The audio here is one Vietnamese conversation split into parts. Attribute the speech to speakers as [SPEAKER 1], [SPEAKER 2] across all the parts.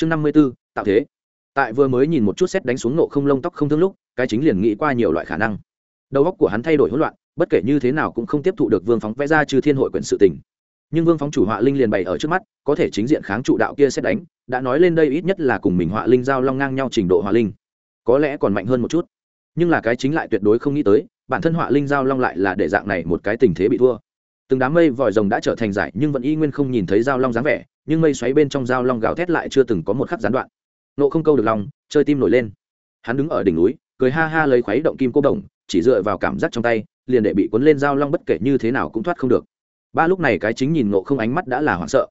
[SPEAKER 1] chương năm mươi b ố tạo thế. Tại vừa mới nhìn một chút xét đánh xuống nộ không lông tóc không thương lúc, cái chính liền nghĩ qua nhiều loại khả năng. Đầu óc của hắn thay đổi hỗn loạn, bất kể như thế nào cũng không tiếp thụ được vương phóng vẽ ra trừ thiên hội quyển sự tình. Nhưng vương phóng chủ họa linh liền bày ở trước mắt, có thể chính diện kháng trụ đạo kia xét đánh, đã nói lên đây ít nhất là cùng mình họa linh giao long ngang nhau trình độ họa linh. Có lẽ còn mạnh hơn một chút. Nhưng là cái chính lại tuyệt đối không nghĩ tới, bản thân họa linh giao long lại là để dạng này một cái tình thế bị thua từng đám mây vòi rồng đã trở thành giải nhưng vẫn y nguyên không nhìn thấy giao long dáng vẻ, nhưng mây xoáy bên trong giao long gào thét lại chưa từng có một khắc gián đoạn. Nộ không câu được lòng, chơi tim nổi lên. Hắn đứng ở đỉnh núi, cười ha ha lấy khuấy động kim cô đồng, chỉ dựa vào cảm giác trong tay, liền để bị cuốn lên giao long bất kể như thế nào cũng thoát không được. Ba lúc này cái chính nhìn nộ không ánh mắt đã là hoảng sợ.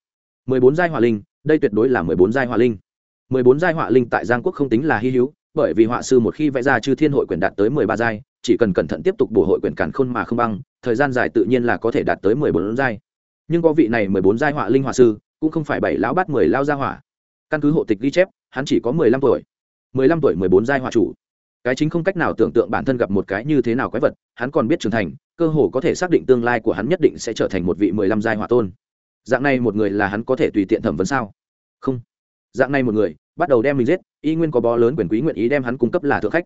[SPEAKER 1] Mười bốn giai hỏa linh, đây tuyệt đối là mười bốn giai hỏa linh. Mười bốn giai hỏa linh tại giang quốc không tính là hy hữu bởi vì họa sư một khi vẽ ra chư thiên hội quyền đạt tới mười ba giai, chỉ cần cẩn thận tiếp tục bổ hội quyền cản khôn mà không băng, thời gian dài tự nhiên là có thể đạt tới mười bốn giai. Nhưng có vị này mười bốn giai họa linh họa sư, cũng không phải bảy lão bắt mười lao gia hỏa. Căn cứ hộ tịch ghi chép, hắn chỉ có mười lăm tuổi. Mười lăm tuổi mười bốn giai họa chủ. Cái chính không cách nào tưởng tượng bản thân gặp một cái như thế nào quái vật, hắn còn biết trưởng thành, cơ hồ có thể xác định tương lai của hắn nhất định sẽ trở thành một vị mười lăm giai họa tôn. Dạng này một người là hắn có thể tùy tiện thẩm vấn sao? Không dạng này một người, bắt đầu đem mình giết, y nguyên có bó lớn quyền quý nguyện ý đem hắn cung cấp là thượng khách.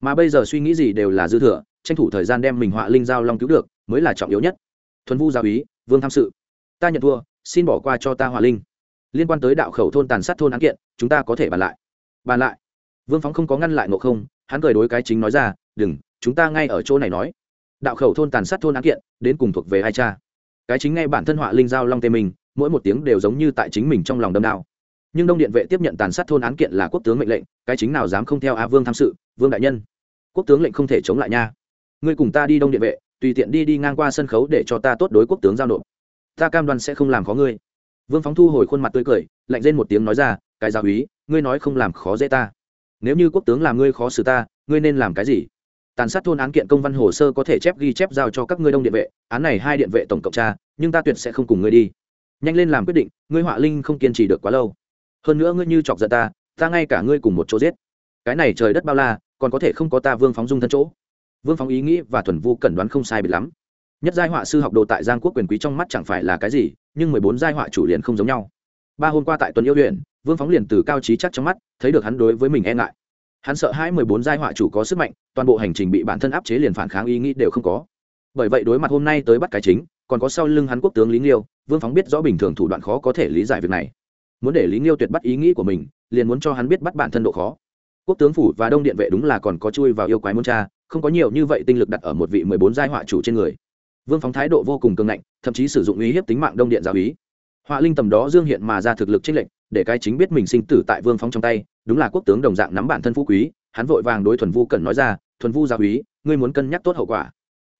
[SPEAKER 1] Mà bây giờ suy nghĩ gì đều là dư thừa, tranh thủ thời gian đem mình họa linh giao long cứu được, mới là trọng yếu nhất. Thuần vu giáo ý vương tham sự. Ta nhận thua, xin bỏ qua cho ta họa linh. Liên quan tới đạo khẩu thôn tàn sát thôn án kiện, chúng ta có thể bàn lại. Bàn lại? Vương phóng không có ngăn lại ngộ không, hắn cười đối cái chính nói ra, đừng, chúng ta ngay ở chỗ này nói. Đạo khẩu thôn tàn sát thôn án kiện, đến cùng thuộc về ai cha? Cái chính ngay bản thân họa linh giao long tê mình, mỗi một tiếng đều giống như tại chính mình trong lòng đâm đạo nhưng đông điện vệ tiếp nhận tàn sát thôn án kiện là quốc tướng mệnh lệnh, cái chính nào dám không theo a vương tham sự, vương đại nhân? Quốc tướng lệnh không thể chống lại nha. Ngươi cùng ta đi đông điện vệ, tùy tiện đi đi ngang qua sân khấu để cho ta tốt đối quốc tướng giao nộp. Ta cam đoan sẽ không làm khó ngươi. Vương phóng thu hồi khuôn mặt tươi cười, lạnh lên một tiếng nói ra, cái giáo úy ngươi nói không làm khó dễ ta. Nếu như quốc tướng làm ngươi khó xử ta, ngươi nên làm cái gì? Tàn sát thôn án kiện công văn hồ sơ có thể chép ghi chép giao cho các ngươi đông điện vệ, án này hai điện vệ tổng cộng tra, nhưng ta tuyệt sẽ không cùng ngươi đi. Nhanh lên làm quyết định, ngươi họa linh không kiên trì được quá lâu hơn nữa ngươi như chọc giận ta ta ngay cả ngươi cùng một chỗ giết. Cái này trời đất bao la còn có thể không có ta vương phóng dung thân chỗ. Vương phóng ý nghĩ và thuần vu cẩn đoán không sai bị lắm. Nhất giai họa sư học đồ tại giang quốc quyền quý trong mắt chẳng phải là cái gì nhưng mười bốn giai họa chủ liền không giống nhau. Ba hôm qua tại tuần yêu luyện, vương phóng liền từ cao trí chắc trong mắt thấy được hắn đối với mình e ngại. Hắn sợ hai mười bốn giai họa chủ có sức mạnh toàn bộ hành trình bị bản thân áp chế liền phản kháng ý nghĩ đều không có. Bởi vậy đối mặt hôm nay tới bắt cái chính còn có sau lưng hắn quốc tướng lý nghiêu vương phóng biết rõ bình thường thủ đoạn khó có thể lý giải việc này muốn để lý nghiêu tuyệt bắt ý nghĩ của mình, liền muốn cho hắn biết bắt bản thân độ khó. Quốc tướng phủ và đông điện vệ đúng là còn có chui vào yêu quái môn cha, không có nhiều như vậy tinh lực đặt ở một vị mười bốn giai họa chủ trên người. Vương phóng thái độ vô cùng cường ngạnh, thậm chí sử dụng uy hiếp tính mạng đông điện giáo ý họa linh tầm đó dương hiện mà ra thực lực trích lệnh để cái chính biết mình sinh tử tại vương phóng trong tay, đúng là quốc tướng đồng dạng nắm bản thân phú quý, hắn vội vàng đối thuần vu cần nói ra, thuần vu giáo ý ngươi muốn cân nhắc tốt hậu quả.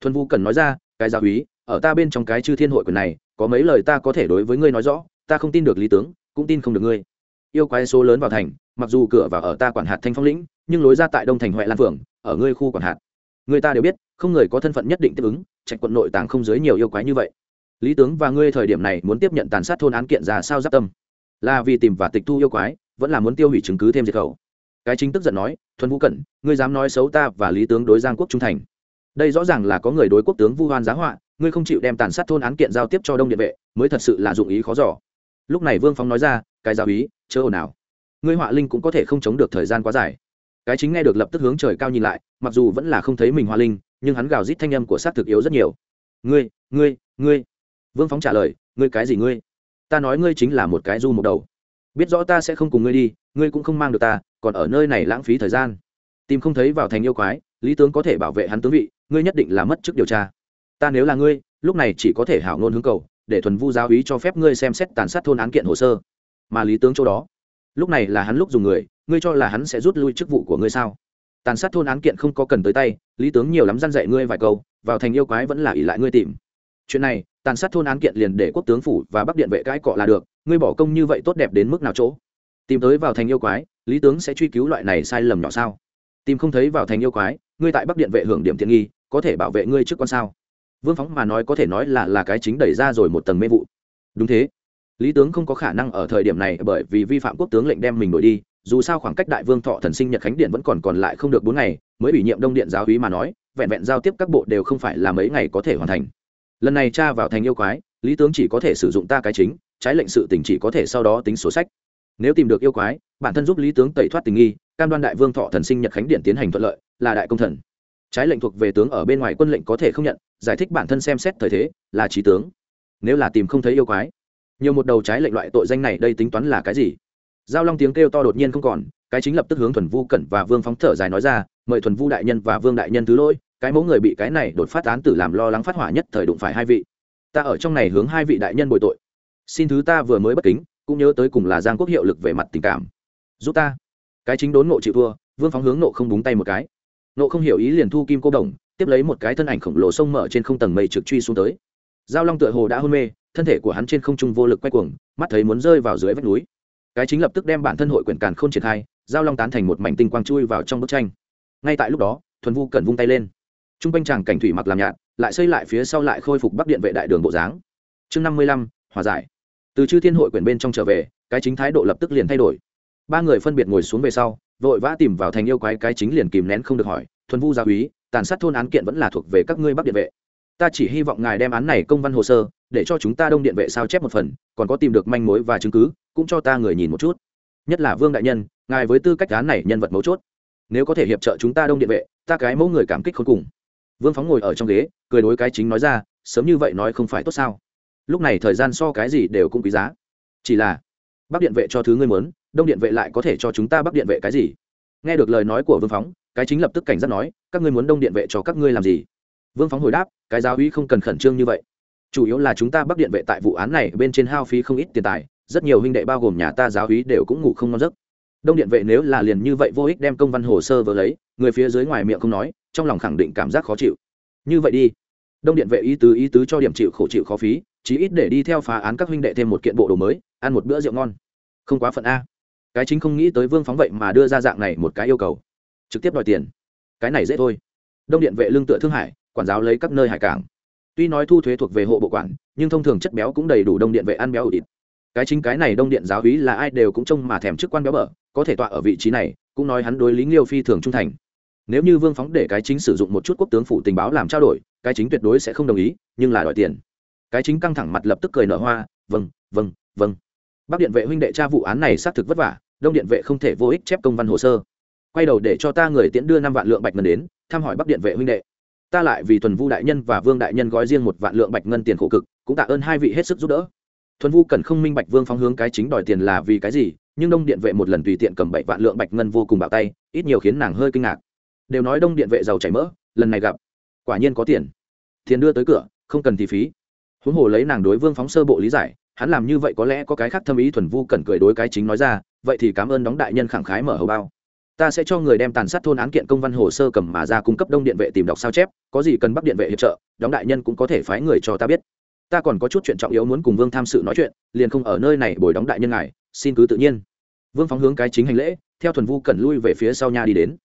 [SPEAKER 1] Thuần vu cần nói ra, cái giáo ý ở ta bên trong cái chư thiên hội quyền này, có mấy lời ta có thể đối với ngươi nói rõ, ta không tin được lý tướng cũng tin không được ngươi. Yêu quái số lớn vào thành mặc dù cửa vào ở ta quản hạt thanh phong lĩnh nhưng lối ra tại đông thành huệ lan vương, ở ngươi khu quản hạt. Người ta đều biết không người có thân phận nhất định tiếp ứng trạch quận nội tàng không dưới nhiều yêu quái như vậy. Lý tướng và ngươi thời điểm này muốn tiếp nhận tàn sát thôn án kiện ra sao giáp tâm. Là vì tìm và tịch thu yêu quái vẫn là muốn tiêu hủy chứng cứ thêm diệt khẩu. Cái chính tức giận nói thuần vũ cẩn ngươi dám nói xấu ta và lý tướng đối giang quốc trung thành. Đây rõ ràng là có người đối quốc tướng vu hoan giá họa ngươi không chịu đem tàn sát thôn án kiện giao tiếp cho đông điện vệ mới thật sự là dụng ý khó giỏ lúc này vương phong nói ra, cái giáo ý, chớ ồn ào. Ngươi họa linh cũng có thể không chống được thời gian quá dài. Cái chính nghe được lập tức hướng trời cao nhìn lại, mặc dù vẫn là không thấy mình họa linh, nhưng hắn gào rít thanh âm của s á t thực yếu rất nhiều. Ngươi ngươi ngươi. Vương phóng trả lời, ngươi cái gì ngươi? Ta nói ngươi chính là một cái du một đầu. Biết rõ ta sẽ không cùng ngươi đi, ngươi cũng không mang được ta, còn ở nơi này lãng phí thời gian. Tìm không thấy vào thành yêu quái, lý tướng có thể bảo vệ hắn tướng vị, ngươi nhất định là mất chức điều tra. Ta nếu là ngươi, lúc này chỉ có thể hảo ngôn hướng cầu để thuần vu giáo ý cho phép ngươi xem xét tàn sát thôn án kiện hồ sơ. Mà lý tướng chỗ đó, lúc này là hắn lúc dùng người, ngươi cho là hắn sẽ rút lui chức vụ của ngươi sao? Tàn sát thôn án kiện không có cần tới tay, lý tướng nhiều lắm răn dạy ngươi vài câu, vào thành yêu quái vẫn là ỷ lại ngươi tìm. Chuyện này, tàn sát thôn án kiện liền để quốc tướng phủ và bắc điện vệ cãi cọ là được, ngươi bỏ công như vậy tốt đẹp đến mức nào chỗ? Tìm tới vào thành yêu quái, lý tướng sẽ truy cứu loại này sai lầm nhỏ sao? Tìm không thấy vào thành yêu quái, ngươi tại bắc điện vệ hưởng điểm thiện nghi, có thể bảo vệ ngươi trước con sao? Vương phóng mà nói có thể nói là là cái chính đẩy ra rồi một tầng mê vụ. Đúng thế. Lý tướng không có khả năng ở thời điểm này bởi vì vi phạm quốc tướng lệnh đem mình đổi đi, dù sao khoảng cách đại vương thọ thần sinh nhật khánh điện vẫn còn còn lại không được bốn ngày, mới ủy nhiệm đông điện giáo hí mà nói, vẹn vẹn giao tiếp các bộ đều không phải là mấy ngày có thể hoàn thành. Lần này cha vào thành yêu quái, lý tướng chỉ có thể sử dụng ta cái chính, trái lệnh sự tỉnh chỉ có thể sau đó tính sổ sách. Nếu tìm được yêu quái, bản thân giúp lý tướng tẩy thoát tình nghi, cam đoan đại vương thọ thần sinh nhật khánh điện tiến hành thuận lợi, là đại công thần trái lệnh thuộc về tướng ở bên ngoài quân lệnh có thể không nhận, giải thích bản thân xem xét thời thế, là trí tướng. Nếu là tìm không thấy yêu quái, nhiều một đầu trái lệnh loại tội danh này đây tính toán là cái gì? Giao long tiếng kêu to đột nhiên không còn, cái chính lập tức hướng thuần vu cẩn và vương phóng thở dài nói ra, mời thuần vu đại nhân và vương đại nhân thứ lỗi, cái mẫu người bị cái này đột phát án tử làm lo lắng phát hỏa nhất thời đụng phải hai vị. Ta ở trong này hướng hai vị đại nhân bồi tội. Xin thứ ta vừa mới bất kính, cũng nhớ tới cùng là giang quốc hiệu lực về mặt tình cảm. Giúp ta. Cái chính đốn nộ chịu thua, vương phóng hướng nộ không búng tay một cái nộ không hiểu ý liền thu kim cô đồng, tiếp lấy một cái thân ảnh khổng lồ sông mở trên không tầng mây trực truy xuống tới. Giao long tựa hồ đã hôn mê, thân thể của hắn trên không trung vô lực quay cuồng, mắt thấy muốn rơi vào dưới vách núi. Cái chính lập tức đem bản thân hội quyển càn k h ô n triển khai, giao long tán thành một mảnh tinh quang chui vào trong bức tranh. Ngay tại lúc đó, thuần vu cần vung tay lên. T r u n g quanh chàng cảnh thủy mặc làm nhạt, lại xây lại phía sau lại khôi phục bắc điện vệ đại đường bộ dáng. Chương năm mươi lăm, hòa giải. Từ chư thiên hội quyển bên trong trở về, cái chính thái độ lập tức liền thay đổi. Ba người phân biệt ngồi xuống về sau vội vã tìm vào thành yêu quái cái chính liền kìm nén không được hỏi, thuần vu gia úy, tàn sát thôn án kiện vẫn là thuộc về các ngươi bắc điện vệ. Ta chỉ hy vọng ngài đem án này công văn hồ sơ, để cho chúng ta đông điện vệ sao chép một phần, còn có tìm được manh mối và chứng cứ, cũng cho ta người nhìn một chút. Nhất là vương đại nhân, ngài với tư cách án này nhân vật mấu chốt. Nếu có thể hiệp trợ chúng ta đông điện vệ, ta cái mẫu người cảm kích khôn cùng. Vương phóng ngồi ở trong ghế, cười đối cái chính nói ra, sớm như vậy nói không phải tốt sao? Lúc này thời gian so cái gì đều cũng quý giá. Chỉ là bắc điện vệ cho thứ ngươi muốn đông điện vệ lại có thể cho chúng ta bắc điện vệ cái gì? Nghe được lời nói của vương phóng, cái chính lập tức cảnh giác nói, các ngươi muốn đông điện vệ cho các ngươi làm gì? Vương phóng hồi đáp, cái giáo uy không cần khẩn trương như vậy. Chủ yếu là chúng ta bắc điện vệ tại vụ án này bên trên hao phí không ít tiền tài, rất nhiều huynh đệ bao gồm nhà ta giáo uy đều cũng ngủ không ngon giấc. Đông điện vệ nếu là liền như vậy vô ích đem công văn hồ sơ vỡ lấy, người phía dưới ngoài miệng không nói, trong lòng khẳng định cảm giác khó chịu. Như vậy đi. Đông điện vệ ý tứ ý tứ cho điểm chịu khổ chịu khó phí, chí ít để đi theo phá án các huynh đệ thêm một kiện bộ đồ mới, ăn một bữa rượu ngon. Không quá phận a cái chính không nghĩ tới vương phóng vậy mà đưa ra dạng này một cái yêu cầu. Trực tiếp đòi tiền. Cái này dễ thôi. Đông điện vệ lương tựa thương hải, quản giáo lấy các nơi hải cảng. Tuy nói thu thuế thuộc về hộ bộ quản, nhưng thông thường chất béo cũng đầy đủ đông điện vệ ăn béo ủ đít cái chính cái này đông điện giáo hí là ai đều cũng trông mà thèm chức quan béo bở, có thể tọa ở vị trí này, cũng nói hắn đối lý liêu phi thường trung thành. Nếu như vương phóng để cái chính sử dụng một chút quốc tướng phủ tình báo làm trao đổi, cái chính tuyệt đối sẽ không đồng ý, nhưng là đòi tiền. Cái chính căng thẳng mặt lập tức cười nở hoa vâng vâng vâng bắc điện vệ huynh đệ tra vụ án này xác thực vất vả, đông điện vệ không thể vô ích chép công văn hồ sơ. Quay đầu để cho ta người tiễn đưa năm vạn lượng bạch ngân đến, thăm hỏi bắc điện vệ huynh đệ. Ta lại vì thuần vu đại nhân và vương đại nhân gói riêng một vạn lượng bạch ngân tiền khổ cực, cũng tạ ơn hai vị hết sức giúp đỡ. Thuần vu cần không minh bạch vương phóng hướng cái chính đòi tiền là vì cái gì, nhưng đông điện vệ một lần tùy tiện cầm bảy vạn lượng bạch ngân vô cùng bạo tay, ít nhiều khiến nàng hơi kinh ngạc. Đều nói đông điện vệ giàu chảy mỡ, lần này gặp, quả nhiên có tiền. Tiền đưa tới cửa, không cần thì phí. Huống hồ lấy nàng đối vương phóng sơ bộ lý giải hắn làm như vậy có lẽ có cái khác thâm ý thuần vu cần cười đối cái chính nói ra, vậy thì cảm ơn đóng đại nhân khẳng khái mở hầu bao. Ta sẽ cho người đem tàn sát thôn án kiện công văn hồ sơ cầm mà ra cung cấp đông điện vệ tìm đọc sao chép, có gì cần bắc điện vệ hiệp trợ, đóng đại nhân cũng có thể phái người cho ta biết. Ta còn có chút chuyện trọng yếu muốn cùng vương tham sự nói chuyện, liền không ở nơi này bồi đóng đại nhân ngài, xin cứ tự nhiên. Vương phóng hướng cái chính hành lễ, theo thuần vu cần lui về phía sau nhà đi đến.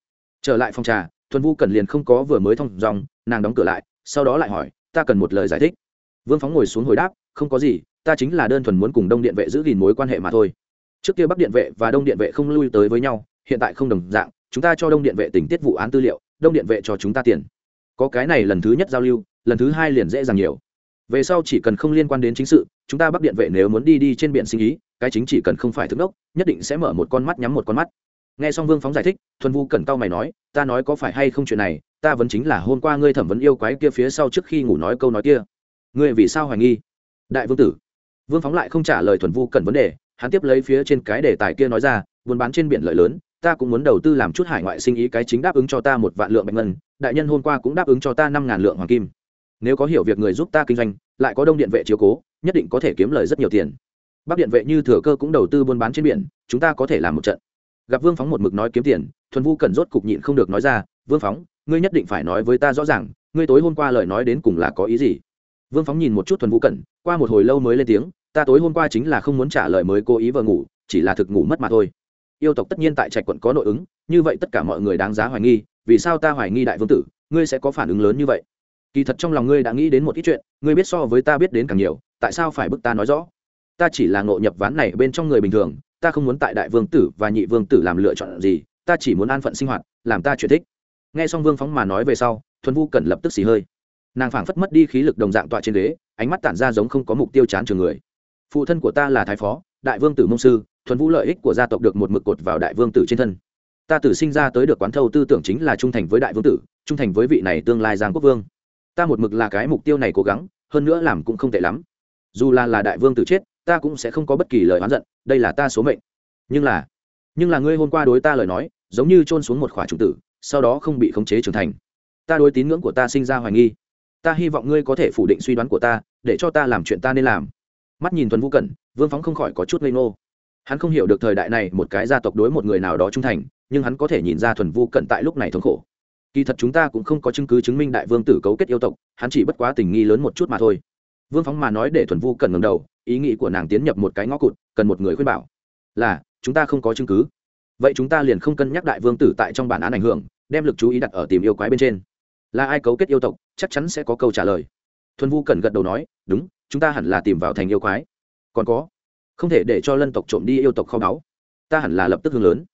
[SPEAKER 1] Trở lại phòng trà, thuần vu cần liền không có vừa mới thông dòng, nàng đóng cửa lại, sau đó lại hỏi, ta cần một lời giải thích. Vương phóng ngồi xuống hồi đáp không có gì, ta chính là đơn thuần muốn cùng đông điện vệ giữ gìn mối quan hệ mà thôi. Trước kia bắc điện vệ và đông điện vệ không lui tới với nhau, hiện tại không đồng dạng, chúng ta cho đông điện vệ tình tiết vụ án tư liệu, đông điện vệ cho chúng ta tiền. Có cái này lần thứ nhất giao lưu, lần thứ hai liền dễ dàng nhiều. Về sau chỉ cần không liên quan đến chính sự, chúng ta bắc điện vệ nếu muốn đi đi trên biển sinh ý cái chính chỉ cần không phải thức đốc, nhất định sẽ mở một con mắt nhắm một con mắt. Nghe xong vương phóng giải thích, thuần vu cần tao mày nói, ta nói có phải hay không chuyện này, ta vẫn chính là hôm qua ngươi thẩm vấn yêu quái kia phía sau trước khi ngủ nói câu nói kia. Ngươi vì sao hoài nghi? Đại vương tử. Vương phóng lại không trả lời thuần vu Cần vấn đề, hắn tiếp lấy phía trên cái đề tài kia nói ra, buôn bán trên biển lợi lớn, ta cũng muốn đầu tư làm chút hải ngoại sinh ý cái chính đáp ứng cho ta một vạn lượng bạch ngân, đại nhân hôm qua cũng đáp ứng cho ta năm ngàn lượng hoàng kim. Nếu có hiểu việc người giúp ta kinh doanh, lại có đông điện vệ chiếu cố, nhất định có thể kiếm lời rất nhiều tiền. Bắc điện vệ như thừa cơ cũng đầu tư buôn bán trên biển, chúng ta có thể làm một trận. Gặp vương phóng một mực nói kiếm tiền, thuần vu cần rốt cục nhịn không được nói ra, vương phóng, ngươi nhất định phải nói với ta rõ ràng, ngươi tối hôm qua lời nói đến cùng là có ý gì? Vương phóng nhìn một chút thuần vũ cẩn, qua một hồi lâu mới lên tiếng, ta tối hôm qua chính là không muốn trả lời mới cố ý vờ ngủ, chỉ là thực ngủ mất mà thôi. Yêu tộc tất nhiên tại trạch quận có nội ứng, như vậy tất cả mọi người đáng giá hoài nghi, vì sao ta hoài nghi đại vương tử, ngươi sẽ có phản ứng lớn như vậy? Kỳ thật trong lòng ngươi đã nghĩ đến một ít chuyện, ngươi biết so với ta biết đến càng nhiều, tại sao phải bức ta nói rõ? Ta chỉ là ngộ nhập ván này bên trong người bình thường, ta không muốn tại đại vương tử và nhị vương tử làm lựa chọn gì, ta chỉ muốn an phận sinh hoạt, làm ta chuyện thích. Nghe xong vương phóng mà nói về sau, thuần vu cần lập tức xì hơi nàng phảng phất mất đi khí lực đồng dạng tọa trên ghế, ánh mắt tản ra giống không có mục tiêu chán trường người. Phụ thân của ta là thái phó, đại vương tử mông sư, thuần vũ lợi ích của gia tộc được một mực cột vào đại vương tử trên thân. Ta tử sinh ra tới được quán thâu tư tưởng chính là trung thành với đại vương tử, trung thành với vị này tương lai giang quốc vương. Ta một mực là cái mục tiêu này cố gắng, hơn nữa làm cũng không tệ lắm. Dù là là đại vương tử chết, ta cũng sẽ không có bất kỳ lời oán giận, đây là ta số mệnh. Nhưng là nhưng là ngươi hôm qua đối ta lời nói, giống như trôn xuống một khỏa trùng tử, sau đó không bị khống chế trưởng thành. Ta đối tín ngưỡng của ta sinh ra hoài nghi ta hy vọng ngươi có thể phủ định suy đoán của ta, để cho ta làm chuyện ta nên làm. Mắt nhìn thuần vũ cẩn, vương phóng không khỏi có chút ngây ngô. Hắn không hiểu được thời đại này một cái gia tộc đối một người nào đó trung thành, nhưng hắn có thể nhìn ra thuần Vu cẩn tại lúc này thống khổ. Kỳ thật chúng ta cũng không có chứng cứ chứng minh đại vương tử cấu kết yêu tộc, hắn chỉ bất quá tình nghi lớn một chút mà thôi. Vương phóng mà nói để thuần Vu cẩn ngầm đầu, ý nghĩ của nàng tiến nhập một cái ngõ cụt, cần một người khuyên bảo. Là, chúng ta không có chứng cứ. Vậy chúng ta liền không cân nhắc đại vương tử tại trong bản án ảnh hưởng, đem lực chú ý đặt ở tìm yêu quái bên trên là ai cấu kết yêu tộc, chắc chắn sẽ có câu trả lời. Thuần vu cần gật đầu nói, đúng, chúng ta hẳn là tìm vào thành yêu quái. Còn có, không thể để cho lân tộc trộm đi yêu tộc kho báu. Ta hẳn là lập tức hướng lớn.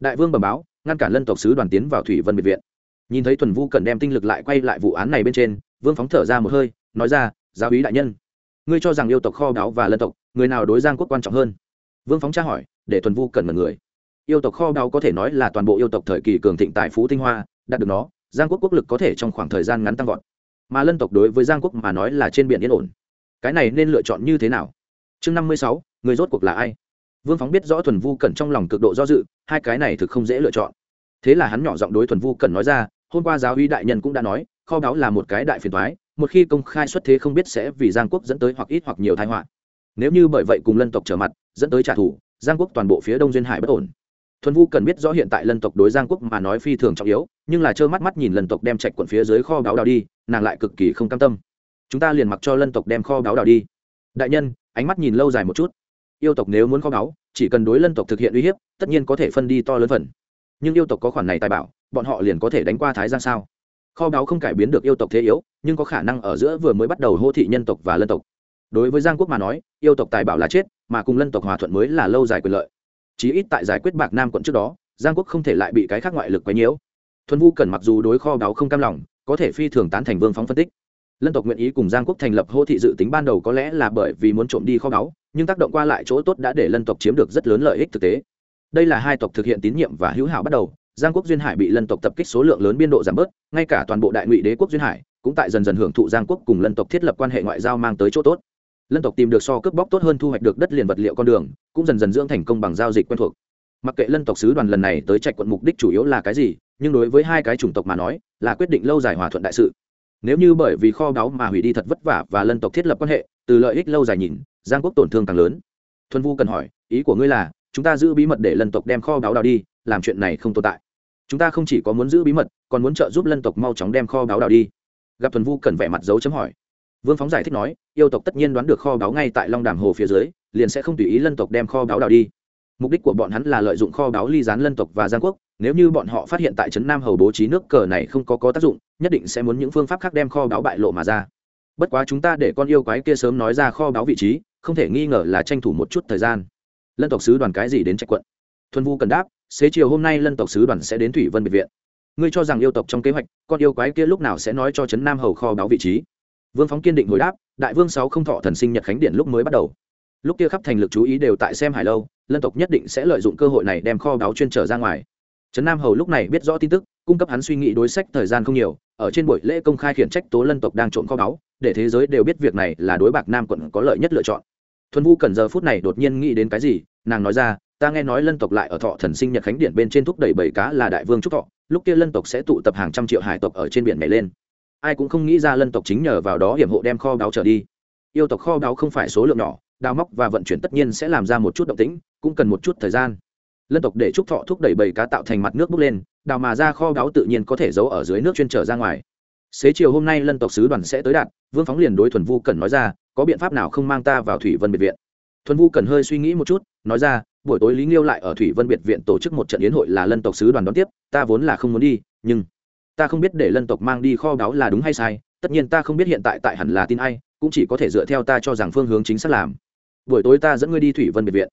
[SPEAKER 1] Đại vương bẩm báo, ngăn cản lân tộc sứ đoàn tiến vào thủy vân biệt viện. Nhìn thấy thuần vu cần đem tinh lực lại quay lại vụ án này bên trên, vương phóng thở ra một hơi, nói ra, giáo ý đại nhân, ngươi cho rằng yêu tộc kho báu và lân tộc, người nào đối giang quốc quan trọng hơn? Vương phóng tra hỏi, để thuần vu cần mật người. Yêu tộc kho báu có thể nói là toàn bộ yêu tộc thời kỳ cường thịnh tại phú tinh hoa, đạt được nó giang quốc quốc lực có thể trong khoảng thời gian ngắn tăng vọt. Mà lân tộc đối với giang quốc mà nói là trên biển yên ổn. Cái này nên lựa chọn như thế nào? Chương năm mươi sáu, người rốt cuộc là ai? Vương phóng biết rõ thuần vu cẩn trong lòng cực độ do dự, hai cái này thực không dễ lựa chọn. Thế là hắn nhỏ giọng đối thuần vu cẩn nói ra, hôm qua giáo uy đại nhân cũng đã nói, kho báu là một cái đại phiền thoái một khi công khai xuất thế không biết sẽ vì giang quốc dẫn tới hoặc ít hoặc nhiều thái họa. Nếu như bởi vậy cùng lân tộc trở mặt, dẫn tới trả thù, giang quốc toàn bộ phía đông duyên hải bất ổn. Thuần vu cần biết rõ hiện tại lân tộc đối giang quốc mà nói phi thường trọng yếu nhưng là trơ mắt mắt nhìn lân tộc đem chạch quận phía dưới kho báo đào đi, nàng lại cực kỳ không cam tâm. Chúng ta liền mặc cho lân tộc đem kho báo đào đi. Đại nhân, ánh mắt nhìn lâu dài một chút. Yêu tộc nếu muốn kho báo, chỉ cần đối lân tộc thực hiện uy hiếp, tất nhiên có thể phân đi to lớn phần. Nhưng yêu tộc có khoản này tài bảo, bọn họ liền có thể đánh qua thái giang sao? Kho báo không cải biến được yêu tộc thế yếu, nhưng có khả năng ở giữa vừa mới bắt đầu hô thị nhân tộc và lân tộc. Đối với giang quốc mà nói, yêu tộc tài bảo là chết, mà cùng lân tộc hòa thuận mới là lâu dài quyền lợi. Chí ít tại giải quyết bạc nam quận trước đó, giang quốc không thể lại bị cái khác ngoại lực quấy nhiễu thuần vu cần mặc dù đối kho báu không cam lòng, có thể phi thường tán thành vương phóng phân tích. Lân tộc nguyện ý cùng giang quốc thành lập hô thị dự tính ban đầu có lẽ là bởi vì muốn trộm đi kho báu, nhưng tác động qua lại chỗ tốt đã để lân tộc chiếm được rất lớn lợi ích thực tế. Đây là hai tộc thực hiện tín nhiệm và hữu hảo bắt đầu, giang quốc duyên hải bị lân tộc tập kích số lượng lớn biên độ giảm bớt, ngay cả toàn bộ đại ngụy đế quốc duyên hải cũng tại dần dần hưởng thụ giang quốc cùng lân tộc thiết lập quan hệ ngoại giao mang tới chỗ tốt. Lân tộc tìm được so cướp bóc tốt hơn thu hoạch được đất liền vật liệu con đường, cũng dần dần dưỡng thành công bằng giao dịch quen thuộc. Mặc kệ lân tộc sứ đoàn lần này tới trạch quận mục đích chủ yếu là cái gì nhưng đối với hai cái chủng tộc mà nói, là quyết định lâu dài hòa thuận đại sự. Nếu như bởi vì kho báu mà hủy đi thật vất vả và lân tộc thiết lập quan hệ, từ lợi ích lâu dài nhìn, giang quốc tổn thương càng lớn. Thuần vu cần hỏi, ý của ngươi là, chúng ta giữ bí mật để lân tộc đem kho báu đào đi, làm chuyện này không tồn tại. Chúng ta không chỉ có muốn giữ bí mật, còn muốn trợ giúp lân tộc mau chóng đem kho báu đào đi. Gặp thuần vu cần vẻ mặt dấu chấm hỏi. Vương phóng giải thích nói, yêu tộc tất nhiên đoán được kho báu ngay tại long đàm hồ phía dưới, liền sẽ không tùy ý lân tộc đem kho báu đào đi mục đích của bọn hắn là lợi dụng kho báo ly gián lân tộc và giang quốc, nếu như bọn họ phát hiện tại trấn nam hầu bố trí nước cờ này không có có tác dụng, nhất định sẽ muốn những phương pháp khác đem kho báo bại lộ mà ra. Bất quá chúng ta để con yêu quái kia sớm nói ra kho báo vị trí, không thể nghi ngờ là tranh thủ một chút thời gian. Lân tộc sứ đoàn cái gì đến trạch quận? Thuần vu cần đáp, xế chiều hôm nay lân tộc sứ đoàn sẽ đến thủy vân biệt viện. Ngươi cho rằng yêu tộc trong kế hoạch, con yêu quái kia lúc nào sẽ nói cho trấn nam hầu kho báo vị trí? Vương phóng kiên định hồi đáp, đại vương sáu không thọ thần sinh nhật khánh điện lúc mới bắt đầu. Lúc kia khắp thành lực chú ý đều tại xem hải lâu lân tộc nhất định sẽ lợi dụng cơ hội này đem kho báo chuyên trở ra ngoài. Trấn nam hầu lúc này biết rõ tin tức, cung cấp hắn suy nghĩ đối sách thời gian không nhiều, ở trên buổi lễ công khai khiển trách tố lân tộc đang trộm kho báu, để thế giới đều biết việc này là đối bạc nam quận có lợi nhất lựa chọn. Thuần vu cần giờ phút này đột nhiên nghĩ đến cái gì, nàng nói ra, ta nghe nói lân tộc lại ở thọ thần sinh nhật khánh điện bên trên thúc đẩy bảy cá là đại vương trúc thọ, lúc kia lân tộc sẽ tụ tập hàng trăm triệu hải tộc ở trên biển này lên. Ai cũng không nghĩ ra lân tộc chính nhờ vào đó hiểm hộ đem kho báu trở đi. Yêu tộc kho báu không phải số lượng nhỏ đào móc và vận chuyển tất nhiên sẽ làm ra một chút động tĩnh, cũng cần một chút thời gian. Lân tộc để trúc thọ thúc đẩy bầy cá tạo thành mặt nước bốc lên, đào mà ra kho báu tự nhiên có thể giấu ở dưới nước chuyên trở ra ngoài. Xế chiều hôm nay lân tộc sứ đoàn sẽ tới đạt vương phóng liền đối thuần vu cần nói ra, có biện pháp nào không mang ta vào thủy vân biệt viện? Thuần vu cần hơi suy nghĩ một chút, nói ra, buổi tối lý nghiêu lại ở thủy vân biệt viện tổ chức một trận yến hội là lân tộc sứ đoàn đón tiếp, ta vốn là không muốn đi, nhưng ta không biết để lân tộc mang đi kho báu là đúng hay sai, tất nhiên ta không biết hiện tại tại hẳn là tin ai, cũng chỉ có thể dựa theo ta cho rằng phương hướng chính xác làm buổi tối ta dẫn ngươi đi thủy vân biệt viện.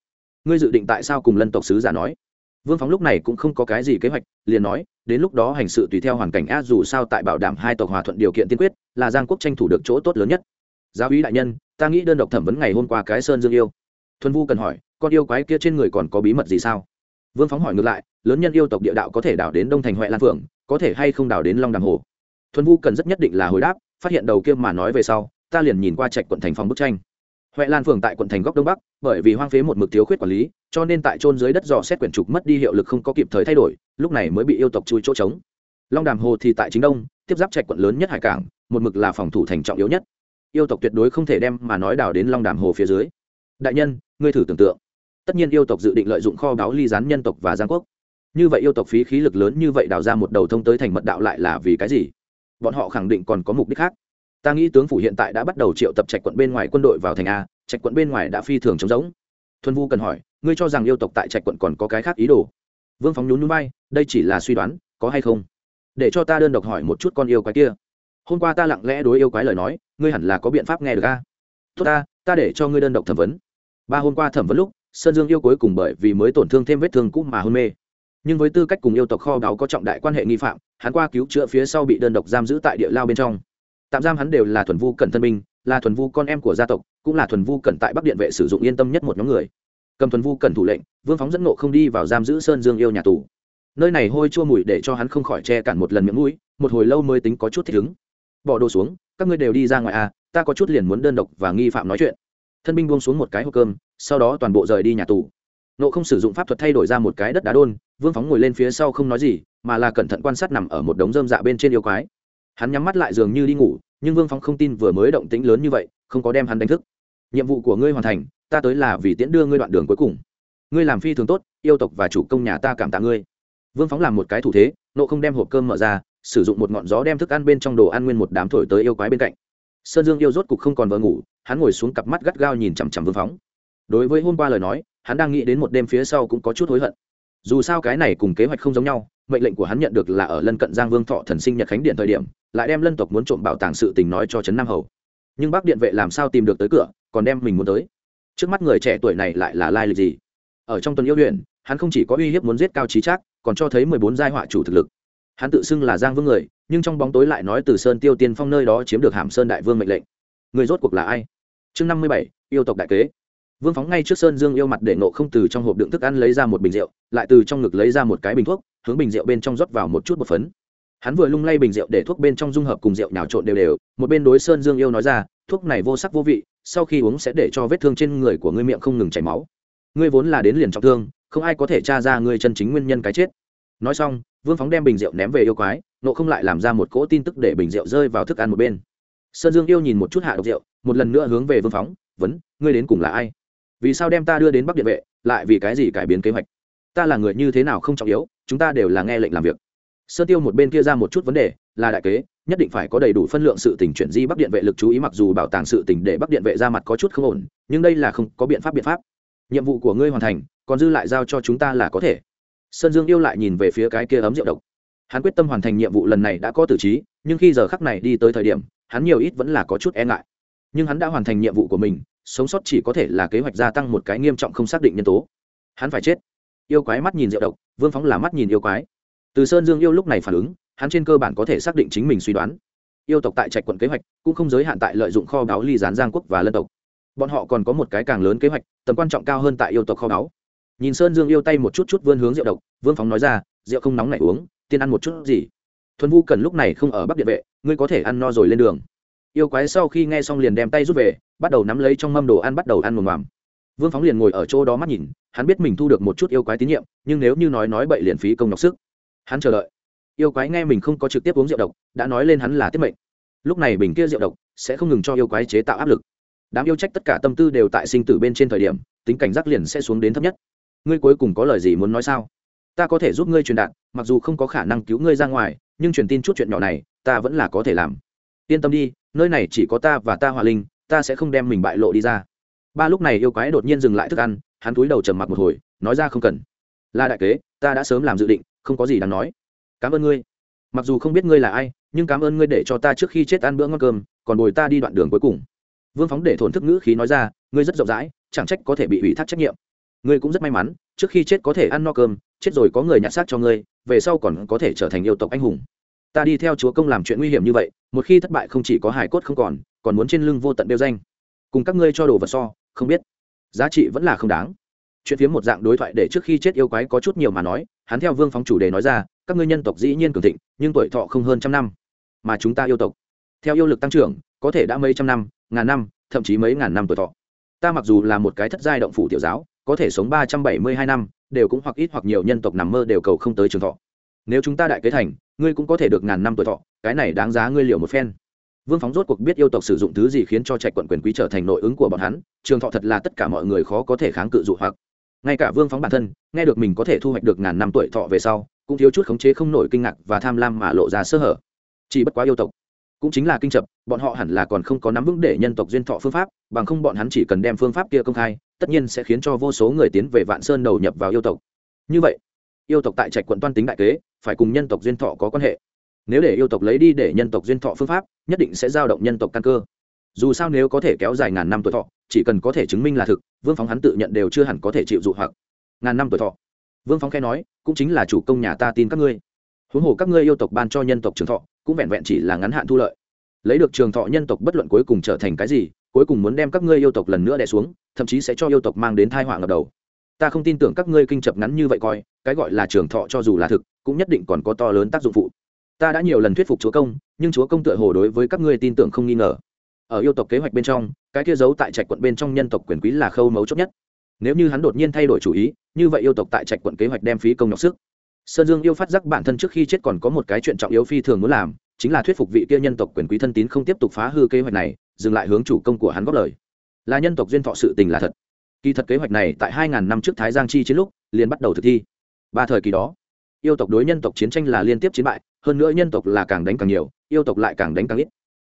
[SPEAKER 1] Ngươi dự định tại sao cùng lân tộc sứ giả nói? Vương phóng lúc này cũng không có cái gì kế hoạch, liền nói, đến lúc đó hành sự tùy theo hoàn cảnh a dù sao tại bảo đảm hai tộc hòa thuận điều kiện tiên quyết, là giang quốc tranh thủ được chỗ tốt lớn nhất. Giáo ý đại nhân, ta nghĩ đơn độc thẩm vấn ngày hôm qua cái sơn dương yêu. Thuần vu cần hỏi, con yêu quái kia trên người còn có bí mật gì sao? Vương phóng hỏi ngược lại, lớn nhân yêu tộc địa đạo có thể đào đến đông thành huệ lan phượng, có thể hay không đào đến long đàm hồ? Thuần vu cần rất nhất định là hồi đáp, phát hiện đầu kia mà nói về sau, ta liền nhìn qua trạch quận thành phòng bức tranh huệ lan phường tại quận thành góc đông bắc, bởi vì hoang phế một mực thiếu khuyết quản lý, cho nên tại trôn dưới đất dò xét quyển trục mất đi hiệu lực không có kịp thời thay đổi, lúc này mới bị yêu tộc chui chỗ trống. Long đàm hồ thì tại chính đông, tiếp giáp trạch quận lớn nhất hải cảng, một mực là phòng thủ thành trọng yếu nhất. Yêu tộc tuyệt đối không thể đem mà nói đào đến long đàm hồ phía dưới. Đại nhân, ngươi thử tưởng tượng. Tất nhiên yêu tộc dự định lợi dụng kho báo ly gián nhân tộc và giang quốc. Như vậy yêu tộc phí khí lực lớn như vậy đào ra một đầu thông tới thành mật đạo lại là vì cái gì? Bọn họ khẳng định còn có mục đích khác ta nghĩ tướng phủ hiện tại đã bắt đầu triệu tập trạch quận bên ngoài quân đội vào thành a, trạch quận bên ngoài đã phi thường chống giống thuần vu cần hỏi, ngươi cho rằng yêu tộc tại trạch quận còn có cái khác ý đồ? Vương phóng nhún nhún bay đây chỉ là suy đoán, có hay không? Để cho ta đơn độc hỏi một chút con yêu quái kia. Hôm qua ta lặng lẽ đối yêu quái lời nói, ngươi hẳn là có biện pháp nghe được a. Tốt ta ta để cho ngươi đơn độc thẩm vấn. Ba hôm qua thẩm vấn lúc, sơn dương yêu cuối cùng bởi vì mới tổn thương thêm vết thương cũ mà hôn mê. Nhưng với tư cách cùng yêu tộc kho báu có trọng đại quan hệ nghi phạm, hắn qua cứu chữa phía sau bị đơn độc giam giữ tại địa lao bên trong tạm giam hắn đều là thuần vu cẩn thân binh, là thuần vu con em của gia tộc, cũng là thuần vu cẩn tại bắc điện vệ sử dụng yên tâm nhất một nhóm người. Cầm thuần vu cẩn thủ lệnh, vương phóng dẫn nộ không đi vào giam giữ sơn dương yêu nhà tù. Nơi này hôi chua mùi để cho hắn không khỏi che cản một lần miệng mũi, một hồi lâu mới tính có chút thích ứng. Bỏ đồ xuống, các ngươi đều đi ra ngoài à ta có chút liền muốn đơn độc và nghi phạm nói chuyện. Thân binh buông xuống một cái hộp cơm, sau đó toàn bộ rời đi nhà tù. Nộ không sử dụng pháp thuật thay đổi ra một cái đất đá đôn, vương phóng ngồi lên phía sau không nói gì, mà là cẩn thận quan sát nằm ở một đống dơm dạ bên trên yêu quái hắn nhắm mắt lại dường như đi ngủ, nhưng vương Phong không tin vừa mới động tĩnh lớn như vậy, không có đem hắn đánh thức. Nhiệm vụ của ngươi hoàn thành, ta tới là vì tiễn đưa ngươi đoạn đường cuối cùng. Ngươi làm phi thường tốt, yêu tộc và chủ công nhà ta cảm tạ ngươi. Vương phóng làm một cái thủ thế, nộ không đem hộp cơm mở ra, sử dụng một ngọn gió đem thức ăn bên trong đồ ăn nguyên một đám thổi tới yêu quái bên cạnh. Sơn dương yêu rốt cục không còn vợ ngủ, hắn ngồi xuống cặp mắt gắt gao nhìn chằm chằm vương phóng đối với hôm qua lời nói, hắn đang nghĩ đến một đêm phía sau cũng có chút hối hận. Dù sao cái này cùng kế hoạch không giống nhau, mệnh lệnh của hắn nhận được là ở lân cận giang vương thọ thần sinh nhật khánh điện thời điểm lại đem lân tộc muốn trộm bảo tàng sự tình nói cho trấn nam hầu. Nhưng bác điện vệ làm sao tìm được tới cửa, còn đem mình muốn tới? Trước mắt người trẻ tuổi này lại là lai lịch gì? Ở trong tuần yêu huyện, hắn không chỉ có uy hiếp muốn giết cao trí trác, còn cho thấy mười bốn giai họa chủ thực lực. Hắn tự xưng là giang vương người, nhưng trong bóng tối lại nói từ sơn tiêu tiên phong nơi đó chiếm được hàm sơn đại vương mệnh lệnh. Người rốt cuộc là ai? Chương năm mươi bảy, yêu tộc đại kế. Vương phóng ngay trước sơn dương yêu mặt để nộ không từ trong hộp đựng thức ăn lấy ra một bình rượu, lại từ trong ngực lấy ra một cái bình thuốc, hướng bình rượu bên trong rót vào một chút bột phấn hắn vừa lung lay bình rượu để thuốc bên trong dung hợp cùng rượu nhào trộn đều đều, một bên đối sơn dương yêu nói ra, thuốc này vô sắc vô vị, sau khi uống sẽ để cho vết thương trên người của ngươi miệng không ngừng chảy máu. Ngươi vốn là đến liền trọng thương, không ai có thể tra ra ngươi chân chính nguyên nhân cái chết. Nói xong, vương phóng đem bình rượu ném về yêu quái, nộ không lại làm ra một cỗ tin tức để bình rượu rơi vào thức ăn một bên. Sơn dương yêu nhìn một chút hạ độc rượu, một lần nữa hướng về vương phóng, vấn, ngươi đến cùng là ai? Vì sao đem ta đưa đến bắc điện vệ, lại vì cái gì cải biến kế hoạch? Ta là người như thế nào không trọng yếu, chúng ta đều là nghe lệnh làm việc sơn tiêu một bên kia ra một chút vấn đề, là đại kế, nhất định phải có đầy đủ phân lượng sự tình chuyển di bắc điện vệ lực chú ý mặc dù bảo tàng sự tình để bắc điện vệ ra mặt có chút không ổn, nhưng đây là không có biện pháp biện pháp. Nhiệm vụ của ngươi hoàn thành, còn dư lại giao cho chúng ta là có thể. Sơn dương yêu lại nhìn về phía cái kia ấm rượu độc. Hắn quyết tâm hoàn thành nhiệm vụ lần này đã có tử trí, nhưng khi giờ khắc này đi tới thời điểm, hắn nhiều ít vẫn là có chút e ngại. Nhưng hắn đã hoàn thành nhiệm vụ của mình, sống sót chỉ có thể là kế hoạch gia tăng một cái nghiêm trọng không xác định nhân tố. Hắn phải chết. Yêu quái mắt nhìn rượu độc, vương phóng là mắt nhìn yêu quái từ sơn dương yêu lúc này phản ứng, hắn trên cơ bản có thể xác định chính mình suy đoán. Yêu tộc tại trạch quận kế hoạch, cũng không giới hạn tại lợi dụng kho báu ly gián giang quốc và lân tộc. Bọn họ còn có một cái càng lớn kế hoạch, tầm quan trọng cao hơn tại yêu tộc kho báu. Nhìn sơn dương yêu tay một chút chút vươn hướng rượu độc, vương phóng nói ra rượu không nóng này uống, tiên ăn một chút gì? Thuần vu cần lúc này không ở bắc địa vệ, ngươi có thể ăn no rồi lên đường. Yêu quái sau khi nghe xong liền đem tay rút về, bắt đầu nắm lấy trong mâm đồ ăn bắt đầu ăn mồm mòm vương phóng liền ngồi ở chỗ đó mắt nhìn, hắn biết mình thu được một chút yêu quái tín nhiệm, nhưng nếu như nói nói bậy liền phí công nhọc sức hắn chờ đợi. Yêu quái nghe mình không có trực tiếp uống rượu độc, đã nói lên hắn là tiết mệnh. Lúc này bình kia rượu độc sẽ không ngừng cho yêu quái chế tạo áp lực. Đám yêu trách tất cả tâm tư đều tại sinh tử bên trên thời điểm, tính cảnh giác liền sẽ xuống đến thấp nhất. Ngươi cuối cùng có lời gì muốn nói sao? Ta có thể giúp ngươi truyền đạt, mặc dù không có khả năng cứu ngươi ra ngoài, nhưng truyền tin chút chuyện nhỏ này, ta vẫn là có thể làm. Yên tâm đi, nơi này chỉ có ta và ta hòa linh, ta sẽ không đem mình bại lộ đi ra. Ba lúc này yêu quái đột nhiên dừng lại thức ăn, hắn túi đầu trầm mặc một hồi, nói ra không cần. Là đại kế, ta đã sớm làm dự định không có gì đáng nói. Cảm ơn ngươi. Mặc dù không biết ngươi là ai, nhưng cảm ơn ngươi để cho ta trước khi chết ăn bữa ngon cơm, còn bồi ta đi đoạn đường cuối cùng. Vương phóng để thổn thức ngữ khí nói ra, ngươi rất rộng rãi, chẳng trách có thể bị ủy thác trách nhiệm. Ngươi cũng rất may mắn, trước khi chết có thể ăn no cơm, chết rồi có người nhặt xác cho ngươi, về sau còn có thể trở thành yêu tộc anh hùng. Ta đi theo chúa công làm chuyện nguy hiểm như vậy, một khi thất bại không chỉ có hải cốt không còn còn muốn trên lưng vô tận đeo danh. Cùng các ngươi cho đồ vật so, không biết. Giá trị vẫn là không đáng. Chuyện phiếm một dạng đối thoại để trước khi chết yêu quái có chút nhiều mà nói hắn theo vương phóng chủ đề nói ra, các ngươi nhân tộc dĩ nhiên cường thịnh, nhưng tuổi thọ không hơn trăm năm, mà chúng ta yêu tộc. Theo yêu lực tăng trưởng, có thể đã mấy trăm năm, ngàn năm, thậm chí mấy ngàn năm tuổi thọ. Ta mặc dù là một cái thất giai động phủ tiểu giáo, có thể sống ba trăm bảy mươi hai năm, đều cũng hoặc ít hoặc nhiều nhân tộc nằm mơ đều cầu không tới trường thọ. Nếu chúng ta đại kế thành, ngươi cũng có thể được ngàn năm tuổi thọ, cái này đáng giá ngươi liệu một phen. Vương phóng rốt cuộc biết yêu tộc sử dụng thứ gì khiến cho trạch quận quyền quý trở thành nội ứng của bọn hắn, trường thọ thật là tất cả mọi người khó có thể kháng cự dụ hoặc ngay cả vương phóng bản thân, nghe được mình có thể thu hoạch được ngàn năm tuổi thọ về sau, cũng thiếu chút khống chế không nổi kinh ngạc và tham lam mà lộ ra sơ hở. Chỉ bất quá yêu tộc, cũng chính là kinh chập, bọn họ hẳn là còn không có nắm vững để nhân tộc duyên thọ phương pháp, bằng không bọn hắn chỉ cần đem phương pháp kia công khai, tất nhiên sẽ khiến cho vô số người tiến về vạn sơn đầu nhập vào yêu tộc. Như vậy, yêu tộc tại trạch quận toan tính đại kế, phải cùng nhân tộc duyên thọ có quan hệ. Nếu để yêu tộc lấy đi để nhân tộc duyên thọ phương pháp, nhất định sẽ giao động nhân tộc căn cơ dù sao nếu có thể kéo dài ngàn năm tuổi thọ, chỉ cần có thể chứng minh là thực, vương phóng hắn tự nhận đều chưa hẳn có thể chịu dụ hoặc. Ngàn năm tuổi thọ. Vương phóng khe nói, cũng chính là chủ công nhà ta tin các ngươi. Huống hồ các ngươi yêu tộc ban cho nhân tộc trường thọ, cũng vẹn vẹn chỉ là ngắn hạn thu lợi. Lấy được trường thọ nhân tộc bất luận cuối cùng trở thành cái gì, cuối cùng muốn đem các ngươi yêu tộc lần nữa đè xuống, thậm chí sẽ cho yêu tộc mang đến thai họa ngập đầu. Ta không tin tưởng các ngươi kinh chập ngắn như vậy coi, cái gọi là trường thọ cho dù là thực, cũng nhất định còn có to lớn tác dụng phụ. Ta đã nhiều lần thuyết phục chúa công, nhưng chúa công tựa hồ đối với các ngươi tin tưởng không nghi ngờ ở yêu tộc kế hoạch bên trong, cái kia giấu tại trạch quận bên trong nhân tộc quyền quý là khâu mấu chốt nhất. Nếu như hắn đột nhiên thay đổi chủ ý, như vậy yêu tộc tại trạch quận kế hoạch đem phí công nhọc sức. Sơn dương yêu phát giác bản thân trước khi chết còn có một cái chuyện trọng yếu phi thường muốn làm, chính là thuyết phục vị kia nhân tộc quyền quý thân tín không tiếp tục phá hư kế hoạch này, dừng lại hướng chủ công của hắn góp lời. Là nhân tộc duyên thọ sự tình là thật. Kỳ thật kế hoạch này tại hai ngàn năm trước thái giang chi chiến lúc, liền bắt đầu thực thi. Ba thời kỳ đó, yêu tộc đối nhân tộc chiến tranh là liên tiếp chiến bại, hơn nữa nhân tộc là càng đánh càng nhiều, yêu tộc lại càng đánh càng ít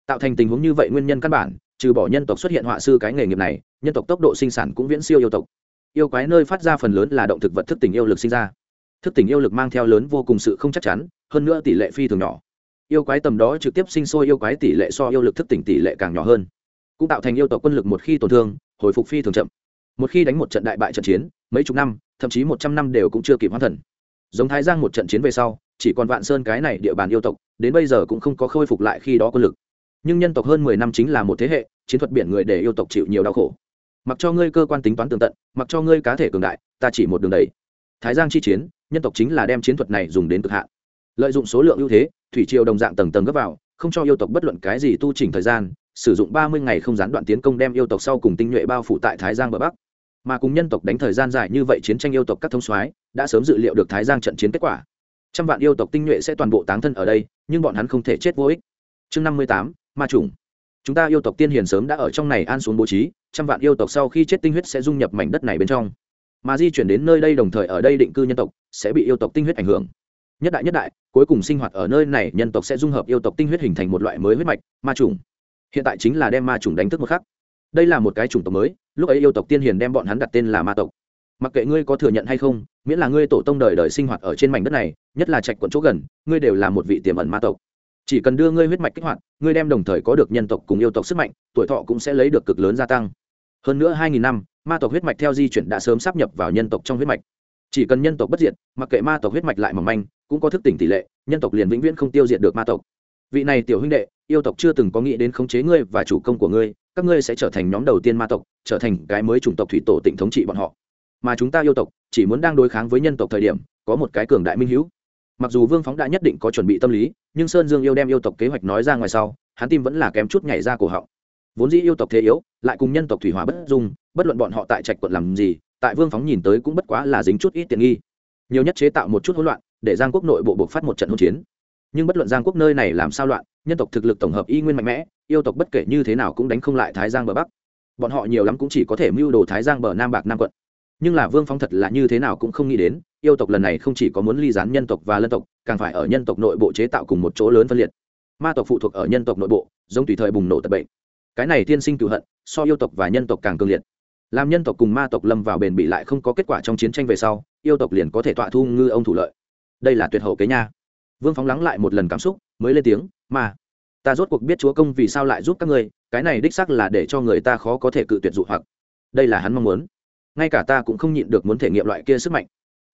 [SPEAKER 1] tạo thành tình huống như vậy nguyên nhân căn bản, trừ bỏ nhân tộc xuất hiện họa sư cái nghề nghiệp này, nhân tộc tốc độ sinh sản cũng viễn siêu yêu tộc. Yêu quái nơi phát ra phần lớn là động thực vật thức tình yêu lực sinh ra. Thức tình yêu lực mang theo lớn vô cùng sự không chắc chắn, hơn nữa tỷ lệ phi thường nhỏ. Yêu quái tầm đó trực tiếp sinh sôi yêu quái tỷ lệ so yêu lực thức tỉnh tỷ lệ càng nhỏ hơn. Cũng tạo thành yêu tộc quân lực một khi tổn thương, hồi phục phi thường chậm. Một khi đánh một trận đại bại trận chiến, mấy chục năm, thậm chí một trăm năm đều cũng chưa kịp hoàn thần. Giống thái giang một trận chiến về sau, chỉ còn vạn sơn cái này địa bàn yêu tộc, đến bây giờ cũng không có khôi phục lại khi đó quân lực nhưng nhân tộc hơn mười năm chính là một thế hệ, chiến thuật biển người để yêu tộc chịu nhiều đau khổ. Mặc cho ngươi cơ quan tính toán tường tận, mặc cho ngươi cá thể cường đại, ta chỉ một đường đầy thái giang chi chiến, nhân tộc chính là đem chiến thuật này dùng đến cực hạn. Lợi dụng số lượng ưu thế, thủy triều đồng dạng tầng tầng gấp vào, không cho yêu tộc bất luận cái gì tu trình thời gian, sử dụng ba mươi ngày không gián đoạn tiến công đem yêu tộc sau cùng tinh nhuệ bao phủ tại thái giang bờ bắc. Mà cùng nhân tộc đánh thời gian dài như vậy chiến tranh yêu tộc các thông soái đã sớm dự liệu được thái giang trận chiến kết quả. Trăm vạn yêu tộc tinh nhuệ sẽ toàn bộ táng thân ở đây, nhưng bọn hắn không thể chết vô ích chương năm mươi tám, ma trùng chúng ta yêu tộc tiên hiền sớm đã ở trong này an xuống bố trí, trăm vạn yêu tộc sau khi chết tinh huyết sẽ dung nhập mảnh đất này bên trong. Mà di chuyển đến nơi đây đồng thời ở đây định cư nhân tộc sẽ bị yêu tộc tinh huyết ảnh hưởng. Nhất đại nhất đại, cuối cùng sinh hoạt ở nơi này nhân tộc sẽ dung hợp yêu tộc tinh huyết hình thành một loại mới huyết mạch, ma trùng hiện tại chính là đem ma trùng đánh thức một khắc. Đây là một cái chủng tộc mới, lúc ấy yêu tộc tiên hiền đem bọn hắn đặt tên là ma tộc. Mặc kệ ngươi có thừa nhận hay không, miễn là ngươi tổ tông đời đời sinh hoạt ở trên mảnh đất này, nhất là trạch quận chỗ gần, ngươi đều là một vị tiềm ẩn ma tộc chỉ cần đưa ngươi huyết mạch kích hoạt, ngươi đem đồng thời có được nhân tộc cùng yêu tộc sức mạnh, tuổi thọ cũng sẽ lấy được cực lớn gia tăng. Hơn nữa hai nghìn năm, ma tộc huyết mạch theo di chuyển đã sớm sắp nhập vào nhân tộc trong huyết mạch. Chỉ cần nhân tộc bất diệt, mặc kệ ma tộc huyết mạch lại mỏng manh, cũng có thức tỉnh tỷ lệ, nhân tộc liền vĩnh viễn không tiêu diệt được ma tộc. Vị này tiểu huynh đệ, yêu tộc chưa từng có nghĩ đến khống chế ngươi và chủ công của ngươi, các ngươi sẽ trở thành nhóm đầu tiên ma tộc, trở thành cái mới chủng tộc thủy tổ tỉnh thống trị bọn họ. Mà chúng ta yêu tộc, chỉ muốn đang đối kháng với nhân tộc thời điểm, có một cái cường đại minh hữu mặc dù vương phóng đã nhất định có chuẩn bị tâm lý, nhưng sơn dương yêu đem yêu tộc kế hoạch nói ra ngoài sau, hắn tim vẫn là kém chút nhảy ra cổ họng. Vốn dĩ yêu tộc thế yếu, lại cùng nhân tộc thủy hòa bất dung, bất luận bọn họ tại trạch quận làm gì, tại vương phóng nhìn tới cũng bất quá là dính chút ít tiện nghi. Nhiều nhất chế tạo một chút hỗn loạn, để giang quốc nội bộ buộc phát một trận hỗn chiến. Nhưng bất luận giang quốc nơi này làm sao loạn, nhân tộc thực lực tổng hợp y nguyên mạnh mẽ, yêu tộc bất kể như thế nào cũng đánh không lại thái giang bờ bắc. Bọn họ nhiều lắm cũng chỉ có thể mưu đồ thái giang bờ nam bạc nam quận. Nhưng là vương phóng thật là như thế nào cũng không nghĩ đến yêu tộc lần này không chỉ có muốn ly gián nhân tộc và lân tộc, càng phải ở nhân tộc nội bộ chế tạo cùng một chỗ lớn phân liệt. Ma tộc phụ thuộc ở nhân tộc nội bộ, giống tùy thời bùng nổ tập bệnh. Cái này tiên sinh cựu hận, so yêu tộc và nhân tộc càng cường liệt. Làm nhân tộc cùng ma tộc lâm vào bền bị lại không có kết quả trong chiến tranh về sau, yêu tộc liền có thể tọa thu ngư ông thủ lợi. Đây là tuyệt hậu kế nha. Vương phóng lắng lại một lần cảm xúc, mới lên tiếng mà ta rốt cuộc biết chúa công vì sao lại giúp các ngươi, cái này đích sắc là để cho người ta khó có thể cự tuyệt dụ hoặc. Đây là hắn mong muốn. Ngay cả ta cũng không nhịn được muốn thể nghiệm loại kia sức mạnh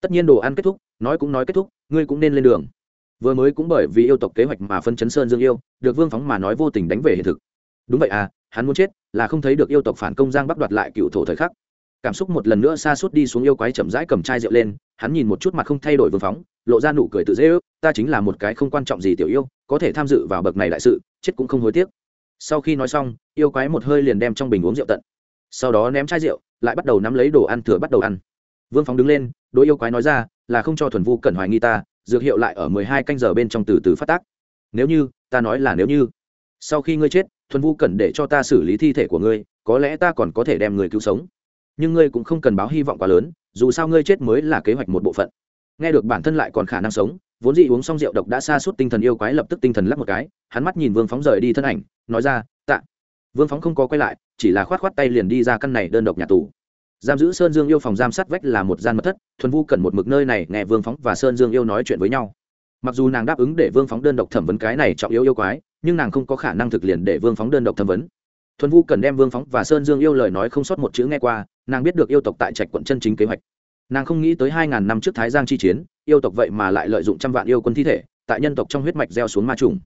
[SPEAKER 1] tất nhiên đồ ăn kết thúc, nói cũng nói kết thúc, ngươi cũng nên lên đường. Vừa mới cũng bởi vì yêu tộc kế hoạch mà phân chấn sơn dương yêu, được vương phóng mà nói vô tình đánh về hiện thực. Đúng vậy à hắn muốn chết là không thấy được yêu tộc phản công giang bắc đoạt lại cựu thổ thời khắc. Cảm xúc một lần nữa xa suốt đi xuống yêu quái chậm rãi cầm chai rượu lên, hắn nhìn một chút mặt không thay đổi vương phóng, lộ ra nụ cười tự dễ ước, ta chính là một cái không quan trọng gì tiểu yêu, có thể tham dự vào bậc này đại sự, chết cũng không hối tiếc. Sau khi nói xong, yêu quái một hơi liền đem trong bình uống rượu tận. Sau đó ném chai rượu, lại bắt đầu nắm lấy đồ ăn thừa bắt đầu ăn. Vương phóng đứng lên đối yêu quái nói ra, là không cho thuần vu cẩn hoài nghi ta, dược hiệu lại ở mười hai canh giờ bên trong từ từ phát tác. Nếu như, ta nói là nếu như. Sau khi ngươi chết, thuần vu cần để cho ta xử lý thi thể của ngươi, có lẽ ta còn có thể đem người cứu sống. Nhưng ngươi cũng không cần báo hy vọng quá lớn, dù sao ngươi chết mới là kế hoạch một bộ phận. Nghe được bản thân lại còn khả năng sống, vốn dĩ uống xong rượu độc đã xa suốt tinh thần yêu quái lập tức tinh thần lắc một cái, hắn mắt nhìn vương phóng rời đi thân ảnh, nói ra, tạ. Vương phóng không có quay lại, chỉ là khoát khoát tay liền đi ra căn này đơn độc nhà tù giam giữ sơn dương yêu phòng giam sát vách là một gian mật thất, thuần vu cần một mực nơi này nghe vương phóng và sơn dương yêu nói chuyện với nhau. Mặc dù nàng đáp ứng để vương phóng đơn độc thẩm vấn cái này trọng yêu yêu quái, nhưng nàng không có khả năng thực liền để vương phóng đơn độc thẩm vấn. Thuần vu cần đem vương phóng và sơn dương yêu lời nói không sót một chữ nghe qua, nàng biết được yêu tộc tại trạch quận chân chính kế hoạch. Nàng không nghĩ tới hai ngàn năm trước thái giang chi chiến, yêu tộc vậy mà lại lợi dụng trăm vạn yêu quân thi thể, tại nhân tộc trong huyết mạch gieo xuống ma trùng.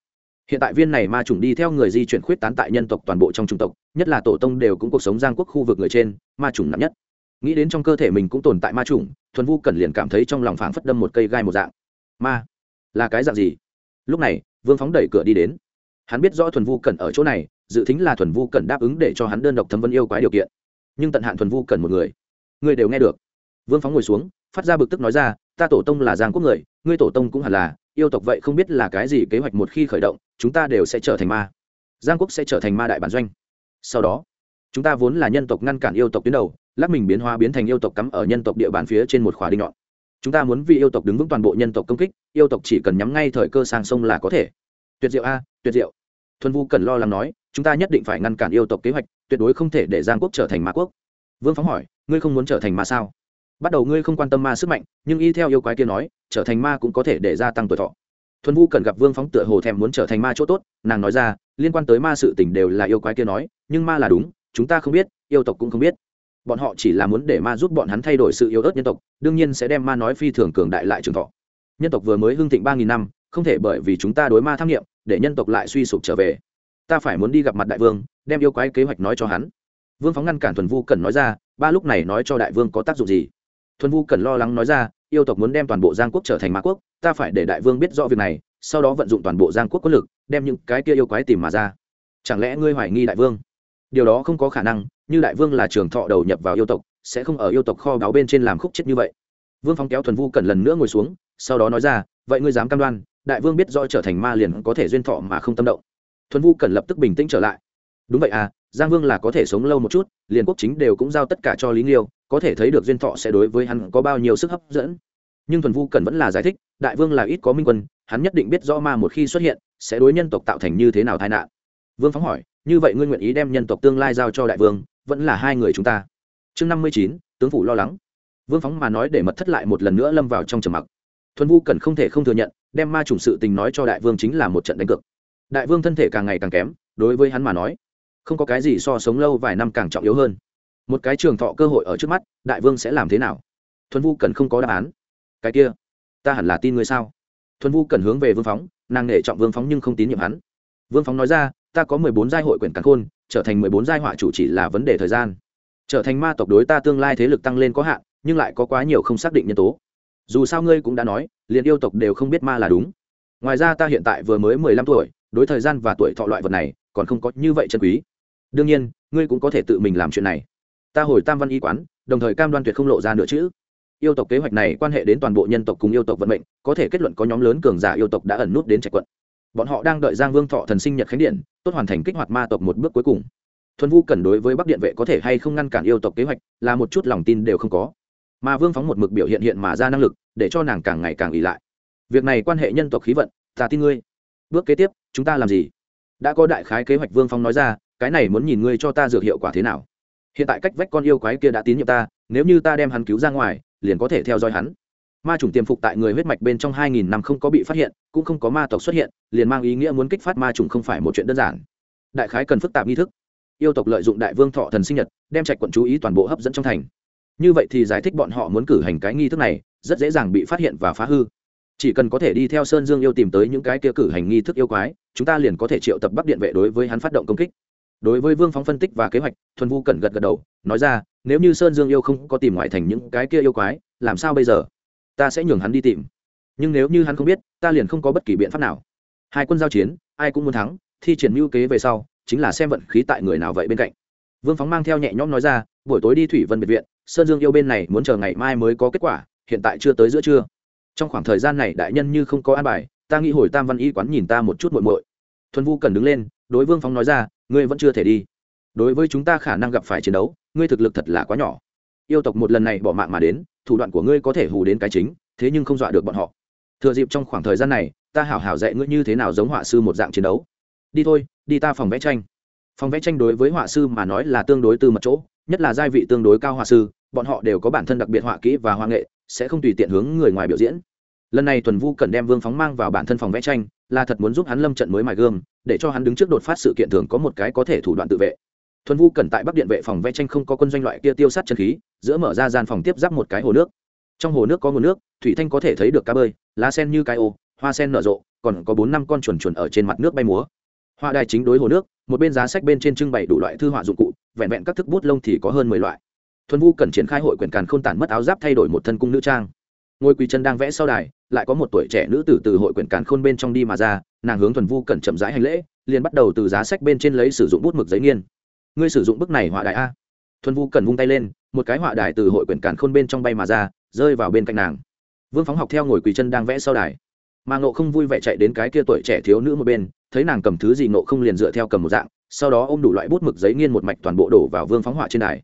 [SPEAKER 1] Hiện tại viên này ma trùng đi theo người di chuyển khuyết tán tại nhân tộc toàn bộ trong trung tộc, nhất là tổ tông đều cũng cuộc sống giang quốc khu vực người trên, ma trùng nặng nhất nghĩ đến trong cơ thể mình cũng tồn tại ma trùng thuần vu Cẩn liền cảm thấy trong lòng phảng phất đâm một cây gai một dạng. Ma? Là cái dạng gì? Lúc này, vương phóng đẩy cửa đi đến. Hắn biết rõ thuần vu Cẩn ở chỗ này, dự tính là thuần vu Cẩn đáp ứng để cho hắn đơn độc thấm vấn yêu quái điều kiện. Nhưng tận hạn thuần vu Cẩn một người. Người đều nghe được. Vương phóng ngồi xuống, phát ra bực tức nói ra, ta tổ tông là giang quốc người, ngươi tổ tông cũng hẳn là, yêu tộc vậy không biết là cái gì kế hoạch một khi khởi động, chúng ta đều sẽ trở thành ma. Giang quốc sẽ trở thành ma đại bản doanh. Sau đó, chúng ta vốn là nhân tộc ngăn cản yêu tộc tuyến đầu lắp mình biến hóa biến thành yêu tộc cắm ở nhân tộc địa bàn phía trên một khóa đinh nhọn. Chúng ta muốn vì yêu tộc đứng vững toàn bộ nhân tộc công kích, yêu tộc chỉ cần nhắm ngay thời cơ sang sông là có thể. Tuyệt diệu a, tuyệt diệu. Thuần vu cần lo lắng nói, chúng ta nhất định phải ngăn cản yêu tộc kế hoạch, tuyệt đối không thể để giang quốc trở thành ma quốc. Vương phóng hỏi, ngươi không muốn trở thành ma sao? Bắt đầu ngươi không quan tâm ma sức mạnh, nhưng y theo yêu quái kia nói, trở thành ma cũng có thể để gia tăng tuổi thọ. Thuần vu cần gặp vương phóng tựa hồ thèm muốn trở thành ma chỗ tốt, nàng nói ra, liên quan tới ma sự tình đều là yêu quái kia nói, nhưng ma là đúng, chúng ta không biết, yêu tộc cũng không biết bọn họ chỉ là muốn để ma giúp bọn hắn thay đổi sự yếu ớt nhân tộc, đương nhiên sẽ đem ma nói phi thường cường đại lại trường thọ. Nhân tộc vừa mới hưng thịnh ba nghìn năm, không thể bởi vì chúng ta đối ma tham nghiệm, để nhân tộc lại suy sụp trở về. Ta phải muốn đi gặp mặt đại vương, đem yêu quái kế hoạch nói cho hắn. Vương phóng ngăn cản thuần vu cần nói ra, ba lúc này nói cho đại vương có tác dụng gì? Thuần vu cần lo lắng nói ra, yêu tộc muốn đem toàn bộ giang quốc trở thành ma quốc, ta phải để đại vương biết rõ việc này, sau đó vận dụng toàn bộ giang quốc quân lực, đem những cái kia yêu quái tìm mà ra. Chẳng lẽ ngươi hoài nghi đại vương? Điều đó không có khả năng, như đại vương là trường thọ đầu nhập vào yêu tộc, sẽ không ở yêu tộc kho báu bên trên làm khúc chết như vậy. Vương phóng kéo thuần vu cần lần nữa ngồi xuống, sau đó nói ra, vậy ngươi dám cam đoan, đại vương biết rõ trở thành ma liền có thể duyên thọ mà không tâm động. Thuần vu cần lập tức bình tĩnh trở lại. Đúng vậy à giang vương là có thể sống lâu một chút, liền quốc chính đều cũng giao tất cả cho lý nghiêu, có thể thấy được duyên thọ sẽ đối với hắn có bao nhiêu sức hấp dẫn. Nhưng thuần vu cần vẫn là giải thích, đại vương là ít có minh quân, hắn nhất định biết rõ ma một khi xuất hiện, sẽ đối nhân tộc tạo thành như thế nào tai nạn. Vương phóng hỏi như vậy ngươi nguyện ý đem nhân tộc tương lai giao cho đại vương, vẫn là hai người chúng ta. Chương năm mươi chín, tướng phủ lo lắng. Vương phóng mà nói để mật thất lại một lần nữa lâm vào trong trầm mặc. Thuần vu cần không thể không thừa nhận, đem ma chủng sự tình nói cho đại vương chính là một trận đánh cược. Đại vương thân thể càng ngày càng kém, đối với hắn mà nói, không có cái gì so sống lâu vài năm càng trọng yếu hơn. Một cái trường thọ cơ hội ở trước mắt, đại vương sẽ làm thế nào? Thuần vu cần không có đáp án. Cái kia, ta hẳn là tin ngươi sao? Thuần vu cần hướng về vương phóng, nàng nể trọng vương phóng nhưng không tín nhiệm hắn. Vương phóng nói ra ta có mười bốn giai hội quyển càn khôn, trở thành mười bốn giai họa chủ chỉ là vấn đề thời gian. Trở thành ma tộc đối ta tương lai thế lực tăng lên có hạn, nhưng lại có quá nhiều không xác định nhân tố. Dù sao ngươi cũng đã nói, liền yêu tộc đều không biết ma là đúng. Ngoài ra ta hiện tại vừa mới mười lăm tuổi, đối thời gian và tuổi thọ loại vật này, còn không có như vậy chân quý. Đương nhiên, ngươi cũng có thể tự mình làm chuyện này. Ta hồi tam văn y quán, đồng thời cam đoan tuyệt không lộ ra nữa chứ. yêu tộc kế hoạch này quan hệ đến toàn bộ nhân tộc cùng yêu tộc vận mệnh, có thể kết luận có nhóm lớn cường giả yêu tộc đã ẩn nút đến trạch quận bọn họ đang đợi giang vương thọ thần sinh nhật khánh điện, tốt hoàn thành kích hoạt ma tộc một bước cuối cùng. Thuần vu cần đối với bắc điện vệ có thể hay không ngăn cản yêu tộc kế hoạch, là một chút lòng tin đều không có. Mà vương phóng một mực biểu hiện hiện mà ra năng lực, để cho nàng càng ngày càng ỉ lại. Việc này quan hệ nhân tộc khí vận, ta tin ngươi. Bước kế tiếp, chúng ta làm gì? Đã có đại khái kế hoạch vương phong nói ra, cái này muốn nhìn ngươi cho ta dược hiệu quả thế nào. Hiện tại cách vách con yêu quái kia đã tín nhiệm ta, nếu như ta đem hắn cứu ra ngoài, liền có thể theo dõi hắn ma chủng tiềm phục tại người huyết mạch bên trong hai nghìn năm không có bị phát hiện, cũng không có ma tộc xuất hiện, liền mang ý nghĩa muốn kích phát ma chủng không phải một chuyện đơn giản. Đại khái cần phức tạp nghi thức. Yêu tộc lợi dụng đại vương thọ thần sinh nhật, đem trạch quận chú ý toàn bộ hấp dẫn trong thành. Như vậy thì giải thích bọn họ muốn cử hành cái nghi thức này, rất dễ dàng bị phát hiện và phá hư. Chỉ cần có thể đi theo sơn dương yêu tìm tới những cái kia cử hành nghi thức yêu quái, chúng ta liền có thể triệu tập bắc điện vệ đối với hắn phát động công kích. Đối với vương phóng phân tích và kế hoạch, thuần vu cẩn gật gật đầu, nói ra, nếu như sơn dương yêu không có tìm ngoại thành những cái kia yêu quái, làm sao bây giờ? Ta sẽ nhường hắn đi tìm. Nhưng nếu như hắn không biết, ta liền không có bất kỳ biện pháp nào. Hai quân giao chiến, ai cũng muốn thắng, thi triển mưu kế về sau, chính là xem vận khí tại người nào vậy bên cạnh. Vương phóng mang theo nhẹ nhõm nói ra, buổi tối đi thủy vân biệt viện, sơn dương yêu bên này muốn chờ ngày mai mới có kết quả, hiện tại chưa tới giữa trưa. Trong khoảng thời gian này đại nhân như không có an bài, ta nghĩ hồi tam văn y quán nhìn ta một chút muội muội. Thuần vu cần đứng lên, đối vương phóng nói ra, ngươi vẫn chưa thể đi. Đối với chúng ta khả năng gặp phải chiến đấu, ngươi thực lực thật là quá nhỏ. Yêu tộc một lần này bỏ mạng mà đến thủ đoạn của ngươi có thể hù đến cái chính, thế nhưng không dọa được bọn họ. Thừa dịp trong khoảng thời gian này, ta hảo hảo dạy ngươi như thế nào giống họa sư một dạng chiến đấu. Đi thôi, đi ta phòng vẽ tranh. Phòng vẽ tranh đối với họa sư mà nói là tương đối từ mật chỗ, nhất là giai vị tương đối cao họa sư, bọn họ đều có bản thân đặc biệt họa kỹ và hoa nghệ, sẽ không tùy tiện hướng người ngoài biểu diễn. Lần này tuần vu cần đem vương phóng mang vào bản thân phòng vẽ tranh, là thật muốn giúp hắn lâm trận mới mài gương để cho hắn đứng trước đột phát sự kiện thường có một cái có thể thủ đoạn tự vệ thuần vu cần tại bắc điện vệ phòng vẽ tranh không có quân doanh loại kia tiêu sát chân khí, giữa mở ra gian phòng tiếp giáp một cái hồ nước. Trong hồ nước có nguồn nước, thủy thanh có thể thấy được cá bơi, lá sen như cái ô, hoa sen nở rộ, còn có bốn năm con chuồn chuồn ở trên mặt nước bay múa. Hoa đài chính đối hồ nước, một bên giá sách bên trên trưng bày đủ loại thư họa dụng cụ, vẹn vẹn các thức bút lông thì có hơn mười loại. Thuần vu cần triển khai hội quyền càn k h ô n tản mất áo giáp thay đổi một thân cung nữ trang. Ngôi quỳ chân đang vẽ sau đài, lại có một tuổi trẻ nữ tử từ hội quyền càn khôn bên trong đi mà ra, nàng hướng thuần vu cần chậm rãi hành lễ, liền bắt đầu từ giá sách bên trên lấy sử dụng bút mực giấy nghiên ngươi sử dụng bức này họa đại a. Thuần vu cần vung tay lên, một cái họa đài từ hội quyền càn khôn bên trong bay mà ra, rơi vào bên cạnh nàng. Vương phóng học theo ngồi quỳ chân đang vẽ sau đài. Mà ngộ không vui vẻ chạy đến cái kia tuổi trẻ thiếu nữ một bên, thấy nàng cầm thứ gì ngộ không liền dựa theo cầm một dạng, sau đó ôm đủ loại bút mực giấy nghiên một mạch toàn bộ đổ vào vương phóng họa trên đài.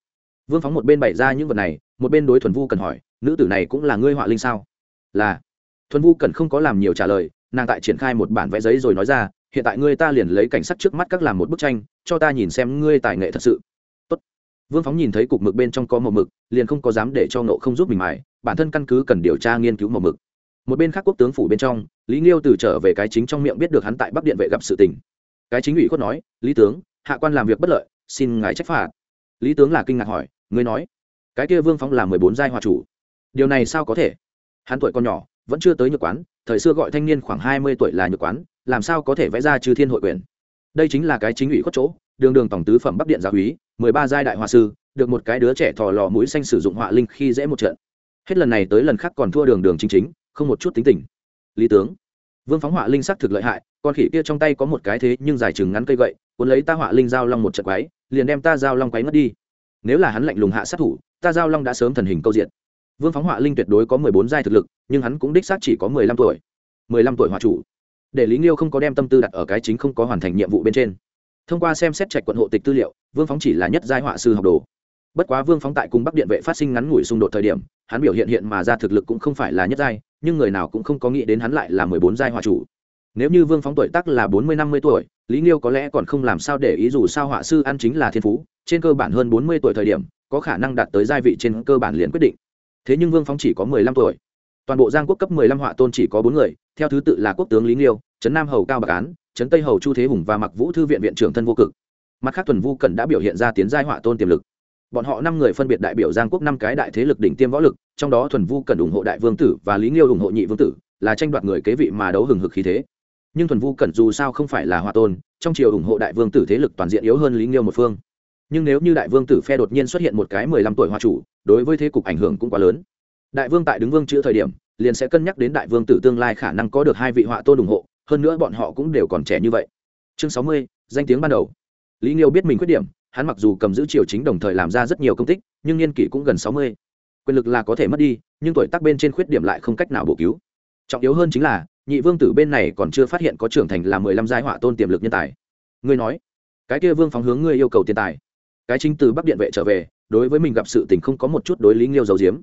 [SPEAKER 1] Vương phóng một bên bày ra những vật này, một bên đối thuần vu cần hỏi, nữ tử này cũng là ngươi họa linh sao? Là. Thuần vu cần không có làm nhiều trả lời, nàng tại triển khai một bản vẽ giấy rồi nói ra hiện tại ngươi ta liền lấy cảnh sắc trước mắt các làm một bức tranh, cho ta nhìn xem ngươi tài nghệ thật sự. Tốt. vương phóng nhìn thấy cục mực bên trong có màu mực, liền không có dám để cho nộ không giúp mình mài, bản thân căn cứ cần điều tra nghiên cứu màu mực. Một bên khác quốc tướng phủ bên trong, lý nghiêu từ trở về cái chính trong miệng biết được hắn tại bắc điện vệ gặp sự tình. Cái chính ủy khuất nói, lý tướng, hạ quan làm việc bất lợi, xin ngài trách phạt. Lý tướng là kinh ngạc hỏi, ngươi nói, cái kia vương phóng là mười bốn giai hòa chủ, điều này sao có thể? Hắn tuổi còn nhỏ, vẫn chưa tới nhược quán thời xưa gọi thanh niên khoảng hai mươi tuổi là nhược quán, làm sao có thể vẽ ra trừ thiên hội quyền? Đây chính là cái chính ủy khuất chỗ, đường đường tổng tứ phẩm bắc điện gia úy, mười ba giai đại hòa sư, được một cái đứa trẻ thò lò mũi xanh sử dụng họa linh khi dễ một trận. Hết lần này tới lần khác còn thua đường đường chính chính, không một chút tính tình. Lý tướng, vương phóng họa linh sắc thực lợi hại, con khỉ kia trong tay có một cái thế nhưng dài chừng ngắn cây gậy, cuốn lấy ta họa linh giao long một trận quái, liền đem ta giao long quái ngất đi. Nếu là hắn lạnh lùng hạ sát thủ, ta giao long đã sớm thần hình câu diện vương phóng họa linh tuyệt đối có mười bốn giai thực lực, nhưng hắn cũng đích xác chỉ có mười lăm tuổi. Mười lăm tuổi hòa chủ. Để lý nghiêu không có đem tâm tư đặt ở cái chính không có hoàn thành nhiệm vụ bên trên. Thông qua xem xét trạch quận hộ tịch tư liệu, vương phóng chỉ là nhất giai họa sư học đồ. Bất quá vương phóng tại cùng bắc điện vệ phát sinh ngắn ngủi xung đột thời điểm, hắn biểu hiện hiện mà ra thực lực cũng không phải là nhất giai, nhưng người nào cũng không có nghĩ đến hắn lại là mười bốn giai họa chủ. Nếu như vương phóng tuổi tác là bốn mươi năm mươi tuổi, lý nghiêu có lẽ còn không làm sao để ý dù sao họa sư ăn chính là thiên phú, trên cơ bản hơn bốn mươi tuổi thời điểm, có khả năng đạt tới giai vị trên cơ bản liền quyết định thế nhưng vương phóng chỉ có mười lăm tuổi. Toàn bộ giang quốc cấp mười lăm họa tôn chỉ có bốn người, theo thứ tự là quốc tướng lý nghiêu, trấn nam hầu cao bạc án, trấn tây hầu chu thế hùng và mặc vũ thư viện viện trưởng thân vô cực. Mặt khác tuần vu cần đã biểu hiện ra tiến giai họa tôn tiềm lực. Bọn họ năm người phân biệt đại biểu giang quốc năm cái đại thế lực đỉnh tiêm võ lực, trong đó thuần vu cần ủng hộ đại vương tử và lý nghiêu ủng hộ nhị vương tử, là tranh đoạt người kế vị mà đấu hừng hực khí thế. Nhưng thuần vu cần dù sao không phải là hòa tôn, trong chiều ủng hộ đại vương tử thế lực toàn diện yếu hơn lý nghiêu một phương. Nhưng nếu như đại vương tử phe đột nhiên xuất hiện một cái mười lăm tuổi hòa chủ đối với thế cục ảnh hưởng cũng quá lớn. Đại vương tại đứng vương chữ thời điểm, liền sẽ cân nhắc đến đại vương tử tương lai khả năng có được hai vị họa tôn ủng hộ, hơn nữa bọn họ cũng đều còn trẻ như vậy. Chương sáu mươi, danh tiếng ban đầu. Lý nghiêu biết mình khuyết điểm, hắn mặc dù cầm giữ triều chính đồng thời làm ra rất nhiều công tích, nhưng niên kỷ cũng gần sáu mươi. Quyền lực là có thể mất đi, nhưng tuổi tác bên trên khuyết điểm lại không cách nào bổ cứu. Trọng yếu hơn chính là, nhị vương tử bên này còn chưa phát hiện có trưởng thành là mười lăm giai họa tôn tiềm lực nhân tài. Ngươi nói, cái kia vương phóng hướng ngươi yêu cầu tiền tài. Cái chính từ bắc điện vệ trở về đối với mình gặp sự tình không có một chút đối lý nghiêu dầu diếm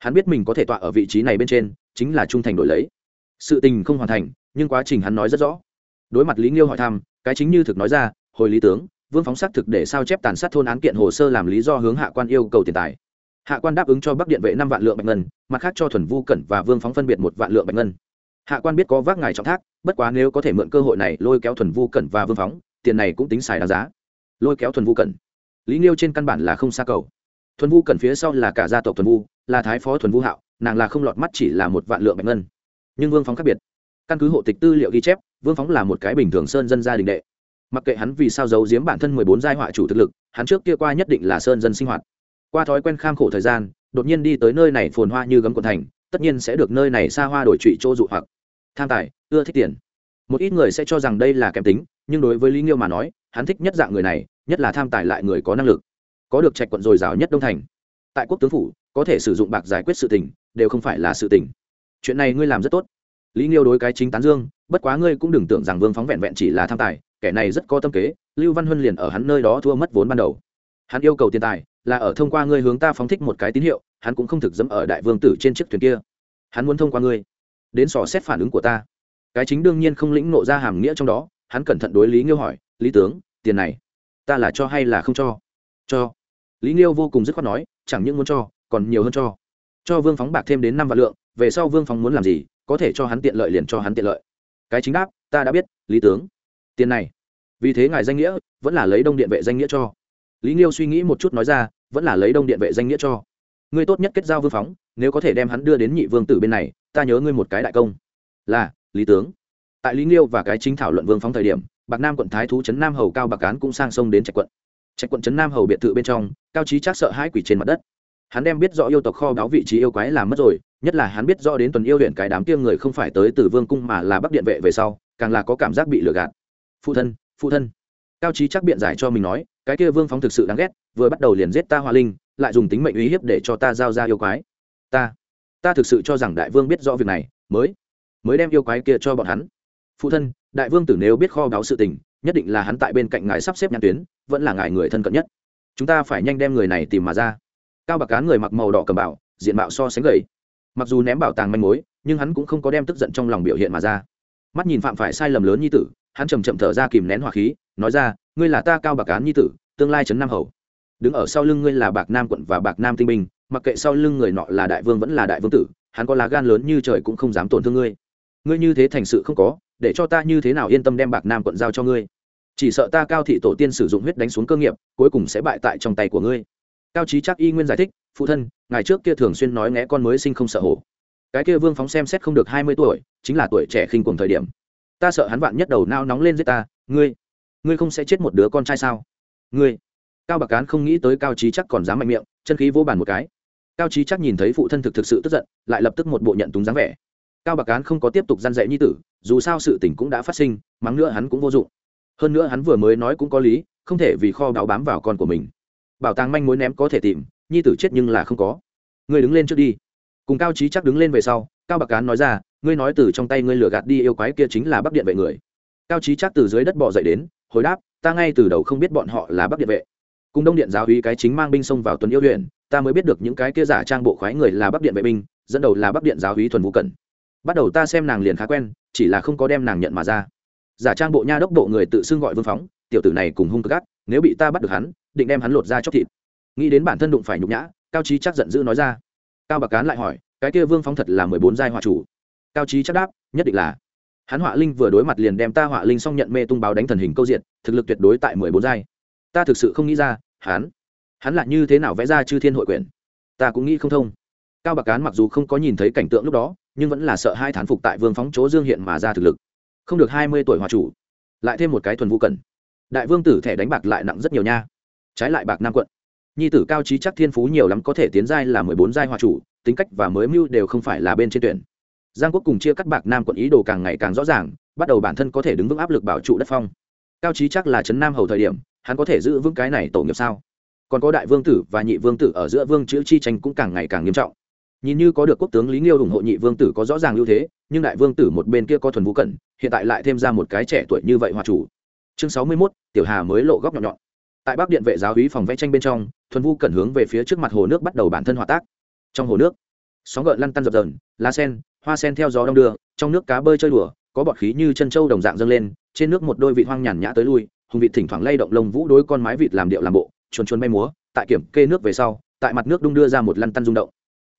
[SPEAKER 1] hắn biết mình có thể tọa ở vị trí này bên trên, chính là trung thành đổi lấy. Sự tình không hoàn thành, nhưng quá trình hắn nói rất rõ. Đối mặt lý nghiêu hỏi thăm, cái chính như thực nói ra, hồi lý tướng, vương phóng xác thực để sao chép tàn sát thôn án kiện hồ sơ làm lý do hướng hạ quan yêu cầu tiền tài. Hạ quan đáp ứng cho bắc điện vệ năm vạn lượng bạch ngân, mặt khác cho thuần vu cẩn và vương phóng phân biệt một vạn lượng bạch ngân. Hạ quan biết có vác ngài trọng thác, bất quá nếu có thể mượn cơ hội này lôi kéo thuần vu cẩn và vương phóng, tiền này cũng tính xài đáng giá. Lôi kéo thuần vu cẩn lý nghiêu trên căn bản là không xa cầu. Thuần vu cần phía sau là cả gia tộc thuần vu, là thái phó thuần vu hạo, nàng là không lọt mắt chỉ là một vạn lượng bạch ngân. Nhưng vương phóng khác biệt. Căn cứ hộ tịch tư liệu ghi chép, vương phóng là một cái bình thường sơn dân gia đình đệ. Mặc kệ hắn vì sao giấu giếm bản thân mười bốn giai họa chủ thực lực, hắn trước kia qua nhất định là sơn dân sinh hoạt. Qua thói quen kham khổ thời gian, đột nhiên đi tới nơi này phồn hoa như gấm quần thành, tất nhiên sẽ được nơi này xa hoa đổi trụy chỗ dụ hoặc. Tham tài, ưa thích tiền. Một ít người sẽ cho rằng đây là kém tính, nhưng đối với lý nghiêu mà nói hắn thích nhất dạng người này, nhất là tham tài lại người có năng lực. Có được trạch quận dồi dào nhất đông thành. Tại quốc tướng phủ, có thể sử dụng bạc giải quyết sự tình, đều không phải là sự tình. Chuyện này ngươi làm rất tốt. Lý nghiêu đối cái chính tán dương, bất quá ngươi cũng đừng tưởng rằng vương phóng vẹn vẹn chỉ là tham tài, kẻ này rất có tâm kế, lưu văn huân liền ở hắn nơi đó thua mất vốn ban đầu. Hắn yêu cầu tiền tài, là ở thông qua ngươi hướng ta phóng thích một cái tín hiệu, hắn cũng không thực dẫm ở đại vương tử trên chiếc thuyền kia. Hắn muốn thông qua ngươi, đến sò xét phản ứng của ta. Cái chính đương nhiên không lĩnh nộ ra hàm nghĩa trong đó, hắn cẩn thận đối lý nghiêu hỏi lý tướng, tiền này, ta là cho hay là không cho? Cho. Lý nghiêu vô cùng dứt khoát nói, chẳng những muốn cho, còn nhiều hơn cho. Cho vương phóng bạc thêm đến năm vạn lượng, về sau vương phóng muốn làm gì, có thể cho hắn tiện lợi liền cho hắn tiện lợi. Cái chính đáp, ta đã biết, lý tướng. Tiền này. Vì thế ngài danh nghĩa, vẫn là lấy đông điện vệ danh nghĩa cho. Lý nghiêu suy nghĩ một chút nói ra, vẫn là lấy đông điện vệ danh nghĩa cho. Ngươi tốt nhất kết giao vương phóng, nếu có thể đem hắn đưa đến nhị vương tử bên này, ta nhớ ngươi một cái đại công. Là, lý tướng. Tại lý nghiêu và cái chính thảo luận vương phóng thời điểm bạc nam quận thái thú trấn nam hầu cao bạc cán cũng sang sông đến trạch quận. Trạch quận trấn nam hầu biệt thự bên trong, cao trí chắc sợ hãi quỷ trên mặt đất. Hắn đem biết rõ yêu tộc kho báo vị trí yêu quái làm mất rồi, nhất là hắn biết rõ đến tuần yêu huyện cái đám kia người không phải tới từ vương cung mà là bắc điện vệ về sau, càng là có cảm giác bị lừa gạt. Phụ thân phụ thân. Cao trí chắc biện giải cho mình nói, cái kia vương phóng thực sự đáng ghét, vừa bắt đầu liền giết ta hoa linh, lại dùng tính mệnh uy hiếp để cho ta giao ra yêu quái. Ta ta thực sự cho rằng đại vương biết rõ việc này, mới mới đem yêu quái kia cho bọn hắn phụ thân, đại vương tử nếu biết kho báo sự tình, nhất định là hắn tại bên cạnh ngài sắp xếp nhãn tuyến, vẫn là ngài người thân cận nhất. Chúng ta phải nhanh đem người này tìm mà ra. Cao bạc cán người mặc màu đỏ cầm bảo diện mạo so sánh gầy. Mặc dù ném bảo tàng manh mối, nhưng hắn cũng không có đem tức giận trong lòng biểu hiện mà ra. Mắt nhìn phạm phải sai lầm lớn như tử, hắn chầm chậm thở ra kìm nén hỏa khí, nói ra, ngươi là ta cao bạc cán nhi tử, tương lai trấn nam hầu. Đứng ở sau lưng ngươi là bạc nam quận và bạc nam tinh binh, mặc kệ sau lưng người nọ là đại vương vẫn là đại vương tử, hắn có lá gan lớn như trời cũng không dám tổn thương ngươi. Ngươi như thế thành sự không có để cho ta như thế nào yên tâm đem bạc nam quận giao cho ngươi. Chỉ sợ ta cao thị tổ tiên sử dụng huyết đánh xuống cơ nghiệp, cuối cùng sẽ bại tại trong tay của ngươi. Cao trí chắc y nguyên giải thích, phụ thân ngày trước kia thường xuyên nói nghe con mới sinh không sợ hổ. Cái kia vương phóng xem xét không được hai mươi tuổi, chính là tuổi trẻ khinh cùng thời điểm. Ta sợ hắn vạn nhất đầu nao nóng lên giết ta, ngươi ngươi không sẽ chết một đứa con trai sao? Ngươi. Cao bạc cán không nghĩ tới cao trí chắc còn dám mạnh miệng, chân khí vô bàn một cái. Cao trí chắc nhìn thấy phụ thân thực thực sự tức giận, lại lập tức một bộ nhận túng dáng vẻ cao bạc cán không có tiếp tục g i a n dạy nhi tử, dù sao sự tình cũng đã phát sinh, mắng nữa hắn cũng vô dụng. Hơn nữa hắn vừa mới nói cũng có lý, không thể vì kho báo bám vào con của mình. Bảo tàng manh mối ném có thể tìm, nhi tử chết nhưng là không có. Ngươi đứng lên trước đi. Cùng cao trí chắc đứng lên về sau, cao bạc cán nói ra, ngươi nói từ trong tay ngươi lừa gạt đi yêu quái kia chính là bắc điện vệ người. Cao trí chắc từ dưới đất bỏ dậy đến, hồi đáp, ta ngay từ đầu không biết bọn họ là bắc điện vệ. Cùng đông điện giáo uy cái chính mang binh xông vào tuần yêu huyện, ta mới biết được những cái kia giả trang bộ khoái người là bắc điện vệ binh, dẫn đầu là bắc điện giáo uy thuần vũ cẩn bắt đầu ta xem nàng liền khá quen, chỉ là không có đem nàng nhận mà ra. Giả trang bộ nha đốc bộ người tự xưng gọi vương phóng, tiểu tử này cùng hung cực gắt nếu bị ta bắt được hắn, định đem hắn lột ra chóc thịt. Nghĩ đến bản thân đụng phải nhục nhã, cao trí chắc giận dữ nói ra. Cao bạc cán lại hỏi, cái kia vương phóng thật là mười bốn giai họa chủ? Cao trí chắc đáp, nhất định là. Hắn họa linh vừa đối mặt liền đem ta họa linh xong nhận mê tung báo đánh thần hình câu diện thực lực tuyệt đối tại mười bốn giai. Ta thực sự không nghĩ ra, hắn hắn là như thế nào vẽ ra chư thiên hội quyển? Ta cũng nghĩ không thông. Cao bạc cán mặc dù không có nhìn thấy cảnh tượng lúc đó nhưng vẫn là sợ hai thán phục tại vương phóng chỗ dương hiện mà ra thực lực. Không được hai mươi tuổi hòa chủ, lại thêm một cái thuần vũ cần. Đại vương tử thẻ đánh bạc lại nặng rất nhiều nha. Trái lại bạc nam quận. Nhi tử cao trí chắc thiên phú nhiều lắm có thể tiến giai là mười bốn giai hòa chủ, tính cách và mới mưu đều không phải là bên trên tuyển. Giang quốc cùng chia cắt bạc nam quận ý đồ càng ngày càng rõ ràng, bắt đầu bản thân có thể đứng vững áp lực bảo trụ đất phong. Cao trí chắc là trấn nam hầu thời điểm, hắn có thể giữ vững cái này tổ nghiệp sao? Còn có đại vương tử và nhị vương tử ở giữa vương chữ chi tranh cũng càng ngày càng nghiêm trọng nhìn như có được quốc tướng lý nghiêu ủng hộ nhị vương tử có rõ ràng ưu thế nhưng đại vương tử một bên kia có thuần vũ cẩn hiện tại lại thêm ra một cái trẻ tuổi như vậy hòa chủ. Chương sáu mươi 61, tiểu hà mới lộ góc nhọn nhọn. Tại bắc điện vệ giáo hí phòng vẽ tranh bên trong thuần vũ cẩn hướng về phía trước mặt hồ nước bắt đầu bản thân hòa tác. Trong hồ nước sóng gợn lăn tăn dập dờn lá sen hoa sen theo gió đông đưa trong nước cá bơi chơi đùa có bọt khí như chân trâu đồng dạng dâng lên trên nước một đôi vị hoang nhàn nhã tới lui hùng vịt thỉnh thoảng lay động lông vũ đối con mái vịt làm điệu làm bộ chuồn chuồn bay múa tại kiểm kê nước về sau tại mặt nước đung đưa ra một lăn tăn rung động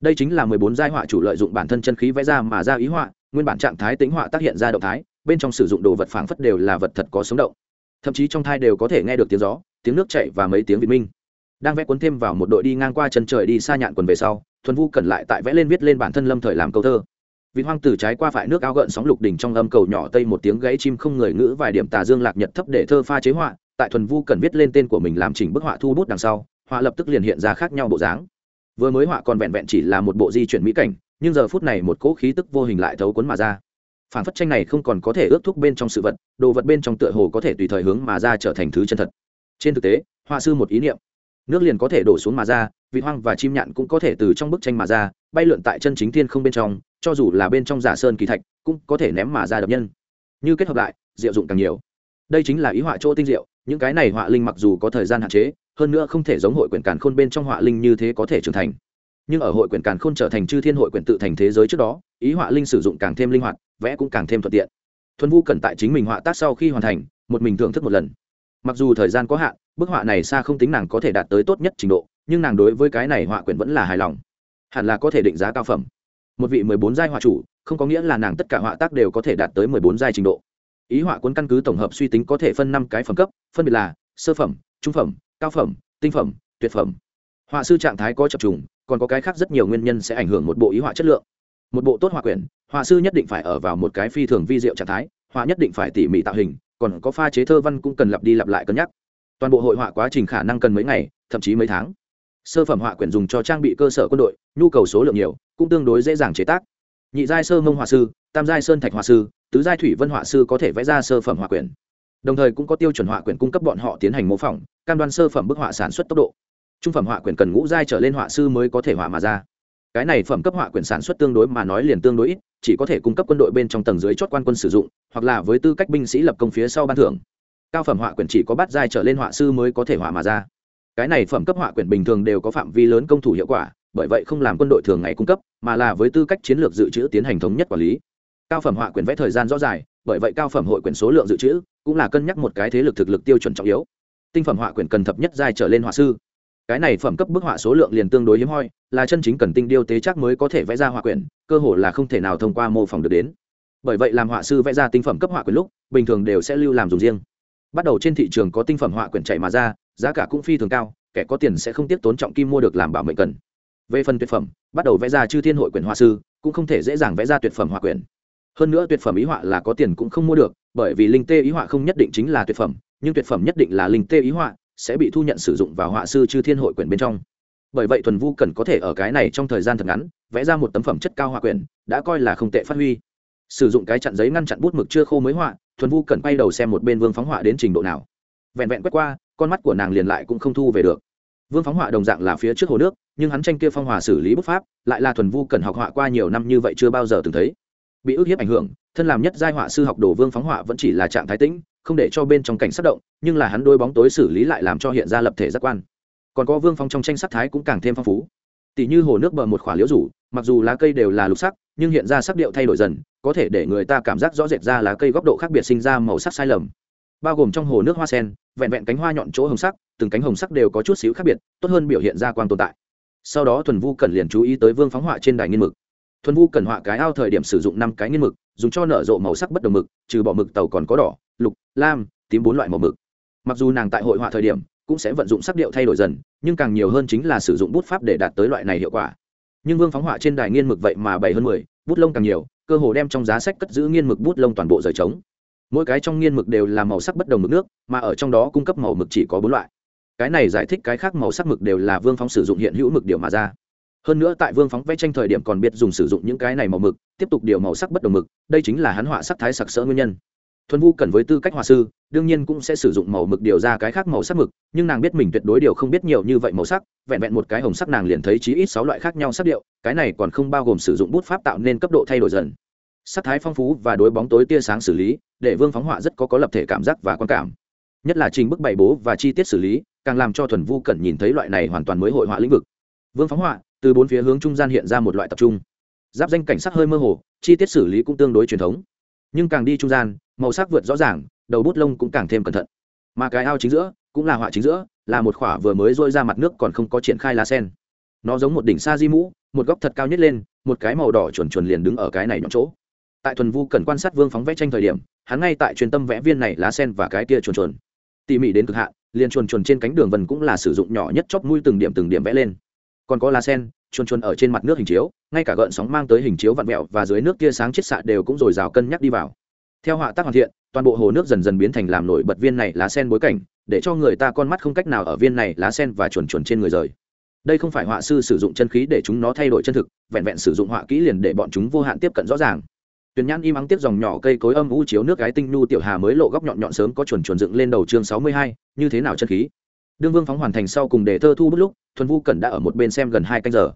[SPEAKER 1] đây chính là mười bốn giai họa chủ lợi dụng bản thân chân khí vẽ ra mà ra ý họa, nguyên bản trạng thái tính họa tác hiện ra động thái, bên trong sử dụng đồ vật phảng phất đều là vật thật có sống động. Thậm chí trong thai đều có thể nghe được tiếng gió, tiếng nước chảy và mấy tiếng việt minh. Đang vẽ cuốn thêm vào một đội đi ngang qua chân trời đi xa nhạn quần về sau, thuần vu cẩn lại tại vẽ lên viết lên bản thân lâm thời làm câu thơ. Vị hoang từ trái qua phải nước ao gợn sóng lục đỉnh trong âm cầu nhỏ tây một tiếng gãy chim không người ngữ vài điểm tà dương lạc nhật thấp để thơ pha chế họa, tại thuần vu cần viết lên tên của mình làm chỉnh bức họa thu bút đằng sau, họa lập tức liền hiện ra khác nhau bộ dáng vừa mới họa còn vẹn vẹn chỉ là một bộ di chuyển mỹ cảnh, nhưng giờ phút này một cỗ khí tức vô hình lại thấu cuốn mà ra. Phản phất tranh này không còn có thể ước thúc bên trong sự vật, đồ vật bên trong tựa hồ có thể tùy thời hướng mà ra trở thành thứ chân thật. Trên thực tế, họa sư một ý niệm. Nước liền có thể đổ xuống mà ra, vị hoang và chim nhạn cũng có thể từ trong bức tranh mà ra, bay lượn tại chân chính thiên không bên trong, cho dù là bên trong giả sơn kỳ thạch, cũng có thể ném mà ra đập nhân. Như kết hợp lại, diệu dụng càng nhiều. Đây chính là ý họa chỗ tinh diệu, những cái này họa linh mặc dù có thời gian hạn chế hơn nữa không thể giống hội quyển càn khôn bên trong họa linh như thế có thể trưởng thành. Nhưng ở hội quyển càn khôn trở thành chư thiên hội quyển tự thành thế giới trước đó, ý họa linh sử dụng càng thêm linh hoạt, vẽ cũng càng thêm thuận tiện. Thuần vu cần tại chính mình họa tác sau khi hoàn thành, một mình thưởng thức một lần. Mặc dù thời gian có hạn, bức họa này xa không tính nàng có thể đạt tới tốt nhất trình độ, nhưng nàng đối với cái này họa quyển vẫn là hài lòng. Hẳn là có thể định giá cao phẩm. Một vị mười bốn giai họa chủ, không có nghĩa là nàng tất cả họa tác đều có thể đạt tới mười bốn giai trình độ. Ý họa cuốn căn cứ tổng hợp suy tính có thể phân năm cái phẩm cấp, phân biệt là sơ phẩm, trung phẩm cao phẩm, tinh phẩm, tuyệt phẩm. Họa sư trạng thái có chập trùng, còn có cái khác rất nhiều nguyên nhân sẽ ảnh hưởng một bộ ý họa chất lượng. Một bộ tốt họa quyển, họa sư nhất định phải ở vào một cái phi thường vi diệu trạng thái, họa nhất định phải tỉ mỉ tạo hình, còn có pha chế thơ văn cũng cần lặp đi lặp lại cân nhắc. Toàn bộ hội họa quá trình khả năng cần mấy ngày, thậm chí mấy tháng. Sơ phẩm họa quyển dùng cho trang bị cơ sở quân đội, nhu cầu số lượng nhiều, cũng tương đối dễ dàng chế tác. Nhị giai sơ mông họa sư, tam giai sơn thạch họa sư, tứ giai thủy vân họa sư có thể vẽ ra sơ phẩm họa quyển đồng thời cũng có tiêu chuẩn họa quyển cung cấp bọn họ tiến hành mô phỏng, cam đoan sơ phẩm bức họa sản xuất tốc độ. Trung phẩm họa quyển cần ngũ giai trở lên họa sư mới có thể họa mà ra. Cái này phẩm cấp họa quyển sản xuất tương đối mà nói liền tương đối ít, chỉ có thể cung cấp quân đội bên trong tầng dưới chót quan quân sử dụng, hoặc là với tư cách binh sĩ lập công phía sau ban thưởng. Cao phẩm họa quyển chỉ có bát giai trở lên họa sư mới có thể họa mà ra. Cái này phẩm cấp họa quyển bình thường đều có phạm vi lớn công thủ hiệu quả, bởi vậy không làm quân đội thường ngày cung cấp, mà là với tư cách chiến lược dự trữ tiến hành thống nhất quản lý. Cao phẩm họa quyển vẽ thời gian rõ dài bởi vậy cao phẩm hội quyển số lượng dự trữ cũng là cân nhắc một cái thế lực thực lực tiêu chuẩn trọng yếu. Tinh phẩm họa quyển cần thập nhất giai trở lên họa sư. Cái này phẩm cấp bức họa số lượng liền tương đối hiếm hoi, là chân chính cần tinh điêu tế chắc mới có thể vẽ ra họa quyển, cơ hồ là không thể nào thông qua mô phỏng được đến. Bởi vậy làm họa sư vẽ ra tinh phẩm cấp họa quyển lúc, bình thường đều sẽ lưu làm dùng riêng. Bắt đầu trên thị trường có tinh phẩm họa quyển chạy mà ra, giá cả cũng phi thường cao, kẻ có tiền sẽ không tiếp tốn trọng kim mua được làm bảo mệnh cần. Về phần tuyệt phẩm, bắt đầu vẽ ra chư thiên hội quyển họa sư, cũng không thể dễ dàng vẽ ra tuyệt phẩm họa quyển. Hơn nữa tuyệt phẩm ý họa là có tiền cũng không mua được bởi vì linh tê ý họa không nhất định chính là tuyệt phẩm, nhưng tuyệt phẩm nhất định là linh tê ý họa, sẽ bị thu nhận sử dụng vào họa sư chư thiên hội quyển bên trong. Bởi vậy thuần vu cần có thể ở cái này trong thời gian thật ngắn, vẽ ra một tấm phẩm chất cao họa quyển, đã coi là không tệ phát huy. Sử dụng cái chặn giấy ngăn chặn bút mực chưa khô mới họa, thuần vu cần quay đầu xem một bên vương phóng họa đến trình độ nào. Vẹn vẹn quét qua, con mắt của nàng liền lại cũng không thu về được. Vương phóng họa đồng dạng là phía trước hồ nước, nhưng hắn tranh kia phong hòa xử lý bút pháp, lại là thuần vu cần học họa qua nhiều năm như vậy chưa bao giờ từng thấy bị ức hiếp ảnh hưởng, thân làm nhất giai họa sư học đồ vương phóng họa vẫn chỉ là trạng thái tĩnh, không để cho bên trong cảnh sát động, nhưng là hắn đôi bóng tối xử lý lại làm cho hiện ra lập thể giác quan. Còn có vương phong trong tranh sắc thái cũng càng thêm phong phú. Tỷ như hồ nước bờ một khỏa liễu rủ, mặc dù lá cây đều là lục sắc, nhưng hiện ra sắc điệu thay đổi dần, có thể để người ta cảm giác rõ rệt ra lá cây góc độ khác biệt sinh ra màu sắc sai lầm. Bao gồm trong hồ nước hoa sen, vẹn vẹn cánh hoa nhọn chỗ hồng sắc, từng cánh hồng sắc đều có chút xíu khác biệt, tốt hơn biểu hiện ra quang tồn tại. Sau đó thuần vu cần liền chú ý tới vương phóng họa trên đài nghiên mực thuần vu cần họa cái ao thời điểm sử dụng năm cái nghiên mực, dùng cho nở rộ màu sắc bất đồng mực, trừ bỏ mực tàu còn có đỏ, lục, lam, tím bốn loại màu mực. Mặc dù nàng tại hội họa thời điểm cũng sẽ vận dụng sắc điệu thay đổi dần, nhưng càng nhiều hơn chính là sử dụng bút pháp để đạt tới loại này hiệu quả. Nhưng vương phóng họa trên đài nghiên mực vậy mà bảy hơn mười, bút lông càng nhiều, cơ hồ đem trong giá sách cất giữ nghiên mực bút lông toàn bộ rời trống. Mỗi cái trong nghiên mực đều là màu sắc bất đồng mực nước, mà ở trong đó cung cấp màu mực chỉ có bốn loại. Cái này giải thích cái khác màu sắc mực đều là vương phóng sử dụng hiện hữu mực điều mà ra hơn nữa tại vương phóng vẽ tranh thời điểm còn biết dùng sử dụng những cái này màu mực, tiếp tục điều màu sắc bất đồng mực, đây chính là hắn họa sắc thái sặc sỡ nguyên nhân. Thuần vu cần với tư cách họa sư, đương nhiên cũng sẽ sử dụng màu mực điều ra cái khác màu sắc mực, nhưng nàng biết mình tuyệt đối điều không biết nhiều như vậy màu sắc, vẹn vẹn một cái hồng sắc nàng liền thấy chí ít sáu loại khác nhau sắc điệu, cái này còn không bao gồm sử dụng bút pháp tạo nên cấp độ thay đổi dần. Sắc thái phong phú và đối bóng tối tia sáng xử lý, để vương phóng họa rất có có lập thể cảm giác và quan cảm. Nhất là trình bức bày bố và chi tiết xử lý, càng làm cho thuần vu cần nhìn thấy loại này hoàn toàn mới hội họa lĩnh vực. Vương phóng họa từ bốn phía hướng trung gian hiện ra một loại tập trung. Giáp danh cảnh sắc hơi mơ hồ, chi tiết xử lý cũng tương đối truyền thống. Nhưng càng đi trung gian, màu sắc vượt rõ ràng, đầu bút lông cũng càng thêm cẩn thận. Mà cái ao chính giữa, cũng là họa chính giữa, là một khỏa vừa mới rôi ra mặt nước còn không có triển khai lá sen. Nó giống một đỉnh sa di mũ, một góc thật cao nhất lên, một cái màu đỏ chuồn chuồn liền đứng ở cái này nhọn chỗ. Tại thuần vu cần quan sát vương phóng vẽ tranh thời điểm, hắn ngay tại truyền tâm vẽ viên này lá sen và cái kia chuồn chuồn tỉ mỉ đến cực hạn, liền chuồn chuồn trên cánh đường vần cũng là sử dụng nhỏ nhất chóp mũi từng điểm từng điểm vẽ lên còn có lá sen, chuồn chuồn ở trên mặt nước hình chiếu, ngay cả gợn sóng mang tới hình chiếu vặn vẹo và dưới nước tia sáng chiết xạ đều cũng dồi dào cân nhắc đi vào. Theo họa tác hoàn thiện, toàn bộ hồ nước dần dần biến thành làm nổi bật viên này lá sen bối cảnh, để cho người ta con mắt không cách nào ở viên này lá sen và chuồn chuồn trên người rời. Đây không phải họa sư sử dụng chân khí để chúng nó thay đổi chân thực, vẹn vẹn sử dụng họa kỹ liền để bọn chúng vô hạn tiếp cận rõ ràng. Tuyền nhãn im ắng tiếp dòng nhỏ cây cối âm u chiếu nước gái tinh nhu tiểu hà mới lộ góc nhọn nhọn sớm có chuồn chuồn dựng lên đầu chương sáu mươi hai, như thế nào chân khí? Đương vương phóng hoàn thành sau cùng để thơ thu bút lúc, thuần vu cẩn đã ở một bên xem gần hai canh giờ.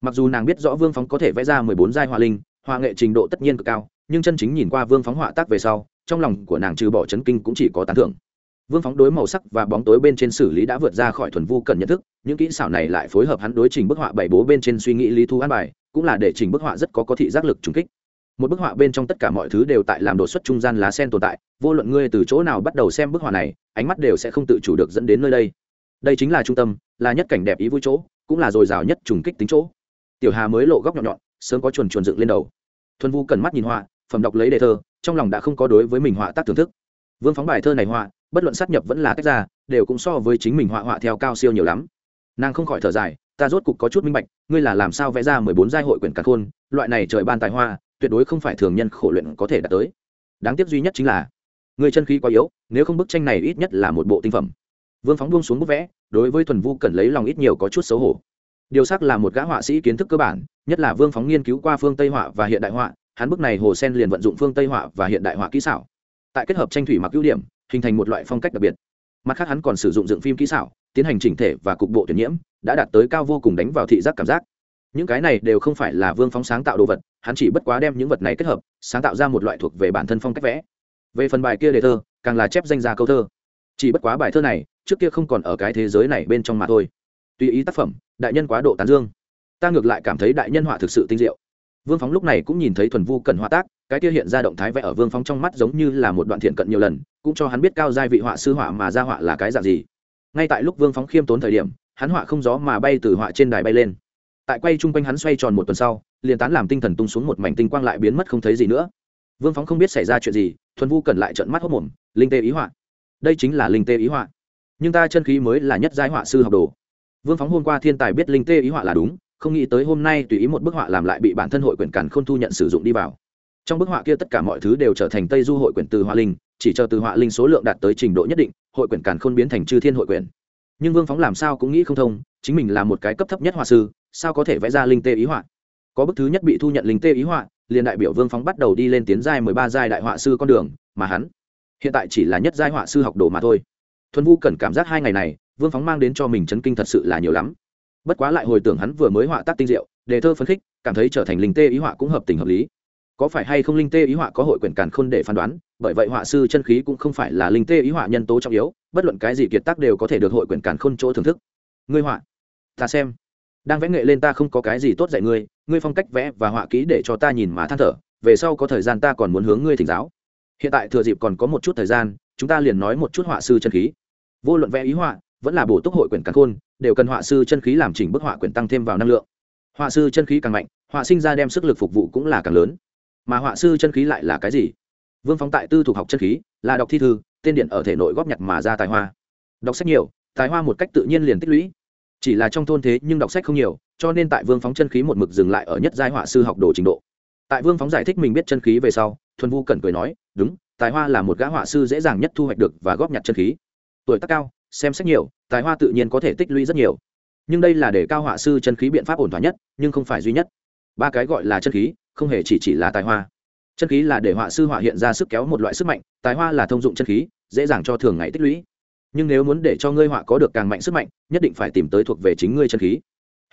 [SPEAKER 1] Mặc dù nàng biết rõ vương phóng có thể vẽ ra mười bốn giai họa linh, họa nghệ trình độ tất nhiên cực cao, nhưng chân chính nhìn qua vương phóng họa tác về sau, trong lòng của nàng trừ bỏ chấn kinh cũng chỉ có tán thưởng. Vương phóng đối màu sắc và bóng tối bên trên xử lý đã vượt ra khỏi thuần vu cần nhận thức, những kỹ xảo này lại phối hợp hắn đối trình bức họa bảy bố bên trên suy nghĩ lý thu an bài, cũng là để trình bức họa rất có có thị giác lực trùng kích. Một bức họa bên trong tất cả mọi thứ đều tại làm đột xuất trung gian lá sen tồn tại, vô luận ngươi từ chỗ nào bắt đầu xem bức họa này, ánh mắt đều sẽ không tự chủ được dẫn đến nơi đây đây chính là trung tâm, là nhất cảnh đẹp ý vui chỗ, cũng là dồi dào nhất trùng kích tính chỗ. Tiểu hà mới lộ góc nhọn nhọn, sớm có chuồn chuồn dựng lên đầu. Thuần vu cần mắt nhìn họa, phẩm đọc lấy đề thơ, trong lòng đã không có đối với mình họa tác thưởng thức. Vương phóng bài thơ này họa, bất luận sát nhập vẫn là tách ra, đều cũng so với chính mình họa họa theo cao siêu nhiều lắm. Nàng không khỏi thở dài, ta rốt cục có chút minh bạch, ngươi là làm sao vẽ ra mười bốn giai hội quyển cả khôn, loại này trời ban tài hoa, tuyệt đối không phải thường nhân khổ luyện có thể đạt tới. Đáng tiếc duy nhất chính là người chân khí quá yếu, nếu không bức tranh này ít nhất là một bộ tinh phẩm vương phóng buông xuống bút vẽ, đối với thuần vu cần lấy lòng ít nhiều có chút xấu hổ. Điều sắc là một gã họa sĩ kiến thức cơ bản, nhất là vương phóng nghiên cứu qua phương tây họa và hiện đại họa, hắn bức này hồ sen liền vận dụng phương tây họa và hiện đại họa kỹ xảo. Tại kết hợp tranh thủy mặc ưu điểm, hình thành một loại phong cách đặc biệt. Mặt khác hắn còn sử dụng dựng phim kỹ xảo, tiến hành chỉnh thể và cục bộ tuyển nhiễm, đã đạt tới cao vô cùng đánh vào thị giác cảm giác. Những cái này đều không phải là vương phóng sáng tạo đồ vật, hắn chỉ bất quá đem những vật này kết hợp, sáng tạo ra một loại thuộc về bản thân phong cách vẽ. Về phần bài kia đề thơ, càng là chép danh ra câu thơ. Chỉ bất quá bài thơ này trước kia không còn ở cái thế giới này bên trong mà thôi. Tùy ý tác phẩm, đại nhân quá độ tán dương. Ta ngược lại cảm thấy đại nhân họa thực sự tinh diệu. Vương phóng lúc này cũng nhìn thấy thuần vu cần họa tác, cái kia hiện ra động thái vẽ ở vương phóng trong mắt giống như là một đoạn thiện cận nhiều lần, cũng cho hắn biết cao giai vị họa sư họa mà ra họa là cái dạng gì. Ngay tại lúc vương phóng khiêm tốn thời điểm, hắn họa không gió mà bay từ họa trên đài bay lên. Tại quay chung quanh hắn xoay tròn một tuần sau, liền tán làm tinh thần tung xuống một mảnh tinh quang lại biến mất không thấy gì nữa. Vương phóng không biết xảy ra chuyện gì, thuần vu cần lại trợn mắt hốc mồm, linh tê ý họa. Đây chính là linh tê ý họa nhưng ta chân khí mới là nhất giai họa sư học đồ. Vương phóng hôm qua thiên tài biết linh tê ý họa là đúng, không nghĩ tới hôm nay tùy ý một bức họa làm lại bị bản thân hội quyển càn không thu nhận sử dụng đi vào. Trong bức họa kia tất cả mọi thứ đều trở thành tây du hội quyển từ họa linh, chỉ chờ từ họa linh số lượng đạt tới trình độ nhất định, hội quyển càn khôn biến thành chư thiên hội quyển. Nhưng vương phóng làm sao cũng nghĩ không thông, chính mình là một cái cấp thấp nhất họa sư, sao có thể vẽ ra linh tê ý họa? Có bức thứ nhất bị thu nhận linh tê ý họa, liền đại biểu vương phóng bắt đầu đi lên tiến giai mười ba giai đại họa sư con đường, mà hắn hiện tại chỉ là nhất giai họa sư học đồ mà thôi thuần vu cần cảm giác hai ngày này, vương phóng mang đến cho mình chấn kinh thật sự là nhiều lắm. Bất quá lại hồi tưởng hắn vừa mới họa tác tinh diệu, đề thơ phấn khích, cảm thấy trở thành linh tê ý họa cũng hợp tình hợp lý. Có phải hay không linh tê ý họa có hội quyền càn khôn để phán đoán, bởi vậy họa sư chân khí cũng không phải là linh tê ý họa nhân tố trọng yếu, bất luận cái gì kiệt tác đều có thể được hội quyền càn khôn chỗ thưởng thức. Ngươi họa, ta xem. Đang vẽ nghệ lên ta không có cái gì tốt dạy ngươi ngươi phong cách vẽ và họa kỹ để cho ta nhìn mà than thở, về sau có thời gian ta còn muốn hướng ngươi thỉnh giáo. Hiện tại thừa dịp còn có một chút thời gian chúng ta liền nói một chút họa sư chân khí. Vô luận vẽ ý họa, vẫn là bổ túc hội quyển càng khôn, đều cần họa sư chân khí làm chỉnh bức họa quyển tăng thêm vào năng lượng. Họa sư chân khí càng mạnh, họa sinh ra đem sức lực phục vụ cũng là càng lớn. Mà họa sư chân khí lại là cái gì? Vương phóng tại tư thuộc học chân khí, là đọc thi thư, tên điện ở thể nội góp nhặt mà ra tài hoa. Đọc sách nhiều, tài hoa một cách tự nhiên liền tích lũy. Chỉ là trong thôn thế nhưng đọc sách không nhiều, cho nên tại vương phóng chân khí một mực dừng lại ở nhất giai họa sư học đồ trình độ. Tại vương phóng giải thích mình biết chân khí về sau, thuần vu cần cười nói, đúng tài hoa là một gã họa sư dễ dàng nhất thu hoạch được và góp nhặt chân khí. Tuổi tác cao, xem sách nhiều, tài hoa tự nhiên có thể tích lũy rất nhiều. Nhưng đây là để cao họa sư chân khí biện pháp ổn thỏa nhất, nhưng không phải duy nhất. Ba cái gọi là chân khí, không hề chỉ chỉ là tài hoa. Chân khí là để họa sư họa hiện ra sức kéo một loại sức mạnh, tài hoa là thông dụng chân khí, dễ dàng cho thường ngày tích lũy. Nhưng nếu muốn để cho ngươi họa có được càng mạnh sức mạnh, nhất định phải tìm tới thuộc về chính ngươi chân khí.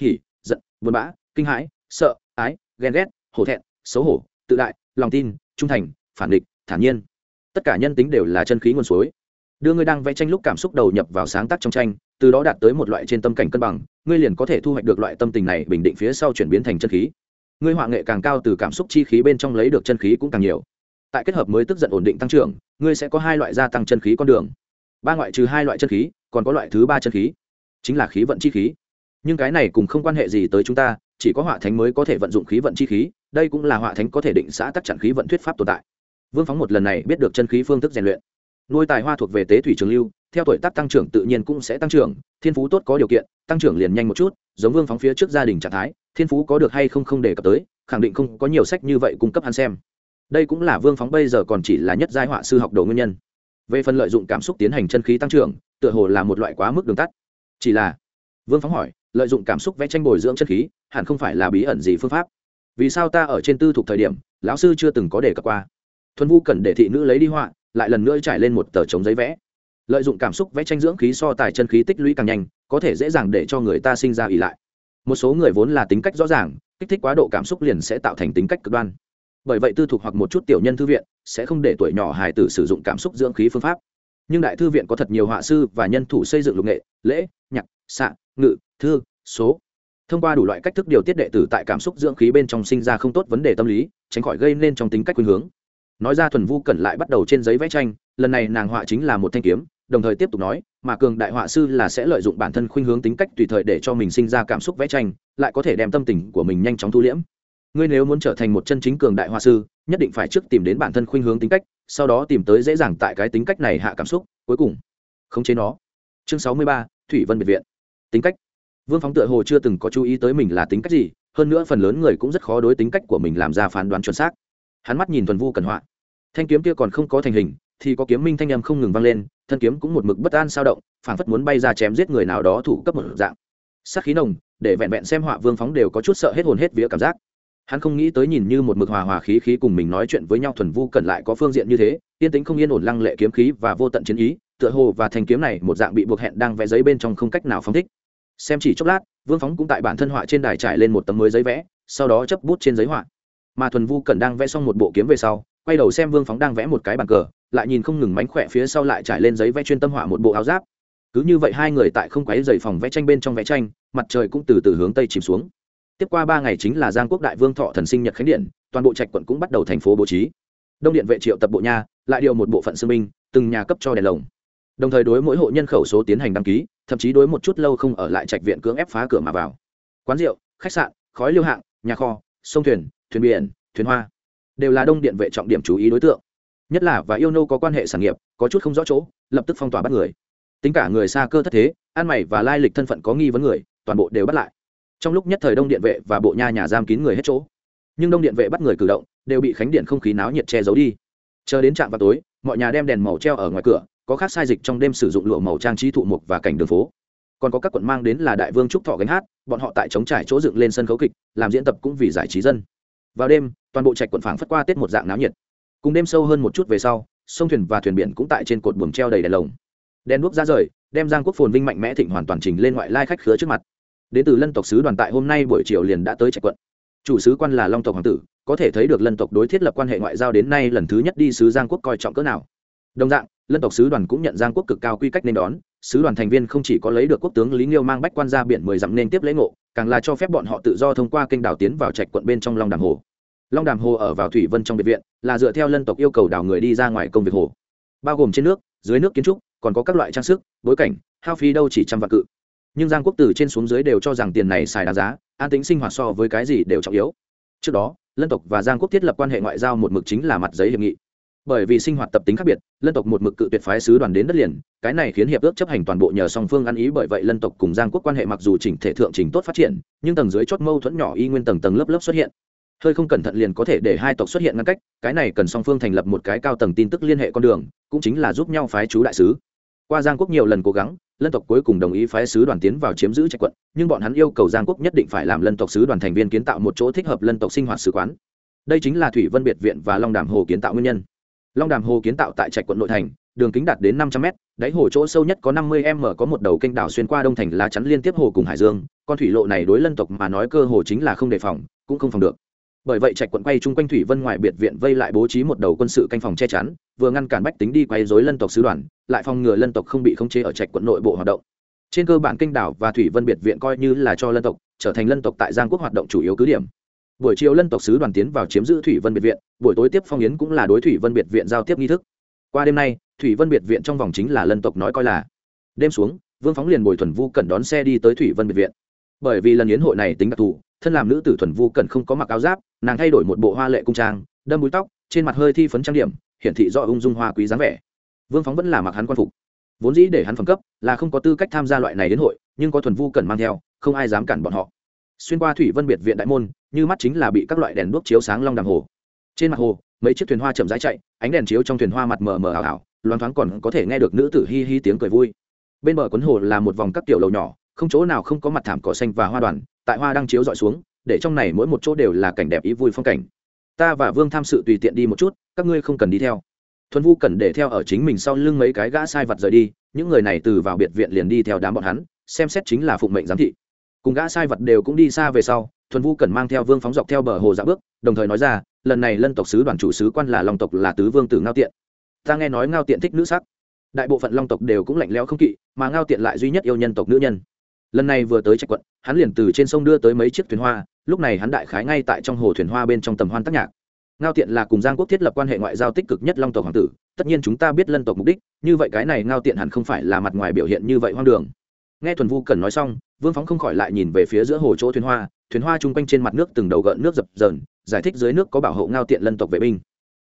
[SPEAKER 1] Hỉ, giận, buồn bã, kinh hãi, sợ, ái, ghen ghét, hổ thẹn, xấu hổ, tự đại, lòng tin, trung thành, phản địch thản nhiên tất cả nhân tính đều là chân khí nguồn suối. Đưa ngươi đang vẽ tranh lúc cảm xúc đầu nhập vào sáng tác trong tranh, từ đó đạt tới một loại trên tâm cảnh cân bằng, ngươi liền có thể thu hoạch được loại tâm tình này bình định phía sau chuyển biến thành chân khí. Ngươi họa nghệ càng cao từ cảm xúc chi khí bên trong lấy được chân khí cũng càng nhiều. Tại kết hợp mới tức giận ổn định tăng trưởng, ngươi sẽ có hai loại gia tăng chân khí con đường. Ba ngoại trừ hai loại chân khí, còn có loại thứ ba chân khí, chính là khí vận chi khí. Nhưng cái này cùng không quan hệ gì tới chúng ta, chỉ có họa thánh mới có thể vận dụng khí vận chi khí, đây cũng là họa thánh có thể định xã tắc chặn khí vận thuyết pháp tồn tại vương phóng một lần này biết được chân khí phương thức rèn luyện. Nuôi tài hoa thuộc về tế thủy trường lưu, theo tuổi tác tăng trưởng tự nhiên cũng sẽ tăng trưởng, thiên phú tốt có điều kiện, tăng trưởng liền nhanh một chút, giống vương phóng phía trước gia đình trạng thái, thiên phú có được hay không không đề cập tới, khẳng định không có nhiều sách như vậy cung cấp hắn xem. Đây cũng là vương phóng bây giờ còn chỉ là nhất giai họa sư học đồ nguyên nhân. Về phần lợi dụng cảm xúc tiến hành chân khí tăng trưởng, tựa hồ là một loại quá mức đường tắt. Chỉ là, vương phóng hỏi, lợi dụng cảm xúc vẽ tranh bồi dưỡng chân khí, hẳn không phải là bí ẩn gì phương pháp? Vì sao ta ở trên tư thuộc thời điểm, lão sư chưa từng có đề cập qua? Thuần vu cần để thị nữ lấy đi họa, lại lần nữa trải lên một tờ chống giấy vẽ. Lợi dụng cảm xúc vẽ tranh dưỡng khí so tài chân khí tích lũy càng nhanh, có thể dễ dàng để cho người ta sinh ra ỉ lại. Một số người vốn là tính cách rõ ràng, kích thích quá độ cảm xúc liền sẽ tạo thành tính cách cực đoan. Bởi vậy tư thục hoặc một chút tiểu nhân thư viện sẽ không để tuổi nhỏ hài tử sử dụng cảm xúc dưỡng khí phương pháp. Nhưng đại thư viện có thật nhiều họa sư và nhân thủ xây dựng lục nghệ, lễ, nhạc, xạ, ngự, thư, số. Thông qua đủ loại cách thức điều tiết đệ tử tại cảm xúc dưỡng khí bên trong sinh ra không tốt vấn đề tâm lý, tránh khỏi gây nên trong tính cách khuynh hướng nói ra thuần vu cẩn lại bắt đầu trên giấy vẽ tranh, lần này nàng họa chính là một thanh kiếm, đồng thời tiếp tục nói, mà cường đại họa sư là sẽ lợi dụng bản thân khuynh hướng tính cách tùy thời để cho mình sinh ra cảm xúc vẽ tranh, lại có thể đem tâm tình của mình nhanh chóng thu liễm. Ngươi nếu muốn trở thành một chân chính cường đại họa sư, nhất định phải trước tìm đến bản thân khuynh hướng tính cách, sau đó tìm tới dễ dàng tại cái tính cách này hạ cảm xúc, cuối cùng, khống chế nó. Chương sáu mươi ba, thủy vân biệt viện. Tính cách. Vương phóng tựa hồ chưa từng có chú ý tới mình là tính cách gì, hơn nữa phần lớn người cũng rất khó đối tính cách của mình làm ra phán đoán chuẩn xác hắn mắt nhìn thuần vu cẩn họa. Thanh kiếm kia còn không có thành hình, thì có kiếm minh thanh âm không ngừng vang lên, thân kiếm cũng một mực bất an sao động, phảng phất muốn bay ra chém giết người nào đó thủ cấp một dạng. Sát khí nồng, để vẹn vẹn xem họa vương phóng đều có chút sợ hết hồn hết vía cảm giác. Hắn không nghĩ tới nhìn như một mực hòa hòa khí khí cùng mình nói chuyện với nhau thuần vu cần lại có phương diện như thế, yên tính không yên ổn lăng lệ kiếm khí và vô tận chiến ý, tựa hồ và thanh kiếm này một dạng bị buộc hẹn đang vẽ giấy bên trong không cách nào phóng thích. Xem chỉ chốc lát, vương phóng cũng tại bản thân họa trên đài trải lên một tấm mới giấy vẽ, sau đó chấp bút trên giấy họa mà thuần vu cần đang vẽ xong một bộ kiếm về sau quay đầu xem vương phóng đang vẽ một cái bàn cờ lại nhìn không ngừng mánh khỏe phía sau lại trải lên giấy vẽ chuyên tâm họa một bộ áo giáp. Cứ như vậy hai người tại không quáy dày phòng vẽ tranh bên trong vẽ tranh mặt trời cũng từ từ hướng tây chìm xuống. Tiếp qua ba ngày chính là giang quốc đại vương thọ thần sinh nhật khánh điện toàn bộ trạch quận cũng bắt đầu thành phố bố trí. Đông điện vệ triệu tập bộ nha lại điều một bộ phận sư minh, từng nhà cấp cho đèn lồng. Đồng thời đối mỗi hộ nhân khẩu số tiến hành đăng ký thậm chí đối một chút lâu không ở lại trạch viện cưỡng ép phá cửa mà vào. Quán rượu khách sạn khói liêu hạng nhà kho sông thuyền thuyền biển, thuyền hoa, đều là đông điện vệ trọng điểm chú ý đối tượng. Nhất là và yêu nô có quan hệ sản nghiệp, có chút không rõ chỗ, lập tức phong tỏa bắt người. Tính cả người xa cơ thất thế, ăn mày và lai lịch thân phận có nghi vấn người, toàn bộ đều bắt lại. Trong lúc nhất thời đông điện vệ và bộ nha nhà giam kín người hết chỗ. Nhưng đông điện vệ bắt người cử động, đều bị khánh điện không khí náo nhiệt che giấu đi. Chờ đến trạm vào tối, mọi nhà đem đèn màu treo ở ngoài cửa, có khác sai dịch trong đêm sử dụng lụa màu trang trí thụ mục và cảnh đường phố. Còn có các quận mang đến là đại vương trúc thọ gánh hát, bọn họ tại chống trải chỗ dựng lên sân khấu kịch, làm diễn tập cũng vì giải trí dân vào đêm, toàn bộ trạch quận phảng phất qua tết một dạng náo nhiệt. Cùng đêm sâu hơn một chút về sau, sông thuyền và thuyền biển cũng tại trên cột buồng treo đầy đèn lồng. Đèn đuốc ra rời, đem giang quốc phồn vinh mạnh mẽ thịnh hoàn toàn trình lên ngoại lai khách khứa trước mặt. Đến từ lân tộc sứ đoàn tại hôm nay buổi chiều liền đã tới trạch quận. Chủ sứ quan là long tộc hoàng tử, có thể thấy được lân tộc đối thiết lập quan hệ ngoại giao đến nay lần thứ nhất đi sứ giang quốc coi trọng cỡ nào. Đồng dạng, lân tộc sứ đoàn cũng nhận giang quốc cực cao quy cách nên đón, sứ đoàn thành viên không chỉ có lấy được quốc tướng lý nghiêu mang bách quan ra biển mười dặm nên tiếp lễ ngộ, càng là cho phép bọn họ tự do thông qua kênh đảo tiến vào trạch quận bên trong long đàm hồ long đàm hồ ở vào thủy vân trong biệt viện, là dựa theo lân tộc yêu cầu đào người đi ra ngoài công việc hồ. Bao gồm trên nước, dưới nước kiến trúc, còn có các loại trang sức, bối cảnh, hao phí đâu chỉ trăm vạn cự. Nhưng giang quốc từ trên xuống dưới đều cho rằng tiền này xài đáng giá, an tính sinh hoạt so với cái gì đều trọng yếu. Trước đó, lân tộc và giang quốc thiết lập quan hệ ngoại giao một mực chính là mặt giấy hiệp nghị. Bởi vì sinh hoạt tập tính khác biệt, lân tộc một mực cự tuyệt phái sứ đoàn đến đất liền, cái này khiến hiệp ước chấp hành toàn bộ nhờ song phương ăn ý bởi vậy lân tộc cùng giang quốc quan hệ mặc dù chỉnh thể thượng trình tốt phát triển, nhưng tầng dưới chót mâu thuẫn nhỏ y nguyên tầng tầng lớp lớp xuất hiện hơi không cẩn thận liền có thể để hai tộc xuất hiện ngăn cách, cái này cần song phương thành lập một cái cao tầng tin tức liên hệ con đường, cũng chính là giúp nhau phái chú đại sứ. Qua giang quốc nhiều lần cố gắng, lân tộc cuối cùng đồng ý phái sứ đoàn tiến vào chiếm giữ trạch quận, nhưng bọn hắn yêu cầu giang quốc nhất định phải làm lân tộc sứ đoàn thành viên kiến tạo một chỗ thích hợp lân tộc sinh hoạt sứ quán. Đây chính là thủy vân biệt viện và long đàm hồ kiến tạo nguyên nhân. Long đàm hồ kiến tạo tại trạch quận nội thành, đường kính đạt đến năm trăm m đáy hồ chỗ sâu nhất có năm mươi m, có một đầu kênh đảo xuyên qua đông thành lá chắn liên tiếp hồ cùng hải dương. Con thủy lộ này đối lân tộc mà nói cơ hồ chính là không đề phòng, cũng không phòng được bởi vậy trạch quận quay chung quanh thủy vân ngoài biệt viện vây lại bố trí một đầu quân sự canh phòng che chắn, vừa ngăn cản bách tính đi quay dối lân tộc sứ đoàn, lại phòng ngừa lân tộc không bị khống chế ở trạch quận nội bộ hoạt động. Trên cơ bản kinh đảo và thủy vân biệt viện coi như là cho lân tộc, trở thành lân tộc tại giang quốc hoạt động chủ yếu cứ điểm. Buổi chiều lân tộc sứ đoàn tiến vào chiếm giữ thủy vân biệt viện, buổi tối tiếp phong yến cũng là đối thủy vân biệt viện giao tiếp nghi thức. Qua đêm nay, thủy vân biệt viện trong vòng chính là lân tộc nói coi là. Đêm xuống, vương phóng liền bồi thuần vu cần đón xe đi tới thủy vân biệt viện. Bởi vì lần yến hội này tính đặc thù, thân làm nữ tử thuần vu cần không có mặc áo giáp nàng thay đổi một bộ hoa lệ cung trang, đâm búi tóc, trên mặt hơi thi phấn trang điểm, hiển thị do ung dung hoa quý dáng vẻ. Vương phóng vẫn là mặc hắn quan phục. Vốn dĩ để hắn phẩm cấp là không có tư cách tham gia loại này đến hội, nhưng có thuần vu cần mang theo, không ai dám cản bọn họ. Xuyên qua thủy vân biệt viện đại môn, như mắt chính là bị các loại đèn đuốc chiếu sáng long đàm hồ. Trên mặt hồ, mấy chiếc thuyền hoa chậm rãi chạy, ánh đèn chiếu trong thuyền hoa mặt mờ mờ ảo ảo, loáng thoáng còn có thể nghe được nữ tử hi hi tiếng cười vui. Bên bờ quấn hồ là một vòng các tiểu lầu nhỏ, không chỗ nào không có mặt thảm cỏ xanh và hoa đoàn, tại hoa đang chiếu dọi xuống để trong này mỗi một chỗ đều là cảnh đẹp ý vui phong cảnh. Ta và vương tham sự tùy tiện đi một chút, các ngươi không cần đi theo. Thuần vu cần để theo ở chính mình sau lưng mấy cái gã sai vật rời đi, những người này từ vào biệt viện liền đi theo đám bọn hắn, xem xét chính là phụng mệnh giám thị. Cùng gã sai vật đều cũng đi xa về sau, thuần vu cần mang theo vương phóng dọc theo bờ hồ dạ bước, đồng thời nói ra, lần này lân tộc sứ đoàn chủ sứ quan là long tộc là tứ vương tử ngao tiện. Ta nghe nói ngao tiện thích nữ sắc. Đại bộ phận long tộc đều cũng lạnh lẽo không kỵ, mà ngao tiện lại duy nhất yêu nhân tộc nữ nhân lần này vừa tới trạch quận, hắn liền từ trên sông đưa tới mấy chiếc thuyền hoa, lúc này hắn đại khái ngay tại trong hồ thuyền hoa bên trong tầm hoan tác nhạc. Ngao tiện là cùng giang quốc thiết lập quan hệ ngoại giao tích cực nhất long tộc hoàng tử, tất nhiên chúng ta biết lân tộc mục đích, như vậy cái này ngao tiện hẳn không phải là mặt ngoài biểu hiện như vậy hoang đường. Nghe thuần vu cần nói xong, vương phóng không khỏi lại nhìn về phía giữa hồ chỗ thuyền hoa thuyền hoa chung quanh trên mặt nước từng đầu gợn nước dập dờn, giải thích dưới nước có bảo hộ ngao tiện lân tộc vệ binh.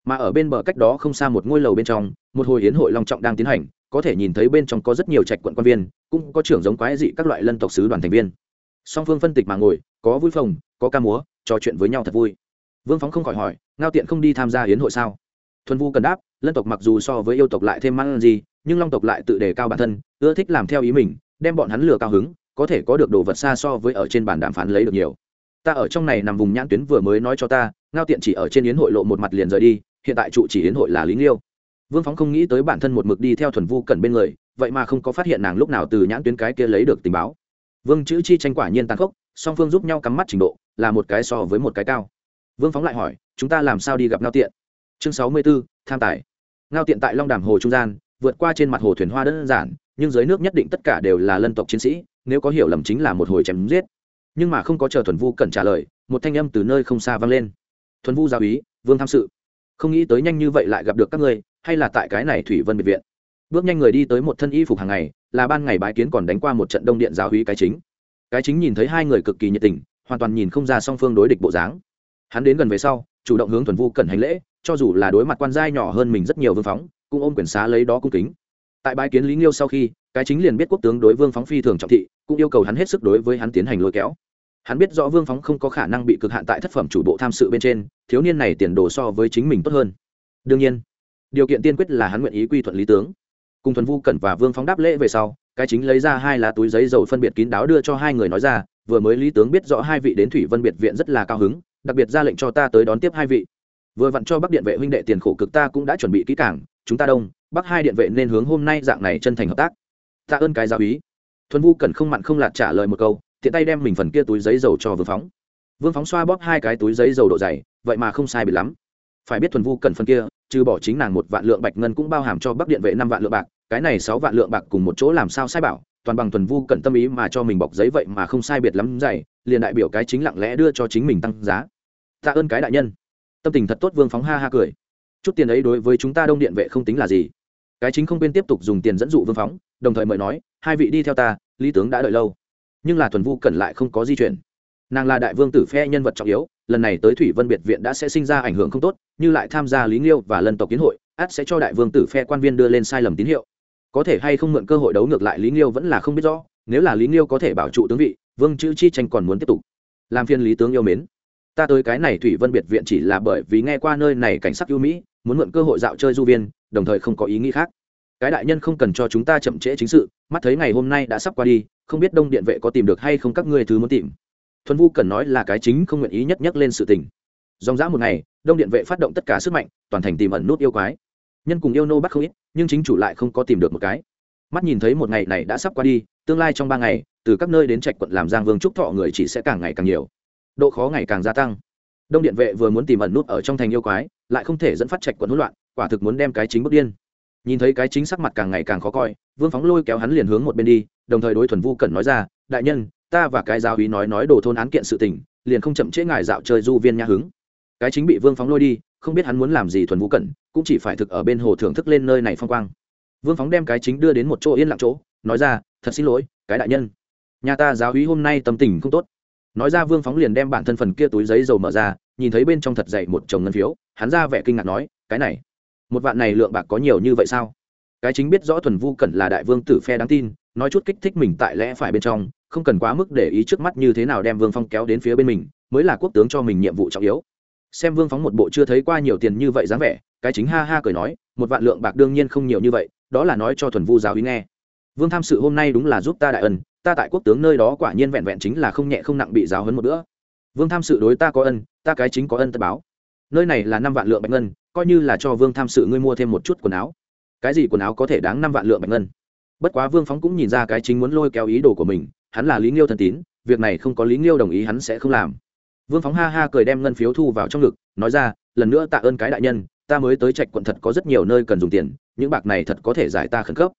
[SPEAKER 1] Mà ở bên bờ cách đó không xa một ngôi lầu bên trong, một hồi hiến hội long trọng đang tiến hành có thể nhìn thấy bên trong có rất nhiều trạch quận quan viên, cũng có trưởng giống quái dị các loại lân tộc sứ đoàn thành viên. Song phương phân tịch mà ngồi, có vui phồng có ca múa, trò chuyện với nhau thật vui. Vương phóng không khỏi hỏi, ngao tiện không đi tham gia hiến hội sao? Thuần vu cần đáp, lân tộc mặc dù so với yêu tộc lại thêm mang gì, nhưng long tộc lại tự đề cao bản thân, ưa thích làm theo ý mình, đem bọn hắn lừa cao hứng, có thể có được đồ vật xa so với ở trên bàn đàm phán lấy được nhiều. Ta ở trong này nằm vùng nhãn tuyến vừa mới nói cho ta, ngao tiện chỉ ở trên yến hội lộ một mặt liền rời đi, hiện tại trụ chỉ yến hội là lý nghiêu vương phóng không nghĩ tới bản thân một mực đi theo thuần vu cẩn bên người, vậy mà không có phát hiện nàng lúc nào từ nhãn tuyến cái kia lấy được tình báo. Vương chữ chi tranh quả nhiên tàn khốc, song phương giúp nhau cắm mắt trình độ, là một cái so với một cái cao. Vương phóng lại hỏi, chúng ta làm sao đi gặp ngao tiện? Chương sáu mươi b ố tham tài. Ngao tiện tại long đàm hồ trung gian, vượt qua trên mặt hồ thuyền hoa đơn giản, nhưng dưới nước nhất định tất cả đều là lân tộc chiến sĩ, nếu có hiểu lầm chính là một hồi chém giết. Nhưng mà không có chờ thuần vu cần trả lời, một thanh âm từ nơi không xa vang lên. Thuần vu giáo ý vương tham sự, không nghĩ tới nhanh như vậy lại gặp được các ngươi hay là tại cái này thủy vân biệt viện? Bước nhanh người đi tới một thân y phục hàng ngày, là ban ngày bái kiến còn đánh qua một trận đông điện giáo hí cái chính. Cái chính nhìn thấy hai người cực kỳ nhiệt tình, hoàn toàn nhìn không ra song phương đối địch bộ dáng. Hắn đến gần về sau, chủ động hướng thuần vu cần hành lễ, cho dù là đối mặt quan giai nhỏ hơn mình rất nhiều vương phóng, cũng ôm quyền xá lấy đó cung kính. Tại bãi kiến lý nghiêu sau khi, cái chính liền biết quốc tướng đối vương phóng phi thường trọng thị, cũng yêu cầu hắn hết sức đối với hắn tiến hành lôi kéo. Hắn biết rõ vương phóng không có khả năng bị cực hạn tại thất phẩm chủ bộ tham sự bên trên, thiếu niên này tiền đồ so với chính mình tốt hơn. Đương nhiên điều kiện tiên quyết là hắn nguyện ý quy thuận lý tướng. Cùng thuần vu, cẩn và vương phóng đáp lễ về sau, cái chính lấy ra hai lá túi giấy dầu phân biệt kín đáo đưa cho hai người nói ra, vừa mới lý tướng biết rõ hai vị đến thủy vân biệt viện rất là cao hứng, đặc biệt ra lệnh cho ta tới đón tiếp hai vị. Vừa vặn cho bắc điện vệ huynh đệ tiền khổ cực ta cũng đã chuẩn bị kỹ cảng chúng ta đông, bắc hai điện vệ nên hướng hôm nay dạng này chân thành hợp tác. Tạ ơn cái giáo ý thuần vu cần không mặn không lạt trả lời một câu, tiện tay đem mình phần kia túi giấy dầu cho vương phóng. Vương phóng xoa bóp hai cái túi giấy dầu độ dày, vậy mà không sai bị lắm. Phải biết thuần vu cần phần kia trừ bỏ chính nàng một vạn lượng bạch ngân cũng bao hàm cho bắc điện vệ năm vạn lượng bạc, cái này sáu vạn lượng bạc cùng một chỗ làm sao sai bảo, toàn bằng thuần vu cận tâm ý mà cho mình bọc giấy vậy mà không sai biệt lắm dày, liền đại biểu cái chính lặng lẽ đưa cho chính mình tăng giá. Tạ ơn cái đại nhân. Tâm tình thật tốt, vương phóng ha ha cười. Chút tiền ấy đối với chúng ta đông điện vệ không tính là gì. Cái chính không quên tiếp tục dùng tiền dẫn dụ vương phóng, đồng thời mời nói, hai vị đi theo ta, lý tướng đã đợi lâu. Nhưng là thuần vu cẩn lại không có di chuyển nàng là đại vương tử phe nhân vật trọng yếu, lần này tới thủy vân biệt viện đã sẽ sinh ra ảnh hưởng không tốt, như lại tham gia lý nghiêu và lần tộc kiến hội át sẽ cho đại vương tử phe quan viên đưa lên sai lầm tín hiệu. Có thể hay không mượn cơ hội đấu ngược lại lý nghiêu vẫn là không biết rõ, nếu là lý nghiêu có thể bảo trụ tướng vị, vương chữ chi tranh còn muốn tiếp tục. Làm phiên lý tướng yêu mến. Ta tới cái này thủy vân biệt viện chỉ là bởi vì nghe qua nơi này cảnh sắc ưu mỹ, muốn mượn cơ hội dạo chơi du viên, đồng thời không có ý nghĩ khác. Cái đại nhân không cần cho chúng ta chậm trễ chính sự, mắt thấy ngày hôm nay đã sắp qua đi, không biết đông điện vệ có tìm được hay không các ngươi thứ muốn tìm thuần vu cần nói là cái chính không nguyện ý nhất nhất lên sự tình. Dòng dã một ngày, đông điện vệ phát động tất cả sức mạnh, toàn thành tìm ẩn nút yêu quái. Nhân cùng yêu nô bắt không ít, nhưng chính chủ lại không có tìm được một cái. Mắt nhìn thấy một ngày này đã sắp qua đi, tương lai trong ba ngày, từ các nơi đến trạch quận làm giang vương trúc thọ người chỉ sẽ càng ngày càng nhiều. Độ khó ngày càng gia tăng. Đông điện vệ vừa muốn tìm ẩn nút ở trong thành yêu quái, lại không thể dẫn phát trạch quận hỗn loạn, quả thực muốn đem cái chính bước điên. Nhìn thấy cái chính sắc mặt càng ngày càng khó coi, vương phóng lôi kéo hắn liền hướng một bên đi, đồng thời đối thuần vu cẩn nói ra, đại nhân ta và cái giáo úy nói nói đồ thôn án kiện sự tình, liền không chậm trễ ngài dạo chơi du viên nha hứng. Cái chính bị vương phóng lôi đi, không biết hắn muốn làm gì thuần vũ cẩn, cũng chỉ phải thực ở bên hồ thưởng thức lên nơi này phong quang. Vương phóng đem cái chính đưa đến một chỗ yên lặng chỗ, nói ra, thật xin lỗi, cái đại nhân. Nhà ta giáo úy hôm nay tâm tình không tốt. Nói ra vương phóng liền đem bản thân phần kia túi giấy dầu mở ra, nhìn thấy bên trong thật dày một chồng ngân phiếu, hắn ra vẻ kinh ngạc nói, cái này, một vạn này lượng bạc có nhiều như vậy sao? Cái chính biết rõ thuần vu cẩn là đại vương tử phe đáng tin, nói chút kích thích mình tại lẽ phải bên trong không cần quá mức để ý trước mắt như thế nào đem vương phong kéo đến phía bên mình, mới là quốc tướng cho mình nhiệm vụ trọng yếu. Xem vương phóng một bộ chưa thấy qua nhiều tiền như vậy dáng vẻ, cái chính ha ha cười nói, một vạn lượng bạc đương nhiên không nhiều như vậy, đó là nói cho thuần vu giáo ý nghe. Vương tham sự hôm nay đúng là giúp ta đại ân, ta tại quốc tướng nơi đó quả nhiên vẹn vẹn chính là không nhẹ không nặng bị giáo hấn một bữa. Vương tham sự đối ta có ân, ta cái chính có ân tất báo. Nơi này là năm vạn lượng bạch ngân, coi như là cho vương tham sự ngươi mua thêm một chút quần áo. Cái gì quần áo có thể đáng năm vạn lượng bạch ngân? Bất quá vương phóng cũng nhìn ra cái chính muốn lôi kéo ý đồ của mình, hắn là lý nghiêu thân tín, việc này không có lý nghiêu đồng ý hắn sẽ không làm. Vương phóng ha ha cười đem ngân phiếu thu vào trong ngực, nói ra, lần nữa tạ ơn cái đại nhân, ta mới tới trạch quận thật có rất nhiều nơi cần dùng tiền, những bạc này thật có thể giải ta khẩn cấp.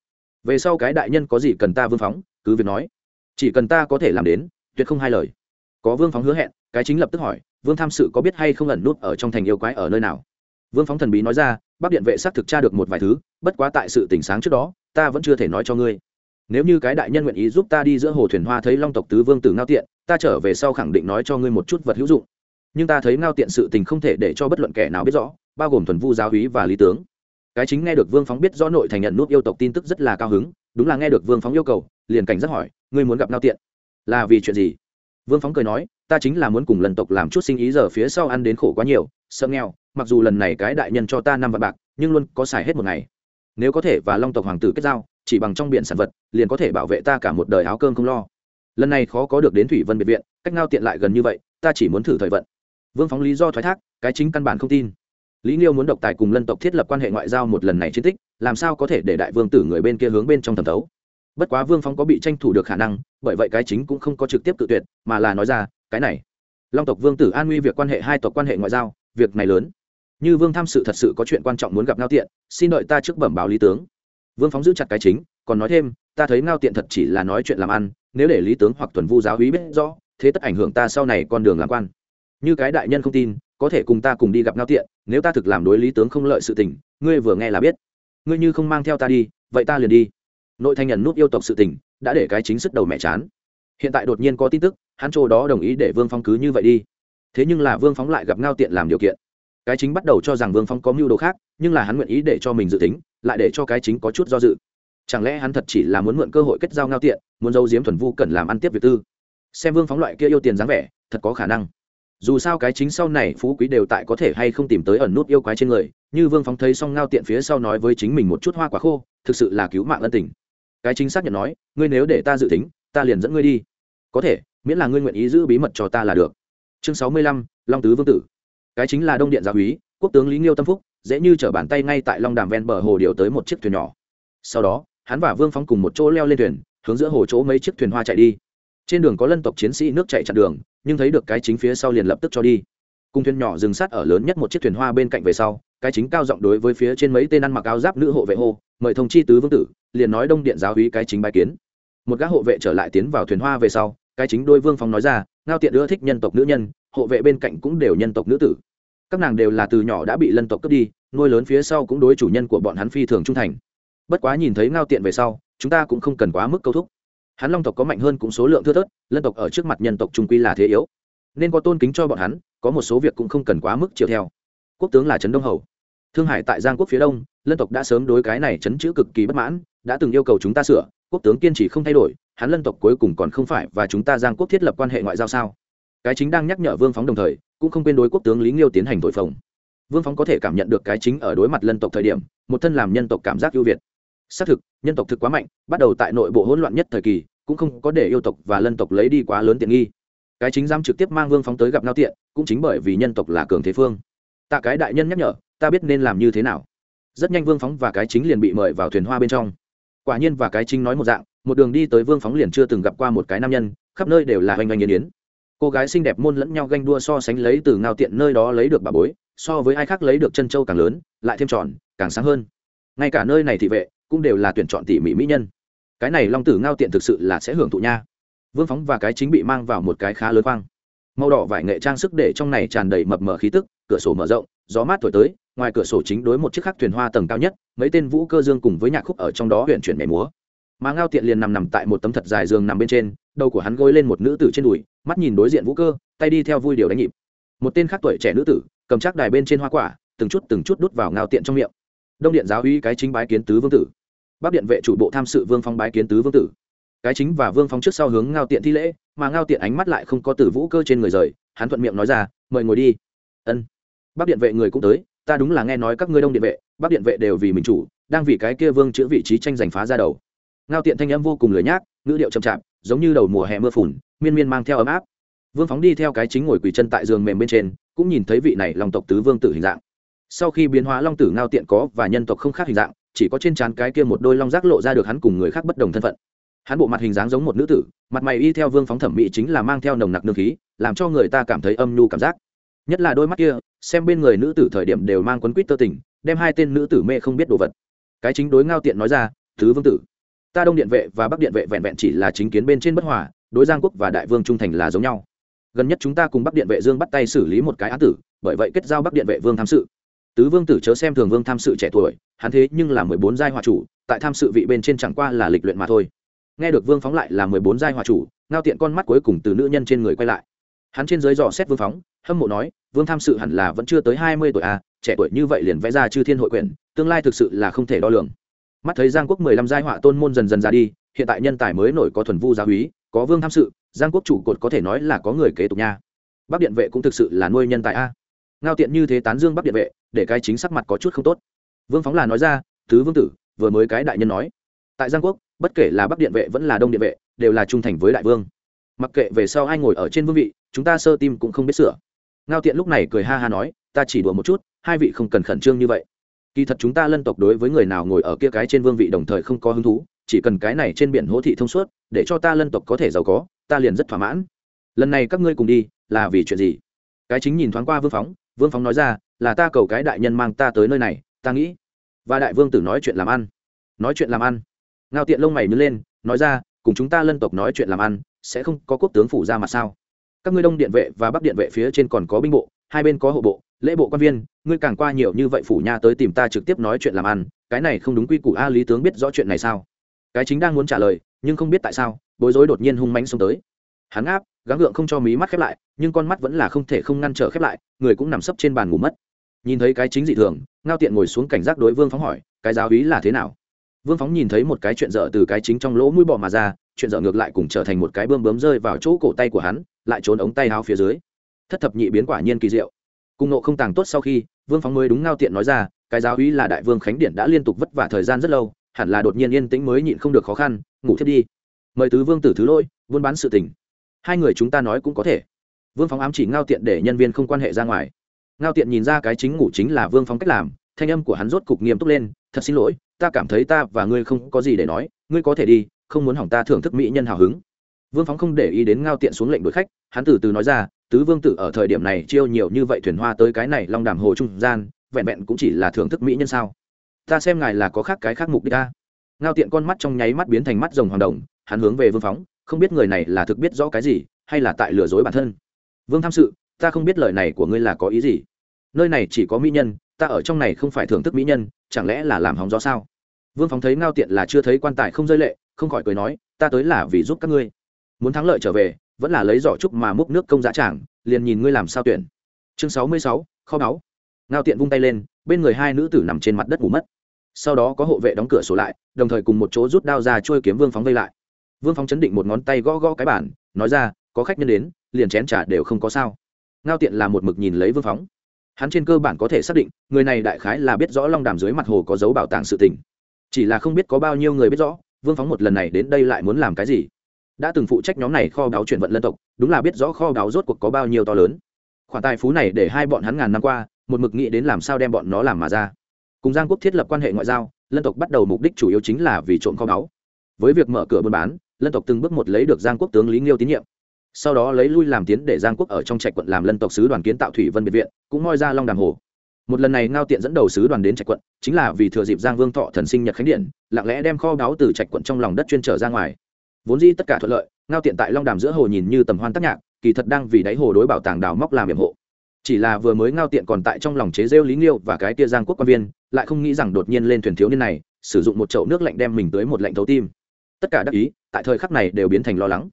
[SPEAKER 1] Về sau cái đại nhân có gì cần ta vương phóng, cứ việc nói. Chỉ cần ta có thể làm đến, tuyệt không hai lời. Có vương phóng hứa hẹn, cái chính lập tức hỏi, vương tham sự có biết hay không ẩn nút ở trong thành yêu quái ở nơi nào? Vương phóng thần bí nói ra bắc điện vệ xác thực tra được một vài thứ bất quá tại sự tỉnh sáng trước đó, ta vẫn chưa thể nói cho ngươi. Nếu như cái đại nhân nguyện ý giúp ta đi giữa hồ thuyền hoa thấy long tộc tứ vương tử ngao tiện, ta trở về sau khẳng định nói cho ngươi một chút vật hữu dụng. Nhưng ta thấy ngao tiện sự tình không thể để cho bất luận kẻ nào biết rõ, bao gồm thuần vu giáo húy và lý tướng. Cái chính nghe được vương phóng biết rõ nội thành nhận nút yêu tộc tin tức rất là cao hứng, đúng là nghe được vương phóng yêu cầu, liền cảnh giác hỏi, ngươi muốn gặp ngao tiện? Là vì chuyện gì? Vương phóng cười nói, ta chính là muốn cùng lần tộc làm chút sinh ý giờ phía sau ăn đến khổ quá nhiều, sợ nghèo, mặc dù lần này cái đại nhân cho ta năm vạn bạc, nhưng luôn có xài hết một ngày nếu có thể và long tộc hoàng tử kết giao, chỉ bằng trong biển sản vật, liền có thể bảo vệ ta cả một đời áo cơm không lo. Lần này khó có được đến thủy vân biệt viện, cách ngao tiện lại gần như vậy, ta chỉ muốn thử thời vận. Vương phóng lý do thoái thác, cái chính căn bản không tin. Lý nghiêu muốn độc tài cùng lân tộc thiết lập quan hệ ngoại giao một lần này chiến tích, làm sao có thể để đại vương tử người bên kia hướng bên trong thẩm thấu? Bất quá vương phóng có bị tranh thủ được khả năng, bởi vậy cái chính cũng không có trực tiếp tự tuyệt, mà là nói ra, cái này, long tộc vương tử an nguy việc quan hệ hai tộc quan hệ ngoại giao, việc này lớn như vương tham sự thật sự có chuyện quan trọng muốn gặp ngao tiện, xin đợi ta trước bẩm báo lý tướng. Vương phóng giữ chặt cái chính, còn nói thêm, ta thấy ngao tiện thật chỉ là nói chuyện làm ăn, nếu để lý tướng hoặc tuần vu giáo hí biết rõ, thế tất ảnh hưởng ta sau này con đường làm quan. Như cái đại nhân không tin, có thể cùng ta cùng đi gặp ngao tiện, nếu ta thực làm đối lý tướng không lợi sự tình, ngươi vừa nghe là biết. Ngươi như không mang theo ta đi, vậy ta liền đi. Nội thanh nhận nút yêu tộc sự tình, đã để cái chính sức đầu mẹ chán. Hiện tại đột nhiên có tin tức, hắn chỗ đó đồng ý để vương phong cứ như vậy đi. Thế nhưng là vương phóng lại gặp ngao tiện làm điều kiện cái chính bắt đầu cho rằng vương phong có mưu đồ khác, nhưng là hắn nguyện ý để cho mình dự tính, lại để cho cái chính có chút do dự. Chẳng lẽ hắn thật chỉ là muốn mượn cơ hội kết giao ngao tiện, muốn giấu diếm thuần vu cần làm ăn tiếp việc tư? Xem vương phóng loại kia yêu tiền dáng vẻ, thật có khả năng. Dù sao cái chính sau này phú quý đều tại có thể hay không tìm tới ẩn nút yêu quái trên người, như vương phóng thấy xong ngao tiện phía sau nói với chính mình một chút hoa quả khô, thực sự là cứu mạng ân tình. Cái chính xác nhận nói, ngươi nếu để ta dự tính, ta liền dẫn ngươi đi. Có thể, miễn là ngươi nguyện ý giữ bí mật cho ta là được. Chương sáu mươi lăm, long tứ vương tử cái chính là đông điện gia úy, quốc tướng lý nghiêu tâm phúc, dễ như t r ở bàn tay ngay tại long đàm ven bờ hồ điều tới một chiếc thuyền nhỏ. Sau đó, hắn và vương phóng cùng một chỗ leo lên thuyền, hướng giữa hồ chỗ mấy chiếc thuyền hoa chạy đi. Trên đường có lân tộc chiến sĩ nước chạy chặn đường, nhưng thấy được cái chính phía sau liền lập tức cho đi. Cùng thuyền nhỏ dừng sát ở lớn nhất một chiếc thuyền hoa bên cạnh về sau, cái chính cao giọng đối với phía trên mấy tên ăn mặc áo giáp nữ hộ vệ hô, mời thông chi tứ vương tử, liền nói đông điện giáo hí cái chính bài kiến. Một gã hộ vệ trở lại tiến vào thuyền hoa về sau, cái chính đôi vương phong nói ra, ngao tiện ưa thích nhân tộc nữ nhân hộ vệ bên cạnh cũng đều nhân tộc nữ tử. Các nàng đều là từ nhỏ đã bị lân tộc cướp đi, nuôi lớn phía sau cũng đối chủ nhân của bọn hắn phi thường trung thành. Bất quá nhìn thấy ngao tiện về sau, chúng ta cũng không cần quá mức câu thúc. Hắn long tộc có mạnh hơn cũng số lượng thưa thớt, lân tộc ở trước mặt nhân tộc trung quy là thế yếu. Nên có tôn kính cho bọn hắn, có một số việc cũng không cần quá mức chiều theo. Quốc tướng là trấn đông hầu. Thương hải tại giang quốc phía đông, lân tộc đã sớm đối cái này chấn chữ cực kỳ bất mãn, đã từng yêu cầu chúng ta sửa, quốc tướng kiên trì không thay đổi, hắn lân tộc cuối cùng còn không phải và chúng ta giang quốc thiết lập quan hệ ngoại giao sao? Cái chính đang nhắc nhở vương phóng đồng thời, cũng không quên đối quốc tướng lý nghiêu tiến hành thổi phồng. Vương phóng có thể cảm nhận được cái chính ở đối mặt lân tộc thời điểm, một thân làm nhân tộc cảm giác ưu việt. Xác thực, nhân tộc thực quá mạnh, bắt đầu tại nội bộ hỗn loạn nhất thời kỳ, cũng không có để yêu tộc và lân tộc lấy đi quá lớn tiện nghi. Cái chính dám trực tiếp mang vương phóng tới gặp ngao tiện, cũng chính bởi vì nhân tộc là cường thế phương. Tạ cái đại nhân nhắc nhở, ta biết nên làm như thế nào. Rất nhanh vương phóng và cái chính liền bị mời vào thuyền hoa bên trong. Quả nhiên và cái chính nói một dạng, một đường đi tới vương phóng liền chưa từng gặp qua một cái nam nhân, khắp nơi đều là hoành hoành yến yến cô gái xinh đẹp môn lẫn nhau ganh đua so sánh lấy từ ngao tiện nơi đó lấy được bà bối, so với ai khác lấy được chân châu càng lớn, lại thêm tròn, càng sáng hơn. Ngay cả nơi này thị vệ cũng đều là tuyển chọn tỉ mỉ mỹ nhân. Cái này long tử ngao tiện thực sự là sẽ hưởng thụ nha. Vương phóng và cái chính bị mang vào một cái khá lớn khoang. Màu đỏ vải nghệ trang sức để trong này tràn đầy mập mờ khí tức, cửa sổ mở rộng, gió mát thổi tới, ngoài cửa sổ chính đối một chiếc khắc thuyền hoa tầng cao nhất, mấy tên vũ cơ dương cùng với nhạc khúc ở trong đó huyện chuyển mẻ múa mà ngao tiện liền nằm nằm tại một tấm thật dài giường nằm bên trên, đầu của hắn gối lên một nữ tử trên đùi, mắt nhìn đối diện vũ cơ, tay đi theo vui điều đánh nhịp. Một tên khác tuổi trẻ nữ tử, cầm chắc đài bên trên hoa quả, từng chút từng chút đút vào ngao tiện trong miệng. Đông điện giáo uy cái chính bái kiến tứ vương tử. Bắc điện vệ chủ bộ tham sự vương phong bái kiến tứ vương tử. Cái chính và vương phong trước sau hướng ngao tiện thi lễ, mà ngao tiện ánh mắt lại không có từ vũ cơ trên người rời, hắn thuận miệng nói ra, mời ngồi đi. Ân. Bắc điện vệ người cũng tới, ta đúng là nghe nói các ngươi đông điện vệ, bắc điện vệ đều vì mình chủ, đang vì cái kia vương chữ vị trí tranh giành phá ra đầu ngao tiện thanh âm vô cùng lười nhác, ngữ điệu chậm chạp, giống như đầu mùa hè mưa phùn, miên miên mang theo ấm áp. Vương phóng đi theo cái chính ngồi quỳ chân tại giường mềm bên trên, cũng nhìn thấy vị này lòng tộc tứ vương tử hình dạng. Sau khi biến hóa, long tử ngao tiện có và nhân tộc không khác hình dạng, chỉ có trên trán cái kia một đôi long giác lộ ra được hắn cùng người khác bất đồng thân phận. Hắn bộ mặt hình dáng giống một nữ tử, mặt mày y theo vương phóng thẩm mỹ chính là mang theo nồng nặc nương khí, làm cho người ta cảm thấy âm nhu cảm giác. Nhất là đôi mắt kia, xem bên người nữ tử thời điểm đều mang quấn quýt tơ tình, đem hai tên nữ tử mê không biết đồ vật. Cái chính đối ngao tiện nói ra thứ vương tử ta đông điện vệ và bắc điện vệ vẹn vẹn chỉ là chính kiến bên trên bất hòa, đối giang quốc và đại vương trung thành là giống nhau. Gần nhất chúng ta cùng bắc điện vệ dương bắt tay xử lý một cái án tử, bởi vậy kết giao bắc điện vệ vương tham sự. Tứ vương tử chớ xem thường vương tham sự trẻ tuổi, hắn thế nhưng là mười bốn giai hòa chủ, tại tham sự vị bên trên chẳng qua là lịch luyện mà thôi. Nghe được vương phóng lại là mười bốn giai hòa chủ, ngao tiện con mắt cuối cùng từ nữ nhân trên người quay lại. Hắn trên dưới dò xét vương phóng, hâm mộ nói, vương tham sự hẳn là vẫn chưa tới hai mươi tuổi à trẻ tuổi như vậy liền vẽ ra chư thiên hội quyển, tương lai thực sự là không thể đo lường mắt thấy giang quốc mười lăm giai họa tôn môn dần dần ra đi, hiện tại nhân tài mới nổi có thuần vu gia húy có vương tham sự, giang quốc chủ cột có thể nói là có người kế tục nha. Bắc điện vệ cũng thực sự là nuôi nhân tài a. Ngao tiện như thế tán dương bắc điện vệ, để cái chính sắc mặt có chút không tốt. Vương phóng là nói ra, thứ vương tử, vừa mới cái đại nhân nói, tại giang quốc, bất kể là bắc điện vệ vẫn là đông điện vệ, đều là trung thành với đại vương. Mặc kệ về sau ai ngồi ở trên vương vị, chúng ta sơ tim cũng không biết sửa. Ngao tiện lúc này cười ha ha nói, ta chỉ đùa một chút, hai vị không cần khẩn trương như vậy kỳ thật chúng ta lân tộc đối với người nào ngồi ở kia cái trên vương vị đồng thời không có hứng thú, chỉ cần cái này trên biển hỗ thị thông suốt, để cho ta lân tộc có thể giàu có, ta liền rất thỏa mãn. Lần này các ngươi cùng đi, là vì chuyện gì? Cái chính nhìn thoáng qua vương phóng vương phóng nói ra, là ta cầu cái đại nhân mang ta tới nơi này, ta nghĩ. Và đại vương tử nói chuyện làm ăn. Nói chuyện làm ăn. Ngao tiện lông mày nhớ lên, nói ra, cùng chúng ta lân tộc nói chuyện làm ăn, sẽ không có quốc tướng phủ ra mặt sao? Các ngươi đông điện vệ và bắc điện vệ phía trên còn có binh bộ hai bên có hộ bộ, lễ bộ quan viên, ngươi càng qua nhiều như vậy phủ nha tới tìm ta trực tiếp nói chuyện làm ăn, cái này không đúng quy củ a, lý tướng biết rõ chuyện này sao? Cái chính đang muốn trả lời, nhưng không biết tại sao, bối rối đột nhiên hung mánh xông tới. Hắn áp gắng gượng không cho mí mắt khép lại, nhưng con mắt vẫn là không thể không ngăn trở khép lại, người cũng nằm sấp trên bàn ngủ mất. Nhìn thấy cái chính dị thường, ngao tiện ngồi xuống cảnh giác đối vương phóng hỏi, cái giáo ý là thế nào? Vương phóng nhìn thấy một cái chuyện dở từ cái chính trong lỗ mũi bò mà ra, chuyện dở ngược lại cùng trở thành một cái bơm bướm rơi vào chỗ cổ tay của hắn, lại trốn ống tay háo phía dưới thất thập nhị biến quả nhiên kỳ diệu. Cùng nộ không tàng tốt sau khi, vương phóng mới đúng ngao tiện nói ra, cái giáo úy là đại vương khánh điện đã liên tục vất vả thời gian rất lâu, hẳn là đột nhiên yên tĩnh mới nhịn không được khó khăn, ngủ thiết đi. Mời tứ vương tử thứ lỗi, buôn bán sự tình. Hai người chúng ta nói cũng có thể. Vương phóng ám chỉ ngao tiện để nhân viên không quan hệ ra ngoài. Ngao tiện nhìn ra cái chính ngủ chính là vương phóng cách làm, thanh âm của hắn rốt cục nghiêm túc lên, thật xin lỗi, ta cảm thấy ta và ngươi không có gì để nói, ngươi có thể đi, không muốn hỏng ta thưởng thức mỹ nhân hào hứng. Vương phóng không để ý đến ngao tiện xuống lệnh đuổi khách, hắn từ từ nói ra tứ vương tử ở thời điểm này chiêu nhiều như vậy thuyền hoa tới cái này long đàm hồ trung gian, vẹn vẹn cũng chỉ là thưởng thức mỹ nhân sao? Ta xem ngài là có khác cái khác mục đích ta. Ngao tiện con mắt trong nháy mắt biến thành mắt rồng hoàng đồng, hắn hướng về vương phóng, không biết người này là thực biết rõ cái gì, hay là tại lừa dối bản thân. Vương tham sự, ta không biết lời này của ngươi là có ý gì. Nơi này chỉ có mỹ nhân, ta ở trong này không phải thưởng thức mỹ nhân, chẳng lẽ là làm hóng gió sao? Vương phóng thấy ngao tiện là chưa thấy quan tài không rơi lệ, không khỏi cười nói, ta tới là vì giúp các ngươi. Muốn thắng lợi trở về vẫn là lấy giỏ trúc mà múc nước công giá tràng, liền nhìn ngươi làm sao tuyển. Chương sáu mươi sáu, kho báu. Ngao tiện vung tay lên, bên người hai nữ tử nằm trên mặt đất ngủ mất. Sau đó có hộ vệ đóng cửa sổ lại, đồng thời cùng một chỗ rút đao ra trôi kiếm vương phóng vây lại. Vương phóng chấn định một ngón tay gõ gõ cái bản nói ra, có khách nhân đến, liền chén trả đều không có sao. Ngao tiện là một mực nhìn lấy vương phóng. Hắn trên cơ bản có thể xác định, người này đại khái là biết rõ long đàm dưới mặt hồ có dấu bảo tàng sự tình. Chỉ là không biết có bao nhiêu người biết rõ, vương phóng một lần này đến đây lại muốn làm cái gì đã từng phụ trách nhóm này kho báo chuyển vận lân tộc, đúng là biết rõ kho báo rốt cuộc có bao nhiêu to lớn. Khoản tài phú này để hai bọn hắn ngàn năm qua, một mực nghĩ đến làm sao đem bọn nó làm mà ra. Cùng giang quốc thiết lập quan hệ ngoại giao, lân tộc bắt đầu mục đích chủ yếu chính là vì trộm kho báu. Với việc mở cửa buôn bán, lân tộc từng bước một lấy được giang quốc tướng lý nghiêu tín nhiệm. Sau đó lấy lui làm tiến để giang quốc ở trong trạch quận làm lân tộc sứ đoàn kiến tạo thủy vân biệt viện, cũng moi ra long đàm hồ. Một lần này ngao tiện dẫn đầu sứ đoàn đến trạch quận, chính là vì thừa dịp giang vương thọ thần sinh nhật khánh điện, lặng lẽ đem kho báu từ trạch quận trong lòng đất chuyên trở ra ngoài vốn di tất cả thuận lợi, ngao tiện tại long đàm giữa hồ nhìn như tầm hoan tác nhạc, kỳ thật đang vì đáy hồ đối bảo tàng đào móc làm hiểm hộ. Chỉ là vừa mới ngao tiện còn tại trong lòng chế rêu lý nghiêu và cái tia giang quốc quan viên, lại không nghĩ rằng đột nhiên lên thuyền thiếu niên này, sử dụng một chậu nước lạnh đem mình tới một lạnh thấu tim. Tất cả đắc ý, tại thời khắc này đều biến thành lo lắng.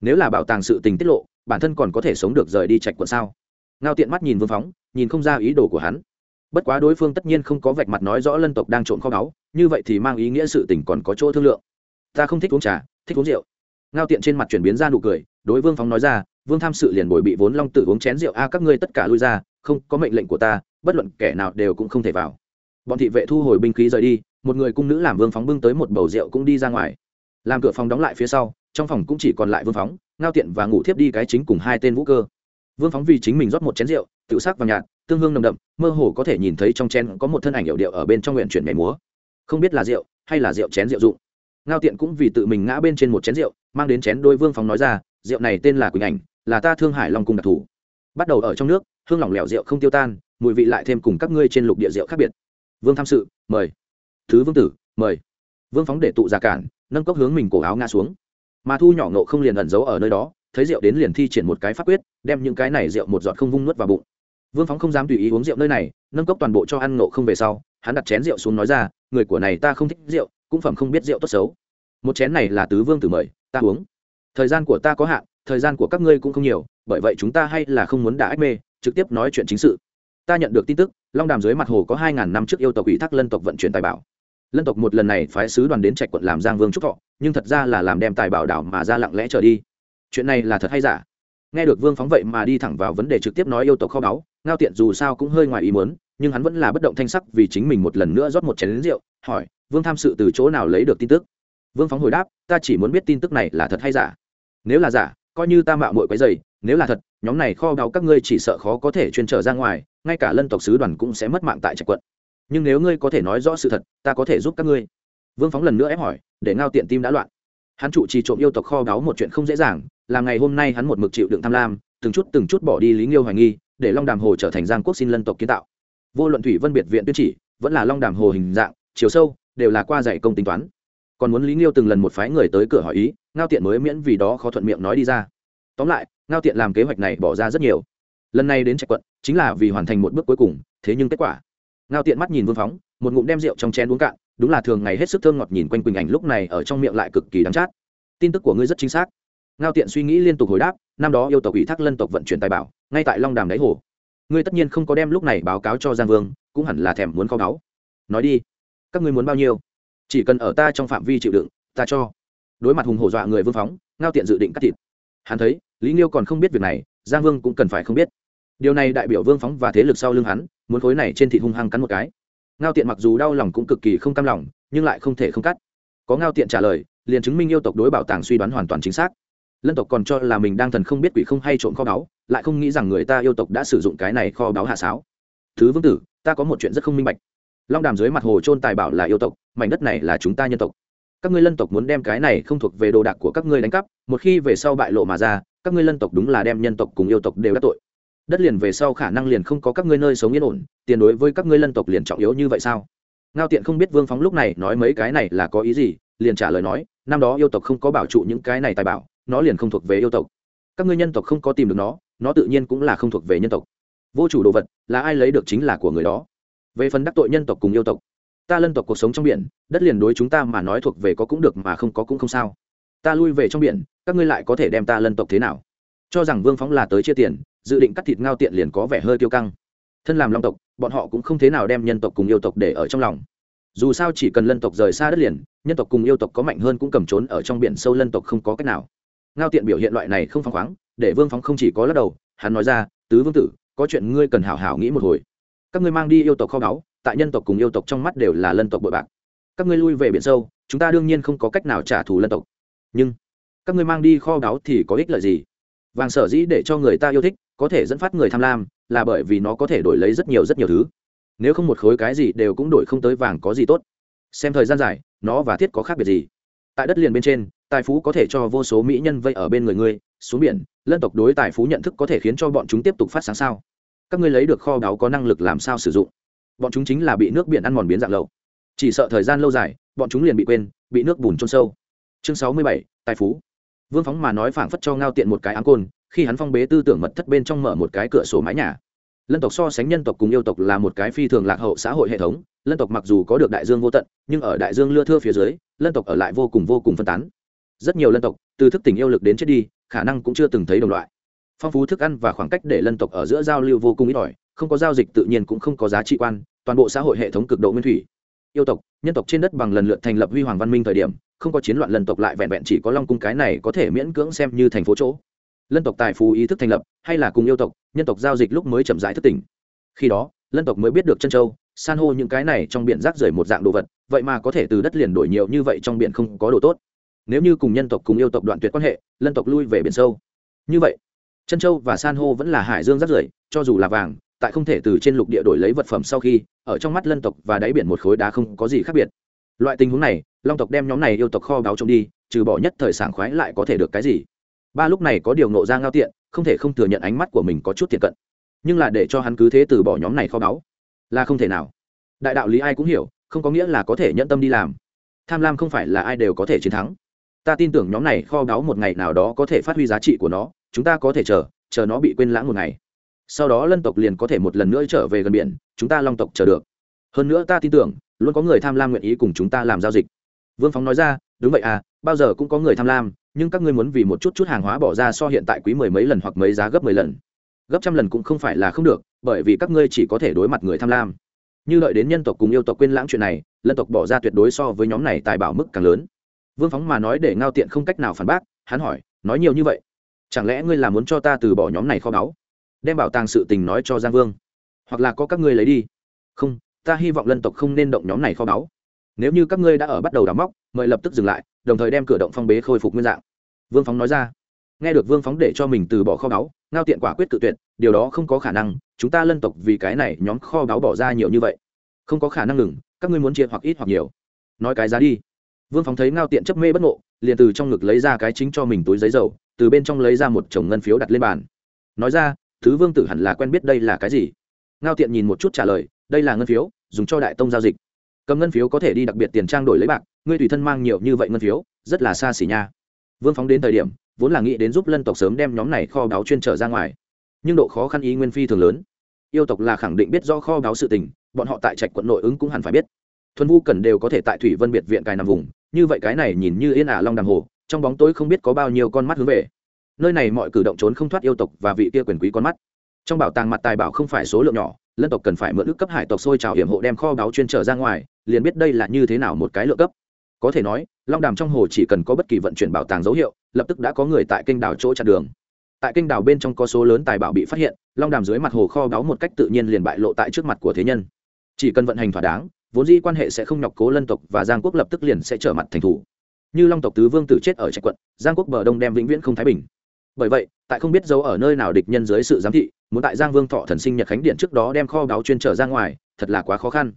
[SPEAKER 1] Nếu là bảo tàng sự tình tiết lộ, bản thân còn có thể sống được rời đi trạch quận sao? Ngao tiện mắt nhìn vương phóng, nhìn không ra ý đồ của hắn. Bất quá đối phương tất nhiên không có vạch mặt nói rõ lân tộc đang trộn kho báu, như vậy thì mang ý nghĩa sự tình còn có chỗ thương lượng. Ta không thích uống trà thích uống rượu. Ngao tiện trên mặt chuyển biến ra nụ cười, đối vương phóng nói ra, vương tham sự liền bồi bị vốn long tử uống chén rượu, a, các ngươi tất cả lui ra, không có mệnh lệnh của ta, bất luận kẻ nào đều cũng không thể vào. Bọn thị vệ thu hồi binh khí rời đi, một người cung nữ làm vương phóng bưng tới một bầu rượu cũng đi ra ngoài. Làm cửa phòng đóng lại phía sau, trong phòng cũng chỉ còn lại vương phóng, ngao tiện và ngủ thiếp đi cái chính cùng hai tên vũ cơ. Vương phóng vì chính mình rót một chén rượu, tự sắc và nhạt, tương hương nồng đậm, mơ hồ có thể nhìn thấy trong chén có một thân ảnh hiệu điệu ở bên trong nguyện chuyển mẻ múa. Không biết là rượu hay là rượu chén rượu dụng ngao tiện cũng vì tự mình ngã bên trên một chén rượu, mang đến chén đôi vương phóng nói ra, rượu này tên là quỳnh ảnh, là ta thương hải long cung đặc thù bắt đầu ở trong nước, hương lỏng lẻo rượu không tiêu tan, mùi vị lại thêm cùng các ngươi trên lục địa rượu khác biệt. Vương tham sự, mời. Thứ vương tử, mời. Vương phóng để tụ giả cản, nâng cốc hướng mình cổ áo ngã xuống. Mà thu nhỏ ngộ không liền ẩn giấu ở nơi đó, thấy rượu đến liền thi triển một cái pháp quyết, đem những cái này rượu một giọt không vung nuốt vào bụng. Vương phóng không dám tùy ý uống rượu nơi này, nâng cốc toàn bộ cho ăn ngộ không về sau, hắn đặt chén rượu xuống nói ra, người của này ta không thích rượu cũng phẩm không biết rượu tốt xấu. Một chén này là tứ vương tử mời, ta uống. Thời gian của ta có hạn, thời gian của các ngươi cũng không nhiều, bởi vậy chúng ta hay là không muốn đả ách mê, trực tiếp nói chuyện chính sự. Ta nhận được tin tức, long đàm dưới mặt hồ có hai ngàn năm trước yêu tộc ủy thác lân tộc vận chuyển tài bảo. Lân tộc một lần này phái sứ đoàn đến trạch quận làm giang vương trúc thọ, nhưng thật ra là làm đem tài bảo đảo mà ra lặng lẽ trở đi. Chuyện này là thật hay giả? Nghe được vương phóng vậy mà đi thẳng vào vấn đề trực tiếp nói yêu tộc kho báu, ngao tiện dù sao cũng hơi ngoài ý muốn nhưng hắn vẫn là bất động thanh sắc vì chính mình một lần nữa rót một chén lính rượu, hỏi, vương tham sự từ chỗ nào lấy được tin tức? Vương phóng hồi đáp, ta chỉ muốn biết tin tức này là thật hay giả. Nếu là giả, coi như ta mạo mội quấy dày nếu là thật, nhóm này kho báu các ngươi chỉ sợ khó có thể chuyên trở ra ngoài, ngay cả lân tộc sứ đoàn cũng sẽ mất mạng tại trạch quận. Nhưng nếu ngươi có thể nói rõ sự thật, ta có thể giúp các ngươi. Vương phóng lần nữa ép hỏi, để ngao tiện tim đã loạn. Hắn trụ trì trộm yêu tộc kho báu một chuyện không dễ dàng, là ngày hôm nay hắn một mực chịu đựng tham lam, từng chút từng chút bỏ đi lý nghiêu hoài nghi, để long đàm hồ trở thành giang quốc xin lân tộc kiến tạo vô luận thủy vân biệt viện tuyên chỉ, vẫn là long đàm hồ hình dạng, chiều sâu, đều là qua dạy công tính toán. Còn muốn lý nghiêu từng lần một phái người tới cửa hỏi ý, ngao tiện mới miễn vì đó khó thuận miệng nói đi ra. Tóm lại, ngao tiện làm kế hoạch này bỏ ra rất nhiều. Lần này đến trạch quận, chính là vì hoàn thành một bước cuối cùng, thế nhưng kết quả. Ngao tiện mắt nhìn vương phóng, một ngụm đem rượu trong chén uống cạn, đúng là thường ngày hết sức thơm ngọt nhìn quanh quỳnh ảnh lúc này ở trong miệng lại cực kỳ đắng chát. Tin tức của ngươi rất chính xác. Ngao tiện suy nghĩ liên tục hồi đáp, năm đó yêu tộc ủy thác lân tộc vận chuyển tài bảo, ngay tại long đàm đáy hồ ngươi tất nhiên không có đem lúc này báo cáo cho giang vương, cũng hẳn là thèm muốn kho báu. Nói đi, các ngươi muốn bao nhiêu? Chỉ cần ở ta trong phạm vi chịu đựng, ta cho. Đối mặt hùng hổ dọa người vương phóng, ngao tiện dự định cắt thịt. Hắn thấy, lý nghiêu còn không biết việc này, giang vương cũng cần phải không biết. Điều này đại biểu vương phóng và thế lực sau lưng hắn, muốn khối này trên thịt hung hăng cắn một cái. Ngao tiện mặc dù đau lòng cũng cực kỳ không cam lòng, nhưng lại không thể không cắt. Có ngao tiện trả lời, liền chứng minh yêu tộc đối bảo tàng suy đoán hoàn toàn chính xác. Lân tộc còn cho là mình đang thần không biết quỷ không hay trộm kho báu lại không nghĩ rằng người ta yêu tộc đã sử dụng cái này kho báu hạ sáo. Thứ vương tử, ta có một chuyện rất không minh bạch. Long đàm dưới mặt hồ trôn tài bảo là yêu tộc, mảnh đất này là chúng ta nhân tộc. Các ngươi lân tộc muốn đem cái này không thuộc về đồ đạc của các ngươi đánh cắp, một khi về sau bại lộ mà ra, các ngươi lân tộc đúng là đem nhân tộc cùng yêu tộc đều đắc tội. Đất liền về sau khả năng liền không có các ngươi nơi sống yên ổn, tiền đối với các ngươi lân tộc liền trọng yếu như vậy sao? Ngao tiện không biết vương phóng lúc này nói mấy cái này là có ý gì, liền trả lời nói, năm đó yêu tộc không có bảo trụ những cái này tài bảo, nó liền không thuộc về yêu tộc các ngươi nhân tộc không có tìm được nó nó tự nhiên cũng là không thuộc về nhân tộc. Vô chủ đồ vật, là ai lấy được chính là của người đó. Về phần đắc tội nhân tộc cùng yêu tộc, ta lân tộc cuộc sống trong biển, đất liền đối chúng ta mà nói thuộc về có cũng được mà không có cũng không sao. Ta lui về trong biển, các ngươi lại có thể đem ta lân tộc thế nào? Cho rằng vương phóng là tới chia tiền, dự định cắt thịt ngao tiện liền có vẻ hơi tiêu căng. Thân làm long tộc, bọn họ cũng không thế nào đem nhân tộc cùng yêu tộc để ở trong lòng. Dù sao chỉ cần lân tộc rời xa đất liền, nhân tộc cùng yêu tộc có mạnh hơn cũng cầm trốn ở trong biển sâu lân tộc không có cách nào ngao tiện biểu hiện loại này không phăng khoáng, để vương phóng không chỉ có lắc đầu, hắn nói ra, tứ vương tử, có chuyện ngươi cần hảo hảo nghĩ một hồi. Các ngươi mang đi yêu tộc kho báu, tại nhân tộc cùng yêu tộc trong mắt đều là lân tộc bội bạc. Các ngươi lui về biển sâu, chúng ta đương nhiên không có cách nào trả thù lân tộc. Nhưng, các ngươi mang đi kho báu thì có ích lợi gì? Vàng sở dĩ để cho người ta yêu thích, có thể dẫn phát người tham lam, là bởi vì nó có thể đổi lấy rất nhiều rất nhiều thứ. Nếu không một khối cái gì đều cũng đổi không tới vàng có gì tốt. Xem thời gian dài, nó và thiết có khác biệt gì? Tại đất liền bên trên tài phú có thể cho vô số mỹ nhân vây ở bên người ngươi, xuống biển, lân tộc đối tài phú nhận thức có thể khiến cho bọn chúng tiếp tục phát sáng sao? Các ngươi lấy được kho báu có năng lực làm sao sử dụng? Bọn chúng chính là bị nước biển ăn mòn biến dạng lậu. Chỉ sợ thời gian lâu dài, bọn chúng liền bị quên, bị nước bùn trôn sâu. Chương sáu mươi bảy, tài phú. Vương phóng mà nói phảng phất cho ngao tiện một cái áng côn, khi hắn phong bế tư tưởng mật thất bên trong mở một cái cửa sổ mái nhà. Lân tộc so sánh nhân tộc cùng yêu tộc là một cái phi thường lạc hậu xã hội hệ thống, lân tộc mặc dù có được đại dương vô tận, nhưng ở đại dương lưa thưa phía dưới, lân tộc ở lại vô cùng vô cùng phân tán rất nhiều lân tộc, từ thức tình yêu lực đến chết đi, khả năng cũng chưa từng thấy đồng loại. Phong phú thức ăn và khoảng cách để lân tộc ở giữa giao lưu vô cùng ít ỏi, không có giao dịch tự nhiên cũng không có giá trị quan, toàn bộ xã hội hệ thống cực độ nguyên thủy. Yêu tộc, nhân tộc trên đất bằng lần lượt thành lập huy hoàng văn minh thời điểm, không có chiến loạn lân tộc lại vẹn vẹn chỉ có long cung cái này có thể miễn cưỡng xem như thành phố chỗ. Lân tộc tài phú ý thức thành lập, hay là cùng yêu tộc, nhân tộc giao dịch lúc mới chậm rãi thức tỉnh. Khi đó, lân tộc mới biết được chân châu, san hô những cái này trong biển rác rưởi một dạng đồ vật, vậy mà có thể từ đất liền đổi nhiều như vậy trong biển không có đồ tốt nếu như cùng nhân tộc cùng yêu tộc đoạn tuyệt quan hệ, lân tộc lui về biển sâu. Như vậy chân châu và san hô vẫn là hải dương rác rưởi, cho dù là vàng, tại không thể từ trên lục địa đổi lấy vật phẩm sau khi, ở trong mắt lân tộc và đáy biển một khối đá không có gì khác biệt. Loại tình huống này, long tộc đem nhóm này yêu tộc kho báo trông đi, trừ bỏ nhất thời sảng khoái lại có thể được cái gì? Ba lúc này có điều nộ ra ngao tiện, không thể không thừa nhận ánh mắt của mình có chút tiện cận. Nhưng là để cho hắn cứ thế từ bỏ nhóm này kho báu, là không thể nào. Đại đạo lý ai cũng hiểu, không có nghĩa là có thể nhận tâm đi làm. Tham lam không phải là ai đều có thể chiến thắng ta tin tưởng nhóm này kho báu một ngày nào đó có thể phát huy giá trị của nó, chúng ta có thể chờ chờ nó bị quên lãng một ngày. Sau đó lân tộc liền có thể một lần nữa trở về gần biển, chúng ta long tộc chờ được. Hơn nữa ta tin tưởng, luôn có người tham lam nguyện ý cùng chúng ta làm giao dịch. Vương phóng nói ra, đúng vậy à bao giờ cũng có người tham lam, nhưng các ngươi muốn vì một chút chút hàng hóa bỏ ra so hiện tại quý mười mấy lần hoặc mấy giá gấp mười lần. Gấp trăm lần cũng không phải là không được, bởi vì các ngươi chỉ có thể đối mặt người tham lam. Như đợi đến nhân tộc cùng yêu tộc quên lãng chuyện này, lân tộc bỏ ra tuyệt đối so với nhóm này tài bảo mức càng lớn vương phóng mà nói để ngao tiện không cách nào phản bác, hắn hỏi, nói nhiều như vậy, chẳng lẽ ngươi là muốn cho ta từ bỏ nhóm này kho báu, đem bảo tàng sự tình nói cho giang vương, hoặc là có các ngươi lấy đi? Không, ta hy vọng lân tộc không nên động nhóm này kho báu. Nếu như các ngươi đã ở bắt đầu đào móc, mời lập tức dừng lại, đồng thời đem cửa động phong bế khôi phục nguyên dạng. Vương phóng nói ra. Nghe được vương phóng để cho mình từ bỏ kho báu, ngao tiện quả quyết cự tuyệt, điều đó không có khả năng, chúng ta lân tộc vì cái này nhóm kho báu bỏ ra nhiều như vậy. Không có khả năng ngừng, các ngươi muốn chia hoặc ít hoặc nhiều. Nói cái giá đi vương phóng thấy ngao tiện chấp mê bất ngộ, liền từ trong ngực lấy ra cái chính cho mình túi giấy dầu, từ bên trong lấy ra một chồng ngân phiếu đặt lên bàn. Nói ra, thứ vương tử hẳn là quen biết đây là cái gì? Ngao tiện nhìn một chút trả lời, đây là ngân phiếu, dùng cho đại tông giao dịch. Cầm ngân phiếu có thể đi đặc biệt tiền trang đổi lấy bạc, ngươi tùy thân mang nhiều như vậy ngân phiếu, rất là xa xỉ nha. Vương phóng đến thời điểm, vốn là nghĩ đến giúp lân tộc sớm đem nhóm này kho báo chuyên trở ra ngoài, nhưng độ khó khăn ý nguyên phi thường lớn. Yêu tộc là khẳng định biết do kho báo sự tình, bọn họ tại trạch quận nội ứng cũng hẳn phải biết thuần vu cần đều có thể tại thủy vân biệt viện cài nằm vùng, như vậy cái này nhìn như yên ả long đàm hồ, trong bóng tối không biết có bao nhiêu con mắt hướng về. Nơi này mọi cử động trốn không thoát yêu tộc và vị kia quyền quý con mắt. Trong bảo tàng mặt tài bảo không phải số lượng nhỏ, lân tộc cần phải mượn ước cấp hải tộc sôi trào hiểm hộ đem kho báu chuyên trở ra ngoài, liền biết đây là như thế nào một cái lượng cấp. Có thể nói, long đàm trong hồ chỉ cần có bất kỳ vận chuyển bảo tàng dấu hiệu, lập tức đã có người tại kênh đảo chỗ chặn đường. Tại kênh đảo bên trong có số lớn tài bảo bị phát hiện, long đàm dưới mặt hồ kho báu một cách tự nhiên liền bại lộ tại trước mặt của thế nhân. Chỉ cần vận hành thỏa đáng vốn dĩ quan hệ sẽ không nhọc cố lân tộc và giang quốc lập tức liền sẽ trở mặt thành thủ. Như long tộc tứ vương tử chết ở trạch quận, giang quốc bờ đông đem vĩnh viễn không thái bình. Bởi vậy, tại không biết dấu ở nơi nào địch nhân dưới sự giám thị, muốn tại giang vương thọ thần sinh nhật khánh điện trước đó đem kho báo chuyên trở ra ngoài, thật là quá khó khăn.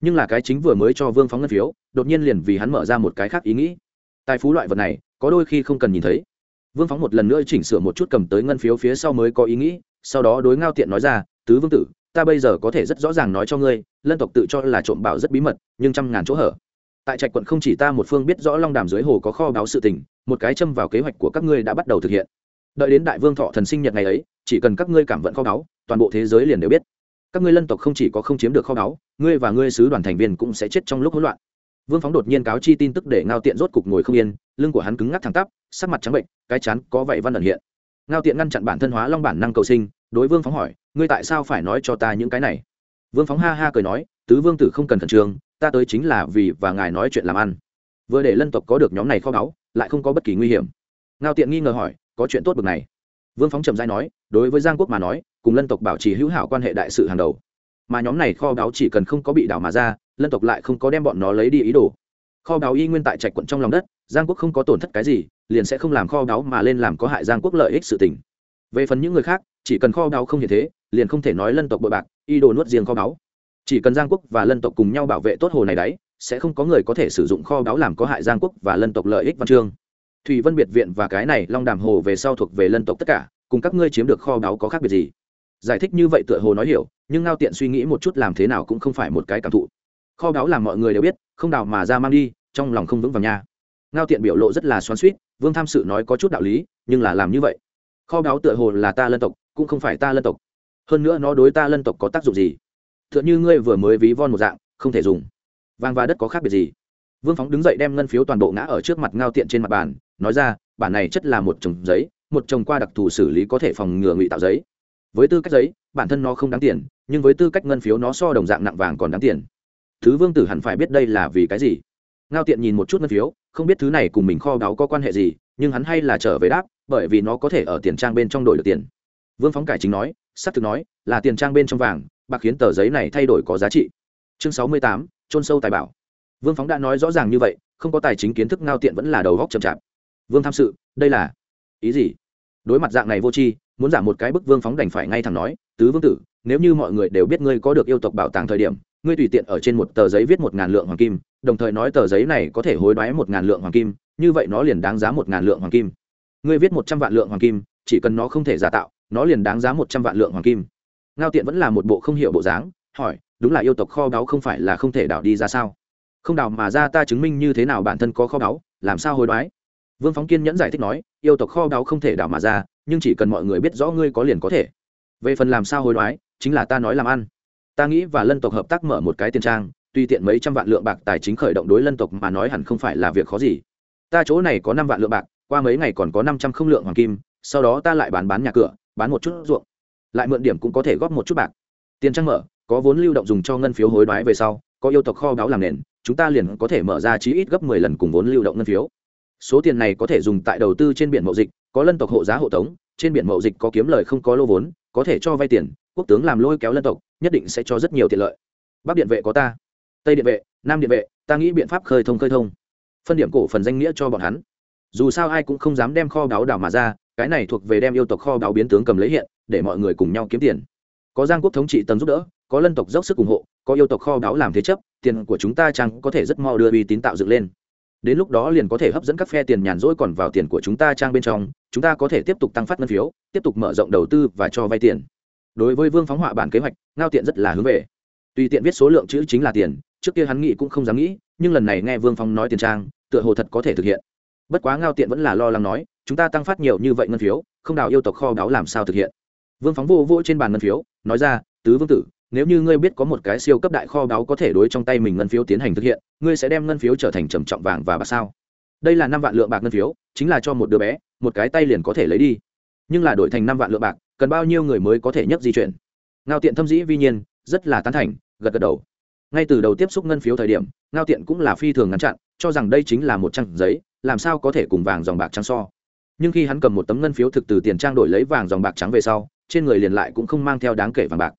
[SPEAKER 1] Nhưng là cái chính vừa mới cho vương phóng ngân phiếu, đột nhiên liền vì hắn mở ra một cái khác ý nghĩ. Tài phú loại vật này, có đôi khi không cần nhìn thấy. Vương phóng một lần nữa chỉnh sửa một chút cầm tới ngân phiếu phía sau mới có ý nghĩ, sau đó đối ngao tiện nói ra, tứ vương tử ta bây giờ có thể rất rõ ràng nói cho ngươi, lân tộc tự cho là trộm bảo rất bí mật, nhưng trăm ngàn chỗ hở. Tại trạch quận không chỉ ta một phương biết rõ long đàm dưới hồ có kho báo sự tình, một cái châm vào kế hoạch của các ngươi đã bắt đầu thực hiện. Đợi đến đại vương thọ thần sinh nhật ngày ấy, chỉ cần các ngươi cảm vận kho báo toàn bộ thế giới liền đều biết. Các ngươi lân tộc không chỉ có không chiếm được kho báo ngươi và ngươi sứ đoàn thành viên cũng sẽ chết trong lúc hỗn loạn. Vương phóng đột nhiên cáo chi tin tức để ngao tiện rốt cục ngồi không yên, lưng của hắn cứng ngắc thẳng tắp, sắc mặt trắng bệnh, cái chán có vậy văn ẩn hiện ngao tiện ngăn chặn bản thân hóa long bản năng cầu sinh, đối vương phóng hỏi, ngươi tại sao phải nói cho ta những cái này? Vương phóng ha ha cười nói, tứ vương tử không cần khẩn trương, ta tới chính là vì và ngài nói chuyện làm ăn. Vừa để lân tộc có được nhóm này kho báu, lại không có bất kỳ nguy hiểm. Ngao tiện nghi ngờ hỏi, có chuyện tốt bực này? Vương phóng trầm dai nói, đối với giang quốc mà nói, cùng lân tộc bảo trì hữu hảo quan hệ đại sự hàng đầu. Mà nhóm này kho báu chỉ cần không có bị đảo mà ra, lân tộc lại không có đem bọn nó lấy đi ý đồ kho báu y nguyên tại trạch quận trong lòng đất, giang quốc không có tổn thất cái gì, liền sẽ không làm kho báu mà lên làm có hại giang quốc lợi ích sự tình. Về phần những người khác, chỉ cần kho báu không như thế, liền không thể nói lân tộc bội bạc, y đồ nuốt riêng kho báu. Chỉ cần giang quốc và lân tộc cùng nhau bảo vệ tốt hồ này đấy, sẽ không có người có thể sử dụng kho báu làm có hại giang quốc và lân tộc lợi ích văn chương. Thủy vân biệt viện và cái này long đàm hồ về sau thuộc về lân tộc tất cả, cùng các ngươi chiếm được kho báu có khác biệt gì? Giải thích như vậy tựa hồ nói hiểu, nhưng ngao tiện suy nghĩ một chút làm thế nào cũng không phải một cái cảm thụ. Kho báu làm mọi người đều biết, không đào mà ra mang đi trong lòng không vững vàng nha. Ngao tiện biểu lộ rất là xoắn suýt vương tham sự nói có chút đạo lý, nhưng là làm như vậy. Kho báu tựa hồ là ta lân tộc, cũng không phải ta lân tộc. Hơn nữa nó đối ta lân tộc có tác dụng gì? T h ư ợ n h ư ngươi vừa mới ví von một dạng, không thể dùng. Vàng và đất có khác biệt gì? Vương phóng đứng dậy đem ngân phiếu toàn bộ ngã ở trước mặt ngao tiện trên mặt bàn, nói ra, bản này chất là một chồng giấy, một chồng qua đặc thù xử lý có thể phòng ngừa ngụy tạo giấy. Với tư cách giấy, bản thân nó không đáng tiền, nhưng với tư cách ngân phiếu nó so đồng dạng nặng vàng còn đáng tiền. Thứ vương tử hẳn phải biết đây là vì cái gì? Ngao tiện nhìn một chút ngân phiếu, không biết thứ này cùng mình kho báu có quan hệ gì, nhưng hắn hay là trở về đáp, bởi vì nó có thể ở tiền trang bên trong đổi được tiền. Vương phóng cải chính nói s ắ c thực nói, là tiền trang bên trong vàng, bạc khiến tờ giấy này thay đổi có giá trị. Chương sáu mươi tám trôn sâu tài bảo. Vương phóng đã nói rõ ràng như vậy, không có tài chính kiến thức ngao tiện vẫn là đầu góc chậm chạp. Vương tham sự, đây là ý gì? Đối mặt dạng này vô tri, muốn giảm một cái bức vương phóng đành phải ngay thẳng nói, tứ vương tử, nếu như mọi người đều biết ngươi có được yêu tộc bảo tàng thời điểm, ngươi tùy tiện ở trên một tờ giấy viết một ngàn lượng hoàng kim đồng thời nói tờ giấy này có thể hối đoái một ngàn lượng hoàng kim, như vậy nó liền đáng giá một ngàn lượng hoàng kim. Ngươi viết một trăm vạn lượng hoàng kim, chỉ cần nó không thể giả tạo, nó liền đáng giá một trăm vạn lượng hoàng kim. Ngao tiện vẫn là một bộ không hiểu bộ dáng, hỏi, đúng là yêu tộc kho báu không phải là không thể đảo đi ra sao? Không đảo mà ra ta chứng minh như thế nào bản thân có kho báu, làm sao hối đoái? Vương phóng kiên nhẫn giải thích nói, yêu tộc kho báu không thể đảo mà ra, nhưng chỉ cần mọi người biết rõ ngươi có liền có thể. Về phần làm sao hối đoái, chính là ta nói làm ăn. Ta nghĩ và lân tộc hợp tác mở một cái tiền trang tuy tiện mấy trăm vạn lượng bạc tài chính khởi động đối lân tộc mà nói hẳn không phải là việc khó gì. Ta chỗ này có năm vạn lượng bạc, qua mấy ngày còn có năm trăm không lượng hoàng kim, sau đó ta lại bán bán nhà cửa, bán một chút ruộng. Lại mượn điểm cũng có thể góp một chút bạc. Tiền trang mở, có vốn lưu động dùng cho ngân phiếu hối đoái về sau, có yêu tộc kho báu làm nền, chúng ta liền có thể mở ra chí ít gấp mười lần cùng vốn lưu động ngân phiếu. Số tiền này có thể dùng tại đầu tư trên biển mậu dịch, có lân tộc hộ giá hộ tống, trên biển mậu dịch có kiếm lời không có lô vốn, có thể cho vay tiền, quốc tướng làm lôi kéo lân tộc, nhất định sẽ cho rất nhiều tiện lợi. Bắc điện vệ có ta tây điện vệ, nam điện vệ, ta nghĩ biện pháp khơi thông khơi thông. Phân điểm cổ phần danh nghĩa cho bọn hắn. Dù sao ai cũng không dám đem kho báu đảo mà ra, cái này thuộc về đem yêu tộc kho báu biến tướng cầm lấy hiện, để mọi người cùng nhau kiếm tiền. Có giang quốc thống trị tầng giúp đỡ, có lân tộc dốc sức ủng hộ, có yêu tộc kho báu làm thế chấp, tiền của chúng ta chăng có thể rất mau đưa uy tín tạo dựng lên. Đến lúc đó liền có thể hấp dẫn các phe tiền nhàn rỗi còn vào tiền của chúng ta trang bên trong, chúng ta có thể tiếp tục tăng phát ngân phiếu, tiếp tục mở rộng đầu tư và cho vay tiền. Đối với vương phóng họa bản kế hoạch, ngao tiện rất là hướng về. Tùy tiện viết số lượng chữ chính là tiền trước kia hắn nghĩ cũng không dám nghĩ, nhưng lần này nghe vương phong nói tiền trang, tựa hồ thật có thể thực hiện. Bất quá ngao tiện vẫn là lo lắng nói, chúng ta tăng phát nhiều như vậy ngân phiếu, không đào yêu tộc kho báo làm sao thực hiện? Vương phóng vô vô trên bàn ngân phiếu, nói ra, tứ vương tử, nếu như ngươi biết có một cái siêu cấp đại kho báo có thể đối trong tay mình ngân phiếu tiến hành thực hiện, ngươi sẽ đem ngân phiếu trở thành trầm trọng vàng và bạc sao? Đây là năm vạn lượng bạc ngân phiếu, chính là cho một đứa bé, một cái tay liền có thể lấy đi. Nhưng là đổi thành năm vạn lượng bạc, cần bao nhiêu người mới có thể nhấc di chuyển? Ngao tiện thâm dĩ vi nhiên, rất là tán thành, gật gật đầu ngay từ đầu tiếp xúc ngân phiếu thời điểm, ngao tiện cũng là phi thường ngăn chặn, cho rằng đây chính là một trang giấy, làm sao có thể cùng vàng dòng bạc trắng so. Nhưng khi hắn cầm một tấm ngân phiếu thực từ tiền trang đổi lấy vàng dòng bạc trắng về sau, trên người liền lại cũng không mang theo đáng kể vàng bạc.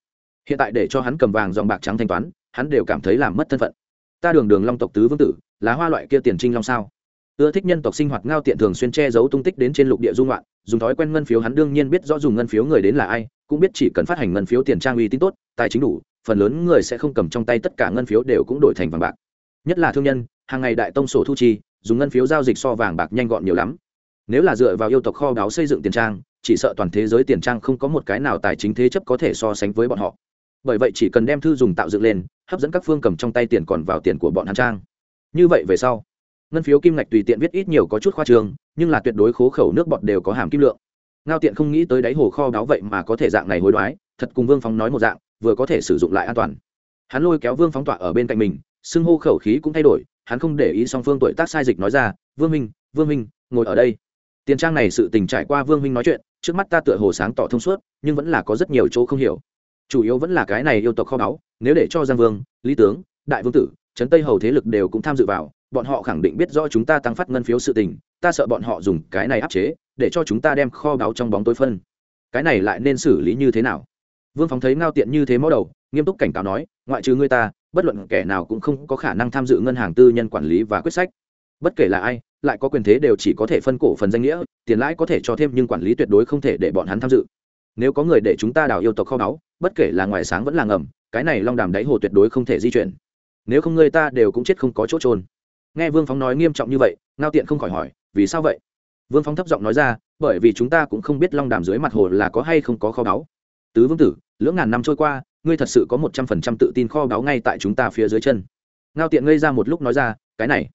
[SPEAKER 1] Hiện tại để cho hắn cầm vàng dòng bạc trắng thanh toán, hắn đều cảm thấy làm mất thân phận. Ta đường đường long tộc tứ vương tử lá hoa loại kia tiền trinh long sao? Ưa thích nhân tộc sinh hoạt ngao tiện thường xuyên che giấu tung tích đến trên lục địa dung loạn, dùng thói quen ngân phiếu hắn đương nhiên biết rõ dùng ngân phiếu người đến là ai, cũng biết chỉ cần phát hành ngân phiếu tiền trang uy tín tốt, tài chính đủ phần lớn người sẽ không cầm trong tay tất cả ngân phiếu đều cũng đổi thành vàng bạc. Nhất là thương nhân, hàng ngày đại tông sổ thu chi, dùng ngân phiếu giao dịch so vàng bạc nhanh gọn nhiều lắm. Nếu là dựa vào yêu tộc kho báu xây dựng tiền trang, chỉ sợ toàn thế giới tiền trang không có một cái nào tài chính thế chấp có thể so sánh với bọn họ. Bởi vậy chỉ cần đem thư dùng tạo dựng lên, hấp dẫn các phương cầm trong tay tiền còn vào tiền của bọn hắn trang. Như vậy về sau, ngân phiếu kim ngạch tùy tiện viết ít nhiều có chút khoa trường nhưng là tuyệt đối khố khẩu nước bọt đều có hàm kim lượng. Ngao tiện không nghĩ tới đáy hồ kho đáo vậy mà có thể dạng này hối đoái, thật cùng vương phóng nói một dạng vừa có thể sử dụng lại an toàn. Hắn lôi kéo vương phóng tọa ở bên cạnh mình, xưng hô khẩu khí cũng thay đổi, hắn không để ý song phương tuổi tác sai dịch nói ra, vương minh vương minh, ngồi ở đây. Tiền trang này sự tình trải qua vương minh nói chuyện, trước mắt ta tựa hồ sáng tỏ thông suốt, nhưng vẫn là có rất nhiều chỗ không hiểu. Chủ yếu vẫn là cái này yêu tộc kho báu, nếu để cho giang vương, lý tướng, đại vương tử, trấn tây hầu thế lực đều cũng tham dự vào, bọn họ khẳng định biết rõ chúng ta tăng phát ngân phiếu sự tình, ta sợ bọn họ dùng cái này áp chế, để cho chúng ta đem kho báu trong bóng tối phân. Cái này lại nên xử lý như thế nào? Vương phóng thấy ngao tiện như thế mó đầu, nghiêm túc cảnh cáo nói, ngoại trừ người ta, bất luận kẻ nào cũng không có khả năng tham dự ngân hàng tư nhân quản lý và quyết sách. Bất kể là ai, lại có quyền thế đều chỉ có thể phân cổ phần danh nghĩa, tiền lãi có thể cho thêm nhưng quản lý tuyệt đối không thể để bọn hắn tham dự. Nếu có người để chúng ta đào yêu tộc kho báu, bất kể là ngoài sáng vẫn là ngầm, cái này long đàm đáy hồ tuyệt đối không thể di chuyển. Nếu không người ta đều cũng chết không có chỗ trôn nghe vương phóng nói nghiêm trọng như vậy, ngao tiện không khỏi hỏi, vì sao vậy? Vương phóng thấp giọng nói ra, bởi vì chúng ta cũng không biết long đàm dưới mặt hồ là có hay không có kho báu tứ vương tử, lưỡng ngàn năm trôi qua, ngươi thật sự có một trăm phần trăm tự tin kho báu ngay tại chúng ta phía dưới chân. Ngao tiện ngây ra một lúc nói ra, cái này,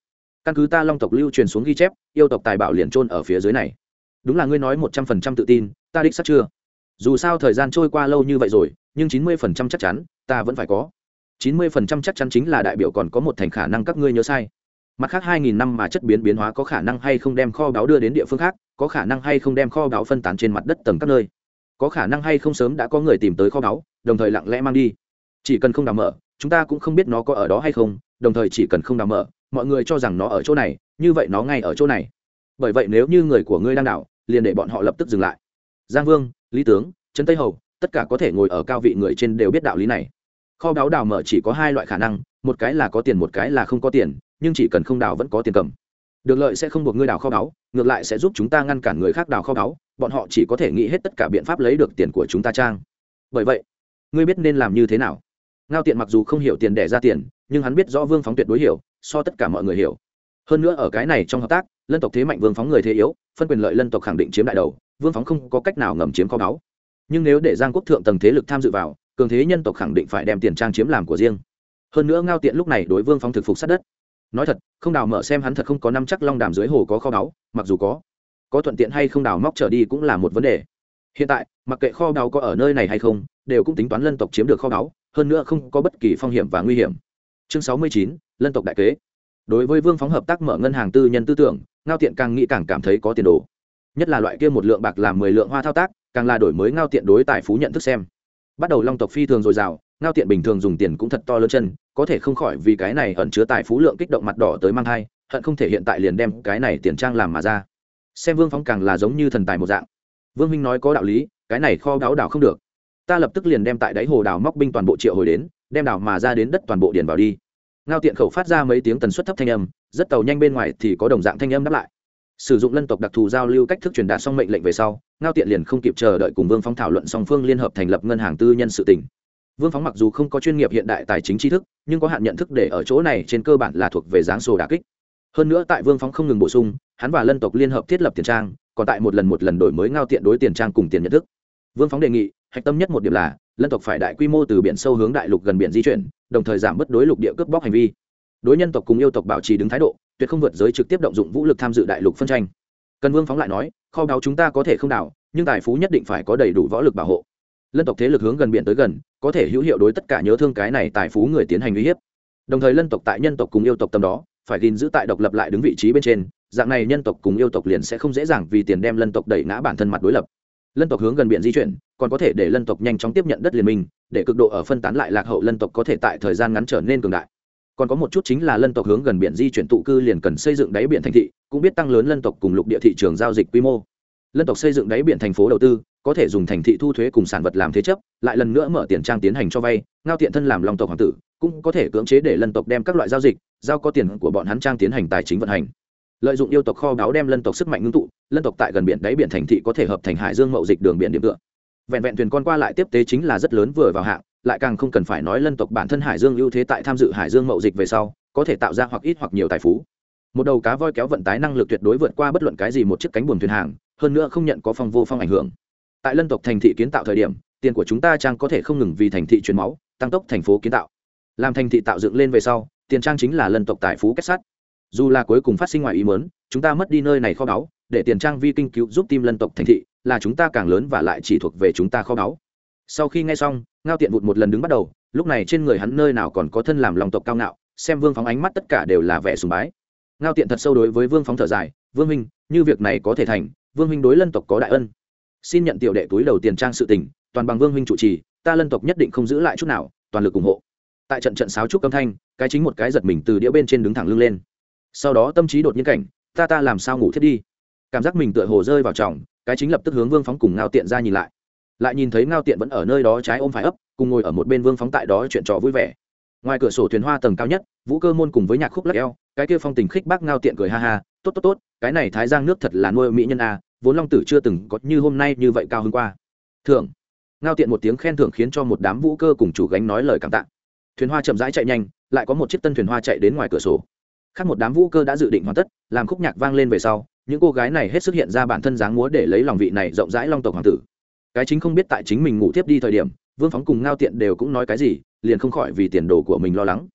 [SPEAKER 1] căn cứ ta long tộc lưu truyền xuống ghi chép, yêu tộc tài bảo liền trôn ở phía dưới này. Đúng là ngươi nói một trăm phần trăm tự tin, ta đích xác chưa? Dù sao thời gian trôi qua lâu như vậy rồi, nhưng chín mươi phần trăm chắc chắn, ta vẫn phải có. chín mươi phần trăm chắc chắn chính là đại biểu còn có một thành khả năng các ngươi nhớ sai. Mặt khác hai nghìn năm mà chất biến biến hóa có khả năng hay không đem kho báu đưa đến địa phương khác, có khả năng hay không đem kho báu phân tán trên mặt đất tầng các nơi có khả năng hay không sớm đã có người tìm tới kho báu, đồng thời lặng lẽ mang đi. Chỉ cần không đào mở, chúng ta cũng không biết nó có ở đó hay không, đồng thời chỉ cần không đào mở, mọi người cho rằng nó ở chỗ này, như vậy nó ngay ở chỗ này. Bởi vậy nếu như người của ngươi đang đảo liền để bọn họ lập tức dừng lại. Giang vương, lý tướng, trấn tây hầu, tất cả có thể ngồi ở cao vị người trên đều biết đạo lý này. Kho báu đào mở chỉ có hai loại khả năng, một cái là có tiền một cái là không có tiền, nhưng chỉ cần không đào vẫn có tiền cầm. Được lợi sẽ không buộc ngươi đào kho báu, ngược lại sẽ giúp chúng ta ngăn cản người khác đào kho báu bọn họ chỉ có thể nghĩ hết tất cả biện pháp lấy được tiền của chúng ta trang. Bởi vậy, ngươi biết nên làm như thế nào? Ngao tiện mặc dù không hiểu tiền đẻ ra tiền, nhưng hắn biết rõ vương phóng tuyệt đối hiểu, so tất cả mọi người hiểu. Hơn nữa ở cái này trong hợp tác, lân tộc thế mạnh vương phóng người thế yếu, phân quyền lợi lân tộc khẳng định chiếm đại đầu, vương phóng không có cách nào ngầm chiếm kho báu. Nhưng nếu để giang quốc thượng tầng thế lực tham dự vào, cường thế nhân tộc khẳng định phải đem tiền trang chiếm làm của riêng. Hơn nữa ngao tiện lúc này đối vương phóng thực phục sát đất. Nói thật, không đào mở xem hắn thật không có năm chắc long đàm dưới hồ có kho báu, mặc dù có có thuận tiện hay không đào móc trở đi cũng là một vấn đề. Hiện tại, mặc kệ kho báu có ở nơi này hay không, đều cũng tính toán lân tộc chiếm được kho báu, hơn nữa không có bất kỳ phong hiểm và nguy hiểm. Chương sáu mươi chín, lân tộc đại kế. Đối với vương phóng hợp tác mở ngân hàng tư nhân tư tưởng, ngao tiện càng nghĩ càng cảm thấy có tiền đồ. Nhất là loại kia một lượng bạc làm mười lượng hoa thao tác, càng là đổi mới ngao tiện đối tài phú nhận thức xem. Bắt đầu long tộc phi thường dồi dào, ngao tiện bình thường dùng tiền cũng thật to lớn chân, có thể không khỏi vì cái này ẩn chứa tài phú lượng kích động mặt đỏ tới mang thai, hận không thể hiện tại liền đem cái này tiền trang làm mà ra xem vương phóng càng là giống như thần tài một dạng. Vương minh nói có đạo lý, cái này kho đáo đảo không được. Ta lập tức liền đem tại đáy hồ đào móc binh toàn bộ triệu hồi đến, đem đảo mà ra đến đất toàn bộ điền vào đi. Ngao tiện khẩu phát ra mấy tiếng tần suất thấp thanh âm, rất tàu nhanh bên ngoài thì có đồng dạng thanh âm đáp lại. Sử dụng lân tộc đặc thù giao lưu cách thức truyền đạt xong mệnh lệnh về sau, ngao tiện liền không kịp chờ đợi cùng vương phóng thảo luận song phương liên hợp thành lập ngân hàng tư nhân sự tỉnh. Vương phóng mặc dù không có chuyên nghiệp hiện đại tài chính tri thức, nhưng có hạn nhận thức để ở chỗ này trên cơ bản là thuộc về dáng sổ đà kích hơn nữa tại vương phóng không ngừng bổ sung, hắn và lân tộc liên hợp thiết lập tiền trang, còn tại một lần một lần đổi mới ngao tiện đối tiền trang cùng tiền nhận thức. Vương phóng đề nghị, hạch tâm nhất một điểm là, lân tộc phải đại quy mô từ biển sâu hướng đại lục gần biển di chuyển, đồng thời giảm bớt đối lục địa cướp bóc hành vi. Đối nhân tộc cùng yêu tộc bảo trì đứng thái độ, tuyệt không vượt giới trực tiếp động dụng vũ lực tham dự đại lục phân tranh. Cần vương phóng lại nói, kho báu chúng ta có thể không đảo, nhưng tài phú nhất định phải có đầy đủ võ lực bảo hộ. Lân tộc thế lực hướng gần biển tới gần, có thể hữu hiệu đối tất cả nhớ thương cái này tài phú người tiến hành uy hiếp. Đồng thời lân tộc tại nhân tộc cùng yêu tộc tâm đó phải gìn giữ tại độc lập lại đứng vị trí bên trên, dạng này nhân tộc cùng yêu tộc liền sẽ không dễ dàng vì tiền đem lân tộc đẩy ngã bản thân mặt đối lập. Lân tộc hướng gần biển di chuyển, còn có thể để lân tộc nhanh chóng tiếp nhận đất liền minh để cực độ ở phân tán lại lạc hậu lân tộc có thể tại thời gian ngắn trở nên cường đại. Còn có một chút chính là lân tộc hướng gần biển di chuyển tụ cư liền cần xây dựng đáy biển thành thị, cũng biết tăng lớn lân tộc cùng lục địa thị trường giao dịch quy mô. Lân tộc xây dựng đáy biển thành phố đầu tư, có thể dùng thành thị thu thuế cùng sản vật làm thế chấp, lại lần nữa mở tiền trang tiến hành cho vay, ngao tiện thân làm lòng tộc hoàng tử cũng có thể cưỡng chế để lân tộc đem các loại giao dịch, giao có tiền của bọn hắn trang tiến hành tài chính vận hành. Lợi dụng yêu tộc kho báu đem lân tộc sức mạnh ngưng tụ, lân tộc tại gần biển đáy biển thành thị có thể hợp thành hải dương mậu dịch đường biển điểm tựa. Vẹn vẹn thuyền con qua lại tiếp tế chính là rất lớn vừa vào hạng, lại càng không cần phải nói lân tộc bản thân hải dương ưu thế tại tham dự hải dương mậu dịch về sau, có thể tạo ra hoặc ít hoặc nhiều tài phú. Một đầu cá voi kéo vận tải năng lực tuyệt đối vượt qua bất luận cái gì một chiếc cánh buồm thuyền hàng, hơn nữa không nhận có phong vô phong ảnh hưởng. Tại lân tộc thành thị kiến tạo thời điểm, tiền của chúng ta trang có thể không ngừng vì thành thị truyền máu, tăng tốc thành phố kiến tạo làm thành thị tạo dựng lên về sau, tiền trang chính là lân tộc tài phú kết sắt dù là cuối cùng phát sinh ngoài ý mớn chúng ta mất đi nơi này kho báu, để tiền trang vi kinh cứu giúp tim lân tộc thành thị, là chúng ta càng lớn và lại chỉ thuộc về chúng ta kho báu. Sau khi nghe xong, ngao tiện vụt một lần đứng bắt đầu, lúc này trên người hắn nơi nào còn có thân làm lòng tộc cao ngạo, xem vương phóng ánh mắt tất cả đều là vẻ sùng bái. Ngao tiện thật sâu đối với vương phóng thở dài, vương minh như việc này có thể thành, vương minh đối lân tộc có đại ân. Xin nhận tiểu đệ túi đầu tiền trang sự tình, toàn bằng vương minh chủ trì, ta lân tộc nhất định không giữ lại chút nào, toàn lực ủng hộ tại trận trận sáo trúc âm thanh, cái chính một cái giật mình từ đĩa bên trên đứng thẳng lưng lên. Sau đó tâm trí đột nhiên cảnh, ta ta làm sao ngủ thiết đi? Cảm giác mình tựa hồ rơi vào tròng cái chính lập tức hướng vương phóng cùng ngao tiện ra nhìn lại. Lại nhìn thấy ngao tiện vẫn ở nơi đó trái ôm phải ấp, cùng ngồi ở một bên vương phóng tại đó chuyện trò vui vẻ. Ngoài cửa sổ thuyền hoa tầng cao nhất, vũ cơ môn cùng với nhạc khúc lắc eo, cái kia phong tình khích bác ngao tiện cười ha ha, tốt tốt tốt, cái này thái giang nước thật là nuôi mỹ nhân a vốn long tử chưa từng có như hôm nay như vậy cao hơn qua. Thưởng. Ngao tiện một tiếng khen thưởng khiến cho một đám vũ cơ cùng chủ gánh nói lời cảm tạ thuyền hoa chậm rãi chạy nhanh, lại có một chiếc tân thuyền hoa chạy đến ngoài cửa sổ. Khác một đám vũ cơ đã dự định hoàn tất, làm khúc nhạc vang lên về sau, những cô gái này hết sức hiện ra bản thân dáng múa để lấy lòng vị này rộng rãi long tộc hoàng tử. Cái chính không biết tại chính mình ngủ tiếp đi thời điểm, vương phóng cùng ngao tiện đều cũng nói cái gì, liền không khỏi vì tiền đồ của mình lo lắng.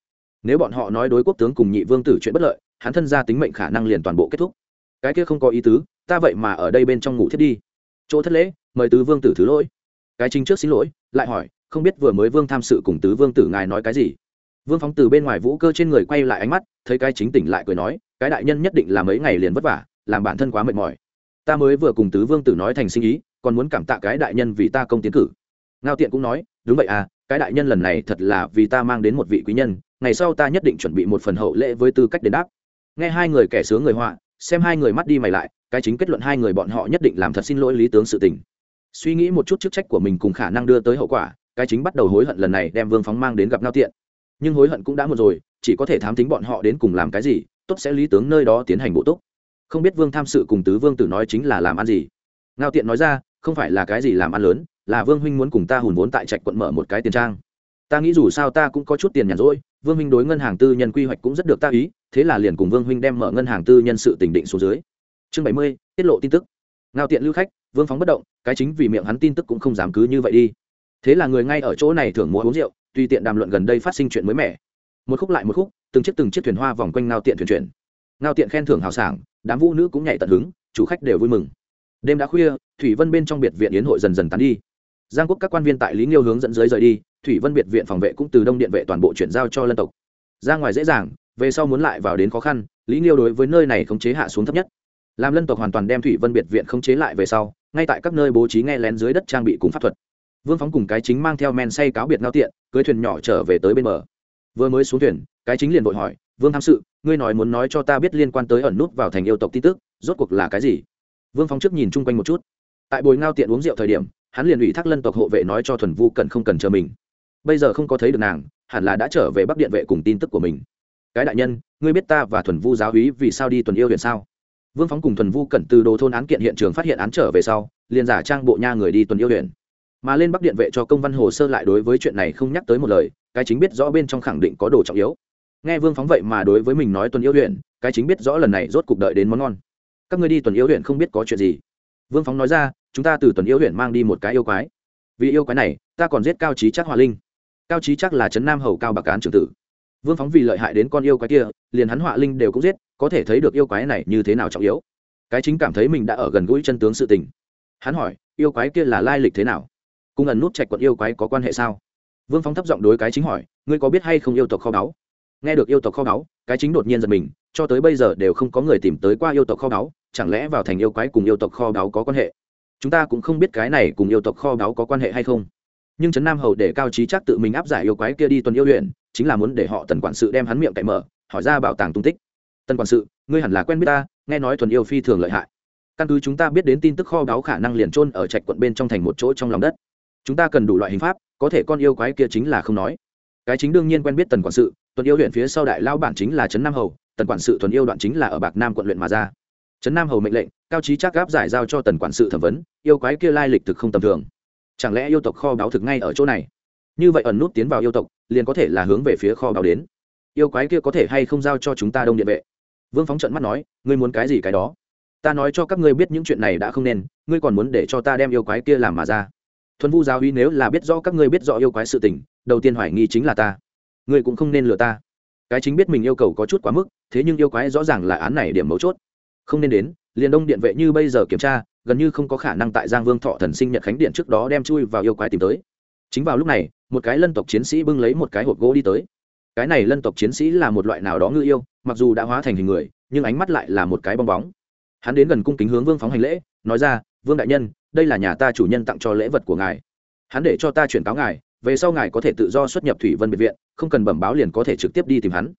[SPEAKER 1] Nếu bọn họ nói đối quốc tướng cùng nhị vương tử chuyện bất lợi, hắn thân ra tính mệnh khả năng liền toàn bộ kết thúc. Cái kia không có ý tứ, ta vậy mà ở đây bên trong ngủ thiết đi. Chỗ thất lễ, mời tứ vương tử thứ lỗi. Cái chính trước xin lỗi, lại hỏi không biết vừa mới vương tham sự cùng tứ vương tử ngài nói cái gì. Vương phóng từ bên ngoài vũ cơ trên người quay lại ánh mắt, thấy cái chính tỉnh lại cười nói, cái đại nhân nhất định là mấy ngày liền vất vả, làm bản thân quá mệt mỏi. Ta mới vừa cùng tứ vương tử nói thành sinh ý, còn muốn cảm tạ cái đại nhân vì ta công tiến cử. Ngao tiện cũng nói, đúng vậy à cái đại nhân lần này thật là vì ta mang đến một vị quý nhân, ngày sau ta nhất định chuẩn bị một phần hậu lễ với tư cách đền đáp. Nghe hai người kẻ sướng người họa, xem hai người mắt đi mày lại, cái chính kết luận hai người bọn họ nhất định làm thật xin lỗi lý tướng sự tình. Suy nghĩ một chút chức trách của mình cùng khả năng đưa tới hậu quả cái chính bắt đầu hối hận lần này đem vương phóng mang đến gặp ngao tiện. Nhưng hối hận cũng đã một rồi, chỉ có thể thám tính bọn họ đến cùng làm cái gì, tốt sẽ lý tướng nơi đó tiến hành bộ túc. Không biết vương tham sự cùng tứ vương tử nói chính là làm ăn gì. Ngao tiện nói ra, không phải là cái gì làm ăn lớn, là vương huynh muốn cùng ta hùn vốn tại trạch quận mở một cái tiền trang. Ta nghĩ dù sao ta cũng có chút tiền nhàn rỗi, vương huynh đối ngân hàng tư nhân quy hoạch cũng rất được ta ý, thế là liền cùng vương huynh đem mở ngân hàng tư nhân sự tỉnh định xuống dưới. Chương bảy mươi, tiết lộ tin tức. Ngao tiện lưu khách, vương phóng bất động, cái chính vì miệng hắn tin tức cũng không dám cứ như vậy đi thế là người ngay ở chỗ này thường mua uống rượu, tùy tiện đàm luận gần đây phát sinh chuyện mới mẻ. Một khúc lại một khúc, từng chiếc từng chiếc thuyền hoa vòng quanh ngao tiện thuyền chuyển. Ngao tiện khen thưởng hào sảng, đám vũ nữ cũng nhảy tận hứng, chủ khách đều vui mừng. Đêm đã khuya, thủy vân bên trong biệt viện yến hội dần dần tán đi. Giang quốc các quan viên tại lý nghiêu hướng dẫn dưới rời đi, thủy vân biệt viện phòng vệ cũng từ đông điện vệ toàn bộ chuyển giao cho lân tộc. Ra ngoài dễ dàng, về sau muốn lại vào đến khó khăn, lý nghiêu đối với nơi này khống chế hạ xuống thấp nhất. Làm lân tộc hoàn toàn đem thủy vân biệt viện khống chế lại về sau, ngay tại các nơi bố trí nghe lén dưới đất trang bị cùng pháp thuật vương phóng cùng cái chính mang theo men say cáo biệt ngao tiện, cưới thuyền nhỏ trở về tới bên bờ. Vừa mới xuống thuyền, cái chính liền vội hỏi, vương tham sự, ngươi nói muốn nói cho ta biết liên quan tới ẩn nút vào thành yêu tộc tin tức, rốt cuộc là cái gì? Vương phóng trước nhìn chung quanh một chút. Tại bồi ngao tiện uống rượu thời điểm, hắn liền ủy thác lân tộc hộ vệ nói cho thuần vu cần không cần chờ mình. Bây giờ không có thấy được nàng, hẳn là đã trở về bắc điện vệ cùng tin tức của mình. Cái đại nhân, ngươi biết ta và thuần vu giáo húy vì sao đi tuần yêu huyện sao? Vương phóng cùng thuần vu cẩn từ đồ thôn án kiện hiện trường phát hiện án trở về sau, liền giả trang bộ nha người đi tuần yêu huyện mà lên bắc điện vệ cho công văn hồ sơ lại đối với chuyện này không nhắc tới một lời, cái chính biết rõ bên trong khẳng định có đồ trọng yếu. Nghe vương phóng vậy mà đối với mình nói tuần yêu huyện cái chính biết rõ lần này rốt cuộc đợi đến món ngon. Các ngươi đi tuần yêu huyện không biết có chuyện gì. Vương phóng nói ra, chúng ta từ tuần yêu huyện mang đi một cái yêu quái. Vì yêu quái này, ta còn giết cao trí chắc hòa linh. Cao trí chắc là trấn nam hầu cao bạc cán trưởng tử. Vương phóng vì lợi hại đến con yêu quái kia, liền hắn họa linh đều cũng giết, có thể thấy được yêu quái này như thế nào trọng yếu. Cái chính cảm thấy mình đã ở gần gũi chân tướng sự tình. Hắn hỏi, yêu quái kia là lai lịch thế nào? Cùng ẩn nút trạch quận yêu quái có quan hệ sao? Vương phóng thấp giọng đối cái chính hỏi, ngươi có biết hay không yêu tộc kho báu? Nghe được yêu tộc kho báu, cái chính đột nhiên giật mình, cho tới bây giờ đều không có người tìm tới qua yêu tộc kho báu, chẳng lẽ vào thành yêu quái cùng yêu tộc kho báu có quan hệ? Chúng ta cũng không biết cái này cùng yêu tộc kho báu có quan hệ hay không. Nhưng trấn nam hầu để cao trí chắc tự mình áp giải yêu quái kia đi tuần yêu luyện chính là muốn để họ tần quản sự đem hắn miệng cậy mở, hỏi ra bảo tàng tung tích. Tần quản sự, ngươi hẳn là quen biết ta, nghe nói thuần yêu phi thường lợi hại. Căn cứ chúng ta biết đến tin tức kho báu khả năng liền trôn ở trạch quận bên trong thành một chỗ trong lòng đất chúng ta cần đủ loại hình pháp, có thể con yêu quái kia chính là không nói. Cái chính đương nhiên quen biết tần quản sự, tuần yêu huyện phía sau đại lao bản chính là trấn nam hầu, tần quản sự thuần yêu đoạn chính là ở bạc nam quận luyện mà ra. Trấn nam hầu mệnh lệnh, cao trí chắc gáp giải giao cho tần quản sự thẩm vấn, yêu quái kia lai lịch thực không tầm thường. Chẳng lẽ yêu tộc kho báo thực ngay ở chỗ này? Như vậy ẩn nút tiến vào yêu tộc, liền có thể là hướng về phía kho báo đến. Yêu quái kia có thể hay không giao cho chúng ta đông điện vệ? Vương phóng trận mắt nói, ngươi muốn cái gì cái đó? Ta nói cho các ngươi biết những chuyện này đã không nên, ngươi còn muốn để cho ta đem yêu quái kia làm mà ra thuần vu giáo uy nếu là biết rõ các ngươi biết rõ yêu quái sự tình, đầu tiên hoài nghi chính là ta. Ngươi cũng không nên lừa ta. Cái chính biết mình yêu cầu có chút quá mức, thế nhưng yêu quái rõ ràng là án này điểm mấu chốt. Không nên đến, liền đông điện vệ như bây giờ kiểm tra, gần như không có khả năng tại giang vương thọ thần sinh nhật khánh điện trước đó đem chui vào yêu quái tìm tới. Chính vào lúc này, một cái lân tộc chiến sĩ bưng lấy một cái hộp gỗ đi tới. Cái này lân tộc chiến sĩ là một loại nào đó ngư yêu, mặc dù đã hóa thành hình người, nhưng ánh mắt lại là một cái bong bóng. Hắn đến gần cung kính hướng vương phóng hành lễ, nói ra, vương đại nhân đây là nhà ta chủ nhân tặng cho lễ vật của ngài. Hắn để cho ta chuyển cáo ngài, về sau ngài có thể tự do xuất nhập thủy vân biệt viện, không cần bẩm báo liền có thể trực tiếp đi tìm hắn.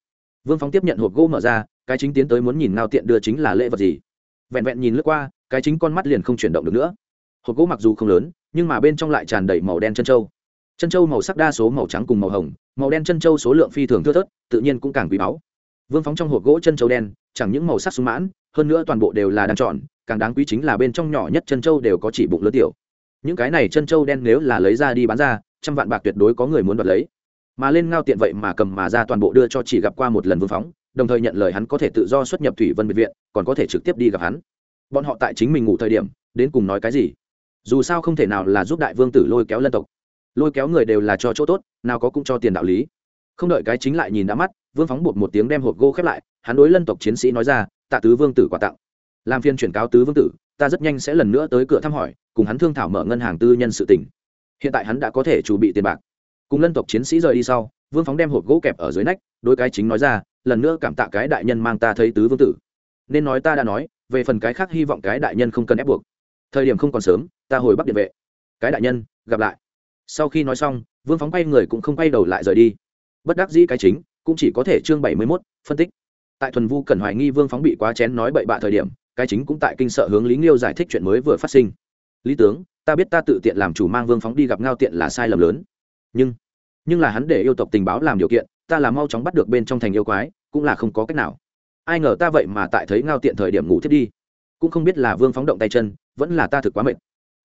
[SPEAKER 1] Vương phóng tiếp nhận hộp gỗ mở ra, cái chính tiến tới muốn nhìn ngao tiện đưa chính là lễ vật gì. Vẹn vẹn nhìn lướt qua, cái chính con mắt liền không chuyển động được nữa. Hộp gỗ mặc dù không lớn, nhưng mà bên trong lại tràn đầy màu đen chân trâu chân trâu màu sắc đa số màu trắng cùng màu hồng, màu đen chân trâu số lượng phi thường thưa thớt, tự nhiên cũng càng quý báu vương phóng trong hộp gỗ chân châu đen, chẳng những màu sắc sung mãn, hơn nữa toàn bộ đều là đang tròn, càng đáng quý chính là bên trong nhỏ nhất chân châu đều có chỉ bụng lớn tiểu. Những cái này chân châu đen nếu là lấy ra đi bán ra, trăm vạn bạc tuyệt đối có người muốn đoạt lấy. Mà lên ngao tiện vậy mà cầm mà ra toàn bộ đưa cho chỉ gặp qua một lần vương phóng, đồng thời nhận lời hắn có thể tự do xuất nhập thủy vân biệt viện, còn có thể trực tiếp đi gặp hắn. Bọn họ tại chính mình ngủ thời điểm, đến cùng nói cái gì? Dù sao không thể nào là giúp đại vương tử lôi kéo lân tộc. Lôi kéo người đều là cho chỗ tốt, nào có cũng cho tiền đạo lý. Không đợi cái chính lại nhìn đã mắt vương phóng bột một tiếng đem hộp gỗ khép lại, hắn đối lân tộc chiến sĩ nói ra, tạ tứ vương tử quà tặng. Làm phiên chuyển cáo tứ vương tử, ta rất nhanh sẽ lần nữa tới cửa thăm hỏi, cùng hắn thương thảo mở ngân hàng tư nhân sự tỉnh hiện tại hắn đã có thể chuẩn bị tiền bạc. Cùng lân tộc chiến sĩ rời đi sau, vương phóng đem hộp gỗ kẹp ở dưới nách đôi cái chính nói ra, lần nữa cảm tạ cái đại nhân mang ta thấy tứ vương tử. Nên nói ta đã nói, về phần cái khác hy vọng cái đại nhân không cần ép buộc. Thời điểm không còn sớm, ta hồi bắc điện vệ. Cái đại nhân, gặp lại. Sau khi nói xong, vương phóng quay người cũng không quay đầu lại rời đi. Bất đắc dĩ cái chính cũng chỉ có thể chương bảy mươi 71, phân tích. Tại thuần vu cần hoài nghi vương phóng bị quá chén nói bậy bạ thời điểm cái chính cũng tại kinh sợ hướng lý nghiêu giải thích chuyện mới vừa phát sinh. Lý tướng ta biết ta tự tiện làm chủ mang vương phóng đi gặp ngao tiện là sai lầm lớn. Nhưng nhưng là hắn để yêu tộc tình báo làm điều kiện ta là mau chóng bắt được bên trong thành yêu quái cũng là không có cách nào. Ai ngờ ta vậy mà tại thấy ngao tiện thời điểm ngủ thiết đi. Cũng không biết là vương phóng động tay chân vẫn là ta thực quá mệt.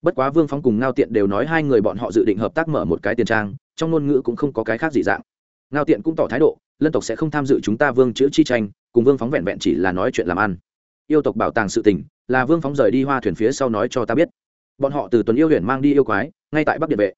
[SPEAKER 1] Bất quá vương phóng cùng ngao tiện đều nói hai người bọn họ dự định hợp tác mở một cái tiền trang trong ngôn ngữ cũng không có cái khác gì dạng ngao tiện cũng tỏ thái độ lân tộc sẽ không tham dự chúng ta vương chữ chi tranh cùng vương phóng vẹn vẹn chỉ là nói chuyện làm ăn. Yêu tộc bảo tàng sự tình là vương phóng rời đi hoa thuyền phía sau nói cho ta biết. Bọn họ từ tuần yêu huyện mang đi yêu quái ngay tại bắc điện vệ.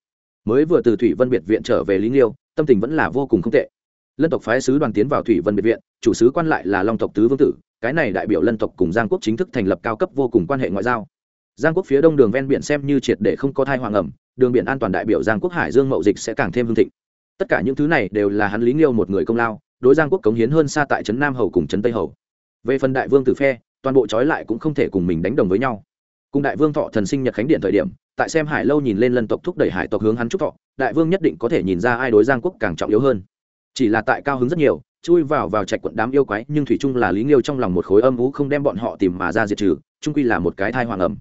[SPEAKER 1] Mới vừa từ thủy vân biệt viện trở về lý liêu, tâm tình vẫn là vô cùng không tệ. Lân tộc phái sứ đoàn tiến vào thủy vân biệt viện chủ sứ quan lại là long tộc tứ vương tử cái này đại biểu lân tộc cùng giang quốc chính thức thành lập cao cấp vô cùng quan hệ ngoại giao. Giang quốc phía đông đường ven biển xem như triệt để không có thai hoàng ẩm đường biển an toàn đại biểu giang quốc hải dương mậu dịch sẽ càng thêm hương thịnh tất cả những thứ này đều là hắn lý nghiêu một người công lao, đối giang quốc cống hiến hơn xa tại trấn nam hầu cùng trấn tây hầu. Về phần đại vương tử phe, toàn bộ trói lại cũng không thể cùng mình đánh đồng với nhau. Cùng đại vương thọ thần sinh nhật khánh điện thời điểm, tại xem hải lâu nhìn lên lân tộc thúc đẩy hải tộc hướng hắn chúc thọ, đại vương nhất định có thể nhìn ra ai đối giang quốc càng trọng yếu hơn. Chỉ là tại cao hứng rất nhiều, chui vào vào trạch quận đám yêu quái, nhưng thủy trung là lý nghiêu trong lòng một khối âm ú không đem bọn họ tìm mà ra diệt trừ trung quy là một cái thai hoàng ẩm.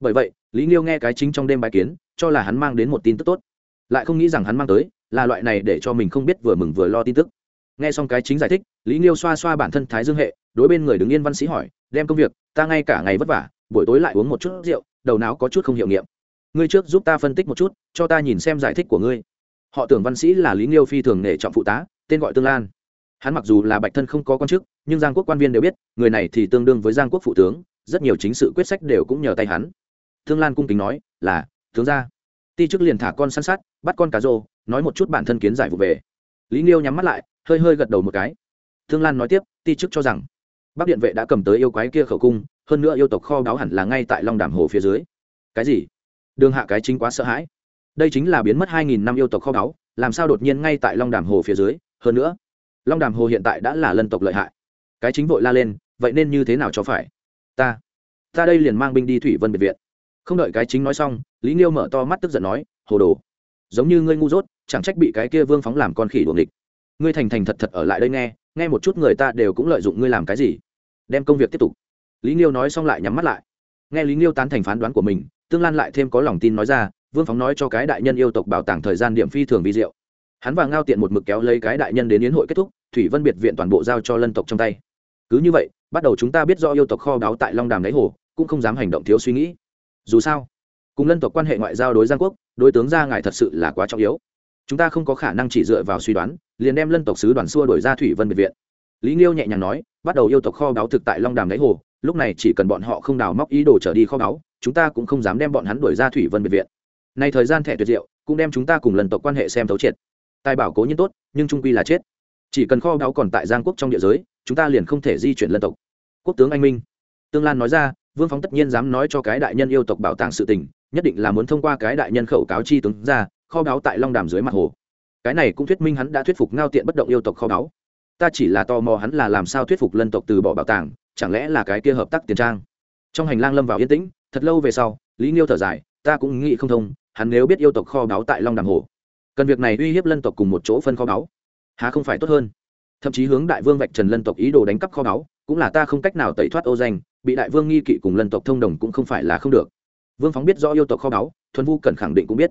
[SPEAKER 1] Bởi vậy, lý nghiêu nghe cái chính trong đêm bài kiến, cho là hắn mang đến một tin tức tốt. Lại không nghĩ rằng hắn mang tới là loại này để cho mình không biết vừa mừng vừa lo tin tức. Nghe xong cái chính giải thích, lý nghiêu xoa xoa bản thân thái dương hệ, đối bên người đứng yên văn sĩ hỏi, đem công việc, ta ngay cả ngày vất vả, buổi tối lại uống một chút rượu, đầu não có chút không hiệu nghiệm. Ngươi trước giúp ta phân tích một chút, cho ta nhìn xem giải thích của ngươi. Họ tưởng văn sĩ là lý nghiêu phi thường nể trọng phụ tá, tên gọi tương lan. Hắn mặc dù là bạch thân không có quan chức, nhưng giang quốc quan viên đều biết, người này thì tương đương với giang quốc phụ tướng, rất nhiều chính sự quyết sách đều cũng nhờ tay hắn. Tương lan cung kính nói, là, tướng gia ti chức liền thả con săn sát, bắt con cá rô, nói một chút bản thân kiến giải vụ về. Lý nghiêu nhắm mắt lại, hơi hơi gật đầu một cái. Thương lan nói tiếp, ti chức cho rằng, bắc điện vệ đã cầm tới yêu quái kia khẩu cung, hơn nữa yêu tộc kho đáo hẳn là ngay tại long đàm hồ phía dưới. Cái gì? Đường hạ cái chính quá sợ hãi. Đây chính là biến mất hai nghìn năm yêu tộc kho báu, làm sao đột nhiên ngay tại long đàm hồ phía dưới? Hơn nữa, long đàm hồ hiện tại đã là lân tộc lợi hại. Cái chính vội la lên, vậy nên như thế nào cho phải? Ta ta đây liền mang binh đi thủy vân biệt viện không đợi cái chính nói xong, lý nghiêu mở to mắt tức giận nói, hồ đồ, giống như ngươi ngu dốt, chẳng trách bị cái kia vương phóng làm con khỉ đuồng địch ngươi thành thành thật thật ở lại đây nghe nghe một chút người ta đều cũng lợi dụng ngươi làm cái gì. Đem công việc tiếp tục. Lý nghiêu nói xong lại nhắm mắt lại. Nghe lý nghiêu tán thành phán đoán của mình, tương lan lại thêm có lòng tin nói ra, vương phóng nói cho cái đại nhân yêu tộc bảo tàng thời gian điểm phi thường vi diệu. Hắn và ngao tiện một mực kéo lấy cái đại nhân đến yến hội kết thúc, thủy vân biệt viện toàn bộ giao cho lân tộc trong tay. Cứ như vậy, bắt đầu chúng ta biết do yêu tộc kho báu tại long đàm đáy hồ, cũng không dám hành động thiếu suy nghĩ dù sao, cùng lân tộc quan hệ ngoại giao đối giang quốc, đối tướng gia ngài thật sự là quá trọng yếu. Chúng ta không có khả năng chỉ dựa vào suy đoán, liền đem lân tộc sứ đoàn xua đổi ra thủy vân biệt viện. Lý nghiêu nhẹ nhàng nói, bắt đầu yêu tộc kho báu thực tại long đàm đáy hồ, lúc này chỉ cần bọn họ không đào móc ý đồ trở đi kho báu, chúng ta cũng không dám đem bọn hắn đuổi ra thủy vân biệt viện. Nay thời gian thẻ tuyệt diệu, cũng đem chúng ta cùng lần tộc quan hệ xem thấu triệt. Tài bảo cố nhiên tốt, nhưng trung quy là chết. Chỉ cần kho báu còn tại giang quốc trong địa giới, chúng ta liền không thể di chuyển lân tộc. Quốc tướng anh minh tương lan nói ra, vương phóng tất nhiên dám nói cho cái đại nhân yêu tộc bảo tàng sự tình, nhất định là muốn thông qua cái đại nhân khẩu cáo chi tướng ra, kho báu tại long đàm dưới mặt hồ. Cái này cũng thuyết minh hắn đã thuyết phục ngao tiện bất động yêu tộc kho báu. Ta chỉ là tò mò hắn là làm sao thuyết phục lân tộc từ bỏ bảo tàng, chẳng lẽ là cái kia hợp tác tiền trang? Trong hành lang lâm vào yên tĩnh, thật lâu về sau, lý nghiêu thở dài, ta cũng nghĩ không thông, hắn nếu biết yêu tộc kho báu tại long đàm hồ, cần việc này uy hiếp lân tộc cùng một chỗ phân kho báu. Há không phải tốt hơn? Thậm chí hướng đại vương vạch trần lân tộc ý đồ đánh cắp kho báu, cũng là ta không cách nào tẩy thoát ô danh bị đại vương nghi kỵ cùng lân tộc thông đồng cũng không phải là không được. Vương phóng biết rõ yêu tộc kho báu, thuần vu cần khẳng định cũng biết.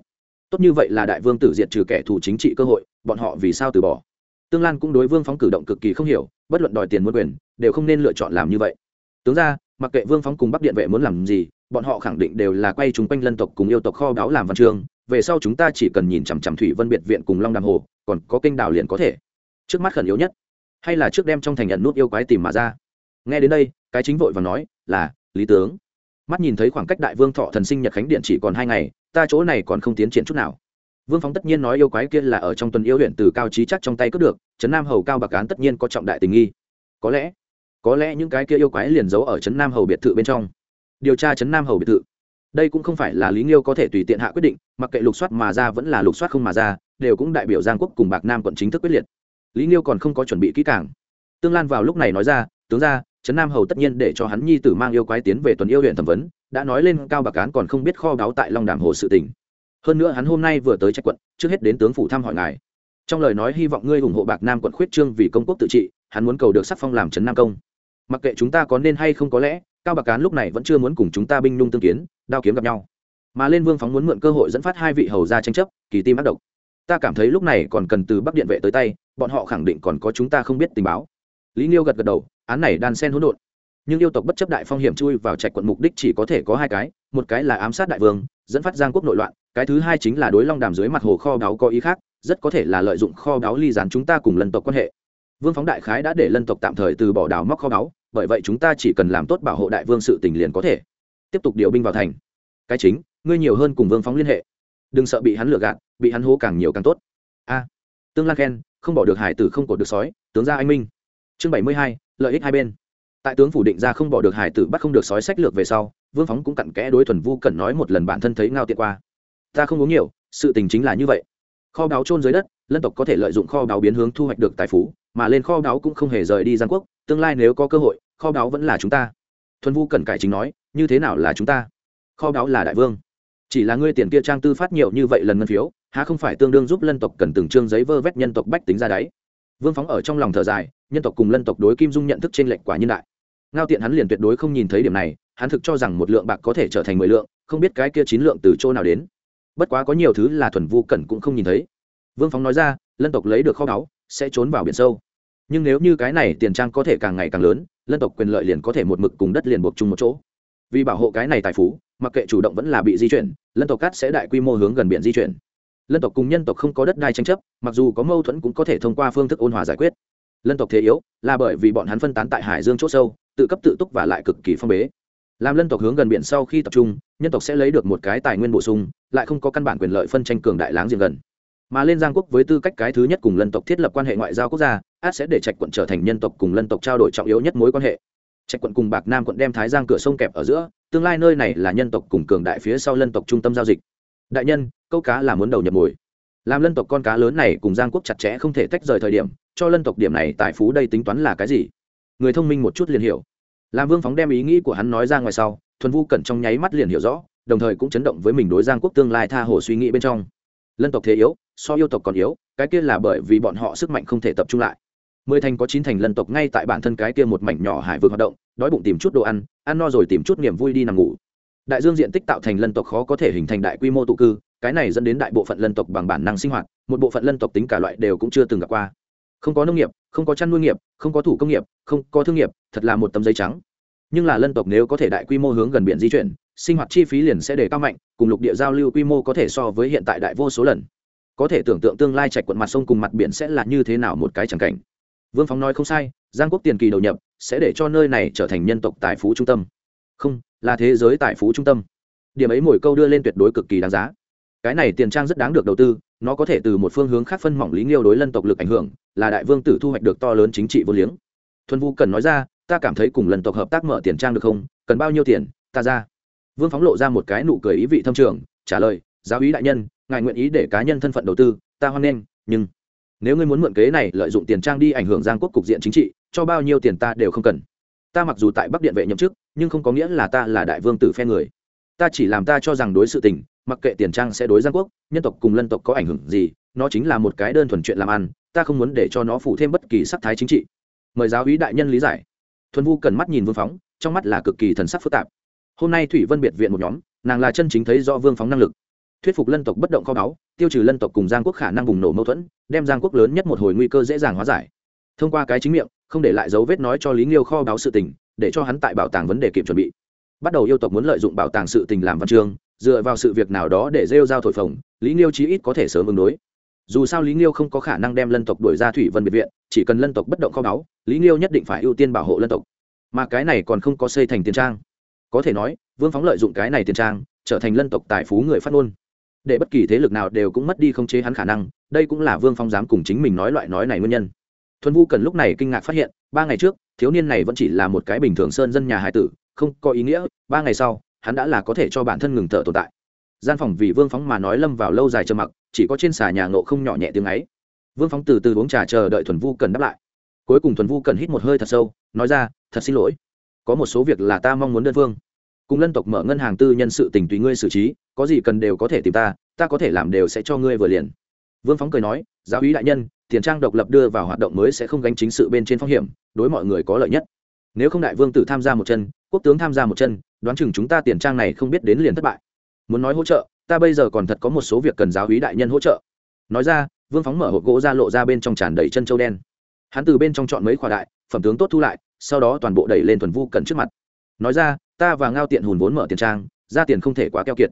[SPEAKER 1] Tốt như vậy là đại vương tử diệt trừ kẻ thù chính trị cơ hội, bọn họ vì sao từ bỏ? Tương lan cũng đối vương phóng cử động cực kỳ không hiểu, bất luận đòi tiền muốn quyền, đều không nên lựa chọn làm như vậy. Tướng ra, mặc kệ vương phóng cùng bắc điện vệ muốn làm gì, bọn họ khẳng định đều là quay chúng quanh lân tộc cùng yêu tộc kho báu làm văn chương, về sau chúng ta chỉ cần nhìn chằm chằm thủy vân biệt viện cùng long đàm hồ, còn có kênh đào liền có thể. Trước mắt khẩn yếu nhất, hay là trước đem trong thành nhận nút yêu quái tìm mà ra? Nghe đến đây, cái chính vội và nói, là, lý tướng. Mắt nhìn thấy khoảng cách đại vương thọ thần sinh nhật khánh điện chỉ còn hai ngày, ta chỗ này còn không tiến triển chút nào. Vương phóng tất nhiên nói yêu quái kia là ở trong tuần yêu huyện từ cao trí chắc trong tay cướp được, trấn nam hầu cao bạc án tất nhiên có trọng đại tình nghi. Có lẽ có lẽ những cái kia yêu quái liền giấu ở trấn nam hầu biệt thự bên trong. Điều tra trấn nam hầu biệt thự. Đây cũng không phải là lý nghiêu có thể tùy tiện hạ quyết định, mặc kệ lục soát mà ra vẫn là lục soát không mà ra, đều cũng đại biểu giang quốc cùng bạc nam quận chính thức quyết liệt. Lý nghiêu còn không có chuẩn bị kỹ càng. Tương lan vào lúc này nói ra, tướng ra trấn nam hầu tất nhiên để cho hắn nhi tử mang yêu quái tiến về tuần yêu huyện thẩm vấn, đã nói lên cao bạc cán còn không biết kho báu tại long đàm hồ sự tỉnh hơn nữa hắn hôm nay vừa tới trách quận, trước hết đến tướng phủ thăm hỏi ngài. Trong lời nói hy vọng ngươi ủng hộ bạc nam quận khuyết trương vì công quốc tự trị, hắn muốn cầu được sắc phong làm trấn nam công. Mặc kệ chúng ta có nên hay không có lẽ, cao bạc cán lúc này vẫn chưa muốn cùng chúng ta binh nhung tương kiến, đao kiếm gặp nhau. Mà lên vương phóng muốn mượn cơ hội dẫn phát hai vị hầu ra tranh chấp, kỳ tim ác độc. Ta cảm thấy lúc này còn cần từ bắc điện vệ tới tay, bọn họ khẳng định còn có chúng ta không biết tình báo lý nghiêu gật gật đầu, án này đan sen hỗn độn. Nhưng yêu tộc bất chấp đại phong hiểm chui vào trạch quận mục đích chỉ có thể có hai cái, một cái là ám sát đại vương, dẫn phát giang quốc nội loạn, cái thứ hai chính là đối long đàm dưới mặt hồ kho báu có ý khác, rất có thể là lợi dụng kho báu ly dán chúng ta cùng lân tộc quan hệ. Vương phóng đại khái đã để lân tộc tạm thời từ bỏ đào móc kho báu, bởi vậy chúng ta chỉ cần làm tốt bảo hộ đại vương sự tình liền có thể. Tiếp tục điều binh vào thành. Cái chính, ngươi nhiều hơn cùng vương phóng liên hệ. Đừng sợ bị hắn lừa gạt, bị hắn hố càng nhiều càng tốt. A. Tương lan khen, không bỏ được hải tử không cột được sói, tướng ra anh minh chương bảy mươi hai, lợi ích hai bên. Tại tướng phủ định ra không bỏ được hải tử bắt không được sói sách lược về sau, vương phóng cũng cặn kẽ đối thuần vu cần nói một lần bản thân thấy ngao tiện qua. Ta không uống nhiều, sự tình chính là như vậy. Kho báu trôn dưới đất, lân tộc có thể lợi dụng kho báu biến hướng thu hoạch được tài phú, mà lên kho báu cũng không hề rời đi giang quốc, tương lai nếu có cơ hội, kho báu vẫn là chúng ta. Thuần vu cần cải chính nói, như thế nào là chúng ta? Kho báu là đại vương. Chỉ là ngươi tiền kia trang tư phát nhiều như vậy lần ngân phiếu, há không phải tương đương giúp lân tộc cần từng chương giấy vơ vét nhân tộc bách tính ra đáy? Vương phóng ở trong lòng thở dài, nhân tộc cùng lân tộc đối kim dung nhận thức trên lệnh quả nhân đại. Ngao tiện hắn liền tuyệt đối không nhìn thấy điểm này, hắn thực cho rằng một lượng bạc có thể trở thành mười lượng, không biết cái kia chín lượng từ chỗ nào đến. Bất quá có nhiều thứ là thuần vu cẩn cũng không nhìn thấy. Vương phóng nói ra, lân tộc lấy được kho báu, sẽ trốn vào biển sâu. Nhưng nếu như cái này tiền trang có thể càng ngày càng lớn, lân tộc quyền lợi liền có thể một mực cùng đất liền buộc chung một chỗ. Vì bảo hộ cái này tài phú, mặc kệ chủ động vẫn là bị di chuyển, lân tộc cát sẽ đại quy mô hướng gần biển di chuyển lân tộc cùng nhân tộc không có đất đai tranh chấp, mặc dù có mâu thuẫn cũng có thể thông qua phương thức ôn hòa giải quyết. Lân tộc thế yếu, là bởi vì bọn hắn phân tán tại hải dương c h ỗ sâu, tự cấp tự túc và lại cực kỳ phong bế. Làm lân tộc hướng gần biển sau khi tập trung, nhân tộc sẽ lấy được một cái tài nguyên bổ sung, lại không có căn bản quyền lợi phân tranh cường đại láng giềng gần. Mà lên giang quốc với tư cách cái thứ nhất cùng lân tộc thiết lập quan hệ ngoại giao quốc gia, át sẽ để trạch quận trở thành nhân tộc cùng lân tộc trao đổi trọng yếu nhất mối quan hệ. Trạch quận cùng bạc nam quận đem thái giang cửa sông kẹp ở giữa, tương lai nơi này là nhân tộc cùng cường đại phía sau lân tộc trung tâm giao dịch. Đại nhân câu cá là muốn đầu nhập mồi. Làm lân tộc con cá lớn này cùng giang quốc chặt chẽ không thể tách rời thời điểm, cho lân tộc điểm này tài phú đây tính toán là cái gì? Người thông minh một chút liền hiểu. Làm vương phóng đem ý nghĩ của hắn nói ra ngoài sau, thuần vu cẩn trong nháy mắt liền hiểu rõ, đồng thời cũng chấn động với mình đối giang quốc tương lai tha hồ suy nghĩ bên trong. Lân tộc thế yếu, so yêu tộc còn yếu, cái kia là bởi vì bọn họ sức mạnh không thể tập trung lại. Mười thành có chín thành lân tộc ngay tại bản thân cái kia một mảnh nhỏ hải vực hoạt động, đói bụng tìm chút đồ ăn ăn no rồi tìm chút niềm vui đi nằm ngủ. Đại dương diện tích tạo thành lân tộc khó có thể hình thành đại quy mô tụ cư cái này dẫn đến đại bộ phận lân tộc bằng bản năng sinh hoạt, một bộ phận lân tộc tính cả loại đều cũng chưa từng gặp qua. Không có nông nghiệp, không có chăn nuôi nghiệp, không có thủ công nghiệp, không có thương nghiệp, thật là một tấm giấy trắng. Nhưng là lân tộc nếu có thể đại quy mô hướng gần biển di chuyển, sinh hoạt chi phí liền sẽ để cao mạnh, cùng lục địa giao lưu quy mô có thể so với hiện tại đại vô số lần. Có thể tưởng tượng tương lai chạy quận mặt sông cùng mặt biển sẽ là như thế nào một cái chẳng cảnh. Vương phóng nói không sai, giang quốc tiền kỳ đầu nhập, sẽ để cho nơi này trở thành nhân tộc tài phú trung tâm. Không, là thế giới tài phú trung tâm. Điểm ấy mỗi câu đưa lên tuyệt đối cực kỳ đáng giá cái này tiền trang rất đáng được đầu tư, nó có thể từ một phương hướng khác phân mỏng lý nghiêu đối lân tộc lực ảnh hưởng, là đại vương tử thu hoạch được to lớn chính trị vô liếng. Thuần vu cần nói ra, ta cảm thấy cùng lần tộc hợp tác mở tiền trang được không? Cần bao nhiêu tiền? Ta ra. Vương phóng lộ ra một cái nụ cười ý vị thâm trường, trả lời, giáo ý đại nhân, ngài nguyện ý để cá nhân thân phận đầu tư, ta hoan nghênh, nhưng nếu ngươi muốn mượn kế này lợi dụng tiền trang đi ảnh hưởng giang quốc cục diện chính trị, cho bao nhiêu tiền ta đều không cần. Ta mặc dù tại bắc điện vệ nhậm chức, nhưng không có nghĩa là ta là đại vương tử phe người ta chỉ làm ta cho rằng đối sự tình, mặc kệ tiền trang sẽ đối giang quốc, nhân tộc cùng lân tộc có ảnh hưởng gì, nó chính là một cái đơn thuần chuyện làm ăn, ta không muốn để cho nó phụ thêm bất kỳ sắc thái chính trị. Mời giáo úy đại nhân lý giải. Thuần vu cần mắt nhìn vương phóng, trong mắt là cực kỳ thần sắc phức tạp. Hôm nay thủy vân biệt viện một nhóm, nàng là chân chính thấy do vương phóng năng lực. Thuyết phục lân tộc bất động kho báu, tiêu trừ lân tộc cùng giang quốc khả năng bùng nổ mâu thuẫn, đem giang quốc lớn nhất một hồi nguy cơ dễ dàng hóa giải. Thông qua cái chính miệng, không để lại dấu vết nói cho lý nghiêu kho báu sự tình, để cho hắn tại bảo tàng vấn đề kịp chuẩn bị bắt đầu yêu tộc muốn lợi dụng bảo tàng sự tình làm văn chương, dựa vào sự việc nào đó để rêu giao thổi phồng, lý nghiêu chí ít có thể sớm ứng đối. Dù sao lý nghiêu không có khả năng đem lân tộc đuổi ra thủy vân biệt viện, chỉ cần lân tộc bất động kho báu, lý nghiêu nhất định phải ưu tiên bảo hộ lân tộc. Mà cái này còn không có xây thành tiền trang. Có thể nói, vương phóng lợi dụng cái này tiền trang, trở thành lân tộc tài phú người phát ngôn. Để bất kỳ thế lực nào đều cũng mất đi không chế hắn khả năng, đây cũng là vương phong dám cùng chính mình nói loại nói này nguyên nhân. Thuần vu cần lúc này kinh ngạc phát hiện, ba ngày trước, thiếu niên này vẫn chỉ là một cái bình thường sơn dân nhà hải tử không có ý nghĩa, ba ngày sau, hắn đã là có thể cho bản thân ngừng thở tồn tại. Gian phòng vì vương phóng mà nói lâm vào lâu dài chờ mặc, chỉ có trên xà nhà ngộ không nhỏ nhẹ tiếng ấy. Vương phóng từ từ uống trà chờ đợi thuần vu cần đáp lại. Cuối cùng thuần vu cần hít một hơi thật sâu, nói ra, thật xin lỗi. Có một số việc là ta mong muốn đơn phương. Cùng lân tộc mở ngân hàng tư nhân sự tình tùy ngươi xử trí, có gì cần đều có thể tìm ta ta có thể làm đều sẽ cho ngươi vừa liền. Vương phóng cười nói, giáo ý đại nhân, tiền trang độc lập đưa vào hoạt động mới sẽ không gánh chính sự bên trên phong hiểm, đối mọi người có lợi nhất. Nếu không đại vương tử tham gia một chân quốc tướng tham gia một chân, đoán chừng chúng ta tiền trang này không biết đến liền thất bại. Muốn nói hỗ trợ, ta bây giờ còn thật có một số việc cần giáo úy đại nhân hỗ trợ. Nói ra, vương phóng mở hộp gỗ ra lộ ra bên trong tràn đầy chân châu đen. Hắn từ bên trong chọn mấy khoả đại, phẩm tướng tốt thu lại, sau đó toàn bộ đẩy lên thuần vu cần trước mặt. Nói ra, ta và ngao tiện hùn vốn mở tiền trang, ra tiền không thể quá keo kiệt.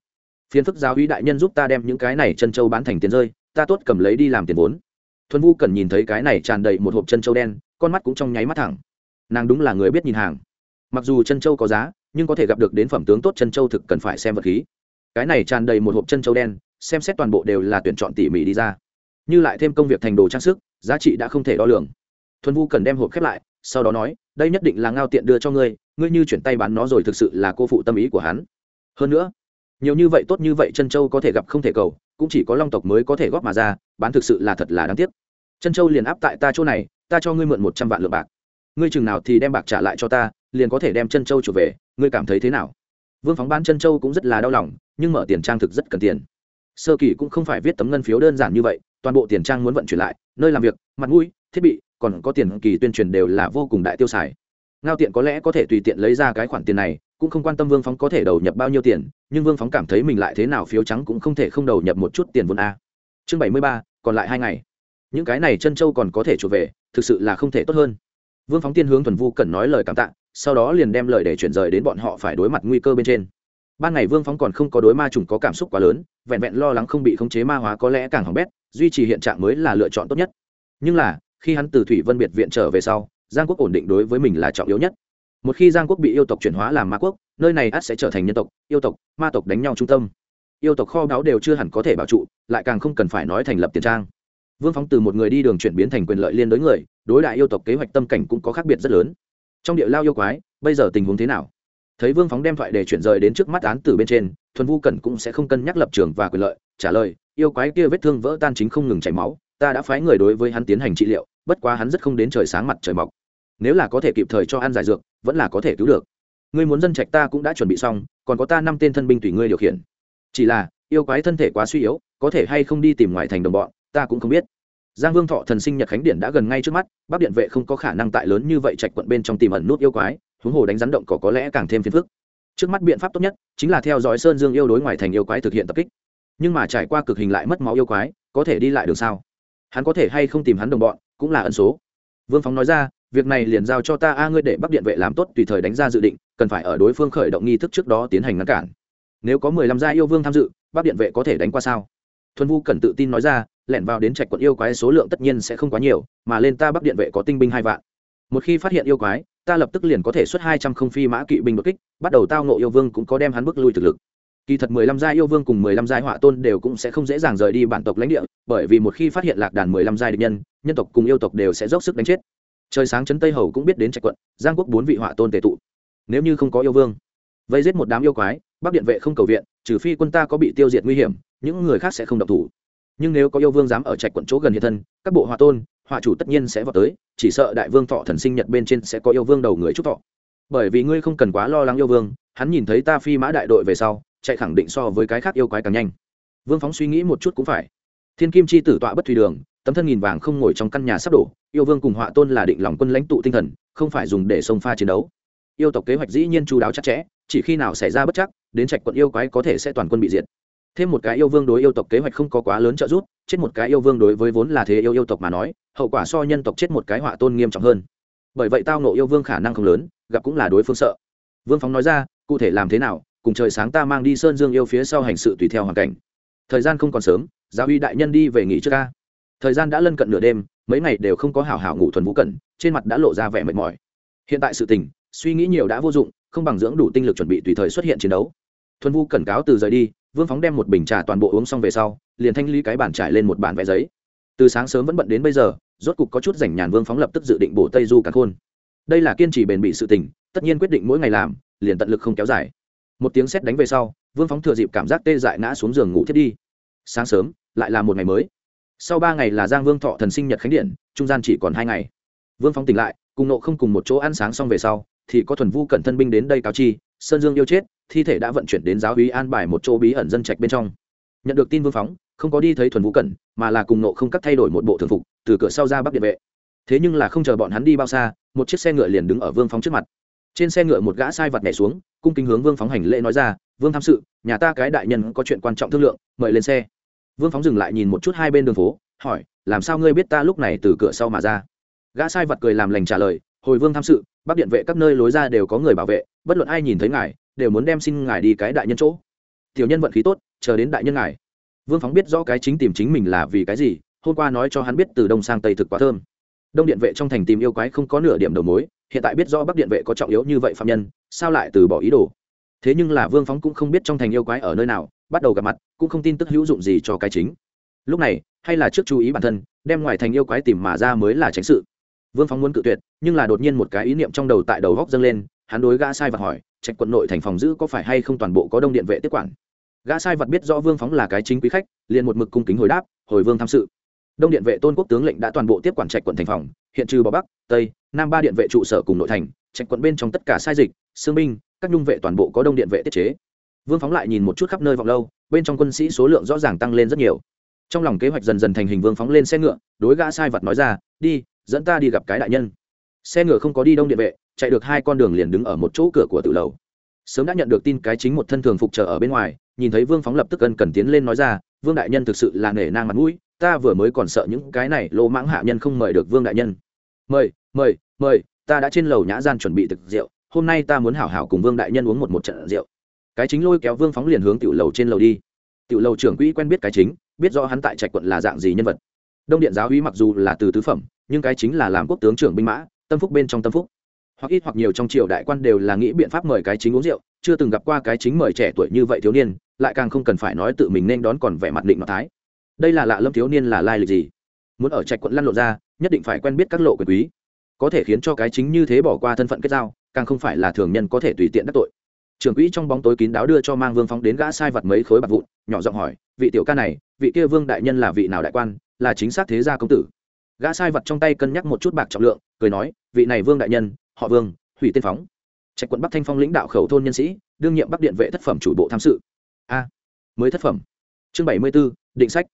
[SPEAKER 1] Phiến phức giáo úy đại nhân giúp ta đem những cái này chân châu bán thành tiền rơi, ta tốt cầm lấy đi làm tiền vốn. Thuần vu cần nhìn thấy cái này tràn đầy một hộp chân châu đen, con mắt cũng trong nháy mắt thẳng. Nàng đúng là người biết nhìn hàng mặc dù chân châu có giá, nhưng có thể gặp được đến phẩm tướng tốt chân châu thực cần phải xem vật khí. Cái này tràn đầy một hộp chân châu đen, xem xét toàn bộ đều là tuyển chọn tỉ mỉ đi ra. Như lại thêm công việc thành đồ trang sức, giá trị đã không thể đo lường. Thuần vu cần đem hộp khép lại, sau đó nói, đây nhất định là ngao tiện đưa cho ngươi ngươi như chuyển tay bán nó rồi thực sự là cô phụ tâm ý của hắn. Hơn nữa, nhiều như vậy tốt như vậy chân châu có thể gặp không thể cầu, cũng chỉ có long tộc mới có thể góp mà ra, bán thực sự là thật là đáng tiếc. Chân châu liền áp tại ta chỗ này, ta cho ngươi mượn một trăm vạn lượng bạc. Ngươi chừng nào thì đem bạc trả lại cho ta liền có thể đem chân châu trở về, ngươi cảm thấy thế nào? Vương phóng bán chân châu cũng rất là đau lòng, nhưng mở tiền trang thực rất cần tiền. Sơ kỳ cũng không phải viết tấm ngân phiếu đơn giản như vậy, toàn bộ tiền trang muốn vận chuyển lại, nơi làm việc, mặt mũi, thiết bị, còn có tiền kỳ tuyên truyền đều là vô cùng đại tiêu xài. Ngao tiện có lẽ có thể tùy tiện lấy ra cái khoản tiền này, cũng không quan tâm vương phóng có thể đầu nhập bao nhiêu tiền, nhưng vương phóng cảm thấy mình lại thế nào phiếu trắng cũng không thể không đầu nhập một chút tiền vốn a. Chương bảy mươi ba, còn lại hai ngày. Những cái này chân châu còn có thể trở về, thực sự là không thể tốt hơn. Vương phóng tiên hướng thuần vu cần nói lời cảm tạ sau đó liền đem lời để chuyển rời đến bọn họ phải đối mặt nguy cơ bên trên. Ban ngày vương phóng còn không có đối ma trùng có cảm xúc quá lớn, vẹn vẹn lo lắng không bị khống chế ma hóa có lẽ càng hỏng bét, duy trì hiện trạng mới là lựa chọn tốt nhất. Nhưng là, khi hắn từ thủy vân biệt viện trở về sau, giang quốc ổn định đối với mình là trọng yếu nhất. Một khi giang quốc bị yêu tộc chuyển hóa làm ma quốc, nơi này ắt sẽ trở thành nhân tộc, yêu tộc, ma tộc đánh nhau trung tâm. Yêu tộc kho báu đều chưa hẳn có thể bảo trụ, lại càng không cần phải nói thành lập tiền trang. Vương phóng từ một người đi đường chuyển biến thành quyền lợi liên đối người, đối đại yêu tộc kế hoạch tâm cảnh cũng có khác biệt rất lớn trong địa lao yêu quái, bây giờ tình huống thế nào? Thấy vương phóng đem thoại để chuyển rời đến trước mắt án từ bên trên, thuần vu cẩn cũng sẽ không cân nhắc lập trường và quyền lợi, trả lời, yêu quái kia vết thương vỡ tan chính không ngừng chảy máu, ta đã phái người đối với hắn tiến hành trị liệu, bất quá hắn rất không đến trời sáng mặt trời mọc. Nếu là có thể kịp thời cho ăn giải dược, vẫn là có thể cứu được. Ngươi muốn dân trạch ta cũng đã chuẩn bị xong, còn có ta năm tên thân binh tùy ngươi điều khiển. Chỉ là, yêu quái thân thể quá suy yếu, có thể hay không đi tìm ngoài thành đồng bọn, ta cũng không biết giang vương thọ thần sinh nhật khánh điện đã gần ngay trước mắt bắc điện vệ không có khả năng tại lớn như vậy trạch quận bên trong tìm ẩn nút yêu quái, huống hồ đánh rắn động cỏ có lẽ càng thêm phiền phức. Trước mắt biện pháp tốt nhất chính là theo dõi sơn dương yêu đối ngoài thành yêu quái thực hiện tập kích. Nhưng mà trải qua cực hình lại mất máu yêu quái, có thể đi lại đường sao? Hắn có thể hay không tìm hắn đồng bọn, cũng là ẩn số. Vương phóng nói ra, việc này liền giao cho ta a, ngươi để bắc điện vệ làm tốt, tùy thời đánh ra dự định, cần phải ở đối phương khởi động nghi thức trước đó tiến hành ngăn cản. Nếu có mười lăm gia yêu vương tham dự bắc điện vệ có thể đánh qua sao? Thuần vu cần tự tin nói ra, lẻn vào đến trạch quận yêu quái số lượng tất nhiên sẽ không quá nhiều, mà lên ta bắc điện vệ có tinh binh hai vạn. Một khi phát hiện yêu quái, ta lập tức liền có thể xuất hai trăm không phi mã kỵ binh đột kích, bắt đầu tao nộ yêu vương cũng có đem hắn bước lui thực lực. Kỳ thật mười lăm giai yêu vương cùng mười lăm giai họa tôn đều cũng sẽ không dễ dàng rời đi bản tộc lãnh địa, bởi vì một khi phát hiện lạc đàn mười lăm giai địch nhân nhân tộc cùng yêu tộc đều sẽ dốc sức đánh chết. Trời sáng trấn tây hầu cũng biết đến trạch quận, giang quốc bốn vị họa tôn tề tụ. Nếu như không có yêu vương, vây giết một đám yêu quái, bắc điện vệ không cầu viện, trừ phi quân ta có bị tiêu diệt nguy hiểm những người khác sẽ không động thủ. Nhưng nếu có yêu vương dám ở trạch quận chỗ gần hiện thân, các bộ hòa tôn hòa chủ tất nhiên sẽ vào tới, chỉ sợ đại vương thọ thần sinh nhật bên trên sẽ có yêu vương đầu người chúc thọ. Bởi vì ngươi không cần quá lo lắng yêu vương, hắn nhìn thấy ta phi mã đại đội về sau, chạy khẳng định so với cái khác yêu quái càng nhanh. Vương phóng suy nghĩ một chút cũng phải. Thiên kim chi tử tọa bất thủy đường, tấm thân nghìn vàng không ngồi trong căn nhà sắp đổ, yêu vương cùng họa tôn là định lòng quân lãnh tụ tinh thần, không phải dùng để xông pha chiến đấu. Yêu tộc kế hoạch dĩ nhiên chú đáo chặt chẽ, chỉ khi nào xảy ra bất chắc, đến trạch quận yêu quái có thể sẽ toàn quân bị diệt thêm một cái yêu vương đối yêu tộc kế hoạch không có quá lớn trợ giúp, chết một cái yêu vương đối với vốn là thế yêu yêu tộc mà nói, hậu quả so nhân tộc chết một cái họa tôn nghiêm trọng hơn. Bởi vậy tao nộ yêu vương khả năng không lớn, gặp cũng là đối phương sợ. Vương phóng nói ra, cụ thể làm thế nào, cùng trời sáng ta mang đi sơn dương yêu phía sau hành sự tùy theo hoàn cảnh. Thời gian không còn sớm, giáo uy đại nhân đi về nghỉ trước ca. Thời gian đã lân cận nửa đêm, mấy ngày đều không có hảo hảo ngủ thuần vũ cẩn, trên mặt đã lộ ra vẻ mệt mỏi. Hiện tại sự tình, suy nghĩ nhiều đã vô dụng, không bằng dưỡng đủ tinh lực chuẩn bị tùy thời xuất hiện chiến đấu. Thuần vũ cẩn cáo từ rời đi vương phóng đem một bình trà toàn bộ uống xong về sau, liền thanh lý cái bàn trải lên một bản vẽ giấy. Từ sáng sớm vẫn bận đến bây giờ, rốt cục có chút rảnh nhàn vương phóng lập tức dự định bổ tây du cả khôn. Đây là kiên trì bền bỉ sự tình, tất nhiên quyết định mỗi ngày làm, liền tận lực không kéo dài. Một tiếng sét đánh về sau, vương phóng thừa dịp cảm giác tê dại ngã xuống giường ngủ thiết đi. Sáng sớm, lại là một ngày mới. Sau ba ngày là giang vương thọ thần sinh nhật khánh điện, trung gian chỉ còn hai ngày. Vương phóng tỉnh lại, cùng nộ không cùng một chỗ ăn sáng xong về sau, thì có thuần vu cận thân binh đến đây cáo chi sơn dương yêu chết, thi thể đã vận chuyển đến giáo hí an bài một chỗ bí ẩn dân trạch bên trong. Nhận được tin vương phóng, không có đi thấy thuần vũ cẩn, mà là cùng nộ không cắt thay đổi một bộ thường phục, từ cửa sau ra bắc điện vệ. Thế nhưng là không chờ bọn hắn đi bao xa, một chiếc xe ngựa liền đứng ở vương phóng trước mặt. Trên xe ngựa một gã sai vật nhảy xuống, cung kính hướng vương phóng hành lễ nói ra, vương tham sự, nhà ta cái đại nhân có chuyện quan trọng thương lượng, mời lên xe. Vương phóng dừng lại nhìn một chút hai bên đường phố, hỏi, làm sao ngươi biết ta lúc này từ cửa sau mà ra? Gã sai vật cười làm lành trả lời, hồi vương tham sự, bắc điện vệ các nơi lối ra đều có người bảo vệ bất luận ai nhìn thấy ngài, đều muốn đem xin ngài đi cái đại nhân chỗ. Tiểu nhân vận khí tốt, chờ đến đại nhân ngài. Vương phóng biết rõ cái chính tìm chính mình là vì cái gì, hôm qua nói cho hắn biết từ đông sang tây thực quá thơm. Đông điện vệ trong thành tìm yêu quái không có nửa điểm đầu mối, hiện tại biết rõ bắc điện vệ có trọng yếu như vậy phạm nhân, sao lại từ bỏ ý đồ? Thế nhưng là vương phóng cũng không biết trong thành yêu quái ở nơi nào, bắt đầu gặp mặt, cũng không tin tức hữu dụng gì cho cái chính. Lúc này, hay là trước chú ý bản thân, đem ngoài thành yêu quái tìm mà ra mới là tránh sự. Vương phóng muốn cự tuyệt, nhưng là đột nhiên một cái ý niệm trong đầu tại đầu góc dâng lên hắn đối gã sai vật hỏi, trạch quận nội thành phòng giữ có phải hay không toàn bộ có đông điện vệ tiếp quản? Gã sai vật biết rõ vương phóng là cái chính quý khách, liền một mực cung kính hồi đáp, hồi vương tham sự. Đông điện vệ tôn quốc tướng lệnh đã toàn bộ tiếp quản trạch quận thành phòng, hiện trừ bò bắc, tây, nam ba điện vệ trụ sở cùng nội thành, trạch quận bên trong tất cả sai dịch xương binh các nhung vệ toàn bộ có đông điện vệ tiết chế. Vương phóng lại nhìn một chút khắp nơi vọng lâu, bên trong quân sĩ số lượng rõ ràng tăng lên rất nhiều. Trong lòng kế hoạch dần dần thành hình vương phóng lên xe ngựa, đối gã sai vật nói ra, đi, dẫn ta đi gặp cái đại nhân. Xe ngựa không có đi đông điện vệ chạy được hai con đường liền đứng ở một chỗ cửa của tự lầu. Sớm đã nhận được tin cái chính một thân thường phục chờ ở bên ngoài, nhìn thấy vương phóng lập tức ân cần tiến lên nói ra, vương đại nhân thực sự là nể nang mặt mũi, ta vừa mới còn sợ những cái này lô mãng hạ nhân không mời được vương đại nhân. Mời mời mời, ta đã trên lầu nhã gian chuẩn bị thực rượu, hôm nay ta muốn hảo hảo cùng vương đại nhân uống một một trận rượu. Cái chính lôi kéo vương phóng liền hướng tiểu lầu trên lầu đi. Tiểu lầu trưởng quỹ quen biết cái chính, biết rõ hắn tại trạch quận là dạng gì nhân vật. Đông điện giáo uy mặc dù là từ tứ phẩm, nhưng cái chính là làm quốc tướng trưởng binh mã, tâm phúc bên trong tâm phúc hoặc ít hoặc nhiều trong triều đại quan đều là nghĩ biện pháp mời cái chính uống rượu, chưa từng gặp qua cái chính mời trẻ tuổi như vậy thiếu niên, lại càng không cần phải nói tự mình nên đón còn vẻ mặt định mặt thái. Đây là lạ lâm thiếu niên là lai lịch gì? Muốn ở trạch quận lăn lộn ra, nhất định phải quen biết các lộ quyền quý. Có thể khiến cho cái chính như thế bỏ qua thân phận kết giao, càng không phải là thường nhân có thể tùy tiện đắc tội. Trưởng quỹ trong bóng tối kín đáo đưa cho mang vương phóng đến gã sai vật mấy khối bạc vụn, nhỏ giọng hỏi, vị tiểu ca này, vị kia vương đại nhân là vị nào đại quan, là chính xác thế gia công tử? Gã sai vật trong tay cân nhắc một chút bạc trọng lượng, cười nói, vị này vương đại nhân họ vương, hủy tiên phóng. Trạch quận bắc thanh phong lãnh đạo khẩu thôn nhân sĩ, đương nhiệm bắc điện vệ thất phẩm chủ bộ tham sự. A, mới thất phẩm. Chương bảy mươi b ố định sách.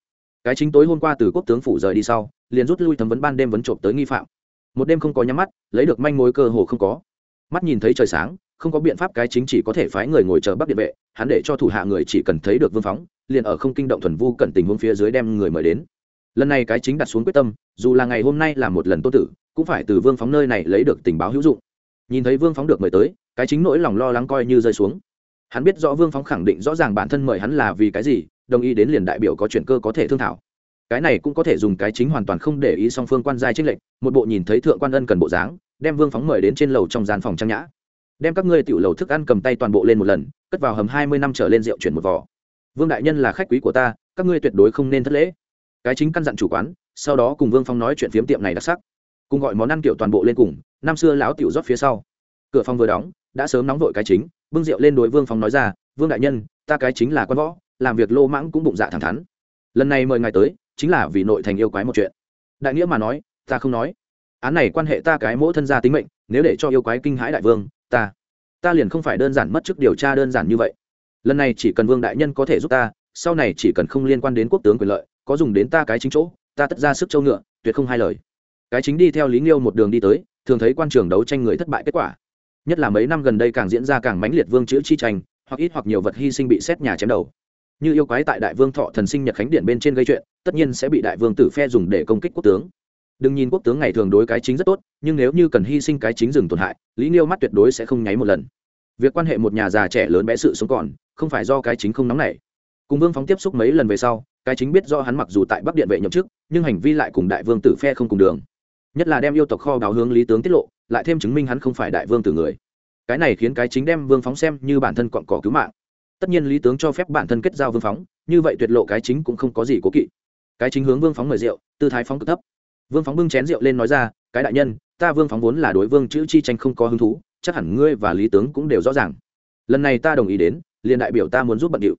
[SPEAKER 1] Cái chính tối hôm qua từ quốc tướng phủ rời đi sau, liền rút lui thẩm vấn ban đêm vấn trộm tới nghi phạm. Một đêm không có nhắm mắt, lấy được manh mối cơ hồ không có. Mắt nhìn thấy trời sáng, không có biện pháp cái chính chỉ có thể phái người ngồi chờ bắc điện vệ, hắn để cho thủ hạ người chỉ cần thấy được vương phóng, liền ở không kinh động thuần vu cẩn tình huống phía dưới đem người mời đến. Lần này cái chính đặt xuống quyết tâm, dù là ngày hôm nay là một lần tô tử cũng phải từ vương phóng nơi này lấy được tình báo hữu dụng. Nhìn thấy vương phóng được mời tới, cái chính nỗi lòng lo lắng coi như rơi xuống. Hắn biết rõ vương phóng khẳng định rõ ràng bản thân mời hắn là vì cái gì, đồng ý đến liền đại biểu có chuyện cơ có thể thương thảo. Cái này cũng có thể dùng cái chính hoàn toàn không để ý song phương quan giai trích lệnh một bộ nhìn thấy thượng quan ân cần bộ dáng, đem vương phóng mời đến trên lầu trong gian phòng trang nhã. Đem các ngươi tiểu lầu thức ăn cầm tay toàn bộ lên một lần, cất vào hầm hai mươi năm trở lên rượu chuyển một vỏ vương đại nhân là khách quý của ta, các ngươi tuyệt đối không nên thất lễ. Cái chính căn dặn chủ quán, sau đó cùng vương phong nói chuyện phiếm tiệm này đặc sắc cùng gọi món ăn kiểu toàn bộ lên cùng, năm xưa lão tiểu rót phía sau. Cửa phòng vừa đóng, đã sớm nóng vội cái chính, bưng rượu lên đối vương phong nói ra, vương đại nhân, ta cái chính là quan võ, làm việc lô mãng cũng bụng dạ thẳng thắn. Lần này mời ngài tới, chính là vì nội thành yêu quái một chuyện. Đại nghĩa mà nói, ta không nói. Án này quan hệ ta cái mỗi thân gia tính mệnh, nếu để cho yêu quái kinh hãi đại vương, ta ta liền không phải đơn giản mất chức điều tra đơn giản như vậy. Lần này chỉ cần vương đại nhân có thể giúp ta, sau này chỉ cần không liên quan đến quốc tướng quyền lợi, có dùng đến ta cái chính chỗ, ta tất ra sức châu ngựa, tuyệt không hai lời cái chính đi theo lý nghiêu một đường đi tới, thường thấy quan trường đấu tranh người thất bại kết quả. Nhất là mấy năm gần đây càng diễn ra càng mãnh liệt vương chữ chi tranh, hoặc ít hoặc nhiều vật hy sinh bị xét nhà chém đầu. Như yêu quái tại đại vương thọ thần sinh nhật khánh điện bên trên gây chuyện, tất nhiên sẽ bị đại vương tử phe dùng để công kích quốc tướng. Đừng nhìn quốc tướng ngày thường đối cái chính rất tốt, nhưng nếu như cần hy sinh cái chính rừng tổn hại, lý nghiêu mắt tuyệt đối sẽ không nháy một lần. Việc quan hệ một nhà già trẻ lớn bé sự sống còn, không phải do cái chính không nóng nảy. Cùng vương phóng tiếp xúc mấy lần về sau, cái chính biết do hắn mặc dù tại bắc điện vệ nhậm chức, nhưng hành vi lại cùng đại vương tử phe không cùng đường nhất là đem yêu tộc kho báo hướng lý tướng tiết lộ, lại thêm chứng minh hắn không phải đại vương tử người. Cái này khiến cái chính đem vương phóng xem như bản thân cọn cỏ cứu mạng. Tất nhiên lý tướng cho phép bản thân kết giao vương phóng, như vậy tuyệt lộ cái chính cũng không có gì cố kỵ. Cái chính hướng vương phóng mời rượu, tư thái phóng cực thấp. Vương phóng bưng chén rượu lên nói ra, cái đại nhân, ta vương phóng vốn là đối vương chữ chi tranh không có hứng thú, chắc hẳn ngươi và lý tướng cũng đều rõ ràng. Lần này ta đồng ý đến, liền đại biểu ta muốn giúp bận điệu.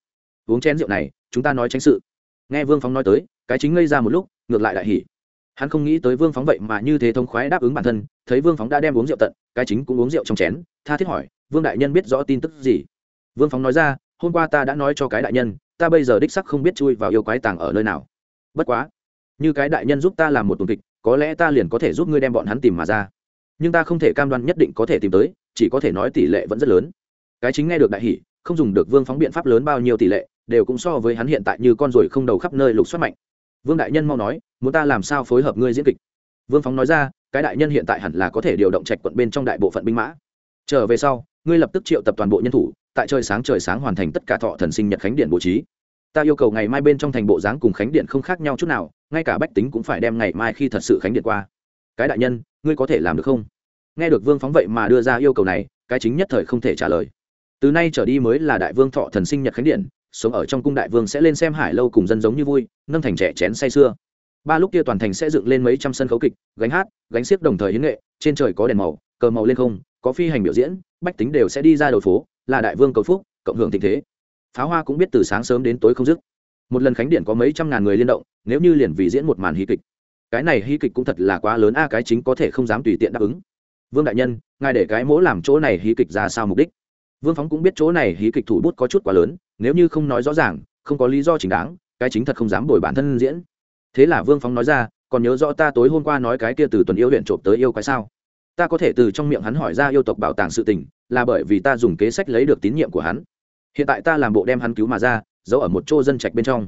[SPEAKER 1] Uống chén rượu này, chúng ta nói tránh sự. Nghe vương phóng nói tới, cái chính ngây ra một lúc, ngược lại đại hỉ hắn không nghĩ tới vương phóng vậy mà như thế thông khoái đáp ứng bản thân, thấy vương phóng đã đem uống rượu tận, cái chính cũng uống rượu trong chén, tha thiết hỏi, vương đại nhân biết rõ tin tức gì? Vương phóng nói ra, hôm qua ta đã nói cho cái đại nhân, ta bây giờ đích sắc không biết chui vào yêu quái tàng ở nơi nào. Bất quá, như cái đại nhân giúp ta làm một tuần kịch, có lẽ ta liền có thể giúp ngươi đem bọn hắn tìm mà ra. Nhưng ta không thể cam đoan nhất định có thể tìm tới, chỉ có thể nói tỷ lệ vẫn rất lớn. Cái chính nghe được đại hỷ không dùng được vương phóng biện pháp lớn bao nhiêu tỷ lệ, đều cũng so với hắn hiện tại như con ruồi không đầu khắp nơi lục xoát mạnh vương đại nhân mau nói, muốn ta làm sao phối hợp ngươi diễn kịch? Vương phóng nói ra, cái đại nhân hiện tại hẳn là có thể điều động trạch quận bên trong đại bộ phận binh mã. Trở về sau, ngươi lập tức triệu tập toàn bộ nhân thủ, tại trời sáng trời sáng hoàn thành tất cả thọ thần sinh nhật khánh điện bố trí. Ta yêu cầu ngày mai bên trong thành bộ dáng cùng khánh điện không khác nhau chút nào, ngay cả bách tính cũng phải đem ngày mai khi thật sự khánh điện qua. Cái đại nhân, ngươi có thể làm được không? Nghe được vương phóng vậy mà đưa ra yêu cầu này, cái chính nhất thời không thể trả lời. Từ nay trở đi mới là đại vương thọ thần sinh nhật khánh điện sống ở trong cung đại vương sẽ lên xem hải lâu cùng dân giống như vui, nâng thành trẻ chén say xưa. ba lúc kia toàn thành sẽ dựng lên mấy trăm sân khấu kịch, gánh hát, gánh xiếc đồng thời hiến nghệ, trên trời có đèn màu, cờ màu lên không, có phi hành biểu diễn, bách tính đều sẽ đi ra đầu phố, là đại vương cầu phúc, cộng hưởng tình thế. Pháo hoa cũng biết từ sáng sớm đến tối không dứt. Một lần khánh điện có mấy trăm ngàn người liên động, nếu như liền vì diễn một màn hy kịch. Cái này hy kịch cũng thật là quá lớn a, cái chính có thể không dám tùy tiện đáp ứng. Vương đại nhân, ngài để cái mỗ làm chỗ này hy kịch ra sao mục đích? Vương phóng cũng biết chỗ này hí kịch thủ bút có chút quá lớn, nếu như không nói rõ ràng, không có lý do chính đáng, cái chính thật không dám bồi bản thân diễn. Thế là vương phóng nói ra, còn nhớ rõ ta tối hôm qua nói cái kia từ tuần yêu huyện trộm tới yêu cái sao? Ta có thể từ trong miệng hắn hỏi ra yêu tộc bảo tàng sự tình, là bởi vì ta dùng kế sách lấy được tín nhiệm của hắn. Hiện tại ta làm bộ đem hắn cứu mà ra, giấu ở một chỗ dân trạch bên trong.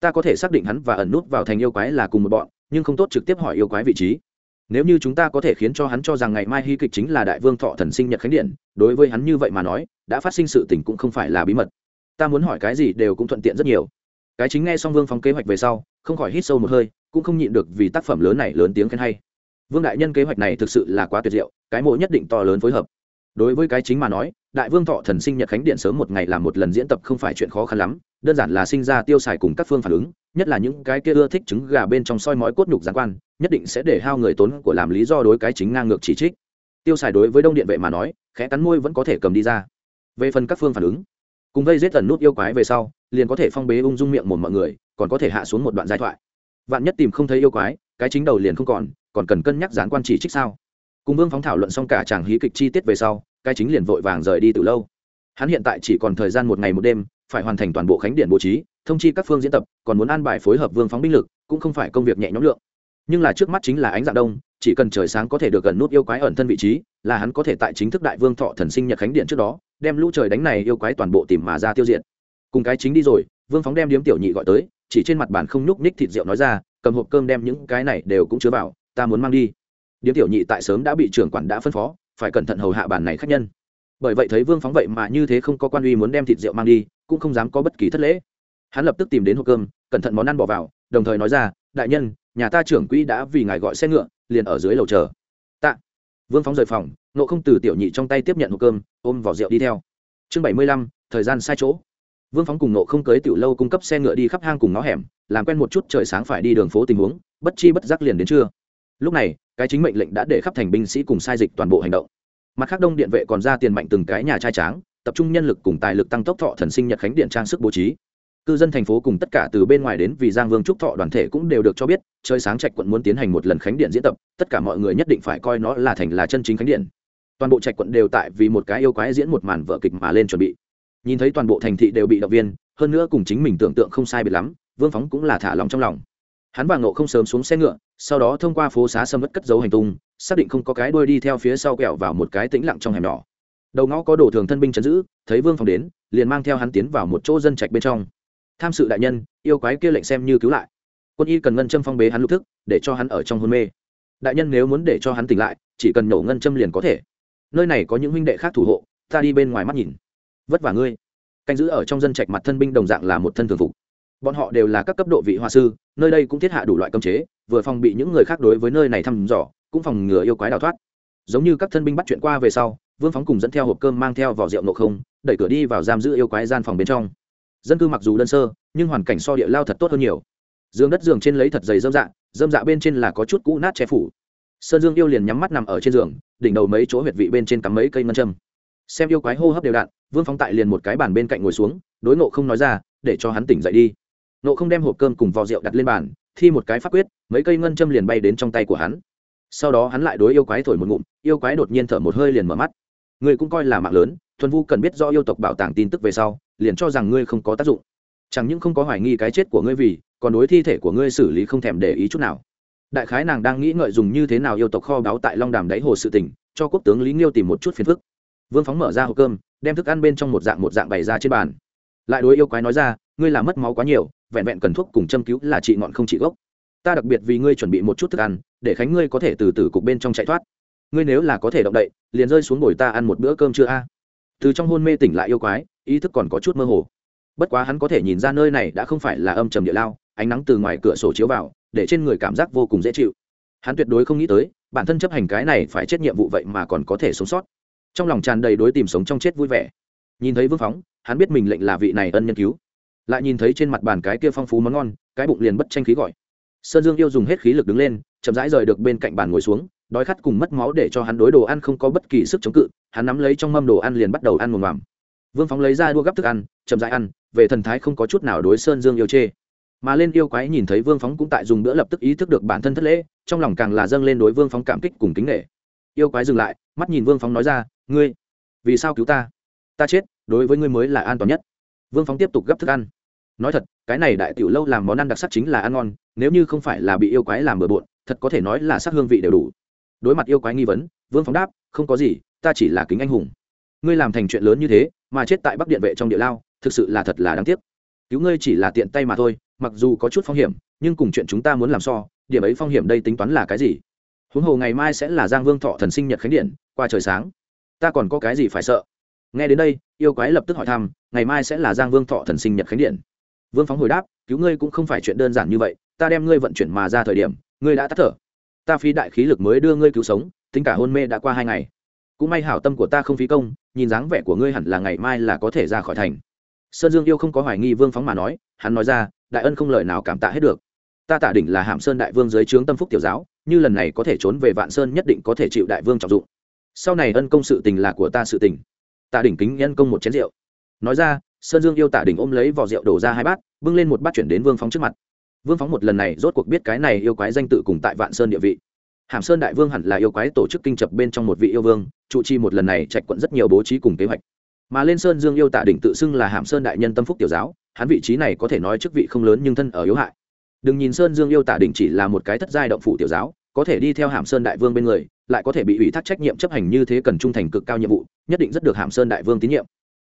[SPEAKER 1] Ta có thể xác định hắn và ẩn nút vào thành yêu quái là cùng một bọn, nhưng không tốt trực tiếp hỏi yêu quái vị trí nếu như chúng ta có thể khiến cho hắn cho rằng ngày mai hy kịch chính là đại vương thọ thần sinh nhật khánh điện, đối với hắn như vậy mà nói, đã phát sinh sự tình cũng không phải là bí mật. Ta muốn hỏi cái gì đều cũng thuận tiện rất nhiều. Cái chính nghe xong vương phóng kế hoạch về sau, không khỏi hít sâu một hơi, cũng không nhịn được vì tác phẩm lớn này lớn tiếng khen hay. Vương đại nhân kế hoạch này thực sự là quá tuyệt diệu, cái mộ nhất định to lớn phối hợp. Đối với cái chính mà nói, đại vương thọ thần sinh nhật khánh điện sớm một ngày làm một lần diễn tập không phải chuyện khó khăn lắm, đơn giản là sinh ra tiêu xài cùng các phương phản ứng nhất là những cái kia ưa thích trứng gà bên trong soi mói cốt nhục gián quan, nhất định sẽ để hao người tốn của làm lý do đối cái chính ngang ngược chỉ trích. Tiêu xài đối với đông điện vệ mà nói, khẽ cắn môi vẫn có thể cầm đi ra. Về phần các phương phản ứng, cùng vây giết tần nút yêu quái về sau, liền có thể phong bế ung dung miệng một mọi người, còn có thể hạ xuống một đoạn giai thoại. Vạn nhất tìm không thấy yêu quái, cái chính đầu liền không còn còn cần cân nhắc gián quan chỉ trích sao? Cùng vương phóng thảo luận xong cả chàng hí kịch chi tiết về sau, cái chính liền vội vàng rời đi từ lâu. Hắn hiện tại chỉ còn thời gian một ngày một đêm, phải hoàn thành toàn bộ khánh điện bố trí thông chi các phương diễn tập, còn muốn an bài phối hợp vương phóng binh lực, cũng không phải công việc nhẹ nhõm lượng. Nhưng là trước mắt chính là ánh dạng đông, chỉ cần trời sáng có thể được gần nút yêu quái ẩn thân vị trí, là hắn có thể tại chính thức đại vương thọ thần sinh nhật khánh điện trước đó, đem lũ trời đánh này yêu quái toàn bộ tìm mà ra tiêu diệt. Cùng cái chính đi rồi, vương phóng đem điếm tiểu nhị gọi tới, chỉ trên mặt bàn không nhúc ních thịt rượu nói ra, cầm hộp cơm đem những cái này đều cũng chứa vào, ta muốn mang đi. Điếm tiểu nhị tại sớm đã bị trưởng quản đã phân phó, phải cẩn thận hầu hạ bàn này khách nhân. Bởi vậy thấy vương phóng vậy mà như thế không có quan uy muốn đem thịt rượu mang đi, cũng không dám có bất kỳ thất lễ hắn lập tức tìm đến hộp cơm, cẩn thận món ăn bỏ vào, đồng thời nói ra, đại nhân, nhà ta trưởng quỹ đã vì ngài gọi xe ngựa, liền ở dưới lầu chờ. Tạ. Vương phóng rời phòng nộ không từ tiểu nhị trong tay tiếp nhận hộp cơm, ôm vỏ rượu đi theo. Chương bảy mươi lăm, thời gian sai chỗ. Vương phóng cùng nộ không cưới tiểu lâu cung cấp xe ngựa đi khắp hang cùng ngõ hẻm, làm quen một chút trời sáng phải đi đường phố tình huống, bất chi bất giác liền đến trưa. Lúc này, cái chính mệnh lệnh đã để khắp thành binh sĩ cùng sai dịch toàn bộ hành động. Mặt khác đông điện vệ còn ra tiền mạnh từng cái nhà trai tráng, tập trung nhân lực cùng tài lực tăng tốc thọ thần sinh nhật khánh điện trang sức bố trí cư dân thành phố cùng tất cả từ bên ngoài đến vì giang vương trúc thọ đoàn thể cũng đều được cho biết chơi sáng trạch quận muốn tiến hành một lần khánh điện diễn tập, tất cả mọi người nhất định phải coi nó là thành là chân chính khánh điện. Toàn bộ trạch quận đều tại vì một cái yêu quái diễn một màn vở kịch mà lên chuẩn bị. Nhìn thấy toàn bộ thành thị đều bị động viên, hơn nữa cùng chính mình tưởng tượng không sai biệt lắm, vương phóng cũng là thả lòng trong lòng. Hắn và ngộ không sớm xuống xe ngựa, sau đó thông qua phố xá sâm mất cất dấu hành tung, xác định không có cái đuôi đi theo phía sau kẹo vào một cái tĩnh lặng trong hẻm nhỏ. Đầu ngõ có đồ thường thân binh chấn giữ, thấy vương phóng đến, liền mang theo hắn tiến vào một chỗ dân trạch bên trong tham sự đại nhân, yêu quái kia lệnh xem như cứu lại. Quân y cần ngân châm phong bế hắn lục thức, để cho hắn ở trong hôn mê. Đại nhân nếu muốn để cho hắn tỉnh lại, chỉ cần nổ ngân châm liền có thể. Nơi này có những huynh đệ khác thủ hộ, ta đi bên ngoài mắt nhìn. Vất vả ngươi. Canh giữ ở trong dân trạch mặt thân binh đồng dạng là một thân thường phục. Bọn họ đều là các cấp độ vị hoa sư, nơi đây cũng thiết hạ đủ loại cơm chế, vừa phòng bị những người khác đối với nơi này thăm dò, cũng phòng ngừa yêu quái đào thoát. Giống như các thân binh bắt chuyện qua về sau, vương phóng cùng dẫn theo hộp cơm mang theo vỏ rượu nộ không, đẩy cửa đi vào giam giữ yêu quái gian phòng bên trong dân cư mặc dù đơn sơ, nhưng hoàn cảnh so địa lao thật tốt hơn nhiều. Giường đất giường trên lấy thật dày dâm dạ dâm dạ bên trên là có chút cũ nát che phủ. Sơn dương yêu liền nhắm mắt nằm ở trên giường, đỉnh đầu mấy chỗ huyệt vị bên trên cắm mấy cây ngân châm. Xem yêu quái hô hấp đều đặn, vương phóng tại liền một cái bàn bên cạnh ngồi xuống, đối nộ không nói ra, để cho hắn tỉnh dậy đi. Nộ không đem hộp cơm cùng vò rượu đặt lên bàn, thi một cái phát quyết, mấy cây ngân châm liền bay đến trong tay của hắn. Sau đó hắn lại đối yêu quái thổi một ngụm, yêu quái đột nhiên thở một hơi liền mở mắt. Người cũng coi là mạng lớn thuần vu cần biết do yêu tộc bảo tàng tin tức về sau, liền cho rằng ngươi không có tác dụng. Chẳng những không có hoài nghi cái chết của ngươi vì, còn đối thi thể của ngươi xử lý không thèm để ý chút nào. Đại khái nàng đang nghĩ ngợi dùng như thế nào yêu tộc kho báu tại long đàm đáy hồ sự tỉnh cho quốc tướng lý nghiêu tìm một chút phiền phức. Vương phóng mở ra hộp cơm, đem thức ăn bên trong một dạng một dạng bày ra trên bàn. Lại đối yêu quái nói ra, ngươi làm mất máu quá nhiều, vẹn vẹn cần thuốc cùng châm cứu là trị ngọn không trị gốc. Ta đặc biệt vì ngươi chuẩn bị một chút thức ăn, để khánh ngươi có thể từ từ cục bên trong chạy thoát. Ngươi nếu là có thể động đậy, liền rơi xuống ngồi ta ăn một bữa cơm chưa a từ trong hôn mê tỉnh lại yêu quái, ý thức còn có chút mơ hồ. Bất quá hắn có thể nhìn ra nơi này đã không phải là âm trầm địa lao, ánh nắng từ ngoài cửa sổ chiếu vào, để trên người cảm giác vô cùng dễ chịu. Hắn tuyệt đối không nghĩ tới, bản thân chấp hành cái này phải chết nhiệm vụ vậy mà còn có thể sống sót. Trong lòng tràn đầy đối tìm sống trong chết vui vẻ. Nhìn thấy vương phóng, hắn biết mình lệnh là vị này ân nhân cứu. Lại nhìn thấy trên mặt bàn cái kia phong phú món ngon, cái bụng liền bất tranh khí gọi. Sơn dương yêu dùng hết khí lực đứng lên, chậm rãi rời được bên cạnh bàn ngồi xuống đói khát cùng mất máu để cho hắn đối đồ ăn không có bất kỳ sức chống cự, hắn nắm lấy trong mâm đồ ăn liền bắt đầu ăn mồm mòm vương phóng lấy ra đua gắp thức ăn, chậm rãi ăn, về thần thái không có chút nào đối sơn dương yêu chê. Mà lên yêu quái nhìn thấy vương phóng cũng tại dùng bữa lập tức ý thức được bản thân thất lễ, trong lòng càng là dâng lên đối vương phóng cảm kích cùng kính nghệ yêu quái dừng lại, mắt nhìn vương phóng nói ra, ngươi, vì sao cứu ta? Ta chết, đối với ngươi mới là an toàn nhất. Vương phóng tiếp tục gấp thức ăn. Nói thật, cái này đại tiểu lâu làm món ăn đặc sắc chính là ăn ngon, nếu như không phải là bị yêu quái làm bừa bộn, thật có thể nói là sắc hương vị đều đủ đối mặt yêu quái nghi vấn, vương phóng đáp, không có gì, ta chỉ là kính anh hùng. Ngươi làm thành chuyện lớn như thế, mà chết tại bắc điện vệ trong địa lao, thực sự là thật là đáng tiếc. Cứu ngươi chỉ là tiện tay mà thôi, mặc dù có chút phong hiểm, nhưng cùng chuyện chúng ta muốn làm so, điểm ấy phong hiểm đây tính toán là cái gì? Huống hồ ngày mai sẽ là giang vương thọ thần sinh nhật khánh điện, qua trời sáng. Ta còn có cái gì phải sợ? Nghe đến đây, yêu quái lập tức hỏi thăm, ngày mai sẽ là giang vương thọ thần sinh nhật khánh điện. Vương phóng hồi đáp, cứu ngươi cũng không phải chuyện đơn giản như vậy, ta đem ngươi vận chuyển mà ra thời điểm, ngươi đã tắt thở ta phí đại khí lực mới đưa ngươi cứu sống, tính cả hôn mê đã qua hai ngày. Cũng may hảo tâm của ta không phí công, nhìn dáng vẻ của ngươi hẳn là ngày mai là có thể ra khỏi thành. Sơn dương yêu không có hoài nghi vương phóng mà nói, hắn nói ra, đại ân không lời nào cảm tạ hết được. Ta tả đỉnh là hàm sơn đại vương dưới trướng tâm phúc tiểu giáo, như lần này có thể trốn về vạn sơn nhất định có thể chịu đại vương trọng dụng. Sau này ân công sự tình là của ta sự tình. Tạ đỉnh kính nhân công một chén rượu. Nói ra, sơn dương yêu tạ đỉnh ôm lấy vỏ rượu đổ ra hai bát, bưng lên một bát chuyển đến vương phóng trước mặt vương phóng một lần này rốt cuộc biết cái này yêu quái danh tự cùng tại vạn sơn địa vị. Hàm sơn đại vương hẳn là yêu quái tổ chức kinh chập bên trong một vị yêu vương, trụ trì một lần này trạch quận rất nhiều bố trí cùng kế hoạch. Mà lên sơn dương yêu tạ đỉnh tự xưng là hàm sơn đại nhân tâm phúc tiểu giáo, hắn vị trí này có thể nói chức vị không lớn nhưng thân ở yếu hại. Đừng nhìn sơn dương yêu tạ đỉnh chỉ là một cái thất giai động phủ tiểu giáo, có thể đi theo hàm sơn đại vương bên người, lại có thể bị ủy thác trách nhiệm chấp hành như thế cần trung thành cực cao nhiệm vụ, nhất định rất được hàm sơn đại vương tín nhiệm.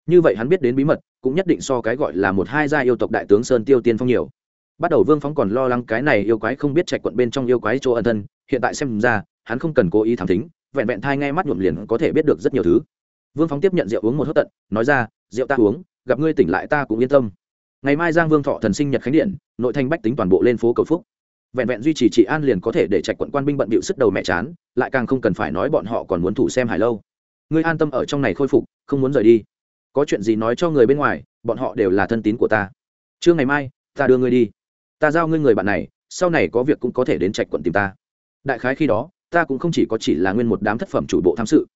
[SPEAKER 1] Như vậy hắn biết đến bí mật, cũng nhất định so cái gọi là một hai gia yêu tộc đại tướng sơn tiêu tiên phong nhiều bắt đầu vương phóng còn lo lắng cái này yêu quái không biết chạy quận bên trong yêu quái chỗ ân thân, hiện tại xem ra, hắn không cần cố ý thảm thính, vẹn vẹn thai ngay mắt nhuộm liền có thể biết được rất nhiều thứ. Vương phóng tiếp nhận rượu uống một hớt tận, nói ra, rượu ta uống, gặp ngươi tỉnh lại ta cũng yên tâm. Ngày mai giang vương thọ thần sinh nhật khánh điện, nội thành bách tính toàn bộ lên phố cầu phúc. Vẹn vẹn duy trì trị an liền có thể để trạch quận quan binh bận bịu sức đầu mẹ chán, lại càng không cần phải nói bọn họ còn muốn thủ xem hải lâu. Ngươi an tâm ở trong này khôi phục, không muốn rời đi. Có chuyện gì nói cho người bên ngoài, bọn họ đều là thân tín của ta. Trưa ngày mai, ta đưa ngươi đi ta giao ngươi người bạn này, sau này có việc cũng có thể đến trạch quận tìm ta. Đại khái khi đó, ta cũng không chỉ có chỉ là nguyên một đám thất phẩm chủ bộ tham sự.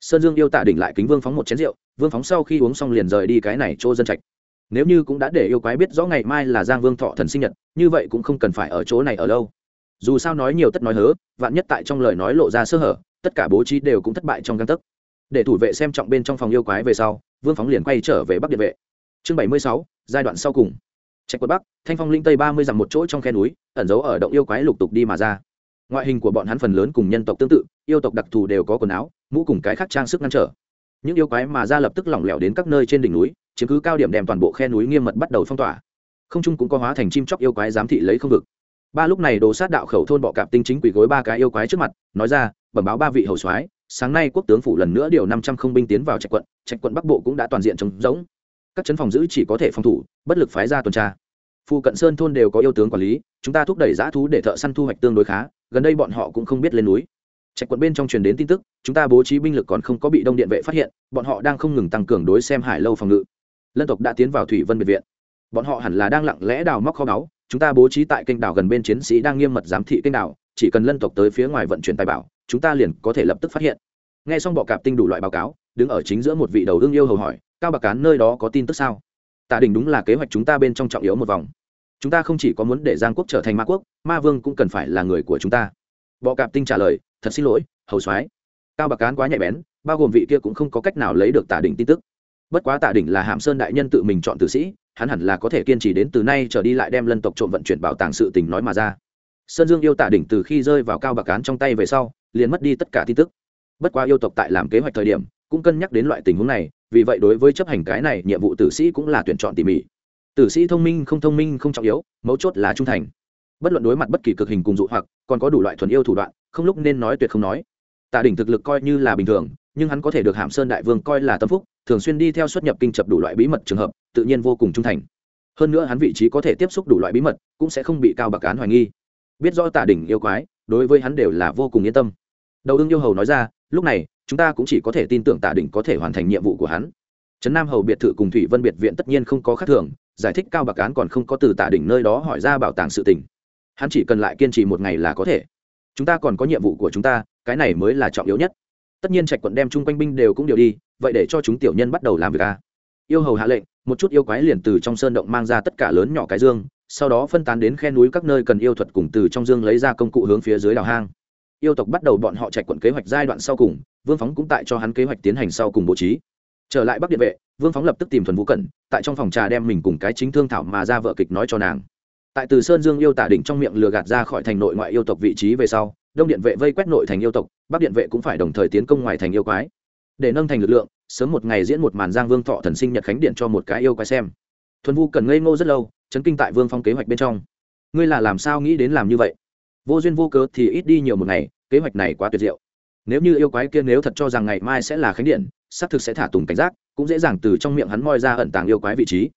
[SPEAKER 1] Sơn dương yêu tạ đỉnh lại kính vương phóng một chén rượu, vương phóng sau khi uống xong liền rời đi cái này chỗ dân trạch. Nếu như cũng đã để yêu quái biết rõ ngày mai là giang vương thọ thần sinh nhật, như vậy cũng không cần phải ở chỗ này ở lâu. Dù sao nói nhiều tất nói hớ, vạn nhất tại trong lời nói lộ ra sơ hở, tất cả bố trí đều cũng thất bại trong găng tấc. Để thủ vệ xem trọng bên trong phòng yêu quái về sau, vương phóng liền quay trở về bắc địa vệ. Chương bảy mươi sáu, giai đoạn sau cùng trạch quận bắc, thanh phong linh tây ba mươi dặm một chỗ trong khe núi, ẩn giấu ở động yêu quái lục tục đi mà ra. Ngoại hình của bọn hắn phần lớn cùng nhân tộc tương tự, yêu tộc đặc thù đều có quần áo, mũ cùng cái khác trang sức ngăn trở. Những yêu quái mà ra lập tức lỏng lẻo đến các nơi trên đỉnh núi, chiếm cứ cao điểm đem toàn bộ khe núi nghiêm mật bắt đầu phong tỏa. Không trung cũng có hóa thành chim chóc yêu quái giám thị lấy không vực. Ba lúc này đồ sát đạo khẩu thôn bọ cạp tinh chính quỷ gối ba cái yêu quái trước mặt, nói ra, bẩm báo ba vị hầu soái, sáng nay quốc tướng phủ lần nữa điều năm trăm không binh tiến vào trạch quận trạch quận bắc bộ cũng đã toàn diện trống giống các chấn phòng giữ chỉ có thể phòng thủ, bất lực phái ra tuần tra. Phu cận sơn thôn đều có yêu tướng quản lý, chúng ta thúc đẩy giã thú để thợ săn thu hoạch tương đối khá, gần đây bọn họ cũng không biết lên núi. Trạch quận bên trong truyền đến tin tức, chúng ta bố trí binh lực còn không có bị đông điện vệ phát hiện, bọn họ đang không ngừng tăng cường đối xem hải lâu phòng ngự. Lân tộc đã tiến vào thủy vân biệt viện. Bọn họ hẳn là đang lặng lẽ đào móc kho báu, chúng ta bố trí tại kênh đảo gần bên chiến sĩ đang nghiêm mật giám thị kênh đảo, chỉ cần lân tộc tới phía ngoài vận chuyển tài bảo, chúng ta liền có thể lập tức phát hiện. Nghe xong bọ cạp tinh đủ loại báo cáo, đứng ở chính giữa một vị đầu đương yêu hầu hỏi cao bạc cán nơi đó có tin tức sao? Tạ đình đúng là kế hoạch chúng ta bên trong trọng yếu một vòng. Chúng ta không chỉ có muốn để giang quốc trở thành ma quốc, ma vương cũng cần phải là người của chúng ta. Bọ cạp tinh trả lời, thật xin lỗi, hầu soái. Cao bạc cán quá nhạy bén, bao gồm vị kia cũng không có cách nào lấy được tả đỉnh tin tức. Bất quá Tả đỉnh là hàm sơn đại nhân tự mình chọn tử sĩ, hắn hẳn là có thể kiên trì đến từ nay trở đi lại đem lân tộc trộm vận chuyển bảo tàng sự tình nói mà ra. Sơn dương yêu Tả đỉnh từ khi rơi vào cao bạc cán trong tay về sau, liền mất đi tất cả tin tức. Bất quá yêu tộc tại làm kế hoạch thời điểm, cũng cân nhắc đến loại tình huống này vì vậy đối với chấp hành cái này, nhiệm vụ tử sĩ cũng là tuyển chọn tỉ mỉ. Tử sĩ thông minh không thông minh không trọng yếu, mấu chốt là trung thành. Bất luận đối mặt bất kỳ cực hình cùng dụ hoặc, còn có đủ loại thuần yêu thủ đoạn, không lúc nên nói tuyệt không nói. Tạ đỉnh thực lực coi như là bình thường, nhưng hắn có thể được hàm sơn đại vương coi là tâm phúc, thường xuyên đi theo xuất nhập kinh chập đủ loại bí mật trường hợp, tự nhiên vô cùng trung thành. Hơn nữa hắn vị trí có thể tiếp xúc đủ loại bí mật, cũng sẽ không bị cao bạc án hoài nghi. Biết rõ tạ đỉnh yêu quái, đối với hắn đều là vô cùng yên tâm. Đầu ưng yêu hầu nói ra, lúc này chúng ta cũng chỉ có thể tin tưởng tạ đỉnh có thể hoàn thành nhiệm vụ của hắn. Trấn nam hầu biệt thự cùng thủy vân biệt viện tất nhiên không có khác thường, giải thích cao bạc án còn không có từ tạ đỉnh nơi đó hỏi ra bảo tàng sự tình. Hắn chỉ cần lại kiên trì một ngày là có thể. Chúng ta còn có nhiệm vụ của chúng ta, cái này mới là trọng yếu nhất. Tất nhiên trạch quận đem chung quanh binh đều cũng điều đi, vậy để cho chúng tiểu nhân bắt đầu làm việc a yêu hầu hạ lệnh, một chút yêu quái liền từ trong sơn động mang ra tất cả lớn nhỏ cái dương, sau đó phân tán đến khe núi các nơi cần yêu thuật cùng từ trong dương lấy ra công cụ hướng phía dưới đào hang yêu tộc bắt đầu bọn họ chạy quận kế hoạch giai đoạn sau cùng, vương phóng cũng tại cho hắn kế hoạch tiến hành sau cùng bố trí. Trở lại bắc điện vệ, vương phóng lập tức tìm thuần vũ cẩn, tại trong phòng trà đem mình cùng cái chính thương thảo mà ra vợ kịch nói cho nàng. Tại từ sơn dương yêu tả đỉnh trong miệng lừa gạt ra khỏi thành nội ngoại yêu tộc vị trí về sau, đông điện vệ vây quét nội thành yêu tộc, bắc điện vệ cũng phải đồng thời tiến công ngoài thành yêu quái. Để nâng thành lực lượng, sớm một ngày diễn một màn giang vương thọ thần sinh nhật khánh điện cho một cái yêu quái xem. Thuần vu cần ngây ngô rất lâu, chấn kinh tại vương phong kế hoạch bên trong. Ngươi là làm sao nghĩ đến làm như vậy? Vô duyên vô cớ thì ít đi nhiều một ngày, kế hoạch này quá tuyệt diệu. Nếu như yêu quái kia nếu thật cho rằng ngày mai sẽ là khánh điện, xác thực sẽ thả tùng cảnh giác, cũng dễ dàng từ trong miệng hắn moi ra ẩn tàng yêu quái vị trí.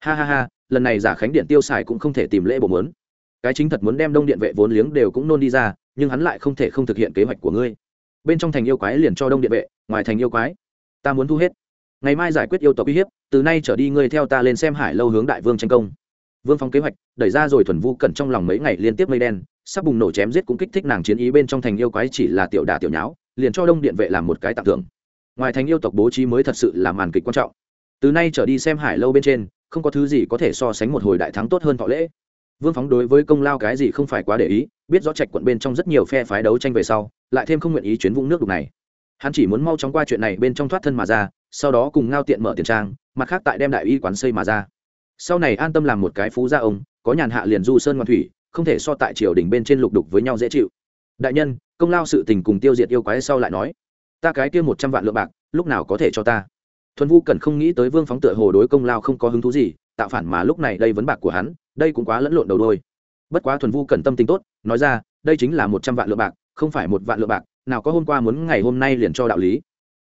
[SPEAKER 1] Ha ha ha, lần này giả khánh điện tiêu xài cũng không thể tìm lễ bộ mớn cái chính thật muốn đem đông điện vệ vốn liếng đều cũng nôn đi ra, nhưng hắn lại không thể không thực hiện kế hoạch của ngươi. Bên trong thành yêu quái liền cho đông điện vệ, ngoài thành yêu quái. Ta muốn thu hết. Ngày mai giải quyết yêu tộc uy hiếp, từ nay trở đi ngươi theo ta lên xem hải lâu hướng đại vương tranh công. Vương phong kế hoạch, đẩy ra rồi thuần vu cẩn trong lòng mấy ngày liên tiếp mây đen sắp bùng nổ chém giết cũng kích thích nàng chiến ý bên trong thành yêu quái chỉ là tiểu đà tiểu nháo, liền cho đông điện vệ làm một cái tặng thưởng. Ngoài thành yêu tộc bố trí mới thật sự là màn kịch quan trọng. Từ nay trở đi xem hải lâu bên trên, không có thứ gì có thể so sánh một hồi đại thắng tốt hơn thọ lễ. Vương phóng đối với công lao cái gì không phải quá để ý, biết rõ trạch quận bên trong rất nhiều phe phái đấu tranh về sau, lại thêm không nguyện ý chuyến vũng nước đục này. Hắn chỉ muốn mau chóng qua chuyện này bên trong thoát thân mà ra, sau đó cùng ngao tiện mở tiền trang, mặt khác tại đem đại y quán xây mà ra. Sau này an tâm làm một cái phú gia ông, có nhàn hạ liền du sơn ngoan thủy không thể so tại triều đình bên trên lục đục với nhau dễ chịu. Đại nhân, công lao sự tình cùng tiêu diệt yêu quái sau lại nói. Ta cái kia một trăm vạn lượng bạc, lúc nào có thể cho ta? Thuần vu cần không nghĩ tới vương phóng tựa hồ đối công lao không có hứng thú gì, tạo phản mà lúc này đây vấn bạc của hắn, đây cũng quá lẫn lộn đầu đôi. Bất quá thuần vu cần tâm tính tốt, nói ra, đây chính là một trăm vạn lượng bạc, không phải một vạn lượng bạc, nào có hôm qua muốn ngày hôm nay liền cho đạo lý.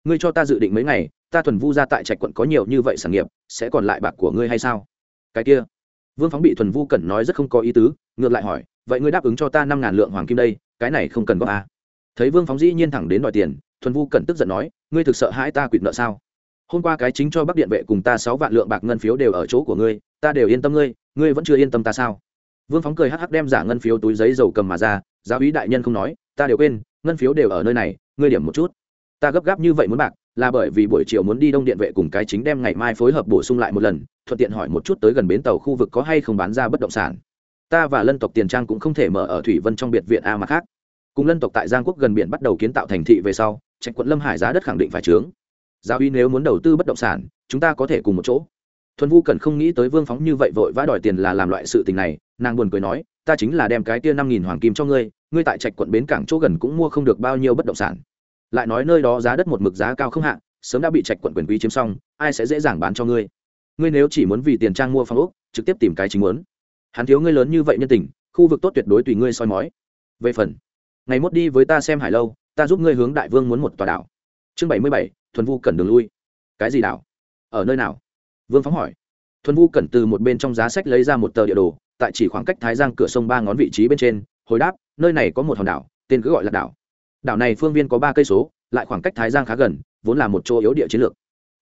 [SPEAKER 1] Ngươi cho ta dự định mấy ngày, ta thuần vu ra tại trạch quận có nhiều như vậy sản nghiệp, sẽ còn lại bạc của ngươi hay sao? Cái kia vương phóng bị thuần vu cẩn nói rất không có ý tứ, ngược lại hỏi, vậy ngươi đáp ứng cho ta năm ngàn lượng hoàng kim đây, cái này không cần có a à. thấy vương phóng dĩ nhiên thẳng đến đòi tiền, thuần vu cẩn tức giận nói, ngươi thực sợ hãi ta quỵt nợ sao? Hôm qua cái chính cho bắc điện vệ cùng ta sáu vạn lượng bạc ngân phiếu đều ở chỗ của ngươi, ta đều yên tâm ngươi ngươi vẫn chưa yên tâm ta sao? Vương phóng cười hắc hắc đem giả ngân phiếu túi giấy dầu cầm mà ra, giáo úy đại nhân không nói, ta đều quên, ngân phiếu đều ở nơi này, ngươi điểm một chút. Ta gấp gáp như vậy muốn bạc là bởi vì buổi chiều muốn đi đông điện vệ cùng cái chính đem ngày mai phối hợp bổ sung lại một lần, thuận tiện hỏi một chút tới gần bến tàu khu vực có hay không bán ra bất động sản. Ta và lân tộc tiền trang cũng không thể mở ở thủy vân trong biệt viện a mà khác. Cùng lân tộc tại giang quốc gần biển bắt đầu kiến tạo thành thị về sau, trạch quận lâm hải giá đất khẳng định phải trướng. Giáo uy nếu muốn đầu tư bất động sản, chúng ta có thể cùng một chỗ. Thuần vu cần không nghĩ tới vương phóng như vậy vội vã đòi tiền là làm loại sự tình này, nàng buồn cười nói, ta chính là đem cái tia năm nghìn hoàng kim cho ngươi ngươi tại trạch quận bến cảng chỗ gần cũng mua không được bao nhiêu bất động sản lại nói nơi đó giá đất một mực giá cao không hạ, sớm đã bị trạch quận quyền quý chiếm xong, ai sẽ dễ dàng bán cho ngươi? Ngươi nếu chỉ muốn vì tiền trang mua phòng ốc, trực tiếp tìm cái chính muốn. Hắn thiếu ngươi lớn như vậy nhân tình, khu vực tốt tuyệt đối tùy ngươi soi mói. Về phần, ngày mốt đi với ta xem hải lâu, ta giúp ngươi hướng đại vương muốn một tòa đảo. Chương bảy mươi bảy, thuần vu cần đường lui. Cái gì đảo? Ở nơi nào? Vương phóng hỏi. Thuần vu cần từ một bên trong giá sách lấy ra một tờ địa đồ, tại chỉ khoảng cách thái giang cửa sông ba ngón vị trí bên trên, hồi đáp, nơi này có một hòn đảo, tên cứ gọi là đảo đảo này phương viên có ba cây số, lại khoảng cách thái giang khá gần, vốn là một chỗ yếu địa chiến lược.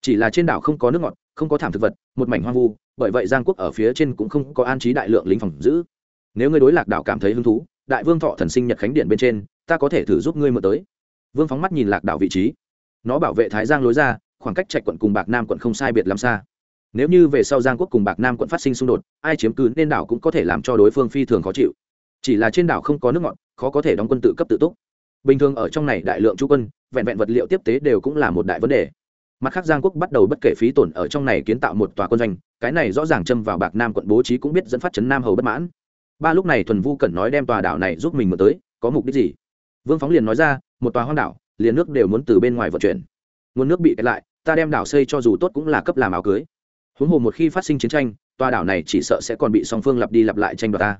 [SPEAKER 1] Chỉ là trên đảo không có nước ngọt, không có thảm thực vật, một mảnh hoang vu, bởi vậy giang quốc ở phía trên cũng không có an trí đại lượng lính phòng giữ. Nếu ngươi đối lạc đảo cảm thấy hứng thú, đại vương thọ thần sinh nhật khánh điện bên trên, ta có thể thử giúp ngươi mượn tới. Vương phóng mắt nhìn lạc đảo vị trí. Nó bảo vệ thái giang lối ra, khoảng cách trạch quận cùng bạc nam quận không sai biệt làm xa. Nếu như về sau giang quốc cùng bạc nam quận phát sinh xung đột, ai chiếm cứ nên đảo cũng có thể làm cho đối phương phi thường khó chịu. Chỉ là trên đảo không có nước ngọt, khó có thể đóng quân tự cấp tự túc bình thường ở trong này đại lượng chú quân, vẹn vẹn vật liệu tiếp tế đều cũng là một đại vấn đề. Mặt khác, giang quốc bắt đầu bất kể phí tổn ở trong này kiến tạo một tòa quân doanh, cái này rõ ràng châm vào bạc nam quận bố trí cũng biết dẫn phát chấn nam hầu bất mãn. Ba lúc này thuần vu cẩn nói đem tòa đảo này giúp mình mở tới, có mục đích gì? Vương phóng liền nói ra, một tòa hoang đảo, liền nước đều muốn từ bên ngoài vận chuyển. Nguồn nước bị kẹt lại, ta đem đảo xây cho dù tốt cũng là cấp làm áo cưới. Huống hồ một khi phát sinh chiến tranh, tòa đảo này chỉ sợ sẽ còn bị song phương lặp đi lặp lại tranh đoạt ta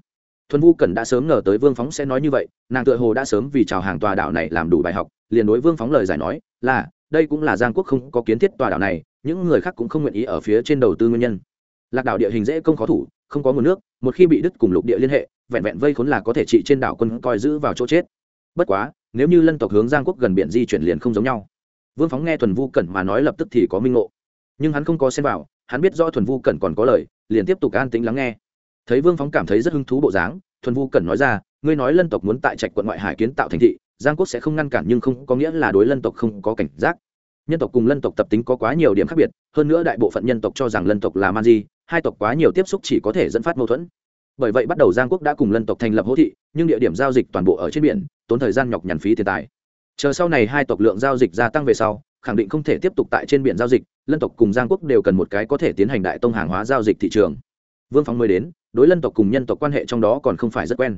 [SPEAKER 1] thuần vu cẩn đã sớm ngờ tới vương phóng sẽ nói như vậy, nàng tựa hồ đã sớm vì chào hàng tòa đảo này làm đủ bài học, liền đối vương phóng lời giải nói, là, đây cũng là giang quốc không có kiến thiết tòa đảo này, những người khác cũng không nguyện ý ở phía trên đầu tư nguyên nhân. Lạc đảo địa hình dễ công khó thủ, không có nguồn nước, một khi bị đứt cùng lục địa liên hệ, vẹn vẹn vây khốn là có thể trị trên đảo quân coi giữ vào chỗ chết. Bất quá, nếu như lân tộc hướng giang quốc gần biển di chuyển liền không giống nhau. Vương phóng nghe thuần vu cẩn mà nói lập tức thì có minh ngộ. Nhưng hắn không có xem vào, hắn biết rõ thuần vu cẩn còn có lời, liền tiếp tục an tĩnh lắng nghe thấy vương phóng cảm thấy rất hứng thú bộ dáng, thuần vu cần nói ra, ngươi nói lân tộc muốn tại trạch quận ngoại hải kiến tạo thành thị, giang quốc sẽ không ngăn cản nhưng không có nghĩa là đối lân tộc không có cảnh giác. Nhân tộc cùng lân tộc tập tính có quá nhiều điểm khác biệt, hơn nữa đại bộ phận nhân tộc cho rằng lân tộc là man di, hai tộc quá nhiều tiếp xúc chỉ có thể dẫn phát mâu thuẫn. Bởi vậy bắt đầu giang quốc đã cùng lân tộc thành lập hỗ thị, nhưng địa điểm giao dịch toàn bộ ở trên biển, tốn thời gian nhọc nhằn phí tiền tài. Chờ sau này hai tộc lượng giao dịch gia tăng về sau, khẳng định không thể tiếp tục tại trên biển giao dịch, lân tộc cùng giang quốc đều cần một cái có thể tiến hành đại tông hàng hóa giao dịch thị trường. Vương phóng mới đến đối lân tộc cùng nhân tộc quan hệ trong đó còn không phải rất quen.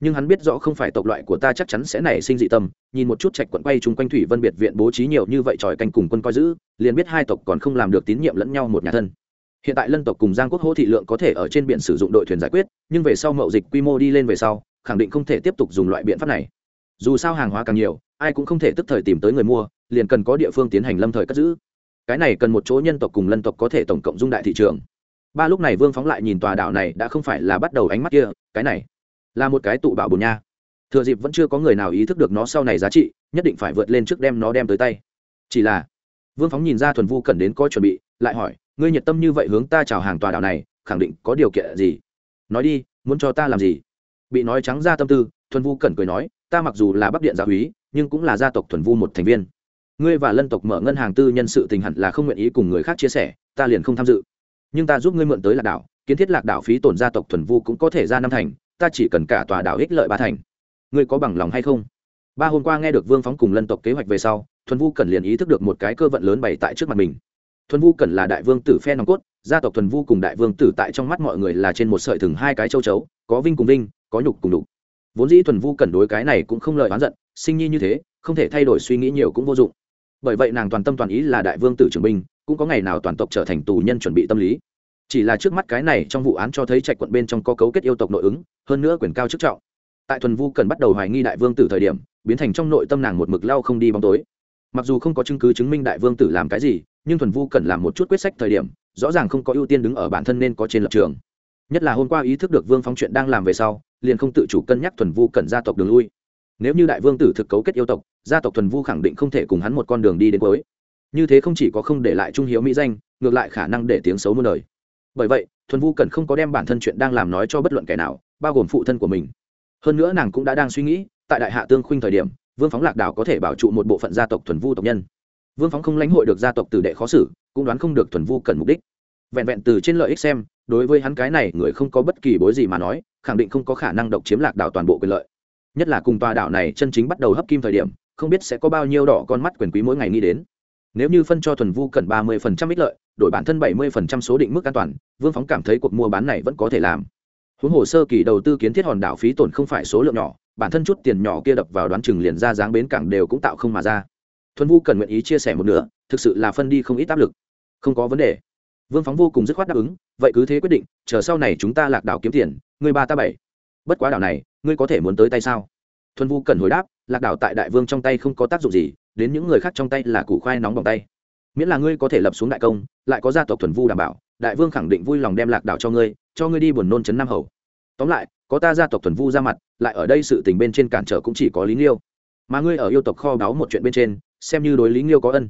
[SPEAKER 1] Nhưng hắn biết rõ không phải tộc loại của ta chắc chắn sẽ nảy sinh dị tâm, nhìn một chút trạch quận quay chung quanh thủy vân biệt viện bố trí nhiều như vậy tròi canh cùng quân coi giữ, liền biết hai tộc còn không làm được tín nhiệm lẫn nhau một nhà thân. Hiện tại lân tộc cùng giang quốc hỗ thị lượng có thể ở trên biển sử dụng đội thuyền giải quyết, nhưng về sau mậu dịch quy mô đi lên về sau, khẳng định không thể tiếp tục dùng loại biện pháp này. Dù sao hàng hóa càng nhiều, ai cũng không thể tức thời tìm tới người mua, liền cần có địa phương tiến hành lâm thời cất giữ. Cái này cần một chỗ nhân tộc cùng lân tộc có thể tổng cộng dung đại thị trường ba lúc này vương phóng lại nhìn tòa đảo này đã không phải là bắt đầu ánh mắt kia, cái này là một cái tụ bảo bồn nha. Thừa dịp vẫn chưa có người nào ý thức được nó sau này giá trị, nhất định phải vượt lên trước đem nó đem tới tay. Chỉ là, vương phóng nhìn ra thuần vu cần đến có chuẩn bị, lại hỏi, ngươi nhiệt tâm như vậy hướng ta chào hàng tòa đảo này, khẳng định có điều kiện gì? Nói đi, muốn cho ta làm gì? Bị nói trắng ra tâm tư, thuần vu cẩn cười nói, ta mặc dù là bắc điện gia húy, nhưng cũng là gia tộc thuần vu một thành viên. Ngươi và lân tộc mở ngân hàng tư nhân sự tình hẳn là không nguyện ý cùng người khác chia sẻ, ta liền không tham dự nhưng ta giúp ngươi mượn tới lạc đảo, kiến thiết lạc đảo phí tổn gia tộc thuần vu cũng có thể ra năm thành, ta chỉ cần cả tòa đảo ích lợi ba thành. Ngươi có bằng lòng hay không? Ba hôm qua nghe được vương phóng cùng lân tộc kế hoạch về sau, thuần vu cần liền ý thức được một cái cơ vận lớn bày tại trước mặt mình. Thuần vu cần là đại vương tử phe nòng cốt, gia tộc thuần vu cùng đại vương tử tại trong mắt mọi người là trên một sợi thừng hai cái châu chấu, có vinh cùng vinh, có nhục cùng đục vốn dĩ thuần vu cần đối cái này cũng không lời oán giận, sinh nhi như thế, không thể thay đổi suy nghĩ nhiều cũng vô dụng. Bởi vậy nàng toàn tâm toàn ý là đại vương tử trưởng binh cũng có ngày nào toàn tộc trở thành tù nhân chuẩn bị tâm lý. Chỉ là trước mắt cái này trong vụ án cho thấy trạch quận bên trong có cấu kết yêu tộc nội ứng, hơn nữa quyền cao chức trọng. Tại thuần vu cần bắt đầu hoài nghi đại vương tử thời điểm, biến thành trong nội tâm nàng một mực lao không đi bóng tối. Mặc dù không có chứng cứ chứng minh đại vương tử làm cái gì, nhưng thuần vu cần làm một chút quyết sách thời điểm, rõ ràng không có ưu tiên đứng ở bản thân nên có trên lập trường. Nhất là hôm qua ý thức được vương phong chuyện đang làm về sau, liền không tự chủ cân nhắc thuần vu cần gia tộc đường lui. Nếu như đại vương tử thực cấu kết yêu tộc, gia tộc thuần vu khẳng định không thể cùng hắn một con đường đi đến cuối như thế không chỉ có không để lại trung hiếu mỹ danh, ngược lại khả năng để tiếng xấu muôn đời. Bởi vậy, thuần vu cần không có đem bản thân chuyện đang làm nói cho bất luận kẻ nào, bao gồm phụ thân của mình. Hơn nữa nàng cũng đã đang suy nghĩ, tại đại hạ tương khuynh thời điểm, vương phóng lạc đảo có thể bảo trụ một bộ phận gia tộc thuần vu tộc nhân. Vương phóng không lãnh hội được gia tộc tử đệ khó xử, cũng đoán không được thuần vu cần mục đích. Vẹn vẹn từ trên lợi ích xem, đối với hắn cái này người không có bất kỳ bối gì mà nói, khẳng định không có khả năng độc chiếm lạc đảo toàn bộ quyền lợi. Nhất là cùng tòa đảo này chân chính bắt đầu hấp kim thời điểm, không biết sẽ có bao nhiêu đỏ con mắt quyền quý mỗi ngày nghĩ đến nếu như phân cho thuần vu cần ba mươi phần trăm ích lợi, đổi bản thân bảy mươi phần trăm số định mức an toàn, vương phóng cảm thấy cuộc mua bán này vẫn có thể làm. Huống hồ sơ kỳ đầu tư kiến thiết hòn đảo phí tổn không phải số lượng nhỏ, bản thân chút tiền nhỏ kia đập vào đoán chừng liền ra dáng bến cảng đều cũng tạo không mà ra. Thuần vu cần nguyện ý chia sẻ một nửa, thực sự là phân đi không ít áp lực. Không có vấn đề. Vương phóng vô cùng dứt khoát đáp ứng, vậy cứ thế quyết định, chờ sau này chúng ta lạc đảo kiếm tiền người ba ta bảy. Bất quá đảo này, ngươi có thể muốn tới tay sao? Thuần vu cần hồi đáp, lạc đảo tại đại vương trong tay không có tác dụng gì đến những người khác trong tay là củ khoai nóng bằng tay. Miễn là ngươi có thể lập xuống đại công, lại có gia tộc thuần vu đảm bảo, đại vương khẳng định vui lòng đem lạc đảo cho ngươi cho ngươi đi buồn nôn chấn nam hầu. Tóm lại, có ta gia tộc thuần vu ra mặt, lại ở đây sự tình bên trên cản trở cũng chỉ có lý nghiêu. Mà ngươi ở yêu tộc kho báo một chuyện bên trên, xem như đối lý nghiêu có ân.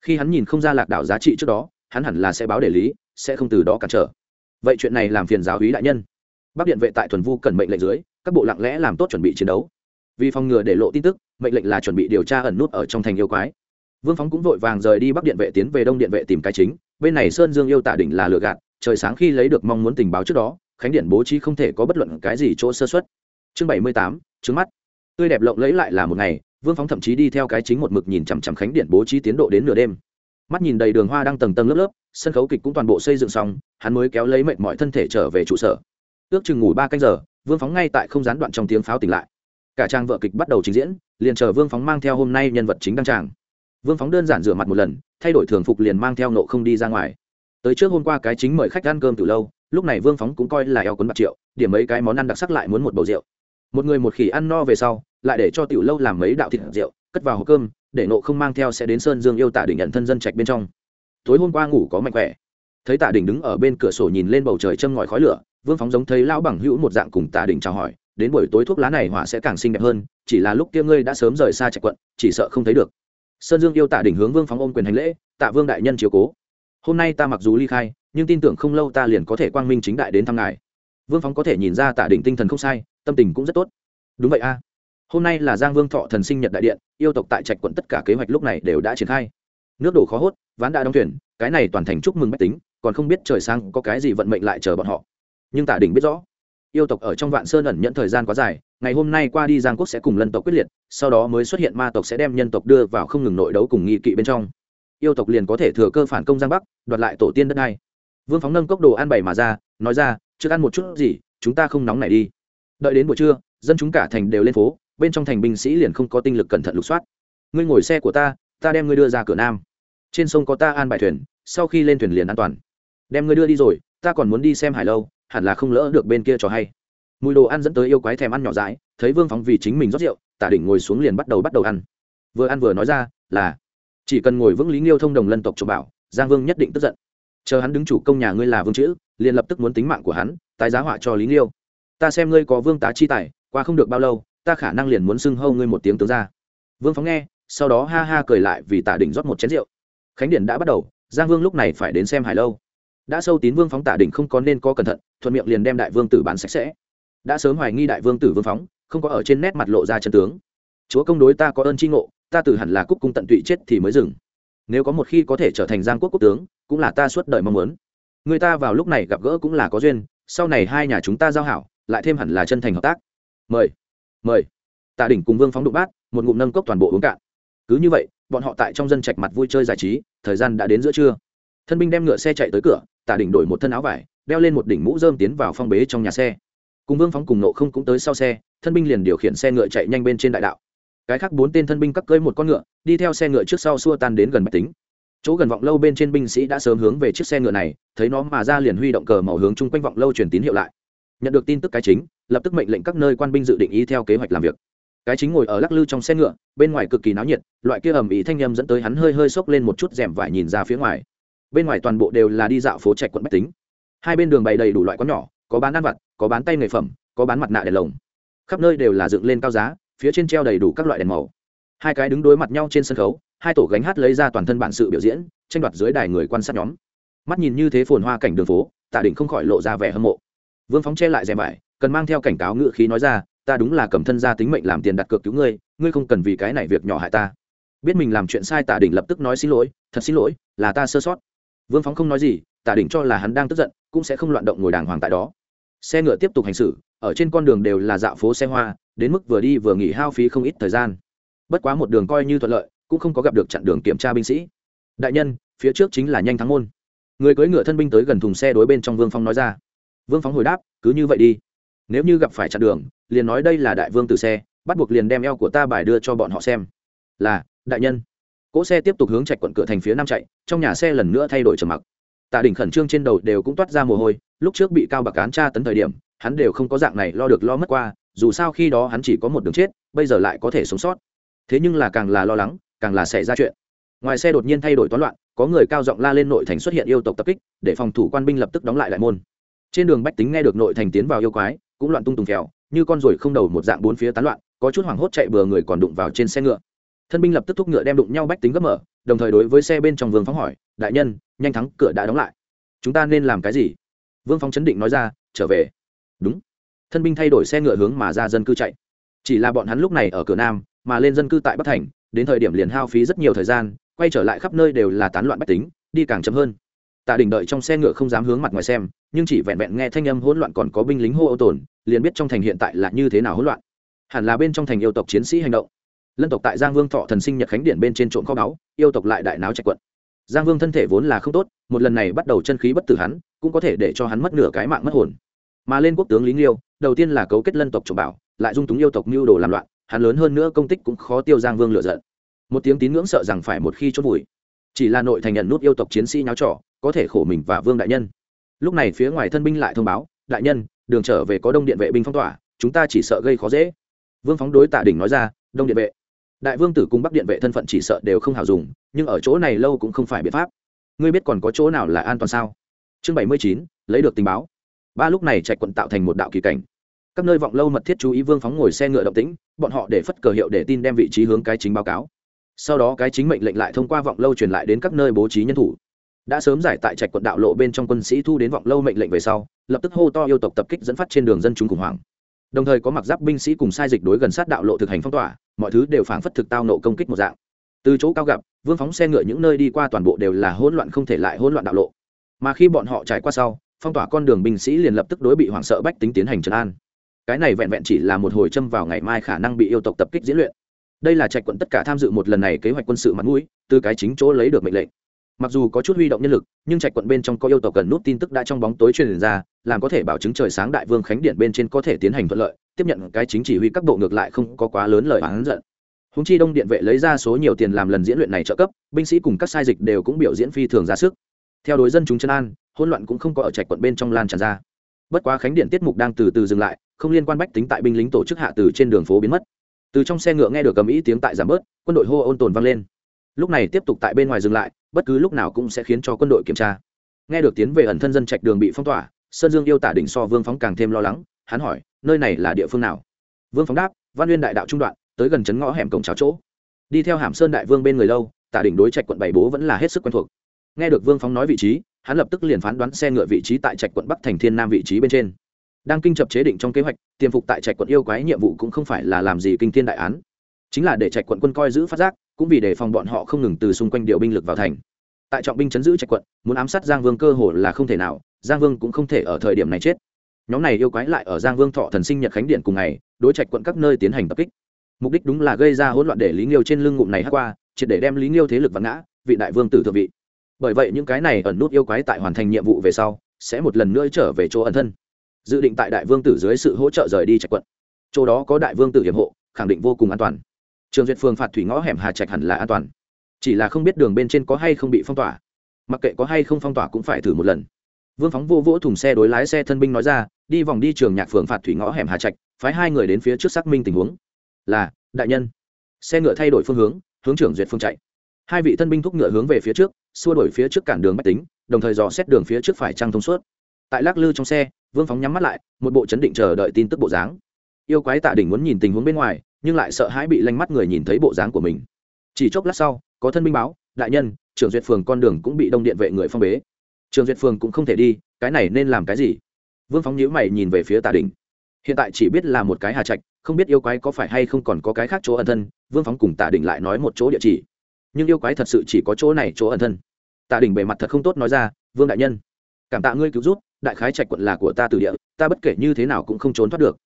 [SPEAKER 1] Khi hắn nhìn không ra lạc đảo giá trị trước đó, hắn hẳn là sẽ báo để lý, sẽ không từ đó cản trở. Vậy chuyện này làm phiền giáo úy đại nhân. Bắc điện vệ tại thuần vu cần mệnh lệnh dưới, các bộ lặng lẽ làm tốt chuẩn bị chiến đấu vì phòng ngừa để lộ tin tức, mệnh lệnh là chuẩn bị điều tra ẩn nút ở trong thành yêu quái. Vương phóng cũng vội vàng rời đi bắc điện vệ tiến về đông điện vệ tìm cái chính, bên này sơn dương yêu tả đỉnh là lựa gạt, trời sáng khi lấy được mong muốn tình báo trước đó, khánh điện bố trí không thể có bất luận cái gì chỗ sơ xuất chương bảy mươi tám, trứng mắt. Tươi đẹp lộng lấy lại là một ngày, vương phóng thậm chí đi theo cái chính một mực nhìn chằm chằm khánh điện bố trí tiến độ đến nửa đêm. Mắt nhìn đầy đường hoa đang tầng tầng lớp lớp, sân khấu kịch cũng toàn bộ xây dựng xong, hắn mới kéo lấy mệt mọi thân thể trở về trụ sở. Ước chừng ngủ ba canh giờ, vương phóng ngay tại không gián đoạn trong tiếng pháo tỉnh lại cả trang vợ kịch bắt đầu trình diễn, liền chờ vương phóng mang theo hôm nay nhân vật chính đăng tràng. Vương phóng đơn giản rửa mặt một lần, thay đổi thường phục liền mang theo nộ không đi ra ngoài. Tới trước hôm qua cái chính mời khách ăn cơm từ lâu, lúc này vương phóng cũng coi là eo quấn bạc triệu, điểm mấy cái món ăn đặc sắc lại muốn một bầu rượu. Một người một khỉ ăn no về sau, lại để cho tiểu lâu làm mấy đạo thịt rượu, cất vào hộp cơm, để nộ không mang theo sẽ đến sơn dương yêu tạ đỉnh nhận thân dân trạch bên trong. Tối hôm qua ngủ có mạnh khỏe. Thấy tạ đỉnh đứng ở bên cửa sổ nhìn lên bầu trời châm ngòi khói lửa, vương phóng giống thấy lão bằng hữu một dạng cùng tạ đỉnh chào hỏi đến buổi tối thuốc lá này hỏa sẽ càng xinh đẹp hơn, chỉ là lúc kia ngươi đã sớm rời xa trạch quận, chỉ sợ không thấy được. Sơn dương yêu tạ đỉnh hướng vương phóng ôm quyền hành lễ, tạ vương đại nhân chiếu cố. Hôm nay ta mặc dù ly khai, nhưng tin tưởng không lâu ta liền có thể quang minh chính đại đến thăm ngài. Vương phóng có thể nhìn ra tạ đỉnh tinh thần không sai, tâm tình cũng rất tốt. Đúng vậy a. Hôm nay là giang vương thọ thần sinh nhật đại điện, yêu tộc tại trạch quận tất cả kế hoạch lúc này đều đã triển khai. Nước đổ khó hốt, ván đã đóng thuyền, cái này toàn thành chúc mừng bách tính, còn không biết trời sang có cái gì vận mệnh lại chờ bọn họ. Nhưng tả đỉnh biết rõ yêu tộc ở trong vạn sơn ẩn nhận thời gian quá dài, ngày hôm nay qua đi giang quốc sẽ cùng lân tộc quyết liệt, sau đó mới xuất hiện ma tộc sẽ đem nhân tộc đưa vào không ngừng nội đấu cùng nghị kỵ bên trong. Yêu tộc liền có thể thừa cơ phản công giang bắc, đoạt lại tổ tiên đất này vương phóng nâng cốc đồ ăn bày mà ra, nói ra, trước ăn một chút gì, chúng ta không nóng này đi. Đợi đến buổi trưa, dân chúng cả thành đều lên phố, bên trong thành binh sĩ liền không có tinh lực cẩn thận lục soát. Ngươi ngồi xe của ta ta đem ngươi đưa ra cửa nam. Trên sông có ta an bài thuyền, sau khi lên thuyền liền an toàn. Đem ngươi đưa đi rồi, ta còn muốn đi xem hải lâu hẳn là không lỡ được bên kia cho hay. Mùi đồ ăn dẫn tới yêu quái thèm ăn nhỏ dãi, thấy vương phóng vì chính mình rót rượu, tả đỉnh ngồi xuống liền bắt đầu bắt đầu ăn. Vừa ăn vừa nói ra, là, chỉ cần ngồi vững lý nghiêu thông đồng lân tộc cho bảo, giang vương nhất định tức giận. Chờ hắn đứng chủ công nhà ngươi là vương chữ, liền lập tức muốn tính mạng của hắn, tái giá họa cho lý nghiêu. Ta xem ngươi có vương tá chi tài, qua không được bao lâu, ta khả năng liền muốn xưng hâu ngươi một tiếng tướng ra vương phóng nghe, sau đó ha ha cười lại vì tả đỉnh rót một chén rượu. Khánh điển đã bắt đầu, giang vương lúc này phải đến xem hải lâu. Đã sâu tín vương phóng tả đỉnh không có nên có cẩn thận thuận miệng liền đem đại vương tử bán sạch sẽ. Đã sớm hoài nghi đại vương tử vương phóng, không có ở trên nét mặt lộ ra chân tướng. Chúa công đối ta có ơn tri ngộ, ta tử hẳn là cúc cung tận tụy chết thì mới dừng. Nếu có một khi có thể trở thành giang quốc quốc tướng, cũng là ta suốt đời mong muốn. Người ta vào lúc này gặp gỡ cũng là có duyên, sau này hai nhà chúng ta giao hảo, lại thêm hẳn là chân thành hợp tác. Mời mời. Tạ đỉnh cùng vương phóng đụng bát, một ngụm nâng cốc toàn bộ uống cạn. Cứ như vậy, bọn họ tại trong dân trạch mặt vui chơi giải trí, thời gian đã đến giữa trưa. Thân binh đem ngựa xe chạy tới cửa, tạ đỉnh đổi một thân áo vải đeo lên một đỉnh mũ dơm tiến vào phong bế trong nhà xe. Cùng vương phóng cùng nộ không cũng tới sau xe, thân binh liền điều khiển xe ngựa chạy nhanh bên trên đại đạo. Cái khác bốn tên thân binh cắt cưới một con ngựa, đi theo xe ngựa trước sau xua tan đến gần bạch tính. Chỗ gần vọng lâu bên trên binh sĩ đã sớm hướng về chiếc xe ngựa này, thấy nó mà ra liền huy động cờ màu hướng chung quanh vọng lâu truyền tín hiệu lại. Nhận được tin tức cái chính, lập tức mệnh lệnh các nơi quan binh dự định ý theo kế hoạch làm việc. Cái chính ngồi ở lắc lư trong xe ngựa, bên ngoài cực kỳ náo nhiệt, loại kia ầm ĩ thanh â m dẫn tới hắn hơi hơi xốc lên một chút, rèm vải nhìn ra phía ngoài. Bên ngoài toàn bộ đều là đi dạo phố trạch quận bách tính hai bên đường bày đầy đủ loại quán nhỏ, có bán ăn vặt, có bán tay nghề phẩm, có bán mặt nạ đèn lồng. Khắp nơi đều là dựng lên cao giá, phía trên treo đầy đủ các loại đèn màu. Hai cái đứng đối mặt nhau trên sân khấu, hai tổ gánh hát lấy ra toàn thân bản sự biểu diễn, tranh đoạt dưới đài người quan sát nhóm. Mắt nhìn như thế phồn hoa cảnh đường phố, tạ đình không khỏi lộ ra vẻ hâm mộ. Vương phóng che lại rèm vải, cần mang theo cảnh cáo ngự khí nói ra, ta đúng là cầm thân ra tính mệnh làm tiền đặt cược cứu ngươi ngươi không cần vì cái này việc nhỏ hại ta. Biết mình làm chuyện sai tạ đỉnh lập tức nói xin lỗi, thật xin lỗi, là ta sơ sót. Vương phóng không nói gì tạ đỉnh cho là hắn đang tức giận, cũng sẽ không loạn động ngồi đàng hoàng tại đó. Xe ngựa tiếp tục hành xử, ở trên con đường đều là dạo phố xe hoa, đến mức vừa đi vừa nghỉ hao phí không ít thời gian. Bất quá một đường coi như thuận lợi, cũng không có gặp được chặn đường kiểm tra binh sĩ. Đại nhân, phía trước chính là nhanh thắng môn. Người cưỡi ngựa thân binh tới gần thùng xe đối bên trong vương phong nói ra. Vương phóng hồi đáp, cứ như vậy đi. Nếu như gặp phải chặn đường, liền nói đây là đại vương từ xe, bắt buộc liền đem eo của ta bài đưa cho bọn họ xem. Là, đại nhân. Cỗ xe tiếp tục hướng chạy quận cửa thành phía nam chạy, trong nhà xe lần nữa thay đổi trầm mặc tạ đỉnh khẩn trương trên đầu đều cũng toát ra mồ hôi, lúc trước bị cao bạc cán tra tấn thời điểm, hắn đều không có dạng này lo được lo mất qua, dù sao khi đó hắn chỉ có một đường chết, bây giờ lại có thể sống sót. Thế nhưng là càng là lo lắng, càng là xảy ra chuyện. Ngoài xe đột nhiên thay đổi toán loạn, có người cao giọng la lên nội thành xuất hiện yêu tộc tập kích, để phòng thủ quan binh lập tức đóng lại đại môn. Trên đường bách tính nghe được nội thành tiến vào yêu quái, cũng loạn tung tùng kèo như con ruồi không đầu một dạng bốn phía tán loạn, có chút hoảng hốt chạy bừa người còn đụng vào trên xe ngựa. Thân binh lập tức thúc ngựa đem đụng nhau bách tính gấp mở, đồng thời đối với xe bên trong vương phóng hỏi đại nhân, nhanh thắng, cửa đã đóng lại. Chúng ta nên làm cái gì? Vương phong chấn định nói ra, trở về. Đúng. Thân binh thay đổi xe ngựa hướng mà ra dân cư chạy. Chỉ là bọn hắn lúc này ở cửa nam, mà lên dân cư tại bắc thành, đến thời điểm liền hao phí rất nhiều thời gian, quay trở lại khắp nơi đều là tán loạn bách tính, đi càng chậm hơn. Tạ đình đợi trong xe ngựa không dám hướng mặt ngoài xem, nhưng chỉ vẹn vẹn nghe thanh âm hỗn loạn còn có binh lính hô ô tồn, liền biết trong thành hiện tại là như thế nào hỗn loạn. Hẳn là bên trong thành yêu tộc chiến sĩ hành động. Lân tộc tại giang vương thọ thần sinh nhật khánh điện bên trên trộm kho báu, yêu tộc lại đại náo trạch quận giang vương thân thể vốn là không tốt, một lần này bắt đầu chân khí bất tử hắn, cũng có thể để cho hắn mất nửa cái mạng mất hồn. Mà lên quốc tướng lý nghiêu, đầu tiên là cấu kết lân tộc trộm bảo, lại dung túng yêu tộc mưu đồ làm loạn, hắn lớn hơn nữa công tích cũng khó tiêu giang vương lựa giận. Một tiếng tín ngưỡng sợ rằng phải một khi chốt vùi. Chỉ là nội thành nhận nút yêu tộc chiến sĩ nháo trọ có thể khổ mình và vương đại nhân. Lúc này phía ngoài thân binh lại thông báo, đại nhân, đường trở về có đông điện vệ binh phong tỏa, chúng ta chỉ sợ gây khó dễ. Vương phóng đối tạ đỉnh nói ra, đông điện vệ đại vương tử cung bắc điện vệ thân phận chỉ sợ đều không hào dùng, nhưng ở chỗ này lâu cũng không phải biện pháp. Ngươi biết còn có chỗ nào là an toàn sao? Chương bảy mươi chín, lấy được tình báo. Ba lúc này chạy quận tạo thành một đạo kỳ cảnh. Các nơi vọng lâu mật thiết chú ý vương phóng ngồi xe ngựa động tĩnh, bọn họ để phất cờ hiệu để tin đem vị trí hướng cái chính báo cáo. Sau đó cái chính mệnh lệnh lại thông qua vọng lâu truyền lại đến các nơi bố trí nhân thủ. Đã sớm giải tại trạch quận đạo lộ bên trong quân sĩ thu đến vọng lâu mệnh lệnh về sau, lập tức hô to yêu tộc tập kích dẫn phát trên đường dân chúng khủng hoảng đồng thời có mặc giáp binh sĩ cùng sai dịch đối gần sát đạo lộ thực hành phong tỏa, mọi thứ đều phảng phất thực tao nộ công kích một dạng. Từ chỗ cao gặp, vương phóng xe ngựa những nơi đi qua toàn bộ đều là hỗn loạn không thể lại hỗn loạn đạo lộ. Mà khi bọn họ trải qua sau, phong tỏa con đường binh sĩ liền lập tức đối bị hoảng sợ bách tính tiến hành trấn an. Cái này vẹn vẹn chỉ là một hồi châm vào ngày mai khả năng bị yêu tộc tập kích diễn luyện. Đây là trạch quận tất cả tham dự một lần này kế hoạch quân sự mặt mũi, từ cái chính chỗ lấy được mệnh lệnh mặc dù có chút huy động nhân lực, nhưng trạch quận bên trong có yêu tộc cần nút tin tức đã trong bóng tối truyền ra, làm có thể bảo chứng trời sáng đại vương khánh điện bên trên có thể tiến hành thuận lợi, tiếp nhận cái chính chỉ huy các bộ ngược lại không có quá lớn lời oán giận. Húng chi đông điện vệ lấy ra số nhiều tiền làm lần diễn luyện này trợ cấp, binh sĩ cùng các sai dịch đều cũng biểu diễn phi thường ra sức. Theo đối dân chúng chân an, hỗn loạn cũng không có ở trạch quận bên trong lan tràn ra. Bất quá khánh điện tiết mục đang từ từ dừng lại, không liên quan bách tính tại binh lính tổ chức hạ từ trên đường phố biến mất. Từ trong xe ngựa nghe được cầm ý tiếng tại giảm bớt, quân đội hô ôn tồn vang lên. Lúc này tiếp tục tại bên ngoài dừng lại bất cứ lúc nào cũng sẽ khiến cho quân đội kiểm tra. Nghe được tiến về ẩn thân dân trạch đường bị phong tỏa, sơn dương yêu tả đỉnh so vương phóng càng thêm lo lắng, hắn hỏi, nơi này là địa phương nào? Vương phóng đáp, văn nguyên đại đạo trung đoạn, tới gần chấn ngõ hẻm cổng cháo chỗ. Đi theo hàm sơn đại vương bên người lâu, tả đỉnh đối trạch quận bảy bố vẫn là hết sức quen thuộc. Nghe được vương phóng nói vị trí, hắn lập tức liền phán đoán xe ngựa vị trí tại trạch quận bắc thành thiên nam vị trí bên trên. Đang kinh chập chế định trong kế hoạch, tiềm phục tại trạch quận yêu quái nhiệm vụ cũng không phải là làm gì kinh thiên đại án, chính là để trạch quận quân coi giữ phát giác cũng vì để phòng bọn họ không ngừng từ xung quanh điều binh lực vào thành. Tại trọng binh chấn giữ trạch quận, muốn ám sát giang vương cơ hồ là không thể nào, giang vương cũng không thể ở thời điểm này chết. Nhóm này yêu quái lại ở giang vương thọ thần sinh nhật khánh điện cùng ngày, đối trạch quận các nơi tiến hành tập kích. Mục đích đúng là gây ra hỗn loạn để lý nghiêu trên lưng ngụm này hát qua, triệt để đem lý nghiêu thế lực vặn ngã, vị đại vương tử thượng vị. Bởi vậy những cái này ẩn nút yêu quái tại hoàn thành nhiệm vụ về sau, sẽ một lần nữa trở về chỗ ẩn thân. Dự định tại đại vương tử dưới sự hỗ trợ rời đi trạch quận. Chỗ đó có đại vương tử hiểm hộ, khẳng định vô cùng an toàn trường duyệt phường phạt thủy ngõ hẻm hà trạch hẳn là an toàn. Chỉ là không biết đường bên trên có hay không bị phong tỏa. Mặc kệ có hay không phong tỏa cũng phải thử một lần. Vương phóng vô vỗ thùng xe đối lái xe thân binh nói ra, đi vòng đi trường nhạc phường phạt thủy ngõ hẻm hà trạch, phái hai người đến phía trước xác minh tình huống. Là, đại nhân. Xe ngựa thay đổi phương hướng hướng trưởng duyệt phương chạy. Hai vị thân binh thúc ngựa hướng về phía trước, xua đổi phía trước cản đường bách tính, đồng thời dò xét đường phía trước phải trăng thông suốt. Tại lắc lư trong xe, vương phóng nhắm mắt lại, một bộ chấn định chờ đợi tin tức bộ dáng. Yêu quái tạ đỉnh muốn nhìn tình huống bên ngoài nhưng lại sợ hãi bị lanh mắt người nhìn thấy bộ dáng của mình. Chỉ chốc lát sau, có thân minh báo, đại nhân trưởng duyệt phường con đường cũng bị đông điện vệ người phong bế. Trường duyệt phường cũng không thể đi, cái này nên làm cái gì? Vương phóng nhíu mày nhìn về phía tạ đỉnh. Hiện tại chỉ biết là một cái hà trạch, không biết yêu quái có phải hay không còn có cái khác chỗ ẩn thân. Vương phóng cùng tạ đỉnh lại nói một chỗ địa chỉ. Nhưng yêu quái thật sự chỉ có chỗ này, chỗ ẩn thân. Tạ đỉnh bề mặt thật không tốt nói ra, vương đại nhân, cảm tạ ngươi cứu rút đại khái trạch quận là của ta từ địa, ta bất kể như thế nào cũng không trốn thoát được.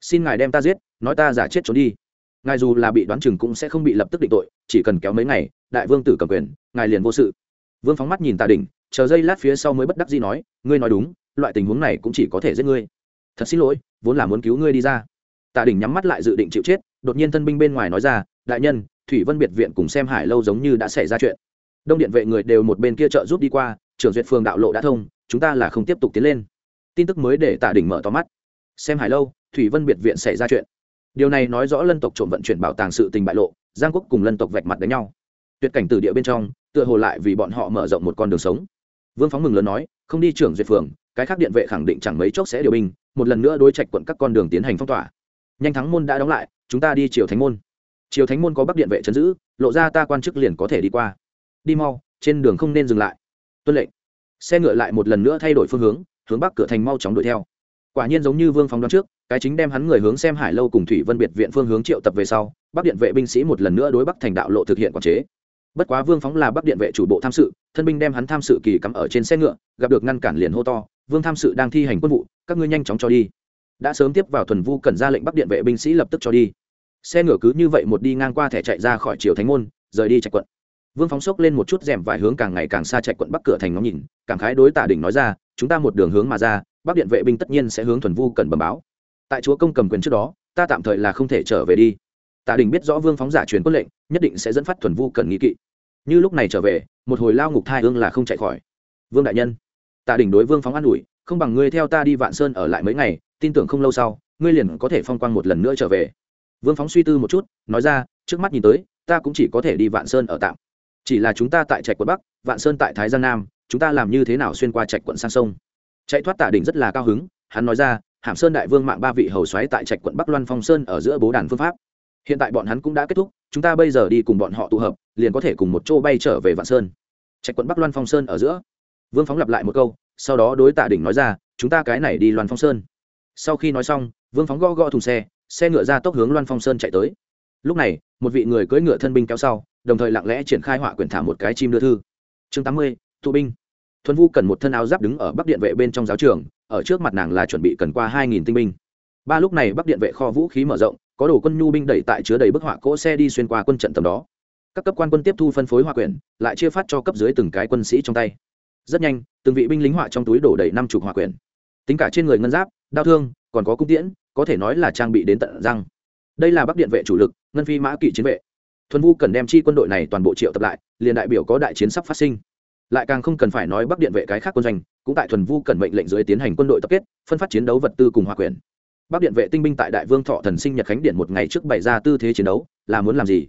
[SPEAKER 1] Xin ngài đem ta giết, nói ta giả chết trốn đi ngài dù là bị đoán chừng cũng sẽ không bị lập tức định tội, chỉ cần kéo mấy ngày, đại vương tử cầm quyền, ngài liền vô sự. Vương phóng mắt nhìn tạ đỉnh, chờ giây lát phía sau mới bất đắc gì nói, ngươi nói đúng, loại tình huống này cũng chỉ có thể giết ngươi. Thật xin lỗi, vốn là muốn cứu ngươi đi ra. Tạ đỉnh nhắm mắt lại dự định chịu chết, đột nhiên thân binh bên ngoài nói ra, đại nhân, thủy vân biệt viện cùng xem hải lâu giống như đã xảy ra chuyện. Đông điện vệ người đều một bên kia trợ giúp đi qua, trưởng duyệt phường đạo lộ đã thông, chúng ta là không tiếp tục tiến lên. Tin tức mới để tạ đỉnh mở to mắt. Xem hải lâu, thủy vân biệt viện xảy ra chuyện điều này nói rõ lân tộc trộm vận chuyển bảo tàng sự tình bại lộ, giang quốc cùng lân tộc vạch mặt đánh nhau. Tuyệt cảnh từ địa bên trong, tựa hồ lại vì bọn họ mở rộng một con đường sống. Vương phóng mừng lớn nói, không đi trưởng duyệt phường, cái khác điện vệ khẳng định chẳng mấy chốc sẽ điều binh, một lần nữa đối trạch quận các con đường tiến hành phong tỏa. Nhanh thắng môn đã đóng lại, chúng ta đi triều thánh môn. Triều thánh môn có bắc điện vệ chấn giữ, lộ ra ta quan chức liền có thể đi qua. Đi mau, trên đường không nên dừng lại. Tuân lệnh. Xe ngựa lại một lần nữa thay đổi phương hướng hướng bắc cửa thành mau chóng đuổi theo quả nhiên giống như vương phóng đoán trước, cái chính đem hắn người hướng xem hải lâu cùng thủy vân biệt viện phương hướng triệu tập về sau, bắc điện vệ binh sĩ một lần nữa đối bắc thành đạo lộ thực hiện quản chế. Bất quá vương phóng là bắc điện vệ chủ bộ tham sự, thân binh đem hắn tham sự kỳ cắm ở trên xe ngựa, gặp được ngăn cản liền hô to, vương tham sự đang thi hành quân vụ, các ngươi nhanh chóng cho đi. Đã sớm tiếp vào thuần vu cần ra lệnh bắc điện vệ binh sĩ lập tức cho đi. Xe ngựa cứ như vậy một đi ngang qua thẻ chạy ra khỏi triều thánh môn, rời đi chạy quận. Vương phóng sốc lên một chút, rèm vài hướng càng ngày càng xa chạy quận bắc cửa thành ngóng nhìn, cảm khái đối tả đỉnh nói ra chúng ta một đường hướng mà ra, bắc điện vệ binh tất nhiên sẽ hướng thuần vu cần bẩm báo. Tại chúa công cầm quyền trước đó, ta tạm thời là không thể trở về đi. Tạ đỉnh biết rõ vương phóng giả truyền quân lệnh, nhất định sẽ dẫn phát thuần vu cần nghi kỵ. Như lúc này trở về, một hồi lao ngục thai hương là không chạy khỏi. Vương đại nhân tạ đỉnh đối vương phóng an ủi, không bằng ngươi theo ta đi vạn sơn ở lại mấy ngày, tin tưởng không lâu sau, ngươi liền có thể phong quang một lần nữa trở về. Vương phóng suy tư một chút, nói ra, trước mắt nhìn tới, ta cũng chỉ có thể đi vạn sơn ở tạm. Chỉ là chúng ta tại trạch quận bắc, vạn sơn tại thái giang nam chúng ta làm như thế nào xuyên qua trạch quận sang sông? Chạy thoát tả đỉnh rất là cao hứng, hắn nói ra hàm sơn đại vương mạng ba vị hầu xoáy tại trạch quận bắc loan phong sơn ở giữa bố đàn phương pháp. Hiện tại bọn hắn cũng đã kết thúc, chúng ta bây giờ đi cùng bọn họ tụ hợp, liền có thể cùng một chỗ bay trở về vạn sơn. Trạch quận bắc loan phong sơn ở giữa. Vương phóng lặp lại một câu, sau đó đối tạ đỉnh nói ra, chúng ta cái này đi loan phong sơn. Sau khi nói xong, vương phóng gõ gõ thùng xe xe ngựa ra tốc hướng loan phong sơn chạy tới. Lúc này, một vị người cưỡi ngựa thân binh kéo sau, đồng thời lặng lẽ triển khai họa quyển thả một cái chim đưa thư. Chương tám mươi, tụ binh thuần vu cần một thân áo giáp đứng ở bắc điện vệ bên trong giáo trường, ở trước mặt nàng là chuẩn bị cần qua hai nghìn tinh binh. Ba lúc này bắc điện vệ kho vũ khí mở rộng, có đồ quân nhu binh đẩy tại chứa đầy bức họa cỗ xe đi xuyên qua quân trận tầm đó. Các cấp quan quân tiếp thu phân phối họa quyển, lại chia phát cho cấp dưới từng cái quân sĩ trong tay. Rất nhanh, từng vị binh lính họa trong túi đổ đầy năm chục họa quyển. Tính cả trên người ngân giáp, đao thương, còn có cung tiễn, có thể nói là trang bị đến tận răng. Đây là bắc điện vệ chủ lực, ngân phi mã kỵ chiến vệ. Thuần vu cần đem chi quân đội này toàn bộ triệu tập lại, liền đại biểu có đại chiến sắp phát sinh lại càng không cần phải nói bắc điện vệ cái khác quân doanh, cũng tại thuần vu cần mệnh lệnh dưới tiến hành quân đội tập kết, phân phát chiến đấu vật tư cùng hòa quyền. Bắc điện vệ tinh binh tại đại vương thọ thần sinh nhật khánh điện một ngày trước bày ra tư thế chiến đấu, là muốn làm gì?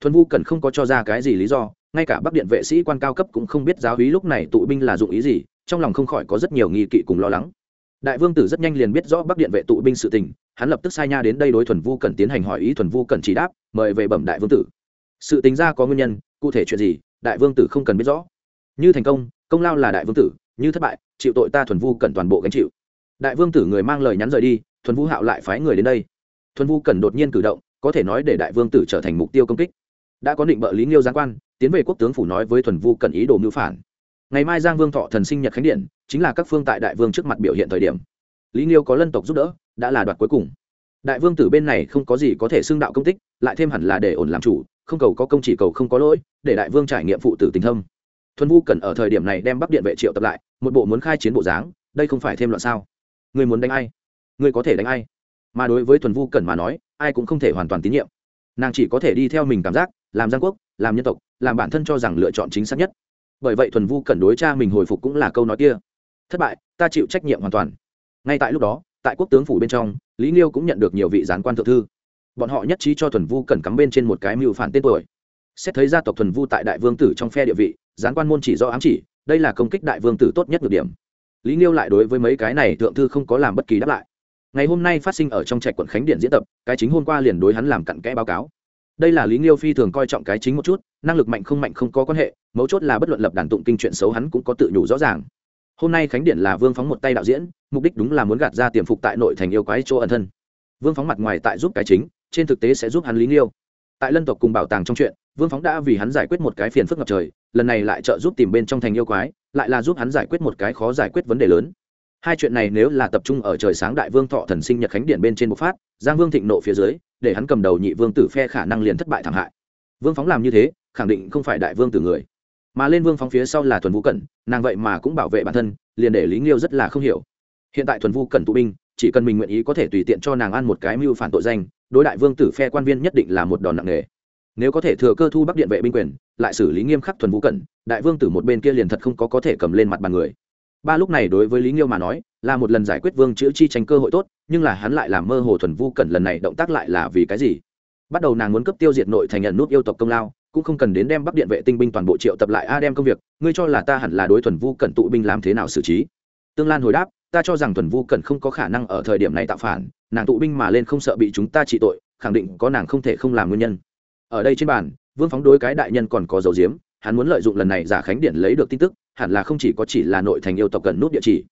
[SPEAKER 1] Thuần vu cần không có cho ra cái gì lý do, ngay cả bắc điện vệ sĩ quan cao cấp cũng không biết giáo hí lúc này tụ binh là dụng ý gì, trong lòng không khỏi có rất nhiều nghi kỵ cùng lo lắng. Đại vương tử rất nhanh liền biết rõ bắc điện vệ tụ binh sự tình, hắn lập tức sai nha đến đây đối thuần vu cần tiến hành hỏi ý thuần vu cần chỉ đáp, mời về bẩm đại vương tử. Sự tính ra có nguyên nhân, cụ thể chuyện gì, đại vương tử không cần biết rõ như thành công công lao là đại vương tử, như thất bại, chịu tội ta thuần vu cần toàn bộ gánh chịu. Đại vương tử người mang lời nhắn rời đi, thuần vu hạo lại phái người đến đây. Thuần vu cần đột nhiên cử động, có thể nói để đại vương tử trở thành mục tiêu công kích. Đã có định bợ lý nghiêu giáng quan, tiến về quốc tướng phủ nói với thuần vu cần ý đồ mưu phản. Ngày mai giang vương thọ thần sinh nhật khánh điện, chính là các phương tại đại vương trước mặt biểu hiện thời điểm. Lý nghiêu có lân tộc giúp đỡ, đã là đoạt cuối cùng. Đại vương tử bên này không có gì có thể xưng đạo công tích, lại thêm hẳn là để ổn làm chủ, không cầu có công chỉ cầu không có lỗi, để đại vương trải nghiệm phụ tử tình thâm thuần vu cần ở thời điểm này đem bắc điện vệ triệu tập lại, một bộ muốn khai chiến bộ dáng, đây không phải thêm loạn sao? Người muốn đánh ai? Người có thể đánh ai? Mà đối với thuần vu cần mà nói, ai cũng không thể hoàn toàn tín nhiệm. Nàng chỉ có thể đi theo mình cảm giác, làm giang quốc, làm nhân tộc, làm bản thân cho rằng lựa chọn chính xác nhất. Bởi vậy thuần vu cần đối cha mình hồi phục cũng là câu nói kia. Thất bại, ta chịu trách nhiệm hoàn toàn. Ngay tại lúc đó, tại quốc tướng phủ bên trong, lý Liêu cũng nhận được nhiều vị gián quan thượng thư. Bọn họ nhất trí cho thuần vu cần cắm bên trên một cái mưu phản tên tuổi. Xét thấy gia tộc thuần vu tại đại vương tử trong phe địa vị gián quan môn chỉ do ám chỉ, đây là công kích đại vương tử tốt nhất được điểm. Lý nghiêu lại đối với mấy cái này thượng thư không có làm bất kỳ đáp lại. Ngày hôm nay phát sinh ở trong trạch quận khánh điện diễn tập, cái chính hôm qua liền đối hắn làm cặn kẽ báo cáo. Đây là lý nghiêu phi thường coi trọng cái chính một chút, năng lực mạnh không mạnh không có quan hệ, mấu chốt là bất luận lập đàn tụng kinh chuyện xấu hắn cũng có tự nhủ rõ ràng. Hôm nay khánh điện là vương phóng một tay đạo diễn, mục đích đúng là muốn gạt ra tiềm phục tại nội thành yêu quái chỗ ẩn thân. Vương phóng mặt ngoài tại giúp cái chính, trên thực tế sẽ giúp hắn lý nghiêu. Tại lân tộc cùng bảo tàng trong chuyện, vương phóng đã vì hắn giải quyết một cái phiền phức ngập trời lần này lại trợ giúp tìm bên trong thành yêu quái, lại là giúp hắn giải quyết một cái khó giải quyết vấn đề lớn. Hai chuyện này nếu là tập trung ở trời sáng đại vương thọ thần sinh nhật khánh điện bên trên bộc phát, giang vương thịnh nộ phía dưới, để hắn cầm đầu nhị vương tử phe khả năng liền thất bại thảm hại. Vương phóng làm như thế, khẳng định không phải đại vương tử người. Mà lên vương phóng phía sau là thuần vũ cẩn, nàng vậy mà cũng bảo vệ bản thân, liền để lý nghiêu rất là không hiểu. Hiện tại thuần vũ cẩn tụ binh, chỉ cần mình nguyện ý có thể tùy tiện cho nàng ăn một cái mưu phản tội danh, đối đại vương tử phe quan viên nhất định là một đòn nặng nề. Nếu có thể thừa cơ thu bắc điện vệ binh quyền lại xử lý nghiêm khắc thuần vũ cẩn, đại vương tử một bên kia liền thật không có có thể cầm lên mặt bàn người. Ba lúc này đối với lý nghiêu mà nói, là một lần giải quyết vương chữ chi tranh cơ hội tốt, nhưng là hắn lại làm mơ hồ thuần vu cẩn lần này động tác lại là vì cái gì? Bắt đầu nàng muốn cấp tiêu diệt nội thành nhận nút yêu tộc công lao, cũng không cần đến đem bắc điện vệ tinh binh toàn bộ triệu tập lại a đem công việc, ngươi cho là ta hẳn là đối thuần vu cẩn tụ binh làm thế nào xử trí? Tương lan hồi đáp, ta cho rằng thuần vu cẩn không có khả năng ở thời điểm này tạo phản, nàng tụ binh mà lên không sợ bị chúng ta trị tội, khẳng định có nàng không thể không làm nguyên nhân. Ở đây trên bàn vương phóng đối cái đại nhân còn có dấu diếm, hắn muốn lợi dụng lần này giả khánh điện lấy được tin tức, hẳn là không chỉ có chỉ là nội thành yêu tộc cần nút địa chỉ.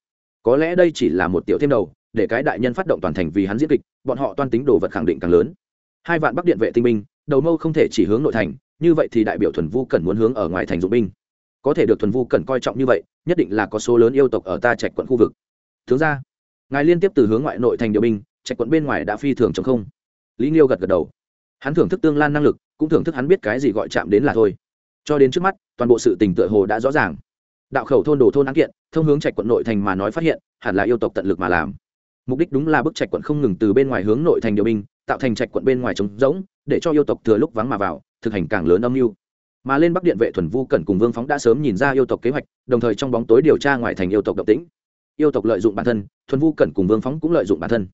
[SPEAKER 1] Có lẽ đây chỉ là một tiểu thêm đầu, để cái đại nhân phát động toàn thành vì hắn diễn kịch, bọn họ toan tính đồ vật khẳng định càng lớn. Hai vạn bắc điện vệ tinh binh, đầu mâu không thể chỉ hướng nội thành, như vậy thì đại biểu thuần vu cần muốn hướng ở ngoài thành dụng binh. Có thể được thuần vu cần coi trọng như vậy, nhất định là có số lớn yêu tộc ở ta trạch quận khu vực. Thứ ra, ngài liên tiếp từ hướng ngoại nội thành điều binh, trạch quận bên ngoài đã phi thường chống không. Lý nghiêu gật gật đầu. Hắn thưởng thức tương lan năng lực cũng thưởng thức hắn biết cái gì gọi chạm đến là thôi. Cho đến trước mắt, toàn bộ sự tình tựa hồ đã rõ ràng. Đạo khẩu thôn đồ thôn án kiện, thông hướng trạch quận nội thành mà nói phát hiện, hẳn là yêu tộc tận lực mà làm. Mục đích đúng là bức trạch quận không ngừng từ bên ngoài hướng nội thành điều binh, tạo thành trạch quận bên ngoài trống rỗng, để cho yêu tộc thừa lúc vắng mà vào, thực hành càng lớn âm mưu. Mà lên bắc điện vệ thuần vu cẩn cùng vương phóng đã sớm nhìn ra yêu tộc kế hoạch, đồng thời trong bóng tối điều tra ngoài thành yêu tộc độc tĩnh. Yêu tộc lợi dụng bản thân, thuần vu cẩn cùng vương phóng cũng lợi dụng bản thân.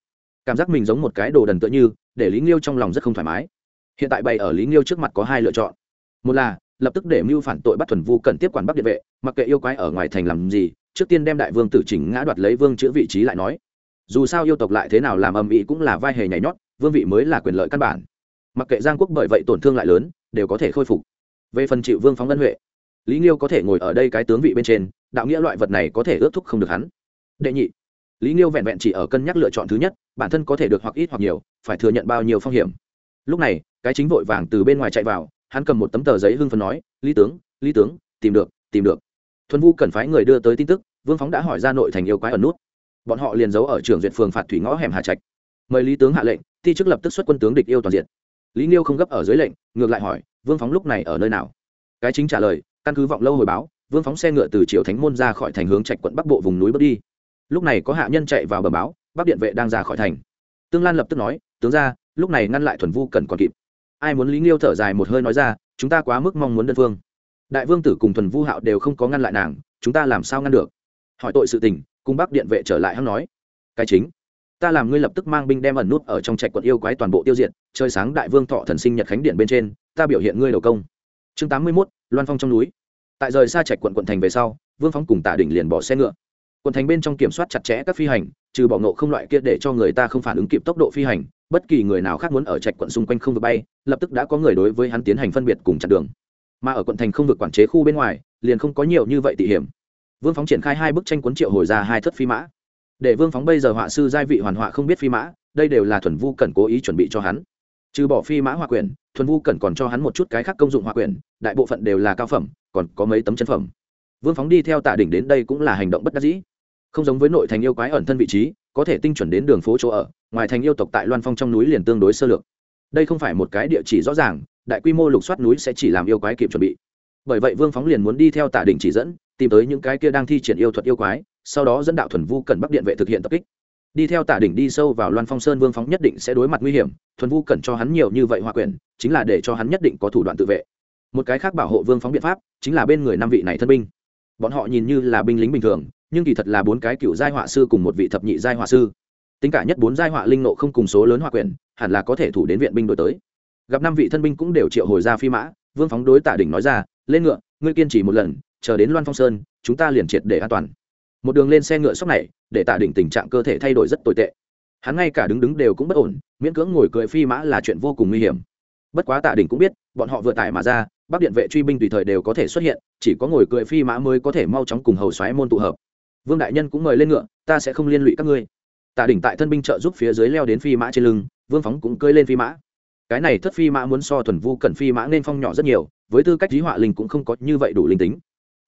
[SPEAKER 1] Cảm giác mình giống một cái đồ đần tựa như, để lý nghiêu trong lòng rất không thoải mái hiện tại bày ở lý nghiêu trước mặt có hai lựa chọn. Một là, lập tức để mưu phản tội bắt thuần vu cần tiếp quản bắc điện vệ, mặc kệ yêu quái ở ngoài thành làm gì, trước tiên đem đại vương tử chỉnh ngã đoạt lấy vương chữ vị trí lại nói. Dù sao yêu tộc lại thế nào làm âm ỉ cũng là vai hề nhảy nhót, vương vị mới là quyền lợi căn bản. Mặc kệ giang quốc bởi vậy tổn thương lại lớn, đều có thể khôi phục. Về phần chịu vương phóng ân huệ, lý nghiêu có thể ngồi ở đây cái tướng vị bên trên, đạo nghĩa loại vật này có thể ước thúc không được hắn. Đệ nhị, lý nghiêu vẹn vẹn chỉ ở cân nhắc lựa chọn thứ nhất, bản thân có thể được hoặc ít hoặc nhiều, phải thừa nhận bao nhiêu phong hiểm lúc này, cái chính vội vàng từ bên ngoài chạy vào, hắn cầm một tấm tờ giấy hưng phấn nói, lý tướng lý tướng, tìm được tìm được. Thuần vu cần phái người đưa tới tin tức, vương phóng đã hỏi ra nội thành yêu quái ở nút. Bọn họ liền giấu ở trường duyệt phường phạt thủy ngõ hẻm hà trạch. Mời lý tướng hạ lệnh, thi chức lập tức xuất quân tướng địch yêu toàn diện. Lý nghiêu không gấp ở dưới lệnh, ngược lại hỏi, vương phóng lúc này ở nơi nào? Cái chính trả lời, căn cứ vọng lâu hồi báo, vương phóng xe ngựa từ triều thánh môn ra khỏi thành hướng trạch quận bắc bộ vùng núi bước đi. Lúc này có hạ nhân chạy vào bờ báo, bắc điện vệ đang ra khỏi thành. Tương lan lập tức nói, tướng ra lúc này ngăn lại thuần vu cần còn kịp. Ai muốn lý nghiêu thở dài một hơi nói ra chúng ta quá mức mong muốn đơn phương. Đại vương tử cùng thuần vu hạo đều không có ngăn lại nàng chúng ta làm sao ngăn được? Hỏi tội sự tình cùng bắc điện vệ trở lại hăng nói. Cái chính ta làm ngươi lập tức mang binh đem ẩn nút ở trong trạch quận yêu quái toàn bộ tiêu diệt chơi sáng đại vương thọ thần sinh nhật khánh điện bên trên ta biểu hiện ngươi đầu công. Chương tám mươi 81, loan phong trong núi. Tại rời xa trạch quận quận thành về sau vương phóng cùng tạ đỉnh liền bỏ xe ngựa. Quận thành bên trong kiểm soát chặt chẽ các phi hành trừ bỏ ngộ không loại kia để cho người ta không phản ứng kịp tốc độ phi hành, bất kỳ người nào khác muốn ở trạch quận xung quanh không vực bay, lập tức đã có người đối với hắn tiến hành phân biệt cùng chặn đường. Mà ở quận thành không vực quản chế khu bên ngoài, liền không có nhiều như vậy tỉ hiểm. Vương phóng triển khai hai bức tranh cuốn triệu hồi ra hai thất phi mã. Để vương phóng bây giờ họa sư giai vị hoàn họa không biết phi mã, đây đều là thuần vu cần cố ý chuẩn bị cho hắn. Trừ bỏ phi mã hòa quyền thuần vu cần còn cho hắn một chút cái khác công dụng hòa quyền đại bộ phận đều là cao phẩm, còn có mấy tấm chân phẩm. Vương phóng đi theo tạ đỉnh đến đây cũng là hành động bất đắc dĩ không giống với nội thành yêu quái ẩn thân vị trí, có thể tinh chuẩn đến đường phố chỗ ở, ngoài thành yêu tộc tại loan phong trong núi liền tương đối sơ lược. Đây không phải một cái địa chỉ rõ ràng, đại quy mô lục soát núi sẽ chỉ làm yêu quái kịp chuẩn bị. Bởi vậy vương phóng liền muốn đi theo Tả đỉnh chỉ dẫn, tìm tới những cái kia đang thi triển yêu thuật yêu quái, sau đó dẫn đạo thuần vu cần bắc điện vệ thực hiện tập kích. Đi theo tả đỉnh đi sâu vào loan phong sơn, vương phóng nhất định sẽ đối mặt nguy hiểm, thuần vu cần cho hắn nhiều như vậy hòa quyền chính là để cho hắn nhất định có thủ đoạn tự vệ. Một cái khác bảo hộ vương phóng biện pháp, chính là bên người năm vị này thân binh. Bọn họ nhìn như là binh lính bình thường nhưng kỳ thật là bốn cái cựu giai họa sư cùng một vị thập nhị giai họa sư. Tính cả nhất bốn giai họa linh nộ không cùng số lớn họa quyền hẳn là có thể thủ đến viện binh đổi tới. Gặp năm vị thân binh cũng đều triệu hồi ra phi mã, vương phóng đối tả đỉnh nói ra, lên ngựa, ngươi kiên trì một lần, chờ đến loan phong sơn, chúng ta liền triệt để an toàn. Một đường lên xe ngựa sóc này, để tạ đỉnh tình trạng cơ thể thay đổi rất tồi tệ. Hắn ngay cả đứng đứng đều cũng bất ổn, miễn cưỡng ngồi cười phi mã là chuyện vô cùng nguy hiểm. Bất quá tạ đỉnh cũng biết, bọn họ vừa tải mà ra, bắc điện vệ truy binh tùy thời đều có thể xuất hiện, chỉ có ngồi cười phi mã mới có thể mau chóng cùng hầu xoáy môn tụ hợp vương đại nhân cũng mời lên ngựa, ta sẽ không liên lụy các ngươi. Tạ đỉnh tại thân binh trợ giúp phía dưới leo đến phi mã trên lưng, vương phóng cũng cơi lên phi mã. Cái này thất phi mã muốn so thuần vu cần phi mã nên phong nhỏ rất nhiều, với tư cách lý họa linh cũng không có như vậy đủ linh tính.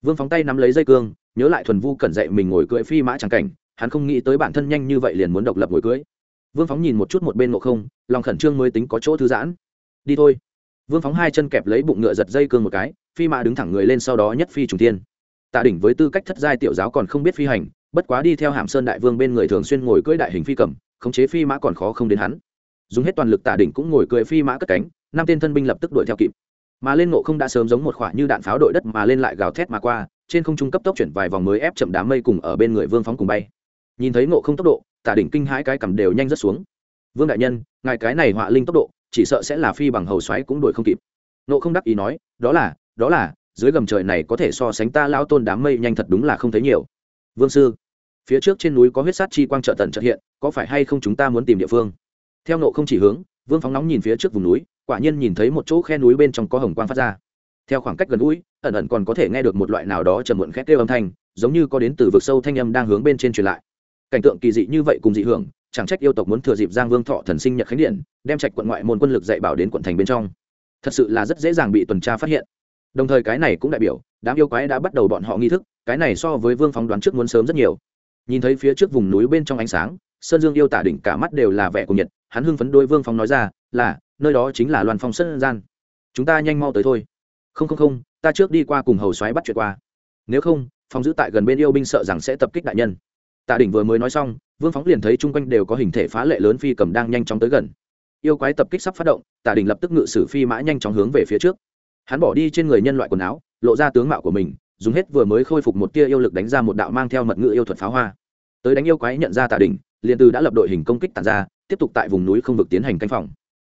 [SPEAKER 1] Vương phóng tay nắm lấy dây cương, nhớ lại thuần vu cẩn dậy mình ngồi cưỡi phi mã trắng cảnh, hắn không nghĩ tới bản thân nhanh như vậy liền muốn độc lập ngồi cưỡi. Vương phóng nhìn một chút một bên ngộ không, lòng khẩn trương mới tính có chỗ thư giãn. Đi thôi. Vương phóng hai chân kẹp lấy bụng ngựa giật dây cương một cái, phi mã đứng thẳng người lên sau đó nhất phi trùng tiên tạ đỉnh với tư cách thất giai tiểu giáo còn không biết phi hành, bất quá đi theo hàm sơn đại vương bên người thường xuyên ngồi cưỡi đại hình phi cầm, khống chế phi mã còn khó không đến hắn. Dùng hết toàn lực tạ đỉnh cũng ngồi cưỡi phi mã cất cánh, năm tên thân binh lập tức đuổi theo kịp. Mà lên ngộ không đã sớm giống một khoả như đạn pháo đội đất mà lên lại gào thét mà qua, trên không trung cấp tốc chuyển vài vòng mới ép chậm đám mây cùng ở bên người vương phóng cùng bay. Nhìn thấy ngộ không tốc độ, tả đỉnh kinh hãi cái cầm đều nhanh rất xuống. Vương đại nhân, ngài cái này họa linh tốc độ, chỉ sợ sẽ là phi bằng hầu xoáy cũng đuổi không kịp. Ngộ không đắc ý nói, đó là đó là dưới gầm trời này có thể so sánh ta lão tôn đám mây nhanh thật đúng là không thấy nhiều. Vương sư, phía trước trên núi có huyết sát chi quang trợ tần trợ hiện, có phải hay không chúng ta muốn tìm địa phương? Theo nộ không chỉ hướng, vương phóng nóng nhìn phía trước vùng núi, quả nhiên nhìn thấy một chỗ khe núi bên trong có hồng quang phát ra. Theo khoảng cách gần gũi ẩn ẩn còn có thể nghe được một loại nào đó trầm muộn khét kêu âm thanh, giống như có đến từ vực sâu thanh âm đang hướng bên trên truyền lại. Cảnh tượng kỳ dị như vậy cùng dị hưởng, chẳng trách yêu tộc muốn thừa dịp giang vương thọ thần sinh nhật khánh điện, đem trạch quận ngoại môn quân lực dạy bảo đến quận thành bên trong. Thật sự là rất dễ dàng bị tuần tra phát hiện đồng thời cái này cũng đại biểu, đám yêu quái đã bắt đầu bọn họ nghi thức, cái này so với vương phóng đoán trước muốn sớm rất nhiều. Nhìn thấy phía trước vùng núi bên trong ánh sáng, sơn dương yêu tả đỉnh cả mắt đều là vẻ của nhiệt, hắn hưng phấn đôi vương phóng nói ra, là, nơi đó chính là loan phong sơn gian. Chúng ta nhanh mau tới thôi. Không không không, ta trước đi qua cùng hầu xoáy bắt chuyện qua. Nếu không phòng giữ tại gần bên yêu binh sợ rằng sẽ tập kích đại nhân. Tạ đỉnh vừa mới nói xong, vương phóng liền thấy chung quanh đều có hình thể phá lệ lớn phi cầm đang nhanh chóng tới gần. Yêu quái tập kích sắp phát động tạ đỉnh lập tức ngự sử phi mã nhanh chóng hướng về phía trước hắn bỏ đi trên người nhân loại quần áo lộ ra tướng mạo của mình dùng hết vừa mới khôi phục một tia yêu lực đánh ra một đạo mang theo mật ngữ yêu thuật pháo hoa. Tới đánh yêu quái nhận ra tạ Đình, liền từ đã lập đội hình công kích tàn ra tiếp tục tại vùng núi không vực tiến hành canh phòng.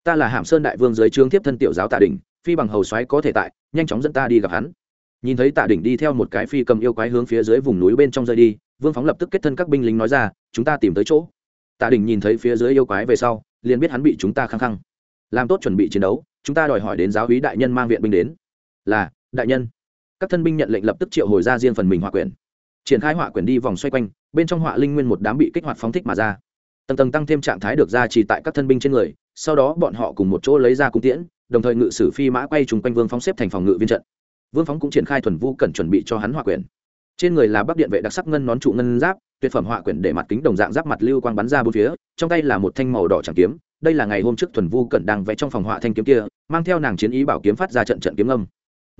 [SPEAKER 1] Ta là hàm sơn đại vương dưới trướng tiếp thân tiểu giáo tạ Đình, phi bằng hầu xoáy có thể tại nhanh chóng dẫn ta đi gặp hắn. Nhìn thấy tạ Đình đi theo một cái phi cầm yêu quái hướng phía dưới vùng núi bên trong rơi đi vương phóng lập tức kết thân các binh lính nói ra chúng ta tìm tới chỗ. Tạ Đình nhìn thấy phía dưới yêu quái về sau liền biết hắn bị chúng ta khăng khăng. Làm tốt chuẩn bị chiến đấu chúng ta đòi hỏi đến giáo hí đại nhân mang viện binh đến. Là, đại nhân. Các thân binh nhận lệnh lập tức triệu hồi ra riêng phần mình hỏa quyển. Triển khai hỏa quyển đi vòng xoay quanh, bên trong hỏa linh nguyên một đám bị kích hoạt phóng thích mà ra. Tầng tầng tăng thêm trạng thái được ra chỉ tại các thân binh trên người, sau đó bọn họ cùng một chỗ lấy ra cung tiễn, đồng thời ngự sử phi mã quay trùng quanh vương phóng xếp thành phòng ngự viên trận. Vương phóng cũng triển khai thuần vu cẩn chuẩn bị cho hắn hỏa quyển. Trên người là bắc điện vệ đặc sắc ngân nón trụ ngân giáp, tuyệt phẩm hỏa quyển để mặt kính đồng dạng giáp mặt lưu quang bắn ra bốn phía, trong tay là một thanh màu đỏ chẳng kiếm đây là ngày hôm trước thuần vu cẩn đang vẽ trong phòng họa thanh kiếm kia, mang theo nàng chiến ý bảo kiếm phát ra trận trận kiếm âm.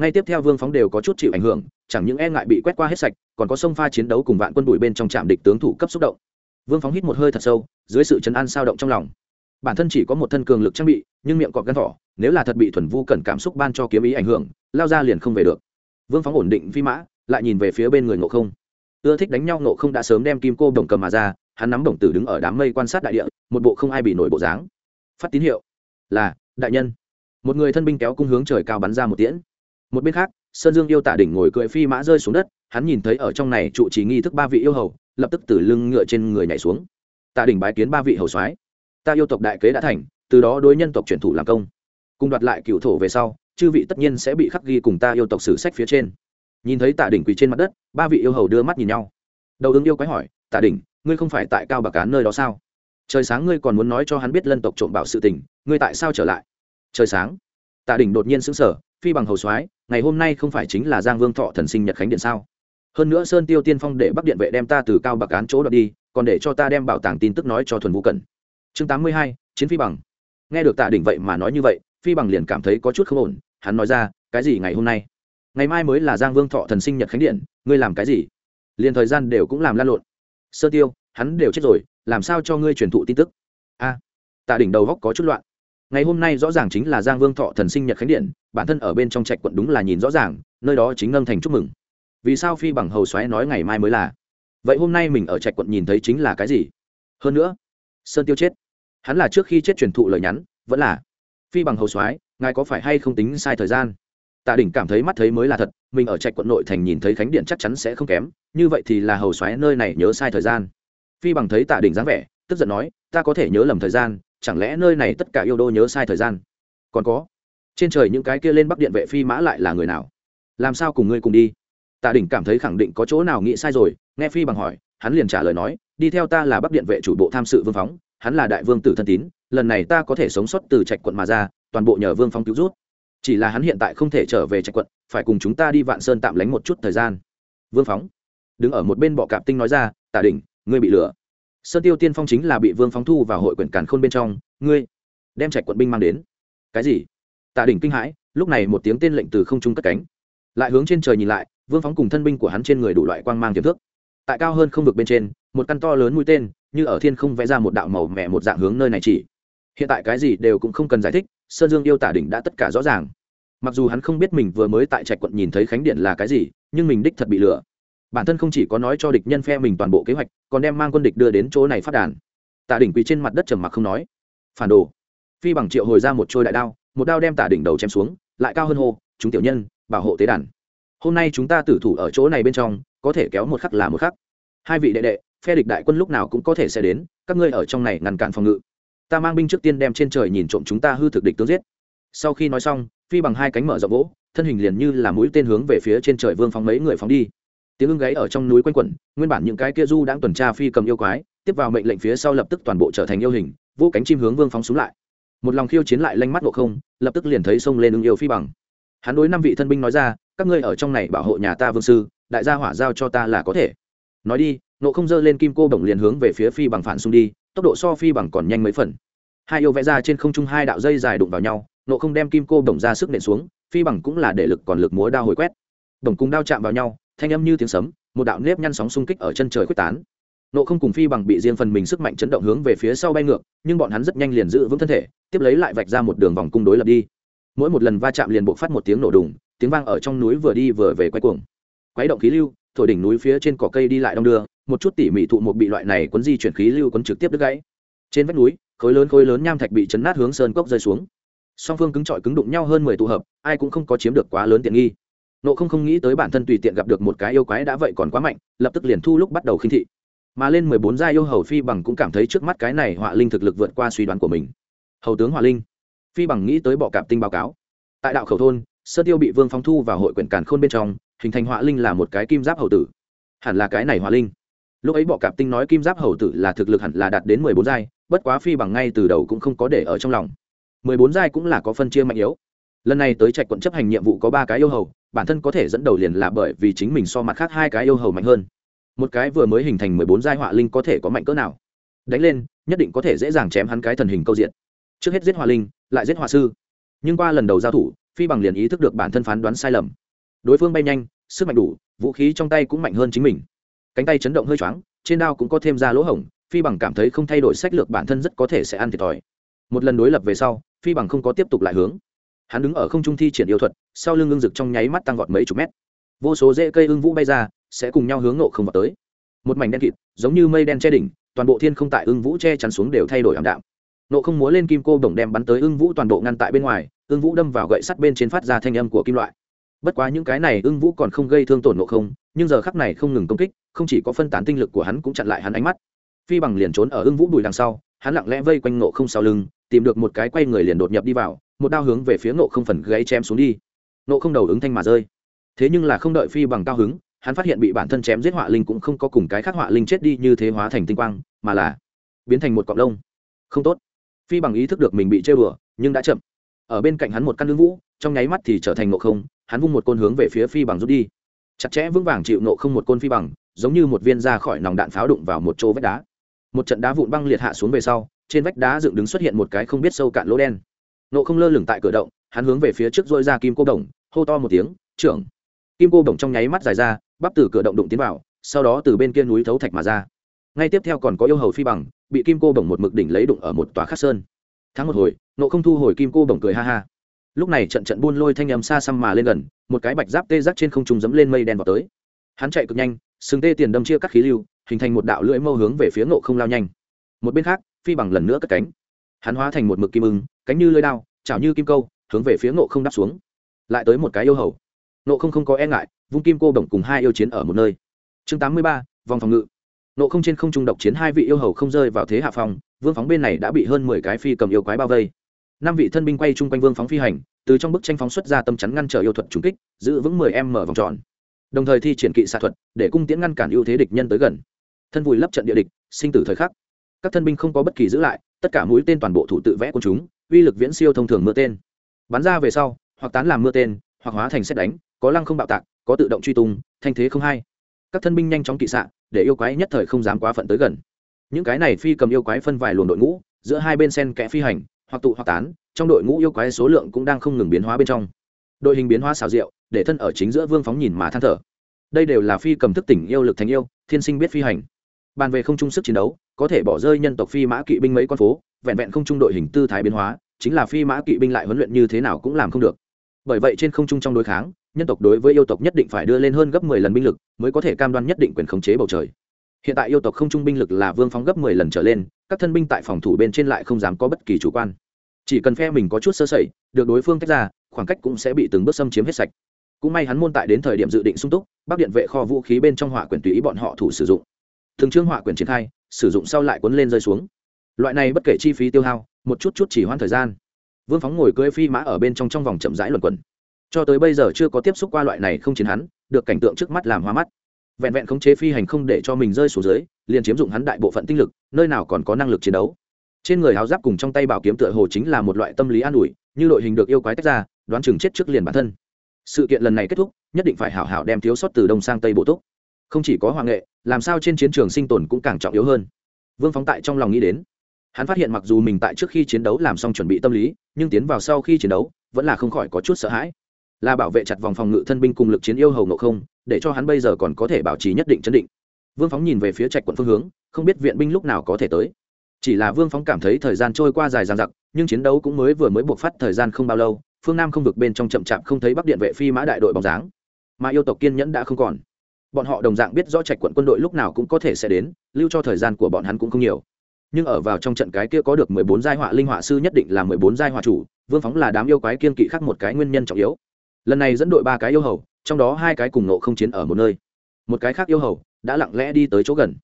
[SPEAKER 1] Ngay tiếp theo vương phóng đều có chút chịu ảnh hưởng, chẳng những e ngại bị quét qua hết sạch, còn có sông pha chiến đấu cùng vạn quân đùi bên trong trạm địch tướng thủ cấp xúc động. Vương phóng hít một hơi thật sâu, dưới sự chấn an sao động trong lòng. Bản thân chỉ có một thân cường lực trang bị, nhưng miệng cọp gắn thỏ, nếu là thật bị thuần vu cẩn cảm xúc ban cho kiếm ý ảnh hưởng, lao ra liền không về được. Vương phóng ổn định phi mã, lại nhìn về phía bên người ngộ không. Ưa thích đánh nhau ngộ không đã sớm đem kim cô đồng cầm mà ra, hắn nắm đồng tử đứng ở đám mây quan sát đại địa, một bộ không ai bị nổi bộ dáng phát tín hiệu là, đại nhân. Một người thân binh kéo cung hướng trời cao bắn ra một tiễn. Một bên khác, sơn dương yêu tả đỉnh ngồi cưỡi phi mã rơi xuống đất, hắn nhìn thấy ở trong này trụ trì nghi thức ba vị yêu hầu, lập tức từ lưng ngựa trên người nhảy xuống. Tạ đỉnh bái kiến ba vị hầu soái. Ta yêu tộc đại kế đã thành, từ đó đối nhân tộc truyền thủ làm công. Cùng đoạt lại cựu thổ về sau, chư vị tất nhiên sẽ bị khắc ghi cùng ta yêu tộc sử sách phía trên. Nhìn thấy tạ đỉnh quỳ trên mặt đất, ba vị yêu hầu đưa mắt nhìn nhau. Đầu ứng yêu quái hỏi tạ đỉnh, ngươi không phải tại cao bạc cán nơi đó sao? Trời sáng ngươi còn muốn nói cho hắn biết lân tộc trộm bảo sự tình, ngươi tại sao trở lại? Trời sáng. Tạ đỉnh đột nhiên xứng sở phi bằng hầu soái, ngày hôm nay không phải chính là giang vương thọ thần sinh nhật khánh điện sao? Hơn nữa sơn tiêu tiên phong để bắc điện vệ đem ta từ cao bạc Án chỗ đoạt đi, còn để cho ta đem bảo tàng tin tức nói cho thuần vũ Cần. chương tám mươi hai, chiến phi bằng. Nghe được tạ đỉnh vậy mà nói như vậy, phi bằng liền cảm thấy có chút không ổn, hắn nói ra, cái gì ngày hôm nay? Ngày mai mới là giang vương thọ thần sinh nhật khánh điện, ngươi làm cái gì? Liền thời gian đều cũng làm lan lộn. Sơ tiêu hắn đều chết rồi, làm sao cho ngươi truyền thụ tin tức? A, tạ đỉnh đầu góc có chút loạn. Ngày hôm nay rõ ràng chính là giang vương thọ thần sinh nhật khánh điện, bản thân ở bên trong trạch quận đúng là nhìn rõ ràng, nơi đó chính ngân thành chúc mừng. Vì sao phi bằng hầu xoáy nói ngày mai mới là? Vậy hôm nay mình ở trạch quận nhìn thấy chính là cái gì? Hơn nữa, sơn tiêu chết. Hắn là trước khi chết truyền thụ lời nhắn, vẫn là, phi bằng hầu soái ngài có phải hay không tính sai thời gian? Tạ đỉnh cảm thấy mắt thấy mới là thật, mình ở trạch quận nội thành nhìn thấy khánh điện chắc chắn sẽ không kém, như vậy thì là hầu soái nơi này nhớ sai thời gian phi bằng thấy tạ đỉnh dáng vẻ, tức giận nói, ta có thể nhớ lầm thời gian, chẳng lẽ nơi này tất cả yêu đô nhớ sai thời gian? Còn có, trên trời những cái kia lên bắc điện vệ phi mã lại là người nào? Làm sao cùng ngươi cùng đi? Tạ đỉnh cảm thấy khẳng định có chỗ nào nghĩ sai rồi, nghe phi bằng hỏi, hắn liền trả lời nói, đi theo ta là bắc điện vệ chủ bộ tham sự vương phóng, hắn là đại vương tử thân tín, lần này ta có thể sống sót từ trạch quận mà ra, toàn bộ nhờ vương phóng cứu rút. Chỉ là hắn hiện tại không thể trở về trạch quận, phải cùng chúng ta đi vạn sơn tạm lánh một chút thời gian. Vương phóng đứng ở một bên bọ cạp tinh nói ra tả đỉnh ngươi bị lừa. Sơn tiêu tiên phong chính là bị vương phóng thu vào hội quyển càn khôn bên trong, ngươi đem trạch quận binh mang đến. Cái gì? Tạ đỉnh kinh hãi, lúc này một tiếng tên lệnh từ không trung cất cánh. Lại hướng trên trời nhìn lại, vương phóng cùng thân binh của hắn trên người đủ loại quang mang tiềm thước tại cao hơn không vực bên trên, một căn to lớn mũi tên, như ở thiên không vẽ ra một đạo màu mẹ một dạng hướng nơi này chỉ. Hiện tại cái gì đều cũng không cần giải thích, sơn dương yêu tả đỉnh đã tất cả rõ ràng. Mặc dù hắn không biết mình vừa mới tại trạch quận nhìn thấy khánh điện là cái gì, nhưng mình đích thật bị lừa bản thân không chỉ có nói cho địch nhân phe mình toàn bộ kế hoạch, còn đem mang quân địch đưa đến chỗ này phát đàn. Tả đỉnh quỳ trên mặt đất trầm mặc không nói. Phản đồ. Phi bằng triệu hồi ra một trôi đại đao, một đao đem tả đỉnh đầu chém xuống, lại cao hơn hô, chúng tiểu nhân, bảo hộ tế đàn. Hôm nay chúng ta tử thủ ở chỗ này bên trong, có thể kéo một khắc là một khắc. Hai vị đệ đệ, phe địch đại quân lúc nào cũng có thể sẽ đến, các ngươi ở trong này ngăn cản phòng ngự. Ta mang binh trước tiên đem trên trời nhìn trộm chúng ta hư thực địch tướng giết. Sau khi nói xong, phi bằng hai cánh mở rộng gỗ, thân hình liền như là mũi tên hướng về phía trên trời vương phóng mấy người phóng đi tiếng ưng gáy ở trong núi quanh quẩn, nguyên bản những cái kia du đang tuần tra phi cầm yêu quái, tiếp vào mệnh lệnh phía sau lập tức toàn bộ trở thành yêu hình, vô cánh chim hướng vương phóng xuống lại. Một lòng khiêu chiến lại lanh mắt ngộ không, lập tức liền thấy sông lên ưng yêu phi bằng. Hắn đối năm vị thân binh nói ra, các ngươi ở trong này bảo hộ nhà ta vương sư, đại gia hỏa giao cho ta là có thể. Nói đi nộ không dơ lên kim cô bổng liền hướng về phía phi bằng phản xung đi, tốc độ so phi bằng còn nhanh mấy phần. Hai yêu vẽ ra trên không trung hai đạo dây dài đụng vào nhau nộ không đem kim cô bổng ra sức nện xuống, phi bằng cũng là để lực còn lực múa đao hồi quét. Đồng cùng đao chạm vào nhau thanh âm như tiếng sấm, một đạo nếp nhăn sóng xung kích ở chân trời quyết tán. Nộ không cùng phi bằng bị riêng phần mình sức mạnh chấn động hướng về phía sau bay ngược, nhưng bọn hắn rất nhanh liền giữ vững thân thể, tiếp lấy lại vạch ra một đường vòng cung đối lập đi. Mỗi một lần va chạm liền buộc phát một tiếng nổ đùng, tiếng vang ở trong núi vừa đi vừa về quay cuồng. Quấy động khí lưu, thổi đỉnh núi phía trên cỏ cây đi lại đong đưa, một chút tỉ mỉ thụ một bị loại này cuốn di chuyển khí lưu cuốn trực tiếp đứt gãy. Trên vách núi, khối lớn khối lớn nham thạch bị chấn nát hướng sơn cốc rơi xuống. Song phương cứng trọi cứng đụng nhau hơn mười tụ hợp, ai cũng không có chiếm được quá lớn tiện nghi nộ không không nghĩ tới bản thân tùy tiện gặp được một cái yêu quái đã vậy còn quá mạnh, lập tức liền thu lúc bắt đầu khinh thị. Mà lên mười bốn gia yêu hầu phi bằng cũng cảm thấy trước mắt cái này họa linh thực lực vượt qua suy đoán của mình. Hầu tướng họa linh. Phi bằng nghĩ tới bọ cạp tinh báo cáo. Tại đạo khẩu thôn sơ tiêu bị vương phong thu vào hội quyển càn khôn bên trong, hình thành họa linh là một cái kim giáp hầu tử. Hẳn là cái này họa linh. Lúc ấy bọ cạp tinh nói kim giáp hầu tử là thực lực hẳn là đạt đến mười bốn giai, bất quá phi bằng ngay từ đầu cũng không có để ở trong lòng. mười bốn giai cũng là có phân chia mạnh yếu lần này tới trạch quận chấp hành nhiệm vụ có ba cái yêu hầu, bản thân có thể dẫn đầu liền là bởi vì chính mình so mặt khác hai cái yêu hầu mạnh hơn. Một cái vừa mới hình thành mười bốn giai họa linh có thể có mạnh cỡ nào? Đánh lên, nhất định có thể dễ dàng chém hắn cái thần hình câu diện. Trước hết giết họa linh, lại giết họa sư. Nhưng qua lần đầu giao thủ, phi bằng liền ý thức được bản thân phán đoán sai lầm. Đối phương bay nhanh, sức mạnh đủ, vũ khí trong tay cũng mạnh hơn chính mình. Cánh tay chấn động hơi choáng, trên đao cũng có thêm ra lỗ hổng, phi bằng cảm thấy không thay đổi sách lược bản thân rất có thể sẽ ăn thiệt thòi. Một lần đối lập về sau, phi bằng không có tiếp tục lại hướng hắn đứng ở không trung thi triển yêu thuật, sau lưng ưng rực trong nháy mắt tăng vọt mấy chục mét. Vô số rễ cây ưng vũ bay ra, sẽ cùng nhau hướng nộ không vào tới. Một mảnh đen kịt, giống như mây đen che đỉnh, toàn bộ thiên không tại ưng vũ che chắn xuống đều thay đổi ảm đạm. Nộ không múa lên kim cô đồng đem bắn tới ưng vũ toàn bộ ngăn tại bên ngoài, ưng vũ đâm vào gậy sắt bên trên phát ra thanh âm của kim loại. Bất quá những cái này ưng vũ còn không gây thương tổn nộ không, nhưng giờ khắc này không ngừng công kích, không chỉ có phân tán tinh lực của hắn cũng chặn lại hắn ánh mắt. Phi bằng liền trốn ở ưng vũ đùi đằng sau, hắn lặng lẽ vây quanh nộ không sau lưng, tìm được một cái quay người liền đột nhập đi vào một đao hướng về phía nộ không phần gáy chém xuống đi. Nộ không đầu ứng thanh mà rơi. Thế nhưng là không đợi phi bằng cao hứng, hắn phát hiện bị bản thân chém giết họa linh cũng không có cùng cái khác họa linh chết đi như thế hóa thành tinh quang, mà là biến thành một cọng lông. Không tốt. Phi bằng ý thức được mình bị chơi bừa, nhưng đã chậm. Ở bên cạnh hắn một căn lưng vũ, trong nháy mắt thì trở thành nộ không, hắn vung một côn hướng về phía phi bằng rút đi. Chặt chẽ vững vàng chịu nộ không một côn phi bằng, giống như một viên ra khỏi nòng đạn pháo đụng vào một chỗ vách đá. Một trận đá vụn băng liệt hạ xuống về sau, trên vách đá dựng đứng xuất hiện một cái không biết sâu cạn lỗ đen nộ không lơ lửng tại cửa động, hắn hướng về phía trước dôi ra kim cô đồng, hô to một tiếng, trưởng! Kim cô đồng trong nháy mắt dài ra, bắp từ cửa động đụng tiến vào, sau đó từ bên kia núi thấu thạch mà ra. Ngay tiếp theo còn có yêu hầu phi bằng, bị kim cô bổng một mực đỉnh lấy đụng ở một tòa khắc sơn. Tháng một hồi, nộ không thu hồi kim cô bổng cười ha ha. Lúc này trận trận buôn lôi thanh âm xa xăm mà lên gần, một cái bạch giáp tê giác trên không trung dẫm lên mây đen vào tới. Hắn chạy cực nhanh, sừng tê tiền đâm chia các khí lưu, hình thành một đạo lưỡi mâu hướng về phía nộ không lao nhanh. Một bên khác, phi bằng lần nữa cất cánh. Hắn hóa thành một mực kim ưng cánh như lưỡi đao, chảo như kim câu, hướng về phía nộ không đáp xuống. Lại tới một cái yêu hầu. Nộ không không có e ngại, vung kim cô bổng cùng hai yêu chiến ở một nơi. Chương tám mươi ba, vòng phòng ngự. Nộ không trên không trung độc chiến hai vị yêu hầu không rơi vào thế hạ phòng, vương phóng bên này đã bị hơn mười cái phi cầm yêu quái bao vây. Năm vị thân binh quay chung quanh vương phóng phi hành, từ trong bức tranh phóng xuất ra tâm chắn ngăn trở yêu thuật trúng kích, giữ vững mười em mở vòng tròn. Đồng thời thi triển kỵ xạ thuật, để cung tiễn ngăn cản ưu thế địch nhân tới gần. Thân vùi lấp trận địa địch, sinh tử thời khắc. Các thân binh không có bất kỳ giữ lại, tất cả mũi tên toàn bộ thủ tự vẽ của chúng uy lực viễn siêu thông thường mưa tên. Bắn ra về sau, hoặc tán làm mưa tên, hoặc hóa thành xét đánh, có lăng không bạo tạc, có tự động truy tung, thanh thế không hay các thân binh nhanh chóng kỵ xạ, để yêu quái nhất thời không dám quá phận tới gần. Những cái này phi cầm yêu quái phân vài luồng đội ngũ, giữa hai bên sen kẽ phi hành, hoặc tụ hoặc tán, trong đội ngũ yêu quái số lượng cũng đang không ngừng biến hóa bên trong. Đội hình biến hóa xào rượu để thân ở chính giữa vương phóng nhìn mà than thở. Đây đều là phi cầm thức tỉnh yêu lực thành yêu, thiên sinh biết phi hành. Bàn về không trung sức chiến đấu, có thể bỏ rơi nhân tộc phi mã kỵ binh mấy con phố vẹn vẹn không trung đội hình tư thái biến hóa, chính là phi mã kỵ binh lại huấn luyện như thế nào cũng làm không được. Bởi vậy trên không trung trong đối kháng, nhân tộc đối với yêu tộc nhất định phải đưa lên hơn gấp mười lần binh lực mới có thể cam đoan nhất định quyền khống chế bầu trời. Hiện tại yêu tộc không trung binh lực là vương phóng gấp mười lần trở lên, các thân binh tại phòng thủ bên trên lại không dám có bất kỳ chủ quan. Chỉ cần phe mình có chút sơ sẩy, được đối phương tách ra, khoảng cách cũng sẽ bị từng bước xâm chiếm hết sạch. Cũng may hắn môn tại đến thời điểm dự định sung túc, bắc điện vệ kho vũ khí bên trong hỏa quyền tùy ý bọn họ thủ sử dụng. Thường trương hỏa quyền triển khai, sử dụng sau lại cuốn lên rơi xuống loại này bất kể chi phí tiêu hao, một chút chút chỉ hoãn thời gian. Vương phóng ngồi cưỡi phi mã ở bên trong trong vòng chậm rãi luẩn quẩn. Cho tới bây giờ chưa có tiếp xúc qua loại này không chiến hắn, được cảnh tượng trước mắt làm hoa mắt. Vẹn vẹn khống chế phi hành không để cho mình rơi xuống dưới, liền chiếm dụng hắn đại bộ phận tinh lực, nơi nào còn có năng lực chiến đấu. Trên người háo giáp cùng trong tay bảo kiếm tựa hồ chính là một loại tâm lý an ủi, như đội hình được yêu quái tách ra, đoán chừng chết trước liền bản thân. Sự kiện lần này kết thúc, nhất định phải hảo hảo đem thiếu sót từ đông sang tây bộ túc. Không chỉ có hoàng nghệ, làm sao trên chiến trường sinh tồn cũng càng trọng yếu hơn. Vương phóng tại trong lòng nghĩ đến hắn phát hiện mặc dù mình tại trước khi chiến đấu làm xong chuẩn bị tâm lý, nhưng tiến vào sau khi chiến đấu, vẫn là không khỏi có chút sợ hãi. Là bảo vệ chặt vòng phòng ngự thân binh cùng lực chiến yêu hầu nộ không, để cho hắn bây giờ còn có thể bảo trì nhất định chấn định. Vương phóng nhìn về phía trạch quận phương hướng, không biết viện binh lúc nào có thể tới. Chỉ là vương phóng cảm thấy thời gian trôi qua dài dằng dặc, nhưng chiến đấu cũng mới vừa mới buộc phát thời gian không bao lâu, phương nam không vực bên trong chậm chạp không thấy bắc điện vệ phi mã đại đội bóng dáng. Mà yêu tộc kiên nhẫn đã không còn. Bọn họ đồng dạng biết rõ trạch quận quân đội lúc nào cũng có thể sẽ đến, lưu cho thời gian của bọn hắn cũng không nhiều nhưng ở vào trong trận cái kia có được mười bốn giai họa linh họa sư nhất định là mười bốn giai họa chủ, vương phóng là đám yêu quái kiên kỵ khác một cái nguyên nhân trọng yếu. Lần này dẫn đội ba cái yêu hầu, trong đó hai cái cùng nộ không chiến ở một nơi. Một cái khác yêu hầu đã lặng lẽ đi tới chỗ gần.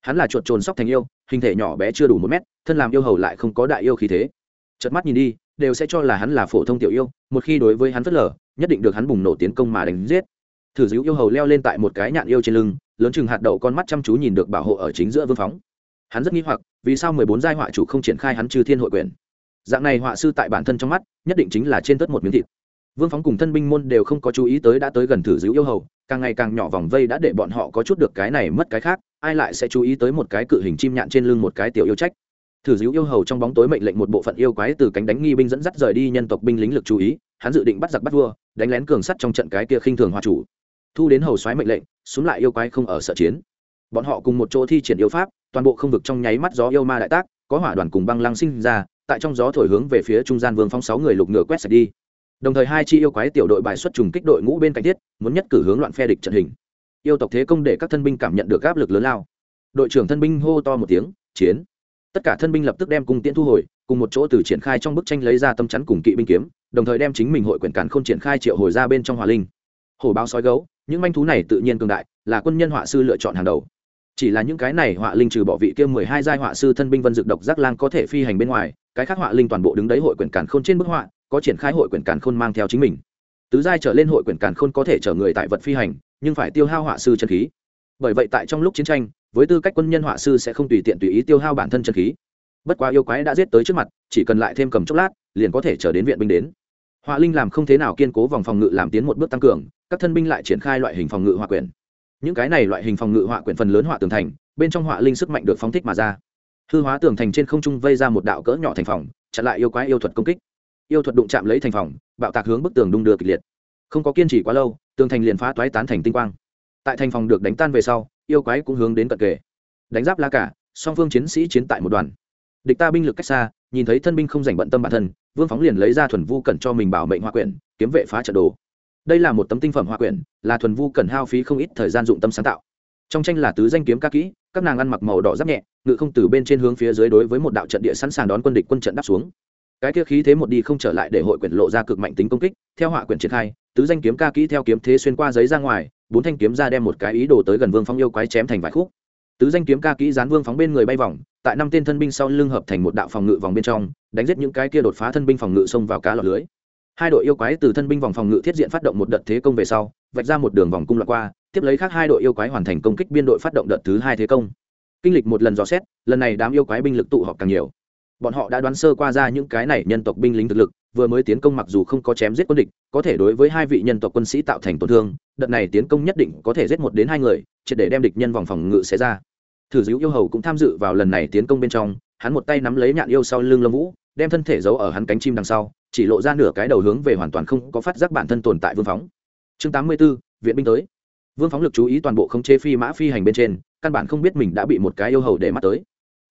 [SPEAKER 1] Hắn là chuột trồn sóc thành yêu, hình thể nhỏ bé chưa đủ một mét, thân làm yêu hầu lại không có đại yêu khí thế. Chợt mắt nhìn đi, đều sẽ cho là hắn là phổ thông tiểu yêu, một khi đối với hắn phớt lờ, nhất định được hắn bùng nổ tiến công mà đánh giết. Thử dữ yêu hầu leo lên tại một cái nhạn yêu trên lưng, lớn chừng hạt đậu con mắt chăm chú nhìn được bảo hộ ở chính giữa vương phóng hắn rất nghi hoặc, vì sao mười bốn giai họa chủ không triển khai hắn trừ thiên hội quyền? Dạng này họa sư tại bản thân trong mắt, nhất định chính là trên tất một miếng thịt. Vương phóng cùng thân binh môn đều không có chú ý tới đã tới gần thử dữ yêu hầu, càng ngày càng nhỏ vòng vây đã để bọn họ có chút được cái này mất cái khác, ai lại sẽ chú ý tới một cái cự hình chim nhạn trên lưng một cái tiểu yêu trách? Thử dữ yêu hầu trong bóng tối mệnh lệnh một bộ phận yêu quái từ cánh đánh nghi binh dẫn dắt rời đi nhân tộc binh lính lực chú ý, hắn dự định bắt giặc bắt vua, đánh lén cường sắt trong trận cái kia khinh thường hoa chủ. Thu đến hầu xoáy mệnh lệnh xuống lại yêu quái không ở sợ chiến. Bọn họ cùng một chỗ thi triển yêu pháp toàn bộ không vực trong nháy mắt gió yêu ma đại tác, có hỏa đoàn cùng băng lăng sinh ra, tại trong gió thổi hướng về phía trung gian vương phong sáu người lục ngựa quét sạch đi. Đồng thời hai chi yêu quái tiểu đội bài xuất trùng kích đội ngũ bên cạnh thiết, muốn nhất cử hướng loạn phe địch trận hình. Yêu tộc thế công để các thân binh cảm nhận được áp lực lớn lao. Đội trưởng thân binh hô to một tiếng, chiến! Tất cả thân binh lập tức đem cung tiễn thu hồi, cùng một chỗ từ triển khai trong bức tranh lấy ra tâm chắn cùng kỵ binh kiếm, đồng thời đem chính mình hội quyền cản không triển khai triệu hồi ra bên trong hòa linh. Hổ báo sói gấu, những manh thú này tự nhiên cường đại, là quân nhân họa sư lựa chọn hàng đầu chỉ là những cái này họa linh trừ bỏ vị kia mười hai giai họa sư thân binh vân dược độc giác lang có thể phi hành bên ngoài, cái khác họa linh toàn bộ đứng đấy hội quyển cản khôn trên bức họa, có triển khai hội quyển cản khôn mang theo chính mình. Tứ giai trở lên hội quyển cản khôn có thể chở người tại vật phi hành, nhưng phải tiêu hao họa sư chân khí. Bởi vậy tại trong lúc chiến tranh, với tư cách quân nhân họa sư sẽ không tùy tiện tùy ý tiêu hao bản thân chân khí. Bất quá yêu quái đã giết tới trước mặt, chỉ cần lại thêm cầm chốc lát, liền có thể chờ đến viện binh đến. Họa linh làm không thế nào kiên cố vòng phòng ngự làm tiến một bước tăng cường, các thân binh lại triển khai loại hình phòng ngự họa quyển những cái này loại hình phòng ngự họa quyển phần lớn họa tường thành, bên trong họa linh sức mạnh được phóng thích mà ra. Hư hóa tường thành trên không trung vây ra một đạo cỡ nhỏ thành phòng, chặn lại yêu quái yêu thuật công kích. Yêu thuật đụng chạm lấy thành phòng, bạo tạc hướng bức tường đung đưa kịch liệt. Không có kiên trì quá lâu, tường thành liền phá toái tán thành tinh quang. Tại thành phòng được đánh tan về sau, yêu quái cũng hướng đến cận kề. Đánh giáp la cả, song phương chiến sĩ chiến tại một đoàn. Địch ta binh lực cách xa, nhìn thấy thân binh không dành bận tâm bản thân, vương phóng liền lấy ra thuần vu cẩn cho mình bảo mệnh hoa quyển, kiếm vệ phá trận đồ đây là một tấm tinh phẩm hoa quyển, là thuần vu cần hao phí không ít thời gian dụng tâm sáng tạo. Trong tranh là tứ danh kiếm ca kỹ, các nàng ăn mặc màu đỏ giáp nhẹ, ngự không từ bên trên hướng phía dưới đối với một đạo trận địa sẵn sàng đón quân địch quân trận đáp xuống. Cái kia khí thế một đi không trở lại để hội quyển lộ ra cực mạnh tính công kích, theo họa quyển triển khai, tứ danh kiếm ca kỹ theo kiếm thế xuyên qua giấy ra ngoài, bốn thanh kiếm ra đem một cái ý đồ tới gần vương phong yêu quái chém thành vài khúc. Tứ danh kiếm ca kỹ dán vương phóng bên người bay vòng, tại năm tên thân binh sau lưng hợp thành một đạo phòng ngự vòng bên trong, đánh giết những cái kia đột phá thân binh phòng ngự xông vào cá lọt lưới hai đội yêu quái từ thân binh vòng phòng ngự thiết diện phát động một đợt thế công về sau, vạch ra một đường vòng cung loạt qua, tiếp lấy khác hai đội yêu quái hoàn thành công kích biên đội phát động đợt thứ hai thế công. Kinh lịch một lần dò xét, lần này đám yêu quái binh lực tụ họp càng nhiều. Bọn họ đã đoán sơ qua ra những cái này nhân tộc binh lính thực lực, vừa mới tiến công mặc dù không có chém giết quân địch, có thể đối với hai vị nhân tộc quân sĩ tạo thành tổn thương, đợt này tiến công nhất định có thể giết một đến hai người, triệt để đem địch nhân vòng phòng ngự xé ra. Thử dữ yêu hầu cũng tham dự vào lần này tiến công bên trong, hắn một tay nắm lấy nhạn yêu sau lưng lâm vũ đem thân thể giấu ở hắn cánh chim đằng sau, chỉ lộ ra nửa cái đầu hướng về hoàn toàn không có phát giác bản thân tồn tại vương phóng. Chương tám mươi b ố viện binh tới. Vương phóng lực chú ý toàn bộ không chế phi mã phi hành bên trên, căn bản không biết mình đã bị một cái yêu hầu để mắt tới.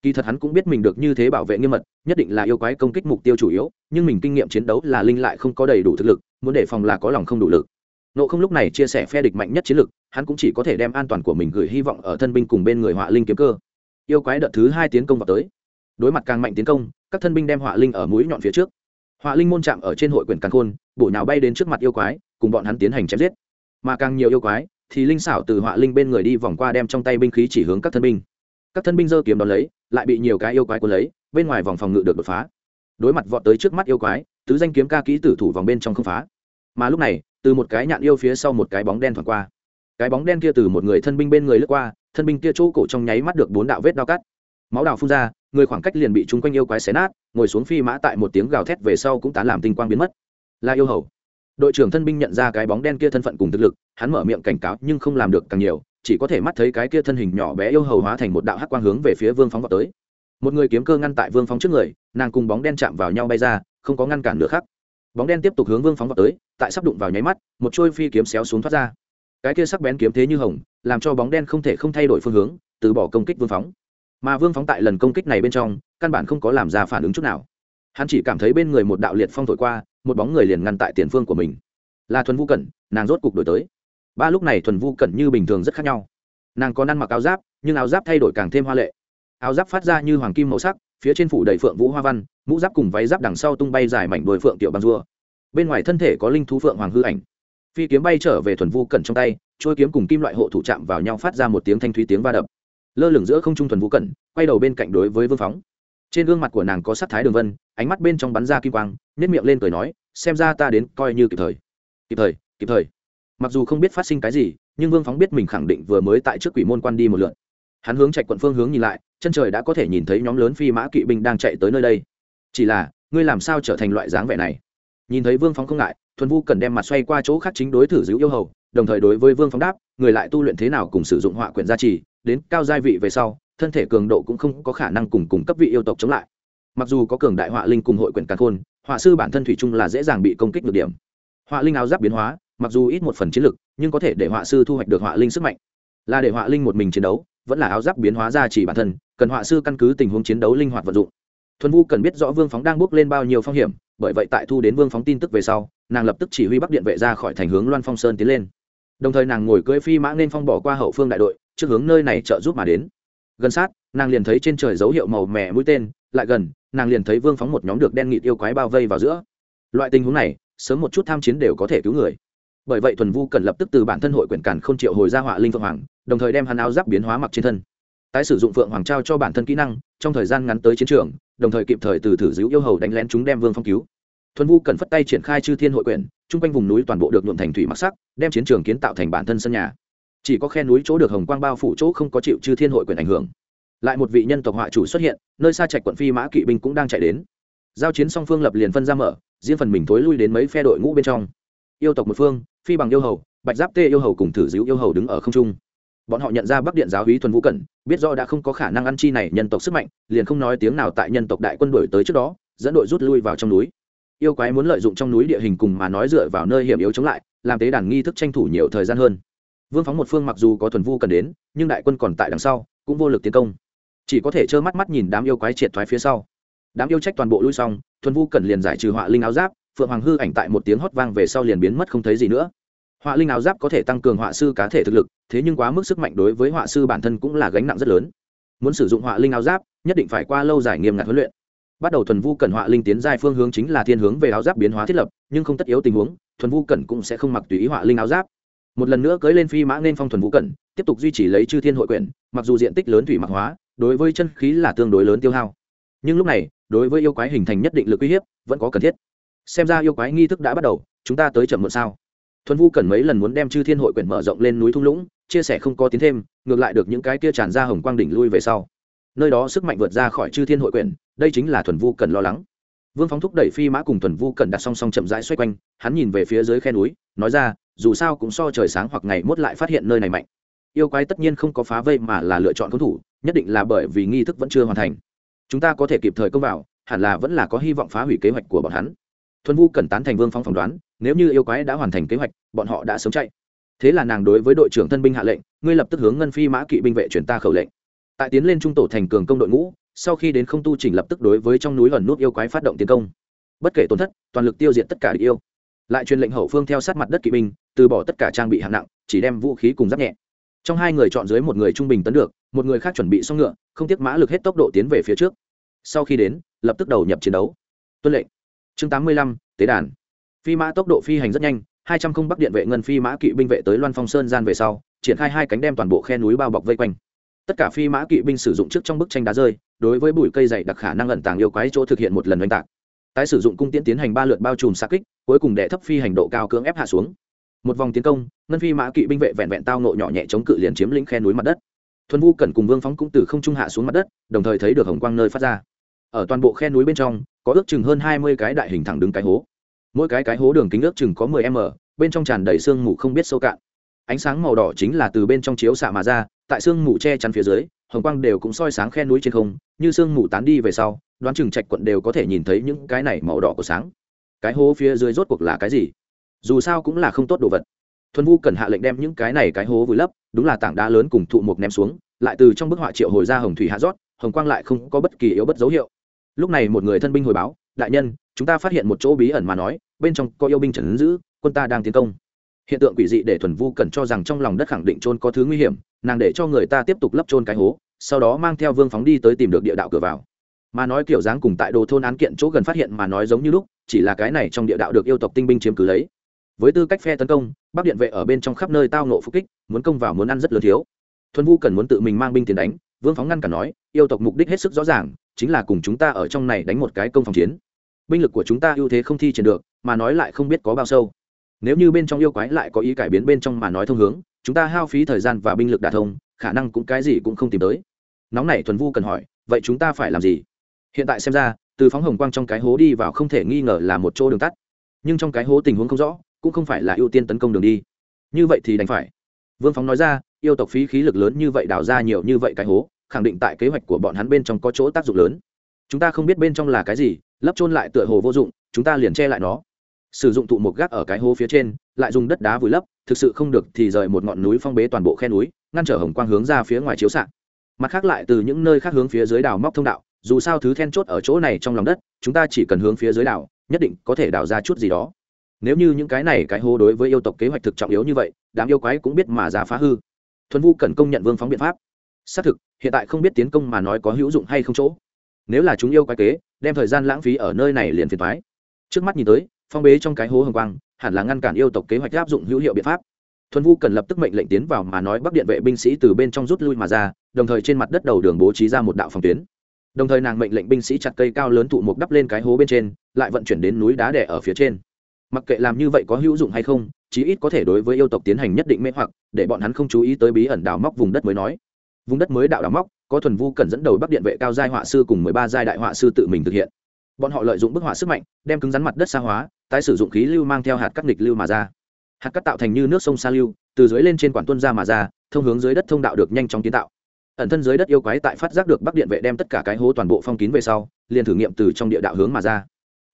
[SPEAKER 1] Kỳ thật hắn cũng biết mình được như thế bảo vệ nghiêm mật, nhất định là yêu quái công kích mục tiêu chủ yếu, nhưng mình kinh nghiệm chiến đấu là linh lại không có đầy đủ thực lực, muốn đề phòng là có lòng không đủ lực. Nộ không lúc này chia sẻ phe địch mạnh nhất chiến lực, hắn cũng chỉ có thể đem an toàn của mình gửi hy vọng ở thân binh cùng bên người họa linh kiếm cơ. Yêu quái đợt thứ hai tiến công vào tới. Đối mặt càng mạnh tiến công các thân binh đem họa linh ở mũi nhọn phía trước. Họa linh môn chạm ở trên hội quyển càng khôn, bổ nhào bay đến trước mặt yêu quái, cùng bọn hắn tiến hành chém giết. Mà càng nhiều yêu quái, thì linh xảo từ họa linh bên người đi vòng qua đem trong tay binh khí chỉ hướng các thân binh. Các thân binh giơ kiếm đón lấy, lại bị nhiều cái yêu quái cuốn lấy, bên ngoài vòng phòng ngự được đột phá. Đối mặt vọt tới trước mắt yêu quái, tứ danh kiếm ca kỹ tử thủ vòng bên trong không phá. Mà lúc này, từ một cái nhạn yêu phía sau một cái bóng đen thoảng qua. Cái bóng đen kia từ một người thân binh bên người lướt qua, thân binh kia chỗ cổ trong nháy mắt được bốn đạo vết đao cắt máu đào phun ra, người khoảng cách liền bị chung quanh yêu quái xé nát, ngồi xuống phi mã tại một tiếng gào thét về sau cũng tán làm tinh quang biến mất. Là yêu hầu. Đội trưởng thân binh nhận ra cái bóng đen kia thân phận cùng thực lực, hắn mở miệng cảnh cáo nhưng không làm được càng nhiều, chỉ có thể mắt thấy cái kia thân hình nhỏ bé yêu hầu hóa thành một đạo hắc quang hướng về phía vương phóng vào tới. Một người kiếm cơ ngăn tại vương phóng trước người, nàng cùng bóng đen chạm vào nhau bay ra, không có ngăn cản nữa khác bóng đen tiếp tục hướng vương phóng vào tới, tại sắp đụng vào nháy mắt, một trôi phi kiếm xéo xuống thoát ra. Cái kia sắc bén kiếm thế như hồng, làm cho bóng đen không thể không thay đổi phương hướng, từ bỏ công kích vương phóng mà vương phóng tại lần công kích này bên trong, căn bản không có làm ra phản ứng chút nào. Hắn chỉ cảm thấy bên người một đạo liệt phong thổi qua, một bóng người liền ngăn tại tiền phương của mình. Là thuần vu cẩn, nàng rốt cục đổi tới. Ba lúc này thuần vu cẩn như bình thường rất khác nhau. Nàng còn ăn mặc áo giáp, nhưng áo giáp thay đổi càng thêm hoa lệ. Áo giáp phát ra như hoàng kim màu sắc, phía trên phủ đầy phượng vũ hoa văn, mũ giáp cùng váy giáp đằng sau tung bay dài mảnh đồi phượng tiểu băng rua. Bên ngoài thân thể có linh thú phượng hoàng hư ảnh. Phi kiếm bay trở về thuần vu cẩn trong tay trôi kiếm cùng kim loại hộ thủ chạm vào nhau phát ra một tiếng thanh thúy tiếng va đập lơ lửng giữa không trung thuần vũ cẩn, quay đầu bên cạnh đối với vương phóng. Trên gương mặt của nàng có sắc thái đường vân, ánh mắt bên trong bắn ra kim quang nếp miệng lên cười nói, xem ra ta đến coi như kịp thời. Kịp thời kịp thời. Mặc dù không biết phát sinh cái gì, nhưng vương phóng biết mình khẳng định vừa mới tại trước quỷ môn quan đi một lượt. Hắn hướng chạy quận phương hướng nhìn lại, chân trời đã có thể nhìn thấy nhóm lớn phi mã kỵ binh đang chạy tới nơi đây. Chỉ là, ngươi làm sao trở thành loại dáng vẻ này? Nhìn thấy vương phóng không ngại, thuần vu cần đem mặt xoay qua chỗ khác chính đối thử giữ yêu hầu, đồng thời đối với vương phóng đáp, người lại tu luyện thế nào cùng sử dụng họa quyển gia trì đến cao giai vị về sau, thân thể cường độ cũng không có khả năng cùng cùng cấp vị yêu tộc chống lại. Mặc dù có cường đại họa linh cùng hội quyển càn khôn, họa sư bản thân thủy chung là dễ dàng bị công kích được điểm. Họa linh áo giáp biến hóa, mặc dù ít một phần chiến lực, nhưng có thể để họa sư thu hoạch được họa linh sức mạnh. Là để họa linh một mình chiến đấu, vẫn là áo giáp biến hóa ra chỉ bản thân, cần họa sư căn cứ tình huống chiến đấu linh hoạt vận dụng. Thuần vu cần biết rõ vương phóng đang bước lên bao nhiêu phong hiểm, bởi vậy tại thu đến vương phóng tin tức về sau, nàng lập tức chỉ huy bắc điện vệ ra khỏi thành hướng loan phong sơn tiến lên. Đồng thời nàng ngồi cưỡi phi mã nên phong bỏ qua hậu phương đại đội trước hướng nơi này trợ giúp mà đến. Gần sát, nàng liền thấy trên trời dấu hiệu màu mè mũi tên, lại gần, nàng liền thấy vương phóng một nhóm được đen nghịt yêu quái bao vây vào giữa. Loại tình huống này, sớm một chút tham chiến đều có thể cứu người. Bởi vậy thuần vu cần lập tức từ bản thân hội quyển cản không triệu hồi ra họa linh phượng hoàng, đồng thời đem hắn áo giáp biến hóa mặc trên thân. Tái sử dụng phượng hoàng trao cho bản thân kỹ năng, trong thời gian ngắn tới chiến trường, đồng thời kịp thời từ thử giữ yêu hầu đánh lén chúng đem vương phong cứu. Thuần vu cần phất tay triển khai chư thiên hội quyển, chung quanh vùng núi toàn bộ được nhuộm thành thủy mặc sắc, đem chiến trường kiến tạo thành bản thân sân nhà chỉ có khe núi chỗ được hồng quang bao phủ chỗ không có chịu chư thiên hội quyền ảnh hưởng. Lại một vị nhân tộc họa chủ xuất hiện, nơi xa trạch quận phi mã kỵ binh cũng đang chạy đến. Giao chiến song phương lập liền phân ra mở, riêng phần mình thối lui đến mấy phe đội ngũ bên trong. Yêu tộc một phương, phi bằng yêu hầu, bạch giáp tê yêu hầu cùng thử dữ yêu hầu đứng ở không trung. Bọn họ nhận ra bắc điện giáo hí thuần vũ cẩn, biết do đã không có khả năng ăn chi này nhân tộc sức mạnh, liền không nói tiếng nào tại nhân tộc đại quân đổi tới trước đó, dẫn đội rút lui vào trong núi. Yêu quái muốn lợi dụng trong núi địa hình cùng mà nói dựa vào nơi hiểm yếu chống lại, làm tế đàn nghi thức tranh thủ nhiều thời gian hơn vương phóng một phương mặc dù có thuần vu cần đến, nhưng đại quân còn tại đằng sau, cũng vô lực tiến công. Chỉ có thể trơ mắt mắt nhìn đám yêu quái triệt thoái phía sau. Đám yêu trách toàn bộ lui xong, thuần vu cần liền giải trừ họa linh áo giáp, phượng hoàng hư ảnh tại một tiếng hót vang về sau liền biến mất không thấy gì nữa. Họa linh áo giáp có thể tăng cường họa sư cá thể thực lực, thế nhưng quá mức sức mạnh đối với họa sư bản thân cũng là gánh nặng rất lớn. Muốn sử dụng họa linh áo giáp, nhất định phải qua lâu dài nghiêm ngặt huấn luyện. Bắt đầu thuần vu cần họa linh tiến giai phương hướng chính là thiên hướng về áo giáp biến hóa thiết lập, nhưng không tất yếu tình huống, thuần vu cần cũng sẽ không mặc tùy ý họa linh áo giáp một lần nữa cưới lên phi mã nên phong thuần vũ cẩn, tiếp tục duy trì lấy chư thiên hội quyển mặc dù diện tích lớn thủy mặc hóa, đối với chân khí là tương đối lớn tiêu hao. Nhưng lúc này, đối với yêu quái hình thành nhất định lực uy hiếp, vẫn có cần thiết. Xem ra yêu quái nghi thức đã bắt đầu, chúng ta tới chậm muộn sao? Thuần vu cần mấy lần muốn đem chư thiên hội quyển mở rộng lên núi thung lũng, chia sẻ không có tiến thêm, ngược lại được những cái kia tràn ra hồng quang đỉnh lui về sau. Nơi đó sức mạnh vượt ra khỏi chư thiên hội quyển đây chính là thuần vu cần lo lắng. Vương phóng thúc đẩy phi mã cùng thuần vu cần đặt song song chậm rãi xoay quanh, hắn nhìn về phía dưới khe núi, nói ra dù sao cũng so trời sáng hoặc ngày mốt lại phát hiện nơi này mạnh. Yêu quái tất nhiên không có phá vây mà là lựa chọn công thủ, nhất định là bởi vì nghi thức vẫn chưa hoàn thành. Chúng ta có thể kịp thời công vào, hẳn là vẫn là có hy vọng phá hủy kế hoạch của bọn hắn. Thuần vu cần tán thành vương phong phỏng đoán, nếu như yêu quái đã hoàn thành kế hoạch, bọn họ đã sớm chạy. Thế là nàng đối với đội trưởng thân binh hạ lệnh, ngươi lập tức hướng ngân phi mã kỵ binh vệ chuyển ta khẩu lệnh. Tại tiến lên trung tổ thành cường công đội ngũ, sau khi đến không tu chỉnh lập tức đối với trong núi ẩn nút yêu quái phát động tiến công. Bất kể tổn thất, toàn lực tiêu diệt tất cả địch yêu. Lại truyền lệnh hậu phương theo sát mặt đất kỵ binh từ bỏ tất cả trang bị hạng nặng, chỉ đem vũ khí cùng giáp nhẹ. Trong hai người chọn dưới một người trung bình tấn được, một người khác chuẩn bị xong ngựa, không tiếc mã lực hết tốc độ tiến về phía trước. Sau khi đến, lập tức đầu nhập chiến đấu. Tuân lệnh. Chương tám mươi lăm, tế đàn. Phi mã tốc độ phi hành rất nhanh, hai trăm không bắc điện vệ ngân phi mã kỵ binh vệ tới loan phong sơn gian về sau, triển khai hai cánh đem toàn bộ khe núi bao bọc vây quanh. Tất cả phi mã kỵ binh sử dụng trước trong bức tranh đá rơi, đối với bụi cây dày đặc khả năng ẩn tàng yêu quái chỗ thực hiện một lần oanh tạc. Tái sử dụng cung tiễn tiến hành ba lượt bao trùm xa kích, cuối cùng đệ thấp phi hành độ cao cưỡng ép hạ xuống một vòng tiến công, ngân phi mã kỵ binh vệ vẹn vẹn tao nộ nhỏ nhẹ chống cự liền chiếm lĩnh khe núi mặt đất. Thuần vu cẩn cùng vương phóng cũng từ không trung hạ xuống mặt đất, đồng thời thấy được hồng quang nơi phát ra. Ở toàn bộ khe núi bên trong, có ước chừng hơn hai mươi cái đại hình thẳng đứng cái hố. Mỗi cái cái hố đường kính ước chừng có mười m, bên trong tràn đầy sương mù không biết sâu cạn. Ánh sáng màu đỏ chính là từ bên trong chiếu xạ mà ra, tại sương mù che chắn phía dưới, hồng quang đều cũng soi sáng khe núi trên không, như sương mù tán đi về sau, đoán chừng trạch quận đều có thể nhìn thấy những cái này màu đỏ của sáng. Cái hố phía dưới rốt cuộc là cái gì? Dù sao cũng là không tốt đồ vật. Thuần vu cần hạ lệnh đem những cái này cái hố vùi lấp, đúng là tảng đá lớn cùng thụ mục ném xuống, lại từ trong bức họa triệu hồi ra hồng thủy hạ rót, hồng quang lại không có bất kỳ yếu bất dấu hiệu. Lúc này một người thân binh hồi báo, đại nhân, chúng ta phát hiện một chỗ bí ẩn mà nói, bên trong có yêu binh trần giữ, quân ta đang tiến công. Hiện tượng quỷ dị để thuần vu cần cho rằng trong lòng đất khẳng định trôn có thứ nguy hiểm, nàng để cho người ta tiếp tục lấp trôn cái hố, sau đó mang theo vương phóng đi tới tìm được địa đạo cửa vào. Mà nói kiểu dáng cùng tại đồ thôn án kiện chỗ gần phát hiện mà nói giống như lúc, chỉ là cái này trong địa đạo được yêu tộc tinh binh chiếm cứ lấy với tư cách phe tấn công, bắc điện vệ ở bên trong khắp nơi tao nộ phục kích, muốn công vào muốn ăn rất lớn thiếu. Thuần vu cần muốn tự mình mang binh tiền đánh, vương phóng ngăn cả nói, yêu tộc mục đích hết sức rõ ràng, chính là cùng chúng ta ở trong này đánh một cái công phòng chiến. Binh lực của chúng ta ưu thế không thi triển được, mà nói lại không biết có bao sâu. Nếu như bên trong yêu quái lại có ý cải biến bên trong mà nói thông hướng, chúng ta hao phí thời gian và binh lực đả thông, khả năng cũng cái gì cũng không tìm tới. Nóng này thuần vu cần hỏi, vậy chúng ta phải làm gì? Hiện tại xem ra, từ phóng hồng quang trong cái hố đi vào không thể nghi ngờ là một chỗ đường tắt. Nhưng trong cái hố tình huống không rõ cũng không phải là ưu tiên tấn công đường đi. Như vậy thì đành phải. Vương phóng nói ra, yêu tộc phí khí lực lớn như vậy đào ra nhiều như vậy cái hố, khẳng định tại kế hoạch của bọn hắn bên trong có chỗ tác dụng lớn. Chúng ta không biết bên trong là cái gì, lấp trôn lại tựa hồ vô dụng, chúng ta liền che lại nó. Sử dụng tụ một gác ở cái hố phía trên, lại dùng đất đá vùi lấp, thực sự không được thì rời một ngọn núi phong bế toàn bộ khe núi, ngăn trở hồng quang hướng ra phía ngoài chiếu xạ mặt khác lại từ những nơi khác hướng phía dưới đào móc thông đạo, dù sao thứ then chốt ở chỗ này trong lòng đất, chúng ta chỉ cần hướng phía dưới đảo, nhất định có thể đào ra chút gì đó nếu như những cái này cái hố đối với yêu tộc kế hoạch thực trọng yếu như vậy, đám yêu quái cũng biết mà ra phá hư. Thuần vu cần công nhận vương phóng biện pháp. Xác thực, hiện tại không biết tiến công mà nói có hữu dụng hay không chỗ. Nếu là chúng yêu quái kế, đem thời gian lãng phí ở nơi này liền phiền thoái trước mắt nhìn tới, phong bế trong cái hố hồng quang, hẳn là ngăn cản yêu tộc kế hoạch áp dụng hữu hiệu biện pháp. Thuần vu cần lập tức mệnh lệnh tiến vào mà nói bắc điện vệ binh sĩ từ bên trong rút lui mà ra, đồng thời trên mặt đất đầu đường bố trí ra một đạo phòng tuyến. Đồng thời nàng mệnh lệnh binh sĩ chặt cây cao lớn thụ mục đắp lên cái hố bên trên, lại vận chuyển đến núi đá đẻ ở phía trên mặc kệ làm như vậy có hữu dụng hay không, chí ít có thể đối với yêu tộc tiến hành nhất định mê hoặc, để bọn hắn không chú ý tới bí ẩn đào móc vùng đất mới nói. Vùng đất mới đạo đào móc, có thuần vu cần dẫn đầu bắc điện vệ cao giai họa sư cùng mười ba giai đại họa sư tự mình thực hiện. Bọn họ lợi dụng bức họa sức mạnh, đem cứng rắn mặt đất xa hóa, tái sử dụng khí lưu mang theo hạt cắt nghịch lưu mà ra. Hạt cắt tạo thành như nước sông sa lưu, từ dưới lên trên quản tuân ra mà ra, thông hướng dưới đất thông đạo được nhanh chóng kiến tạo. Ẩn thân dưới đất yêu quái tại phát giác được bắc điện vệ đem tất cả cái hố toàn bộ phong kín về sau, liền thử nghiệm từ trong địa đạo hướng mà ra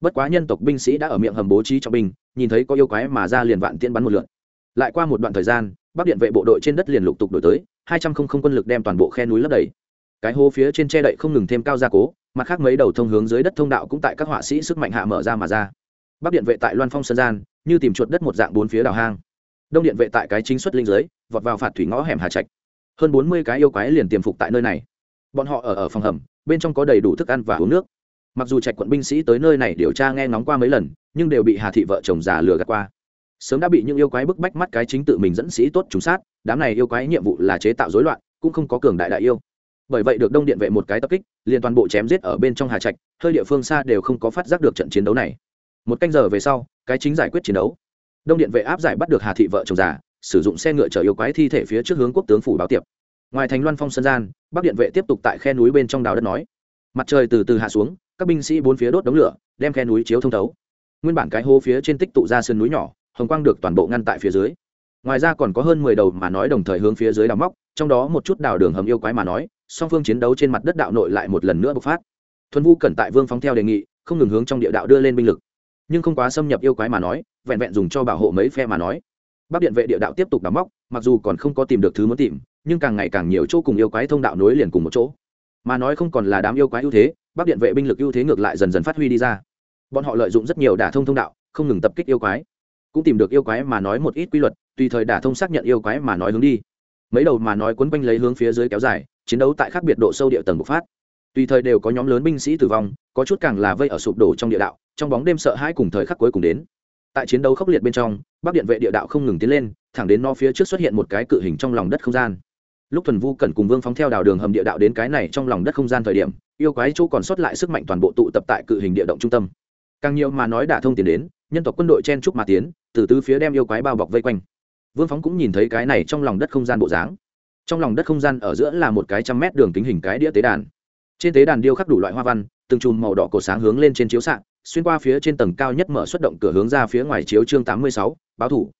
[SPEAKER 1] bất quá nhân tộc binh sĩ đã ở miệng hầm bố trí cho binh, nhìn thấy có yêu quái mà ra liền vạn tiên bắn một lượn lại qua một đoạn thời gian, bắc điện vệ bộ đội trên đất liền lục tục đổi tới, hai trăm không không quân lực đem toàn bộ khe núi lấp đầy. Cái hố phía trên che đậy không ngừng thêm cao gia cố, mặt khác mấy đầu thông hướng dưới đất thông đạo cũng tại các họa sĩ sức mạnh hạ mở ra mà ra. Bắc điện vệ tại loan phong sơn gian, như tìm chuột đất một dạng bốn phía đào hang. Đông điện vệ tại cái chính xuất linh giới, vọt vào phạt thủy ngõ hẻm hà trạch. Hơn bốn mươi cái yêu quái liền tiềm phục tại nơi này. Bọn họ ở ở phòng hầm, bên trong có đầy đủ thức ăn và uống nước mặc dù trạch quận binh sĩ tới nơi này điều tra nghe ngóng qua mấy lần, nhưng đều bị hà thị vợ chồng già lừa gạt qua. Sớm đã bị những yêu quái bức bách mắt cái chính tự mình dẫn sĩ tốt trúng sát, đám này yêu quái nhiệm vụ là chế tạo rối loạn, cũng không có cường đại đại yêu. Bởi vậy được đông điện vệ một cái tập kích, liền toàn bộ chém giết ở bên trong hà trạch, hơi địa phương xa đều không có phát giác được trận chiến đấu này. Một canh giờ về sau, cái chính giải quyết chiến đấu. Đông điện vệ áp giải bắt được hà thị vợ chồng già, sử dụng xe ngựa chở yêu quái thi thể phía trước hướng quốc tướng phủ báo tiệp. Ngoài thành loan phong sân gian, bắc điện vệ tiếp tục tại khe núi bên trong đào đất nói. Mặt trời từ từ hạ xuống các binh sĩ bốn phía đốt đống lửa, đem khe núi chiếu thông thấu. Nguyên bản cái hô phía trên tích tụ ra sườn núi nhỏ, hồng quang được toàn bộ ngăn tại phía dưới. Ngoài ra còn có hơn mười đầu mà nói đồng thời hướng phía dưới đào móc, trong đó một chút đào đường hầm yêu quái mà nói, song phương chiến đấu trên mặt đất đạo nội lại một lần nữa bộc phát. Thuần vu cẩn tại vương phóng theo đề nghị, không ngừng hướng trong địa đạo đưa lên binh lực. Nhưng không quá xâm nhập yêu quái mà nói, vẹn vẹn dùng cho bảo hộ mấy phe mà nói. Bắc điện vệ địa đạo tiếp tục đào móc, mặc dù còn không có tìm được thứ muốn tìm, nhưng càng ngày càng nhiều chỗ cùng yêu quái thông đạo nối liền cùng một chỗ. Mà nói không còn là đám yêu quái ưu thế bắc điện vệ binh lực ưu thế ngược lại dần dần phát huy đi ra. Bọn họ lợi dụng rất nhiều đả thông thông đạo, không ngừng tập kích yêu quái. Cũng tìm được yêu quái mà nói một ít quy luật, tùy thời đả thông xác nhận yêu quái mà nói hướng đi. Mấy đầu mà nói quấn quanh lấy hướng phía dưới kéo dài, chiến đấu tại khác biệt độ sâu địa tầng bộc phát. Tùy thời đều có nhóm lớn binh sĩ tử vong, có chút càng là vây ở sụp đổ trong địa đạo, trong bóng đêm sợ hãi cùng thời khắc cuối cùng đến. Tại chiến đấu khốc liệt bên trong, bắc điện vệ địa đạo không ngừng tiến lên, thẳng đến no phía trước xuất hiện một cái cự hình trong lòng đất không gian. Lúc thuần vu cần cùng vương phóng theo đào đường hầm địa đạo đến cái này trong lòng đất không gian thời điểm yêu quái chỗ còn sót lại sức mạnh toàn bộ tụ tập tại cự hình địa động trung tâm. Càng nhiều mà nói đả thông tiến đến, nhân tộc quân đội chen trúc mà tiến, từ tứ phía đem yêu quái bao bọc vây quanh. Vương phóng cũng nhìn thấy cái này trong lòng đất không gian bộ dáng. Trong lòng đất không gian ở giữa là một cái trăm mét đường kính hình cái đĩa tế đàn. Trên tế đàn điêu khắc đủ loại hoa văn, từng chùm màu đỏ cổ sáng hướng lên trên chiếu s xuyên qua phía trên tầng cao nhất mở xuất động cửa hướng ra phía ngoài chiếu chương tám mươi sáu, báo thủ.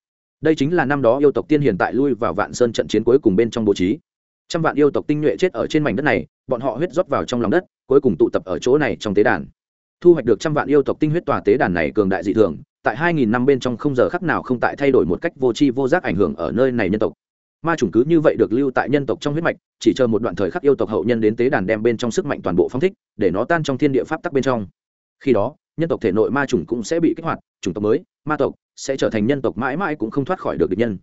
[SPEAKER 1] Đây chính là năm đó yêu tộc tiên hiền tại lui vào vạn sơn trận chiến cuối cùng bên trong bố trí. Trăm vạn yêu tộc tinh nhuệ chết ở trên mảnh đất này, bọn họ huyết rót vào trong lòng đất cuối cùng tụ tập ở chỗ này trong tế đàn. Thu hoạch được trăm vạn yêu tộc tinh huyết tòa tế đàn này cường đại dị thường, tại hai nghìn năm bên trong không giờ khắc nào không tại thay đổi một cách vô tri vô giác ảnh hưởng ở nơi này nhân tộc. Ma chủng cứ như vậy được lưu tại nhân tộc trong huyết mạch, chỉ chờ một đoạn thời khắc yêu tộc hậu nhân đến tế đàn đem bên trong sức mạnh toàn bộ phong thích, để nó tan trong thiên địa pháp tắc bên trong. Khi đó, nhân tộc thể nội ma chủng cũng sẽ bị kích hoạt, chủng tộc mới, ma tộc sẽ trở thành nhân tộc mãi mãi cũng không thoát khỏi được địch nhân.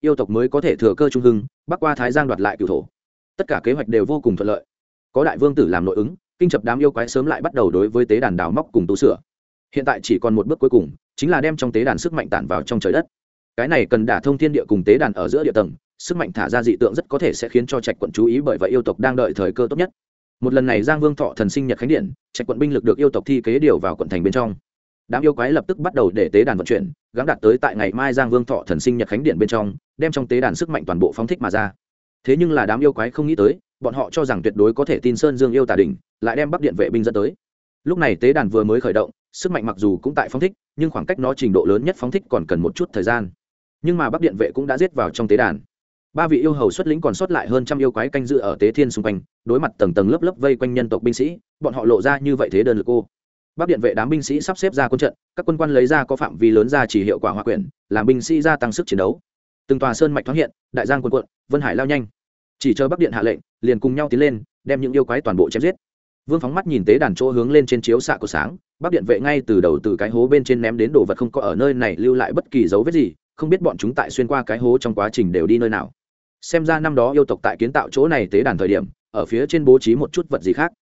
[SPEAKER 1] Yêu tộc mới có thể thừa cơ trung hưng, bắc qua thái giang đoạt lại cựu thổ. Tất cả kế hoạch đều vô cùng thuận lợi. Có đại vương tử làm nội ứng kinh chập đám yêu quái sớm lại bắt đầu đối với tế đàn đào móc cùng tu sửa. Hiện tại chỉ còn một bước cuối cùng, chính là đem trong tế đàn sức mạnh tản vào trong trời đất. Cái này cần đả thông thiên địa cùng tế đàn ở giữa địa tầng, sức mạnh thả ra dị tượng rất có thể sẽ khiến cho trạch quận chú ý bởi vậy yêu tộc đang đợi thời cơ tốt nhất. Một lần này giang vương thọ thần sinh nhật khánh điện, trạch quận binh lực được yêu tộc thi kế điều vào quận thành bên trong. Đám yêu quái lập tức bắt đầu để tế đàn vận chuyển gắn đặt tới tại ngày mai giang vương thọ thần sinh nhật khánh điện bên trong, đem trong tế đàn sức mạnh toàn bộ phóng thích mà ra. Thế nhưng là đám yêu quái không nghĩ tới bọn họ cho rằng tuyệt đối có thể tin sơn dương yêu tà đình lại đem bắc điện vệ binh dẫn tới. Lúc này tế đàn vừa mới khởi động, sức mạnh mặc dù cũng tại phóng thích, nhưng khoảng cách nó trình độ lớn nhất phóng thích còn cần một chút thời gian. Nhưng mà bắc điện vệ cũng đã giết vào trong tế đàn. Ba vị yêu hầu xuất lĩnh còn sót lại hơn trăm yêu quái canh dự ở tế thiên xung quanh, đối mặt tầng tầng lớp lớp vây quanh nhân tộc binh sĩ, bọn họ lộ ra như vậy thế đơn lực cô bắc điện vệ đám binh sĩ sắp xếp ra quân trận, các quân quan lấy ra có phạm vi lớn ra chỉ hiệu quả hòa quyển, làm binh sĩ gia tăng sức chiến đấu. Từng tòa sơn mạch thoáng hiện, đại giang quân quận vân hải lao nhanh chỉ chờ bắc điện hạ lệnh, liền cùng nhau tiến lên, đem những yêu quái toàn bộ chém giết. Vương phóng mắt nhìn tế đàn chỗ hướng lên trên chiếu xạ của sáng, bắc điện vệ ngay từ đầu từ cái hố bên trên ném đến đồ vật không có ở nơi này lưu lại bất kỳ dấu vết gì, không biết bọn chúng tại xuyên qua cái hố trong quá trình đều đi nơi nào. Xem ra năm đó yêu tộc tại kiến tạo chỗ này tế đàn thời điểm, ở phía trên bố trí một chút vật gì khác.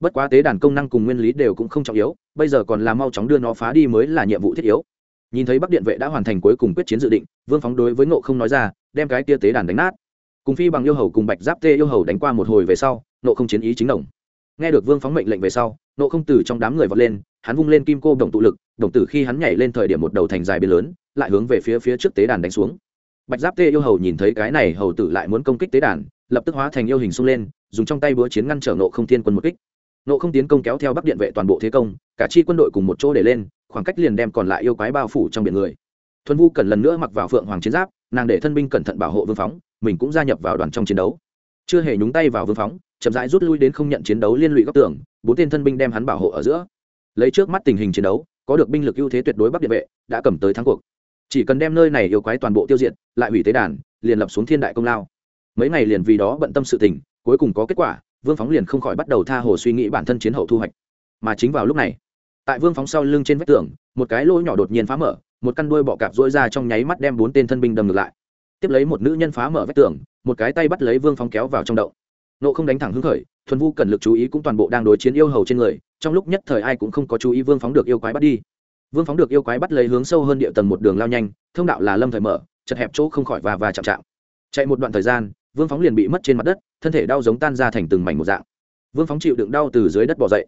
[SPEAKER 1] Bất quá tế đàn công năng cùng nguyên lý đều cũng không trọng yếu, bây giờ còn là mau chóng đưa nó phá đi mới là nhiệm vụ thiết yếu. Nhìn thấy bắc điện vệ đã hoàn thành cuối cùng quyết chiến dự định, vương phóng đối với ngộ không nói ra, đem cái tia tế đàn đánh nát cùng phi bằng yêu hầu cùng bạch giáp tê yêu hầu đánh qua một hồi về sau, nộ không chiến ý chính đồng. Nghe được vương phóng mệnh lệnh về sau, nộ không từ trong đám người vọt lên, hắn vung lên kim cô đồng tụ lực, đồng tử khi hắn nhảy lên thời điểm một đầu thành dài bên lớn, lại hướng về phía phía trước tế đàn đánh xuống. Bạch giáp tê yêu hầu nhìn thấy cái này hầu tử lại muốn công kích tế đàn, lập tức hóa thành yêu hình xung lên, dùng trong tay búa chiến ngăn trở nộ không thiên quân một kích. Nộ không tiến công kéo theo bắc điện vệ toàn bộ thế công, cả chi quân đội cùng một chỗ để lên, khoảng cách liền đem còn lại yêu quái bao phủ trong biển người. Thuần vu cần lần nữa mặc vào phượng hoàng chiến giáp, nàng để thân binh cẩn thận bảo hộ vương phóng mình cũng gia nhập vào đoàn trong chiến đấu. Chưa hề nhúng tay vào vương phóng, chậm rãi rút lui đến không nhận chiến đấu liên lụy góc tường, bốn tên thân binh đem hắn bảo hộ ở giữa. Lấy trước mắt tình hình chiến đấu, có được binh lực ưu thế tuyệt đối bắc địa vệ, đã cầm tới thắng cuộc. Chỉ cần đem nơi này yêu quái toàn bộ tiêu diệt, lại hủy tế đàn, liền lập xuống thiên đại công lao. Mấy ngày liền vì đó bận tâm sự tình, cuối cùng có kết quả, vương phóng liền không khỏi bắt đầu tha hồ suy nghĩ bản thân chiến hậu thu hoạch. Mà chính vào lúc này, tại vương phóng sau lưng trên vách tường, một cái lỗ nhỏ đột nhiên phá mở, một căn đuôi bọ cạp dỗi ra trong nháy mắt đem bốn tên thân binh đâm ngược lại tiếp lấy một nữ nhân phá mở vách tường, một cái tay bắt lấy vương phóng kéo vào trong động. Nộ không đánh thẳng hưng khởi, thuần vu cần lực chú ý cũng toàn bộ đang đối chiến yêu hầu trên người, trong lúc nhất thời ai cũng không có chú ý vương phóng được yêu quái bắt đi. Vương phóng được yêu quái bắt lấy hướng sâu hơn địa tầng một đường lao nhanh, thông đạo là lâm thời mở, chật hẹp chỗ không khỏi và và chạm chạm. Chạy một đoạn thời gian, vương phóng liền bị mất trên mặt đất, thân thể đau giống tan ra thành từng mảnh một dạng. Vương phóng chịu đựng đau từ dưới đất bỏ dậy.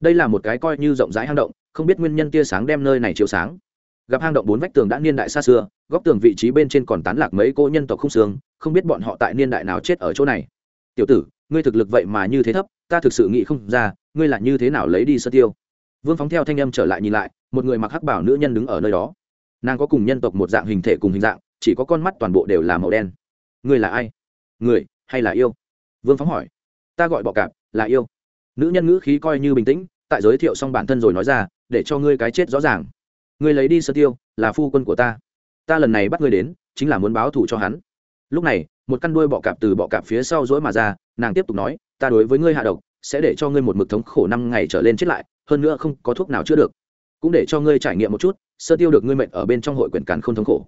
[SPEAKER 1] Đây là một cái coi như rộng rãi hang động, không biết nguyên nhân tia sáng đem nơi này chiếu sáng gặp hang động bốn vách tường đã niên đại xa xưa, góc tường vị trí bên trên còn tán lạc mấy cô nhân tộc không xương, không biết bọn họ tại niên đại nào chết ở chỗ này. Tiểu tử, ngươi thực lực vậy mà như thế thấp, ta thực sự nghĩ không ra, ngươi là như thế nào lấy đi sơ tiêu? Vương phóng theo thanh âm trở lại nhìn lại, một người mặc hắc bảo nữ nhân đứng ở nơi đó. Nàng có cùng nhân tộc một dạng hình thể cùng hình dạng, chỉ có con mắt toàn bộ đều là màu đen. Ngươi là ai? Người, hay là yêu? Vương phóng hỏi. Ta gọi bọ cạp, là yêu. Nữ nhân ngữ khí coi như bình tĩnh, tại giới thiệu xong bản thân rồi nói ra, để cho ngươi cái chết rõ ràng ngươi lấy đi sơ tiêu, là phu quân của ta. Ta lần này bắt ngươi đến, chính là muốn báo thù cho hắn. Lúc này, một căn đuôi bọ cạp từ bọ cạp phía sau dỗi mà ra, nàng tiếp tục nói, ta đối với ngươi hạ độc, sẽ để cho ngươi một mực thống khổ năm ngày trở lên chết lại, hơn nữa không có thuốc nào chữa được. Cũng để cho ngươi trải nghiệm một chút, sơ tiêu được ngươi mệnh ở bên trong hội quyển càn không thống khổ.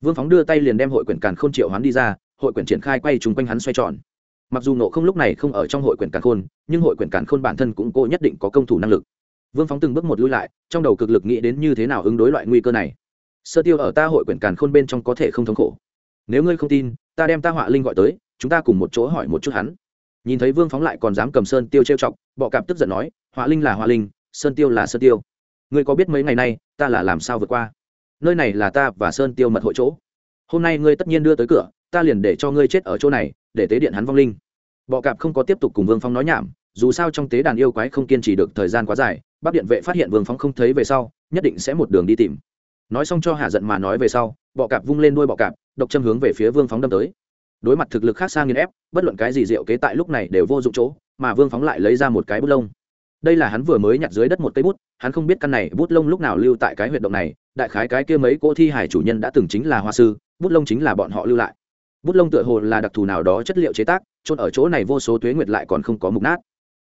[SPEAKER 1] Vương phóng đưa tay liền đem hội quyển càn k h ô n triệu hoán đi ra, hội quyển triển khai quay chung quanh hắn xoay tròn. Mặc dù nộ không lúc này không ở trong hội quyển càn khôn, nhưng hội quyển càn khôn bản thân cũng cô nhất định có công thủ năng lực vương phóng từng bước một lui lại, trong đầu cực lực nghĩ đến như thế nào ứng đối loại nguy cơ này. Sơ tiêu ở ta hội quyển càn khôn bên trong có thể không thống khổ. Nếu ngươi không tin, ta đem ta họa linh gọi tới, chúng ta cùng một chỗ hỏi một chút hắn. Nhìn thấy vương phóng lại còn dám cầm sơn tiêu trêu chọc, bọ cạp tức giận nói, họa linh là họa linh, sơn tiêu là sơn tiêu. Ngươi có biết mấy ngày nay, ta là làm sao vượt qua? Nơi này là ta và sơn tiêu mật hội chỗ. Hôm nay ngươi tất nhiên đưa tới cửa, ta liền để cho ngươi chết ở chỗ này, để tế điện hắn vong linh. Bọ cạp không có tiếp tục cùng vương phong nói nhảm, dù sao trong tế đàn yêu quái không kiên trì được thời gian quá dài bắc điện vệ phát hiện vương phóng không thấy về sau, nhất định sẽ một đường đi tìm. Nói xong cho hạ giận mà nói về sau, bọ cạp vung lên đuôi bọ cạp, độc châm hướng về phía vương phóng đâm tới. Đối mặt thực lực khác xa nghiên ép, bất luận cái gì diệu kế tại lúc này đều vô dụng chỗ, mà vương phóng lại lấy ra một cái bút lông. Đây là hắn vừa mới nhặt dưới đất một cây bút, hắn không biết căn này bút lông lúc nào lưu tại cái huyệt động này, đại khái cái kia mấy cỗ thi hải chủ nhân đã từng chính là hoa sư, bút lông chính là bọn họ lưu lại. Bút lông tựa hồ là đặc thù nào đó chất liệu chế tác trôn ở chỗ này vô số tuế nguyệt lại còn không có mục nát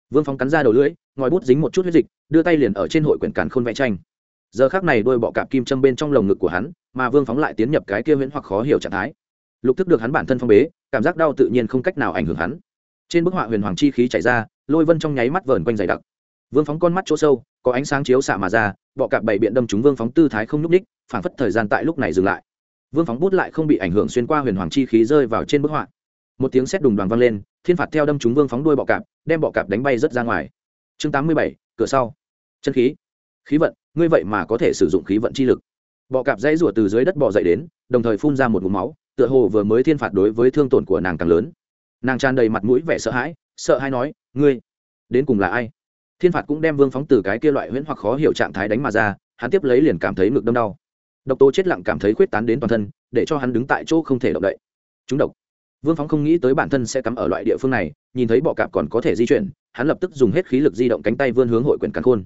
[SPEAKER 1] vương phong cắn ra đầu lưỡi, ngòi bút dính một chút huyết dịch, đưa tay liền ở trên hội quyển càn khôn vẽ tranh. Giờ khác này đôi bọ cạp kim châm bên trong lồng ngực của hắn, mà vương phóng lại tiến nhập cái kia huyễn hoặc khó hiểu trạng thái. Lục thức được hắn bản thân phong bế, cảm giác đau tự nhiên không cách nào ảnh hưởng hắn. Trên bức họa huyền hoàng chi khí chảy ra, lôi vân trong nháy mắt vờn quanh dày đặc. Vương phóng con mắt chỗ sâu, có ánh sáng chiếu xạ mà ra, bọ cạp bảy biện đâm chúng vương phóng tư thái không nhúc ních phảng phất thời gian tại lúc này dừng lại. Vương phóng bút lại không bị ảnh hưởng xuyên qua huyền hoàng chi khí rơi vào trên bức họa. Một tiếng sét đùng đoàn vang lên thiên phạt theo đâm chúng vương phóng đuôi bọ cạp, đem bọ cạp đánh bay rất ra ngoài. Chương tám mươi bảy, cửa sau. Chân khí. Khí vận, ngươi vậy mà có thể sử dụng khí vận chi lực. Bọ cạp dãy rủa từ dưới đất bọ dậy đến, đồng thời phun ra một mũ máu, tựa hồ vừa mới thiên phạt đối với thương tổn của nàng càng lớn. Nàng tràn đầy mặt mũi vẻ sợ hãi sợ hãi nói, ngươi, đến cùng là ai? Thiên phạt cũng đem vương phóng từ cái kia loại huyễn hoặc khó hiểu trạng thái đánh mà ra, hắn tiếp lấy liền cảm thấy ngực đâm đau. Độc tố chết lặng cảm thấy khuyết tán đến toàn thân, để cho hắn đứng tại chỗ không thể động đậy. Chúng độc vương phóng không nghĩ tới bản thân sẽ cắm ở loại địa phương này, nhìn thấy bọ cạp còn có thể di chuyển, hắn lập tức dùng hết khí lực di động cánh tay vươn hướng hội quyển cắn khôn.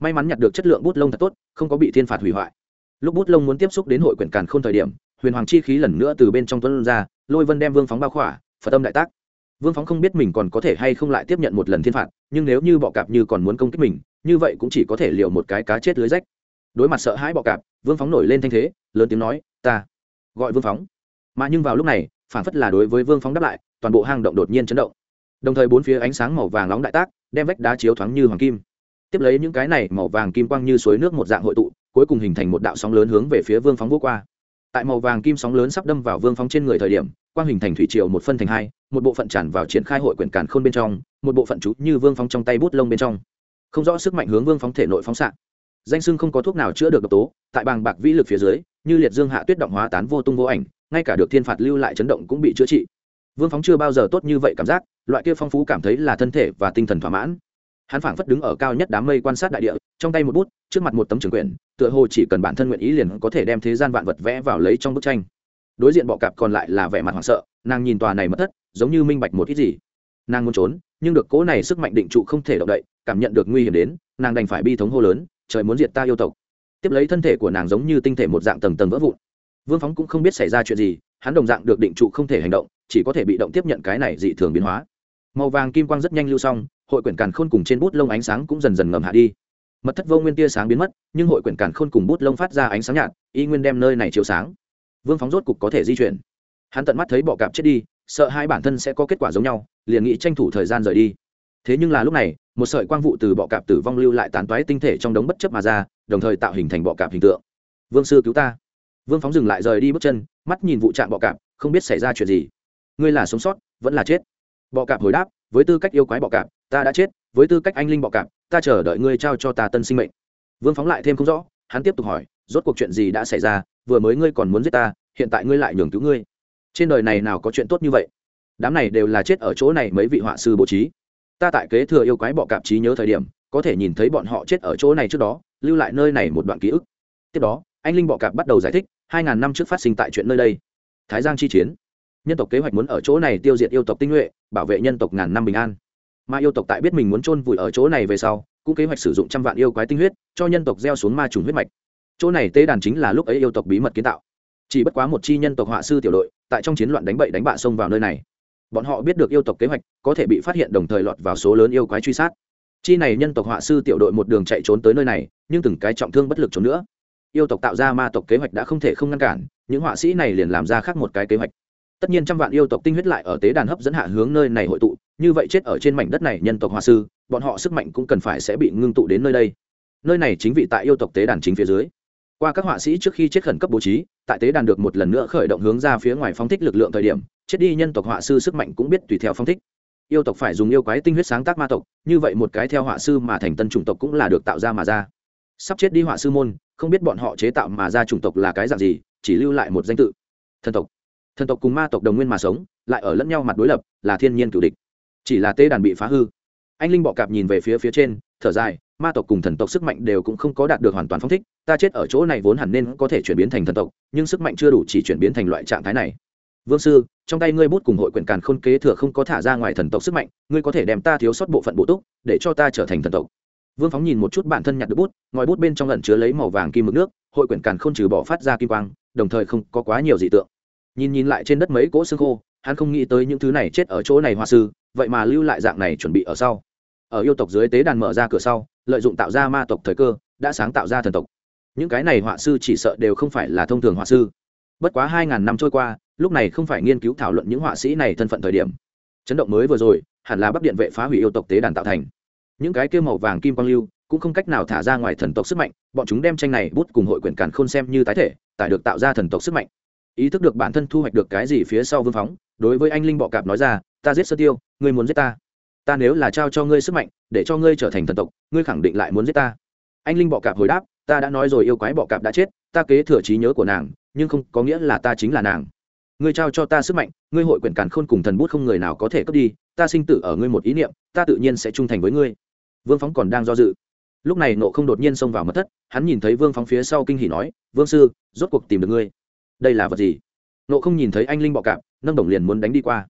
[SPEAKER 1] May mắn nhặt được chất lượng bút lông thật tốt, không có bị thiên phạt hủy hoại. Lúc bút lông muốn tiếp xúc đến hội quyển càn khôn thời điểm, huyền hoàng chi khí lần nữa từ bên trong tuấn ra, lôi vân đem vương phóng bao khỏa, phật tâm đại tác. Vương phóng không biết mình còn có thể hay không lại tiếp nhận một lần thiên phạt, nhưng nếu như bọ cạp như còn muốn công kích mình, như vậy cũng chỉ có thể liều một cái cá chết lưới rách. Đối mặt sợ hãi bọ cạp, vương phóng nổi lên thanh thế, lớn tiếng nói, ta gọi vương phóng. Mà nhưng vào lúc này phản phất là đối với vương phóng đáp lại, toàn bộ hang động đột nhiên chấn động. Đồng thời bốn phía ánh sáng màu vàng nóng đại tác, đem vách đá chiếu thoáng như hoàng kim. Tiếp lấy những cái này màu vàng kim quang như suối nước một dạng hội tụ, cuối cùng hình thành một đạo sóng lớn hướng về phía vương phóng vô qua. Tại màu vàng kim sóng lớn sắp đâm vào vương phóng trên người thời điểm, quang hình thành thủy triều một phân thành hai, một bộ phận tràn vào triển khai hội quyển cản khôn bên trong, một bộ phận chú như vương phóng trong tay bút lông bên trong. Không rõ sức mạnh hướng vương phóng thể nội phóng xạ. Danh sưng không có thuốc nào chữa được độc tố, tại bàng bạc vĩ lực phía dưới, như liệt dương hạ tuyết động hóa tán vô tung vô ảnh ngay cả được thiên phạt lưu lại chấn động cũng bị chữa trị. Vương phóng chưa bao giờ tốt như vậy cảm giác, loại kia phong phú cảm thấy là thân thể và tinh thần thỏa mãn. Hắn phảng phất đứng ở cao nhất đám mây quan sát đại địa, trong tay một bút, trước mặt một tấm trường quyển, tựa hồ chỉ cần bản thân nguyện ý liền có thể đem thế gian vạn vật vẽ vào lấy trong bức tranh. Đối diện bọ cạp còn lại là vẻ mặt hoảng sợ, nàng nhìn tòa này mất thất, giống như minh bạch một ít gì. Nàng muốn trốn, nhưng được cố này sức mạnh định trụ không thể động đậy, cảm nhận được nguy hiểm đến, nàng đành phải bi thống hô lớn, trời muốn diệt ta yêu tộc. Tiếp lấy thân thể của nàng giống như tinh thể một dạng tầng tầng vỡ vụn vương phóng cũng không biết xảy ra chuyện gì, hắn đồng dạng được định trụ không thể hành động, chỉ có thể bị động tiếp nhận cái này dị thường biến hóa. Màu vàng kim quang rất nhanh lưu xong, hội quyển càn khôn cùng trên bút lông ánh sáng cũng dần dần ngầm hạ đi. Mật thất vô nguyên tia sáng biến mất, nhưng hội quyển càn khôn cùng bút lông phát ra ánh sáng nhạt, y nguyên đem nơi này chiếu sáng. Vương phóng rốt cục có thể di chuyển. Hắn tận mắt thấy bọ cạp chết đi, sợ hai bản thân sẽ có kết quả giống nhau, liền nghĩ tranh thủ thời gian rời đi. Thế nhưng là lúc này, một sợi quang vụ từ bọ cạp tử vong lưu lại tán toái tinh thể trong đống bất chấp mà ra, đồng thời tạo hình thành bọ cạp hình tượng. Vương sư cứu ta vương phóng dừng lại rời đi bước chân, mắt nhìn vụ trạm bọ cạp, không biết xảy ra chuyện gì. Ngươi là sống sót, vẫn là chết. Bọ cạp hồi đáp, với tư cách yêu quái bọ cạp, ta đã chết, với tư cách anh linh bọ cạp, ta chờ đợi ngươi trao cho ta tân sinh mệnh. Vương phóng lại thêm không rõ, hắn tiếp tục hỏi, rốt cuộc chuyện gì đã xảy ra, vừa mới ngươi còn muốn giết ta, hiện tại ngươi lại nhường cứu ngươi. Trên đời này nào có chuyện tốt như vậy? Đám này đều là chết ở chỗ này mấy vị họa sư bố trí. Ta tại kế thừa yêu quái bọ cạp trí nhớ thời điểm, có thể nhìn thấy bọn họ chết ở chỗ này trước đó, lưu lại nơi này một đoạn ký ức. Tiếp đó anh linh bọ cạp bắt đầu giải thích, hai ngàn năm trước phát sinh tại chuyện nơi đây. Thái giang chi chiến. Nhân tộc kế hoạch muốn ở chỗ này tiêu diệt yêu tộc tinh nhuệ, bảo vệ nhân tộc ngàn năm bình an. Mà yêu tộc tại biết mình muốn chôn vùi ở chỗ này về sau, cũng kế hoạch sử dụng trăm vạn yêu quái tinh huyết, cho nhân tộc gieo xuống ma trùng huyết mạch. Chỗ này tế đàn chính là lúc ấy yêu tộc bí mật kiến tạo. Chỉ bất quá một chi nhân tộc họa sư tiểu đội, tại trong chiến loạn đánh bậy đánh bạ xông vào nơi này. Bọn họ biết được yêu tộc kế hoạch, có thể bị phát hiện đồng thời lọt vào số lớn yêu quái truy sát. Chi này nhân tộc họa sư tiểu đội một đường chạy trốn tới nơi này, nhưng từng cái trọng thương bất lực trốn nữa yêu tộc tạo ra ma tộc kế hoạch đã không thể không ngăn cản, những họa sĩ này liền làm ra khác một cái kế hoạch. Tất nhiên trăm vạn yêu tộc tinh huyết lại ở tế đàn hấp dẫn hạ hướng nơi này hội tụ, như vậy chết ở trên mảnh đất này nhân tộc họa sư, bọn họ sức mạnh cũng cần phải sẽ bị ngưng tụ đến nơi đây. Nơi này chính vị tại yêu tộc tế đàn chính phía dưới. Qua các họa sĩ trước khi chết khẩn cấp bố trí, tại tế đàn được một lần nữa khởi động hướng ra phía ngoài phong thích lực lượng thời điểm, chết đi nhân tộc họa sư sức mạnh cũng biết tùy theo phong thích. Yêu tộc phải dùng yêu quái tinh huyết sáng tác ma tộc, như vậy một cái theo họa sư mà thành tân chủng tộc cũng là được tạo ra mà ra sắp chết đi họa sư môn, không biết bọn họ chế tạo mà ra chủng tộc là cái dạng gì, chỉ lưu lại một danh tự. Thần tộc. Thần tộc cùng ma tộc đồng nguyên mà sống, lại ở lẫn nhau mặt đối lập, là thiên nhiên cựu địch. Chỉ là tê đàn bị phá hư. Anh linh bọ cạp nhìn về phía phía trên, thở dài, ma tộc cùng thần tộc sức mạnh đều cũng không có đạt được hoàn toàn phong thích, ta chết ở chỗ này vốn hẳn nên có thể chuyển biến thành thần tộc, nhưng sức mạnh chưa đủ chỉ chuyển biến thành loại trạng thái này. Vương sư, trong tay ngươi bút cùng hội quyển càn khôn kế thừa không có thả ra ngoài thần tộc sức mạnh, ngươi có thể đem ta thiếu sót bộ phận bộ túc, để cho ta trở thành thần tộc vương phóng nhìn một chút bản thân nhặt được bút, ngòi bút bên trong lẩn chứa lấy màu vàng kim mực nước, hội quyển càn không trừ bỏ phát ra kim quang, đồng thời không có quá nhiều dị tượng. Nhìn nhìn lại trên đất mấy cỗ xương khô, hắn không nghĩ tới những thứ này chết ở chỗ này hoa sư, vậy mà lưu lại dạng này chuẩn bị ở sau. Ở yêu tộc dưới tế đàn mở ra cửa sau, lợi dụng tạo ra ma tộc thời cơ, đã sáng tạo ra thần tộc. Những cái này họa sư chỉ sợ đều không phải là thông thường họa sư. Bất quá hai ngàn năm trôi qua, lúc này không phải nghiên cứu thảo luận những họa sĩ này thân phận thời điểm. Chấn động mới vừa rồi, hẳn là bắc điện vệ phá hủy yêu tộc tế đàn tạo thành những cái kia màu vàng kim quang lưu cũng không cách nào thả ra ngoài thần tộc sức mạnh, bọn chúng đem tranh này bút cùng hội quyển càn khôn xem như tái thể tại được tạo ra thần tộc sức mạnh. Ý thức được bản thân thu hoạch được cái gì phía sau vương phóng, đối với anh linh bọ cạp nói ra, ta giết sơ tiêu, ngươi muốn giết ta. Ta nếu là trao cho ngươi sức mạnh, để cho ngươi trở thành thần tộc, ngươi khẳng định lại muốn giết ta. Anh linh bọ cạp hồi đáp, ta đã nói rồi, yêu quái bọ cạp đã chết, ta kế thừa trí nhớ của nàng, nhưng không có nghĩa là ta chính là nàng ngươi trao cho ta sức mạnh, ngươi hội quyển càn khôn cùng thần bút không người nào có thể cướp đi, ta sinh tử ở ngươi một ý niệm, ta tự nhiên sẽ trung thành với ngươi. Vương phóng còn đang do dự. Lúc này nộ không đột nhiên xông vào mất thất, hắn nhìn thấy vương phóng phía sau kinh hỉ nói, vương sư, rốt cuộc tìm được ngươi. Đây là vật gì? Nộ không nhìn thấy anh linh bọ cạp, nâng đồng liền muốn đánh đi qua.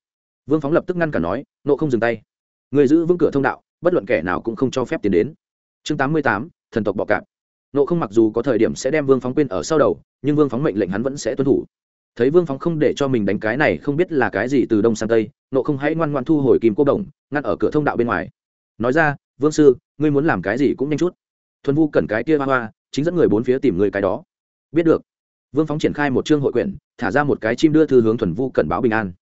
[SPEAKER 1] Vương phóng lập tức ngăn cả nói nộ không dừng tay. Người giữ vững cửa thông đạo, bất luận kẻ nào cũng không cho phép tiến đến. Chương tám mươi tám, thần tộc bọ cạp. Nộ không mặc dù có thời điểm sẽ đem vương phóng quên ở sau đầu, nhưng vương phóng mệnh lệnh hắn vẫn sẽ tuân thủ thấy vương phóng không để cho mình đánh cái này, không biết là cái gì từ đông sang tây nộ không hãy ngoan ngoan thu hồi kim cô đồng, ngăn ở cửa thông đạo bên ngoài. Nói ra, vương sư, ngươi muốn làm cái gì cũng nhanh chút. Thuần vu cần cái kia hoa hoa, chính dẫn người bốn phía tìm người cái đó. Biết được. Vương phóng triển khai một chương hội quyển, thả ra một cái chim đưa thư hướng thuần vu cần báo bình an.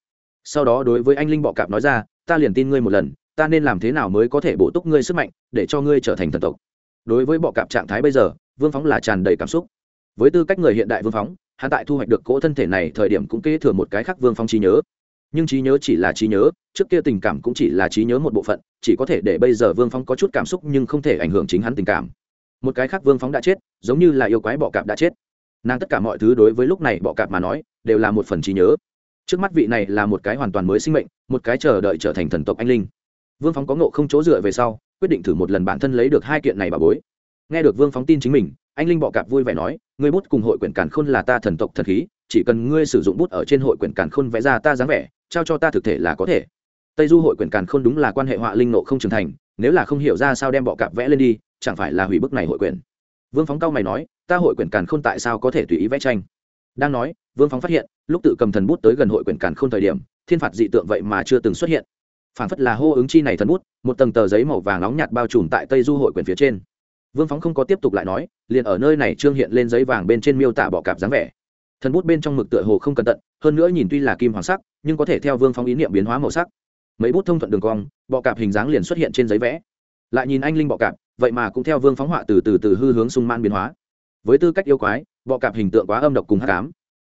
[SPEAKER 1] Sau đó đối với anh linh bọ cạp nói ra, ta liền tin ngươi một lần, ta nên làm thế nào mới có thể bổ túc ngươi sức mạnh, để cho ngươi trở thành thần tộc? Đối với bọ cạp trạng thái bây giờ, vương phóng là tràn đầy cảm xúc. Với tư cách người hiện đại vương phóng hắn tại thu hoạch được cỗ thân thể này thời điểm cũng kế thừa một cái khác vương Phong trí nhớ. Nhưng trí nhớ chỉ là trí nhớ, trước kia tình cảm cũng chỉ là trí nhớ một bộ phận, chỉ có thể để bây giờ vương Phong có chút cảm xúc nhưng không thể ảnh hưởng chính hắn tình cảm. Một cái khác vương Phong đã chết, giống như là yêu quái bọ cạp đã chết. Nàng tất cả mọi thứ đối với lúc này bọ cạp mà nói, đều là một phần trí nhớ. Trước mắt vị này là một cái hoàn toàn mới sinh mệnh, một cái chờ đợi trở thành thần tộc anh linh. Vương phóng có ngộ không chỗ dựa về sau, quyết định thử một lần bản thân lấy được hai kiện này bà bối. Nghe được vương phóng tin chính mình, anh linh bọ cạp vui vẻ nói ngươi bút cùng hội quyển càn khôn là ta thần tộc thần khí, chỉ cần ngươi sử dụng bút ở trên hội quyển càn khôn vẽ ra ta dáng vẻ, trao cho ta thực thể là có thể. Tây du hội quyển càn khôn đúng là quan hệ họa linh nộ không trưởng thành, nếu là không hiểu ra sao đem bọ cạp vẽ lên đi, chẳng phải là hủy bức này hội quyển. Vương phóng cao mày nói, ta hội quyển càn khôn tại sao có thể tùy ý vẽ tranh? Đang nói, vương phóng phát hiện, lúc tự cầm thần bút tới gần hội quyển càn khôn thời điểm, thiên phạt dị tượng vậy mà chưa từng xuất hiện. Phản phất là hô ứng chi này thần bút, một tầng tờ giấy màu vàng nóng nhạt bao trùm tại tây du hội quyển phía trên vương phóng không có tiếp tục lại nói, liền ở nơi này trương hiện lên giấy vàng bên trên miêu tả bọ cạp dáng vẻ. Thần bút bên trong mực tựa hồ không cẩn tận hơn nữa nhìn tuy là kim hoàng sắc, nhưng có thể theo vương phóng ý niệm biến hóa màu sắc. Mấy bút thông thuận đường cong, bọ cạp hình dáng liền xuất hiện trên giấy vẽ. Lại nhìn anh linh bọ cạp, vậy mà cũng theo vương phóng họa từ từ từ hư hướng sung man biến hóa. Với tư cách yêu quái, bọ cạp hình tượng quá âm độc cùng hát cám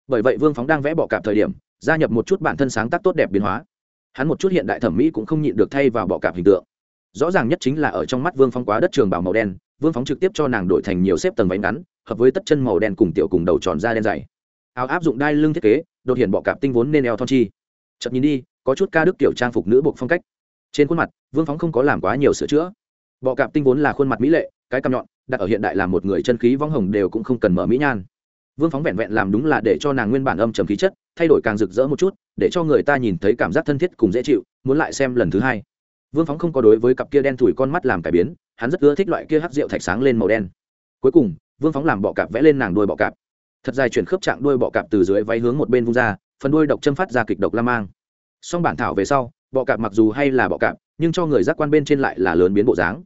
[SPEAKER 1] bởi vậy vương phóng đang vẽ bọ cạp thời điểm, gia nhập một chút bản thân sáng tác tốt đẹp biến hóa. Hắn một chút hiện đại thẩm mỹ cũng không nhịn được thay vào bọ cạp hình tượng rõ ràng nhất chính là ở trong mắt vương phóng quá đất trường bảo màu đen, vương phóng trực tiếp cho nàng đổi thành nhiều xếp tầng váy ngắn, hợp với tất chân màu đen cùng tiểu cùng đầu tròn da đen dày. Áo áp dụng đai lưng thiết kế, đột hiện bọ cạp tinh vốn nên eo thon chi. Chậm nhìn đi, có chút ca đức kiểu trang phục nữ buộc phong cách. Trên khuôn mặt, vương phóng không có làm quá nhiều sửa chữa. Bọ cạp tinh vốn là khuôn mặt mỹ lệ, cái cằm nhọn, đặt ở hiện đại là một người chân khí vong hồng đều cũng không cần mở mỹ nhan. Vương phóng vẹn vẹn làm đúng là để cho nàng nguyên bản âm trầm khí chất, thay đổi càng rực rỡ một chút, để cho người ta nhìn thấy cảm giác thân thiết cùng dễ chịu, muốn lại xem lần thứ hai vương phóng không có đối với cặp kia đen thủi con mắt làm cải biến, hắn rất ưa thích loại kia hắc rượu thạch sáng lên màu đen. Cuối cùng, vương phóng làm bọ cạp vẽ lên nàng đuôi bọ cạp. Thật dài chuyển khớp trạng đuôi bọ cạp từ dưới váy hướng một bên vung ra, phần đuôi độc châm phát ra kịch độc la mang. Song bản thảo về sau, bọ cạp mặc dù hay là bọ cạp, nhưng cho người giác quan bên trên lại là lớn biến bộ dáng.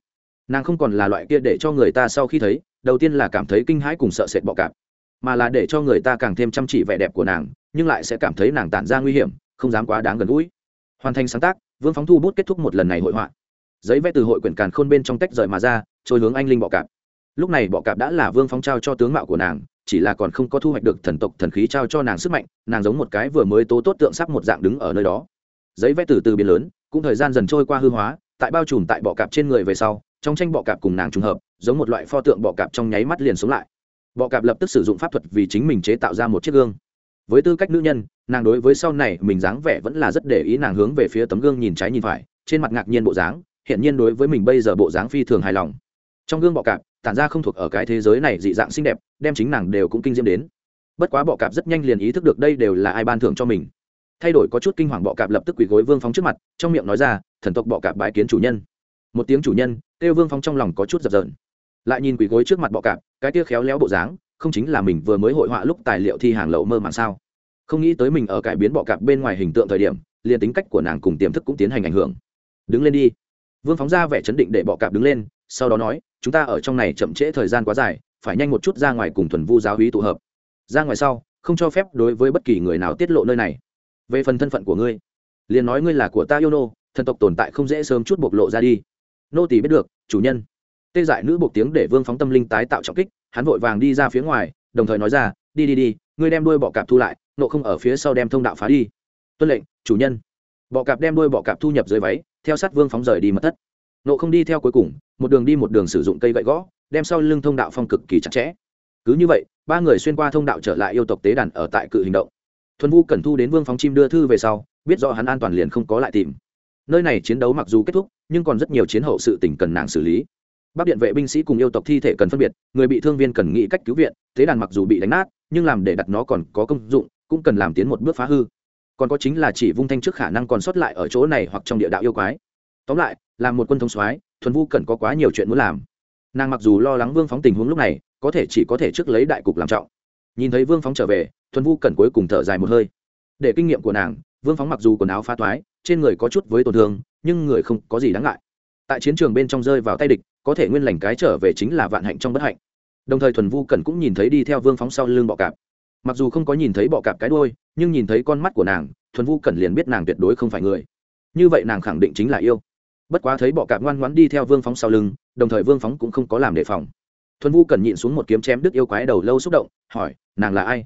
[SPEAKER 1] Nàng không còn là loại kia để cho người ta sau khi thấy, đầu tiên là cảm thấy kinh hãi cùng sợ sệt bọ cạp, mà là để cho người ta càng thêm chăm chỉ vẻ đẹp của nàng, nhưng lại sẽ cảm thấy nàng tản ra nguy hiểm, không dám quá đáng gần gũi. Hoàn thành sáng tác vương phóng thu bút kết thúc một lần này hội họa. Giấy vẽ từ hội quyển càn khôn bên trong tách rời mà ra, trôi hướng anh linh bọ cạp. Lúc này bọ cạp đã là vương phóng trao cho tướng mạo của nàng, chỉ là còn không có thu hoạch được thần tộc thần khí trao cho nàng sức mạnh, nàng giống một cái vừa mới tố tốt tượng sắc một dạng đứng ở nơi đó. Giấy vẽ từ từ biến lớn, cũng thời gian dần trôi qua hư hóa, tại bao trùm tại bọ cạp trên người về sau, trong tranh bọ cạp cùng nàng trùng hợp, giống một loại pho tượng bọ cạp trong nháy mắt liền sống lại. Bọ cạp lập tức sử dụng pháp thuật vì chính mình chế tạo ra một chiếc gương với tư cách nữ nhân, nàng đối với sau này mình dáng vẻ vẫn là rất để ý, nàng hướng về phía tấm gương nhìn trái nhìn phải, trên mặt ngạc nhiên bộ dáng, hiện nhiên đối với mình bây giờ bộ dáng phi thường hài lòng. Trong gương bọ cạp, tản ra không thuộc ở cái thế giới này dị dạng xinh đẹp, đem chính nàng đều cũng kinh diễm đến. Bất quá bọ cạp rất nhanh liền ý thức được đây đều là ai ban thưởng cho mình. Thay đổi có chút kinh hoàng bọ cạp lập tức quỳ gối vương phóng trước mặt, trong miệng nói ra, thần tộc bọ cạp bái kiến chủ nhân. Một tiếng chủ nhân, kêu vương phóng trong lòng có chút dập dờn. Lại nhìn quỷ gối trước mặt bọ cạp, cái tia khéo léo bộ dáng không chính là mình vừa mới hội họa lúc tài liệu thi hàng lậu mơ màng sao? Không nghĩ tới mình ở cải biến bọ cạp bên ngoài hình tượng thời điểm, liền tính cách của nàng cùng tiềm thức cũng tiến hành ảnh hưởng. Đứng lên đi. Vương phóng ra vẻ chấn định để bọ cạp đứng lên, sau đó nói, chúng ta ở trong này chậm trễ thời gian quá dài, phải nhanh một chút ra ngoài cùng thuần vu giáo hí tụ hợp. Ra ngoài sau, không cho phép đối với bất kỳ người nào tiết lộ nơi này. Về phần thân phận của ngươi, liền nói ngươi là của ta yêu nô, thần tộc tồn tại không dễ sớm chút bộc lộ ra đi. Nô tỷ biết được, chủ nhân. Tê dại nữ buộc tiếng để vương phóng tâm linh tái tạo trọng kích hắn vội vàng đi ra phía ngoài, đồng thời nói ra, đi đi đi, ngươi đem đuôi bọ cạp thu lại, nộ không ở phía sau đem thông đạo phá đi. Tuân lệnh, chủ nhân. Bọ cạp đem đuôi bọ cạp thu nhập dưới váy, theo sát vương phóng rời đi mất thất. Nộ không đi theo cuối cùng, một đường đi một đường sử dụng cây gậy gõ, đem sau lưng thông đạo phong cực kỳ chặt chẽ. Cứ như vậy, ba người xuyên qua thông đạo trở lại yêu tộc tế đàn ở tại cự hình động. Thuần vu cẩn thu đến vương phóng chim đưa thư về sau, biết rõ hắn an toàn liền không có lại tìm. Nơi này chiến đấu mặc dù kết thúc, nhưng còn rất nhiều chiến hậu sự tỉnh cần nàng xử lý bắc điện vệ binh sĩ cùng yêu tộc thi thể cần phân biệt, người bị thương viên cần nghĩ cách cứu viện, thế đàn mặc dù bị đánh nát, nhưng làm để đặt nó còn có công dụng, cũng cần làm tiến một bước phá hư. Còn có chính là chỉ vung thanh trước khả năng còn sót lại ở chỗ này hoặc trong địa đạo yêu quái. Tóm lại là một quân thống soái, thuần vu cần có quá nhiều chuyện muốn làm. Nàng mặc dù lo lắng vương phóng tình huống lúc này, có thể chỉ có thể trước lấy đại cục làm trọng. Nhìn thấy vương phóng trở về, thuần vu cần cuối cùng thở dài một hơi. Để kinh nghiệm của nàng, vương phóng mặc dù quần áo phá toái, trên người có chút với tổn thương, nhưng người không có gì đáng ngại. Tại chiến trường bên trong rơi vào tay địch có thể nguyên lành cái trở về chính là vạn hạnh trong bất hạnh. Đồng thời thuần vu cẩn cũng nhìn thấy đi theo vương phóng sau lưng bọ cạp. Mặc dù không có nhìn thấy bọ cạp cái đôi nhưng nhìn thấy con mắt của nàng, thuần vu cẩn liền biết nàng tuyệt đối không phải người. Như vậy nàng khẳng định chính là yêu. Bất quá thấy bọ cạp ngoan ngoãn đi theo vương phóng sau lưng, đồng thời vương phóng cũng không có làm đề phòng. Thuần vu cẩn nhịn xuống một kiếm chém đứt yêu quái đầu lâu xúc động, hỏi, nàng là ai?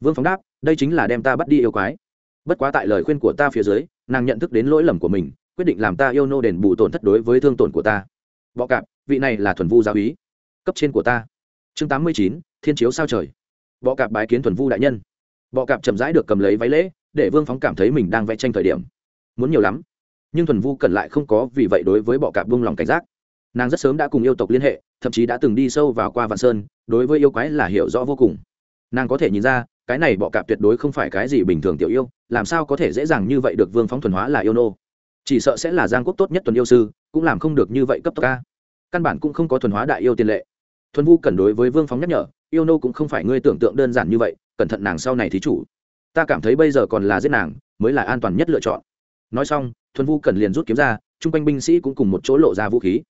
[SPEAKER 1] Vương phóng đáp, đây chính là đem ta bắt đi yêu quái. Bất quá tại lời khuyên của ta phía dưới, nàng nhận thức đến lỗi lầm của mình, quyết định làm ta yêu nô đền bù tổn thất đối với thương tổn của ta. Bọ cạp vị này là thuần vu giáo ý cấp trên của ta. Chương tám mươi chín, thiên chiếu sao trời. Bọ cạp bái kiến thuần vu đại nhân. Bọ cạp chậm rãi được cầm lấy váy lễ, để vương phóng cảm thấy mình đang vẽ tranh thời điểm. Muốn nhiều lắm, nhưng thuần vu cần lại không có, vì vậy đối với bọ cạp buông lòng cảnh giác. Nàng rất sớm đã cùng yêu tộc liên hệ, thậm chí đã từng đi sâu vào qua vạn sơn, đối với yêu quái là hiểu rõ vô cùng. Nàng có thể nhìn ra, cái này bọ cạp tuyệt đối không phải cái gì bình thường tiểu yêu, làm sao có thể dễ dàng như vậy được vương phóng thuần hóa là yêu nô. Chỉ sợ sẽ là giang quốc tốt nhất tuần yêu sư, cũng làm không được như vậy cấp tốc ca căn bản cũng không có thuần hóa đại yêu tiền lệ. Thuần vu cần đối với vương phóng nhắc nhở, yêu nô cũng không phải ngươi tưởng tượng đơn giản như vậy, cẩn thận nàng sau này thí chủ. Ta cảm thấy bây giờ còn là giết nàng, mới là an toàn nhất lựa chọn. Nói xong, thuần vu cần liền rút kiếm ra chung quanh binh sĩ cũng cùng một chỗ lộ ra vũ khí.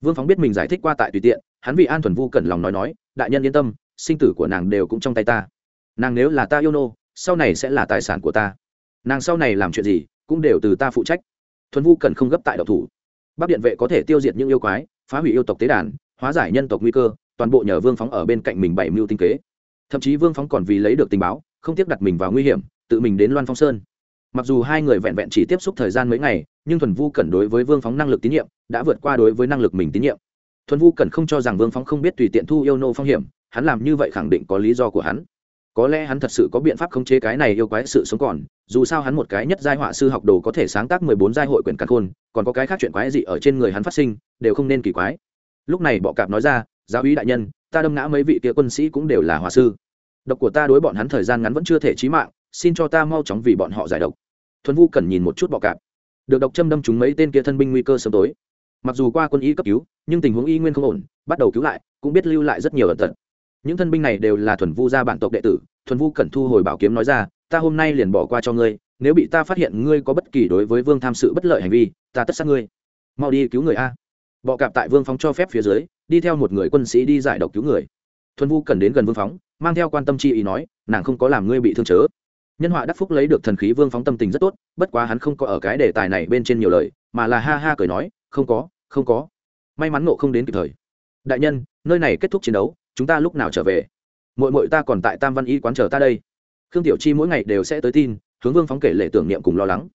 [SPEAKER 1] Vương phóng biết mình giải thích qua tại tùy tiện, hắn vì an thuần vu cần lòng nói nói, đại nhân yên tâm, sinh tử của nàng đều cũng trong tay ta. Nàng nếu là ta yêu nô, sau này sẽ là tài sản của ta. Nàng sau này làm chuyện gì, cũng đều từ ta phụ trách. Thuần vu cần không gấp tại độc thủ. Bắc điện vệ có thể tiêu diệt những yêu quái phá hủy yêu tộc tế đàn, hóa giải nhân tộc nguy cơ, toàn bộ nhờ vương phóng ở bên cạnh mình bảy mưu tinh kế. Thậm chí vương phóng còn vì lấy được tình báo, không tiếp đặt mình vào nguy hiểm, tự mình đến loan phong sơn. Mặc dù hai người vẹn vẹn chỉ tiếp xúc thời gian mấy ngày, nhưng thuần vu cẩn đối với vương phóng năng lực tín nhiệm, đã vượt qua đối với năng lực mình tín nhiệm. Thuần vu cẩn không cho rằng vương phóng không biết tùy tiện thu yêu nô phong hiểm, hắn làm như vậy khẳng định có lý do của hắn có lẽ hắn thật sự có biện pháp khống chế cái này yêu quái sự sống còn, dù sao hắn một cái nhất giai họa sư học đồ có thể sáng tác mười bốn giai hội quyển càn khôn, còn có cái khác chuyện quái gì ở trên người hắn phát sinh, đều không nên kỳ quái. Lúc này bọ cạp nói ra, giáo úy đại nhân, ta đâm ngã mấy vị kia quân sĩ cũng đều là họa sư. Độc của ta đối bọn hắn thời gian ngắn vẫn chưa thể chí mạng, xin cho ta mau chóng vì bọn họ giải độc. Thuần vu cần nhìn một chút bọ cạp. Được độc châm đâm chúng mấy tên kia thân binh nguy cơ sớm tối. Mặc dù qua quân y cấp cứu, nhưng tình huống y nguyên không ổn, bắt đầu cứu lại, cũng biết lưu lại rất nhiều ẩn tật những thân binh này đều là thuần vu gia bản tộc đệ tử, thuần vu cẩn thu hồi bảo kiếm nói ra, ta hôm nay liền bỏ qua cho ngươi, nếu bị ta phát hiện ngươi có bất kỳ đối với vương tham sự bất lợi hành vi, ta tất sát ngươi. Mau đi cứu người a. Bọ cạp tại vương phóng cho phép phía dưới, đi theo một người quân sĩ đi giải độc cứu người. Thuần vu cần đến gần vương phóng, mang theo quan tâm chi ý nói, nàng không có làm ngươi bị thương chớ. Nhân họa đắc phúc lấy được thần khí vương phóng tâm tình rất tốt, bất quá hắn không có ở cái đề tài này bên trên nhiều lời, mà là ha ha cười nói, không có không có. May mắn ngộ không đến kịp thời. Đại nhân, nơi này kết thúc chiến đấu chúng ta lúc nào trở về? Mội mội ta còn tại tam văn y quán chờ ta đây. Khương tiểu chi mỗi ngày đều sẽ tới tin, hướng vương phóng kể lệ tưởng niệm cùng lo lắng.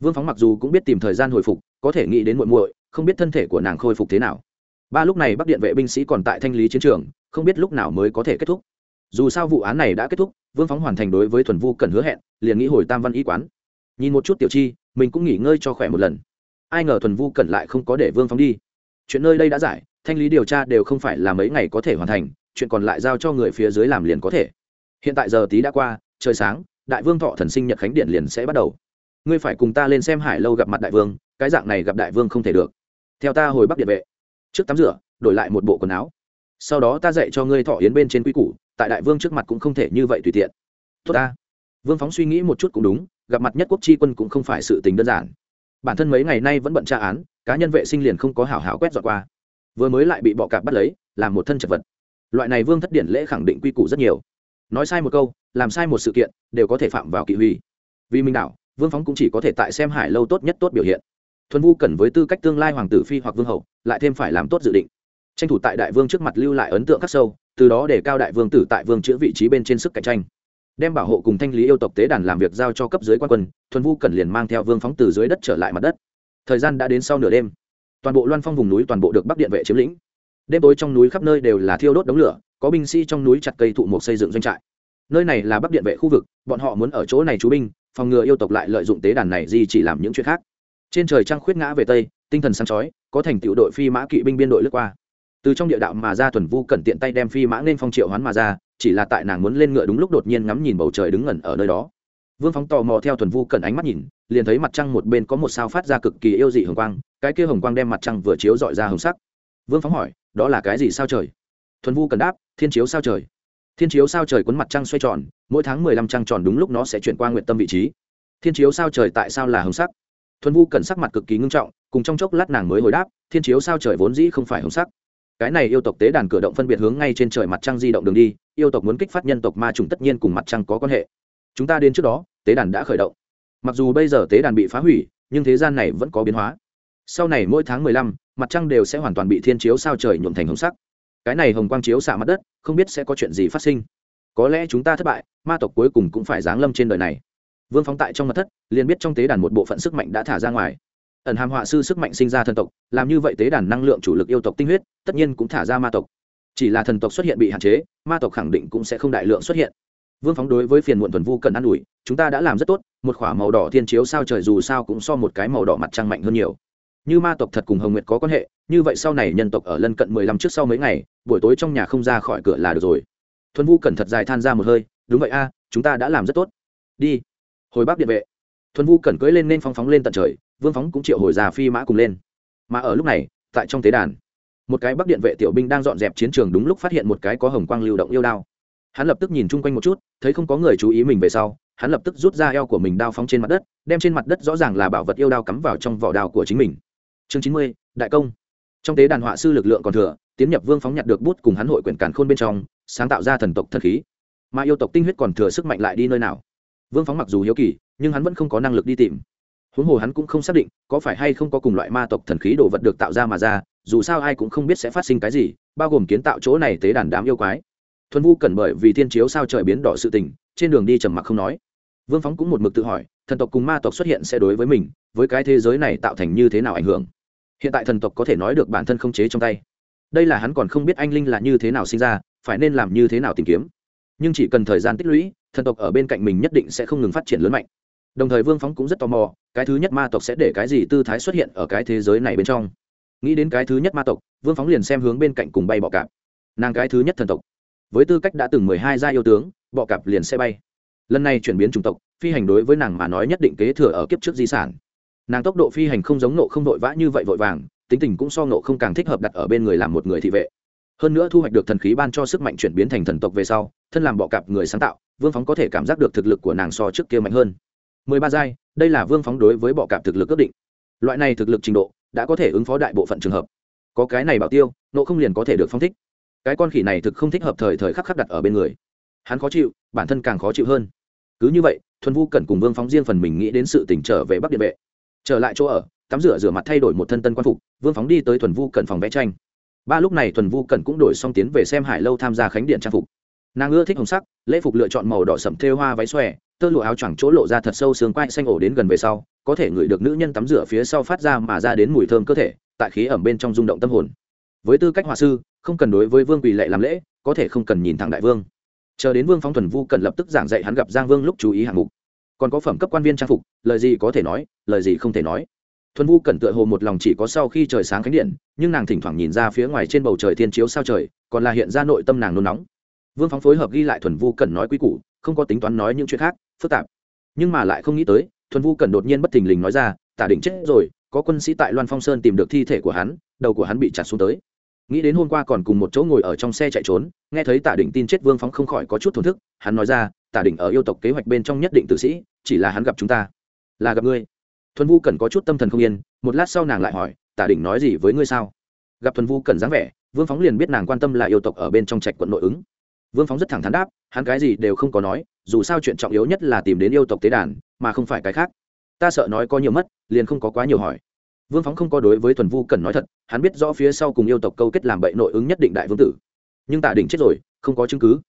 [SPEAKER 1] Vương phóng mặc dù cũng biết tìm thời gian hồi phục, có thể nghĩ đến muội muội, không biết thân thể của nàng khôi phục thế nào. Ba lúc này bắc điện vệ binh sĩ còn tại thanh lý chiến trường, không biết lúc nào mới có thể kết thúc. Dù sao vụ án này đã kết thúc, vương phóng hoàn thành đối với thuần vu cần hứa hẹn, liền nghĩ hồi tam văn y quán. Nhìn một chút tiểu chi, mình cũng nghỉ ngơi cho khỏe một lần. Ai ngờ thuần vu cần lại không có để vương phóng đi. Chuyện nơi đây đã giải, thanh lý điều tra đều không phải là mấy ngày có thể hoàn thành chuyện còn lại giao cho người phía dưới làm liền có thể. Hiện tại giờ tí đã qua, trời sáng, đại vương thọ thần sinh nhật khánh điện liền sẽ bắt đầu. Ngươi phải cùng ta lên xem hải lâu gặp mặt đại vương, cái dạng này gặp đại vương không thể được. Theo ta hồi bắc điện vệ. Trước tắm rửa, đổi lại một bộ quần áo. Sau đó ta dạy cho ngươi thọ yến bên trên quy củ, tại đại vương trước mặt cũng không thể như vậy tùy tiện. Tốt ta. Vương phóng suy nghĩ một chút cũng đúng, gặp mặt nhất quốc tri quân cũng không phải sự tình đơn giản. Bản thân mấy ngày nay vẫn bận tra án, cá nhân vệ sinh liền không có hảo hảo quét dọn qua. Vừa mới lại bị bọ cạp bắt lấy làm một thân chật vật loại này vương thất điển lễ khẳng định quy củ rất nhiều. Nói sai một câu, làm sai một sự kiện, đều có thể phạm vào kỵ huy. Vì minh đạo vương phóng cũng chỉ có thể tại xem hải lâu tốt nhất tốt biểu hiện. Thuần vu cần với tư cách tương lai hoàng tử phi hoặc vương hậu, lại thêm phải làm tốt dự định. Tranh thủ tại đại vương trước mặt lưu lại ấn tượng khắc sâu, từ đó để cao đại vương tử tại vương chữ vị trí bên trên sức cạnh tranh. Đem bảo hộ cùng thanh lý yêu tộc tế đàn làm việc giao cho cấp dưới quan quân, thuần vu cần liền mang theo vương phóng từ dưới đất trở lại mặt đất. Thời gian đã đến sau nửa đêm. Toàn bộ loan phong vùng núi toàn bộ được bắc điện vệ chiếm lĩnh đêm tối trong núi khắp nơi đều là thiêu đốt đống lửa, có binh sĩ trong núi chặt cây thụ mộc xây dựng doanh trại. Nơi này là bắc điện vệ khu vực, bọn họ muốn ở chỗ này chú binh, phòng ngừa yêu tộc lại lợi dụng tế đàn này gì chỉ làm những chuyện khác. Trên trời trăng khuyết ngã về tây, tinh thần sáng chói, có thành tựu đội phi mã kỵ binh biên đội lướt qua. Từ trong địa đạo mà ra thuần vu cẩn tiện tay đem phi mã nên phong triệu hoán mà ra, chỉ là tại nàng muốn lên ngựa đúng lúc đột nhiên ngắm nhìn bầu trời đứng ngẩn ở nơi đó. Vương phóng tò mò theo thuần vu cẩn ánh mắt nhìn, liền thấy mặt trăng một bên có một sao phát ra cực kỳ yêu dị hồng quang, cái kia hồng quang đem mặt trăng vừa chiếu dọi ra hồng sắc. Vương phóng hỏi đó là cái gì sao trời? Thuần vu cần đáp, thiên chiếu sao trời. Thiên chiếu sao trời quấn mặt trăng xoay tròn, mỗi tháng mười lăm trăng tròn đúng lúc nó sẽ chuyển qua nguyện tâm vị trí. Thiên chiếu sao trời tại sao là hồng sắc? Thuần vu cần sắc mặt cực kỳ ngưng trọng, cùng trong chốc lát nàng mới hồi đáp, thiên chiếu sao trời vốn dĩ không phải hồng sắc. Cái này yêu tộc tế đàn cửa động phân biệt hướng ngay trên trời mặt trăng di động đường đi, yêu tộc muốn kích phát nhân tộc ma trùng tất nhiên cùng mặt trăng có quan hệ. Chúng ta đến trước đó, tế đàn đã khởi động. Mặc dù bây giờ tế đàn bị phá hủy, nhưng thế gian này vẫn có biến hóa. Sau này mỗi tháng mười lăm mặt trăng đều sẽ hoàn toàn bị thiên chiếu sao trời nhuộm thành hồng sắc. Cái này hồng quang chiếu xạ mặt đất, không biết sẽ có chuyện gì phát sinh. Có lẽ chúng ta thất bại, ma tộc cuối cùng cũng phải giáng lâm trên đời này. Vương phóng tại trong mặt thất, liền biết trong tế đàn một bộ phận sức mạnh đã thả ra ngoài. Ẩn hàm họa sư sức mạnh sinh ra thần tộc, làm như vậy tế đàn năng lượng chủ lực yêu tộc tinh huyết, tất nhiên cũng thả ra ma tộc. Chỉ là thần tộc xuất hiện bị hạn chế, ma tộc khẳng định cũng sẽ không đại lượng xuất hiện. Vương phóng đối với phiền muộn thuần vu cần ăn ủi, chúng ta đã làm rất tốt, một k h ỏ a màu đỏ thiên chiếu sao trời dù sao cũng so một cái màu đỏ mặt trăng mạnh hơn nhiều như ma tộc thật cùng hồng nguyệt có quan hệ, như vậy sau này nhân tộc ở lân cận mười lăm trước sau mấy ngày, buổi tối trong nhà không ra khỏi cửa là được rồi. Thuần vu cẩn thật dài than ra một hơi, đúng vậy a, chúng ta đã làm rất tốt. Đi. Hồi bắc điện vệ. Thuần vu cẩn cưỡi lên nên phong phóng lên tận trời, vương phóng cũng triệu hồi già phi mã cùng lên. Mà ở lúc này, tại trong tế đàn, một cái bắc điện vệ tiểu binh đang dọn dẹp chiến trường đúng lúc phát hiện một cái có hồng quang lưu động yêu đao. Hắn lập tức nhìn chung quanh một chút, thấy không có người chú ý mình về sau, hắn lập tức rút ra eo của mình đao phóng trên mặt đất, đem trên mặt đất rõ ràng là bảo vật yêu đao cắm vào trong vỏ đao của chính mình chương chín mươi, đại công. Trong tế đàn họa sư lực lượng còn thừa, tiến nhập vương phóng nhặt được bút cùng hắn hội quyển càn khôn bên trong, sáng tạo ra thần tộc thần khí. Mà yêu tộc tinh huyết còn thừa sức mạnh lại đi nơi nào? Vương phóng mặc dù hiếu kỳ, nhưng hắn vẫn không có năng lực đi tìm. Huống hồ hắn cũng không xác định, có phải hay không có cùng loại ma tộc thần khí đồ vật được tạo ra mà ra, dù sao ai cũng không biết sẽ phát sinh cái gì, bao gồm kiến tạo chỗ này tế đàn đám yêu quái. Thuần vu cần bởi vì thiên chiếu sao trời biến đỏ sự tình, trên đường đi trầm mặc không nói. Vương phóng cũng một mực tự hỏi, thần tộc cùng ma tộc xuất hiện sẽ đối với mình, với cái thế giới này tạo thành như thế nào ảnh hưởng? Hiện tại thần tộc có thể nói được bản thân không chế trong tay. Đây là hắn còn không biết anh linh là như thế nào sinh ra, phải nên làm như thế nào tìm kiếm. Nhưng chỉ cần thời gian tích lũy, thần tộc ở bên cạnh mình nhất định sẽ không ngừng phát triển lớn mạnh. Đồng thời vương phóng cũng rất tò mò, cái thứ nhất ma tộc sẽ để cái gì tư thái xuất hiện ở cái thế giới này bên trong. Nghĩ đến cái thứ nhất ma tộc, vương phóng liền xem hướng bên cạnh cùng bay bọ cạp. Nàng cái thứ nhất thần tộc. Với tư cách đã từng mười hai gia yêu tướng, bọ cạp liền sẽ bay. Lần này chuyển biến chủng tộc, phi hành đối với nàng mà nói nhất định kế thừa ở kiếp trước di sản nàng tốc độ phi hành không giống nộ không vội vã như vậy vội vàng, tính tình cũng so nộ không càng thích hợp đặt ở bên người làm một người thị vệ. Hơn nữa thu hoạch được thần khí ban cho sức mạnh chuyển biến thành thần tộc về sau, thân làm bọ cạp người sáng tạo, vương phóng có thể cảm giác được thực lực của nàng so trước kia mạnh hơn. Mười ba giai, đây là vương phóng đối với bọ cạp thực lực ước định. Loại này thực lực trình độ, đã có thể ứng phó đại bộ phận trường hợp. Có cái này bảo tiêu, nộ không liền có thể được phong thích. Cái con khỉ này thực không thích hợp thời thời khắc khắc đặt ở bên người. Hắn khó chịu, bản thân càng khó chịu hơn. Cứ như vậy, thuần vu cần cùng vương phóng riêng phần mình nghĩ đến sự tỉnh trở về bắc điện vệ trở lại chỗ ở, tắm rửa rửa mặt thay đổi một thân tân quan phục, vương phóng đi tới thuần vu cần phòng vẽ tranh. Ba lúc này thuần vu cần cũng đổi xong tiến về xem hải lâu tham gia khánh điện trang phục. Nàng ưa thích hồng sắc, lễ phục lựa chọn màu đỏ sậm thêu hoa váy xòe, tơ lụa áo choàng chỗ lộ ra thật sâu xương quai xanh ổ đến gần về sau, có thể ngửi được nữ nhân tắm rửa phía sau phát ra mà ra đến mùi thơm cơ thể, tại khí ẩm bên trong rung động tâm hồn. Với tư cách họa sư, không cần đối với vương quỳ lệ làm lễ, có thể không cần nhìn thẳng đại vương. Chờ đến vương phong thuần vu cần lập tức giảng dạy hắn gặp giang vương lúc chú ý hạng mục còn có phẩm cấp quan viên trang phục, lời gì có thể nói, lời gì không thể nói. Thuần vu Cẩn tựa hồ một lòng chỉ có sau khi trời sáng khánh điện, nhưng nàng thỉnh thoảng nhìn ra phía ngoài trên bầu trời thiên chiếu sao trời, còn là hiện ra nội tâm nàng nôn nóng. Vương phóng phối hợp ghi lại thuần vu Cẩn nói quý củ, không có tính toán nói những chuyện khác, phức tạp. Nhưng mà lại không nghĩ tới, thuần vu Cẩn đột nhiên bất thình lình nói ra, tả định chết rồi, có quân sĩ tại loan phong sơn tìm được thi thể của hắn, đầu của hắn bị chặt xuống tới. Nghĩ đến hôm qua còn cùng một chỗ ngồi ở trong xe chạy trốn, nghe thấy tả Định tin chết vương phóng không khỏi có chút thổn thức, hắn nói ra tả đỉnh ở yêu tộc kế hoạch bên trong nhất định tử sĩ, chỉ là hắn gặp chúng ta. Là gặp ngươi. Thuần vu cần có chút tâm thần không yên, một lát sau nàng lại hỏi, tả đỉnh nói gì với ngươi sao? Gặp thuần vu cần dáng vẻ, vương phóng liền biết nàng quan tâm là yêu tộc ở bên trong trạch quận nội ứng. Vương phóng rất thẳng thắn đáp, hắn cái gì đều không có nói, dù sao chuyện trọng yếu nhất là tìm đến yêu tộc tế đàn, mà không phải cái khác. Ta sợ nói có nhiều mất, liền không có quá nhiều hỏi. Vương phóng không có đối với thuần vu cần nói thật, hắn biết rõ phía sau cùng yêu tộc câu kết làm bậy nội ứng nhất định đại vương tử. Nhưng tạ đỉnh chết rồi, không có chứng cứ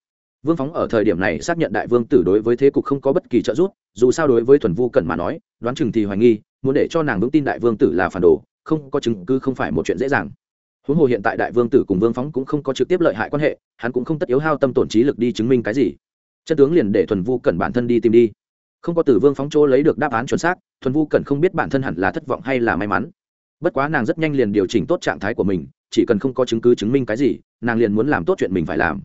[SPEAKER 1] vương phóng ở thời điểm này xác nhận đại vương tử đối với thế cục không có bất kỳ trợ giúp, dù sao đối với thuần vu cần mà nói, đoán chừng thì hoài nghi, muốn để cho nàng vững tin đại vương tử là phản đồ, không có chứng cứ không phải một chuyện dễ dàng. Huống hồ hiện tại đại vương tử cùng vương phóng cũng không có trực tiếp lợi hại quan hệ, hắn cũng không tất yếu hao tâm tổn trí lực đi chứng minh cái gì. Chân tướng liền để thuần vu cần bản thân đi tìm đi. Không có từ vương phóng chỗ lấy được đáp án chuẩn xác, thuần vu cần không biết bản thân hẳn là thất vọng hay là may mắn. Bất quá nàng rất nhanh liền điều chỉnh tốt trạng thái của mình, chỉ cần không có chứng cứ chứng minh cái gì, nàng liền muốn làm tốt chuyện mình phải làm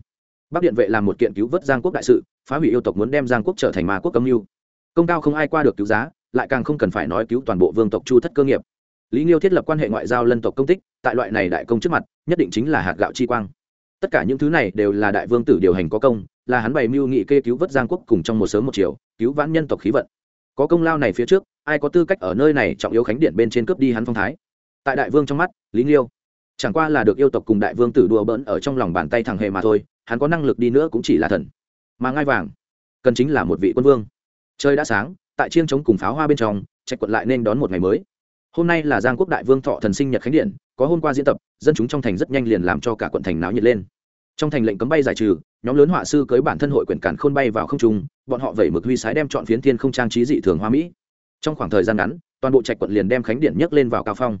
[SPEAKER 1] bắc điện vệ làm một kiện cứu vớt giang quốc đại sự, phá hủy yêu tộc muốn đem giang quốc trở thành ma quốc âm mưu. Công cao không ai qua được cứu giá, lại càng không cần phải nói cứu toàn bộ vương tộc chu thất cơ nghiệp. Lý nghiêu thiết lập quan hệ ngoại giao lân tộc công tích, tại loại này đại công trước mặt, nhất định chính là hạt gạo chi quang. Tất cả những thứ này đều là đại vương tử điều hành có công, là hắn bày mưu nghị kê cứu vớt giang quốc cùng trong một sớm một chiều, cứu vãn nhân tộc khí vận. Có công lao này phía trước, ai có tư cách ở nơi này trọng yếu khánh điện bên trên cướp đi hắn phong thái? Tại đại vương trong mắt, lý nghiêu, chẳng qua là được yêu tộc cùng đại vương tử đùa bỡn ở trong lòng bàn tay thằng hề mà thôi hắn có năng lực đi nữa cũng chỉ là thần, mà ngai vàng cần chính là một vị quân vương. Trời đã sáng, tại chiêng chống cùng pháo hoa bên trong, trạch quận lại nên đón một ngày mới. Hôm nay là giang quốc đại vương thọ thần sinh nhật khánh điện, có hôm qua diễn tập, dân chúng trong thành rất nhanh liền làm cho cả quận thành náo nhiệt lên. Trong thành lệnh cấm bay giải trừ, nhóm lớn họa sư cưới bản thân hội quyển cản khôn bay vào không trung, bọn họ vẩy mực huy sái đem chọn phiến thiên không trang trí dị thường hoa mỹ. Trong khoảng thời gian ngắn, toàn bộ trạch quận liền đem khánh điện nhấc lên vào cao phong.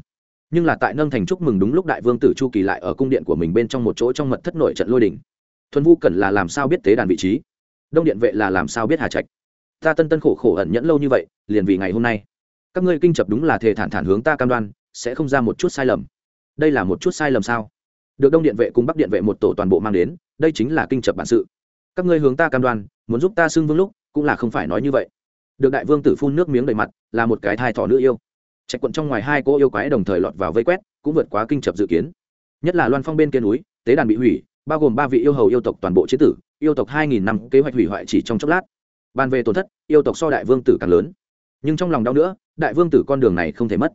[SPEAKER 1] Nhưng là tại nâng thành chúc mừng đúng lúc đại vương tử chu kỳ lại ở cung điện của mình bên trong một chỗ trong mật thất nội trận lôi đỉnh thuần vu cần là làm sao biết tế đàn vị trí? Đông điện vệ là làm sao biết hà trạch? Ta tân tân khổ khổ ẩn nhẫn lâu như vậy, liền vì ngày hôm nay. Các ngươi kinh chập đúng là thề thản thản hướng ta cam đoan, sẽ không ra một chút sai lầm. Đây là một chút sai lầm sao? Được đông điện vệ cùng bắc điện vệ một tổ toàn bộ mang đến, đây chính là kinh chập bản sự. Các ngươi hướng ta cam đoan, muốn giúp ta xưng vương lúc, cũng là không phải nói như vậy. Được đại vương tử phun nước miếng đầy mặt, là một cái thai thỏ nữ yêu. Trạch quận trong ngoài hai cô yêu quái đồng thời lọt vào vây quét, cũng vượt quá kinh chập dự kiến. Nhất là loan phong bên kia núi, tế đàn bị hủy bao gồm ba vị yêu hầu yêu tộc toàn bộ chế tử, yêu tộc hai nghìn năm kế hoạch hủy hoại chỉ trong chốc lát. Ban về tổn thất, yêu tộc so đại vương tử càng lớn. Nhưng trong lòng đau nữa, đại vương tử con đường này không thể mất.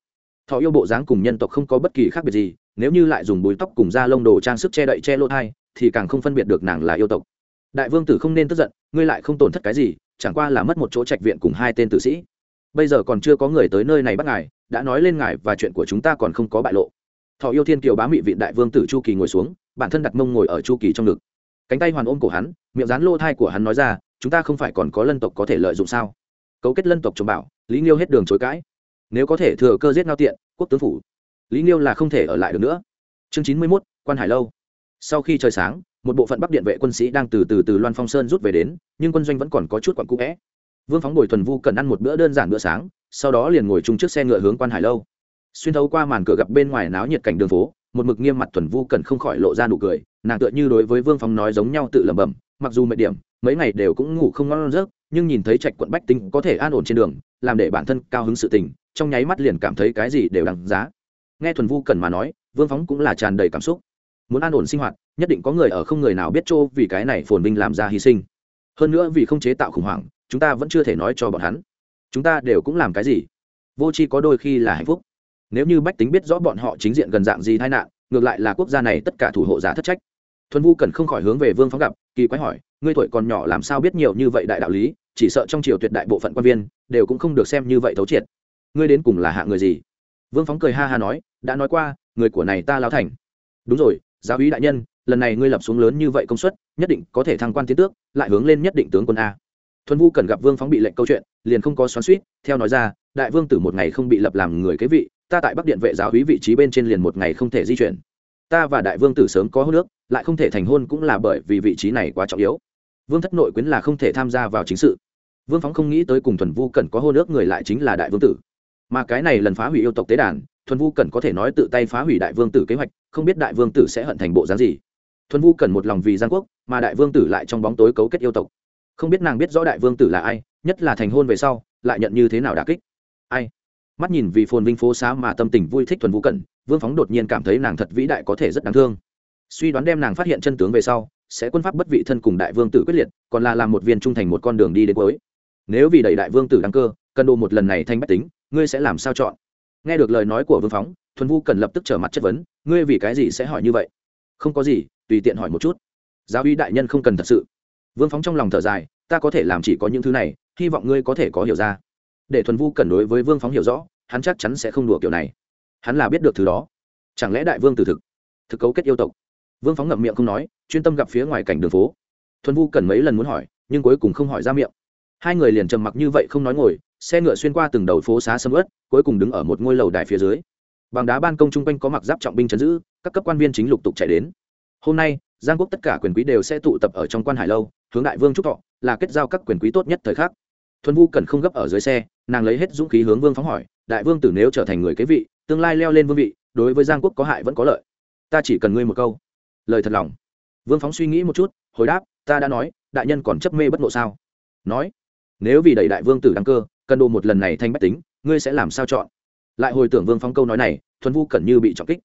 [SPEAKER 1] Thọ yêu bộ dáng cùng nhân tộc không có bất kỳ khác biệt gì, nếu như lại dùng bùi tóc cùng da lông đồ trang sức che đậy che lỗ thai, thì càng không phân biệt được nàng là yêu tộc. Đại vương tử không nên tức giận, ngươi lại không tổn thất cái gì, chẳng qua là mất một chỗ trạch viện cùng hai tên tử sĩ. Bây giờ còn chưa có người tới nơi này bắt ngài, đã nói lên ngài và chuyện của chúng ta còn không có bại lộ thọ yêu thiên kiều bá mị vị đại vương tử chu kỳ ngồi xuống, bản thân đặt mông ngồi ở chu kỳ trong ngực. Cánh tay hoàn ôm cổ hắn, miệng dán lô thai của hắn nói ra, chúng ta không phải còn có lân tộc có thể lợi dụng sao? Cấu kết lân tộc trồng bảo, lý nghiêu hết đường chối cãi. Nếu có thể thừa cơ giết ngao tiện, quốc tướng phủ. Lý nghiêu là không thể ở lại được nữa. Chương chín mươi mốt, quan hải lâu. Sau khi trời sáng, một bộ phận bắc điện vệ quân sĩ đang từ từ từ loan phong sơn rút về đến, nhưng quân doanh vẫn còn có chút quặn cũ vẽ. Vương phóng bồi thuần vu cần ăn một bữa đơn giản bữa sáng, sau đó liền ngồi chung trước xe ngựa hướng quan hải lâu xuyên thấu qua màn cửa gặp bên ngoài náo nhiệt cảnh đường phố, một mực nghiêm mặt thuần vu cần không khỏi lộ ra nụ cười, nàng tựa như đối với vương phong nói giống nhau tự lẩm bẩm, mặc dù mệt điểm, mấy ngày đều cũng ngủ không ngon giấc, nhưng nhìn thấy trạch quận bách tính có thể an ổn trên đường, làm để bản thân cao hứng sự tình, trong nháy mắt liền cảm thấy cái gì đều đằng giá. Nghe thuần vu cần mà nói, vương phóng cũng là tràn đầy cảm xúc. Muốn an ổn sinh hoạt, nhất định có người ở không người nào biết chỗ vì cái này phồn vinh làm ra hy sinh. Hơn nữa vì không chế tạo khủng hoảng, chúng ta vẫn chưa thể nói cho bọn hắn. Chúng ta đều cũng làm cái gì? Vô tri có đôi khi là hạnh phúc nếu như bách tính biết rõ bọn họ chính diện gần dạng gì tai nạn, ngược lại là quốc gia này tất cả thủ hộ giả thất trách. Thuần vu cần không khỏi hướng về vương phóng gặp, kỳ quái hỏi, ngươi tuổi còn nhỏ làm sao biết nhiều như vậy đại đạo lý, chỉ sợ trong triều tuyệt đại bộ phận quan viên đều cũng không được xem như vậy thấu triệt. Ngươi đến cùng là hạ người gì? Vương phóng cười ha ha nói, đã nói qua, người của này ta lao thành. Đúng rồi, giáo úy đại nhân, lần này ngươi lập xuống lớn như vậy công suất, nhất định có thể thăng quan tiến tước, lại hướng lên nhất định tướng quân a. Thuần vu cần gặp vương phóng bị lệnh câu chuyện, liền không có xoắn suýt theo nói ra, đại vương tử một ngày không bị lập làm người kế vị ta tại bắc điện vệ giáo hí vị trí bên trên liền một ngày không thể di chuyển. Ta và đại vương tử sớm có hô nước lại không thể thành hôn cũng là bởi vì vị trí này quá trọng yếu. Vương thất nội quyến là không thể tham gia vào chính sự. Vương phóng không nghĩ tới cùng thuần vu cần có hô nước người lại chính là đại vương tử. Mà cái này lần phá hủy yêu tộc tế đàn, thuần vu cần có thể nói tự tay phá hủy đại vương tử kế hoạch, không biết đại vương tử sẽ hận thành bộ dáng gì. Thuần vu cần một lòng vì giang quốc, mà đại vương tử lại trong bóng tối cấu kết yêu tộc. Không biết nàng biết rõ đại vương tử là ai, nhất là thành hôn về sau, lại nhận như thế nào đà kích. Ai? Mắt nhìn vì phồn vinh phố xá mà tâm tình vui thích thuần vũ cẩn, vương phóng đột nhiên cảm thấy nàng thật vĩ đại có thể rất đáng thương. Suy đoán đem nàng phát hiện chân tướng về sau, sẽ quân pháp bất vị thân cùng đại vương tử quyết liệt, còn là làm một viên trung thành một con đường đi đến cuối. Nếu vì đẩy đại vương tử đăng cơ cân đồ một lần này thanh bách tính, ngươi sẽ làm sao chọn? Nghe được lời nói của vương phóng, thuần vũ cần lập tức trở mặt chất vấn, ngươi vì cái gì sẽ hỏi như vậy? Không có gì, tùy tiện hỏi một chút. Giáo uy đại nhân không cần thật sự. Vương phóng trong lòng thở dài, ta có thể làm chỉ có những thứ này, hy vọng ngươi có thể có hiểu ra để thuần vu cần đối với vương phóng hiểu rõ, hắn chắc chắn sẽ không đùa kiểu này. Hắn là biết được thứ đó. Chẳng lẽ đại vương từ thực thực cấu kết yêu tộc? Vương phóng ngậm miệng không nói, chuyên tâm gặp phía ngoài cảnh đường phố. Thuần vu cần mấy lần muốn hỏi, nhưng cuối cùng không hỏi ra miệng. Hai người liền trầm mặc như vậy không nói ngồi, xe ngựa xuyên qua từng đầu phố xá sầm ớt cuối cùng đứng ở một ngôi lầu đài phía dưới. Bằng đá ban công chung quanh có mặc giáp trọng binh chấn giữ, các cấp quan viên chính lục tục chạy đến. Hôm nay, giang quốc tất cả quyền quý đều sẽ tụ tập ở trong quan hải lâu, hướng đại vương trúc thọ, là kết giao các quyền quý tốt nhất thời khắc thuần vu cần không gấp ở dưới xe, nàng lấy hết dũng khí hướng vương phóng hỏi, đại vương tử nếu trở thành người kế vị, tương lai leo lên vương vị, đối với giang quốc có hại vẫn có lợi. Ta chỉ cần ngươi một câu. Lời thật lòng. Vương phóng suy nghĩ một chút, hồi đáp, ta đã nói, đại nhân còn chấp mê bất ngộ sao? Nói, nếu vì đẩy đại vương tử đăng cơ, cần đồ một lần này thanh bách tính, ngươi sẽ làm sao chọn? Lại hồi tưởng vương phóng câu nói này, thuần vu cẩn như bị trọng kích.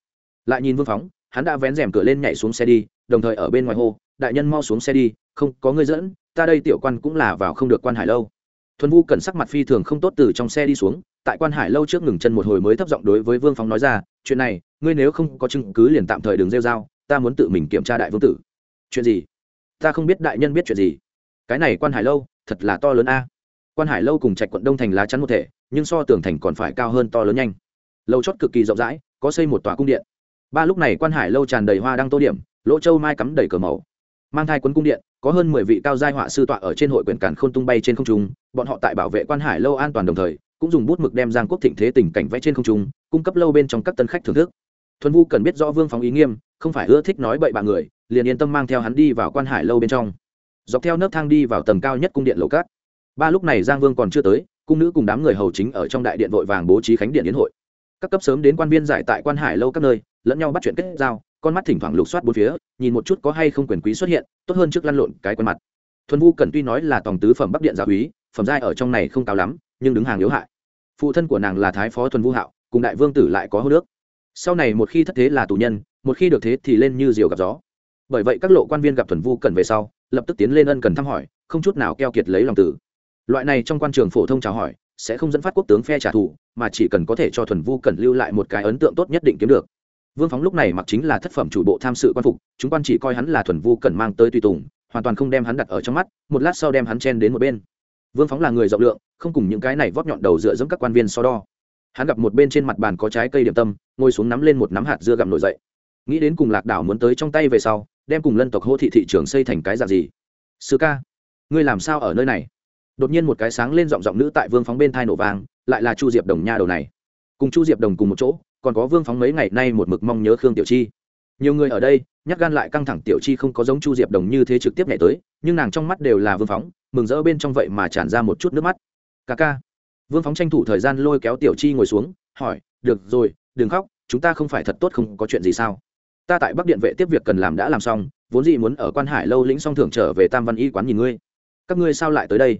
[SPEAKER 1] Lại nhìn vương phóng, hắn đã vén rèm cửa lên nhảy xuống xe đi, đồng thời ở bên ngoài hô, đại nhân mau xuống xe đi, không có ngươi dẫn, ta đây tiểu quan cũng là vào không được quan hải lâu thuần vu cẩn sắc mặt phi thường không tốt từ trong xe đi xuống, tại quan hải lâu trước ngừng chân một hồi mới thấp giọng đối với vương phóng nói ra, chuyện này, ngươi nếu không có chứng cứ liền tạm thời đừng rêu r ta muốn tự mình kiểm tra đại vương tử. Chuyện gì? Ta không biết đại nhân biết chuyện gì. Cái này quan hải lâu, thật là to lớn a. Quan hải lâu cùng trạch quận đông thành lá chắn một thể, nhưng so tường thành còn phải cao hơn to lớn nhanh. Lâu chót cực kỳ rộng rãi, có xây một tòa cung điện. Ba lúc này quan hải lâu tràn đầy hoa đang tô điểm, lỗ châu mai cắm đầy cờ màu mang thai quấn cung điện, có hơn mười vị cao giai họa sư tọa ở trên hội quyền cản khôn tung bay trên không trung, bọn họ tại bảo vệ quan hải lâu an toàn đồng thời, cũng dùng bút mực đem giang quốc thịnh thế tình cảnh vẽ trên không trung, cung cấp lâu bên trong các tân khách thưởng thức. Thuần vu cần biết rõ vương phóng ý nghiêm, không phải ưa thích nói bậy bạ người, liền yên tâm mang theo hắn đi vào quan hải lâu bên trong. Dọc theo nấc thang đi vào tầng cao nhất cung điện lầu cát ba lúc này giang vương còn chưa tới, cung nữ cùng đám người hầu chính ở trong đại điện vội vàng bố trí khánh điện yến hội. Các cấp sớm đến quan viên giải tại quan hải lâu các nơi, lẫn nhau bắt chuyện kết giao con mắt thỉnh thoảng lục soát bốn phía, nhìn một chút có hay không quyền quý xuất hiện, tốt hơn trước lăn lộn cái quần mặt. Thuần vu cần tuy nói là tòng tứ phẩm bắc điện gia quý phẩm giai ở trong này không cao lắm, nhưng đứng hàng yếu hại. Phụ thân của nàng là thái phó thuần vu hạo, cùng đại vương tử lại có hô nước. Sau này một khi thất thế là tù nhân, một khi được thế thì lên như diều gặp gió. Bởi vậy các lộ quan viên gặp thuần vu cần về sau, lập tức tiến lên ân cần thăm hỏi, không chút nào keo kiệt lấy lòng tử. Loại này trong quan trường phổ thông chào hỏi, sẽ không dẫn phát quốc tướng phe trả thù, mà chỉ cần có thể cho thuần vu cần lưu lại một cái ấn tượng tốt nhất định kiếm được vương phóng lúc này mặc chính là thất phẩm chủ bộ tham sự quan phục, chúng quan chỉ coi hắn là thuần vu cần mang tới tùy tùng, hoàn toàn không đem hắn đặt ở trong mắt, một lát sau đem hắn chen đến một bên. Vương phóng là người rộng lượng, không cùng những cái này vóp nhọn đầu dựa dẫm các quan viên so đo. Hắn gặp một bên trên mặt bàn có trái cây điểm tâm, ngồi xuống nắm lên một nắm hạt dưa gặm nổi dậy. Nghĩ đến cùng lạc đảo muốn tới trong tay về sau, đem cùng lân tộc hô thị thị trường xây thành cái dạng gì? Sư ca, ngươi làm sao ở nơi này? Đột nhiên một cái sáng lên giọng giọng nữ tại vương phóng bên thai nổ vàng lại là chu diệp đồng nha đầu này cùng chu diệp đồng cùng một chỗ, còn có vương phóng mấy ngày nay một mực mong nhớ khương tiểu chi. Nhiều người ở đây, nhắc gan lại căng thẳng tiểu chi không có giống chu diệp đồng như thế trực tiếp nhảy tới, nhưng nàng trong mắt đều là vương phóng, mừng rỡ bên trong vậy mà tràn ra một chút nước mắt. Ca ca. Vương phóng tranh thủ thời gian lôi kéo tiểu chi ngồi xuống, hỏi, được rồi, đừng khóc, chúng ta không phải thật tốt không có chuyện gì sao? Ta tại bắc điện vệ tiếp việc cần làm đã làm xong, vốn gì muốn ở quan hải lâu lĩnh xong thưởng trở về tam văn y quán nhìn ngươi. Các ngươi sao lại tới đây?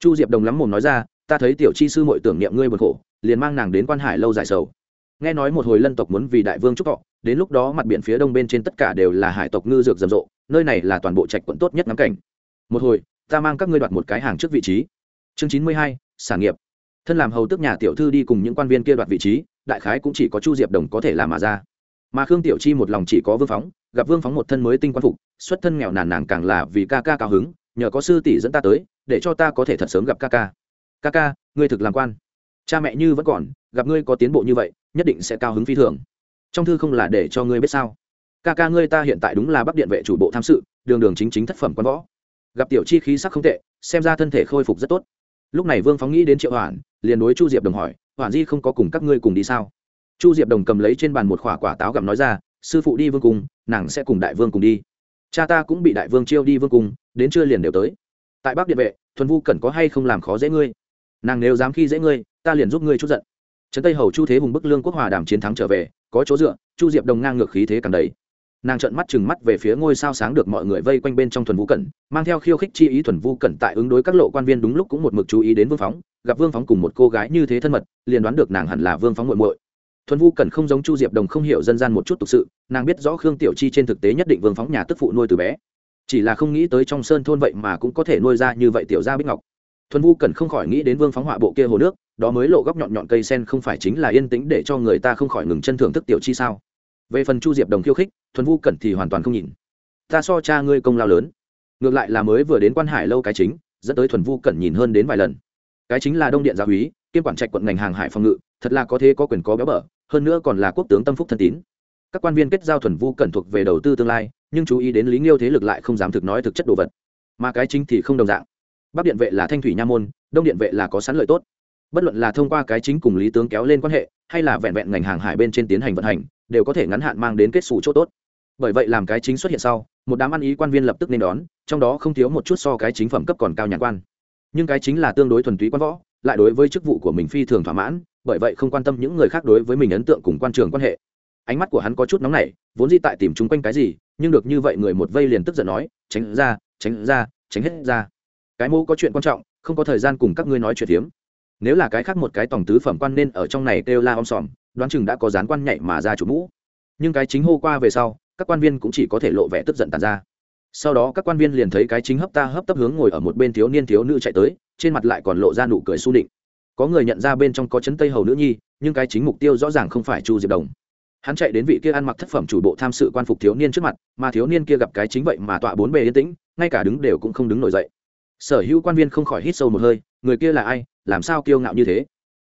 [SPEAKER 1] Chu diệp đồng lắm mồm nói ra ta thấy tiểu chi sư mội tưởng niệm ngươi buồn khổ, liền mang nàng đến quan hải lâu dài sầu. Nghe nói một hồi lân tộc muốn vì đại vương trúc thọ, đến lúc đó mặt biển phía đông bên trên tất cả đều là hải tộc ngư dược rầm rộ, nơi này là toàn bộ trạch quận tốt nhất ngắm cảnh. Một hồi, ta mang các ngươi đoạt một cái hàng trước vị trí. Chương chín mươi hai, sản nghiệp. Thân làm hầu tức nhà tiểu thư đi cùng những quan viên kia đoạt vị trí, đại khái cũng chỉ có chu diệp đồng có thể làm mà ra. Mà khương tiểu chi một lòng chỉ có vương phóng, gặp vương phóng một thân mới tinh quan phục, xuất thân nghèo nàn nàng càng là vì ca ca cao hứng, nhờ có sư tỷ dẫn ta tới, để cho ta có thể thật sớm gặp ca ca ca ca, ngươi thực làm quan. Cha mẹ như vẫn còn, gặp ngươi có tiến bộ như vậy, nhất định sẽ cao hứng phi thường. Trong thư không là để cho ngươi biết sao. Ca ca ngươi ta hiện tại đúng là bắc điện vệ chủ bộ tham sự, đường đường chính chính thất phẩm quan võ. Gặp tiểu chi khí sắc không tệ, xem ra thân thể khôi phục rất tốt. Lúc này vương phóng nghĩ đến triệu hoàn liền đối chu diệp đồng hỏi hoàn di không có cùng các ngươi cùng đi sao? Chu diệp đồng cầm lấy trên bàn một khỏa quả táo gặm nói ra, sư phụ đi vương cùng nàng sẽ cùng đại vương cùng đi. Cha ta cũng bị đại vương chiêu đi vương cùng đến trưa liền đều tới. Tại bắc điện vệ, thuần vu cần có hay không làm khó dễ ngươi? Nàng nếu dám khi dễ ngươi, ta liền giúp ngươi chút giận. Trấn tây hầu chu thế hùng bức lương quốc hòa đàm chiến thắng trở về, có chỗ dựa, chu diệp đồng ngang ngược khí thế càng đầy. Nàng trợn mắt chừng mắt về phía ngôi sao sáng được mọi người vây quanh bên trong thuần vũ cẩn, mang theo khiêu khích chi ý thuần vũ cẩn tại ứng đối các lộ quan viên đúng lúc cũng một mực chú ý đến vương phóng, gặp vương phóng cùng một cô gái như thế thân mật, liền đoán được nàng hẳn là vương phóng muội muội. Thuần vu Cẩn không giống chu diệp đồng không hiểu dân gian một chút thực sự, nàng biết rõ khương tiểu chi trên thực tế nhất định vương phóng nhà tức phụ nuôi từ bé. Chỉ là không nghĩ tới trong sơn thôn vậy mà cũng có thể nuôi ra như vậy tiểu gia bích ngọc thuần vu cần không khỏi nghĩ đến vương phóng họa bộ kia hồ nước, đó mới lộ góc nhọn nhọn cây sen không phải chính là yên tĩnh để cho người ta không khỏi ngừng chân thưởng thức tiểu chi sao. Về phần chu diệp đồng khiêu khích, thuần vu cẩn thì hoàn toàn không nhìn. Ta so cha ngươi công lao lớn. Ngược lại là mới vừa đến quan hải lâu cái chính, dẫn tới thuần vu cẩn nhìn hơn đến vài lần. Cái chính là đông điện gia úy, kiêm quản trạch quận ngành hàng hải phòng ngự, thật là có thế có quyền có béo bở, hơn nữa còn là quốc tướng tâm phúc thân tín. Các quan viên kết giao thuần vu cẩn thuộc về đầu tư tương lai, nhưng chú ý đến lý nghiêu thế lực lại không dám thực nói thực chất đồ vật. Mà cái chính thì không đồng dạng bắc điện vệ là thanh thủy nha môn, đông điện vệ là có sẵn lợi tốt. Bất luận là thông qua cái chính cùng lý tướng kéo lên quan hệ, hay là vẹn vẹn ngành hàng hải bên trên tiến hành vận hành, đều có thể ngắn hạn mang đến kết xù chỗ tốt. Bởi vậy làm cái chính xuất hiện sau, một đám ăn ý quan viên lập tức nên đón, trong đó không thiếu một chút so cái chính phẩm cấp còn cao nhạc quan. Nhưng cái chính là tương đối thuần túy quan võ, lại đối với chức vụ của mình phi thường thỏa mãn, bởi vậy không quan tâm những người khác đối với mình ấn tượng cùng quan trường quan hệ. Ánh mắt của hắn có chút nóng nảy, vốn di tại tìm chung quanh cái gì, nhưng được như vậy người một vây liền tức giận nói, tránh ra tránh ra, tránh hết ra cái mô có chuyện quan trọng, không có thời gian cùng các ngươi nói chuyện hiếm nếu là cái khác một cái tổng tứ phẩm quan nên ở trong này kêu la om sòm, đoán chừng đã có dán quan nhạy mà ra chủ mũ. Nhưng cái chính hô qua về sau, các quan viên cũng chỉ có thể lộ vẻ tức giận tàn ra. Sau đó các quan viên liền thấy cái chính hấp ta hấp tấp hướng ngồi ở một bên thiếu niên thiếu nữ chạy tới, trên mặt lại còn lộ ra nụ cười su định có người nhận ra bên trong có chấn tây hầu nữ nhi, nhưng cái chính mục tiêu rõ ràng không phải chu diệp đồng. Hắn chạy đến vị kia ăn mặc thất phẩm chủ bộ tham sự quan phục thiếu niên trước mặt, mà thiếu niên kia gặp cái chính vậy mà tọa bốn bề yên tĩnh, ngay cả đứng đều cũng không đứng nổi dậy sở hữu quan viên không khỏi hít sâu một hơi, người kia là ai, làm sao kiêu ngạo như thế?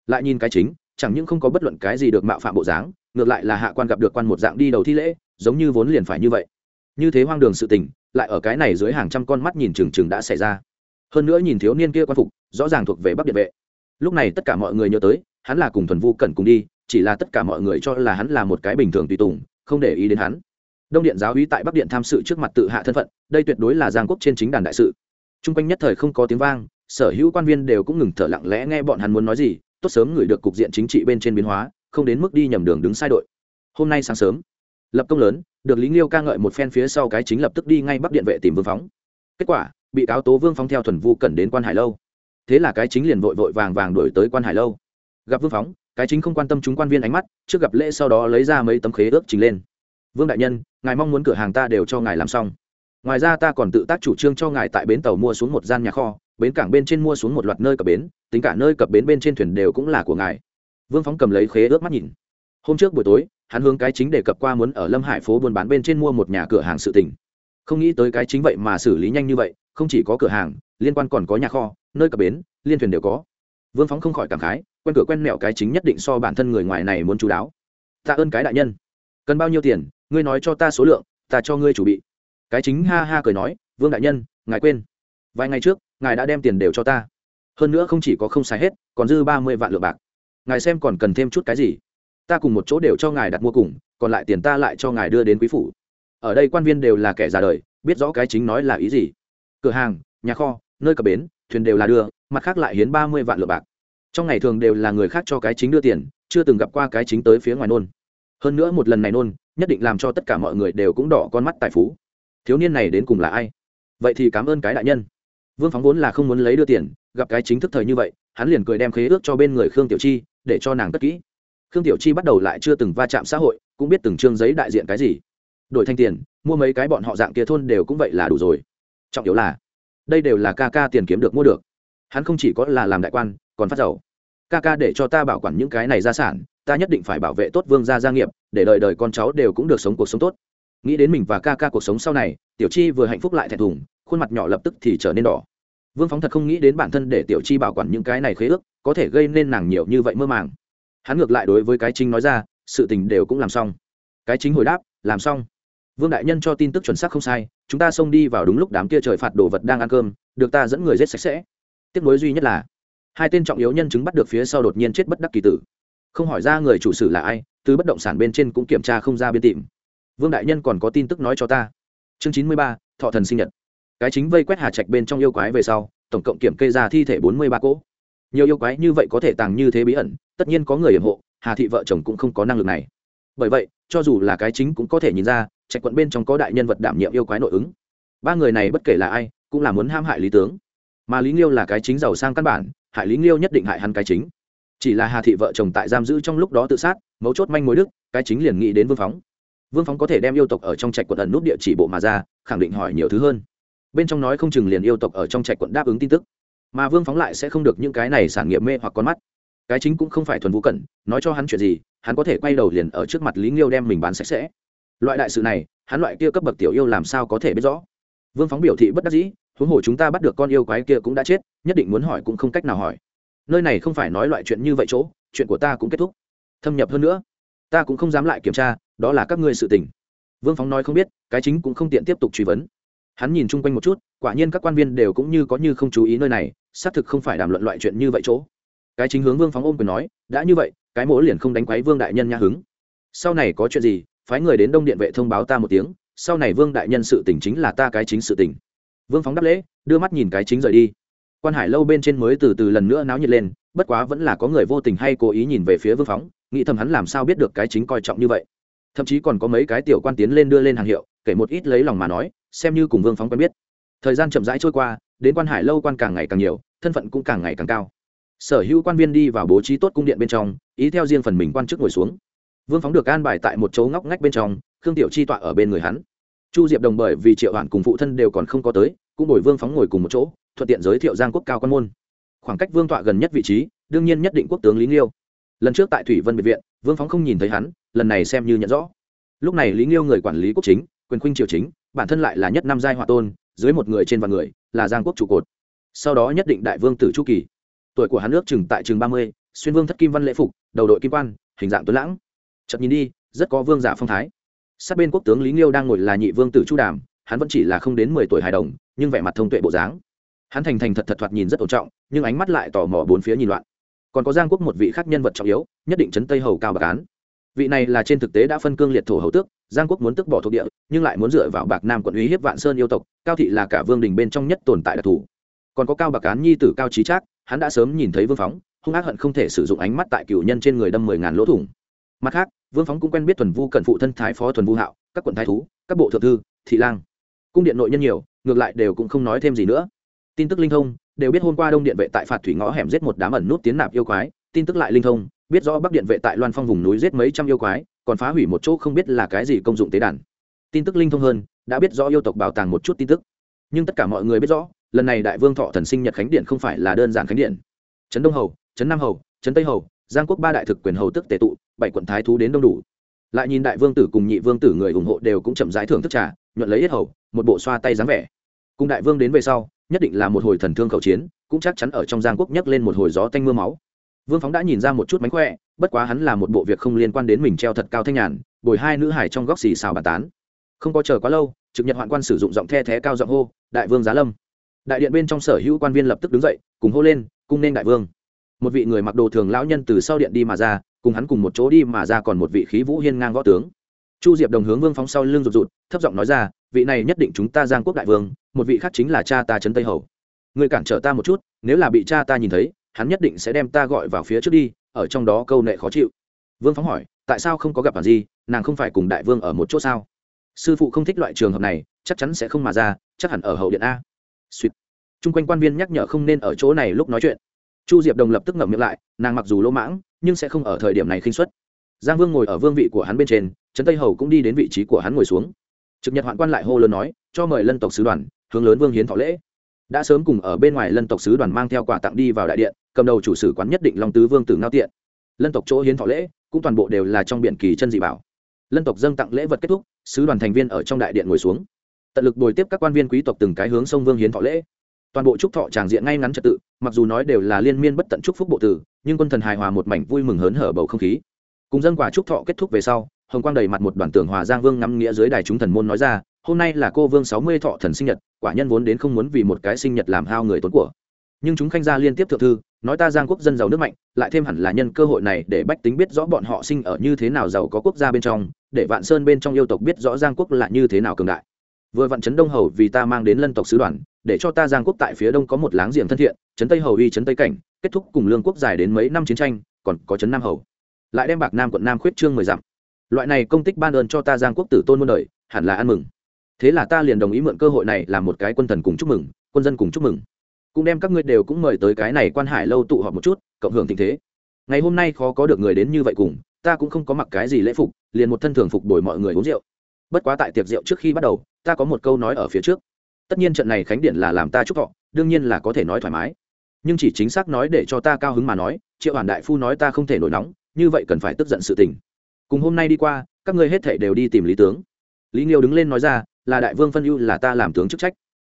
[SPEAKER 1] Lại nhìn cái chính, chẳng những không có bất luận cái gì được mạo phạm bộ dáng, ngược lại là hạ quan gặp được quan một dạng đi đầu thi lễ, giống như vốn liền phải như vậy. Như thế hoang đường sự tình, lại ở cái này dưới hàng trăm con mắt nhìn chừng chừng đã xảy ra. Hơn nữa nhìn thiếu niên kia quan phục, rõ ràng thuộc về bắc điện vệ. Lúc này tất cả mọi người nhớ tới, hắn là cùng thuần vu cẩn cùng đi, chỉ là tất cả mọi người cho là hắn là một cái bình thường tùy tùng, không để ý đến hắn. Đông điện giáo uý tại bắc điện tham sự trước mặt tự hạ thân phận, đây tuyệt đối là giang quốc trên chính đàn đại sự t r u n g quanh nhất thời không có tiếng vang, sở hữu quan viên đều cũng ngừng thở lặng lẽ nghe bọn hắn muốn nói gì, tốt sớm người được cục diện chính trị bên trên biến hóa, không đến mức đi nhầm đường đứng sai đội. Hôm nay sáng sớm, lập công lớn, được lý nghiêu ca ngợi một phen phía sau cái chính lập tức đi ngay bắc điện vệ tìm vương phóng. Kết quả, bị cáo tố vương phóng theo thuần vu cần đến quan hải lâu. Thế là cái chính liền vội vội vàng vàng đổi tới quan hải lâu. Gặp vương phóng, cái chính không quan tâm chúng quan viên ánh mắt, trước gặp lễ sau đó lấy ra mấy tấm khế ước trình lên. Vương đại nhân, ngài mong muốn cửa hàng ta đều cho ngài làm xong ngoài ra ta còn tự tác chủ trương cho ngài tại bến tàu mua xuống một gian nhà kho, bến cảng bên trên mua xuống một loạt nơi cập bến, tính cả nơi cập bến bên trên thuyền đều cũng là của ngài. Vương phóng cầm lấy khế ước mắt nhìn. Hôm trước buổi tối, hắn hướng cái chính đề cập qua muốn ở lâm hải phố buôn bán bên trên mua một nhà cửa hàng sự tình. Không nghĩ tới cái chính vậy mà xử lý nhanh như vậy, không chỉ có cửa hàng, liên quan còn có nhà kho, nơi cập bến, liên thuyền đều có. Vương phóng không khỏi cảm khái, quen cửa quen mẹo cái chính nhất định so bản thân người ngoài này muốn chú đáo. Tạ ơn cái đại nhân. Cần bao nhiêu tiền, ngươi nói cho ta số lượng, ta cho ngươi chủ bị cái chính ha ha cười nói, vương đại nhân, ngài quên. Vài ngày trước, ngài đã đem tiền đều cho ta. Hơn nữa không chỉ có không xài hết, còn dư ba mươi vạn lượng bạc. Ngài xem còn cần thêm chút cái gì? Ta cùng một chỗ đều cho ngài đặt mua cùng, còn lại tiền ta lại cho ngài đưa đến quý phủ. Ở đây quan viên đều là kẻ già đời, biết rõ cái chính nói là ý gì. Cửa hàng, nhà kho, nơi cập bến, thuyền đều là đưa, mặt khác lại hiến ba mươi vạn lượng bạc. Trong ngày thường đều là người khác cho cái chính đưa tiền, chưa từng gặp qua cái chính tới phía ngoài nôn. Hơn nữa một lần này nôn, nhất định làm cho tất cả mọi người đều cũng đỏ con mắt tài phú thiếu niên này đến cùng là ai? Vậy thì cảm ơn cái đại nhân. Vương phóng vốn là không muốn lấy đưa tiền, gặp cái chính thức thời như vậy, hắn liền cười đem khế ước cho bên người khương tiểu chi, để cho nàng cất kỹ. Khương tiểu chi bắt đầu lại chưa từng va chạm xã hội, cũng biết từng chương giấy đại diện cái gì. Đổi thanh tiền, mua mấy cái bọn họ dạng kia thôn đều cũng vậy là đủ rồi. Trọng yếu là, đây đều là ca ca tiền kiếm được mua được. Hắn không chỉ có là làm đại quan, còn phát giàu. Ca ca để cho ta bảo quản những cái này gia sản, ta nhất định phải bảo vệ tốt vương gia gia nghiệp, để đời đời con cháu đều cũng được sống cuộc sống tốt nghĩ đến mình và ca ca cuộc sống sau này, tiểu chi vừa hạnh phúc lại thẹn thùng, khuôn mặt nhỏ lập tức thì trở nên đỏ. Vương phóng thật không nghĩ đến bản thân để tiểu chi bảo quản những cái này khế ước, có thể gây nên nàng nhiều như vậy mơ màng. Hắn ngược lại đối với cái chính nói ra, sự tình đều cũng làm xong. Cái chính hồi đáp, làm xong. Vương đại nhân cho tin tức chuẩn xác không sai, chúng ta xông đi vào đúng lúc đám kia trời phạt đồ vật đang ăn cơm, được ta dẫn người giết sạch sẽ. Tiếc nối duy nhất là, hai tên trọng yếu nhân chứng bắt được phía sau đột nhiên chết bất đắc kỳ tử. Không hỏi ra người chủ sử là ai, từ bất động sản bên trên cũng kiểm tra không ra biên tìm vương đại nhân còn có tin tức nói cho ta. Chương chín mươi ba, thọ thần sinh nhật. Cái chính vây quét hà trạch bên trong yêu quái về sau, tổng cộng kiểm kê ra thi thể bốn mươi ba cỗ. Nhiều yêu quái như vậy có thể tàng như thế bí ẩn, tất nhiên có người ủng hộ, hà thị vợ chồng cũng không có năng lực này. Bởi vậy, cho dù là cái chính cũng có thể nhìn ra, trạch quận bên trong có đại nhân vật đảm nhiệm yêu quái nội ứng. Ba người này bất kể là ai, cũng là muốn ham hại lý tướng. Mà lý nghiêu là cái chính giàu sang căn bản, hại lý nghiêu nhất định hại hắn cái chính. Chỉ là hà thị vợ chồng tại giam giữ trong lúc đó tự sát, mấu chốt manh mối đức, cái chính liền nghĩ đến vương phóng vương phóng có thể đem yêu tộc ở trong trạch quận ẩn nút địa chỉ bộ mà ra, khẳng định hỏi nhiều thứ hơn. Bên trong nói không chừng liền yêu tộc ở trong trạch quận đáp ứng tin tức. Mà vương phóng lại sẽ không được những cái này sản nghiệp mê hoặc con mắt. Cái chính cũng không phải thuần vũ cẩn, nói cho hắn chuyện gì, hắn có thể quay đầu liền ở trước mặt lý nghiêu đem mình bán sạch sẽ. Loại đại sự này, hắn loại kia cấp bậc tiểu yêu làm sao có thể biết rõ? Vương phóng biểu thị bất đắc dĩ, huống hồ chúng ta bắt được con yêu quái kia cũng đã chết, nhất định muốn hỏi cũng không cách nào hỏi. Nơi này không phải nói loại chuyện như vậy chỗ, chuyện của ta cũng kết thúc. Thâm nhập hơn nữa ta cũng không dám lại kiểm tra, đó là các ngươi sự tình. Vương phóng nói không biết, cái chính cũng không tiện tiếp tục truy vấn. Hắn nhìn chung quanh một chút, quả nhiên các quan viên đều cũng như có như không chú ý nơi này, xác thực không phải đàm luận loại chuyện như vậy chỗ. Cái chính hướng vương phóng ôm quyền nói, đã như vậy, cái mỗ liền không đánh quấy vương đại nhân nha hứng. Sau này có chuyện gì, phái người đến đông điện vệ thông báo ta một tiếng, sau này vương đại nhân sự tình chính là ta cái chính sự tình. Vương phóng đáp lễ, đưa mắt nhìn cái chính rời đi. Quan hải lâu bên trên mới từ từ lần nữa náo nhiệt lên, bất quá vẫn là có người vô tình hay cố ý nhìn về phía vương phóng nghĩ thầm hắn làm sao biết được cái chính coi trọng như vậy. Thậm chí còn có mấy cái tiểu quan tiến lên đưa lên hàng hiệu, kể một ít lấy lòng mà nói, xem như cùng vương phóng quen biết. Thời gian chậm rãi trôi qua, đến quan hải lâu quan càng ngày càng nhiều, thân phận cũng càng ngày càng cao. Sở hữu quan viên đi vào bố trí tốt cung điện bên trong, ý theo riêng phần mình quan chức ngồi xuống. Vương phóng được an bài tại một chỗ ngóc ngách bên trong, khương tiểu chi tọa ở bên người hắn. Chu diệp đồng bởi vì triệu hoàn cùng phụ thân đều còn không có tới, cũng đổi vương phóng ngồi cùng một chỗ, thuận tiện giới thiệu giang quốc cao quan môn. Khoảng cách vương tọa gần nhất vị trí, đương nhiên nhất định quốc tướng lý nghiêu lần trước tại thủy vân biệt viện, vương phóng không nhìn thấy hắn, lần này xem như nhận rõ. Lúc này lý nghiêu người quản lý quốc chính, quyền khuynh triều chính, bản thân lại là nhất nam giai hòa tôn, dưới một người trên vạn người, là giang quốc trụ cột. Sau đó nhất định đại vương tử chu kỳ. Tuổi của hắn ước chừng tại chừng ba mươi, xuyên vương thất kim văn lễ phục, đầu đội kim quan, hình dạng tuấn lãng. Chậm nhìn đi, rất có vương giả phong thái. Sát bên quốc tướng lý nghiêu đang ngồi là nhị vương tử chu đàm, hắn vẫn chỉ là không đến mười tuổi hài đồng, nhưng vẻ mặt thông tuệ bộ dáng. Hắn thành thành thật thật thoạt nhìn rất ổn trọng, nhưng ánh mắt lại tò mò bốn phía nhìn loạn còn có giang quốc một vị khác nhân vật trọng yếu, nhất định chấn tây hầu cao bạc án. Vị này là trên thực tế đã phân cương liệt thổ hầu tước, giang quốc muốn tức bỏ thuộc địa, nhưng lại muốn dựa vào bạc nam quận uy hiếp vạn sơn yêu tộc, cao thị là cả vương đình bên trong nhất tồn tại đặc thù. Còn có cao bạc án nhi tử cao trí trác, hắn đã sớm nhìn thấy vương phóng, hung ác hận không thể sử dụng ánh mắt tại cựu nhân trên người đâm mười ngàn lỗ thủng. Mặt khác, vương phóng cũng quen biết thuần vu cận phụ thân thái phó thuần vu hạo, các quận thái thú, các bộ thượng thư, thị lang. Cung điện nội nhân nhiều, ngược lại đều cũng không nói thêm gì nữa. Tin tức linh thông đều biết hôm qua đông điện vệ tại phạt thủy ngõ hẻm giết một đám ẩn nút tiến nạp yêu quái, tin tức lại linh thông, biết rõ bắc điện vệ tại loan phong vùng núi giết mấy trăm yêu quái, còn phá hủy một chỗ không biết là cái gì công dụng tế đàn. Tin tức linh thông hơn, đã biết rõ yêu tộc bảo tàng một chút tin tức. Nhưng tất cả mọi người biết rõ, lần này đại vương thọ thần sinh nhật khánh điện không phải là đơn giản khánh điện. Trấn đông hầu, trấn nam hầu, trấn tây hầu, giang quốc ba đại thực quyền hầu tức tề tụ, bảy quận thái thú đến đông đủ. Lại nhìn đại vương tử cùng nhị vương tử người ủng hộ đều cũng chậm rãi thưởng thức trà, nhuận lấy ít hầu, một bộ xoa tay dáng vẻ. Cùng đại vương đến về sau nhất định là một hồi thần thương khẩu chiến, cũng chắc chắn ở trong giang quốc nhấc lên một hồi gió tanh mưa máu. Vương phóng đã nhìn ra một chút mánh khỏe, bất quá hắn là một bộ việc không liên quan đến mình treo thật cao thanh nhàn, bồi hai nữ hải trong góc xì xào bàn tán. Không có chờ quá lâu, trực nhật hoạn quan sử dụng giọng the thé cao giọng hô, đại vương giá lâm. Đại điện bên trong sở hữu quan viên lập tức đứng dậy, cùng hô lên, cung nên đại vương. Một vị người mặc đồ thường lão nhân từ sau điện đi mà ra, cùng hắn cùng một chỗ đi mà ra còn một vị khí vũ hiên ngang võ tướng chu diệp đồng hướng vương phóng sau lưng rụt rụt, thấp giọng nói ra, vị này nhất định chúng ta giang quốc đại vương, một vị khác chính là cha ta trấn tây hầu. Người cản trở ta một chút, nếu là bị cha ta nhìn thấy, hắn nhất định sẽ đem ta gọi vào phía trước đi, ở trong đó câu nệ khó chịu. Vương phóng hỏi, tại sao không có gặp bản gì nàng không phải cùng đại vương ở một chỗ sao? Sư phụ không thích loại trường hợp này, chắc chắn sẽ không mà ra, chắc hẳn ở hậu điện a. Suýt. Chung quanh quan viên nhắc nhở không nên ở chỗ này lúc nói chuyện. Chu diệp đồng lập tức ngậm miệng lại, nàng mặc dù lỗ mãng, nhưng sẽ không ở thời điểm này khinh xuất giang vương ngồi ở vương vị của hắn bên trên trấn tây hầu cũng đi đến vị trí của hắn ngồi xuống trực nhật hoạn quan lại hô lớn nói cho mời lân tộc sứ đoàn hướng lớn vương hiến thọ lễ đã sớm cùng ở bên ngoài lân tộc sứ đoàn mang theo quà tặng đi vào đại điện cầm đầu chủ sử quán nhất định long tứ vương tử ngao tiện lân tộc chỗ hiến thọ lễ cũng toàn bộ đều là trong biển kỳ chân dị bảo lân tộc dâng tặng lễ vật kết thúc sứ đoàn thành viên ở trong đại điện ngồi xuống tận lực bồi tiếp các quan viên quý tộc từng cái hướng sông vương hiến thọ lễ toàn bộ trúc thọ tràng diện ngay ngắn trật tự mặc dù nói đều là liên miên bất tận chúc phúc bộ tử nhưng quân thần hài hòa một mảnh vui mừng hớn hở bầu không khí cùng dân quả trúc thọ kết thúc về sau hồng quang đầy mặt một đoàn tưởng hòa giang vương ngắm nghĩa dưới đài chúng thần môn nói ra, hôm nay là cô vương sáu mươi thọ thần sinh nhật, quả nhân vốn đến không muốn vì một cái sinh nhật làm hao người tốn của. Nhưng chúng khanh gia liên tiếp thượng thư, nói ta giang quốc dân giàu nước mạnh, lại thêm hẳn là nhân cơ hội này để bách tính biết rõ bọn họ sinh ở như thế nào giàu có quốc gia bên trong, để vạn sơn bên trong yêu tộc biết rõ giang quốc là như thế nào cường đại. Vừa vạn trấn đông hầu vì ta mang đến lân tộc sứ đoàn, để cho ta giang quốc tại phía đông có một láng giềng thân thiện trấn tây hầu uy trấn tây cảnh, kết thúc cùng lương quốc dài đến mấy năm chiến tranh, còn có trấn nam hầu. Lại đem bạc nam quận nam khuyết trương mười dặm loại này công tích ban ơn cho ta giang quốc tử tôn muôn đời, hẳn là ăn mừng. Thế là ta liền đồng ý mượn cơ hội này làm một cái quân thần cùng chúc mừng, quân dân cùng chúc mừng. Cũng đem các ngươi đều cũng mời tới cái này quan hải lâu tụ họp một chút, cộng hưởng tình thế. Ngày hôm nay khó có được người đến như vậy cùng, ta cũng không có mặc cái gì lễ phục, liền một thân thường phục đổi mọi người uống rượu. Bất quá tại tiệc rượu trước khi bắt đầu, ta có một câu nói ở phía trước. Tất nhiên trận này khánh điện là làm ta chúc thọ, đương nhiên là có thể nói thoải mái. Nhưng chỉ chính xác nói để cho ta cao hứng mà nói, triệu hoàn đại phu nói ta không thể nổi nóng, như vậy cần phải tức giận sự tình cùng hôm nay đi qua, các ngươi hết thể đều đi tìm lý tướng. Lý nghiêu đứng lên nói ra, là đại vương phân ưu, là ta làm tướng chức trách.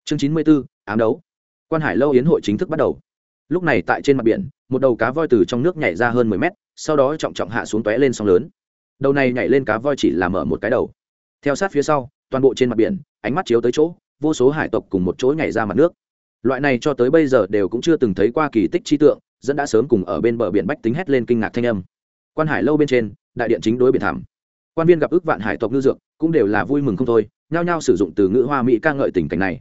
[SPEAKER 1] Chương chín mươi b ố ám đấu. Quan hải lâu yến hội chính thức bắt đầu. Lúc này tại trên mặt biển, một đầu cá voi từ trong nước nhảy ra hơn mười mét, sau đó trọng trọng hạ xuống tóe lên sóng lớn. Đầu này nhảy lên cá voi chỉ là mở một cái đầu. Theo sát phía sau, toàn bộ trên mặt biển, ánh mắt chiếu tới chỗ, vô số hải tộc cùng một chỗ nhảy ra mặt nước. Loại này cho tới bây giờ đều cũng chưa từng thấy qua kỳ tích chi tượng, dẫn đã sớm cùng ở bên bờ biển bách tính hét lên kinh ngạc thanh âm quan hải lâu bên trên, đại điện chính đối biển thảm. Quan viên gặp ước vạn hải tộc ngư dược, cũng đều là vui mừng không thôi, nhao nhao sử dụng từ ngữ hoa mỹ ca ngợi tình cảnh này.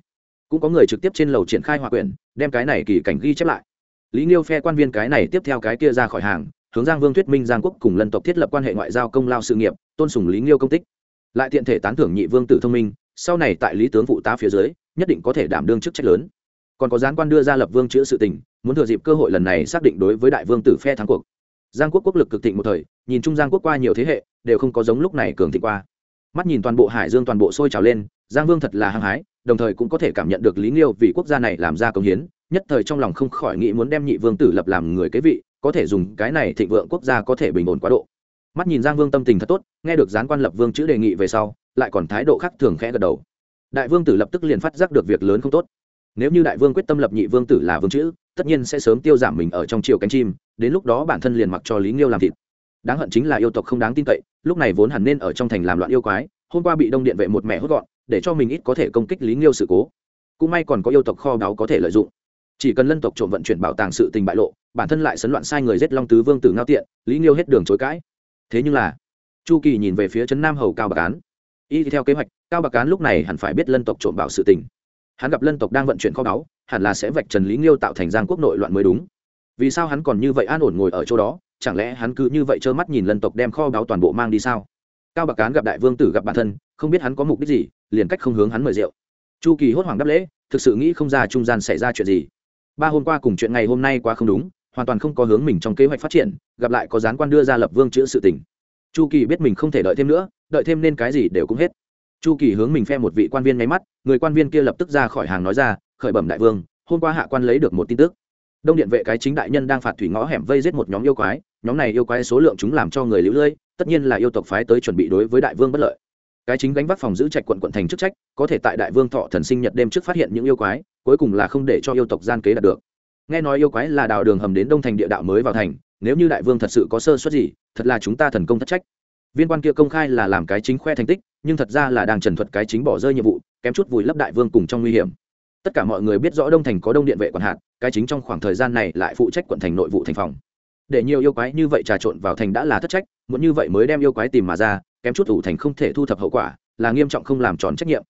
[SPEAKER 1] Cũng có người trực tiếp trên lầu triển khai hòa quyển, đem cái này kỳ cảnh ghi chép lại. Lý nghiêu phe quan viên cái này tiếp theo cái kia ra khỏi hàng, hướng giang vương thuyết minh giang quốc cùng lân tộc thiết lập quan hệ ngoại giao công lao sự nghiệp, tôn sùng lý nghiêu công tích. Lại tiện thể tán thưởng nhị vương tử thông minh, sau này tại lý tướng phụ tá phía dưới, nhất định có thể đảm đương chức trách lớn. Còn có gián quan đưa ra lập vương chữ sự tình, muốn thừa dịp cơ hội lần này xác định đối với đại vương tử phe thắng cuộc giang quốc quốc lực cực thịnh một thời, nhìn chung giang quốc qua nhiều thế hệ, đều không có giống lúc này cường thịnh qua. Mắt nhìn toàn bộ hải dương toàn bộ sôi trào lên, giang vương thật là hăng hái, đồng thời cũng có thể cảm nhận được lý nghiêu vì quốc gia này làm ra công hiến, nhất thời trong lòng không khỏi nghĩ muốn đem nhị vương tử lập làm người kế vị, có thể dùng cái này thịnh vượng quốc gia có thể bình ổn quá độ. Mắt nhìn giang vương tâm tình thật tốt, nghe được gián quan lập vương chữ đề nghị về sau, lại còn thái độ khác thường khẽ gật đầu. Đại vương tử lập tức liền phát giác được việc lớn không tốt nếu như đại vương quyết tâm lập nhị vương tử là vương chữ, tất nhiên sẽ sớm tiêu giảm mình ở trong chiều cánh chim, đến lúc đó bản thân liền mặc cho lý nghiêu làm thịt. Đáng hận chính là yêu tộc không đáng tin cậy, lúc này vốn hẳn nên ở trong thành làm loạn yêu quái, hôm qua bị đông điện vệ một mẹ hốt gọn, để cho mình ít có thể công kích lý nghiêu sự cố. Cũng may còn có yêu tộc kho báu có thể lợi dụng. Chỉ cần lân tộc trộm vận chuyển bảo tàng sự tình bại lộ, bản thân lại sấn loạn sai người giết long tứ vương tử ngao tiện, lý nghiêu hết đường chối cãi. Thế nhưng là, chu kỳ nhìn về phía trấn nam hầu cao bạc án y theo kế hoạch, cao bạc án lúc này hẳn phải biết lân tộc trộm bảo sự tình hắn gặp lân tộc đang vận chuyển kho báu, hẳn là sẽ vạch trần lý nghiêu tạo thành giang quốc nội loạn mới đúng. Vì sao hắn còn như vậy an ổn ngồi ở chỗ đó? Chẳng lẽ hắn cứ như vậy trơ mắt nhìn lân tộc đem kho báu toàn bộ mang đi sao? Cao bạc cán gặp đại vương tử gặp bản thân, không biết hắn có mục đích gì, liền cách không hướng hắn mời rượu. Chu kỳ hốt hoảng đáp lễ, thực sự nghĩ không ra trung gian xảy ra chuyện gì. Ba hôm qua cùng chuyện ngày hôm nay quá không đúng, hoàn toàn không có hướng mình trong kế hoạch phát triển, gặp lại có gián quan đưa ra lập vương chữ sự tình. Chu kỳ biết mình không thể đợi thêm nữa, đợi thêm nên cái gì đều cũng hết chu kỳ hướng mình phe một vị quan viên nháy mắt, người quan viên kia lập tức ra khỏi hàng nói ra, khởi bẩm đại vương, hôm qua hạ quan lấy được một tin tức. Đông điện vệ cái chính đại nhân đang phạt thủy ngõ hẻm vây giết một nhóm yêu quái, nhóm này yêu quái số lượng chúng làm cho người lũ lưỡi tất nhiên là yêu tộc phái tới chuẩn bị đối với đại vương bất lợi. Cái chính gánh vác phòng giữ trạch quận quận thành chức trách, có thể tại đại vương thọ thần sinh nhật đêm trước phát hiện những yêu quái, cuối cùng là không để cho yêu tộc gian kế đạt được. Nghe nói yêu quái là đào đường hầm đến đông thành địa đạo mới vào thành, nếu như đại vương thật sự có sơ suất gì, thật là chúng ta thần công thất trách viên quan kia công khai là làm cái chính khoe thành tích, nhưng thật ra là đang trần thuật cái chính bỏ rơi nhiệm vụ, kém chút vùi lấp đại vương cùng trong nguy hiểm. Tất cả mọi người biết rõ đông thành có đông điện vệ quản hạt, cái chính trong khoảng thời gian này lại phụ trách quận thành nội vụ thành phòng. Để nhiều yêu quái như vậy trà trộn vào thành đã là thất trách, muốn như vậy mới đem yêu quái tìm mà ra, kém chút thủ thành không thể thu thập hậu quả, là nghiêm trọng không làm tròn trách nhiệm.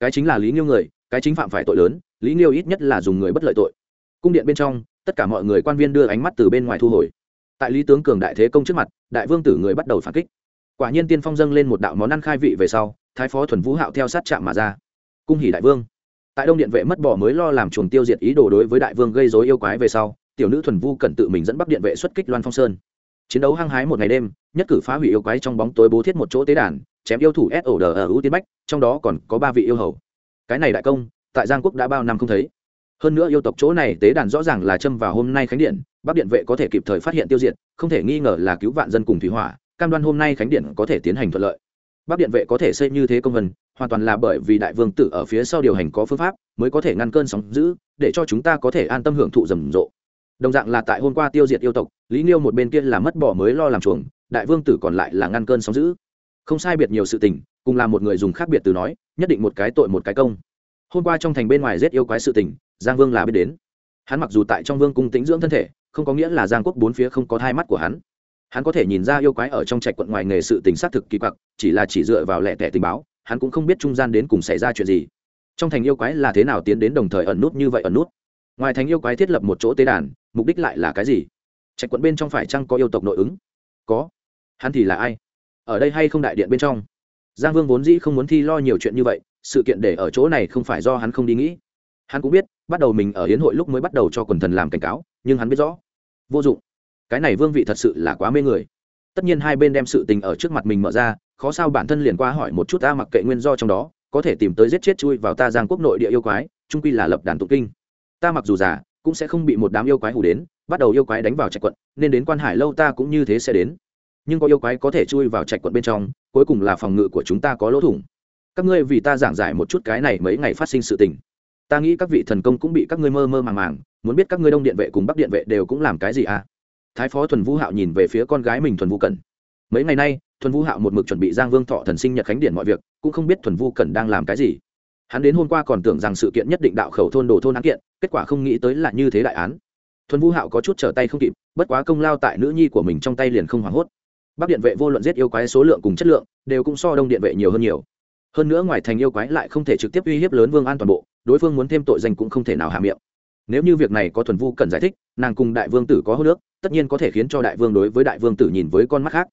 [SPEAKER 1] Cái chính là lý nghiêu người, cái chính phạm phải tội lớn, lý nghiêu ít nhất là dùng người bất lợi tội. Cung điện bên trong, tất cả mọi người quan viên đưa ánh mắt từ bên ngoài thu hồi. Tại lý tướng cường đại thế công trước mặt, đại vương tử người bắt đầu phản kích quả nhiên tiên phong dâng lên một đạo món ăn khai vị về sau, thái phó thuần vũ hạo theo sát chạm mà ra. Cung hỷ đại vương. Tại đông điện vệ mất bỏ mới lo làm chuồng tiêu diệt ý đồ đối với đại vương gây dối yêu quái về sau, tiểu nữ thuần vu cần tự mình dẫn bắc điện vệ xuất kích loan phong sơn. Chiến đấu hăng hái một ngày đêm, nhất cử phá hủy yêu quái trong bóng tối bố thiết một chỗ tế đàn, chém yêu thủ s ổ đờ ở ưu tiên bách, trong đó còn có ba vị yêu hầu. Cái này đại công, tại giang quốc đã bao năm không thấy. Hơn nữa yêu tộc chỗ này tế đàn rõ ràng là châm vào hôm nay khánh điện, bắc điện vệ có thể kịp thời phát hiện tiêu diệt, không thể nghi ngờ là cứu vạn dân cùng thủy hỏa cam đoan hôm nay khánh điện có thể tiến hành thuận lợi. Bắc điện vệ có thể xây như thế công vân, hoàn toàn là bởi vì đại vương tử ở phía sau điều hành có phương pháp, mới có thể ngăn cơn sóng giữ để cho chúng ta có thể an tâm hưởng thụ rầm rộ. Đồng dạng là tại hôm qua tiêu diệt yêu tộc, lý nghiêu một bên kia là mất bỏ mới lo làm chuồng, đại vương tử còn lại là ngăn cơn sóng giữ không sai biệt nhiều sự tình, cùng là một người dùng khác biệt từ nói, nhất định một cái tội một cái công. Hôm qua trong thành bên ngoài giết yêu quái sự tình, giang vương là biết đến. Hắn mặc dù tại trong vương cung tĩnh dưỡng thân thể, không có nghĩa là giang quốc bốn phía không có hai mắt của hắn hắn có thể nhìn ra yêu quái ở trong trạch quận ngoài nghề sự tình xác thực kỳ quặc, chỉ là chỉ dựa vào lẻ tẻ tình báo, hắn cũng không biết trung gian đến cùng xảy ra chuyện gì. Trong thành yêu quái là thế nào tiến đến đồng thời ẩn nút như vậy ẩn nút? Ngoài thành yêu quái thiết lập một chỗ tế đàn, mục đích lại là cái gì? Trạch quận bên trong phải chăng có yêu tộc nội ứng? Có. Hắn thì là ai? Ở đây hay không đại điện bên trong? Giang vương vốn dĩ không muốn thi lo nhiều chuyện như vậy, sự kiện để ở chỗ này không phải do hắn không đi nghĩ. Hắn cũng biết, bắt đầu mình ở hiến hội lúc mới bắt đầu cho quần thần làm cảnh cáo, nhưng hắn biết rõ. Vô dụng cái này vương vị thật sự là quá mê người. Tất nhiên hai bên đem sự tình ở trước mặt mình mở ra, khó sao bản thân liền qua hỏi một chút ta mặc kệ nguyên do trong đó, có thể tìm tới giết chết chui vào ta giang quốc nội địa yêu quái trung quy là lập đàn tụ kinh. Ta mặc dù già, cũng sẽ không bị một đám yêu quái hủ đến, bắt đầu yêu quái đánh vào trạch quận, nên đến quan hải lâu ta cũng như thế sẽ đến. Nhưng có yêu quái có thể chui vào trạch quận bên trong, cuối cùng là phòng ngự của chúng ta có lỗ thủng. Các ngươi vì ta giảng giải một chút cái này mấy ngày phát sinh sự tình. Ta nghĩ các vị thần công cũng bị các ngươi mơ mơ màng màng, muốn biết các ngươi đông điện vệ cùng bắc điện vệ đều cũng làm cái gì à? Thái phó thuần vũ hạo nhìn về phía con gái mình thuần vũ cẩn. Mấy ngày nay, thuần vũ hạo một mực chuẩn bị giang vương thọ thần sinh nhật khánh điển mọi việc, cũng không biết thuần vũ cẩn đang làm cái gì. Hắn đến hôm qua còn tưởng rằng sự kiện nhất định đạo khẩu thôn đồ thôn án kiện, kết quả không nghĩ tới là như thế đại án. Thuần vũ hạo có chút trở tay không kịp, bất quá công lao tại nữ nhi của mình trong tay liền không hoảng hốt. Bắc điện vệ vô luận giết yêu quái số lượng cùng chất lượng, đều cũng so đông điện vệ nhiều hơn nhiều. Hơn nữa ngoài thành yêu quái lại không thể trực tiếp uy hiếp lớn vương an toàn bộ, đối phương muốn thêm tội danh cũng không thể nào hạ miệng nếu như việc này có thuần vu cần giải thích, nàng cùng đại vương tử có hô nước tất nhiên có thể khiến cho đại vương đối với đại vương tử nhìn với con mắt khác.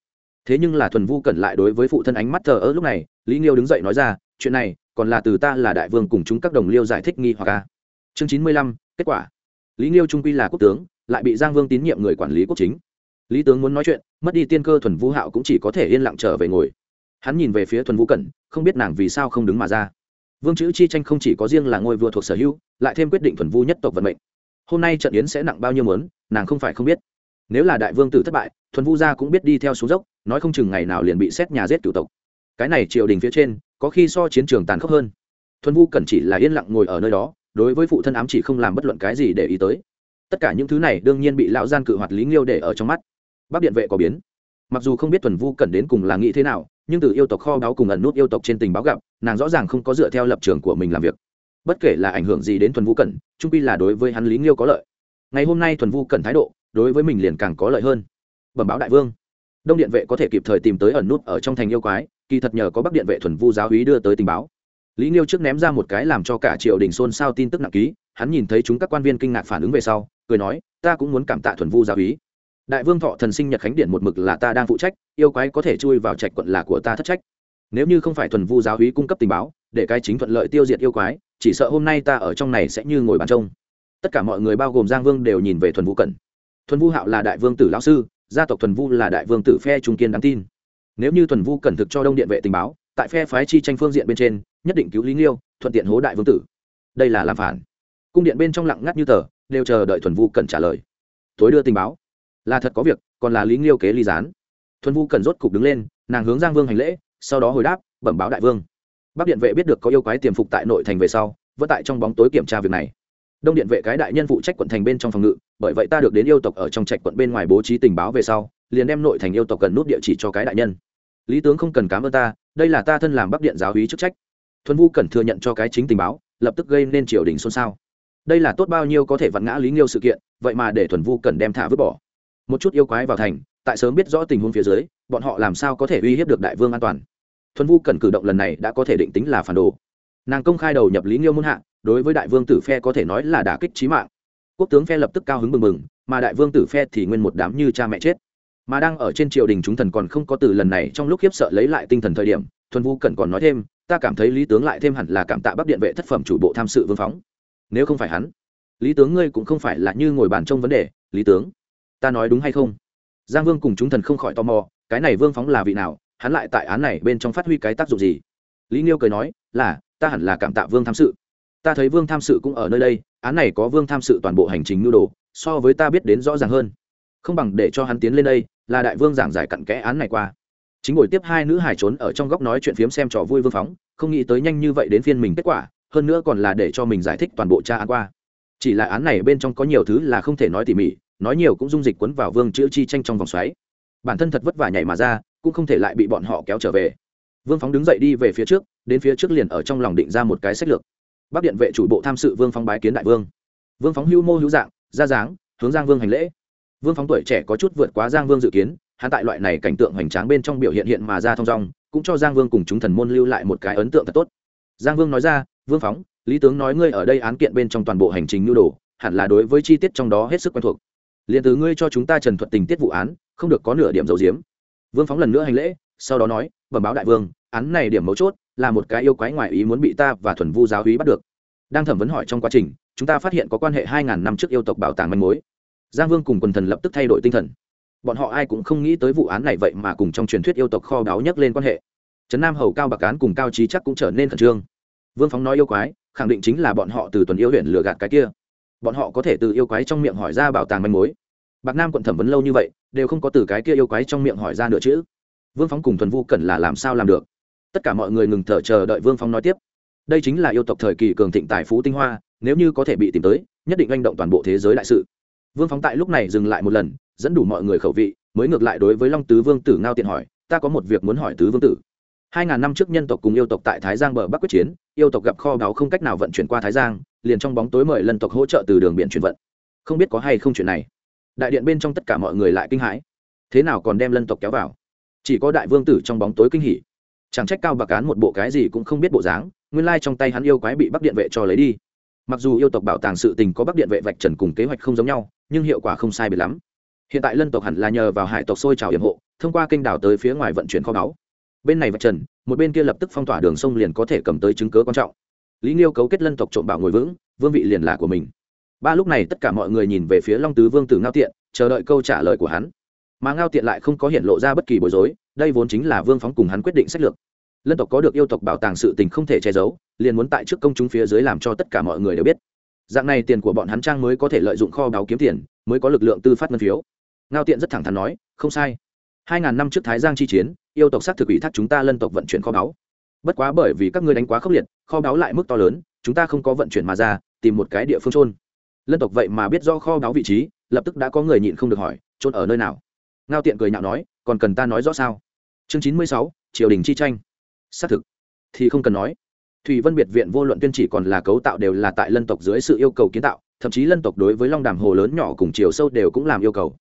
[SPEAKER 1] Thế nhưng là thuần vu cần lại đối với phụ thân ánh mắt thờ ơ lúc này, lý nghiêu đứng dậy nói ra, chuyện này, còn là từ ta là đại vương cùng chúng các đồng liêu giải thích nghi hoặc a. Chương chín mươi lăm, kết quả. Lý nghiêu trung quy là quốc tướng, lại bị giang vương tín nhiệm người quản lý quốc chính. Lý tướng muốn nói chuyện, mất đi tiên cơ thuần vũ hạo cũng chỉ có thể yên lặng trở về ngồi. Hắn nhìn về phía thuần vũ cẩn, không biết nàng vì sao không đứng mà ra vương chữ chi tranh không chỉ có riêng là ngôi vua thuộc sở hữu, lại thêm quyết định thuần vu nhất tộc vận mệnh. Hôm nay trận yến sẽ nặng bao nhiêu mớn nàng không phải không biết. Nếu là đại vương tử thất bại, thuần vu gia cũng biết đi theo xuống dốc, nói không chừng ngày nào liền bị xét nhà giết cửu tộc. Cái này triều đình phía trên, có khi so chiến trường tàn khốc hơn. Thuần vu cần chỉ là yên lặng ngồi ở nơi đó, đối với phụ thân ám chỉ không làm bất luận cái gì để ý tới. Tất cả những thứ này đương nhiên bị lão gian cự hoạt lý nghiêu để ở trong mắt. Bắc điện vệ có biến mặc dù không biết thuần vu Cẩn đến cùng là nghĩ thế nào, nhưng từ yêu tộc kho báo cùng ẩn nút yêu tộc trên tình báo gặp, nàng rõ ràng không có dựa theo lập trường của mình làm việc. Bất kể là ảnh hưởng gì đến thuần Vu cẩn trung pi là đối với hắn lý nghiêu có lợi. Ngày hôm nay thuần Vu cẩn thái độ, đối với mình liền càng có lợi hơn. Bẩm báo đại vương. Đông điện vệ có thể kịp thời tìm tới ẩn nút ở trong thành yêu quái, kỳ thật nhờ có bắc điện vệ thuần vu giáo hí đưa tới tình báo. Lý nghiêu trước ném ra một cái làm cho cả triều đình xôn xao tin tức nặng ký, hắn nhìn thấy chúng các quan viên kinh ngạc phản ứng về sau, cười nói, ta cũng muốn cảm tạ thuần vu giáo hí đại vương thọ thần sinh nhật khánh điện một mực là ta đang phụ trách, yêu quái có thể chui vào trạch quận là của ta thất trách. Nếu như không phải thuần vu giáo hí cung cấp tình báo, để cái chính thuận lợi tiêu diệt yêu quái, chỉ sợ hôm nay ta ở trong này sẽ như ngồi bàn trông. Tất cả mọi người bao gồm giang vương đều nhìn về thuần vũ cẩn. Thuần vu hạo là đại vương tử lão sư, gia tộc thuần vu là đại vương tử phe trung kiên đáng tin. Nếu như thuần vu cẩn thực cho đông điện vệ tình báo, tại phe phái chi tranh phương diện bên trên, nhất định cứu lý nghiêu, thuận tiện hố đại vương tử. Đây là làm phản. Cung điện bên trong lặng ngắt như tờ, đều chờ đợi thuần vu cẩn trả lời. Tối đưa tình báo là thật có việc, còn là lý nghiêu kế ly gián. Thuần vu cần rốt cục đứng lên, nàng hướng giang vương hành lễ, sau đó hồi đáp, bẩm báo đại vương. Bắc điện vệ biết được có yêu quái tiềm phục tại nội thành về sau, vẫn tại trong bóng tối kiểm tra việc này. Đông điện vệ cái đại nhân phụ trách quận thành bên trong phòng ngự, bởi vậy ta được đến yêu tộc ở trong trạch quận bên ngoài bố trí tình báo về sau, liền đem nội thành yêu tộc cần nút địa chỉ cho cái đại nhân. Lý tướng không cần cám ơn ta, đây là ta thân làm bắc điện giáo hí chức trách. Thuần vu cần thừa nhận cho cái chính tình báo, lập tức gây nên triều đình xôn xao. Đây là tốt bao nhiêu có thể vặn ngã lý nghiêu sự kiện, vậy mà để thuần vu cần đem thả vứt bỏ một chút yêu quái vào thành, tại sớm biết rõ tình huống phía dưới, bọn họ làm sao có thể uy hiếp được đại vương an toàn. Thuần vu cần cử động lần này đã có thể định tính là phản đồ. Nàng công khai đầu nhập lý nghiêu muôn hạ, đối với đại vương tử phe có thể nói là đả kích trí mạng. Quốc tướng phe lập tức cao hứng mừng mừng mà đại vương tử phe thì nguyên một đám như cha mẹ chết. Mà đang ở trên triều đình chúng thần còn không có từ lần này trong lúc khiếp sợ lấy lại tinh thần thời điểm, thuần vu cần còn nói thêm, ta cảm thấy lý tướng lại thêm hẳn là cảm tạ bắc điện vệ thất phẩm chủ bộ tham sự vương phóng. Nếu không phải hắn, lý tướng ngươi cũng không phải là như ngồi bàn trong vấn đề, lý tướng ta nói đúng hay không? Giang vương cùng chúng thần không khỏi tò mò, cái này vương phóng là vị nào, hắn lại tại án này bên trong phát huy cái tác dụng gì? Lý nghiêu cười nói, là, ta hẳn là cảm tạ vương tham sự. Ta thấy vương tham sự cũng ở nơi đây, án này có vương tham sự toàn bộ hành trình nhu đồ, so với ta biết đến rõ ràng hơn. Không bằng để cho hắn tiến lên đây, là đại vương giảng giải cặn kẽ án này qua. Chính ngồi tiếp hai nữ hải trốn ở trong góc nói chuyện phiếm xem trò vui vương phóng, không nghĩ tới nhanh như vậy đến phiên mình kết quả, hơn nữa còn là để cho mình giải thích toàn bộ tra án qua. Chỉ là án này bên trong có nhiều thứ là không thể nói tỉ mỉ nói nhiều cũng dung dịch quấn vào vương chữ chi tranh trong vòng xoáy. Bản thân thật vất vả nhảy mà ra, cũng không thể lại bị bọn họ kéo trở về. Vương phóng đứng dậy đi về phía trước, đến phía trước liền ở trong lòng định ra một cái sách lược. Bắc điện vệ chủ bộ tham sự vương phóng bái kiến đại vương. Vương phóng hưu mô hữu dạng, ra dáng, hướng giang vương hành lễ. Vương phóng tuổi trẻ có chút vượt quá giang vương dự kiến, hắn tại loại này cảnh tượng hoành tráng bên trong biểu hiện hiện mà ra thong dong, cũng cho giang vương cùng chúng thần môn lưu lại một cái ấn tượng thật tốt. Giang vương nói ra, vương phóng, lý tướng nói ngươi ở đây án kiện bên trong toàn bộ hành trình nhu đồ, hẳn là đối với chi tiết trong đó hết sức quen thuộc liền từ ngươi cho chúng ta trần thuật tình tiết vụ án, không được có nửa điểm dầu diếm. Vương phóng lần nữa hành lễ, sau đó nói, bẩm báo đại vương, án này điểm mấu chốt là một cái yêu quái ngoại ý muốn bị ta và thuần vu giáo hí bắt được. Đang thẩm vấn hỏi trong quá trình, chúng ta phát hiện có quan hệ hai ngàn năm trước yêu tộc bảo tàng manh mối. Giang vương cùng quần thần lập tức thay đổi tinh thần. Bọn họ ai cũng không nghĩ tới vụ án này vậy mà cùng trong truyền thuyết yêu tộc kho báu nhắc lên quan hệ. Trấn nam hầu cao bạc cán cùng cao trí chắc cũng trở nên khẩn trương. Vương phóng nói yêu quái, khẳng định chính là bọn họ từ tuần yêu huyện lừa gạt cái kia bọn họ có thể từ yêu quái trong miệng hỏi ra bảo tàng manh mối. Bạc nam quận thẩm vấn lâu như vậy, đều không có từ cái kia yêu quái trong miệng hỏi ra nữa chứ. vương phóng cùng thuần vu cần là làm sao làm được? Tất cả mọi người ngừng thở chờ đợi vương phóng nói tiếp. Đây chính là yêu tộc thời kỳ cường thịnh tài phú tinh hoa, nếu như có thể bị tìm tới, nhất định manh động toàn bộ thế giới đại sự. Vương phóng tại lúc này dừng lại một lần, dẫn đủ mọi người khẩu vị, mới ngược lại đối với long tứ vương tử ngao tiện hỏi, ta có một việc muốn hỏi tứ vương tử. Hai ngàn năm trước nhân tộc cùng yêu tộc tại thái giang bờ bắc quyết chiến, yêu tộc gặp kho báu không cách nào vận chuyển qua thái giang liền trong bóng tối mời lân tộc hỗ trợ từ đường biển chuyển vận. Không biết có hay không chuyện này. Đại điện bên trong tất cả mọi người lại kinh hãi. Thế nào còn đem lân tộc kéo vào? Chỉ có đại vương tử trong bóng tối kinh hỉ. Chẳng trách cao bạc cán một bộ cái gì cũng không biết bộ dáng, nguyên lai trong tay hắn yêu quái bị bắc điện vệ cho lấy đi. Mặc dù yêu tộc bảo tàng sự tình có bắc điện vệ vạch trần cùng kế hoạch không giống nhau, nhưng hiệu quả không sai biệt lắm. Hiện tại lân tộc hẳn là nhờ vào hải tộc sôi trào hiểm hộ, thông qua kênh đảo tới phía ngoài vận chuyển kho báu. Bên này vạch trần, một bên kia lập tức phong tỏa đường sông liền có thể cầm tới chứng cớ quan trọng lý nghiêu cấu kết lân tộc trộm bảo ngồi vững, vương vị liền là của mình. Ba lúc này tất cả mọi người nhìn về phía long tứ vương tử ngao tiện, chờ đợi câu trả lời của hắn. Mà ngao tiện lại không có hiện lộ ra bất kỳ bối rối, đây vốn chính là vương phóng cùng hắn quyết định sách lược. Lân tộc có được yêu tộc bảo tàng sự tình không thể che giấu, liền muốn tại trước công chúng phía dưới làm cho tất cả mọi người đều biết. Dạng này tiền của bọn hắn trang mới có thể lợi dụng kho báo kiếm tiền, mới có lực lượng tư phát ngân phiếu. Ngao tiện rất thẳng thắn nói, không sai. Hai ngàn năm trước thái giang chi chiến, yêu tộc xác thực ủy thác chúng ta lân tộc vận chuyển kho báu bất quá bởi vì các ngươi đánh quá khốc liệt, kho báu lại mức to lớn, chúng ta không có vận chuyển mà ra, tìm một cái địa phương trôn lân tộc vậy mà biết do kho báu vị trí, lập tức đã có người nhịn không được hỏi trôn ở nơi nào? Ngao tiện cười nhạo nói, còn cần ta nói rõ sao? Chương chín mươi sáu, triều đình chi tranh. Xác thực, thì không cần nói. Thủy vân biệt viện vô luận tuyên chỉ còn là cấu tạo đều là tại lân tộc dưới sự yêu cầu kiến tạo, thậm chí lân tộc đối với long đàm hồ lớn nhỏ cùng chiều sâu đều cũng làm yêu cầu.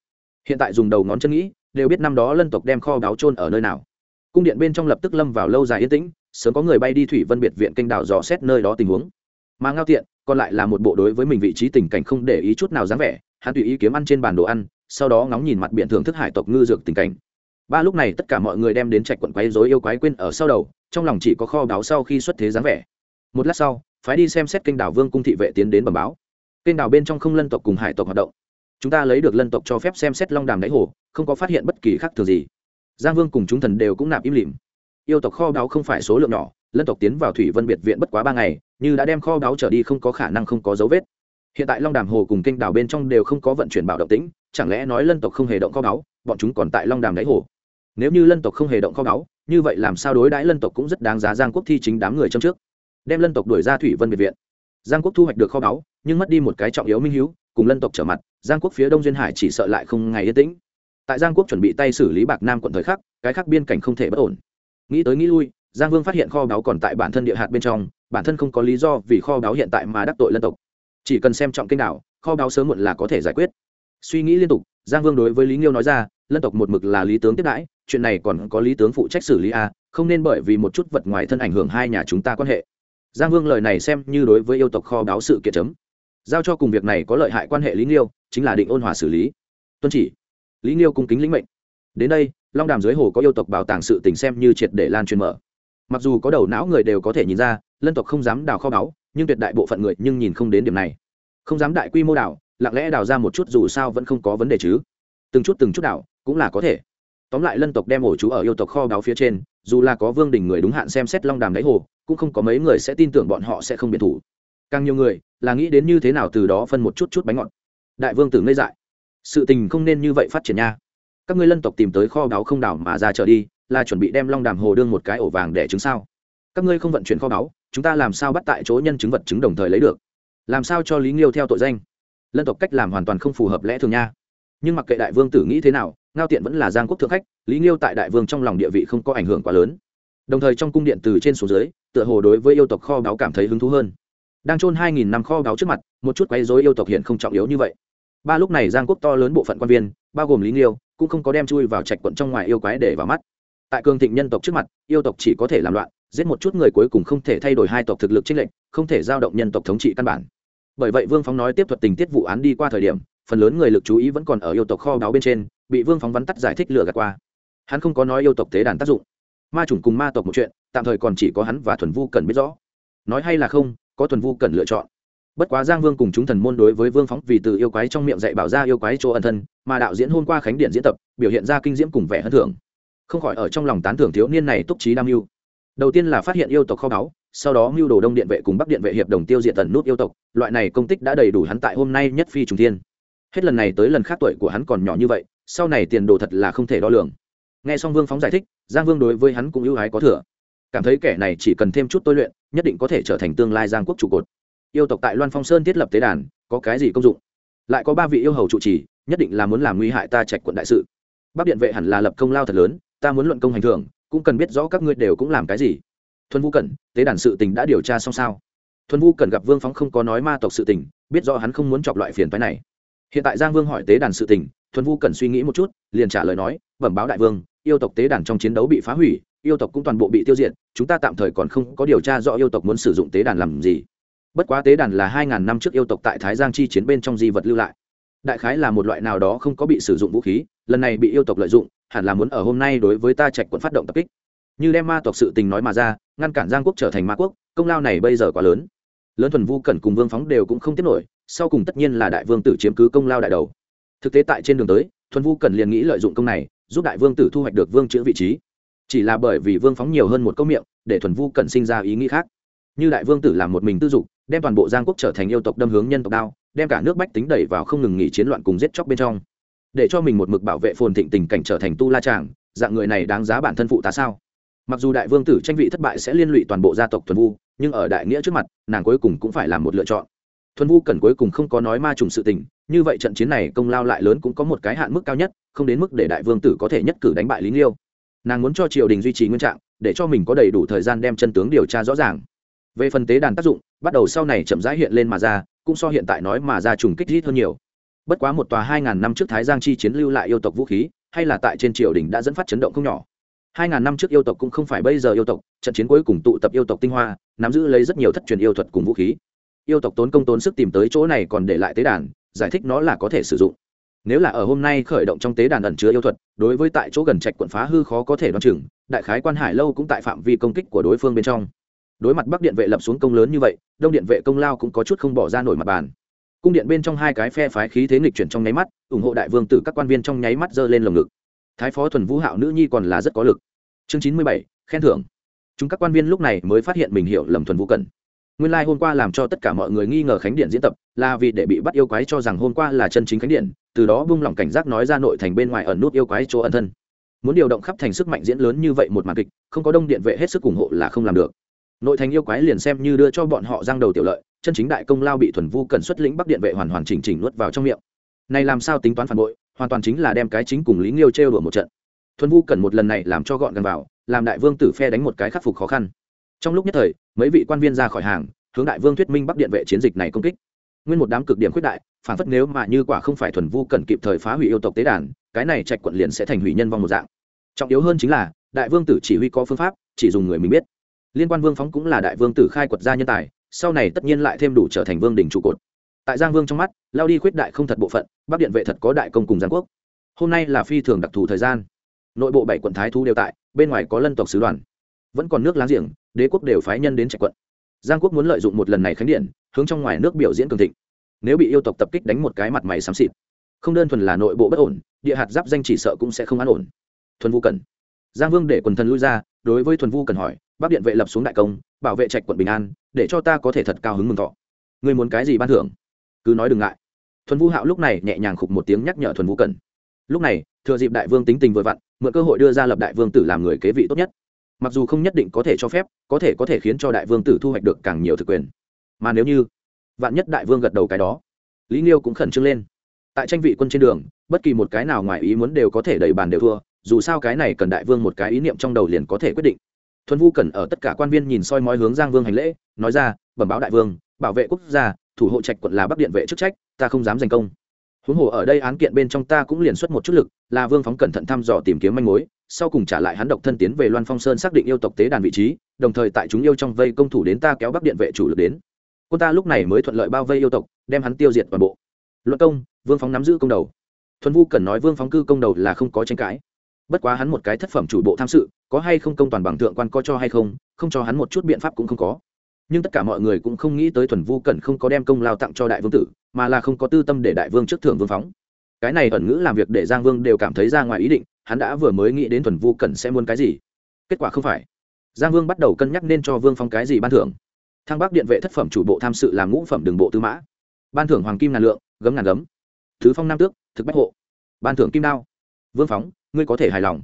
[SPEAKER 1] Hiện tại dùng đầu ngón chân nghĩ, đều biết năm đó lân tộc đem kho báu trôn ở nơi nào. Cung điện bên trong lập tức lâm vào lâu dài yên tĩnh sớm có người bay đi thủy vân biệt viện kênh đảo dò xét nơi đó tình huống. Mà ngao tiện, còn lại là một bộ đối với mình vị trí tình cảnh không để ý chút nào dáng vẻ, hắn tùy ý kiếm ăn trên bàn đồ ăn, sau đó ngóng nhìn mặt biển thưởng thức hải tộc ngư dược tình cảnh. Ba lúc này tất cả mọi người đem đến trạch quận quấy dối yêu quái quên ở sau đầu, trong lòng chỉ có kho báo sau khi xuất thế dáng vẻ. Một lát sau, phái đi xem xét kênh đảo vương cung thị vệ tiến đến bẩm báo. Kênh đảo bên trong không lân tộc cùng hải tộc hoạt động. Chúng ta lấy được lân tộc cho phép xem xét long đàm đáy hồ, không có phát hiện bất kỳ khác thường gì. Giang vương cùng chúng thần đều cũng nạp im lìm yêu tộc kho báu không phải số lượng nhỏ, lân tộc tiến vào thủy vân biệt viện bất quá ba ngày, như đã đem kho báu trở đi không có khả năng không có dấu vết. Hiện tại long đàm hồ cùng kênh đảo bên trong đều không có vận chuyển bảo động tĩnh, chẳng lẽ nói lân tộc không hề động kho báu, bọn chúng còn tại long đàm đáy hồ? Nếu như lân tộc không hề động kho báu, như vậy làm sao đối đãi lân tộc cũng rất đáng giá giang quốc thi chính đám người trong trước. Đem lân tộc đuổi ra thủy vân biệt viện. Giang quốc thu hoạch được kho báu, nhưng mất đi một cái trọng yếu minh hữu cùng lân tộc trở mặt, giang quốc phía đông duyên hải chỉ sợ lại không ngày yên tĩnh. Tại giang quốc chuẩn bị tay xử lý bạc nam quận thời khắc, cái khác biên cảnh không thể bất ổn nghĩ tới nghĩ lui giang vương phát hiện kho báu còn tại bản thân địa hạt bên trong bản thân không có lý do vì kho báu hiện tại mà đắc tội lân tộc. Chỉ cần xem trọng kênh đảo, kho báu sớm muộn là có thể giải quyết. Suy nghĩ liên tục giang vương đối với lý nghiêu nói ra lân tộc một mực là lý tướng tiếp đãi chuyện này còn có lý tướng phụ trách xử lý a không nên bởi vì một chút vật ngoài thân ảnh hưởng hai nhà chúng ta quan hệ. Giang vương lời này xem như đối với yêu tộc kho báu sự kiện chấm. Giao cho cùng việc này có lợi hại quan hệ lý nghiêu chính là định ôn hòa xử lý. Tuân chỉ lý nghiêu cung kính lĩnh mệnh. Đến đây long đàm dưới hồ có yêu tộc bảo tàng sự tình xem như triệt để lan truyền mở. Mặc dù có đầu não người đều có thể nhìn ra, lân tộc không dám đào kho báu, nhưng tuyệt đại bộ phận người nhưng nhìn không đến điểm này. Không dám đại quy mô đào, lặng lẽ đào ra một chút dù sao vẫn không có vấn đề chứ. Từng chút từng chút đào, cũng là có thể. Tóm lại lân tộc đem ổ chú ở yêu tộc kho báu phía trên, dù là có vương đình người đúng hạn xem xét long đàm đáy hồ, cũng không có mấy người sẽ tin tưởng bọn họ sẽ không biệt thủ. Càng nhiều người, là nghĩ đến như thế nào từ đó phân một chút chút bánh ngọt. Đại vương tử ngây dại. Sự tình không nên như vậy phát triển nha các ngươi lân tộc tìm tới kho báu không đảo mà ra trở đi, là chuẩn bị đem long đàm hồ đương một cái ổ vàng để chứng sao? Các ngươi không vận chuyển kho báu, chúng ta làm sao bắt tại chỗ nhân chứng vật chứng đồng thời lấy được? Làm sao cho lý nghiêu theo tội danh? Lân tộc cách làm hoàn toàn không phù hợp lẽ thường nha. Nhưng mặc kệ đại vương tử nghĩ thế nào, ngao tiện vẫn là giang quốc thượng khách, lý nghiêu tại đại vương trong lòng địa vị không có ảnh hưởng quá lớn. Đồng thời trong cung điện từ trên xuống dưới, tựa hồ đối với yêu tộc kho báu cảm thấy hứng thú hơn. Đang trôn hai nghìn năm kho báu trước mặt, một chút quấy dối yêu tộc hiện không trọng yếu như vậy. Ba lúc này giang quốc to lớn bộ phận quan viên bao gồm lý nghiêu, cũng không có đem chui vào trạch quận trong ngoài yêu quái để vào mắt. Tại cường thịnh nhân tộc trước mặt, yêu tộc chỉ có thể làm loạn, giết một chút người cuối cùng không thể thay đổi hai tộc thực lực trích lệnh không thể giao động nhân tộc thống trị căn bản. Bởi vậy vương phóng nói tiếp thuật tình tiết vụ án đi qua thời điểm, phần lớn người lực chú ý vẫn còn ở yêu tộc kho báu bên trên, bị vương phóng vắn tắt giải thích lừa gạt qua. Hắn không có nói yêu tộc tế đàn tác dụng. Ma chủng cùng ma tộc một chuyện, tạm thời còn chỉ có hắn và thuần vu cần biết rõ. Nói hay là không, có thuần vu cần lựa chọn bất quá giang vương cùng chúng thần môn đối với vương phóng vì từ yêu quái trong miệng dạy bảo ra yêu quái chỗ ẩn thân, mà đạo diễn hôm qua khánh điện diễn tập, biểu hiện ra kinh diễm cùng vẻ hân thưởng. Không khỏi ở trong lòng tán thưởng thiếu niên này túc trí đam mưu. Đầu tiên là phát hiện yêu tộc kho báu, sau đó mưu đồ đông điện vệ cùng bắc điện vệ hiệp đồng tiêu diệt tần nút yêu tộc, loại này công tích đã đầy đủ hắn tại hôm nay nhất phi trùng thiên. Hết lần này tới lần khác tuổi của hắn còn nhỏ như vậy, sau này tiền đồ thật là không thể đo lường. Nghe xong vương phóng giải thích, giang vương đối với hắn cũng ưu ái có thừa. Cảm thấy kẻ này chỉ cần thêm chút tôi luyện, nhất định có thể trở thành tương lai giang quốc trụ cột yêu tộc tại loan phong sơn thiết lập tế đàn, có cái gì công dụng? Lại có ba vị yêu hầu trụ trì, nhất định là muốn làm nguy hại ta trạch quận đại sự. Bắc điện vệ hẳn là lập công lao thật lớn, ta muốn luận công hành thưởng, cũng cần biết rõ các ngươi đều cũng làm cái gì. Thuần Vu cẩn, tế đàn sự tình đã điều tra xong sao? Thuần Vu cẩn gặp vương phóng không có nói ma tộc sự tình, biết rõ hắn không muốn chọc loại phiền phái này. Hiện tại giang vương hỏi tế đàn sự tình, thuần Vu Cẩn suy nghĩ một chút, liền trả lời nói, bẩm báo đại vương, yêu tộc tế đàn trong chiến đấu bị phá hủy, yêu tộc cũng toàn bộ bị tiêu diệt, chúng ta tạm thời còn không có điều tra rõ yêu tộc muốn sử dụng tế đàn làm gì bất quá tế đàn là hai ngàn năm trước yêu tộc tại thái giang chi chiến bên trong di vật lưu lại. Đại khái là một loại nào đó không có bị sử dụng vũ khí, lần này bị yêu tộc lợi dụng, hẳn là muốn ở hôm nay đối với ta trạch quận phát động tập kích. Như đem ma tộc sự tình nói mà ra, ngăn cản giang quốc trở thành ma quốc, công lao này bây giờ quá lớn. Lớn thuần vu cẩn cùng vương phóng đều cũng không tiếp nổi, sau cùng tất nhiên là đại vương tử chiếm cứ công lao đại đầu. Thực tế tại trên đường tới, thuần vu cẩn liền nghĩ lợi dụng công này, giúp đại vương tử thu hoạch được vương chữ vị trí. Chỉ là bởi vì vương phóng nhiều hơn một câu miệng, để thuần vu cẩn sinh ra ý nghĩ khác. Như đại vương tử làm một mình tư dục đem toàn bộ giang quốc trở thành yêu tộc đâm hướng nhân tộc đao, đem cả nước bách tính đẩy vào không ngừng nghỉ chiến loạn cùng giết chóc bên trong. Để cho mình một mực bảo vệ phồn thịnh tình cảnh trở thành tu la tràng dạng người này đáng giá bản thân phụ tá sao? Mặc dù đại vương tử tranh vị thất bại sẽ liên lụy toàn bộ gia tộc thuần vu, nhưng ở đại nghĩa trước mặt, nàng cuối cùng cũng phải làm một lựa chọn. Thuần vu cần cuối cùng không có nói ma trùng sự tình, như vậy trận chiến này công lao lại lớn cũng có một cái hạn mức cao nhất, không đến mức để đại vương tử có thể nhất cử đánh bại lý liêu. Nàng muốn cho triều đình duy trì nguyên trạng, để cho mình có đầy đủ thời gian đem chân tướng điều tra rõ ràng. Về phần tế đàn tác dụng bắt đầu sau này chậm rãi hiện lên mà ra, cũng so hiện tại nói mà ra trùng kích rít hơn nhiều. Bất quá một tòa hai ngàn năm trước thái giang chi chiến lưu lại yêu tộc vũ khí, hay là tại trên triều đình đã dẫn phát chấn động không nhỏ. hai ngàn năm trước yêu tộc cũng không phải bây giờ yêu tộc, trận chiến cuối cùng tụ tập yêu tộc tinh hoa, nắm giữ lấy rất nhiều thất truyền yêu thuật cùng vũ khí. Yêu tộc tốn công tốn sức tìm tới chỗ này còn để lại tế đàn, giải thích nó là có thể sử dụng. Nếu là ở hôm nay khởi động trong tế đàn ẩn chứa yêu thuật, đối với tại chỗ gần trạch quận phá hư khó có thể đoán chừng, đại khái quan hải lâu cũng tại phạm vi công kích của đối phương bên trong đối mặt bắc điện vệ lập xuống công lớn như vậy, đông điện vệ công lao cũng có chút không bỏ ra nổi mặt bàn. Cung điện bên trong hai cái phe phái khí thế nghịch chuyển trong nháy mắt, ủng hộ đại vương tử các quan viên trong nháy mắt giơ lên lồng ngực. Thái phó thuần vũ hạo nữ nhi còn là rất có lực. Chương chín mươi bảy, khen thưởng. Chúng các quan viên lúc này mới phát hiện mình hiểu lầm thuần vũ cần nguyên lai、like、hôm qua làm cho tất cả mọi người nghi ngờ khánh điện diễn tập, là vì để bị bắt yêu quái cho rằng hôm qua là chân chính khánh điện, từ đó bung lỏng cảnh giác nói ra nội thành bên ngoài ẩn nút yêu quái chỗ ẩn thân. Muốn điều động khắp thành sức mạnh diễn lớn như vậy một màn kịch, không có đông điện vệ hết sức ủng hộ là không làm được nội thành yêu quái liền xem như đưa cho bọn họ giang đầu tiểu lợi, chân chính đại công lao bị thuần vu cần xuất lĩnh bắc điện vệ hoàn hoàn chỉnh chỉnh nuốt vào trong miệng. Này làm sao tính toán phản bội, hoàn toàn chính là đem cái chính cùng lý nghiêu trêu đùa một trận. Thuần vu cần một lần này làm cho gọn gần vào, làm đại vương tử phe đánh một cái khắc phục khó khăn. Trong lúc nhất thời, mấy vị quan viên ra khỏi hàng, hướng đại vương thuyết minh bắc điện vệ chiến dịch này công kích. Nguyên một đám cực điểm khuyết đại, phản phất nếu mà như quả không phải thuần vu cần kịp thời phá hủy yêu tộc tế đàn, cái này trạch quận liền sẽ thành hủy nhân vong một dạng. Trọng yếu hơn chính là, đại vương tử chỉ huy có phương pháp, chỉ dùng người mình biết liên quan vương phóng cũng là đại vương tử khai quật gia nhân tài, sau này tất nhiên lại thêm đủ trở thành vương đình trụ cột. Tại giang vương trong mắt, lao đi khuyết đại không thật bộ phận, bắc điện vệ thật có đại công cùng giang quốc. Hôm nay là phi thường đặc thù thời gian. Nội bộ bảy quận thái thu đều tại, bên ngoài có lân tộc sứ đoàn. Vẫn còn nước láng giềng, đế quốc đều phái nhân đến trạch quận. Giang quốc muốn lợi dụng một lần này khánh điện, hướng trong ngoài nước biểu diễn cường thịnh. Nếu bị yêu tộc tập kích đánh một cái mặt mày xám xịt, không đơn thuần là nội bộ bất ổn, địa hạt giáp danh chỉ sợ cũng sẽ không an ổn. Thuần vu cần giang vương để quần thần lui ra, đối với thuần vu cần hỏi bắc điện vệ lập xuống đại công, bảo vệ trạch quận bình an, để cho ta có thể thật cao hứng mừng thọ. Ngươi muốn cái gì ban thưởng? Cứ nói đừng ngại. Thuần vũ hạo lúc này nhẹ nhàng khục một tiếng nhắc nhở thuần vũ cần lúc này, thừa dịp đại vương tính tình vừa vặn, mượn cơ hội đưa ra lập đại vương tử làm người kế vị tốt nhất. Mặc dù không nhất định có thể cho phép, có thể có thể khiến cho đại vương tử thu hoạch được càng nhiều thực quyền. Mà nếu như vạn nhất đại vương gật đầu cái đó, lý nghiêu cũng khẩn trương lên. Tại tranh vị quân trên đường, bất kỳ một cái nào ngoài ý muốn đều có thể đẩy bàn đều thua, dù sao cái này cần đại vương một cái ý niệm trong đầu liền có thể quyết định thuần vu cần ở tất cả quan viên nhìn soi mói hướng giang vương hành lễ, nói ra, bẩm báo đại vương, bảo vệ quốc gia, thủ hộ trạch quận là bắc điện vệ chức trách, ta không dám giành công. Huống hồ ở đây án kiện bên trong ta cũng liền xuất một chút lực, là vương phóng cẩn thận thăm dò tìm kiếm manh mối, sau cùng trả lại hắn độc thân tiến về loan phong sơn xác định yêu tộc tế đàn vị trí, đồng thời tại chúng yêu trong vây công thủ đến ta kéo bắc điện vệ chủ lực đến. Cô ta lúc này mới thuận lợi bao vây yêu tộc, đem hắn tiêu diệt toàn bộ. Luận công, vương phóng nắm giữ công đầu. Thuần vu cần nói vương phóng cư công đầu là không có tranh cãi. Bất quá hắn một cái thất phẩm chủ bộ tham sự có hay không công toàn bằng thượng quan có cho hay không không cho hắn một chút biện pháp cũng không có. Nhưng tất cả mọi người cũng không nghĩ tới thuần vu cẩn không có đem công lao tặng cho đại vương tử, mà là không có tư tâm để đại vương trước thưởng vương phóng. Cái này ẩn ngữ làm việc để giang vương đều cảm thấy ra ngoài ý định, hắn đã vừa mới nghĩ đến thuần vu cẩn sẽ muốn cái gì. Kết quả không phải. Giang vương bắt đầu cân nhắc nên cho vương phong cái gì ban thưởng. Thăng bắc điện vệ thất phẩm chủ bộ tham sự làm ngũ phẩm đường bộ tư mã. Ban thưởng hoàng kim ngàn lượng, gấm ngàn gấm. Thứ phong nam tước, thực bách hộ. Ban thưởng kim đao. Vương phóng, ngươi có thể hài lòng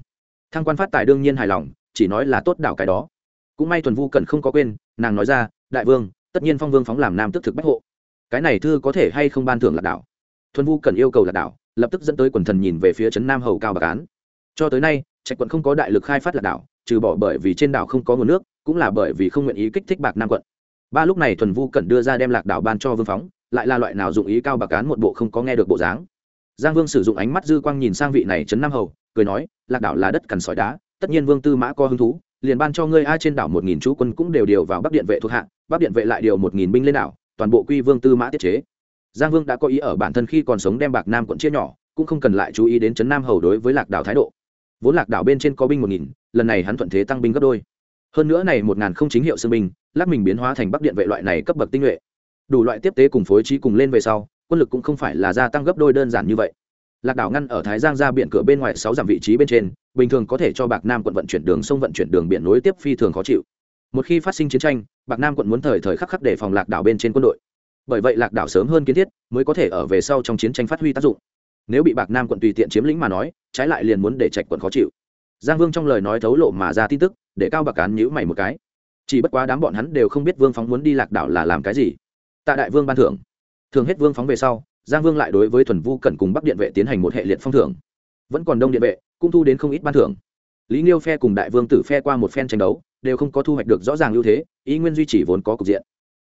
[SPEAKER 1] thăng quan phát tài đương nhiên hài lòng, chỉ nói là tốt đảo cái đó. Cũng may thuần vu cần không có quên, nàng nói ra, đại vương, tất nhiên phong vương phóng làm nam tức thực bách hộ. Cái này thư có thể hay không ban thưởng lạc đảo? Thuần vu cần yêu cầu lạc đảo, lập tức dẫn tới quần thần nhìn về phía trấn nam hầu cao bạc án. Cho tới nay, trạch quận không có đại lực khai phát lạc đảo, trừ bỏ bởi vì trên đảo không có nguồn nước, cũng là bởi vì không nguyện ý kích thích bạc nam quận. Ba lúc này thuần vu cẩn đưa ra đem lạc đảo ban cho vương phóng, lại là loại nào dụng ý cao bạc án một bộ không có nghe được bộ dáng giang vương sử dụng ánh mắt dư quang nhìn sang vị này trấn nam hầu, cười nói, lạc đảo là đất cằn sỏi đá, tất nhiên vương tư mã có hứng thú, liền ban cho ngươi ai trên đảo một nghìn chú quân cũng đều điều vào bắc điện vệ thuộc hạ bắc điện vệ lại điều một nghìn binh lên đảo, toàn bộ quy vương tư mã tiết chế. Giang vương đã có ý ở bản thân khi còn sống đem bạc nam quận chia nhỏ, cũng không cần lại chú ý đến trấn nam hầu đối với lạc đảo thái độ. Vốn lạc đảo bên trên có binh một nghìn, lần này hắn thuận thế tăng binh gấp đôi. Hơn nữa này một ngàn không chính hiệu xương binh lắc mình biến hóa thành bắc điện vệ loại này cấp bậc tinh nhuệ. Đủ loại tiếp tế cùng phối trí cùng lên về sau quân lực cũng không phải là gia tăng gấp đôi đơn giản như vậy. Lạc đảo ngăn ở thái giang ra biển cửa bên ngoài sáu dặm vị trí bên trên, bình thường có thể cho bạc nam quận vận chuyển đường sông vận chuyển đường biển nối tiếp phi thường khó chịu. Một khi phát sinh chiến tranh, bạc nam quận muốn thời thời khắc khắc để phòng lạc đảo bên trên quân đội. Bởi vậy lạc đảo sớm hơn kiến thiết, mới có thể ở về sau trong chiến tranh phát huy tác dụng. Nếu bị bạc nam quận tùy tiện chiếm lĩnh mà nói, trái lại liền muốn để trạch quận khó chịu. Giang vương trong lời nói thấu lộ mà ra tin tức, để cao bạc cán nhữ mày một cái. Chỉ bất quá đám bọn hắn đều không biết vương phóng muốn đi lạc đảo là làm cái gì. Tạ đại vương ban thưởng thường hết vương phóng về sau, giang vương lại đối với thuần vu cẩn cùng bắc điện vệ tiến hành một hệ liệt phong thưởng. Vẫn còn đông điện vệ, cũng thu đến không ít ban thưởng. Lý nghiêu phe cùng đại vương tử phe qua một phen tranh đấu, đều không có thu hoạch được rõ ràng ưu thế, ý nguyên duy trì vốn có cục diện.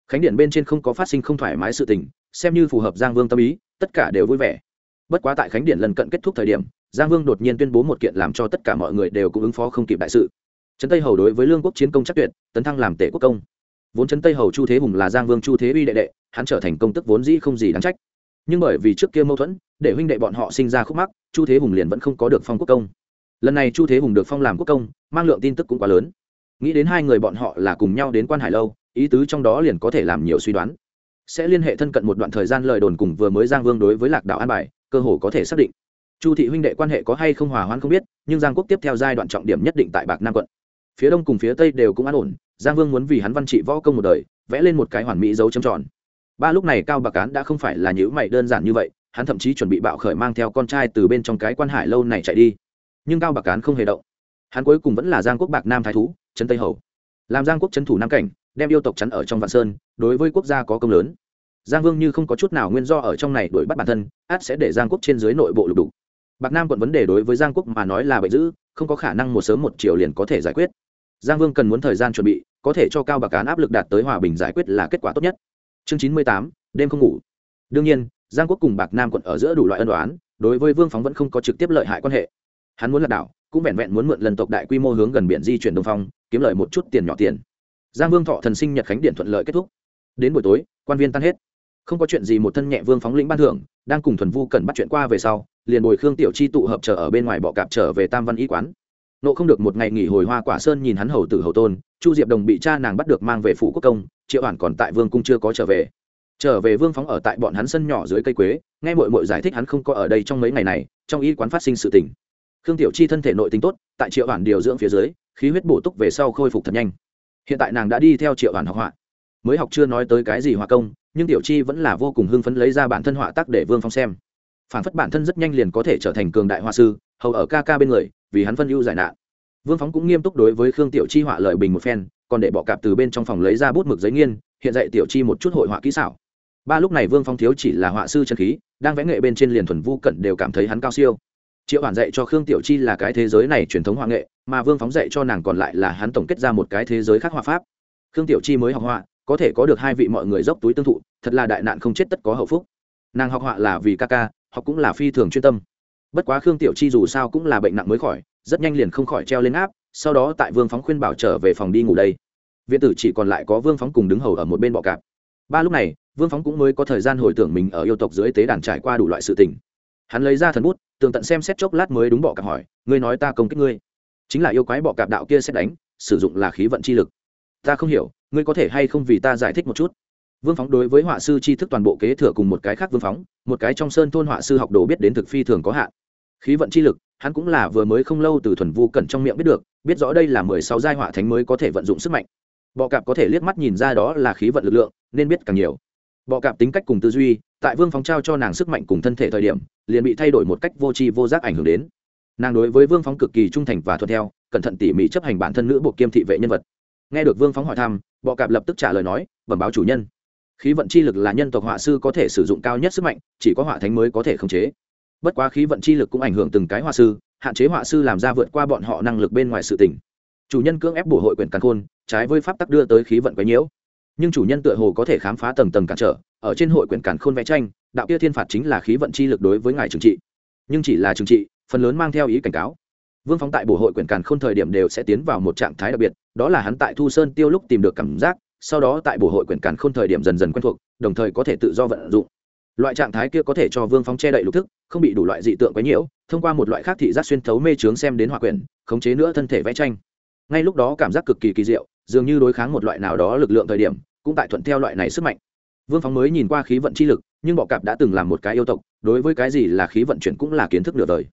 [SPEAKER 1] Khánh điện bên trên không có phát sinh không thoải mái sự tình, xem như phù hợp giang vương tâm ý, tất cả đều vui vẻ. Bất quá tại khánh điện lần cận kết thúc thời điểm, giang vương đột nhiên tuyên bố một kiện làm cho tất cả mọi người đều cũng ứng phó không kịp đại sự. Trấn tây hầu đối với lương quốc chiến công chắc tuyệt, tấn thăng làm tể quốc công. Vốn trấn tây hầu chu thế hùng là giang vương chu thế uy đệ đệ hắn trở thành công tức vốn dĩ không gì đáng trách. Nhưng bởi vì trước kia mâu thuẫn, để huynh đệ bọn họ sinh ra khúc mắc, chu thế hùng liền vẫn không có được phong quốc công. Lần này chu thế hùng được phong làm quốc công, mang lượng tin tức cũng quá lớn. Nghĩ đến hai người bọn họ là cùng nhau đến quan hải lâu, ý tứ trong đó liền có thể làm nhiều suy đoán. Sẽ liên hệ thân cận một đoạn thời gian lời đồn cùng vừa mới giang vương đối với lạc đạo an bài, cơ hồ có thể xác định. Chu thị huynh đệ quan hệ có hay không hòa hoãn không biết, nhưng giang quốc tiếp theo giai đoạn trọng điểm nhất định tại bạc nam quận. Phía đông cùng phía tây đều cũng an ổn, giang vương muốn vì hắn văn trị võ công một đời, vẽ lên một cái hoàn mỹ dấu trầm tròn ba lúc này cao bạc cán đã không phải là nhữ mày đơn giản như vậy, hắn thậm chí chuẩn bị bạo khởi mang theo con trai từ bên trong cái quan hải lâu này chạy đi. Nhưng cao bạc cán không hề động. Hắn cuối cùng vẫn là giang quốc bạc nam thái thú, trấn tây hầu. Làm giang quốc trấn thủ nam cảnh, đem yêu tộc chắn ở trong vạn sơn, đối với quốc gia có công lớn. Giang vương như không có chút nào nguyên do ở trong này đuổi bắt bản thân, át sẽ để giang quốc trên dưới nội bộ lục đục. Bạc nam quận vấn đề đối với giang quốc mà nói là bệnh dữ, không có khả năng một sớm một chiều liền có thể giải quyết. Giang vương cần muốn thời gian chuẩn bị, có thể cho cao bạc cán áp lực đạt tới hòa bình giải quyết là kết quả tốt nhất chương chín mươi tám, đêm không ngủ. Đương nhiên, giang quốc cùng bạc nam quận ở giữa đủ loại ân đoán đối với vương phóng vẫn không có trực tiếp lợi hại quan hệ. Hắn muốn lật đảo, cũng vẹn vẹn muốn mượn lần tộc đại quy mô hướng gần biển di chuyển đông phong, kiếm lợi một chút tiền nhỏ tiền. Giang vương thọ thần sinh nhật khánh điện thuận lợi kết thúc. Đến buổi tối, quan viên tan hết. Không có chuyện gì một thân nhẹ vương phóng lĩnh ban thưởng, đang cùng thuần vu cần bắt chuyện qua về sau, liền bồi khương tiểu chi tụ hợp chờ ở bên ngoài bọ cạp trở về tam văn y quán. Nộ không được một ngày nghỉ hồi hoa quả sơn nhìn hắn hầu tử hầu tôn chu diệp đồng bị cha nàng bắt được mang về phủ quốc công, triệu hoàn còn tại vương cung chưa có trở về. Trở về vương phóng ở tại bọn hắn sân nhỏ dưới cây quế, nghe mội mội giải thích hắn không có ở đây trong mấy ngày này, trong y quán phát sinh sự tình. Khương tiểu chi thân thể nội tính tốt, tại triệu hoàn điều dưỡng phía dưới, khí huyết bổ túc về sau khôi phục thật nhanh. Hiện tại nàng đã đi theo triệu hoàn học họa. Mới học chưa nói tới cái gì hòa công, nhưng tiểu chi vẫn là vô cùng hưng phấn lấy ra bản thân họa tác để vương phong xem. Phản phất bản thân rất nhanh liền có thể trở thành cường đại họa sư, hầu ở ca ca bên người, vì hắn phân ưu giải nạn vương phóng cũng nghiêm túc đối với khương tiểu chi họa lợi bình một phen, còn để bọ cạp từ bên trong phòng lấy ra bút mực giấy nghiên, hiện dạy tiểu chi một chút hội họa kỹ xảo. Ba lúc này vương phong thiếu chỉ là họa sư chân khí, đang vẽ nghệ bên trên liền thuần vu cận đều cảm thấy hắn cao siêu. Triệu hoàn dạy cho khương tiểu chi là cái thế giới này truyền thống họa nghệ, mà vương phóng dạy cho nàng còn lại là hắn tổng kết ra một cái thế giới khác họa pháp. Khương tiểu chi mới học họa, có thể có được hai vị mọi người dốc túi tương thụ, thật là đại nạn không chết tất có hậu phúc. Nàng học họa là vì ca ca, học cũng là phi thường chuyên tâm bất quá khương tiểu chi dù sao cũng là bệnh nặng mới khỏi, rất nhanh liền không khỏi treo lên áp, sau đó tại vương phóng khuyên bảo trở về phòng đi ngủ đây. Viện tử chỉ còn lại có vương phóng cùng đứng hầu ở một bên bọ cạp. Ba lúc này, vương phóng cũng mới có thời gian hồi tưởng mình ở yêu tộc dưới tế đàn trải qua đủ loại sự tình. Hắn lấy ra thần bút, tường tận xem xét chốc lát mới đúng bọ cạp hỏi, ngươi nói ta công kích ngươi? Chính là yêu quái bọ cạp đạo kia xét đánh, sử dụng là khí vận chi lực. Ta không hiểu, ngươi có thể hay không vì ta giải thích một chút? Vương phóng đối với họa sư tri thức toàn bộ kế thừa cùng một cái khác vương phóng, một cái trong sơn thôn họa sư học đồ biết đến thực phi thường có hạn. Khí vận chi lực, hắn cũng là vừa mới không lâu từ thuần vu cẩn trong miệng biết được, biết rõ đây là mười sáu giai họa thánh mới có thể vận dụng sức mạnh. Bọ cạp có thể liếc mắt nhìn ra đó là khí vận lực lượng, nên biết càng nhiều. Bọ cạp tính cách cùng tư duy, tại vương phóng trao cho nàng sức mạnh cùng thân thể thời điểm, liền bị thay đổi một cách vô tri vô giác ảnh hưởng đến. Nàng đối với vương phóng cực kỳ trung thành và thuận theo, cẩn thận tỉ mỉ chấp hành bản thân nữ bộ kiêm thị vệ nhân vật. Nghe được vương phóng hỏi thăm, bọ cạp lập tức trả lời nói, bẩm báo chủ nhân khí vận chi lực là nhân tộc họa sư có thể sử dụng cao nhất sức mạnh, chỉ có họa thánh mới có thể khống chế. Bất quá khí vận chi lực cũng ảnh hưởng từng cái họa sư, hạn chế họa sư làm ra vượt qua bọn họ năng lực bên ngoài sự tỉnh chủ nhân cưỡng ép bổ hội quyền càn khôn, trái với pháp tắc đưa tới khí vận quấy nhiễu. Nhưng chủ nhân tựa hồ có thể khám phá tầng tầng cản trở, ở trên hội quyền càn khôn vẽ tranh, đạo kia thiên phạt chính là khí vận chi lực đối với ngài trừng trị. Nhưng chỉ là trừng trị, phần lớn mang theo ý cảnh cáo. Vương phóng tại bổ hội quyền càn khôn thời điểm đều sẽ tiến vào một trạng thái đặc biệt, đó là hắn tại thu sơn tiêu lúc tìm được cảm giác sau đó tại bổ hội quyền càn khôn thời điểm dần dần quen thuộc, đồng thời có thể tự do vận dụng. Loại trạng thái kia có thể cho vương phóng che đậy lục thức, không bị đủ loại dị tượng quấy nhiễu, thông qua một loại khác thị giác xuyên thấu mê trướng xem đến hòa quyển, khống chế nữa thân thể vẽ tranh. Ngay lúc đó cảm giác cực kỳ kỳ diệu, dường như đối kháng một loại nào đó lực lượng thời điểm, cũng tại thuận theo loại này sức mạnh. Vương phóng mới nhìn qua khí vận chi lực, nhưng bọ cạp đã từng làm một cái yêu tộc, đối với cái gì là khí vận chuyển cũng là kiến thức nửa đời.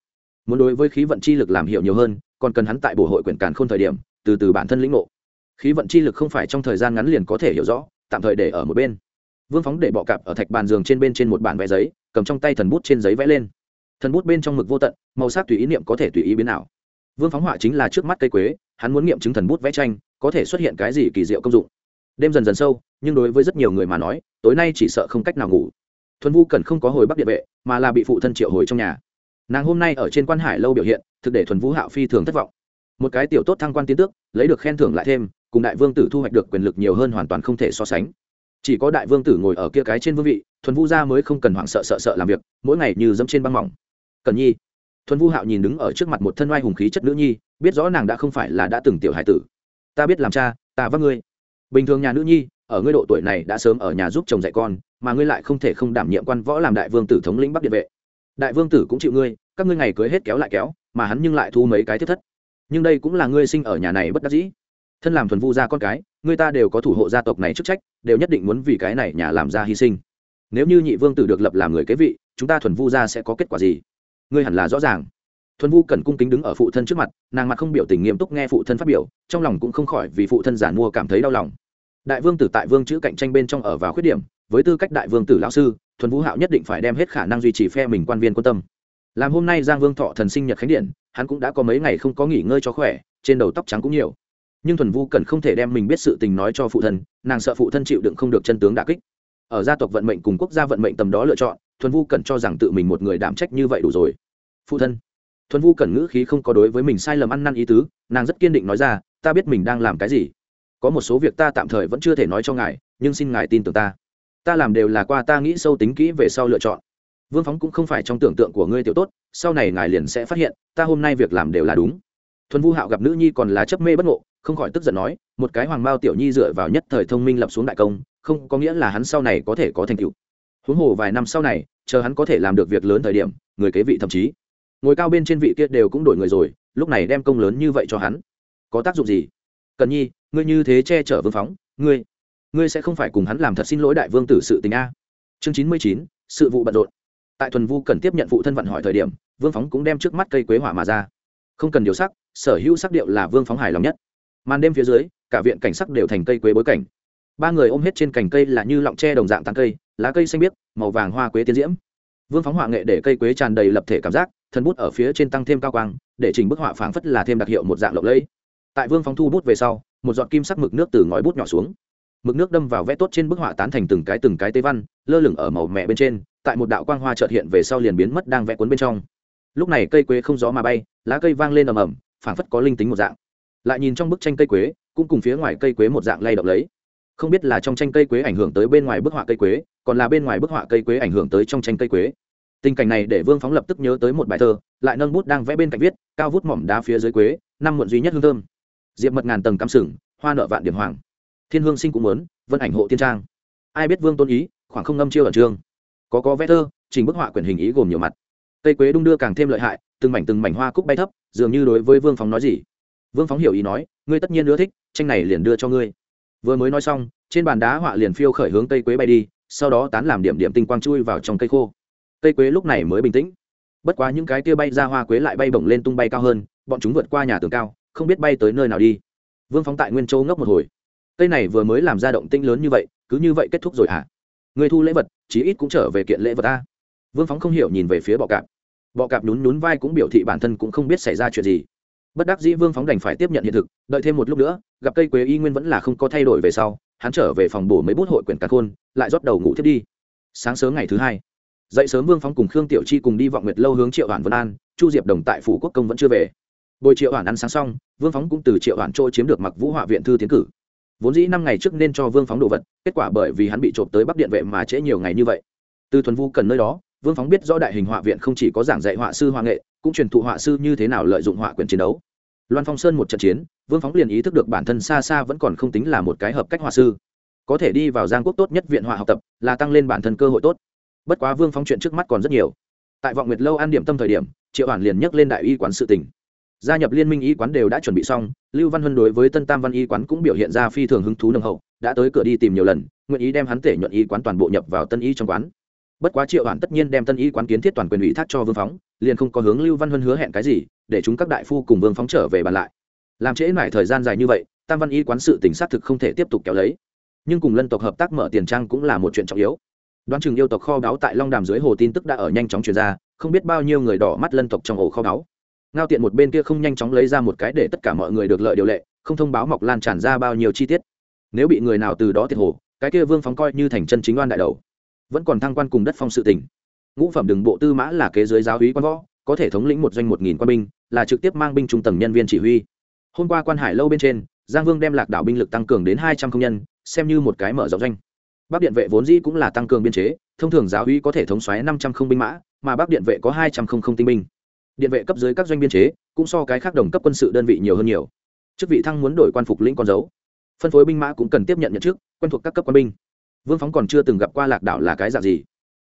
[SPEAKER 1] Muốn đối với khí vận chi lực làm hiểu nhiều hơn, còn cần hắn tại bổ hội quyển càn k h ô n thời điểm, từ từ bản thân lĩnh ngộ khí vận chi lực không phải trong thời gian ngắn liền có thể hiểu rõ, tạm thời để ở một bên. Vương phóng để bọ cạp ở thạch bàn giường trên bên trên một bản vẽ giấy, cầm trong tay thần bút trên giấy vẽ lên. Thần bút bên trong mực vô tận, màu sắc tùy ý niệm có thể tùy ý biến nào vương phóng họa chính là trước mắt cây quế, hắn muốn nghiệm chứng thần bút vẽ tranh, có thể xuất hiện cái gì kỳ diệu công dụng. Đêm dần dần sâu, nhưng đối với rất nhiều người mà nói, tối nay chỉ sợ không cách nào ngủ. Thuần vu cần không có hồi bắc địa vệ, mà là bị phụ thân triệu hồi trong nhà. Nàng hôm nay ở trên quan hải lâu biểu hiện, thực để thuần vũ hạo phi thường thất vọng. Một cái tiểu tốt thăng quan tiến tước, lấy được khen thưởng lại thêm cùng đại vương tử thu hoạch được quyền lực nhiều hơn hoàn toàn không thể so sánh. Chỉ có đại vương tử ngồi ở kia cái trên vương vị, thuần vũ gia mới không cần hoảng sợ sợ sợ làm việc, mỗi ngày như dẫm trên băng mỏng. Cần nhi, thuần vũ hạo nhìn đứng ở trước mặt một thân oai hùng khí chất nữ nhi, biết rõ nàng đã không phải là đã từng tiểu hải tử. Ta biết làm cha, ta vác ngươi. Bình thường nhà nữ nhi, ở ngươi độ tuổi này đã sớm ở nhà giúp chồng dạy con, mà ngươi lại không thể không đảm nhiệm quan võ làm đại vương tử thống lĩnh bắc địa vệ. Đại vương tử cũng chịu ngươi, các ngươi ngày cưới hết kéo lại kéo, mà hắn nhưng lại thu mấy cái thiết thất. Nhưng đây cũng là ngươi sinh ở nhà này bất đắc dĩ thân làm thuần vu gia con cái, người ta đều có thủ hộ gia tộc này chức trách, đều nhất định muốn vì cái này nhà làm ra hy sinh. Nếu như nhị vương tử được lập làm người kế vị, chúng ta thuần vu gia sẽ có kết quả gì? Ngươi hẳn là rõ ràng. Thuần vu cần cung kính đứng ở phụ thân trước mặt, nàng mặt không biểu tình nghiêm túc nghe phụ thân phát biểu, trong lòng cũng không khỏi vì phụ thân giản mua cảm thấy đau lòng. Đại vương tử tại vương chữ cạnh tranh bên trong ở vào khuyết điểm, với tư cách đại vương tử lão sư, thuần vũ hạo nhất định phải đem hết khả năng duy trì phe mình quan viên quan tâm. Làm hôm nay giang vương thọ thần sinh nhật khánh điện, hắn cũng đã có mấy ngày không có nghỉ ngơi cho khỏe, trên đầu tóc trắng cũng nhiều nhưng thuần vu cần không thể đem mình biết sự tình nói cho phụ thân, nàng sợ phụ thân chịu đựng không được chân tướng đà kích. Ở gia tộc vận mệnh cùng quốc gia vận mệnh tầm đó lựa chọn, thuần vu cần cho rằng tự mình một người đảm trách như vậy đủ rồi. Phụ thân, thuần vu cần ngữ khí không có đối với mình sai lầm ăn năn ý tứ, nàng rất kiên định nói ra, ta biết mình đang làm cái gì. Có một số việc ta tạm thời vẫn chưa thể nói cho ngài, nhưng xin ngài tin tưởng ta. Ta làm đều là qua ta nghĩ sâu tính kỹ về sau lựa chọn. Vương phóng cũng không phải trong tưởng tượng của ngươi tiểu tốt, sau này ngài liền sẽ phát hiện, ta hôm nay việc làm đều là đúng. Thuần vu hạo gặp nữ nhi còn là chấp mê bất ngộ không khỏi tức giận nói, một cái hoàng mao tiểu nhi dựa vào nhất thời thông minh lập xuống đại công, không có nghĩa là hắn sau này có thể có thành tựu. Huống hồ vài năm sau này, chờ hắn có thể làm được việc lớn thời điểm, người kế vị thậm chí ngồi cao bên trên vị kia đều cũng đổi người rồi, lúc này đem công lớn như vậy cho hắn. Có tác dụng gì? Cần nhi, ngươi như thế che chở vương phóng, ngươi ngươi sẽ không phải cùng hắn làm thật xin lỗi đại vương tử sự tình a. Chương chín mươi chín, sự vụ bận rộn. Tại thuần vu cần tiếp nhận phụ thân vận hỏi thời điểm, vương phóng cũng đem trước mắt cây quế hỏa mà ra. Không cần điều sắc, sở hữu sắc điệu là vương phóng hài lòng nhất màn đêm phía dưới, cả viện cảnh sắc đều thành cây quế bối cảnh. Ba người ôm hết trên cành cây là như lọng tre đồng dạng tán cây, lá cây xanh biếc, màu vàng hoa quế tiến diễm. Vương phóng họa nghệ để cây quế tràn đầy lập thể cảm giác thân bút ở phía trên tăng thêm cao quang, để trình bức họa phảng phất là thêm đặc hiệu một dạng lộng lẫy. Tại vương phóng thu bút về sau, một giọt kim sắc mực nước từ ngói bút nhỏ xuống. Mực nước đâm vào vẽ tốt trên bức họa tán thành từng cái từng cái tế văn, lơ lửng ở màu mẹ bên trên, tại một đạo quang hoa trợt hiện về sau liền biến mất đang vẽ cuốn bên trong. Lúc này cây quế không gió mà bay, lá cây vang lên ầm ầm, phảng phất có linh tính một dạng lại nhìn trong bức tranh cây quế, cũng cùng phía ngoài cây quế một dạng lay động lấy. Không biết là trong tranh cây quế ảnh hưởng tới bên ngoài bức họa cây quế, còn là bên ngoài bức họa cây quế ảnh hưởng tới trong tranh cây quế. Tình cảnh này để vương phóng lập tức nhớ tới một bài thơ, lại nâng bút đang vẽ bên cạnh viết, cao vút mỏm đá phía dưới quế, năm muộn duy nhất hương thơm. Diệp mật ngàn tầng cắm sừng, hoa nợ vạn điểm hoàng. Thiên hương sinh cũng muốn, vân ảnh hộ tiên trang. Ai biết vương tôn ý, khoảng không ngâm chiêu ở trường có có vẽ thơ trình bức họa quyển hình ý gồm nhiều mặt. Cây quế đung đưa càng thêm lợi hại, từng mảnh từng mảnh hoa cúc bay thấp, dường như đối với vương phóng nói gì vương phóng hiểu ý nói, ngươi tất nhiên ưa thích, tranh này liền đưa cho ngươi. Vừa mới nói xong, trên bàn đá họa liền phiêu khởi hướng cây quế bay đi, sau đó tán làm điểm điểm tinh quang chui vào trong cây khô. Cây quế lúc này mới bình tĩnh. Bất quá những cái kia bay ra hoa quế lại bay bổng lên tung bay cao hơn, bọn chúng vượt qua nhà tường cao, không biết bay tới nơi nào đi. Vương phóng tại nguyên châu ngốc một hồi. Cây này vừa mới làm ra động tinh lớn như vậy, cứ như vậy kết thúc rồi hả? À? người thu lễ vật, chí ít cũng trở về kiện lễ vật ta vương phóng không hiểu nhìn về phía bọ cạp. Bọ cạp nhún nhún vai cũng biểu thị bản thân cũng không biết xảy ra chuyện gì bất đắc dĩ vương phóng đành phải tiếp nhận hiện thực, đợi thêm một lúc nữa, gặp cây quế y nguyên vẫn là không có thay đổi về sau, hắn trở về phòng bổ mấy bút hội quyển cà khôn, lại rót đầu ngủ thiết đi. Sáng sớm ngày thứ hai, dậy sớm vương phóng cùng khương tiểu chi cùng đi vọng nguyệt lâu hướng triệu hoàn vân an, chu diệp đồng tại phủ quốc công vẫn chưa về. Bồi triệu hoàn ăn sáng xong, vương phóng cũng từ triệu hoàn chỗ chiếm được mặc vũ họa viện thư tiến cử. Vốn dĩ năm ngày trước nên cho vương phóng đồ vật, kết quả bởi vì hắn bị trộm tới bắc điện vệ mà trễ nhiều ngày như vậy. Từ thuần vu cần nơi đó, vương phóng biết rõ đại hình họa viện không chỉ có giảng dạy họa sư họa nghệ cũng truyền thụ họa sư như thế nào lợi dụng họa quyền chiến đấu. Loan phong sơn một trận chiến, vương phóng liền ý thức được bản thân xa xa vẫn còn không tính là một cái hợp cách họa sư. Có thể đi vào giang quốc tốt nhất viện họa học tập, là tăng lên bản thân cơ hội tốt. Bất quá vương phóng chuyện trước mắt còn rất nhiều. Tại vọng nguyệt lâu an điểm tâm thời điểm, triệu hoàn liền nhắc lên đại y quán sự tỉnh gia nhập liên minh y quán đều đã chuẩn bị xong, lưu văn huân đối với tân tam văn y quán cũng biểu hiện ra phi thường hứng thú nồng hậu, đã tới cửa đi tìm nhiều lần, nguyện ý đem hắn tể nhuận y quán toàn bộ nhập vào tân y trong quán bất quá triệu hoàn tất nhiên đem tân y quán kiến thiết toàn quyền ủy thác cho vương phóng, liền không có hướng lưu văn huân hứa hẹn cái gì, để chúng các đại phu cùng vương phóng trở về bàn lại. Làm trễ mãi thời gian dài như vậy, tam văn y quán sự tỉnh xác thực không thể tiếp tục kéo lấy. Nhưng cùng lân tộc hợp tác mở tiền trang cũng là một chuyện trọng yếu. Đoán chừng yêu tộc kho báu tại long đàm dưới hồ tin tức đã ở nhanh chóng truyền ra, không biết bao nhiêu người đỏ mắt lân tộc trong ổ kho báu. Ngao tiện một bên kia không nhanh chóng lấy ra một cái để tất cả mọi người được lợi điều lệ, không thông báo mọc lan tràn ra bao nhiêu chi tiết. Nếu bị người nào từ đó thiệt hồ, cái kia vương phóng coi như thành chân chính oan đại đầu vẫn còn thăng quan cùng đất phong sự tình. Ngũ phẩm đường bộ tư mã là kế giới giáo hí quan võ, có thể thống lĩnh một doanh một nghìn quân binh, là trực tiếp mang binh trung tầng nhân viên chỉ huy. Hôm qua quan hải lâu bên trên, giang vương đem lạc đảo binh lực tăng cường đến hai trăm công nhân, xem như một cái mở rộng doanh. Bắc điện vệ vốn dĩ cũng là tăng cường biên chế, thông thường giáo hí có thể thống xoáy năm trăm không binh mã, mà bắc điện vệ có hai trăm không không tinh binh. Điện vệ cấp dưới các doanh biên chế, cũng so cái khác đồng cấp quân sự đơn vị nhiều hơn nhiều. Chức vị thăng muốn đổi quan phục lĩnh con dấu. Phân phối binh mã cũng cần tiếp nhận nhận trước quen thuộc các cấp quân binh vương phóng còn chưa từng gặp qua lạc đảo là cái dạng gì.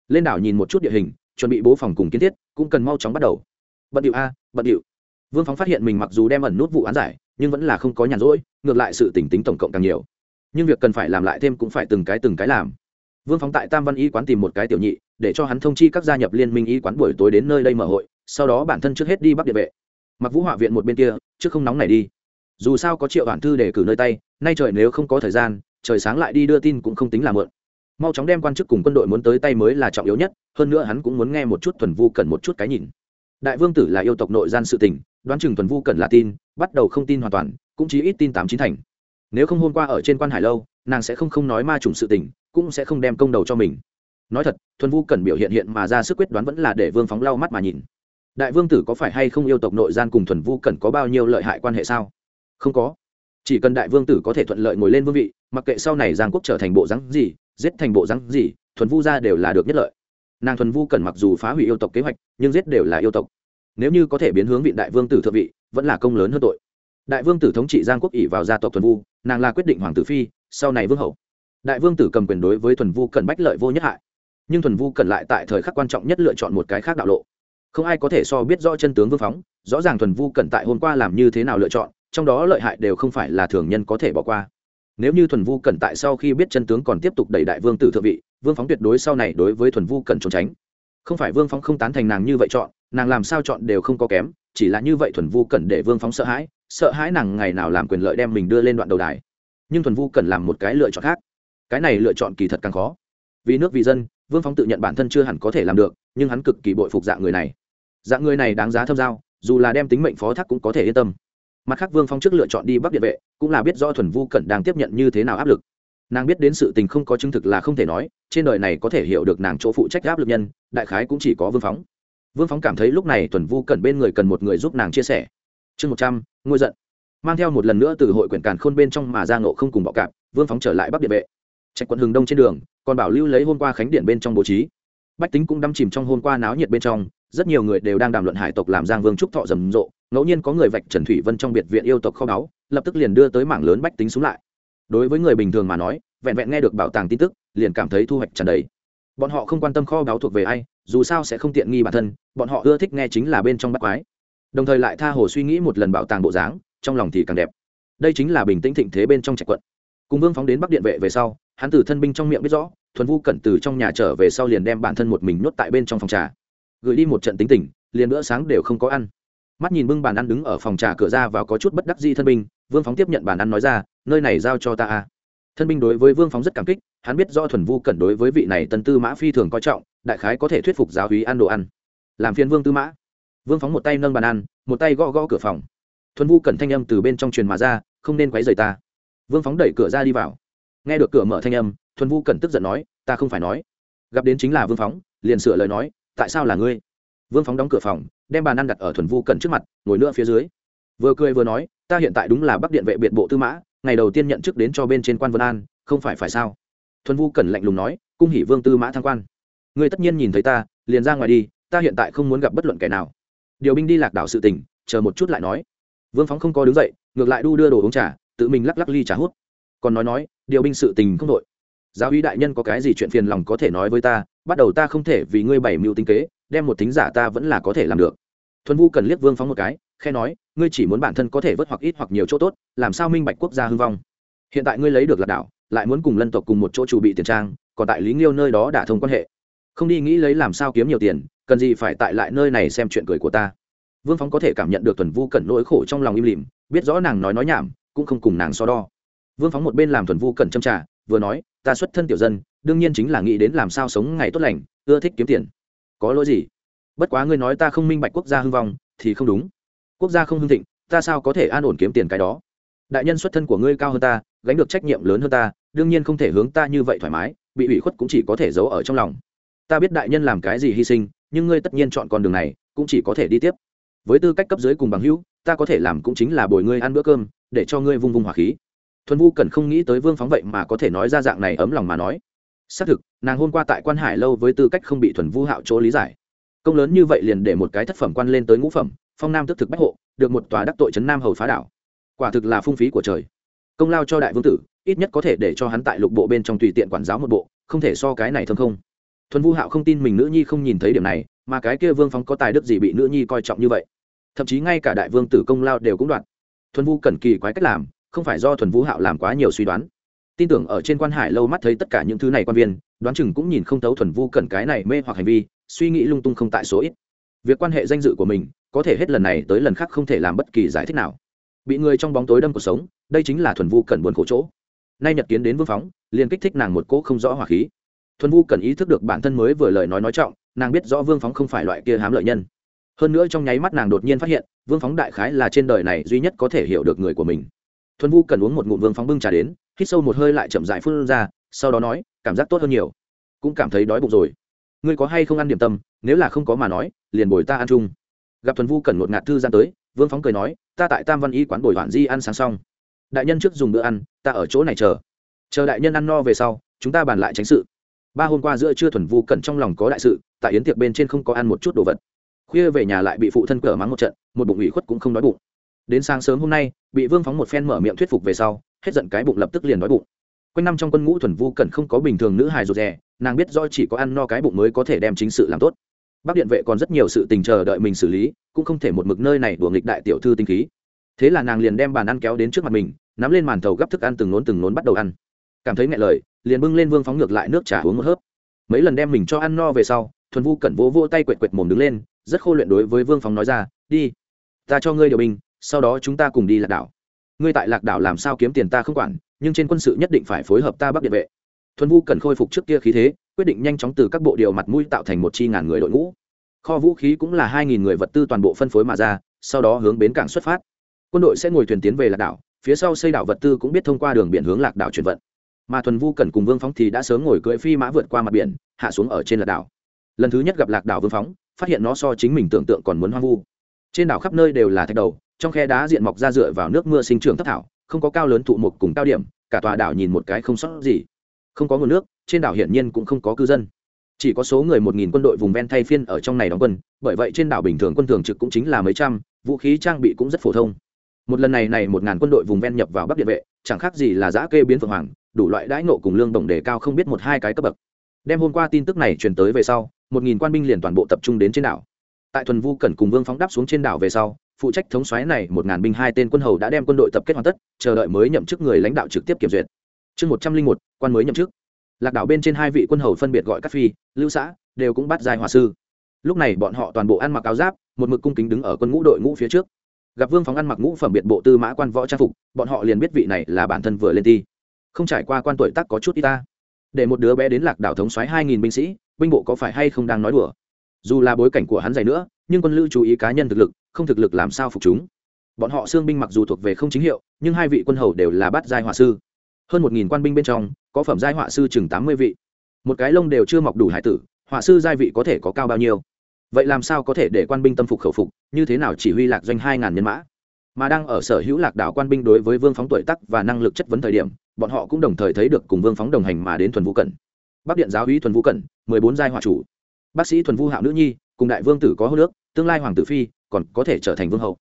[SPEAKER 1] Lên đảo nhìn một chút địa hình, chuẩn bị bố phòng cùng kiến thiết, cũng cần mau chóng bắt đầu. Bận điệu a, bận điệu. Vương phóng phát hiện mình mặc dù đem ẩn nút vụ án giải, nhưng vẫn là không có nhàn rỗi, ngược lại sự tỉnh tính tổng cộng càng nhiều. Nhưng việc cần phải làm lại thêm cũng phải từng cái từng cái làm. Vương phóng tại tam văn y quán tìm một cái tiểu nhị, để cho hắn thông chi các gia nhập liên minh y quán buổi tối đến nơi đây mở hội, sau đó bản thân trước hết đi bắc địa vệ. Mặc vũ họa viện một bên kia, trước không nóng này đi. Dù sao có triệu bản thư để cử nơi tay, nay trời nếu không có thời gian trời sáng lại đi đưa tin cũng không tính là mượn mau chóng đem quan chức cùng quân đội muốn tới tay mới là trọng yếu nhất, hơn nữa hắn cũng muốn nghe một chút thuần vu cần một chút cái nhìn. Đại vương tử là yêu tộc nội gian sự tình, đoán chừng thuần vu cần là tin, bắt đầu không tin hoàn toàn, cũng chỉ ít tin tám chín thành. Nếu không hôm qua ở trên quan hải lâu, nàng sẽ không không nói ma trùng sự tình, cũng sẽ không đem công đầu cho mình. Nói thật, thuần vu cần biểu hiện hiện mà ra sức quyết đoán vẫn là để vương phóng lau mắt mà nhìn. Đại vương tử có phải hay không yêu tộc nội gian cùng thuần vu cần có bao nhiêu lợi hại quan hệ sao? Không có chỉ cần đại vương tử có thể thuận lợi ngồi lên vương vị, mặc kệ sau này giang quốc trở thành bộ rắn gì, giết thành bộ rắn gì, thuần vu ra đều là được nhất lợi. Nàng thuần vu cần mặc dù phá hủy yêu tộc kế hoạch, nhưng giết đều là yêu tộc. Nếu như có thể biến hướng vị đại vương tử thượng vị, vẫn là công lớn hơn tội. Đại vương tử thống trị giang quốc ỉ vào gia tộc thuần vu, nàng là quyết định hoàng tử phi, sau này vương hậu. Đại vương tử cầm quyền đối với thuần vu cần bách lợi vô nhất hại. Nhưng thuần vu cần lại tại thời khắc quan trọng nhất lựa chọn một cái khác đạo lộ. Không ai có thể so biết rõ chân tướng vương phóng, rõ ràng thuần vu cần tại hôm qua làm như thế nào lựa chọn trong đó lợi hại đều không phải là thường nhân có thể bỏ qua. Nếu như thuần vu cần tại sau khi biết chân tướng còn tiếp tục đẩy đại vương tử thượng vị, vương phóng tuyệt đối sau này đối với thuần vu cần trốn tránh. Không phải vương phóng không tán thành nàng như vậy chọn, nàng làm sao chọn đều không có kém, chỉ là như vậy thuần vu cần để vương phóng sợ hãi sợ hãi nàng ngày nào làm quyền lợi đem mình đưa lên đoạn đầu đài. Nhưng thuần vu cần làm một cái lựa chọn khác. Cái này lựa chọn kỳ thật càng khó. Vì nước vì dân, vương phóng tự nhận bản thân chưa hẳn có thể làm được, nhưng hắn cực kỳ bội phục dạng người này. Dạng người này đáng giá thâm giao, dù là đem tính mệnh phó thác cũng có thể yên tâm mặt khác, vương phong trước lựa chọn đi bắc điện vệ, cũng là biết do thuần vu cẩn đang tiếp nhận như thế nào áp lực. Nàng biết đến sự tình không có chứng thực là không thể nói, trên đời này có thể hiểu được nàng chỗ phụ trách áp lực nhân, đại khái cũng chỉ có vương phóng vương phóng cảm thấy lúc này thuần vu cẩn bên người cần một người giúp nàng chia sẻ. Chương một trăm, ngôi giận. Mang theo một lần nữa từ hội quyển càn khôn bên trong mà ra ngộ không cùng bọ cạp, vương phóng trở lại bắc điện vệ. Trạch quận hừng đông trên đường, còn bảo lưu lấy hôm qua khánh điện bên trong bố trí. Bách tính cũng đắm chìm trong hôm qua náo nhiệt bên trong rất nhiều người đều đang đàm luận hải tộc làm giang vương trúc thọ rầm rộ, ngẫu nhiên có người vạch trần thủy vân trong biệt viện yêu tộc kho báu, lập tức liền đưa tới mảng lớn bách tính xuống lại. Đối với người bình thường mà nói, vẹn vẹn nghe được bảo tàng tin tức, liền cảm thấy thu hoạch trần đấy bọn họ không quan tâm kho báu thuộc về ai, dù sao sẽ không tiện nghi bản thân, bọn họ ưa thích nghe chính là bên trong bắt quái. Đồng thời lại tha hồ suy nghĩ một lần bảo tàng bộ dáng, trong lòng thì càng đẹp. Đây chính là bình tĩnh thịnh thế bên trong trạch quận. Cùng vương phóng đến bắc điện vệ về sau, hắn từ thân binh trong miệng biết rõ, thuần vu cẩn từ trong nhà trở về sau liền đem bản thân một mình nhốt tại bên trong phòng trà gửi đi một trận tính tình, liền bữa sáng đều không có ăn. Mắt nhìn bưng bàn ăn đứng ở phòng trà cửa ra và có chút bất đắc di thân binh, vương phóng tiếp nhận bàn ăn nói ra, nơi này giao cho ta a thân binh đối với vương phóng rất cảm kích, hắn biết do thuần vu cẩn đối với vị này tân tư mã phi thường coi trọng, đại khái có thể thuyết phục giáo hí ăn đồ ăn. Làm phiền vương tư mã. Vương phóng một tay nâng bàn ăn, một tay gõ gõ cửa phòng. Thuần vu cẩn thanh âm từ bên trong truyền mà ra, không nên quấy rầy ta. Vương phóng đẩy cửa ra đi vào. Nghe được cửa mở thanh âm, thuần vu cẩn tức giận nói, ta không phải nói. Gặp đến chính là vương phóng, liền sửa lời nói tại sao là ngươi? Vương phóng đóng cửa phòng, đem bàn ăn đặt ở thuần vu cẩn trước mặt, ngồi nữa phía dưới. Vừa cười vừa nói, ta hiện tại đúng là bắc điện vệ biệt bộ tư mã, ngày đầu tiên nhận chức đến cho bên trên quan vân an, không phải phải sao? Thuần vu cẩn lạnh lùng nói, cung hỷ vương tư mã thăng quan. Ngươi tất nhiên nhìn thấy ta, liền ra ngoài đi, ta hiện tại không muốn gặp bất luận kẻ nào. Điều binh đi lạc đảo sự tình, chờ một chút lại nói. Vương phóng không có đứng dậy, ngược lại đu đưa đồ uống trà, tự mình lắc lắc ly trà hút. Còn nói nói, điều binh sự tình không đội giáo uy đại nhân có cái gì chuyện phiền lòng có thể nói với ta, bắt đầu ta không thể vì ngươi bảy mưu tinh kế, đem một tính giả ta vẫn là có thể làm được. Thuần vu cần liếc vương phóng một cái khe nói, ngươi chỉ muốn bản thân có thể vớt hoặc ít hoặc nhiều chỗ tốt, làm sao minh bạch quốc gia hư vong? Hiện tại ngươi lấy được lạc đảo, lại muốn cùng lân tộc cùng một chỗ chủ bị tiền trang, còn tại lý nghiêu nơi đó đả thông quan hệ. Không đi nghĩ lấy làm sao kiếm nhiều tiền, cần gì phải tại lại nơi này xem chuyện cười của ta. Vương phóng có thể cảm nhận được thuần vu cẩn nỗi khổ trong lòng im lìm, biết rõ nàng nói nói nhảm, cũng không cùng nàng so đo. Vương phóng một bên làm thuần vu cẩn châm trả vừa nói ta xuất thân tiểu dân, đương nhiên chính là nghĩ đến làm sao sống ngày tốt lành, ưa thích kiếm tiền. Có lỗi gì? Bất quá ngươi nói ta không minh bạch quốc gia hưng vong, thì không đúng. Quốc gia không hưng thịnh, ta sao có thể an ổn kiếm tiền cái đó? Đại nhân xuất thân của ngươi cao hơn ta, gánh được trách nhiệm lớn hơn ta, đương nhiên không thể hướng ta như vậy thoải mái, bị ủy khuất cũng chỉ có thể giấu ở trong lòng. Ta biết đại nhân làm cái gì hy sinh, nhưng ngươi tất nhiên chọn con đường này, cũng chỉ có thể đi tiếp. Với tư cách cấp dưới cùng bằng hữu, ta có thể làm cũng chính là bồi ngươi ăn bữa cơm, để cho ngươi vung vung hỏa khí thuần vu cần không nghĩ tới vương phóng vậy mà có thể nói ra dạng này ấm lòng mà nói. Xác thực, nàng hôm qua tại quan hải lâu với tư cách không bị thuần vu hạo chỗ lý giải. Công lớn như vậy liền để một cái thất phẩm quan lên tới ngũ phẩm, phong nam tức thực bách hộ, được một tòa đắc tội trấn nam hầu phá đảo. Quả thực là phung phí của trời. Công lao cho đại vương tử, ít nhất có thể để cho hắn tại lục bộ bên trong tùy tiện quản giáo một bộ, không thể so cái này thâm không. Thuần vu hạo không tin mình nữ nhi không nhìn thấy điểm này, mà cái kia vương phóng có tài đức gì bị nữ nhi coi trọng như vậy? Thậm chí ngay cả đại vương tử công lao đều cũng đoạt. Thuần vu cẩn kỳ quái cách làm không phải do thuần vu hạo làm quá nhiều suy đoán. Tin tưởng ở trên quan hải lâu mắt thấy tất cả những thứ này quan viên, đoán chừng cũng nhìn không thấu thuần vu cần cái này mê hoặc hành vi, suy nghĩ lung tung không tại số ít. Việc quan hệ danh dự của mình, có thể hết lần này tới lần khác không thể làm bất kỳ giải thích nào. Bị người trong bóng tối đâm cuộc sống, đây chính là thuần vu Cần buồn khổ chỗ. Nay nhật kiến đến vương phóng, liền kích thích nàng một cỗ không rõ hỏa khí. Thuần vu cần ý thức được bản thân mới vừa lời nói nói trọng, nàng biết rõ vương phóng không phải loại kia hám lợi nhân. Hơn nữa trong nháy mắt nàng đột nhiên phát hiện, vương phóng đại khái là trên đời này duy nhất có thể hiểu được người của mình thuần vu cần uống một ngụm vương phóng bưng trà đến, hít sâu một hơi lại chậm dại phun ra, sau đó nói, cảm giác tốt hơn nhiều. Cũng cảm thấy đói bụng rồi. Ngươi có hay không ăn điểm tâm? Nếu là không có mà nói, liền bồi ta ăn chung. Gặp thuần vu cần một ngạt thư gian tới, vương phóng cười nói, ta tại tam văn y quán bồi hoạn di ăn sáng xong. Đại nhân trước dùng bữa ăn, ta ở chỗ này chờ. Chờ đại nhân ăn no về sau, chúng ta bàn lại tránh sự. Ba hôm qua giữa trưa thuần vu cẩn trong lòng có đại sự, tại yến tiệc bên trên không có ăn một chút đồ vật. Khuya về nhà lại bị phụ thân cờ mắng một trận, một bụng ủy khuất cũng không đói bụng đến sáng sớm hôm nay, bị vương phóng một phen mở miệng thuyết phục về sau, hết giận cái bụng lập tức liền nói bụng. Quanh năm trong quân ngũ thuần vu cẩn không có bình thường nữ hài rụt rè, nàng biết do chỉ có ăn no cái bụng mới có thể đem chính sự làm tốt. Bác điện vệ còn rất nhiều sự tình chờ đợi mình xử lý, cũng không thể một mực nơi này đùa nghịch đại tiểu thư tinh khí. Thế là nàng liền đem bàn ăn kéo đến trước mặt mình, nắm lên màn thầu gắp thức ăn từng nốn từng nốn bắt đầu ăn. Cảm thấy ngại lời, liền bưng lên vương phóng ngược lại nước trà uống một hớp. Mấy lần đem mình cho ăn no về sau, thuần vu cẩn vỗ vỗ tay quệt quệt mồm đứng lên, rất khô luyện đối với vương phóng nói ra, đi, ta cho ngươi điều bình sau đó chúng ta cùng đi lạc đảo. Ngươi tại lạc đảo làm sao kiếm tiền ta không quản, nhưng trên quân sự nhất định phải phối hợp ta bắc địa vệ. Thuần vu cần khôi phục trước kia khí thế, quyết định nhanh chóng từ các bộ điều mặt mũi tạo thành một chi ngàn người đội ngũ. Kho vũ khí cũng là hai nghìn người vật tư toàn bộ phân phối mà ra, sau đó hướng bến cảng xuất phát. Quân đội sẽ ngồi thuyền tiến về lạc đảo, phía sau xây đảo vật tư cũng biết thông qua đường biển hướng lạc đảo chuyển vận. Mà thuần vu cần cùng vương phóng thì đã sớm ngồi cưỡi phi mã vượt qua mặt biển, hạ xuống ở trên lạc đảo. Lần thứ nhất gặp lạc đảo vương phóng, phát hiện nó so chính mình tưởng tượng còn muốn hoang vu. Trên đảo khắp nơi đều là thạch đầu trong khe đá diện mọc ra dựa vào nước mưa sinh trưởng thấp thảo, không có cao lớn thụ mục cùng cao điểm, cả tòa đảo nhìn một cái không sót gì. Không có nguồn nước, trên đảo hiển nhiên cũng không có cư dân. Chỉ có số người một nghìn quân đội vùng ven thay phiên ở trong này đóng quân, bởi vậy trên đảo bình thường quân thường trực cũng chính là mấy trăm, vũ khí trang bị cũng rất phổ thông. Một lần này này một ngàn quân đội vùng ven nhập vào bắc địa vệ, chẳng khác gì là giã kê biến phượng hoàng, đủ loại đãi nộ cùng lương đồng đề cao không biết một hai cái cấp bậc. Đem hôm qua tin tức này truyền tới về sau, một nghìn quan binh liền toàn bộ tập trung đến trên đảo. Tại thuần vu cẩn cùng vương phóng đáp xuống trên đảo về sau phụ trách thống soái này một ngàn binh hai tên quân hầu đã đem quân đội tập kết hoàn tất, chờ đợi mới nhậm chức người lãnh đạo trực tiếp kiểm duyệt. Chương một trăm linh một, quan mới nhậm chức. Lạc đảo bên trên hai vị quân hầu phân biệt gọi các phi, lưu xã, đều cũng bắt dài hòa sư. Lúc này bọn họ toàn bộ ăn mặc áo giáp, một mực cung kính đứng ở quân ngũ đội ngũ phía trước. Gặp vương phóng ăn mặc ngũ phẩm biệt bộ tư mã quan võ trang phục, bọn họ liền biết vị này là bản thân vừa lên ti. Không trải qua quan tuổi tác có chút y ta. Để một đứa bé đến lạc đảo thống xoáy hai nghìn binh sĩ, binh bộ có phải hay không đang nói đùa? Dù là bối cảnh của hắn dày nữa, nhưng quân Lữ chú ý cá nhân thực lực, không thực lực làm sao phục chúng. Bọn họ xương binh mặc dù thuộc về không chính hiệu, nhưng hai vị quân hầu đều là bát giai họa sư. Hơn một nghìn quan binh bên trong, có phẩm giai họa sư chừng tám mươi vị. Một cái lông đều chưa mọc đủ hải tử, họa sư giai vị có thể có cao bao nhiêu? Vậy làm sao có thể để quan binh tâm phục khẩu phục, như thế nào chỉ huy lạc doanh hai ngàn nhân mã? Mà đang ở sở hữu lạc đảo quan binh đối với vương phóng tuổi tắc và năng lực chất vấn thời điểm, bọn họ cũng đồng thời thấy được cùng vương phóng đồng hành mà đến thuần vũ cẩn bắc điện giáo hí thuần vũ cẩn mười bốn giai họa chủ bác sĩ thuần Vu hạo nữ nhi, cùng đại vương tử có hô nước tương lai hoàng tử phi, còn có thể trở thành vương hậu.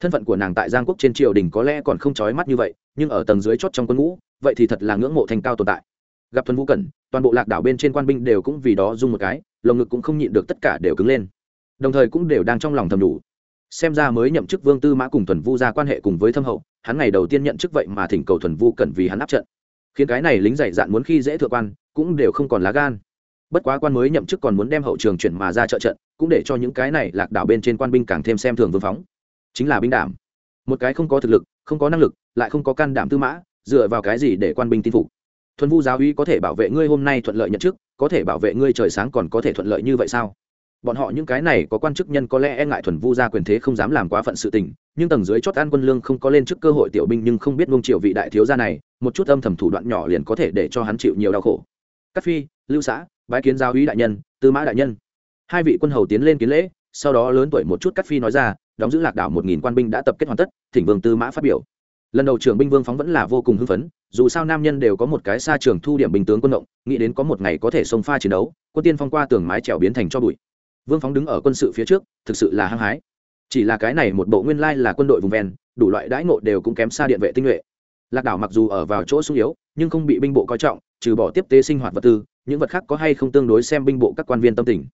[SPEAKER 1] Thân phận của nàng tại giang quốc trên triều đình có lẽ còn không trói mắt như vậy, nhưng ở tầng dưới chót trong quân ngũ, vậy thì thật là ngưỡng mộ thành cao tồn tại. Gặp thuần Vu cẩn, toàn bộ lạc đảo bên trên quan binh đều cũng vì đó dung một cái, lồng ngực cũng không nhịn được tất cả đều cứng lên. Đồng thời cũng đều đang trong lòng thầm đủ. Xem ra mới nhậm chức vương tư mã cùng thuần vu ra quan hệ cùng với thâm hậu, hắn ngày đầu tiên nhận chức vậy mà thỉnh cầu thuần vu cẩn vì hắn áp trận. Khiến cái này lính dạy dạn muốn khi dễ thượng quan, cũng đều không còn lá gan bất quá quan mới nhậm chức còn muốn đem hậu trường chuyển mà ra trợ trận, cũng để cho những cái này lạc đảo bên trên quan binh càng thêm xem thường vương phóng. Chính là binh đảm. Một cái không có thực lực, không có năng lực, lại không có can đảm tư mã, dựa vào cái gì để quan binh tin phục? Thuần vu giáo uy có thể bảo vệ ngươi hôm nay thuận lợi nhận chức, có thể bảo vệ ngươi trời sáng còn có thể thuận lợi như vậy sao? Bọn họ những cái này có quan chức nhân có lẽ e ngại thuần vu ra quyền thế không dám làm quá phận sự tình, nhưng tầng dưới chót an quân lương không có lên trước cơ hội tiểu binh nhưng không biết ngông triệu vị đại thiếu gia này, một chút âm thầm thủ đoạn nhỏ liền có thể để cho hắn chịu nhiều đau khổ. Cát phi, lưu xã bái kiến giáo úy đại nhân, tư mã đại nhân. Hai vị quân hầu tiến lên kiến lễ, sau đó lớn tuổi một chút cát phi nói ra, đóng giữ lạc đảo một nghìn quan binh đã tập kết hoàn tất, thỉnh vương tư mã phát biểu. Lần đầu trưởng binh vương phóng vẫn là vô cùng hưng phấn, dù sao nam nhân đều có một cái xa trường thu điểm bình tướng quân động, nghĩ đến có một ngày có thể xông pha chiến đấu, quân tiên phong qua tường mái trèo biến thành cho bụi. Vương phóng đứng ở quân sự phía trước, thực sự là hăng hái. Chỉ là cái này một bộ nguyên lai là quân đội vùng ven, đủ loại đãi ngộ đều cũng kém xa điện vệ tinh nhuệ. Lạc đảo mặc dù ở vào chỗ sung yếu, nhưng không bị binh bộ coi trọng, trừ bỏ tiếp tế sinh hoạt vật tư những vật khác có hay không tương đối xem binh bộ các quan viên tâm tình.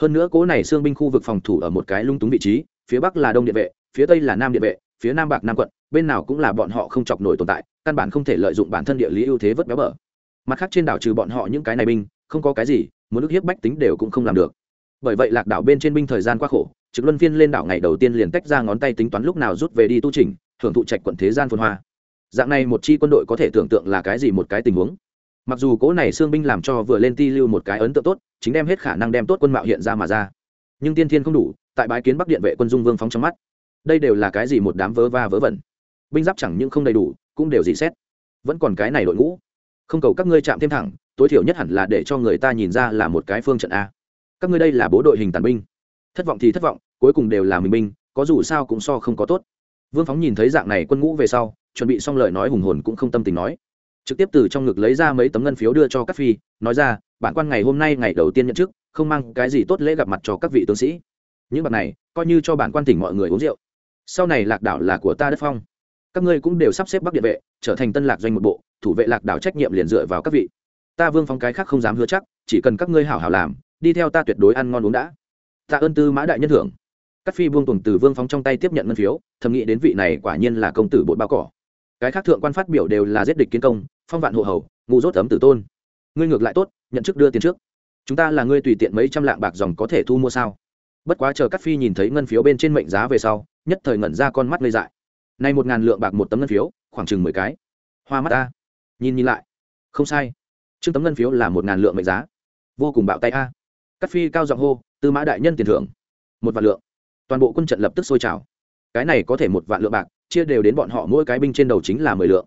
[SPEAKER 1] Hơn nữa cố này xương binh khu vực phòng thủ ở một cái lung túng vị trí, phía bắc là đông điện vệ, phía tây là nam điện vệ, phía nam bạc nam quận, bên nào cũng là bọn họ không chọc nổi tồn tại, căn bản không thể lợi dụng bản thân địa lý ưu thế vớt béo bở. Mặt khác trên đảo trừ bọn họ những cái này binh, không có cái gì, muốn ức hiếp bách tính đều cũng không làm được. Bởi vậy lạc đảo bên trên binh thời gian quá khổ, trực luân phiên lên đảo ngày đầu tiên liền tách ra ngón tay tính toán lúc nào rút về đi tu trình hưởng thụ trạch quận thế gian phồn hoa. Dạng này một chi quân đội có thể tưởng tượng là cái gì một cái tình huống mặc dù cố này xương binh làm cho vừa lên ti lưu một cái ấn tượng tốt, chính đem hết khả năng đem tốt quân mạo hiện ra mà ra. Nhưng tiên thiên không đủ, tại bái kiến bắc điện vệ quân dung vương phóng trong mắt, đây đều là cái gì một đám vớ va vớ vẩn. Binh giáp chẳng những không đầy đủ, cũng đều dị xét. Vẫn còn cái này đội ngũ. Không cầu các ngươi chạm thêm thẳng, tối thiểu nhất hẳn là để cho người ta nhìn ra là một cái phương trận a. Các ngươi đây là bố đội hình tàn binh. Thất vọng thì thất vọng, cuối cùng đều là mình binh, có dù sao cũng so không có tốt. Vương phóng nhìn thấy dạng này quân ngũ về sau, chuẩn bị xong lời nói hùng hồn cũng không tâm tình nói trực tiếp từ trong ngực lấy ra mấy tấm ngân phiếu đưa cho các phi, nói ra, bản quan ngày hôm nay ngày đầu tiên nhận chức, không mang cái gì tốt lễ gặp mặt cho các vị tướng sĩ. Những bạc này, coi như cho bản quan tỉnh mọi người uống rượu. Sau này lạc đảo là của ta đất phong. Các ngươi cũng đều sắp xếp bắc địa vệ, trở thành tân lạc doanh một bộ, thủ vệ lạc đảo trách nhiệm liền dựa vào các vị. Ta vương phong cái khác không dám hứa chắc, chỉ cần các ngươi hảo hảo làm, đi theo ta tuyệt đối ăn ngon uống đã. Tạ ơn tư mã đại nhân thưởng. Các phi buông tuồng từ vương phong trong tay tiếp nhận ngân phiếu, thầm nghĩ đến vị này quả nhiên là công tử bột bao cỏ cái khác thượng quan phát biểu đều là giết địch kiến công, phong vạn hộ hầu, ngu dốt ấm tử tôn. Ngươi ngược lại tốt, nhận chức đưa tiền trước. Chúng ta là ngươi tùy tiện mấy trăm lạng bạc dòng có thể thu mua sao? Bất quá chờ các phi nhìn thấy ngân phiếu bên trên mệnh giá về sau, nhất thời ngẩn ra con mắt lây dại. Nay một ngàn lượng bạc một tấm ngân phiếu, khoảng chừng mười cái. Hoa mắt ta. Nhìn nhìn lại. Không sai. Chương tấm ngân phiếu là một ngàn lượng mệnh giá. Vô cùng bạo tay a. Cắt phi cao giọng hô, tư mã đại nhân tiền thưởng. Một vạn lượng. Toàn bộ quân trận lập tức sôi trào. Cái này có thể một vạn lượng bạc chia đều đến bọn họ, mỗi cái binh trên đầu chính là mười lượng.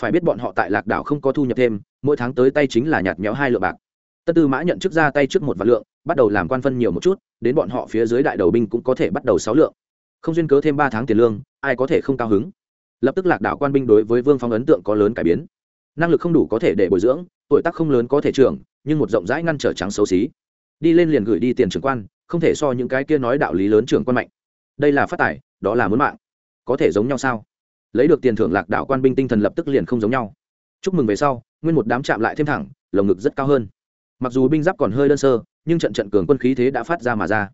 [SPEAKER 1] Phải biết bọn họ tại lạc đảo không có thu nhập thêm, mỗi tháng tới tay chính là nhạt méo hai lượng bạc. Tân tư mã nhận trước ra tay trước một vạn lượng, bắt đầu làm quan phân nhiều một chút, đến bọn họ phía dưới đại đầu binh cũng có thể bắt đầu sáu lượng. Không duyên cớ thêm ba tháng tiền lương, ai có thể không cao hứng? Lập tức lạc đảo quan binh đối với vương phong ấn tượng có lớn cải biến. Năng lực không đủ có thể để bồi dưỡng, tuổi tác không lớn có thể trưởng, nhưng một rộng rãi ngăn trở trắng xấu xí. Đi lên liền gửi đi tiền trưởng quan, không thể so những cái kia nói đạo lý lớn trưởng quan mạnh. Đây là phát tài, đó là muốn mạng có thể giống nhau sao? Lấy được tiền thưởng lạc đạo quan binh tinh thần lập tức liền không giống nhau. Chúc mừng về sau, nguyên một đám chạm lại thêm thẳng, lồng ngực rất cao hơn. Mặc dù binh giáp còn hơi đơn sơ, nhưng trận trận cường quân khí thế đã phát ra mà ra.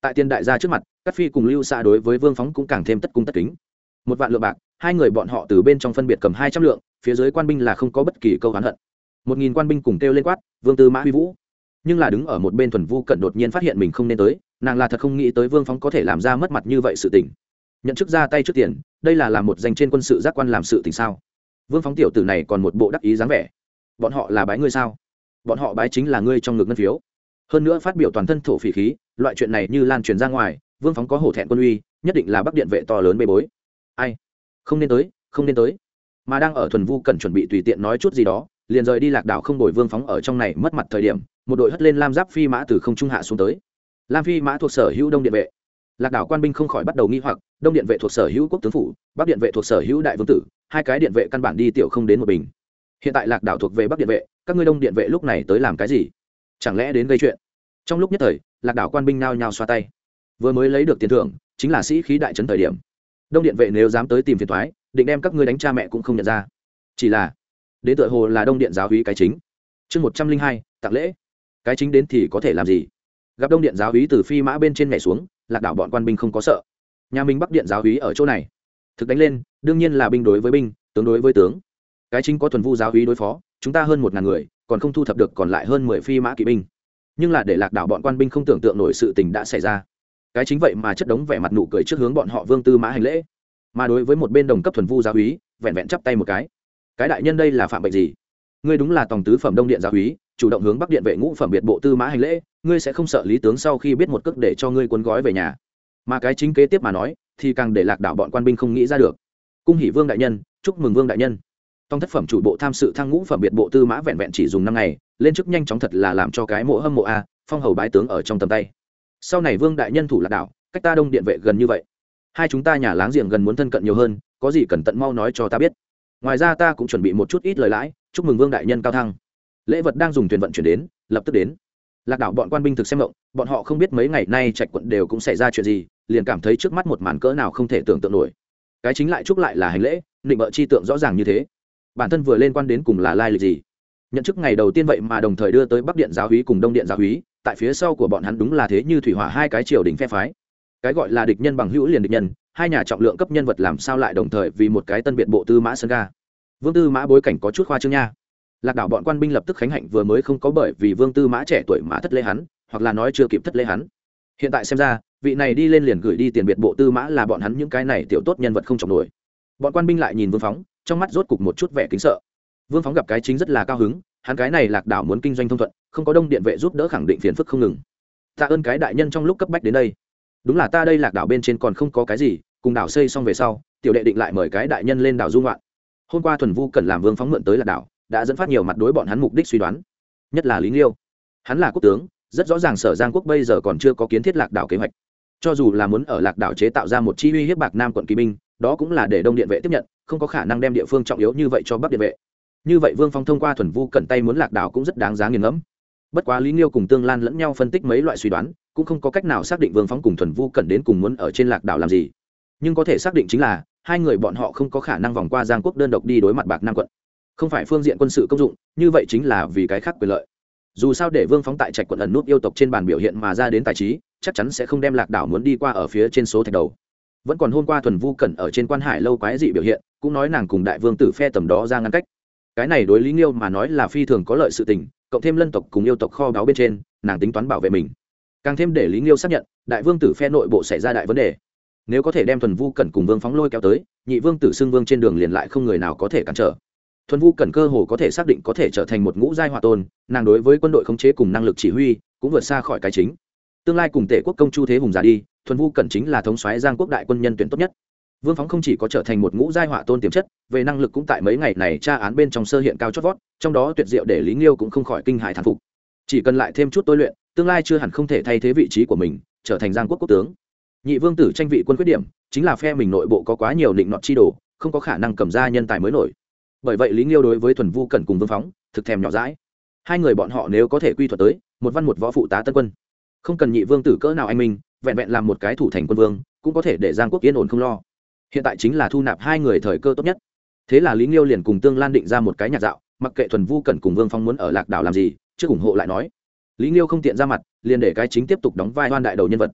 [SPEAKER 1] Tại tiên đại gia trước mặt các phi cùng lưu xa đối với vương phóng cũng càng thêm tất cung tất kính. Một vạn lượng bạc, hai người bọn họ từ bên trong phân biệt cầm hai trăm lượng, phía dưới quan binh là không có bất kỳ câu oán hận. Một nghìn quan binh cùng kêu lên quát, vương tư mã huy vũ. Nhưng là đứng ở một bên thuần vu cận đột nhiên phát hiện mình không nên tới, nàng là thật không nghĩ tới vương phóng có thể làm ra mất mặt như vậy sự tình nhận chức ra tay trước tiền, đây là làm một danh trên quân sự giác quan làm sự tình sao? Vương phóng tiểu tử này còn một bộ đắc ý dáng vẻ. Bọn họ là bái ngươi sao? Bọn họ bái chính là ngươi trong ngực ngân phiếu. Hơn nữa phát biểu toàn thân thổ phỉ khí, loại chuyện này như lan truyền ra ngoài, vương phóng có hổ thẹn quân uy, nhất định là bắc điện vệ to lớn bê bối. Ai? Không nên tới, không nên tới. Mà đang ở thuần vu cần chuẩn bị tùy tiện nói chút gì đó, liền rời đi lạc đảo không đổi vương phóng ở trong này mất mặt thời điểm, một đội hất lên lam giáp phi mã từ không trung hạ xuống tới. Lam phi mã thuộc sở hữu đông điện vệ lạc đảo quan binh không khỏi bắt đầu nghi hoặc, đông điện vệ thuộc sở hữu quốc tướng phủ, bắc điện vệ thuộc sở hữu đại vương tử, hai cái điện vệ căn bản đi tiểu không đến một bình. Hiện tại lạc đảo thuộc về bắc điện vệ, các ngươi đông điện vệ lúc này tới làm cái gì? Chẳng lẽ đến gây chuyện? Trong lúc nhất thời, lạc đảo quan binh nao nhao xoa tay. Vừa mới lấy được tiền thưởng, chính là sĩ khí đại trấn thời điểm. Đông điện vệ nếu dám tới tìm phiền thoái định đem các ngươi đánh cha mẹ cũng không nhận ra. Chỉ là, đến tựa hồ là đông điện giáo hí cái chính. Chương một trăm linh hai, tặng lễ. Cái chính đến thì có thể làm gì? Gặp đông điện giáo hí từ phi mã bên trên nhảy xuống lạc đảo bọn quan binh không có sợ. Nhà mình bắc điện giáo hí ở chỗ này. Thực đánh lên, đương nhiên là binh đối với binh, tướng đối với tướng. Cái chính có thuần vu giáo hí đối phó, chúng ta hơn một ngàn người, còn không thu thập được còn lại hơn mười phi mã kỵ binh. Nhưng là để lạc đảo bọn quan binh không tưởng tượng nổi sự tình đã xảy ra. Cái chính vậy mà chất đống vẻ mặt nụ cười trước hướng bọn họ vương tư mã hành lễ. Mà đối với một bên đồng cấp thuần vu giáo hí, vẹn vẹn chắp tay một cái. Cái đại nhân đây là phạm bệnh gì? Ngươi đúng là tòng tứ phẩm đông điện giáo hí, chủ động hướng bắc điện vệ ngũ phẩm biệt bộ tư mã hành lễ ngươi sẽ không sợ lý tướng sau khi biết một cước để cho ngươi cuốn gói về nhà. Mà cái chính kế tiếp mà nói, thì càng để lạc đảo bọn quan binh không nghĩ ra được. Cung hỷ vương đại nhân, chúc mừng vương đại nhân. Tông thất phẩm chủ bộ tham sự thăng ngũ phẩm biệt bộ tư mã vẹn vẹn chỉ dùng năm ngày, lên chức nhanh chóng thật là làm cho cái mộ hâm mộ a, phong hầu bái tướng ở trong tầm tay. Sau này vương đại nhân thủ lạc đảo, cách ta đông điện vệ gần như vậy. Hai chúng ta nhà láng giềng gần muốn thân cận nhiều hơn, có gì cần tận mau nói cho ta biết. Ngoài ra ta cũng chuẩn bị một chút ít lời lãi, chúc mừng vương đại nhân cao thăng. Lễ vật đang dùng thuyền vận chuyển đến, lập tức đến lạc đảo bọn quan binh thực xem động bọn họ không biết mấy ngày nay trạch quận đều cũng xảy ra chuyện gì, liền cảm thấy trước mắt một màn cỡ nào không thể tưởng tượng nổi. Cái chính lại chúc lại là hành lễ, định bợ chi tượng rõ ràng như thế. Bản thân vừa lên quan đến cùng là lai lịch gì? Nhận chức ngày đầu tiên vậy mà đồng thời đưa tới bắc điện giáo húy cùng đông điện giáo húy tại phía sau của bọn hắn đúng là thế như thủy hỏa hai cái triều đình phe phái. Cái gọi là địch nhân bằng hữu liền địch nhân, hai nhà trọng lượng cấp nhân vật làm sao lại đồng thời vì một cái tân biện bộ tư mã sơn ga? Vương tư mã bối cảnh có chút khoa trương nha lạc đảo bọn quan binh lập tức khánh hạnh vừa mới không có bởi vì vương tư mã trẻ tuổi mã thất lễ hắn, hoặc là nói chưa kịp thất lễ hắn. Hiện tại xem ra, vị này đi lên liền gửi đi tiền biệt bộ tư mã là bọn hắn những cái này tiểu tốt nhân vật không trọng nổi. Bọn quan binh lại nhìn vương phóng, trong mắt rốt cục một chút vẻ kính sợ. Vương phóng gặp cái chính rất là cao hứng, hắn cái này lạc đảo muốn kinh doanh thông thuận, không có đông điện vệ giúp đỡ khẳng định phiền phức không ngừng. Tạ ơn cái đại nhân trong lúc cấp bách đến đây. Đúng là ta đây lạc đảo bên trên còn không có cái gì, cùng đảo xây xong về sau, tiểu đệ định lại mời cái đại nhân lên đảo dung loạn hôm qua thuần vu cần làm vương phóng mượn tới lạc đảo đã dẫn phát nhiều mặt đối bọn hắn mục đích suy đoán. Nhất là lý liêu, hắn là quốc tướng rất rõ ràng sở giang quốc bây giờ còn chưa có kiến thiết lạc đảo kế hoạch. Cho dù là muốn ở lạc đảo chế tạo ra một chi uy hiếp bạc nam quận kỳ binh đó cũng là để đông điện vệ tiếp nhận không có khả năng đem địa phương trọng yếu như vậy cho bắc điện vệ. Như vậy vương phong thông qua thuần vu cẩn tay muốn lạc đảo cũng rất đáng giá nghiền ngẫm. Bất quá lý nghiêu cùng tương lan lẫn nhau phân tích mấy loại suy đoán cũng không có cách nào xác định vương phong cùng thuần vu cẩn đến cùng muốn ở trên lạc đảo làm gì. Nhưng có thể xác định chính là hai người bọn họ không có khả năng vòng qua giang quốc đơn độc đi đối mặt bạc nam quận không phải phương diện quân sự công dụng, như vậy chính là vì cái khác quyền lợi. Dù sao để vương phóng tại trạch quận ẩn nút yêu tộc trên bàn biểu hiện mà ra đến tài trí, chắc chắn sẽ không đem lạc đảo muốn đi qua ở phía trên số thạch đầu. Vẫn còn hôm qua thuần vu cẩn ở trên quan hải lâu quái dị biểu hiện, cũng nói nàng cùng đại vương tử phe tầm đó ra ngăn cách. Cái này đối lý nghiêu mà nói là phi thường có lợi sự tình, cộng thêm lân tộc cùng yêu tộc kho báu bên trên, nàng tính toán bảo vệ mình. Càng thêm để lý nghiêu xác nhận, đại vương tử phe nội bộ xảy ra đại vấn đề. Nếu có thể đem thuần vu cẩn cùng vương phóng lôi kéo tới, nhị vương tử xưng vương trên đường liền lại không người nào có thể cản trở thuần vu cần cơ hồ có thể xác định có thể trở thành một ngũ giai hòa tôn, nàng đối với quân đội khống chế cùng năng lực chỉ huy cũng vượt xa khỏi cái chính. Tương lai cùng tể quốc công chu thế hùng già đi, thuần vu cần chính là thống soái giang quốc đại quân nhân tuyển tốt nhất. Vương phóng không chỉ có trở thành một ngũ giai họa tôn tiềm chất, về năng lực cũng tại mấy ngày này tra án bên trong sơ hiện cao chót vót, trong đó tuyệt diệu để lý nghiêu cũng không khỏi kinh hại thán phục. Chỉ cần lại thêm chút tôi luyện, tương lai chưa hẳn không thể thay thế vị trí của mình, trở thành giang quốc quốc tướng. Nhị vương tử tranh vị quân quyết điểm, chính là phe mình nội bộ có quá nhiều định nọt chi đồ, không có khả năng cầm ra nhân tài mới nổi bởi vậy lý nghiêu đối với thuần vu cẩn cùng vương phóng thực thèm nhỏ rãi hai người bọn họ nếu có thể quy thuật tới, một văn một võ phụ tá tân quân. Không cần nhị vương tử cỡ nào anh minh, vẹn vẹn làm một cái thủ thành quân vương, cũng có thể để giang quốc yên ổn không lo. Hiện tại chính là thu nạp hai người thời cơ tốt nhất. Thế là lý nghiêu liền cùng tương lan định ra một cái nhạc dạo, mặc kệ thuần vu cẩn cùng vương phong muốn ở lạc đảo làm gì, trước ủng hộ lại nói. Lý nghiêu không tiện ra mặt, liền để cái chính tiếp tục đóng vai hoan đại đầu nhân vật.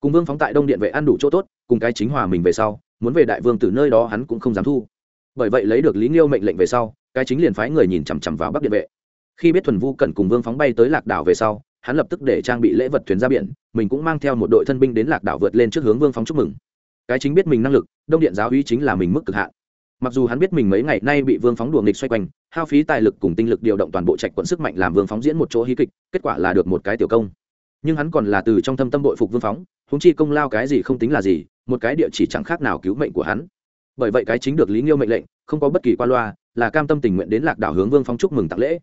[SPEAKER 1] Cùng vương phóng tại đông điện vệ ăn đủ chỗ tốt, cùng cái chính hòa mình về sau, muốn về đại vương từ nơi đó hắn cũng không dám thu bởi vậy lấy được lý nghiêu mệnh lệnh về sau, cái chính liền phái người nhìn chằm chằm vào bắc điện vệ. Khi biết thuần vu cẩn cùng vương phóng bay tới lạc đảo về sau, hắn lập tức để trang bị lễ vật thuyền ra biển, mình cũng mang theo một đội thân binh đến lạc đảo vượt lên trước hướng vương phóng chúc mừng. Cái chính biết mình năng lực, đông điện giáo uy chính là mình mức cực hạn. Mặc dù hắn biết mình mấy ngày nay bị vương phóng đùa nghịch xoay quanh, hao phí tài lực cùng tinh lực điều động toàn bộ trạch quận sức mạnh làm vương phóng diễn một chỗ hí kịch, kết quả là được một cái tiểu công. Nhưng hắn còn là từ trong thâm tâm đội phục vương phóng húng chi công lao cái gì không tính là gì, một cái địa chỉ chẳng khác nào cứu mệnh của hắn bởi vậy cái chính được lý nghiêu mệnh lệnh, không có bất kỳ qua loa, là cam tâm tình nguyện đến lạc đảo hướng vương Phong chúc mừng tặng lễ.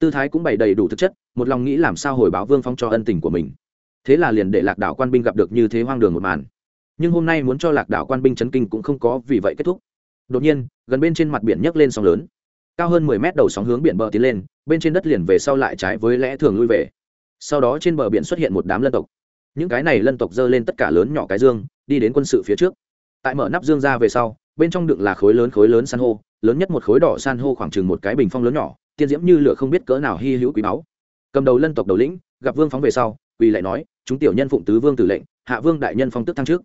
[SPEAKER 1] Tư thái cũng bày đầy đủ thực chất, một lòng nghĩ làm sao hồi báo vương Phong cho ân tình của mình. Thế là liền để lạc đảo quan binh gặp được như thế hoang đường một màn. Nhưng hôm nay muốn cho lạc đảo quan binh chấn kinh cũng không có vì vậy kết thúc. Đột nhiên, gần bên trên mặt biển nhấc lên sóng lớn. Cao hơn mười mét đầu sóng hướng biển bờ tiến lên, bên trên đất liền về sau lại trái với lẽ thường lui về. Sau đó trên bờ biển xuất hiện một đám lân tộc. Những cái này lân tộc dơ lên tất cả lớn nhỏ cái dương, đi đến quân sự phía trước. Tại mở nắp dương ra về sau bên trong đựng là khối lớn khối lớn san hô, lớn nhất một khối đỏ san hô khoảng chừng một cái bình phong lớn nhỏ, tiên diễm như lửa không biết cỡ nào hy hữu quý báu. Cầm đầu lân tộc đầu lĩnh, gặp vương phóng về sau, quỳ lại nói, chúng tiểu nhân phụng tứ vương tử lệnh, hạ vương đại nhân phong tức thăng trước.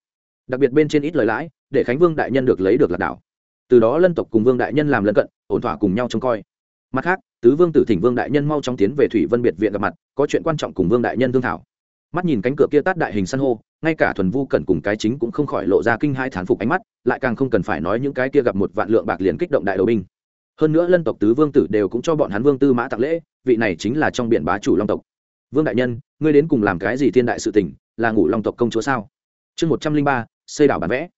[SPEAKER 1] Đặc biệt bên trên ít lời lãi, để khánh vương đại nhân được lấy được lạc đảo từ đó lân tộc cùng vương đại nhân làm lân cận, ổn thỏa cùng nhau trông coi. Mặt khác, tứ vương tử thỉnh vương đại nhân mau chóng tiến về thủy vân biệt viện gặp mặt, có chuyện quan trọng cùng vương đại nhân thương thảo mắt nhìn cánh cửa kia tát đại hình san hô, ngay cả thuần vu cẩn cùng cái chính cũng không khỏi lộ ra kinh hai thán phục ánh mắt, lại càng không cần phải nói những cái kia gặp một vạn lượng bạc liền kích động đại đầu binh. Hơn nữa lân tộc tứ vương tử đều cũng cho bọn hắn vương tư mã tặng lễ, vị này chính là trong biển bá chủ long tộc. Vương đại nhân, ngươi đến cùng làm cái gì thiên đại sự tình, là ngủ long tộc công chúa sao? Chương một trăm linh ba, xây đảo bán vẽ.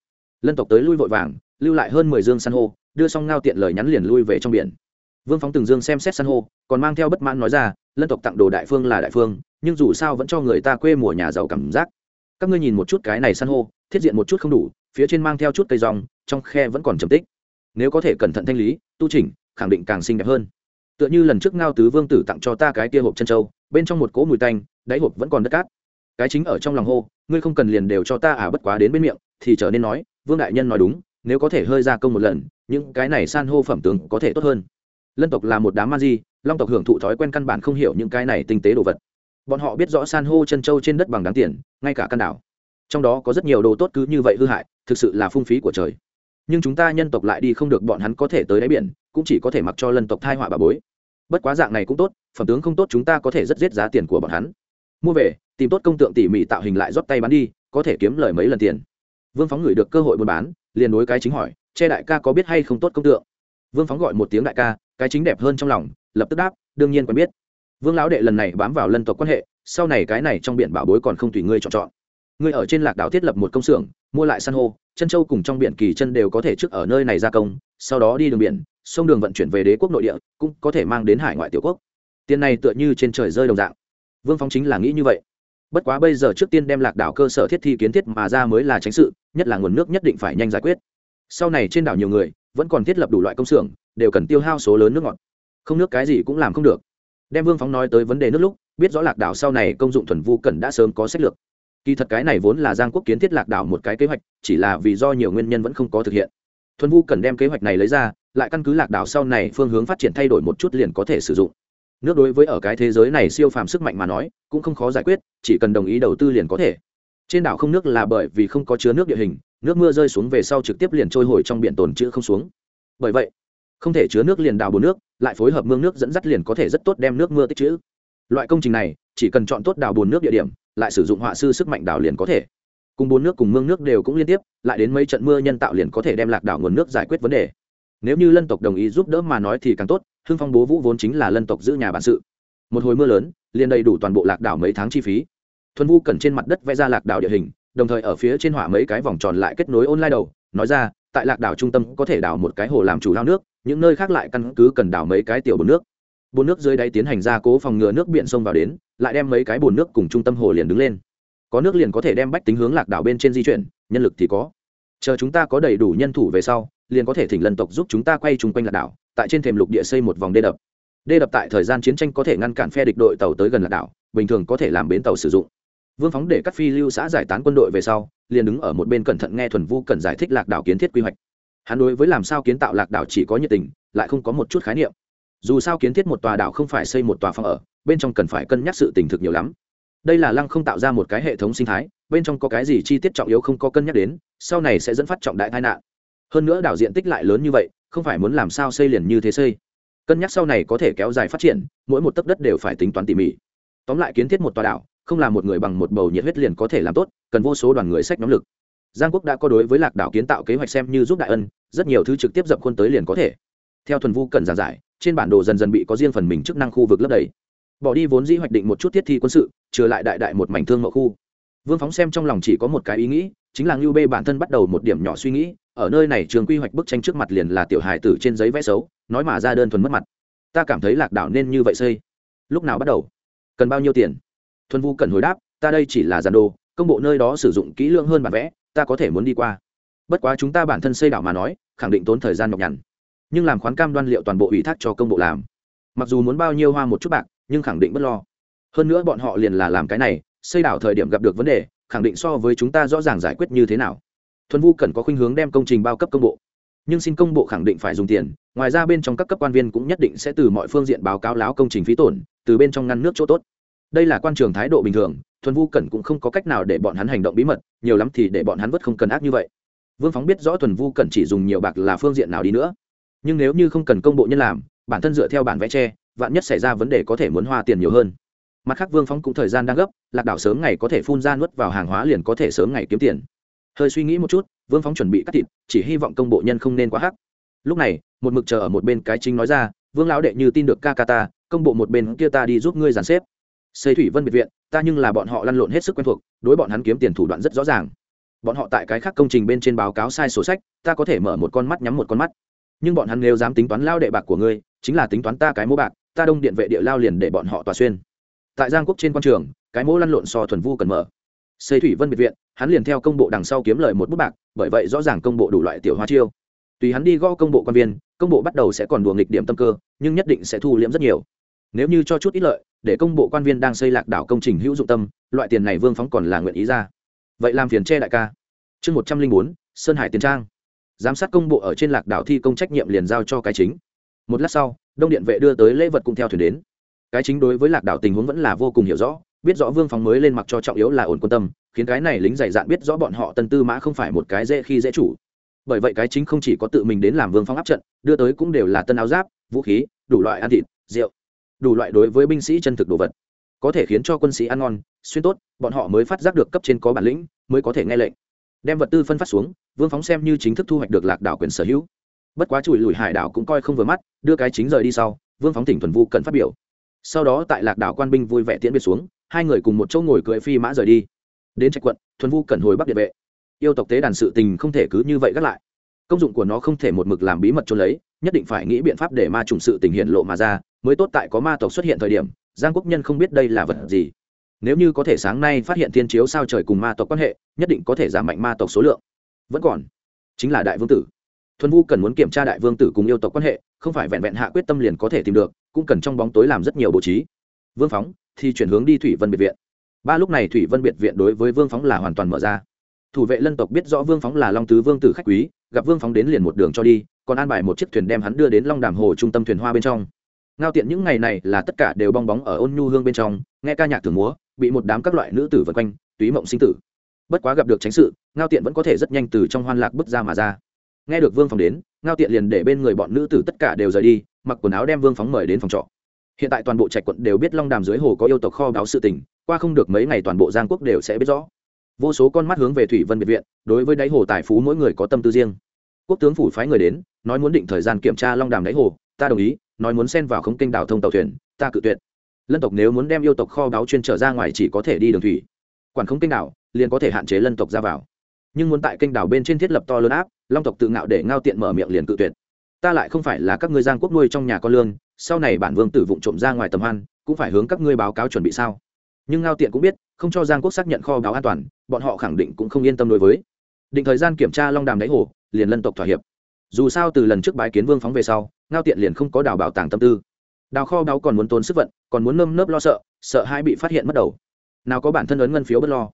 [SPEAKER 1] Lân tộc tới lui vội vàng, lưu lại hơn mười dương san hô, đưa xong ngao tiện lời nhắn liền lui về trong biển. Vương phóng từng dương xem xét san hô, còn mang theo bất mãn nói ra, lân tộc tặng đồ đại phương là đại phương nhưng dù sao vẫn cho người ta quê mùa nhà giàu cảm giác. Các ngươi nhìn một chút cái này san hô, thiết diện một chút không đủ, phía trên mang theo chút cây rong, trong khe vẫn còn trầm tích. Nếu có thể cẩn thận thanh lý, tu chỉnh, khẳng định càng xinh đẹp hơn. Tựa như lần trước ngao tứ vương tử tặng cho ta cái kia hộp chân trâu bên trong một cỗ mùi tanh, đáy hộp vẫn còn đất cát. Cái chính ở trong lòng hô, ngươi không cần liền đều cho ta à bất quá đến bên miệng, thì trở nên nói, vương đại nhân nói đúng, nếu có thể hơi ra công một lần, những cái này san hô phẩm tướng có thể tốt hơn. Lân tộc là một đám ma di, long tộc hưởng thụ thói quen căn bản không hiểu những cái này tinh tế đồ vật bọn họ biết rõ san hô chân châu trên đất bằng đáng tiền, ngay cả căn đảo. Trong đó có rất nhiều đồ tốt cứ như vậy hư hại, thực sự là phung phí của trời. Nhưng chúng ta nhân tộc lại đi không được bọn hắn có thể tới đáy biển, cũng chỉ có thể mặc cho lân tộc thai họa bà bối. Bất quá dạng này cũng tốt, phẩm tướng không tốt chúng ta có thể rất giết giá tiền của bọn hắn. Mua về, tìm tốt công tượng tỉ mỉ tạo hình lại rót tay bán đi, có thể kiếm lời mấy lần tiền. Vương phóng ngửi được cơ hội buôn bán, liền đối cái chính hỏi, che đại ca có biết hay không tốt công tượng? Vương phóng gọi một tiếng đại ca, cái chính đẹp hơn trong lòng, lập tức đáp, đương nhiên quen biết vương lão đệ lần này bám vào lân tộc quan hệ, sau này cái này trong biển bảo bối còn không tùy ngươi chọn chọn. Ngươi ở trên lạc đảo thiết lập một công xưởng, mua lại san hô, chân châu cùng trong biển kỳ chân đều có thể trước ở nơi này gia công, sau đó đi đường biển, sông đường vận chuyển về đế quốc nội địa, cũng có thể mang đến hải ngoại tiểu quốc. Tiền này tựa như trên trời rơi đồng dạng. Vương phóng chính là nghĩ như vậy. Bất quá bây giờ trước tiên đem lạc đảo cơ sở thiết thi kiến thiết mà ra mới là tránh sự, nhất là nguồn nước nhất định phải nhanh giải quyết. Sau này trên đảo nhiều người, vẫn còn thiết lập đủ loại công xưởng, đều cần tiêu hao số lớn nước ngọt. Không nước cái gì cũng làm không được đem vương phóng nói tới vấn đề nước lúc, biết rõ lạc đảo sau này công dụng thuần vu cần đã sớm có sách lược. Kỳ thật cái này vốn là giang quốc kiến thiết lạc đảo một cái kế hoạch, chỉ là vì do nhiều nguyên nhân vẫn không có thực hiện. Thuần vu cần đem kế hoạch này lấy ra, lại căn cứ lạc đảo sau này phương hướng phát triển thay đổi một chút liền có thể sử dụng. Nước đối với ở cái thế giới này siêu phàm sức mạnh mà nói, cũng không khó giải quyết, chỉ cần đồng ý đầu tư liền có thể. Trên đảo không nước là bởi vì không có chứa nước địa hình, nước mưa rơi xuống về sau trực tiếp liền trôi hồi trong biển tồn chữ không xuống. Bởi vậy không thể chứa nước liền đào bồn nước, lại phối hợp mương nước dẫn dắt liền có thể rất tốt đem nước mưa tích chữ loại công trình này, chỉ cần chọn tốt đào bồn nước địa điểm, lại sử dụng họa sư sức mạnh đào liền có thể. Cùng bốn nước cùng mương nước đều cũng liên tiếp, lại đến mấy trận mưa nhân tạo liền có thể đem lạc đảo nguồn nước giải quyết vấn đề. Nếu như lân tộc đồng ý giúp đỡ mà nói thì càng tốt, hưng phong bố vũ vốn chính là lân tộc giữ nhà bản sự. Một hồi mưa lớn, liền đầy đủ toàn bộ lạc đảo mấy tháng chi phí. Thuần vu cần trên mặt đất vẽ ra lạc đảo địa hình, đồng thời ở phía trên hỏa mấy cái vòng tròn lại kết nối online đầu, nói ra tại lạc đảo trung tâm có thể đào một cái hồ làm chủ lao nước, những nơi khác lại căn cứ cần đào mấy cái tiểu bồn nước. Bồn nước dưới đáy tiến hành gia cố phòng ngừa nước biển sông vào đến, lại đem mấy cái bồn nước cùng trung tâm hồ liền đứng lên. Có nước liền có thể đem bách tính hướng lạc đảo bên trên di chuyển, nhân lực thì có. Chờ chúng ta có đầy đủ nhân thủ về sau, liền có thể thỉnh lần tộc giúp chúng ta quay chung quanh lạc đảo, tại trên thềm lục địa xây một vòng đê đập. Đê đập tại thời gian chiến tranh có thể ngăn cản phe địch đội tàu tới gần lạc đảo, bình thường có thể làm bến tàu sử dụng. Vương phóng để các phi lưu xã giải tán quân đội về sau liền đứng ở một bên cẩn thận nghe thuần vu cần giải thích lạc đảo kiến thiết quy hoạch. Hắn đối với làm sao kiến tạo lạc đảo chỉ có nhiệt tình, lại không có một chút khái niệm. Dù sao kiến thiết một tòa đảo không phải xây một tòa phòng ở, bên trong cần phải cân nhắc sự tình thực nhiều lắm. Đây là lăng không tạo ra một cái hệ thống sinh thái, bên trong có cái gì chi tiết trọng yếu không có cân nhắc đến, sau này sẽ dẫn phát trọng đại tai nạn. Hơn nữa đảo diện tích lại lớn như vậy, không phải muốn làm sao xây liền như thế xây. Cân nhắc sau này có thể kéo dài phát triển, mỗi một tấc đất đều phải tính toán tỉ mỉ. Tóm lại kiến thiết một tòa đảo không là một người bằng một bầu nhiệt huyết liền có thể làm tốt, cần vô số đoàn người sách nhóm lực. Giang quốc đã có đối với lạc đảo kiến tạo kế hoạch xem như giúp đại ân, rất nhiều thứ trực tiếp dập khuôn tới liền có thể. Theo thuần vu cần giảng giải, trên bản đồ dần dần bị có riêng phần mình chức năng khu vực lấp đầy. Bỏ đi vốn dĩ hoạch định một chút thiết thi quân sự, trừ lại đại đại một mảnh thương mậu khu. Vương phóng xem trong lòng chỉ có một cái ý nghĩ, chính là ngưu bê bản thân bắt đầu một điểm nhỏ suy nghĩ, ở nơi này trường quy hoạch bức tranh trước mặt liền là tiểu hài tử trên giấy vẽ xấu, nói mà ra đơn thuần mất mặt. Ta cảm thấy lạc đảo nên như vậy xây. Lúc nào bắt đầu? Cần bao nhiêu tiền? Thuần vu cần hồi đáp, ta đây chỉ là giàn đồ, công bộ nơi đó sử dụng kỹ lưỡng hơn bản vẽ, ta có thể muốn đi qua. Bất quá chúng ta bản thân xây đảo mà nói, khẳng định tốn thời gian nhọc nhằn. Nhưng làm khoán cam đoan liệu toàn bộ ủy thác cho công bộ làm. Mặc dù muốn bao nhiêu hoa một chút bạc, nhưng khẳng định bất lo. Hơn nữa bọn họ liền là làm cái này, xây đảo thời điểm gặp được vấn đề, khẳng định so với chúng ta rõ ràng giải quyết như thế nào. Thuần vu cần có khuynh hướng đem công trình bao cấp công bộ. Nhưng xin công bộ khẳng định phải dùng tiền, ngoài ra bên trong các cấp quan viên cũng nhất định sẽ từ mọi phương diện báo cáo láo công trình phí tổn, từ bên trong ngăn nước chỗ tốt đây là quan trường thái độ bình thường, thuần vu cẩn cũng không có cách nào để bọn hắn hành động bí mật, nhiều lắm thì để bọn hắn vất không cần ác như vậy. Vương phóng biết rõ thuần vu cẩn chỉ dùng nhiều bạc là phương diện nào đi nữa. Nhưng nếu như không cần công bộ nhân làm, bản thân dựa theo bản vẽ tre vạn nhất xảy ra vấn đề có thể muốn hoa tiền nhiều hơn. Mặt khác vương phóng cũng thời gian đang gấp, lạc đảo sớm ngày có thể phun ra nuốt vào hàng hóa liền có thể sớm ngày kiếm tiền. Hơi suy nghĩ một chút, vương phóng chuẩn bị cắt thịt, chỉ hy vọng công bộ nhân không nên quá hắc. Lúc này, một mực chờ ở một bên cái chính nói ra, vương lão đệ như tin được ca ca ta, công bộ một bên kia ta đi giúp ngươi dàn xếp xây thủy vân biệt viện, ta nhưng là bọn họ lăn lộn hết sức quen thuộc, đối bọn hắn kiếm tiền thủ đoạn rất rõ ràng. Bọn họ tại cái khác công trình bên trên báo cáo sai sổ sách, ta có thể mở một con mắt nhắm một con mắt. Nhưng bọn hắn nếu dám tính toán lao đệ bạc của ngươi, chính là tính toán ta cái mố bạc, ta đông điện vệ địa lao liền để bọn họ tòa xuyên. Tại giang quốc trên quan trường, cái mố lăn lộn so thuần vu cần mở. Xây thủy vân biệt viện, hắn liền theo công bộ đằng sau kiếm lời một bút bạc, bởi vậy rõ ràng công bộ đủ loại tiểu hoa chiêu. Tùy hắn đi gõ công bộ quan viên, công bộ bắt đầu sẽ còn đùa nghịch điểm tâm cơ, nhưng nhất định sẽ thu liễm rất nhiều nếu như cho chút ít lợi, để công bộ quan viên đang xây lạc đảo công trình hữu dụng tâm, loại tiền này vương phóng còn là nguyện ý ra. Vậy làm phiền che đại ca. Chương một trăm linh bốn, sơn hải tiền trang. Giám sát công bộ ở trên lạc đảo thi công trách nhiệm liền giao cho cái chính. Một lát sau, đông điện vệ đưa tới lễ vật cùng theo thuyền đến. Cái chính đối với lạc đảo tình huống vẫn là vô cùng hiểu rõ, biết rõ vương phóng mới lên mặc cho trọng yếu là ổn quan tâm, khiến cái này lính dày dạn biết rõ bọn họ tân tư mã không phải một cái dễ khi dễ chủ. Bởi vậy cái chính không chỉ có tự mình đến làm vương phóng áp trận, đưa tới cũng đều là tân áo giáp, vũ khí, đủ loại ăn thịt, rượu đủ loại đối với binh sĩ chân thực đồ vật. Có thể khiến cho quân sĩ ăn ngon, xuyên tốt, bọn họ mới phát giác được cấp trên có bản lĩnh, mới có thể nghe lệnh. Đem vật tư phân phát xuống, vương phóng xem như chính thức thu hoạch được lạc đảo quyền sở hữu. Bất quá chùi lùi hải đảo cũng coi không vừa mắt, đưa cái chính rời đi sau, vương phóng tỉnh thuần vu cần phát biểu. Sau đó tại lạc đảo quan binh vui vẻ tiễn biệt xuống, hai người cùng một chỗ ngồi cưỡi phi mã rời đi. Đến trạch quận, thuần vu cần hồi bắc địa vệ. Yêu tộc tế đàn sự tình không thể cứ như vậy gác lại. Công dụng của nó không thể một mực làm bí mật trốn lấy, nhất định phải nghĩ biện pháp để ma trùng sự tình hiện lộ mà ra mới tốt tại có ma tộc xuất hiện thời điểm, giang quốc nhân không biết đây là vật gì. Nếu như có thể sáng nay phát hiện thiên chiếu sao trời cùng ma tộc quan hệ, nhất định có thể giảm mạnh ma tộc số lượng. Vẫn còn, chính là đại vương tử. Thuần vu cần muốn kiểm tra đại vương tử cùng yêu tộc quan hệ, không phải vẹn vẹn hạ quyết tâm liền có thể tìm được, cũng cần trong bóng tối làm rất nhiều bố trí. Vương phóng thì chuyển hướng đi thủy vân biệt viện. Ba lúc này thủy vân biệt viện đối với vương phóng là hoàn toàn mở ra. Thủ vệ lân tộc biết rõ vương phóng là long tứ vương tử khách quý, gặp vương phóng đến liền một đường cho đi, còn an bài một chiếc thuyền đem hắn đưa đến long đàm hồ trung tâm thuyền hoa bên trong ngao tiện những ngày này là tất cả đều bong bóng ở ôn nhu hương bên trong, nghe ca nhạc thường múa, bị một đám các loại nữ tử vân quanh, túy mộng sinh tử. Bất quá gặp được tránh sự, ngao tiện vẫn có thể rất nhanh từ trong hoan lạc bước ra mà ra. Nghe được vương phóng đến, ngao tiện liền để bên người bọn nữ tử tất cả đều rời đi, mặc quần áo đem vương phóng mời đến phòng trọ. Hiện tại toàn bộ trạch quận đều biết long đàm dưới hồ có yêu tộc kho báo sự tình, qua không được mấy ngày toàn bộ giang quốc đều sẽ biết rõ. Vô số con mắt hướng về thủy vân biệt viện, đối với đáy hồ tài phú mỗi người có tâm tư riêng. Quốc tướng phủ phái người đến, nói muốn định thời gian kiểm tra long đàm đáy hồ, ta đồng ý nói muốn xen vào không kênh đảo thông tàu thuyền, ta cự tuyệt. Lân tộc nếu muốn đem yêu tộc kho báu chuyên trở ra ngoài chỉ có thể đi đường thủy. Quản không kênh đảo, liền có thể hạn chế lân tộc ra vào. Nhưng muốn tại kênh đảo bên trên thiết lập to lớn áp, long tộc tự ngạo để ngao tiện mở miệng liền cự tuyệt. Ta lại không phải là các ngươi giang quốc nuôi trong nhà con lương, sau này bản vương tử vụng trộm ra ngoài tầm hoan, cũng phải hướng các ngươi báo cáo chuẩn bị sao? Nhưng ngao tiện cũng biết, không cho giang quốc xác nhận kho báo an toàn, bọn họ khẳng định cũng không yên tâm đối với. Định thời gian kiểm tra long đàm đáy hồ, liền lân tộc thỏa hiệp. Dù sao từ lần trước bái kiến vương phóng về sau ngao tiện liền không có đào bảo tàng tâm tư. Đào kho báo còn muốn tốn sức vận, còn muốn nơm nớp lo sợ sợ hai bị phát hiện mất đầu. Nào có bản thân ấn ngân phiếu bất lo.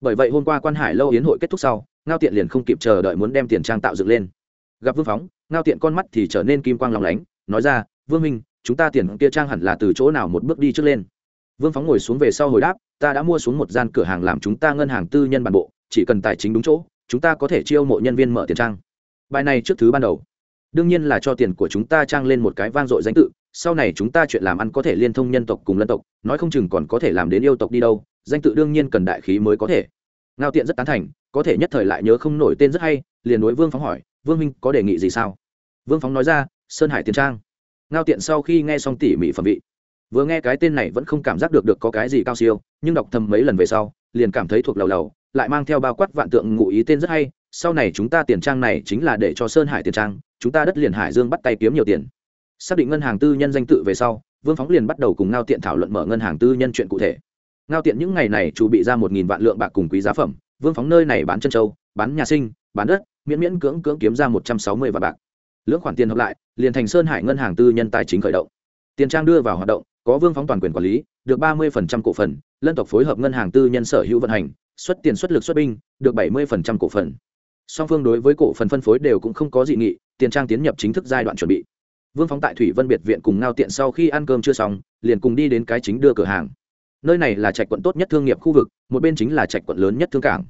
[SPEAKER 1] Bởi vậy hôm qua quan hải lâu yến hội kết thúc sau, ngao tiện liền không kịp chờ đợi muốn đem tiền trang tạo dựng lên. Gặp vương phóng, ngao tiện con mắt thì trở nên kim quang lòng lánh, nói ra, vương minh chúng ta tiền kia trang hẳn là từ chỗ nào một bước đi trước lên. Vương phóng ngồi xuống về sau hồi đáp, ta đã mua xuống một gian cửa hàng làm chúng ta ngân hàng tư nhân bản bộ, chỉ cần tài chính đúng chỗ, chúng ta có thể chiêu mộ nhân viên mở tiền trang. Bài này trước thứ ban đầu đương nhiên là cho tiền của chúng ta trang lên một cái vang dội danh tự, sau này chúng ta chuyện làm ăn có thể liên thông nhân tộc cùng lân tộc, nói không chừng còn có thể làm đến yêu tộc đi đâu, danh tự đương nhiên cần đại khí mới có thể. Ngao tiện rất tán thành, có thể nhất thời lại nhớ không nổi tên rất hay, liền đối vương phóng hỏi, vương minh có đề nghị gì sao? Vương phóng nói ra, sơn hải tiền trang. Ngao tiện sau khi nghe xong tỉ mỉ phẩm vị, vừa nghe cái tên này vẫn không cảm giác được được có cái gì cao siêu, nhưng đọc thầm mấy lần về sau, liền cảm thấy thuộc lầu lầu, lại mang theo bao quát vạn tượng ngụ ý tên rất hay, sau này chúng ta tiền trang này chính là để cho sơn hải tiền trang chúng ta đất liền hải dương bắt tay kiếm nhiều tiền. Xác định ngân hàng tư nhân danh tự về sau, vương phóng liền bắt đầu cùng ngao tiện thảo luận mở ngân hàng tư nhân chuyện cụ thể. Ngao tiện những ngày này chủ bị ra một nghìn vạn lượng bạc cùng quý giá phẩm, vương phóng nơi này bán chân châu, bán nhà sinh, bán đất, miễn miễn cưỡng cưỡng kiếm ra một trăm sáu mươi vạn bạc. Lưỡng khoản tiền hợp lại, liền thành sơn hải ngân hàng tư nhân tài chính khởi động. Tiền trang đưa vào hoạt động, có vương phóng toàn quyền quản lý, được ba mươi cổ phần, lân tộc phối hợp ngân hàng tư nhân sở hữu vận hành, xuất tiền xuất lực xuất binh, được bảy mươi cổ phần song phương đối với cổ phần phân phối đều cũng không có dị nghị, tiền trang tiến nhập chính thức giai đoạn chuẩn bị. Vương phóng tại thủy vân biệt viện cùng ngao tiện sau khi ăn cơm chưa xong, liền cùng đi đến cái chính đưa cửa hàng. Nơi này là trạch quận tốt nhất thương nghiệp khu vực, một bên chính là trạch quận lớn nhất thương cảng.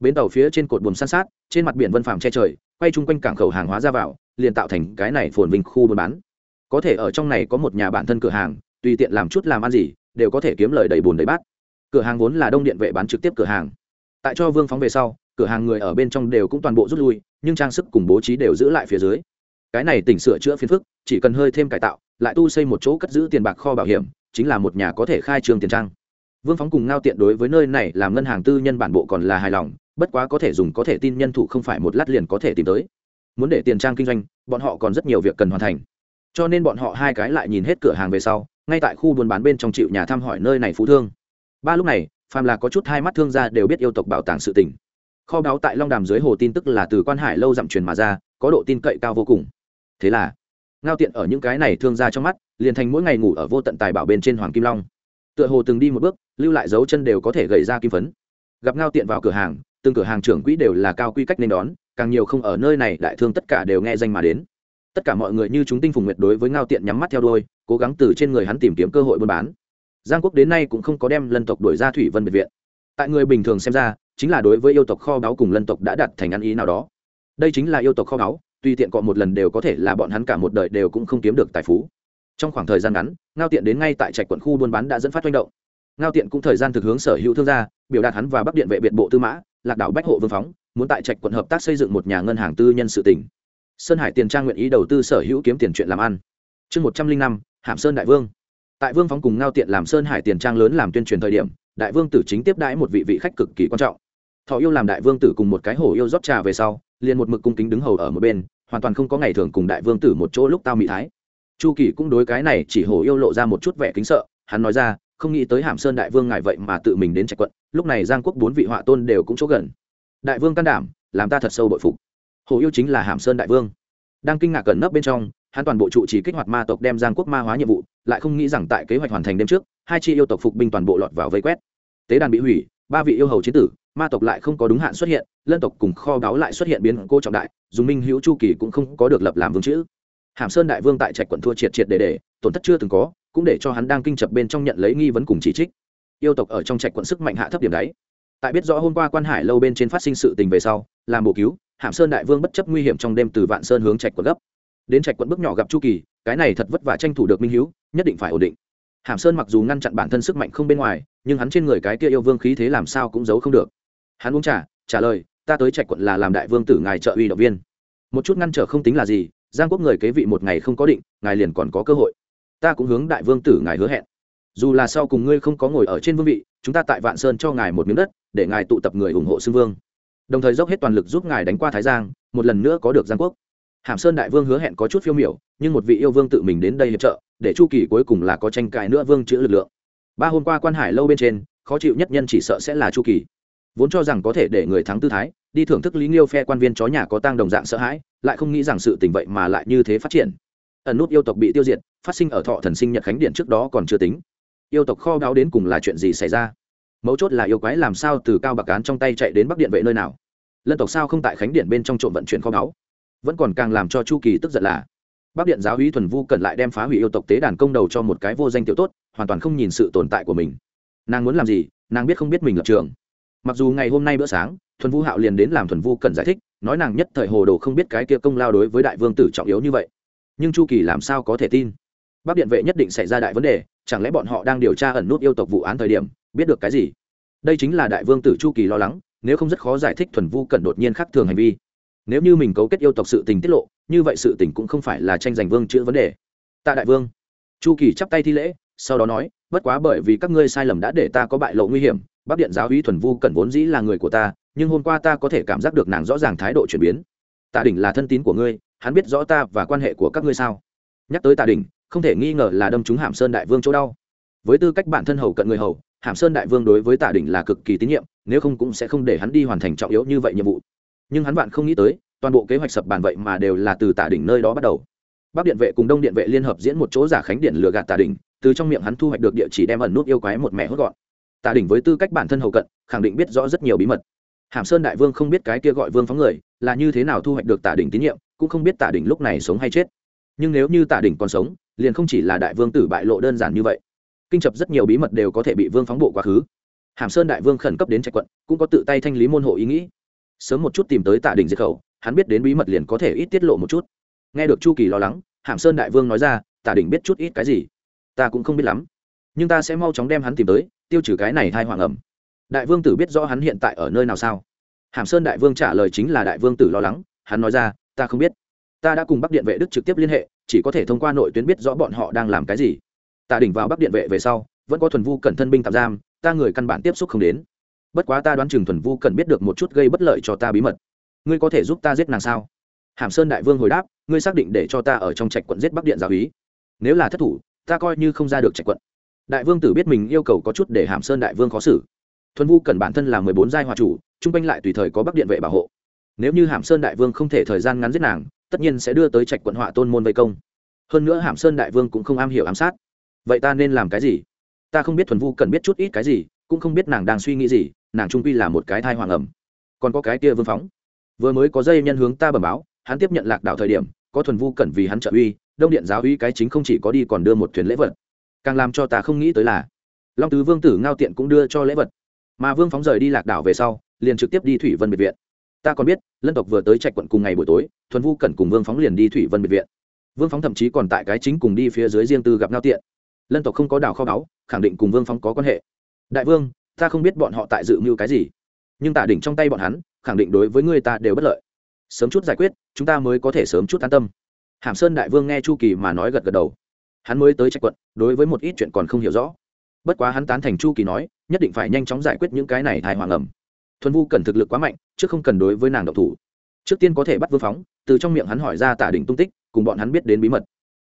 [SPEAKER 1] Bến tàu phía trên cột buồm san sát, trên mặt biển vân phạm che trời, quay chung quanh cảng khẩu hàng hóa ra vào, liền tạo thành cái này phồn vinh khu buôn bán. Có thể ở trong này có một nhà bản thân cửa hàng, tùy tiện làm chút làm ăn gì, đều có thể kiếm lời đầy bùn đầy bát. Cửa hàng vốn là đông điện vệ bán trực tiếp cửa hàng. Tại cho vương phóng về sau cửa hàng người ở bên trong đều cũng toàn bộ rút lui, nhưng trang sức cùng bố trí đều giữ lại phía dưới. Cái này tỉnh sửa chữa phiền phức, chỉ cần hơi thêm cải tạo, lại tu xây một chỗ cất giữ tiền bạc kho bảo hiểm, chính là một nhà có thể khai trương tiền trang. Vương phóng cùng ngao tiện đối với nơi này làm ngân hàng tư nhân bản bộ còn là hài lòng, bất quá có thể dùng có thể tin nhân thủ không phải một lát liền có thể tìm tới. Muốn để tiền trang kinh doanh, bọn họ còn rất nhiều việc cần hoàn thành. Cho nên bọn họ hai cái lại nhìn hết cửa hàng về sau, ngay tại khu buôn bán bên trong chịu nhà thăm hỏi nơi này phú thương. Ba lúc này phàm là có chút hai mắt thương gia đều biết yêu tộc bảo tàng sự tình kho báu tại long đàm dưới hồ tin tức là từ quan hải lâu dặm truyền mà ra, có độ tin cậy cao vô cùng. Thế là, ngao tiện ở những cái này thương ra trong mắt, liền thành mỗi ngày ngủ ở vô tận tài bảo bên trên hoàng kim long. Tựa hồ từng đi một bước, lưu lại dấu chân đều có thể gầy ra kim phấn. Gặp ngao tiện vào cửa hàng, từng cửa hàng trưởng quỹ đều là cao quy cách nên đón, càng nhiều không ở nơi này, đại thương tất cả đều nghe danh mà đến. Tất cả mọi người như chúng tinh phùng nguyệt đối với ngao tiện nhắm mắt theo đôi cố gắng từ trên người hắn tìm kiếm cơ hội buôn bán. Giang quốc đến nay cũng không có đem lân tộc đổi ra thủy vân biệt viện. Tại người bình thường xem ra chính là đối với yêu tộc kho báu cùng lân tộc đã đặt thành ăn ý nào đó. Đây chính là yêu tộc kho báu, tuy tiện cọ một lần đều có thể là bọn hắn cả một đời đều cũng không kiếm được tài phú. Trong khoảng thời gian ngắn, ngao tiện đến ngay tại trạch quận khu buôn bán đã dẫn phát manh động. Ngao tiện cũng thời gian thực hướng sở hữu thương gia, biểu đạt hắn và bắc điện vệ biệt bộ tư mã, lạc đảo bách hộ vương phóng, muốn tại trạch quận hợp tác xây dựng một nhà ngân hàng tư nhân sự tỉnh. Sơn hải tiền trang nguyện ý đầu tư sở hữu kiếm tiền chuyện làm ăn. Chương một trăm linh năm, hạm sơn đại vương. Tại vương phóng cùng ngao tiện làm sơn hải tiền trang lớn làm tuyên truyền thời điểm, đại vương tử chính tiếp đãi một vị vị khách cực kỳ quan trọng thọ yêu làm đại vương tử cùng một cái hổ yêu rót trà về sau, liền một mực cung kính đứng hầu ở một bên, hoàn toàn không có ngày thường cùng đại vương tử một chỗ lúc tao mị thái. Chu kỳ cũng đối cái này chỉ hổ yêu lộ ra một chút vẻ kính sợ, hắn nói ra, không nghĩ tới hàm sơn đại vương ngài vậy mà tự mình đến trạch quận, lúc này giang quốc bốn vị họa tôn đều cũng chỗ gần. Đại vương can đảm, làm ta thật sâu bội phục. Hổ yêu chính là hàm sơn đại vương. Đang kinh ngạc gần nấp bên trong, hắn toàn bộ trụ chỉ kích hoạt ma tộc đem giang quốc ma hóa nhiệm vụ, lại không nghĩ rằng tại kế hoạch hoàn thành đêm trước, hai chi yêu tộc phục binh toàn bộ lọt vào vây quét. Tế đàn bị hủy, ba vị yêu hầu chiến tử ma tộc lại không có đúng hạn xuất hiện, lân tộc cùng kho báu lại xuất hiện biến cô trọng đại, dùng minh hữu chu kỳ cũng không có được lập làm vương chữ. Hàm sơn đại vương tại trạch quận thua triệt triệt để để, tổn thất chưa từng có, cũng để cho hắn đang kinh chập bên trong nhận lấy nghi vấn cùng chỉ trích. Yêu tộc ở trong trạch quận sức mạnh hạ thấp điểm đáy tại biết rõ hôm qua quan hải lâu bên trên phát sinh sự tình về sau, làm bổ cứu, hàm sơn đại vương bất chấp nguy hiểm trong đêm từ vạn sơn hướng trạch quận gấp. Đến trạch quận bước nhỏ gặp chu kỳ, cái này thật vất vả tranh thủ được minh hữu, nhất định phải ổn định. Hàm sơn mặc dù ngăn chặn bản thân sức mạnh không bên ngoài, nhưng hắn trên người cái kia yêu vương khí thế làm sao cũng giấu không được hắn uống trả trả lời, ta tới trạch quận là làm đại vương tử ngài trợ uy động viên. Một chút ngăn trở không tính là gì, giang quốc người kế vị một ngày không có định, ngài liền còn có cơ hội. Ta cũng hướng đại vương tử ngài hứa hẹn. Dù là sau cùng ngươi không có ngồi ở trên vương vị, chúng ta tại vạn sơn cho ngài một miếng đất, để ngài tụ tập người ủng hộ xưng vương. Đồng thời dốc hết toàn lực giúp ngài đánh qua thái giang, một lần nữa có được giang quốc. Hàm sơn đại vương hứa hẹn có chút phiêu miểu, nhưng một vị yêu vương tự mình đến đây hiệp trợ, để chu kỳ cuối cùng là có tranh cãi nữa vương chữ lực lượng. Ba hôm qua quan hải lâu bên trên, khó chịu nhất nhân chỉ sợ sẽ là chu kỳ vốn cho rằng có thể để người thắng tư thái, đi thưởng thức lý nghiêu phe quan viên chó nhà có tang đồng dạng sợ hãi, lại không nghĩ rằng sự tình vậy mà lại như thế phát triển. Ẩn nút yêu tộc bị tiêu diệt, phát sinh ở thọ thần sinh nhật khánh điện trước đó còn chưa tính. Yêu tộc kho báo đến cùng là chuyện gì xảy ra? Mấu chốt là yêu quái làm sao từ cao bạc cán trong tay chạy đến bắc điện vệ nơi nào? Lân tộc sao không tại khánh điện bên trong trộm vận chuyển kho báu? Vẫn còn càng làm cho chu kỳ tức giận là, bắc điện giáo hí thuần vu cần lại đem phá hủy yêu tộc tế đàn công đầu cho một cái vô danh tiểu tốt, hoàn toàn không nhìn sự tồn tại của mình. Nàng muốn làm gì? Nàng biết không biết mình lập trường mặc dù ngày hôm nay bữa sáng, thuần vu hạo liền đến làm thuần vu cần giải thích, nói nàng nhất thời hồ đồ không biết cái kia công lao đối với đại vương tử trọng yếu như vậy. Nhưng chu kỳ làm sao có thể tin? Bắc điện vệ nhất định xảy ra đại vấn đề, chẳng lẽ bọn họ đang điều tra ẩn nút yêu tộc vụ án thời điểm, biết được cái gì? Đây chính là đại vương tử chu kỳ lo lắng, nếu không rất khó giải thích thuần vu cần đột nhiên khác thường hành vi. Nếu như mình cấu kết yêu tộc sự tình tiết lộ, như vậy sự tình cũng không phải là tranh giành vương chữ vấn đề. Tạ đại vương, chu kỳ chắp tay thi lễ, sau đó nói, bất quá bởi vì các ngươi sai lầm đã để ta có bại lộ nguy hiểm bắc điện giáo uy thuần vu cẩn vốn dĩ là người của ta, nhưng hôm qua ta có thể cảm giác được nàng rõ ràng thái độ chuyển biến. Tạ đỉnh là thân tín của ngươi, hắn biết rõ ta và quan hệ của các ngươi sao? Nhắc tới tạ đỉnh, không thể nghi ngờ là đâm trúng hàm sơn đại vương chỗ đau. Với tư cách bản thân hầu cận người hầu, hàm sơn đại vương đối với tạ đỉnh là cực kỳ tín nhiệm, nếu không cũng sẽ không để hắn đi hoàn thành trọng yếu như vậy nhiệm vụ. Nhưng hắn bạn không nghĩ tới, toàn bộ kế hoạch sập bàn vậy mà đều là từ tạ đỉnh nơi đó bắt đầu. Bắc điện vệ cùng đông điện vệ liên hợp diễn một chỗ giả khánh điện lừa gạt tạ đỉnh, từ trong miệng hắn thu hoạch được địa chỉ đem ẩn nút yêu quái một mẹ hốt gọn tạ đỉnh với tư cách bản thân hậu cận, khẳng định biết rõ rất nhiều bí mật. Hàm sơn đại vương không biết cái kia gọi vương phóng người là như thế nào thu hoạch được tạ đỉnh tín nhiệm, cũng không biết tạ đỉnh lúc này sống hay chết. Nhưng nếu như tạ đỉnh còn sống, liền không chỉ là đại vương tử bại lộ đơn giản như vậy. Kinh chập rất nhiều bí mật đều có thể bị vương phóng bộ quá khứ. Hàm sơn đại vương khẩn cấp đến trạch quận, cũng có tự tay thanh lý môn hộ ý nghĩ. Sớm một chút tìm tới tạ đỉnh diệt khẩu, hắn biết đến bí mật liền có thể ít tiết lộ một chút. Nghe được chu kỳ lo lắng, hàm sơn đại vương nói ra tạ đỉnh biết chút ít cái gì? Ta cũng không biết lắm. Nhưng ta sẽ mau chóng đem hắn tìm tới tiêu trừ cái này thai hoàng ẩm. Đại vương tử biết rõ hắn hiện tại ở nơi nào sao? Hàm sơn đại vương trả lời chính là đại vương tử lo lắng, hắn nói ra, ta không biết. Ta đã cùng bắc điện vệ đức trực tiếp liên hệ, chỉ có thể thông qua nội tuyến biết rõ bọn họ đang làm cái gì. Tạ đỉnh vào bắc điện vệ về sau, vẫn có thuần vu cần thân binh tạm giam, ta người căn bản tiếp xúc không đến. Bất quá ta đoán chừng thuần vu cần biết được một chút gây bất lợi cho ta bí mật. Ngươi có thể giúp ta giết nàng sao? Hàm sơn đại vương hồi đáp, ngươi xác định để cho ta ở trong trạch quận giết bắc điện giáo ý nếu là thất thủ, ta coi như không ra được trạch quận đại vương tử biết mình yêu cầu có chút để hàm sơn đại vương khó xử. Thuần vu cần bản thân là mười bốn giai hòa chủ chung quanh lại tùy thời có bắc điện vệ bảo hộ. Nếu như hàm sơn đại vương không thể thời gian ngắn giết nàng, tất nhiên sẽ đưa tới trạch quận họa tôn môn vây công. Hơn nữa hàm sơn đại vương cũng không am hiểu ám sát. Vậy ta nên làm cái gì? Ta không biết thuần vu cần biết chút ít cái gì, cũng không biết nàng đang suy nghĩ gì, nàng trung quy là một cái thai hoàng ẩm. Còn có cái kia vương phóng. Vừa mới có dây nhân hướng ta bẩm báo, hắn tiếp nhận lạc đạo thời điểm, có thuần vu cẩn vì hắn trợ uy, đông điện giáo uy cái chính không chỉ có đi còn đưa một thuyền lễ vật càng làm cho ta không nghĩ tới là long tứ vương tử ngao tiện cũng đưa cho lễ vật mà vương phóng rời đi lạc đảo về sau liền trực tiếp đi thủy vân biệt viện ta còn biết lân tộc vừa tới trạch quận cùng ngày buổi tối thuần vu cẩn cùng vương phóng liền đi thủy vân biệt viện vương phóng thậm chí còn tại cái chính cùng đi phía dưới riêng tư gặp ngao tiện lân tộc không có đảo kho báu khẳng định cùng vương phóng có quan hệ đại vương ta không biết bọn họ tại dự mưu cái gì nhưng tạ đỉnh trong tay bọn hắn khẳng định đối với người ta đều bất lợi sớm chút giải quyết chúng ta mới có thể sớm chút an tâm hàm sơn đại vương nghe chu kỳ mà nói gật gật đầu hắn mới tới trách quận, đối với một ít chuyện còn không hiểu rõ. Bất quá hắn tán thành chu kỳ nói, nhất định phải nhanh chóng giải quyết những cái này thai hoàng ẩm. Thuần vu cần thực lực quá mạnh, chứ không cần đối với nàng độc thủ. Trước tiên có thể bắt vương phóng, từ trong miệng hắn hỏi ra tả đỉnh tung tích, cùng bọn hắn biết đến bí mật.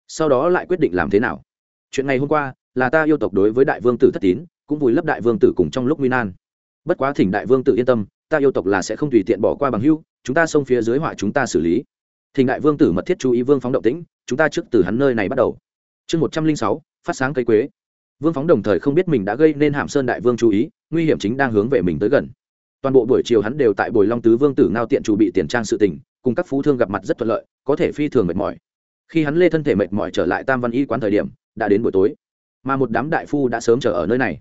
[SPEAKER 1] Sau đó lại quyết định làm thế nào. Chuyện ngày hôm qua, là ta yêu tộc đối với đại vương tử thất tín, cũng vùi lấp đại vương tử cùng trong lúc nguy nan. Bất quá thỉnh đại vương tử yên tâm, ta yêu tộc là sẽ không tùy tiện bỏ qua bằng hưu chúng ta xông phía dưới họa chúng ta xử lý. Thỉnh đại vương tử mật thiết chú ý vương phóng động tĩnh, chúng ta trước từ hắn nơi này bắt đầu chương một trăm linh sáu, phát sáng cây quế. Vương phóng đồng thời không biết mình đã gây nên hàm sơn đại vương chú ý, nguy hiểm chính đang hướng về mình tới gần. Toàn bộ buổi chiều hắn đều tại bồi long tứ vương tử ngao tiện chủ bị tiền trang sự tình, cùng các phú thương gặp mặt rất thuận lợi, có thể phi thường mệt mỏi. Khi hắn lê thân thể mệt mỏi trở lại tam văn y quán thời điểm, đã đến buổi tối. Mà một đám đại phu đã sớm chờ ở nơi này.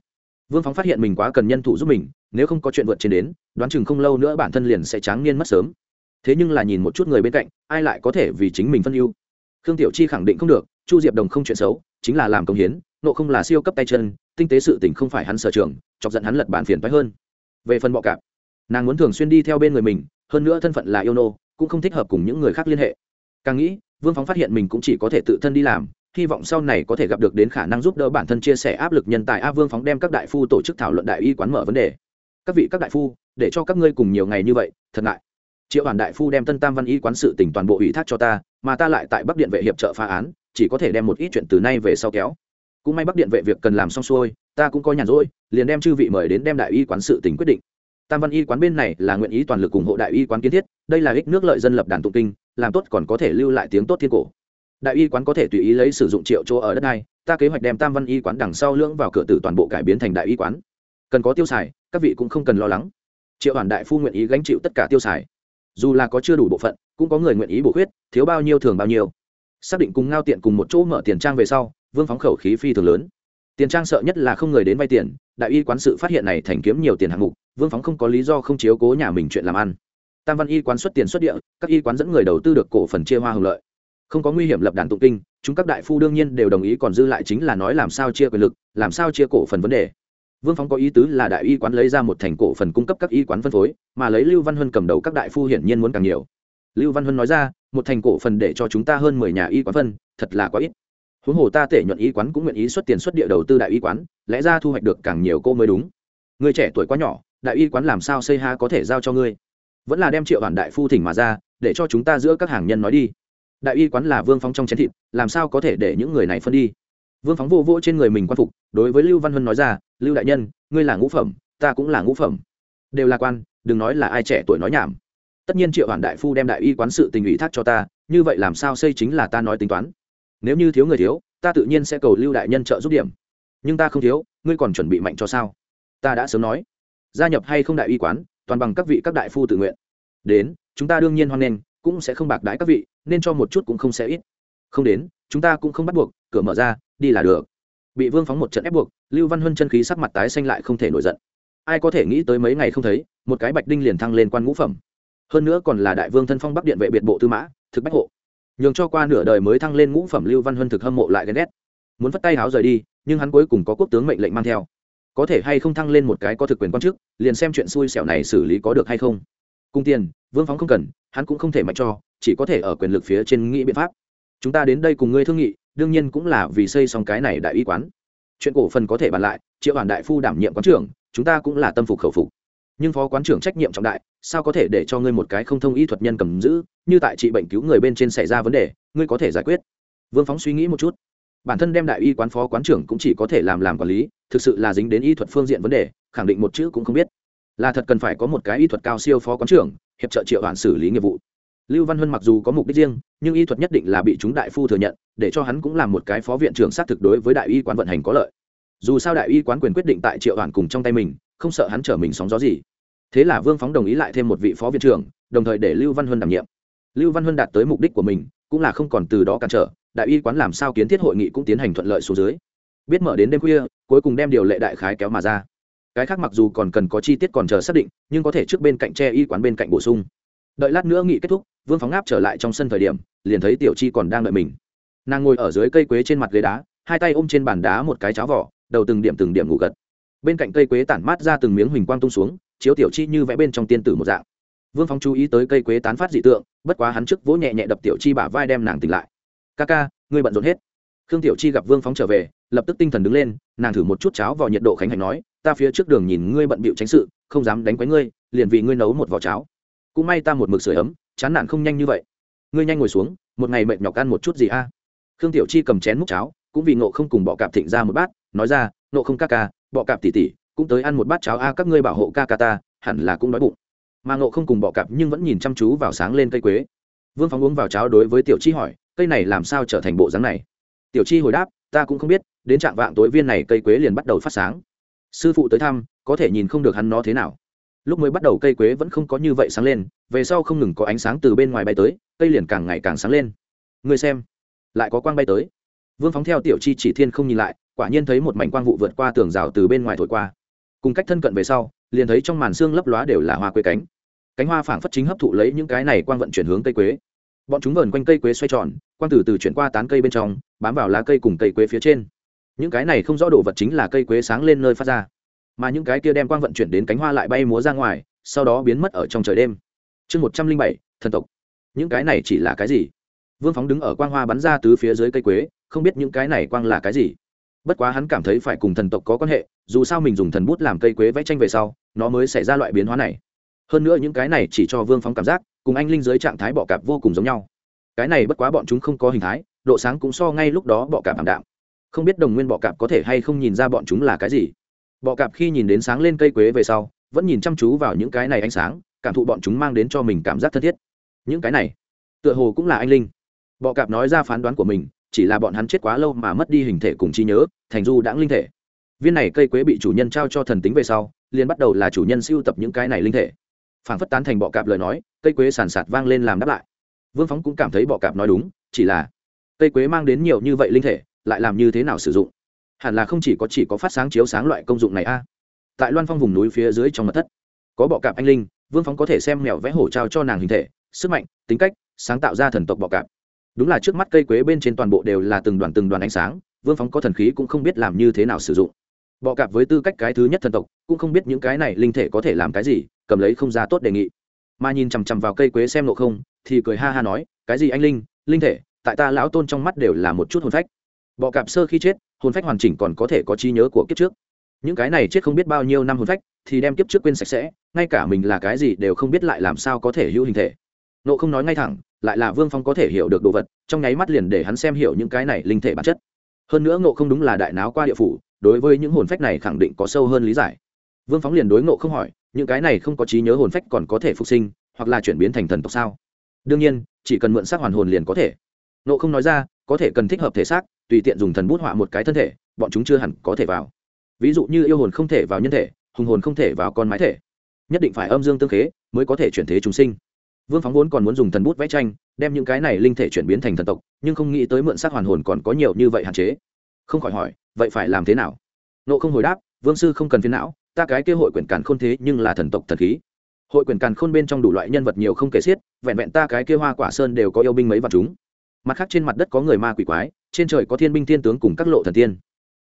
[SPEAKER 1] Vương phóng phát hiện mình quá cần nhân thủ giúp mình, nếu không có chuyện vượt trên đến, đoán chừng không lâu nữa bản thân liền sẽ tráng niên mất sớm. Thế nhưng là nhìn một chút người bên cạnh, ai lại có thể vì chính mình phân ưu? Khương tiểu chi khẳng định không được chu diệp đồng không chuyện xấu, chính là làm công hiến, nộ không là siêu cấp tay chân, tinh tế sự tình không phải hắn sở trường, chọc giận hắn lật bản phiền toái hơn. Về phần bọ cạp, nàng muốn thường xuyên đi theo bên người mình, hơn nữa thân phận là yêu nô, cũng không thích hợp cùng những người khác liên hệ. Càng nghĩ, vương phóng phát hiện mình cũng chỉ có thể tự thân đi làm, hy vọng sau này có thể gặp được đến khả năng giúp đỡ bản thân chia sẻ áp lực nhân tài. A, vương phóng đem các đại phu tổ chức thảo luận đại y quán mở vấn đề. Các vị các đại phu, để cho các ngươi cùng nhiều ngày như vậy, thật ngại triệu hoàn đại phu đem tân tam văn y quán sự tỉnh toàn bộ ủy thác cho ta, mà ta lại tại bắc điện vệ hiệp trợ phá án, chỉ có thể đem một ít chuyện từ nay về sau kéo. Cũng may bắc điện vệ việc cần làm xong xuôi, ta cũng có nhàn rỗi, liền đem chư vị mời đến đem đại y quán sự tỉnh quyết định. Tam văn y quán bên này là nguyện ý toàn lực ủng hộ đại y quán kiến thiết, đây là ích nước lợi dân lập đàn tụng kinh, làm tốt còn có thể lưu lại tiếng tốt thiên cổ. Đại y quán có thể tùy ý lấy sử dụng triệu chỗ ở đất này, ta kế hoạch đem tam văn y quán đằng sau lưỡng vào cửa tử toàn bộ cải biến thành đại y quán. Cần có tiêu xài, các vị cũng không cần lo lắng. Triệu hoàn đại phu nguyện ý gánh chịu tất cả tiêu xài dù là có chưa đủ bộ phận, cũng có người nguyện ý bổ khuyết, thiếu bao nhiêu thường bao nhiêu. Xác định cùng ngao tiện cùng một chỗ mở tiền trang về sau, vương phóng khẩu khí phi thường lớn. Tiền trang sợ nhất là không người đến vay tiền, đại y quán sự phát hiện này thành kiếm nhiều tiền hạng mục, vương phóng không có lý do không chiếu cố nhà mình chuyện làm ăn. Tam văn y quán xuất tiền xuất địa, các y quán dẫn người đầu tư được cổ phần chia hoa hưởng lợi. Không có nguy hiểm lập đàn tụng kinh, chúng các đại phu đương nhiên đều đồng ý, còn dư lại chính là nói làm sao chia quyền lực, làm sao chia cổ phần vấn đề vương phóng có ý tứ là đại y quán lấy ra một thành cổ phần cung cấp các y quán phân phối, mà lấy lưu văn huân cầm đầu các đại phu hiển nhiên muốn càng nhiều. Lưu văn huân nói ra, một thành cổ phần để cho chúng ta hơn mười nhà y quán phân, thật là quá ít. Huống hồ ta tể nhuận y quán cũng nguyện ý xuất tiền xuất địa đầu tư đại y quán, lẽ ra thu hoạch được càng nhiều cô mới đúng. Người trẻ tuổi quá nhỏ, đại y quán làm sao xây ha có thể giao cho ngươi? Vẫn là đem triệu bản đại phu thỉnh mà ra, để cho chúng ta giữa các hàng nhân nói đi. Đại y quán là vương Phong trong chén thịt, làm sao có thể để những người này phân đi? Vương phóng vô vô trên người mình quan phục, đối với lưu văn huân nói ra, lưu đại nhân, ngươi là ngũ phẩm, ta cũng là ngũ phẩm. Đều là quan, đừng nói là ai trẻ tuổi nói nhảm. Tất nhiên triệu hoàn đại phu đem đại y quán sự tình ủy thác cho ta, như vậy làm sao xây chính là ta nói tính toán? Nếu như thiếu người thiếu, ta tự nhiên sẽ cầu lưu đại nhân trợ giúp điểm. Nhưng ta không thiếu, ngươi còn chuẩn bị mạnh cho sao? Ta đã sớm nói. Gia nhập hay không đại y quán, toàn bằng các vị các đại phu tự nguyện. Đến, chúng ta đương nhiên hoan nghênh, cũng sẽ không bạc đái các vị, nên cho một chút cũng không sẽ ít. Không đến, chúng ta cũng không bắt buộc, cửa mở ra đi là được. Bị vương phóng một trận ép buộc, lưu văn huân chân khí sắc mặt tái xanh lại không thể nổi giận. Ai có thể nghĩ tới mấy ngày không thấy, một cái bạch đinh liền thăng lên quan ngũ phẩm. Hơn nữa còn là đại vương thân phong bắc điện vệ biệt bộ tư mã, thực bách hộ. Nhường cho qua nửa đời mới thăng lên ngũ phẩm lưu văn huân thực hâm mộ lại ghen ghét. Muốn vất tay háo rời đi, nhưng hắn cuối cùng có quốc tướng mệnh lệnh mang theo. Có thể hay không thăng lên một cái có thực quyền quan chức, liền xem chuyện xui xẻo này xử lý có được hay không. Cung tiền, vương phóng không cần, hắn cũng không thể mạnh cho, chỉ có thể ở quyền lực phía trên nghĩ biện pháp. Chúng ta đến đây cùng ngươi thương nghị đương nhiên cũng là vì xây xong cái này đại y quán. Chuyện cổ phần có thể bàn lại, triệu hoàn đại phu đảm nhiệm quán trưởng, chúng ta cũng là tâm phục khẩu phục. Nhưng phó quán trưởng trách nhiệm trọng đại, sao có thể để cho ngươi một cái không thông y thuật nhân cầm giữ, như tại trị bệnh cứu người bên trên xảy ra vấn đề, ngươi có thể giải quyết? Vương phóng suy nghĩ một chút. Bản thân đem đại y quán phó quán trưởng cũng chỉ có thể làm làm quản lý, thực sự là dính đến y thuật phương diện vấn đề, khẳng định một chữ cũng không biết. Là thật cần phải có một cái y thuật cao siêu phó quán trưởng, hiệp trợ triệu hoàn xử lý nghiệp vụ lưu văn huân mặc dù có mục đích riêng, nhưng y thuật nhất định là bị chúng đại phu thừa nhận, để cho hắn cũng làm một cái phó viện trưởng xác thực đối với đại y quán vận hành có lợi. Dù sao đại y quán quyền quyết định tại triệu đoàn cùng trong tay mình, không sợ hắn trở mình sóng gió gì. Thế là vương phóng đồng ý lại thêm một vị phó viện trưởng, đồng thời để lưu văn huân đảm nhiệm. Lưu văn huân đạt tới mục đích của mình, cũng là không còn từ đó cản trở, đại y quán làm sao kiến thiết hội nghị cũng tiến hành thuận lợi xuống dưới. Biết mở đến đêm khuya, cuối cùng đem điều lệ đại khái kéo mà ra. Cái khác mặc dù còn cần có chi tiết còn chờ xác định, nhưng có thể trước bên cạnh tre y quán bên cạnh bổ sung đợi lát nữa nghị kết thúc, vương phóng áp trở lại trong sân thời điểm, liền thấy tiểu chi còn đang đợi mình. Nàng ngồi ở dưới cây quế trên mặt ghế đá, hai tay ôm trên bàn đá một cái cháo vỏ, đầu từng điểm từng điểm ngủ gật. Bên cạnh cây quế tản mát ra từng miếng huỳnh quang tung xuống, chiếu tiểu chi như vẽ bên trong tiên tử một dạng. Vương phóng chú ý tới cây quế tán phát dị tượng, bất quá hắn trước vỗ nhẹ nhẹ đập tiểu chi bả vai đem nàng tỉnh lại. Ca ca, ngươi bận rộn hết. Khương tiểu chi gặp vương phóng trở về, lập tức tinh thần đứng lên, nàng thử một chút cháo vào nhiệt độ khánh hành nói, ta phía trước đường nhìn ngươi bận bịu tránh sự, không dám đánh quấy ngươi, liền vì ngươi nấu một vỏ cháo cũng may ta một mực sửa ấm, chán nản không nhanh như vậy. Ngươi nhanh ngồi xuống, một ngày mệt nhọc ăn một chút gì a? Khương tiểu chi cầm chén múc cháo, cũng vì nộ không cùng bọ cạp thịnh ra một bát, nói ra nộ không ca ca, bọ cạp tỉ tỉ cũng tới ăn một bát cháo a, các ngươi bảo hộ ca ca ta, hẳn là cũng đói bụng. Mà nộ không cùng bọ cạp nhưng vẫn nhìn chăm chú vào sáng lên cây quế. Vương phóng uống vào cháo đối với tiểu chi hỏi, cây này làm sao trở thành bộ dáng này? Tiểu chi hồi đáp, ta cũng không biết, đến trạng vạng tối viên này cây quế liền bắt đầu phát sáng. Sư phụ tới thăm, có thể nhìn không được hắn nó thế nào lúc mới bắt đầu cây quế vẫn không có như vậy sáng lên, về sau không ngừng có ánh sáng từ bên ngoài bay tới, cây liền càng ngày càng sáng lên. Người xem, lại có quang bay tới. Vương phóng theo tiểu chi chỉ thiên không nhìn lại, quả nhiên thấy một mảnh quang vụ vượt qua tường rào từ bên ngoài thổi qua. Cùng cách thân cận về sau, liền thấy trong màn xương lấp lóa đều là hoa quế cánh. Cánh hoa phảng phất chính hấp thụ lấy những cái này quang vận chuyển hướng cây quế. Bọn chúng vờn quanh cây quế xoay tròn, quang từ từ chuyển qua tán cây bên trong, bám vào lá cây cùng cây quế phía trên. Những cái này không rõ đồ vật chính là cây quế sáng lên nơi phát ra mà những cái kia đem quang vận chuyển đến cánh hoa lại bay múa ra ngoài, sau đó biến mất ở trong trời đêm. Chương một trăm linh bảy, thần tộc. Những cái này chỉ là cái gì? Vương phóng đứng ở quang hoa bắn ra từ phía dưới cây quế, không biết những cái này quang là cái gì. Bất quá hắn cảm thấy phải cùng thần tộc có quan hệ, dù sao mình dùng thần bút làm cây quế vẽ tranh về sau, nó mới xảy ra loại biến hóa này. Hơn nữa những cái này chỉ cho vương phóng cảm giác, cùng anh linh dưới trạng thái bọ cạp vô cùng giống nhau. Cái này bất quá bọn chúng không có hình thái, độ sáng cũng so ngay lúc đó bọ cạp ảm đạm. Không biết đồng nguyên bọ cạp có thể hay không nhìn ra bọn chúng là cái gì bọ cạp khi nhìn đến sáng lên cây quế về sau, vẫn nhìn chăm chú vào những cái này ánh sáng, cảm thụ bọn chúng mang đến cho mình cảm giác thân thiết. Những cái này, tựa hồ cũng là anh linh. Bọ cạp nói ra phán đoán của mình, chỉ là bọn hắn chết quá lâu mà mất đi hình thể cùng trí nhớ, thành du đãng linh thể. Viên này cây quế bị chủ nhân trao cho thần tính về sau, liền bắt đầu là chủ nhân siêu tập những cái này linh thể. Phản phất tán thành bọ cạp lời nói, cây quế sàn sạt vang lên làm đáp lại. Vương phóng cũng cảm thấy bọ cạp nói đúng, chỉ là cây quế mang đến nhiều như vậy linh thể, lại làm như thế nào sử dụng? Hẳn là không chỉ có chỉ có phát sáng chiếu sáng loại công dụng này a. Tại loan phong vùng núi phía dưới trong mặt thất, có bọ cạp anh linh, vương phóng có thể xem mèo vẽ hổ trao cho nàng hình thể, sức mạnh, tính cách, sáng tạo ra thần tộc bọ cạp. Đúng là trước mắt cây quế bên trên toàn bộ đều là từng đoàn từng đoàn ánh sáng, vương phóng có thần khí cũng không biết làm như thế nào sử dụng. Bọ cạp với tư cách cái thứ nhất thần tộc, cũng không biết những cái này linh thể có thể làm cái gì, cầm lấy không ra tốt đề nghị. Mà nhìn chằm chằm vào cây quế xem nộ không, thì cười ha ha nói, cái gì anh linh linh thể? Tại ta lão tôn trong mắt đều là một chút hồn phách bọ cạp sơ khi chết, hồn phách hoàn chỉnh còn có thể có trí nhớ của kiếp trước. Những cái này chết không biết bao nhiêu năm hồn phách, thì đem kiếp trước quên sạch sẽ, ngay cả mình là cái gì đều không biết lại làm sao có thể hữu hình thể. Nộ không nói ngay thẳng, lại là vương phong có thể hiểu được đồ vật, trong nháy mắt liền để hắn xem hiểu những cái này linh thể bản chất. Hơn nữa ngộ không đúng là đại náo qua địa phủ, đối với những hồn phách này khẳng định có sâu hơn lý giải. Vương phóng liền đối ngộ không hỏi, những cái này không có trí nhớ hồn phách còn có thể phục sinh, hoặc là chuyển biến thành thần tộc sao? Đương nhiên, chỉ cần mượn xác hoàn hồn liền có thể. Ngộ không nói ra, có thể cần thích hợp thể xác tùy tiện dùng thần bút họa một cái thân thể, bọn chúng chưa hẳn có thể vào. Ví dụ như yêu hồn không thể vào nhân thể, hùng hồn không thể vào con mái thể. Nhất định phải âm dương tương khế mới có thể chuyển thế chúng sinh. Vương phóng vốn còn muốn dùng thần bút vẽ tranh, đem những cái này linh thể chuyển biến thành thần tộc, nhưng không nghĩ tới mượn xác hoàn hồn còn có nhiều như vậy hạn chế. Không khỏi hỏi, vậy phải làm thế nào? Nộ không hồi đáp, vương sư không cần phiến não, ta cái kế hội quyển càn khôn thế nhưng là thần tộc thần khí. Hội quyển càn khôn bên trong đủ loại nhân vật nhiều không kể xiết, vẹn vẹn ta cái kia hoa quả sơn đều có yêu binh mấy vật chúng mặt khác trên mặt đất có người ma quỷ quái, trên trời có thiên binh thiên tướng cùng các lộ thần tiên.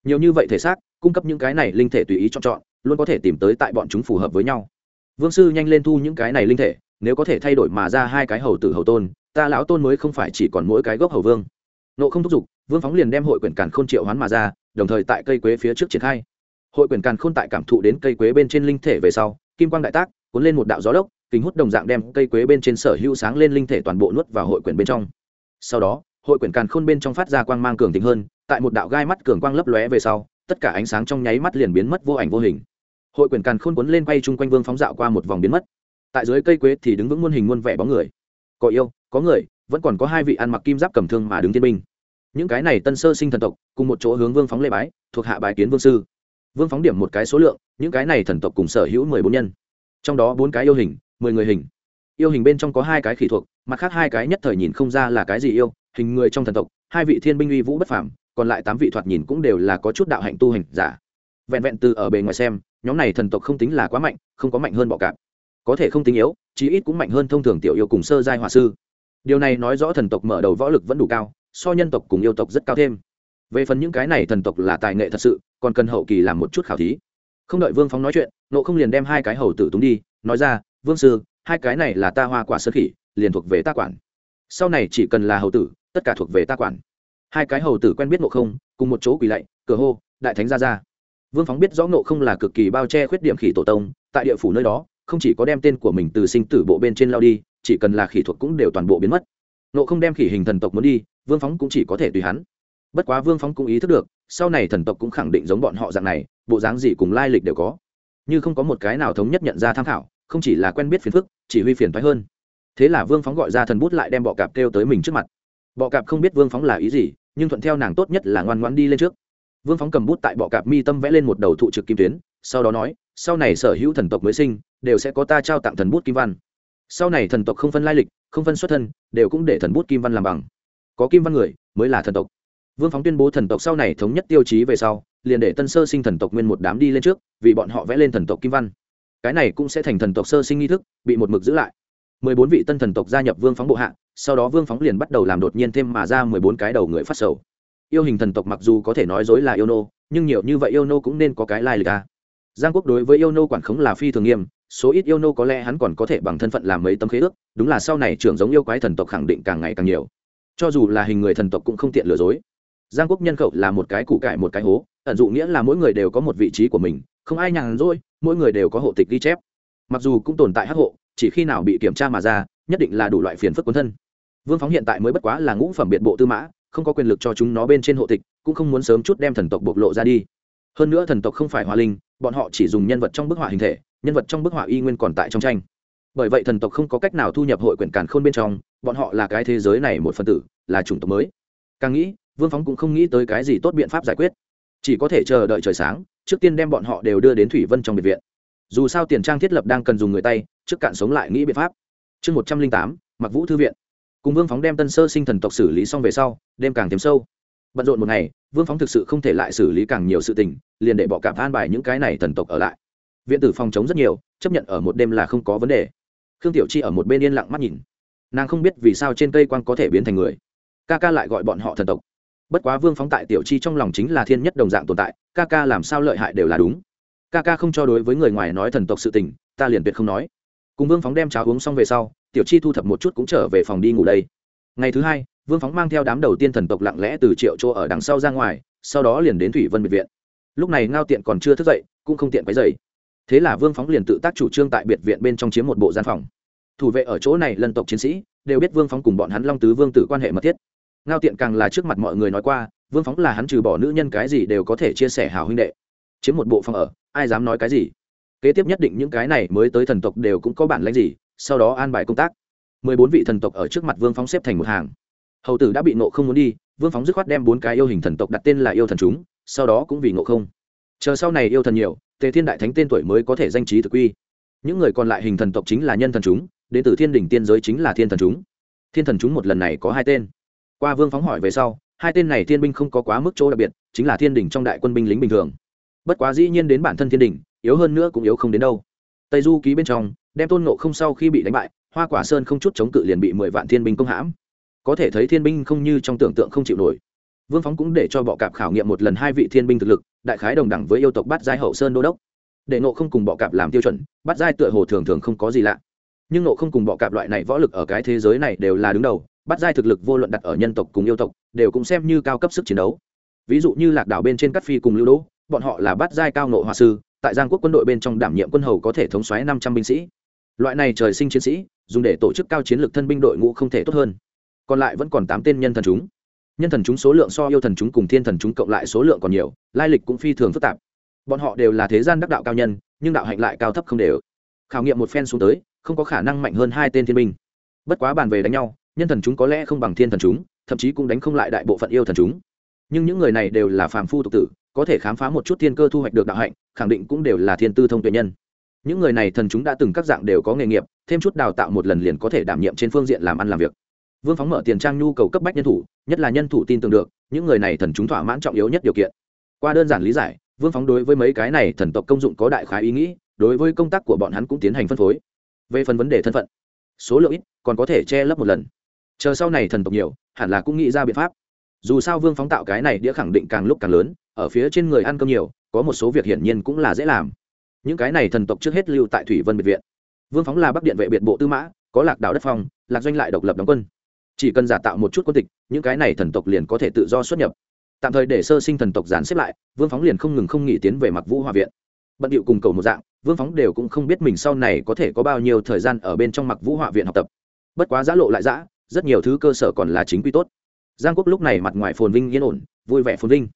[SPEAKER 1] Nhiều như vậy thể xác, cung cấp những cái này linh thể tùy ý chọn chọn, luôn có thể tìm tới tại bọn chúng phù hợp với nhau. Vương sư nhanh lên thu những cái này linh thể, nếu có thể thay đổi mà ra hai cái hầu tử hầu tôn, ta lão tôn mới không phải chỉ còn mỗi cái gốc hầu vương. Nộ không thúc giục, vương phóng liền đem hội quyển càn khôn triệu hoán mà ra, đồng thời tại cây quế phía trước triển khai. Hội quyển càn khôn tại cảm thụ đến cây quế bên trên linh thể về sau, kim quang đại tác, cuốn lên một đạo gió lốc, kính hút đồng dạng đem cây quế bên trên sở hữu sáng lên linh thể toàn bộ nuốt vào hội quyển bên trong sau đó, hội quyển càn khôn bên trong phát ra quang mang cường tính hơn, tại một đạo gai mắt cường quang lấp lóe về sau, tất cả ánh sáng trong nháy mắt liền biến mất vô ảnh vô hình. Hội quyển càn khôn cuốn lên quay chung quanh vương phóng dạo qua một vòng biến mất. Tại dưới cây quế thì đứng vững muôn hình muôn vẻ bóng người. Có yêu, có người, vẫn còn có hai vị ăn mặc kim giáp cầm thương mà đứng thiên binh. Những cái này tân sơ sinh thần tộc, cùng một chỗ hướng vương phóng lê bái, thuộc hạ bài kiến vương sư. Vương phóng điểm một cái số lượng, những cái này thần tộc cùng sở hữu mười bốn nhân. Trong đó bốn cái yêu hình, mười người hình yêu hình bên trong có hai cái khỉ thuộc, mặt khác hai cái nhất thời nhìn không ra là cái gì yêu, hình người trong thần tộc, hai vị thiên binh uy vũ bất phàm, còn lại tám vị thoạt nhìn cũng đều là có chút đạo hạnh tu hành giả. Vẹn vẹn từ ở bề ngoài xem, nhóm này thần tộc không tính là quá mạnh, không có mạnh hơn bọ cạp. Có thể không tính yếu, chí ít cũng mạnh hơn thông thường tiểu yêu cùng sơ giai hòa sư. Điều này nói rõ thần tộc mở đầu võ lực vẫn đủ cao, so nhân tộc cùng yêu tộc rất cao thêm. Về phần những cái này thần tộc là tài nghệ thật sự, còn cần hậu kỳ làm một chút khảo thí. Không đợi vương phóng nói chuyện nộ không liền đem hai cái hầu tử túng đi, nói ra, vương sư hai cái này là ta hoa quả sơ khỉ, liền thuộc về ta quản. Sau này chỉ cần là hầu tử, tất cả thuộc về ta quản. Hai cái hầu tử quen biết nộ không, cùng một chỗ quỳ lạy, cửa hô, đại thánh ra ra. Vương phóng biết rõ nộ không là cực kỳ bao che khuyết điểm khỉ tổ tông, tại địa phủ nơi đó, không chỉ có đem tên của mình từ sinh tử bộ bên trên lao đi, chỉ cần là khỉ thuộc cũng đều toàn bộ biến mất. Nộ không đem khỉ hình thần tộc muốn đi, vương phóng cũng chỉ có thể tùy hắn. Bất quá vương phóng cũng ý thức được, sau này thần tộc cũng khẳng định giống bọn họ dạng này, bộ dáng gì cùng lai lịch đều có. Như không có một cái nào thống nhất nhận ra tham khảo không chỉ là quen biết phiền phức, chỉ huy phiền thoái hơn. Thế là vương phóng gọi ra thần bút lại đem bọ cạp kêu tới mình trước mặt. Bọ cạp không biết vương phóng là ý gì, nhưng thuận theo nàng tốt nhất là ngoan ngoãn đi lên trước. Vương phóng cầm bút tại bọ cạp mi tâm vẽ lên một đầu thụ trực kim tuyến, sau đó nói, sau này sở hữu thần tộc mới sinh, đều sẽ có ta trao tặng thần bút kim văn. Sau này thần tộc không phân lai lịch, không phân xuất thân, đều cũng để thần bút kim văn làm bằng. Có kim văn người, mới là thần tộc. Vương phóng tuyên bố thần tộc sau này thống nhất tiêu chí về sau, liền để tân sơ sinh thần tộc nguyên một đám đi lên trước, vì bọn họ vẽ lên thần tộc kim văn cái này cũng sẽ thành thần tộc sơ sinh nghi thức, bị một mực giữ lại. Mười bốn vị tân thần tộc gia nhập vương phóng bộ hạ, sau đó vương phóng liền bắt đầu làm đột nhiên thêm mà ra mười bốn cái đầu người phát sầu. Yêu hình thần tộc mặc dù có thể nói dối là yêu nô, nhưng nhiều như vậy yêu nô cũng nên có cái lai lịch à. giang quốc đối với yêu nô quản khống là phi thường nghiêm, số ít yêu nô có lẽ hắn còn có thể bằng thân phận làm mấy tấm khế ước, đúng là sau này trưởng giống yêu quái thần tộc khẳng định càng ngày càng nhiều. Cho dù là hình người thần tộc cũng không tiện lừa dối. Giang quốc nhân khẩu là một cái củ cải một cái hố, ẩn dụ nghĩa là mỗi người đều có một vị trí của mình, không ai nhàn rỗi mỗi người đều có hộ tịch ghi chép. Mặc dù cũng tồn tại hắc hộ, chỉ khi nào bị kiểm tra mà ra, nhất định là đủ loại phiền phức quân thân. Vương phóng hiện tại mới bất quá là ngũ phẩm biệt bộ tư mã, không có quyền lực cho chúng nó bên trên hộ tịch, cũng không muốn sớm chút đem thần tộc bộc lộ ra đi. Hơn nữa thần tộc không phải hòa linh, bọn họ chỉ dùng nhân vật trong bức họa hình thể, nhân vật trong bức họa y nguyên còn tại trong tranh. Bởi vậy thần tộc không có cách nào thu nhập hội quyển càn khôn bên trong, bọn họ là cái thế giới này một phần tử, là chủng tộc mới. Càng nghĩ, vương phóng cũng không nghĩ tới cái gì tốt biện pháp giải quyết chỉ có thể chờ đợi trời sáng, trước tiên đem bọn họ đều đưa đến thủy vân trong biệt viện. Dù sao tiền trang thiết lập đang cần dùng người tay, trước cạn sống lại nghĩ biện pháp. Chương một trăm linh tám mặc vũ thư viện. Cùng vương phóng đem tân sơ sinh thần tộc xử lý xong về sau, đêm càng thêm sâu. Bận rộn một ngày, vương phóng thực sự không thể lại xử lý càng nhiều sự tình, liền để bọ cạp an bài những cái này thần tộc ở lại. Viện tử phòng chống rất nhiều, chấp nhận ở một đêm là không có vấn đề. Khương tiểu chi ở một bên yên lặng mắt nhìn. Nàng không biết vì sao trên cây quan có thể biến thành người. Ca ca lại gọi bọn họ thần tộc bất quá vương phóng tại tiểu chi trong lòng chính là thiên nhất đồng dạng tồn tại, ca ca làm sao lợi hại đều là đúng. Ca ca không cho đối với người ngoài nói thần tộc sự tình, ta liền tuyệt không nói. Cùng vương phóng đem cháo uống xong về sau, tiểu chi thu thập một chút cũng trở về phòng đi ngủ đây. Ngày thứ hai, vương phóng mang theo đám đầu tiên thần tộc lặng lẽ từ triệu chỗ ở đằng sau ra ngoài, sau đó liền đến thủy vân biệt viện. Lúc này ngao tiện còn chưa thức dậy, cũng không tiện cái dậy thế là vương phóng liền tự tác chủ trương tại biệt viện bên trong chiếm một bộ gian phòng. Thủ vệ ở chỗ này lân tộc chiến sĩ, đều biết vương phóng cùng bọn hắn long tứ vương tử quan hệ mật thiết ngao tiện càng là trước mặt mọi người nói qua, vương phóng là hắn trừ bỏ nữ nhân cái gì đều có thể chia sẻ hào huynh đệ. Chiếm một bộ phòng ở, ai dám nói cái gì? Kế tiếp nhất định những cái này mới tới thần tộc đều cũng có bản lãnh gì, sau đó an bài công tác. Mười bốn vị thần tộc ở trước mặt vương phóng xếp thành một hàng. Hầu tử đã bị nộ không muốn đi, vương phóng dứt khoát đem bốn cái yêu hình thần tộc đặt tên là yêu thần chúng, sau đó cũng vì ngộ không. Chờ sau này yêu thần nhiều, tề thiên đại thánh tên tuổi mới có thể danh trí thực quy những người còn lại hình thần tộc chính là nhân thần chúng, đến từ thiên đỉnh tiên giới chính là thiên thần chúng. Thiên thần chúng một lần này có hai tên qua vương phóng hỏi về sau, hai tên này thiên binh không có quá mức chỗ đặc biệt, chính là thiên đỉnh trong đại quân binh lính bình thường. Bất quá dĩ nhiên đến bản thân thiên đỉnh, yếu hơn nữa cũng yếu không đến đâu. Tây du ký bên trong, đem tôn nộ không sau khi bị đánh bại, hoa quả sơn không chút chống cự liền bị mười vạn thiên binh công hãm. Có thể thấy thiên binh không như trong tưởng tượng không chịu nổi. Vương phóng cũng để cho bọ cạp khảo nghiệm một lần hai vị thiên binh thực lực, đại khái đồng đẳng với yêu tộc bát giai hậu sơn đô đốc. Để nộ không cùng bọ cạp làm tiêu chuẩn, bát giai tựa hồ thường thường không có gì lạ. Nhưng nộ không cùng bọ cạp loại này võ lực ở cái thế giới này đều là đứng đầu bắt giai thực lực vô luận đặt ở nhân tộc cùng yêu tộc, đều cũng xem như cao cấp sức chiến đấu. Ví dụ như lạc đảo bên trên cắt phi cùng lưu đỗ, bọn họ là bắt giai cao nộ hòa sư, tại giang quốc quân đội bên trong đảm nhiệm quân hầu có thể thống xoáy năm trăm binh sĩ. Loại này trời sinh chiến sĩ, dùng để tổ chức cao chiến lược thân binh đội ngũ không thể tốt hơn. Còn lại vẫn còn tám tên nhân thần chúng. Nhân thần chúng số lượng so yêu thần chúng cùng thiên thần chúng cộng lại số lượng còn nhiều, lai lịch cũng phi thường phức tạp. Bọn họ đều là thế gian đắc đạo cao nhân, nhưng đạo hạnh lại cao thấp không đều. Khảo nghiệm một phen xuống tới, không có khả năng mạnh hơn hai tên thiên binh. Bất quá bàn về đánh nhau nhân thần chúng có lẽ không bằng thiên thần chúng, thậm chí cũng đánh không lại đại bộ phận yêu thần chúng. Nhưng những người này đều là phàm phu tục tử, có thể khám phá một chút thiên cơ thu hoạch được đạo hạnh, khẳng định cũng đều là thiên tư thông tuệ nhân. Những người này thần chúng đã từng các dạng đều có nghề nghiệp, thêm chút đào tạo một lần liền có thể đảm nhiệm trên phương diện làm ăn làm việc. Vương phóng mở tiền trang nhu cầu cấp bách nhân thủ, nhất là nhân thủ tin tưởng được, những người này thần chúng thỏa mãn trọng yếu nhất điều kiện. Qua đơn giản lý giải, vương phóng đối với mấy cái này thần tộc công dụng có đại khái ý nghĩ, đối với công tác của bọn hắn cũng tiến hành phân phối. Về phần vấn đề thân phận, số lượng ít, còn có thể che lấp một lần chờ sau này thần tộc nhiều, hẳn là cũng nghĩ ra biện pháp. Dù sao vương phóng tạo cái này đĩa khẳng định càng lúc càng lớn, ở phía trên người ăn cơm nhiều, có một số việc hiển nhiên cũng là dễ làm. Những cái này thần tộc trước hết lưu tại thủy vân biệt viện. Vương phóng là bắc điện vệ biệt bộ tư mã, có lạc đảo đất phong, lạc doanh lại độc lập đóng quân. Chỉ cần giả tạo một chút quân tịch, những cái này thần tộc liền có thể tự do xuất nhập. Tạm thời để sơ sinh thần tộc dàn xếp lại, vương phóng liền không ngừng không nghỉ tiến về mặc vũ hòa viện. Bận điệu cùng cầu một dạng, vương phóng đều cũng không biết mình sau này có thể có bao nhiêu thời gian ở bên trong mặc vũ họa viện học tập. Bất quá giã lộ lại giã rất nhiều thứ cơ sở còn là chính quy tốt. Giang quốc lúc này mặt ngoài phồn vinh, yên ổn, vui vẻ phồn vinh.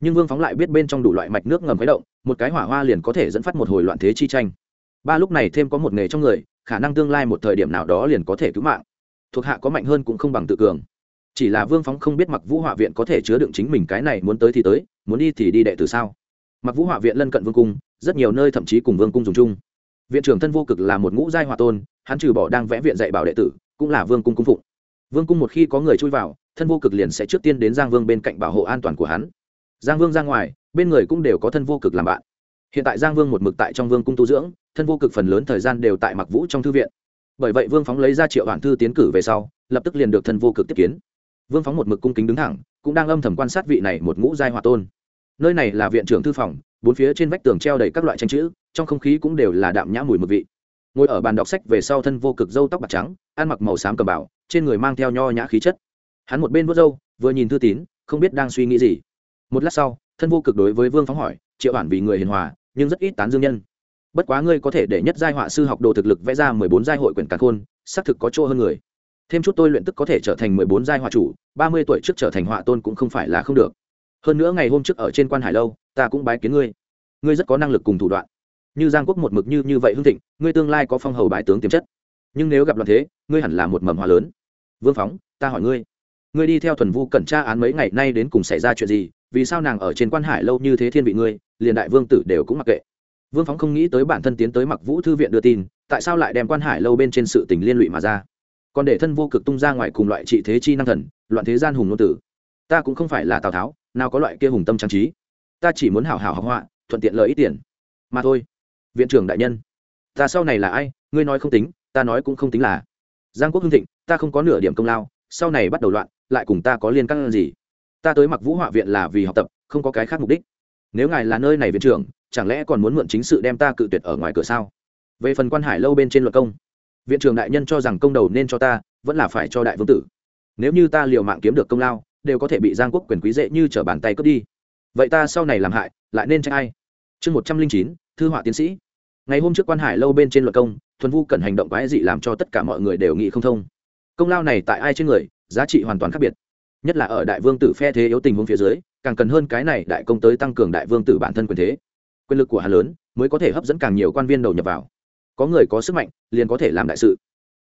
[SPEAKER 1] Nhưng vương phóng lại biết bên trong đủ loại mạch nước ngầm khuấy động, một cái hỏa hoa liền có thể dẫn phát một hồi loạn thế chi tranh. Ba lúc này thêm có một nghề trong người, khả năng tương lai một thời điểm nào đó liền có thể cứu mạng. Thuộc hạ có mạnh hơn cũng không bằng tự cường. Chỉ là vương phóng không biết mặc vũ họa viện có thể chứa đựng chính mình cái này muốn tới thì tới, muốn đi thì đi đệ từ sao? Mặc vũ họa viện lân cận vương cung, rất nhiều nơi thậm chí cùng vương cung dùng chung. Viện trưởng thân vô cực là một ngũ giai hòa tôn, hắn trừ bỏ đang vẽ viện dạy bảo đệ tử, cũng là vương cung cung phụng vương cung một khi có người chui vào, thân vô cực liền sẽ trước tiên đến giang vương bên cạnh bảo hộ an toàn của hắn. Giang vương ra ngoài, bên người cũng đều có thân vô cực làm bạn. Hiện tại giang vương một mực tại trong vương cung tu dưỡng, thân vô cực phần lớn thời gian đều tại mặc vũ trong thư viện. Bởi vậy vương phóng lấy ra triệu bản thư tiến cử về sau, lập tức liền được thân vô cực tiếp kiến. Vương phóng một mực cung kính đứng thẳng, cũng đang âm thầm quan sát vị này một ngũ giai hòa tôn. Nơi này là viện trưởng thư phòng, bốn phía trên vách tường treo đầy các loại tranh chữ, trong không khí cũng đều là đạm nhã mùi mực vị. Ngồi ở bàn đọc sách về sau thân vô cực dâu tóc bạc trắng, ăn mặc màu xám cầm bảo trên người mang theo nho nhã khí chất. Hắn một bên vớt râu, vừa nhìn thư tín không biết đang suy nghĩ gì. Một lát sau thân vô cực đối với vương phóng hỏi triệu bản vì người hiền hòa nhưng rất ít tán dương nhân. Bất quá ngươi có thể để nhất giai họa sư học đồ thực lực vẽ ra mười bốn giai hội quyển càn khôn xác thực có chỗ hơn người. Thêm chút tôi luyện tức có thể trở thành mười bốn giai họa chủ ba mươi tuổi trước trở thành họa tôn cũng không phải là không được. Hơn nữa ngày hôm trước ở trên quan hải lâu ta cũng bái kiến ngươi. Ngươi rất có năng lực cùng thủ đoạn. Như giang quốc một mực như như vậy hưng thịnh ngươi tương lai có phong hầu bái tướng tiềm chất. Nhưng nếu gặp loạn thế ngươi hẳn là một mầm hoa lớn. Vương phóng, ta hỏi ngươi ngươi đi theo thuần vu cẩn tra án mấy ngày nay đến cùng xảy ra chuyện gì? Vì sao nàng ở trên quan hải lâu như thế thiên vị ngươi, liền đại vương tử đều cũng mặc kệ. Vương phóng không nghĩ tới bản thân tiến tới mặc vũ thư viện đưa tin, tại sao lại đem quan hải lâu bên trên sự tình liên lụy mà ra? Còn để thân vô cực tung ra ngoài cùng loại trị thế chi năng thần, loạn thế gian hùng nô tử. Ta cũng không phải là tào tháo, nào có loại kia hùng tâm trang trí. Ta chỉ muốn hảo hảo học họa, thuận tiện lợi ít tiền. Mà thôi, viện trưởng đại nhân, ta sau này là ai? Ngươi nói không tính, ta nói cũng không tính là giang quốc hưng thịnh, ta không có nửa điểm công lao, sau này bắt đầu loạn, lại cùng ta có liên căn gì? Ta tới mặc vũ họa viện là vì học tập, không có cái khác mục đích. Nếu ngài là nơi này viện trưởng, chẳng lẽ còn muốn mượn chính sự đem ta cự tuyệt ở ngoài cửa sao? Về phần quan hải lâu bên trên luật công, viện trưởng đại nhân cho rằng công đầu nên cho ta, vẫn là phải cho đại vương tử. Nếu như ta liều mạng kiếm được công lao, đều có thể bị giang quốc quyền quý dễ như t r ở bàn tay cướp đi. Vậy ta sau này làm hại, lại nên trách ai? Chương một trăm linh chín, thư họa tiến sĩ. Ngày hôm trước quan hải lâu bên trên luật công thuần vu cần hành động quái dị làm cho tất cả mọi người đều nghĩ không thông. Công lao này tại ai trên người, giá trị hoàn toàn khác biệt. Nhất là ở đại vương tử phe thế yếu tình huống phía dưới, càng cần hơn cái này đại công tới tăng cường đại vương tử bản thân quyền thế. Quyền lực của hắn lớn, mới có thể hấp dẫn càng nhiều quan viên đầu nhập vào. Có người có sức mạnh, liền có thể làm đại sự.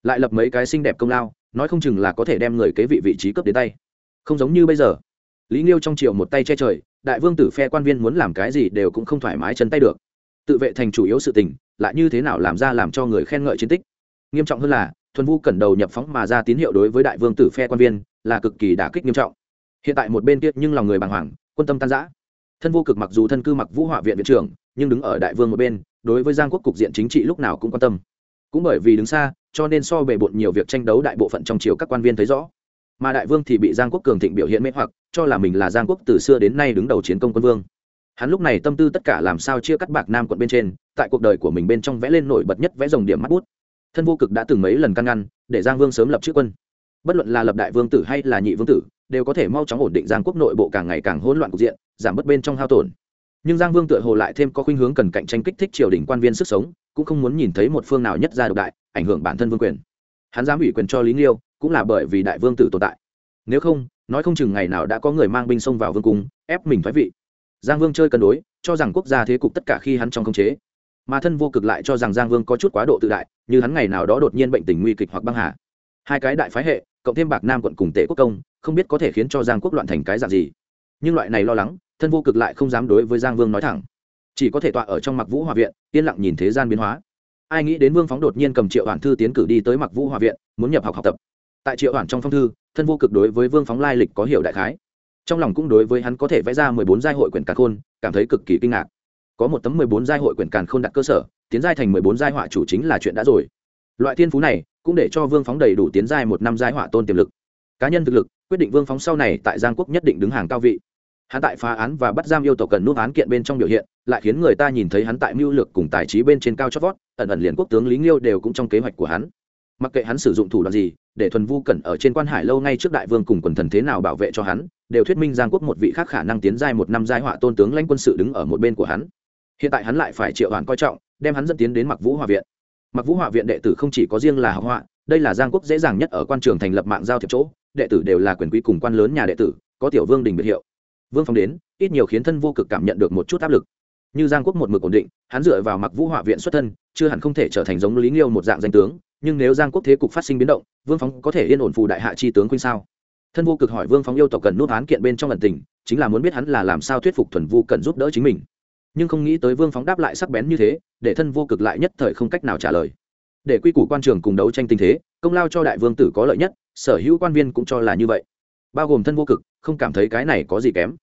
[SPEAKER 1] Lại lập mấy cái xinh đẹp công lao, nói không chừng là có thể đem người kế vị vị trí cấp đến tay. Không giống như bây giờ. Lý nghiêu trong triều một tay che trời, đại vương tử phe quan viên muốn làm cái gì đều cũng không thoải mái chân tay được tự vệ thành chủ yếu sự tình, lại như thế nào làm ra làm cho người khen ngợi chiến tích. Nghiêm trọng hơn là, thuần vu cẩn đầu nhập phóng mà ra tín hiệu đối với đại vương tử phe quan viên, là cực kỳ đả kích nghiêm trọng. Hiện tại một bên kia nhưng lòng người bàng hoàng, quân tâm tan giã thân vô cực mặc dù thân cư mặc vũ họa viện viện trưởng, nhưng đứng ở đại vương một bên, đối với giang quốc cục diện chính trị lúc nào cũng quan tâm. Cũng bởi vì đứng xa, cho nên so bề bộn nhiều việc tranh đấu đại bộ phận trong triều các quan viên thấy rõ. Mà đại vương thì bị giang quốc cường thịnh biểu hiện mê hoặc, cho là mình là giang quốc từ xưa đến nay đứng đầu chiến công quân vương hắn lúc này tâm tư tất cả làm sao chia cắt bạc nam quận bên trên, tại cuộc đời của mình bên trong vẽ lên nổi bật nhất vẽ dòng điểm mắt bút. Thân vô cực đã từng mấy lần căn ngăn, để giang vương sớm lập chữ quân. Bất luận là lập đại vương tử hay là nhị vương tử, đều có thể mau chóng ổn định giang quốc nội bộ càng ngày càng hỗn loạn cục diện, giảm bớt bên trong hao tổn. Nhưng giang vương tựa hồ lại thêm có khuynh hướng cần cạnh tranh kích thích triều đình quan viên sức sống, cũng không muốn nhìn thấy một phương nào nhất ra độc đại, ảnh hưởng bản thân vương quyền. Hắn dám ủy quyền cho lý nghiêu, cũng là bởi vì đại vương tử tồn tại. Nếu không, nói không chừng ngày nào đã có người mang binh xông vào vương cung, ép mình thoái vị giang vương chơi cân đối, cho rằng quốc gia thế cục tất cả khi hắn trong khống chế. Mà thân vô cực lại cho rằng giang vương có chút quá độ tự đại, như hắn ngày nào đó đột nhiên bệnh tình nguy kịch hoặc băng hà. Hai cái đại phái hệ, cộng thêm bạc nam quận cùng tể quốc công, không biết có thể khiến cho giang quốc loạn thành cái dạng gì. Nhưng loại này lo lắng, thân vô cực lại không dám đối với giang vương nói thẳng. Chỉ có thể tọa ở trong mặc vũ hòa viện, yên lặng nhìn thế gian biến hóa. Ai nghĩ đến vương phóng đột nhiên cầm triệu hoàn thư tiến cử đi tới mặc vũ hòa viện, muốn nhập học học tập. Tại triệu hoàn trong phong thư, thân vô cực đối với vương phóng lai lịch có hiểu đại khái trong lòng cũng đối với hắn có thể vẽ ra mười bốn giai hội quyển càn khôn, cảm thấy cực kỳ kinh ngạc. Có một tấm mười bốn giai hội quyển càn khôn đặt cơ sở, tiến giai thành mười bốn giai họa chủ chính là chuyện đã rồi. Loại thiên phú này cũng để cho vương phóng đầy đủ tiến giai một năm giai họa tôn tiềm lực. Cá nhân thực lực, quyết định vương phóng sau này tại giang quốc nhất định đứng hàng cao vị. Hắn tại phá án và bắt giam yêu tộc cần nút án kiện bên trong biểu hiện, lại khiến người ta nhìn thấy hắn tại mưu lược cùng tài trí bên trên cao chót vót, ẩn ẩn liền quốc tướng lý nghiêu đều cũng trong kế hoạch của hắn mặc kệ hắn sử dụng thủ đoạn gì, để thuần vu cẩn ở trên quan hải lâu ngay trước đại vương cùng quần thần thế nào bảo vệ cho hắn, đều thuyết minh giang quốc một vị khác khả năng tiến giai một năm giai họa tôn tướng lãnh quân sự đứng ở một bên của hắn. Hiện tại hắn lại phải triệu hoàn coi trọng, đem hắn dẫn tiến đến mặc vũ hòa viện. Mặc vũ hòa viện đệ tử không chỉ có riêng là học họa, đây là giang quốc dễ dàng nhất ở quan trường thành lập mạng giao thiệp chỗ, đệ tử đều là quyền quý cùng quan lớn nhà đệ tử, có tiểu vương đình biệt hiệu. Vương phong đến, ít nhiều khiến thân vô cực cảm nhận được một chút áp lực. Như giang quốc một mực ổn định, hắn dựa vào mặc vũ họa viện xuất thân, chưa hẳn không thể trở thành giống lý nghiêu một dạng danh tướng nhưng nếu giang quốc thế cục phát sinh biến động, vương phóng có thể yên ổn phù đại hạ chi tướng khuynh sao? Thân vô cực hỏi vương phóng yêu tộc cần nút án kiện bên trong lần tình, chính là muốn biết hắn là làm sao thuyết phục thuần vu cần giúp đỡ chính mình. Nhưng không nghĩ tới vương phóng đáp lại sắc bén như thế, để thân vô cực lại nhất thời không cách nào trả lời. Để quy củ quan trường cùng đấu tranh tình thế, công lao cho đại vương tử có lợi nhất, sở hữu quan viên cũng cho là như vậy. Bao gồm thân vô cực, không cảm thấy cái này có gì kém.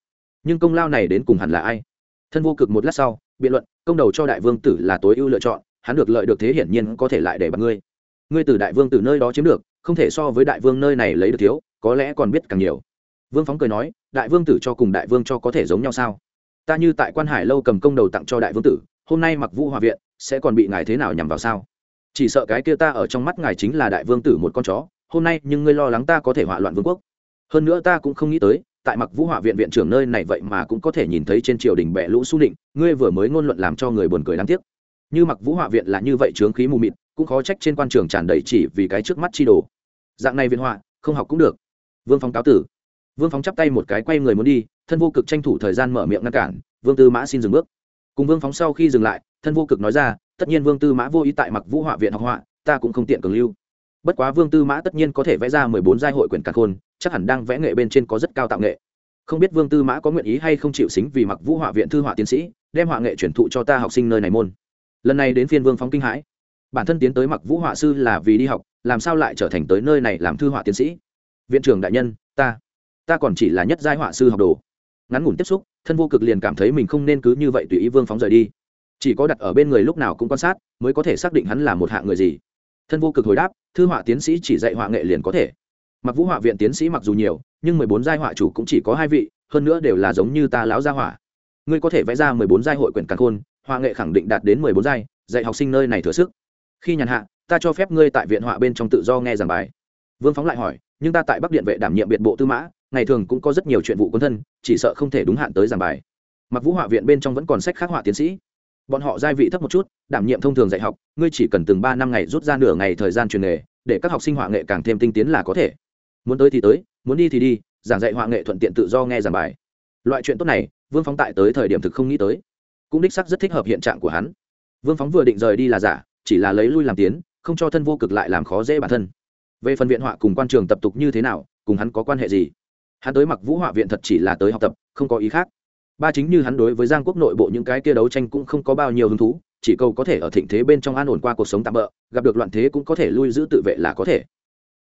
[SPEAKER 1] Nhưng công lao này đến cùng hẳn là ai? Thân vô cực một lát sau, biện luận, công đầu cho đại vương tử là tối ưu lựa chọn, hắn được lợi được thế hiển nhiên có thể lại để bằng ngươi ngươi từ đại vương từ nơi đó chiếm được, không thể so với đại vương nơi này lấy được thiếu, có lẽ còn biết càng nhiều. Vương phóng cười nói, đại vương tử cho cùng đại vương cho có thể giống nhau sao? Ta như tại quan hải lâu cầm công đầu tặng cho đại vương tử, hôm nay mặc vũ hòa viện, sẽ còn bị ngài thế nào nhằm vào sao? Chỉ sợ cái kia ta ở trong mắt ngài chính là đại vương tử một con chó, hôm nay nhưng ngươi lo lắng ta có thể hỏa loạn vương quốc. Hơn nữa ta cũng không nghĩ tới, tại mặc vũ hòa viện viện trưởng nơi này vậy mà cũng có thể nhìn thấy trên triều đình bệ lũ su định ngươi vừa mới ngôn luận làm cho người buồn cười đáng tiếc như mặc vũ họa viện là như vậy trướng khí mù mịt, cũng khó trách trên quan trường tràn đầy chỉ vì cái trước mắt chi đồ. Dạng này viện họa, không học cũng được. Vương phong cáo tử. Vương phóng chắp tay một cái quay người muốn đi, thân vô cực tranh thủ thời gian mở miệng ngăn cản, vương tư mã xin dừng bước. Cùng vương phóng sau khi dừng lại, thân vô cực nói ra, tất nhiên vương tư mã vô ý tại mặc vũ họa viện học họa, ta cũng không tiện cường lưu. Bất quá vương tư mã tất nhiên có thể vẽ ra mười bốn giai hội quyển càn khôn, chắc hẳn đang vẽ nghệ bên trên có rất cao tạo nghệ. Không biết vương tư mã có nguyện ý hay không chịu xính vì mặc vũ họa viện thư họa tiến sĩ, đem họa nghệ truyền thụ cho ta học sinh nơi này môn lần này đến phiên vương phóng kinh hãi. Bản thân tiến tới mặc vũ họa sư là vì đi học, làm sao lại trở thành tới nơi này làm thư họa tiến sĩ? Viện trưởng đại nhân, ta ta còn chỉ là nhất giai họa sư học đồ. Ngắn ngủn tiếp xúc, thân vô cực liền cảm thấy mình không nên cứ như vậy tùy ý vương phóng rời đi. Chỉ có đặt ở bên người lúc nào cũng quan sát, mới có thể xác định hắn là một hạng người gì. Thân vô cực hồi đáp, thư họa tiến sĩ chỉ dạy họa nghệ liền có thể. Mặc vũ họa viện tiến sĩ mặc dù nhiều, nhưng mười bốn giai họa chủ cũng chỉ có hai vị, hơn nữa đều là giống như ta lão gia hỏa. Ngươi có thể vẽ ra mười bốn giai hội quyển càn khôn họa nghệ khẳng định đạt đến mười bốn giai, dạy học sinh nơi này thừa sức. Khi nhàn hạ, ta cho phép ngươi tại viện họa bên trong tự do nghe giảng bài. Vương phóng lại hỏi, nhưng ta tại bắc điện vệ đảm nhiệm biệt bộ tư mã, ngày thường cũng có rất nhiều chuyện vụ quân thân, chỉ sợ không thể đúng hạn tới giảng bài. Mặc vũ họa viện bên trong vẫn còn sách khắc họa tiến sĩ. Bọn họ giai vị thấp một chút, đảm nhiệm thông thường dạy học, ngươi chỉ cần từng ba năm ngày rút ra nửa ngày thời gian truyền nghề, để các học sinh họa nghệ càng thêm tinh tiến là có thể. Muốn tới thì tới, muốn đi thì đi, giảng dạy họa nghệ thuận tiện tự do nghe giảng bài. Loại chuyện tốt này, vương phóng tại tới thời điểm thực không nghĩ tới cũng đích sắc rất thích hợp hiện trạng của hắn. Vương phóng vừa định rời đi là giả, chỉ là lấy lui làm tiến, không cho thân vô cực lại làm khó dễ bản thân. Về phần viện họa cùng quan trường tập tục như thế nào, cùng hắn có quan hệ gì? Hắn tới mặc vũ họa viện thật chỉ là tới học tập, không có ý khác. Ba chính như hắn đối với giang quốc nội bộ những cái kia đấu tranh cũng không có bao nhiêu hứng thú, chỉ cầu có thể ở thịnh thế bên trong an ổn qua cuộc sống tạm bỡ gặp được loạn thế cũng có thể lui giữ tự vệ là có thể.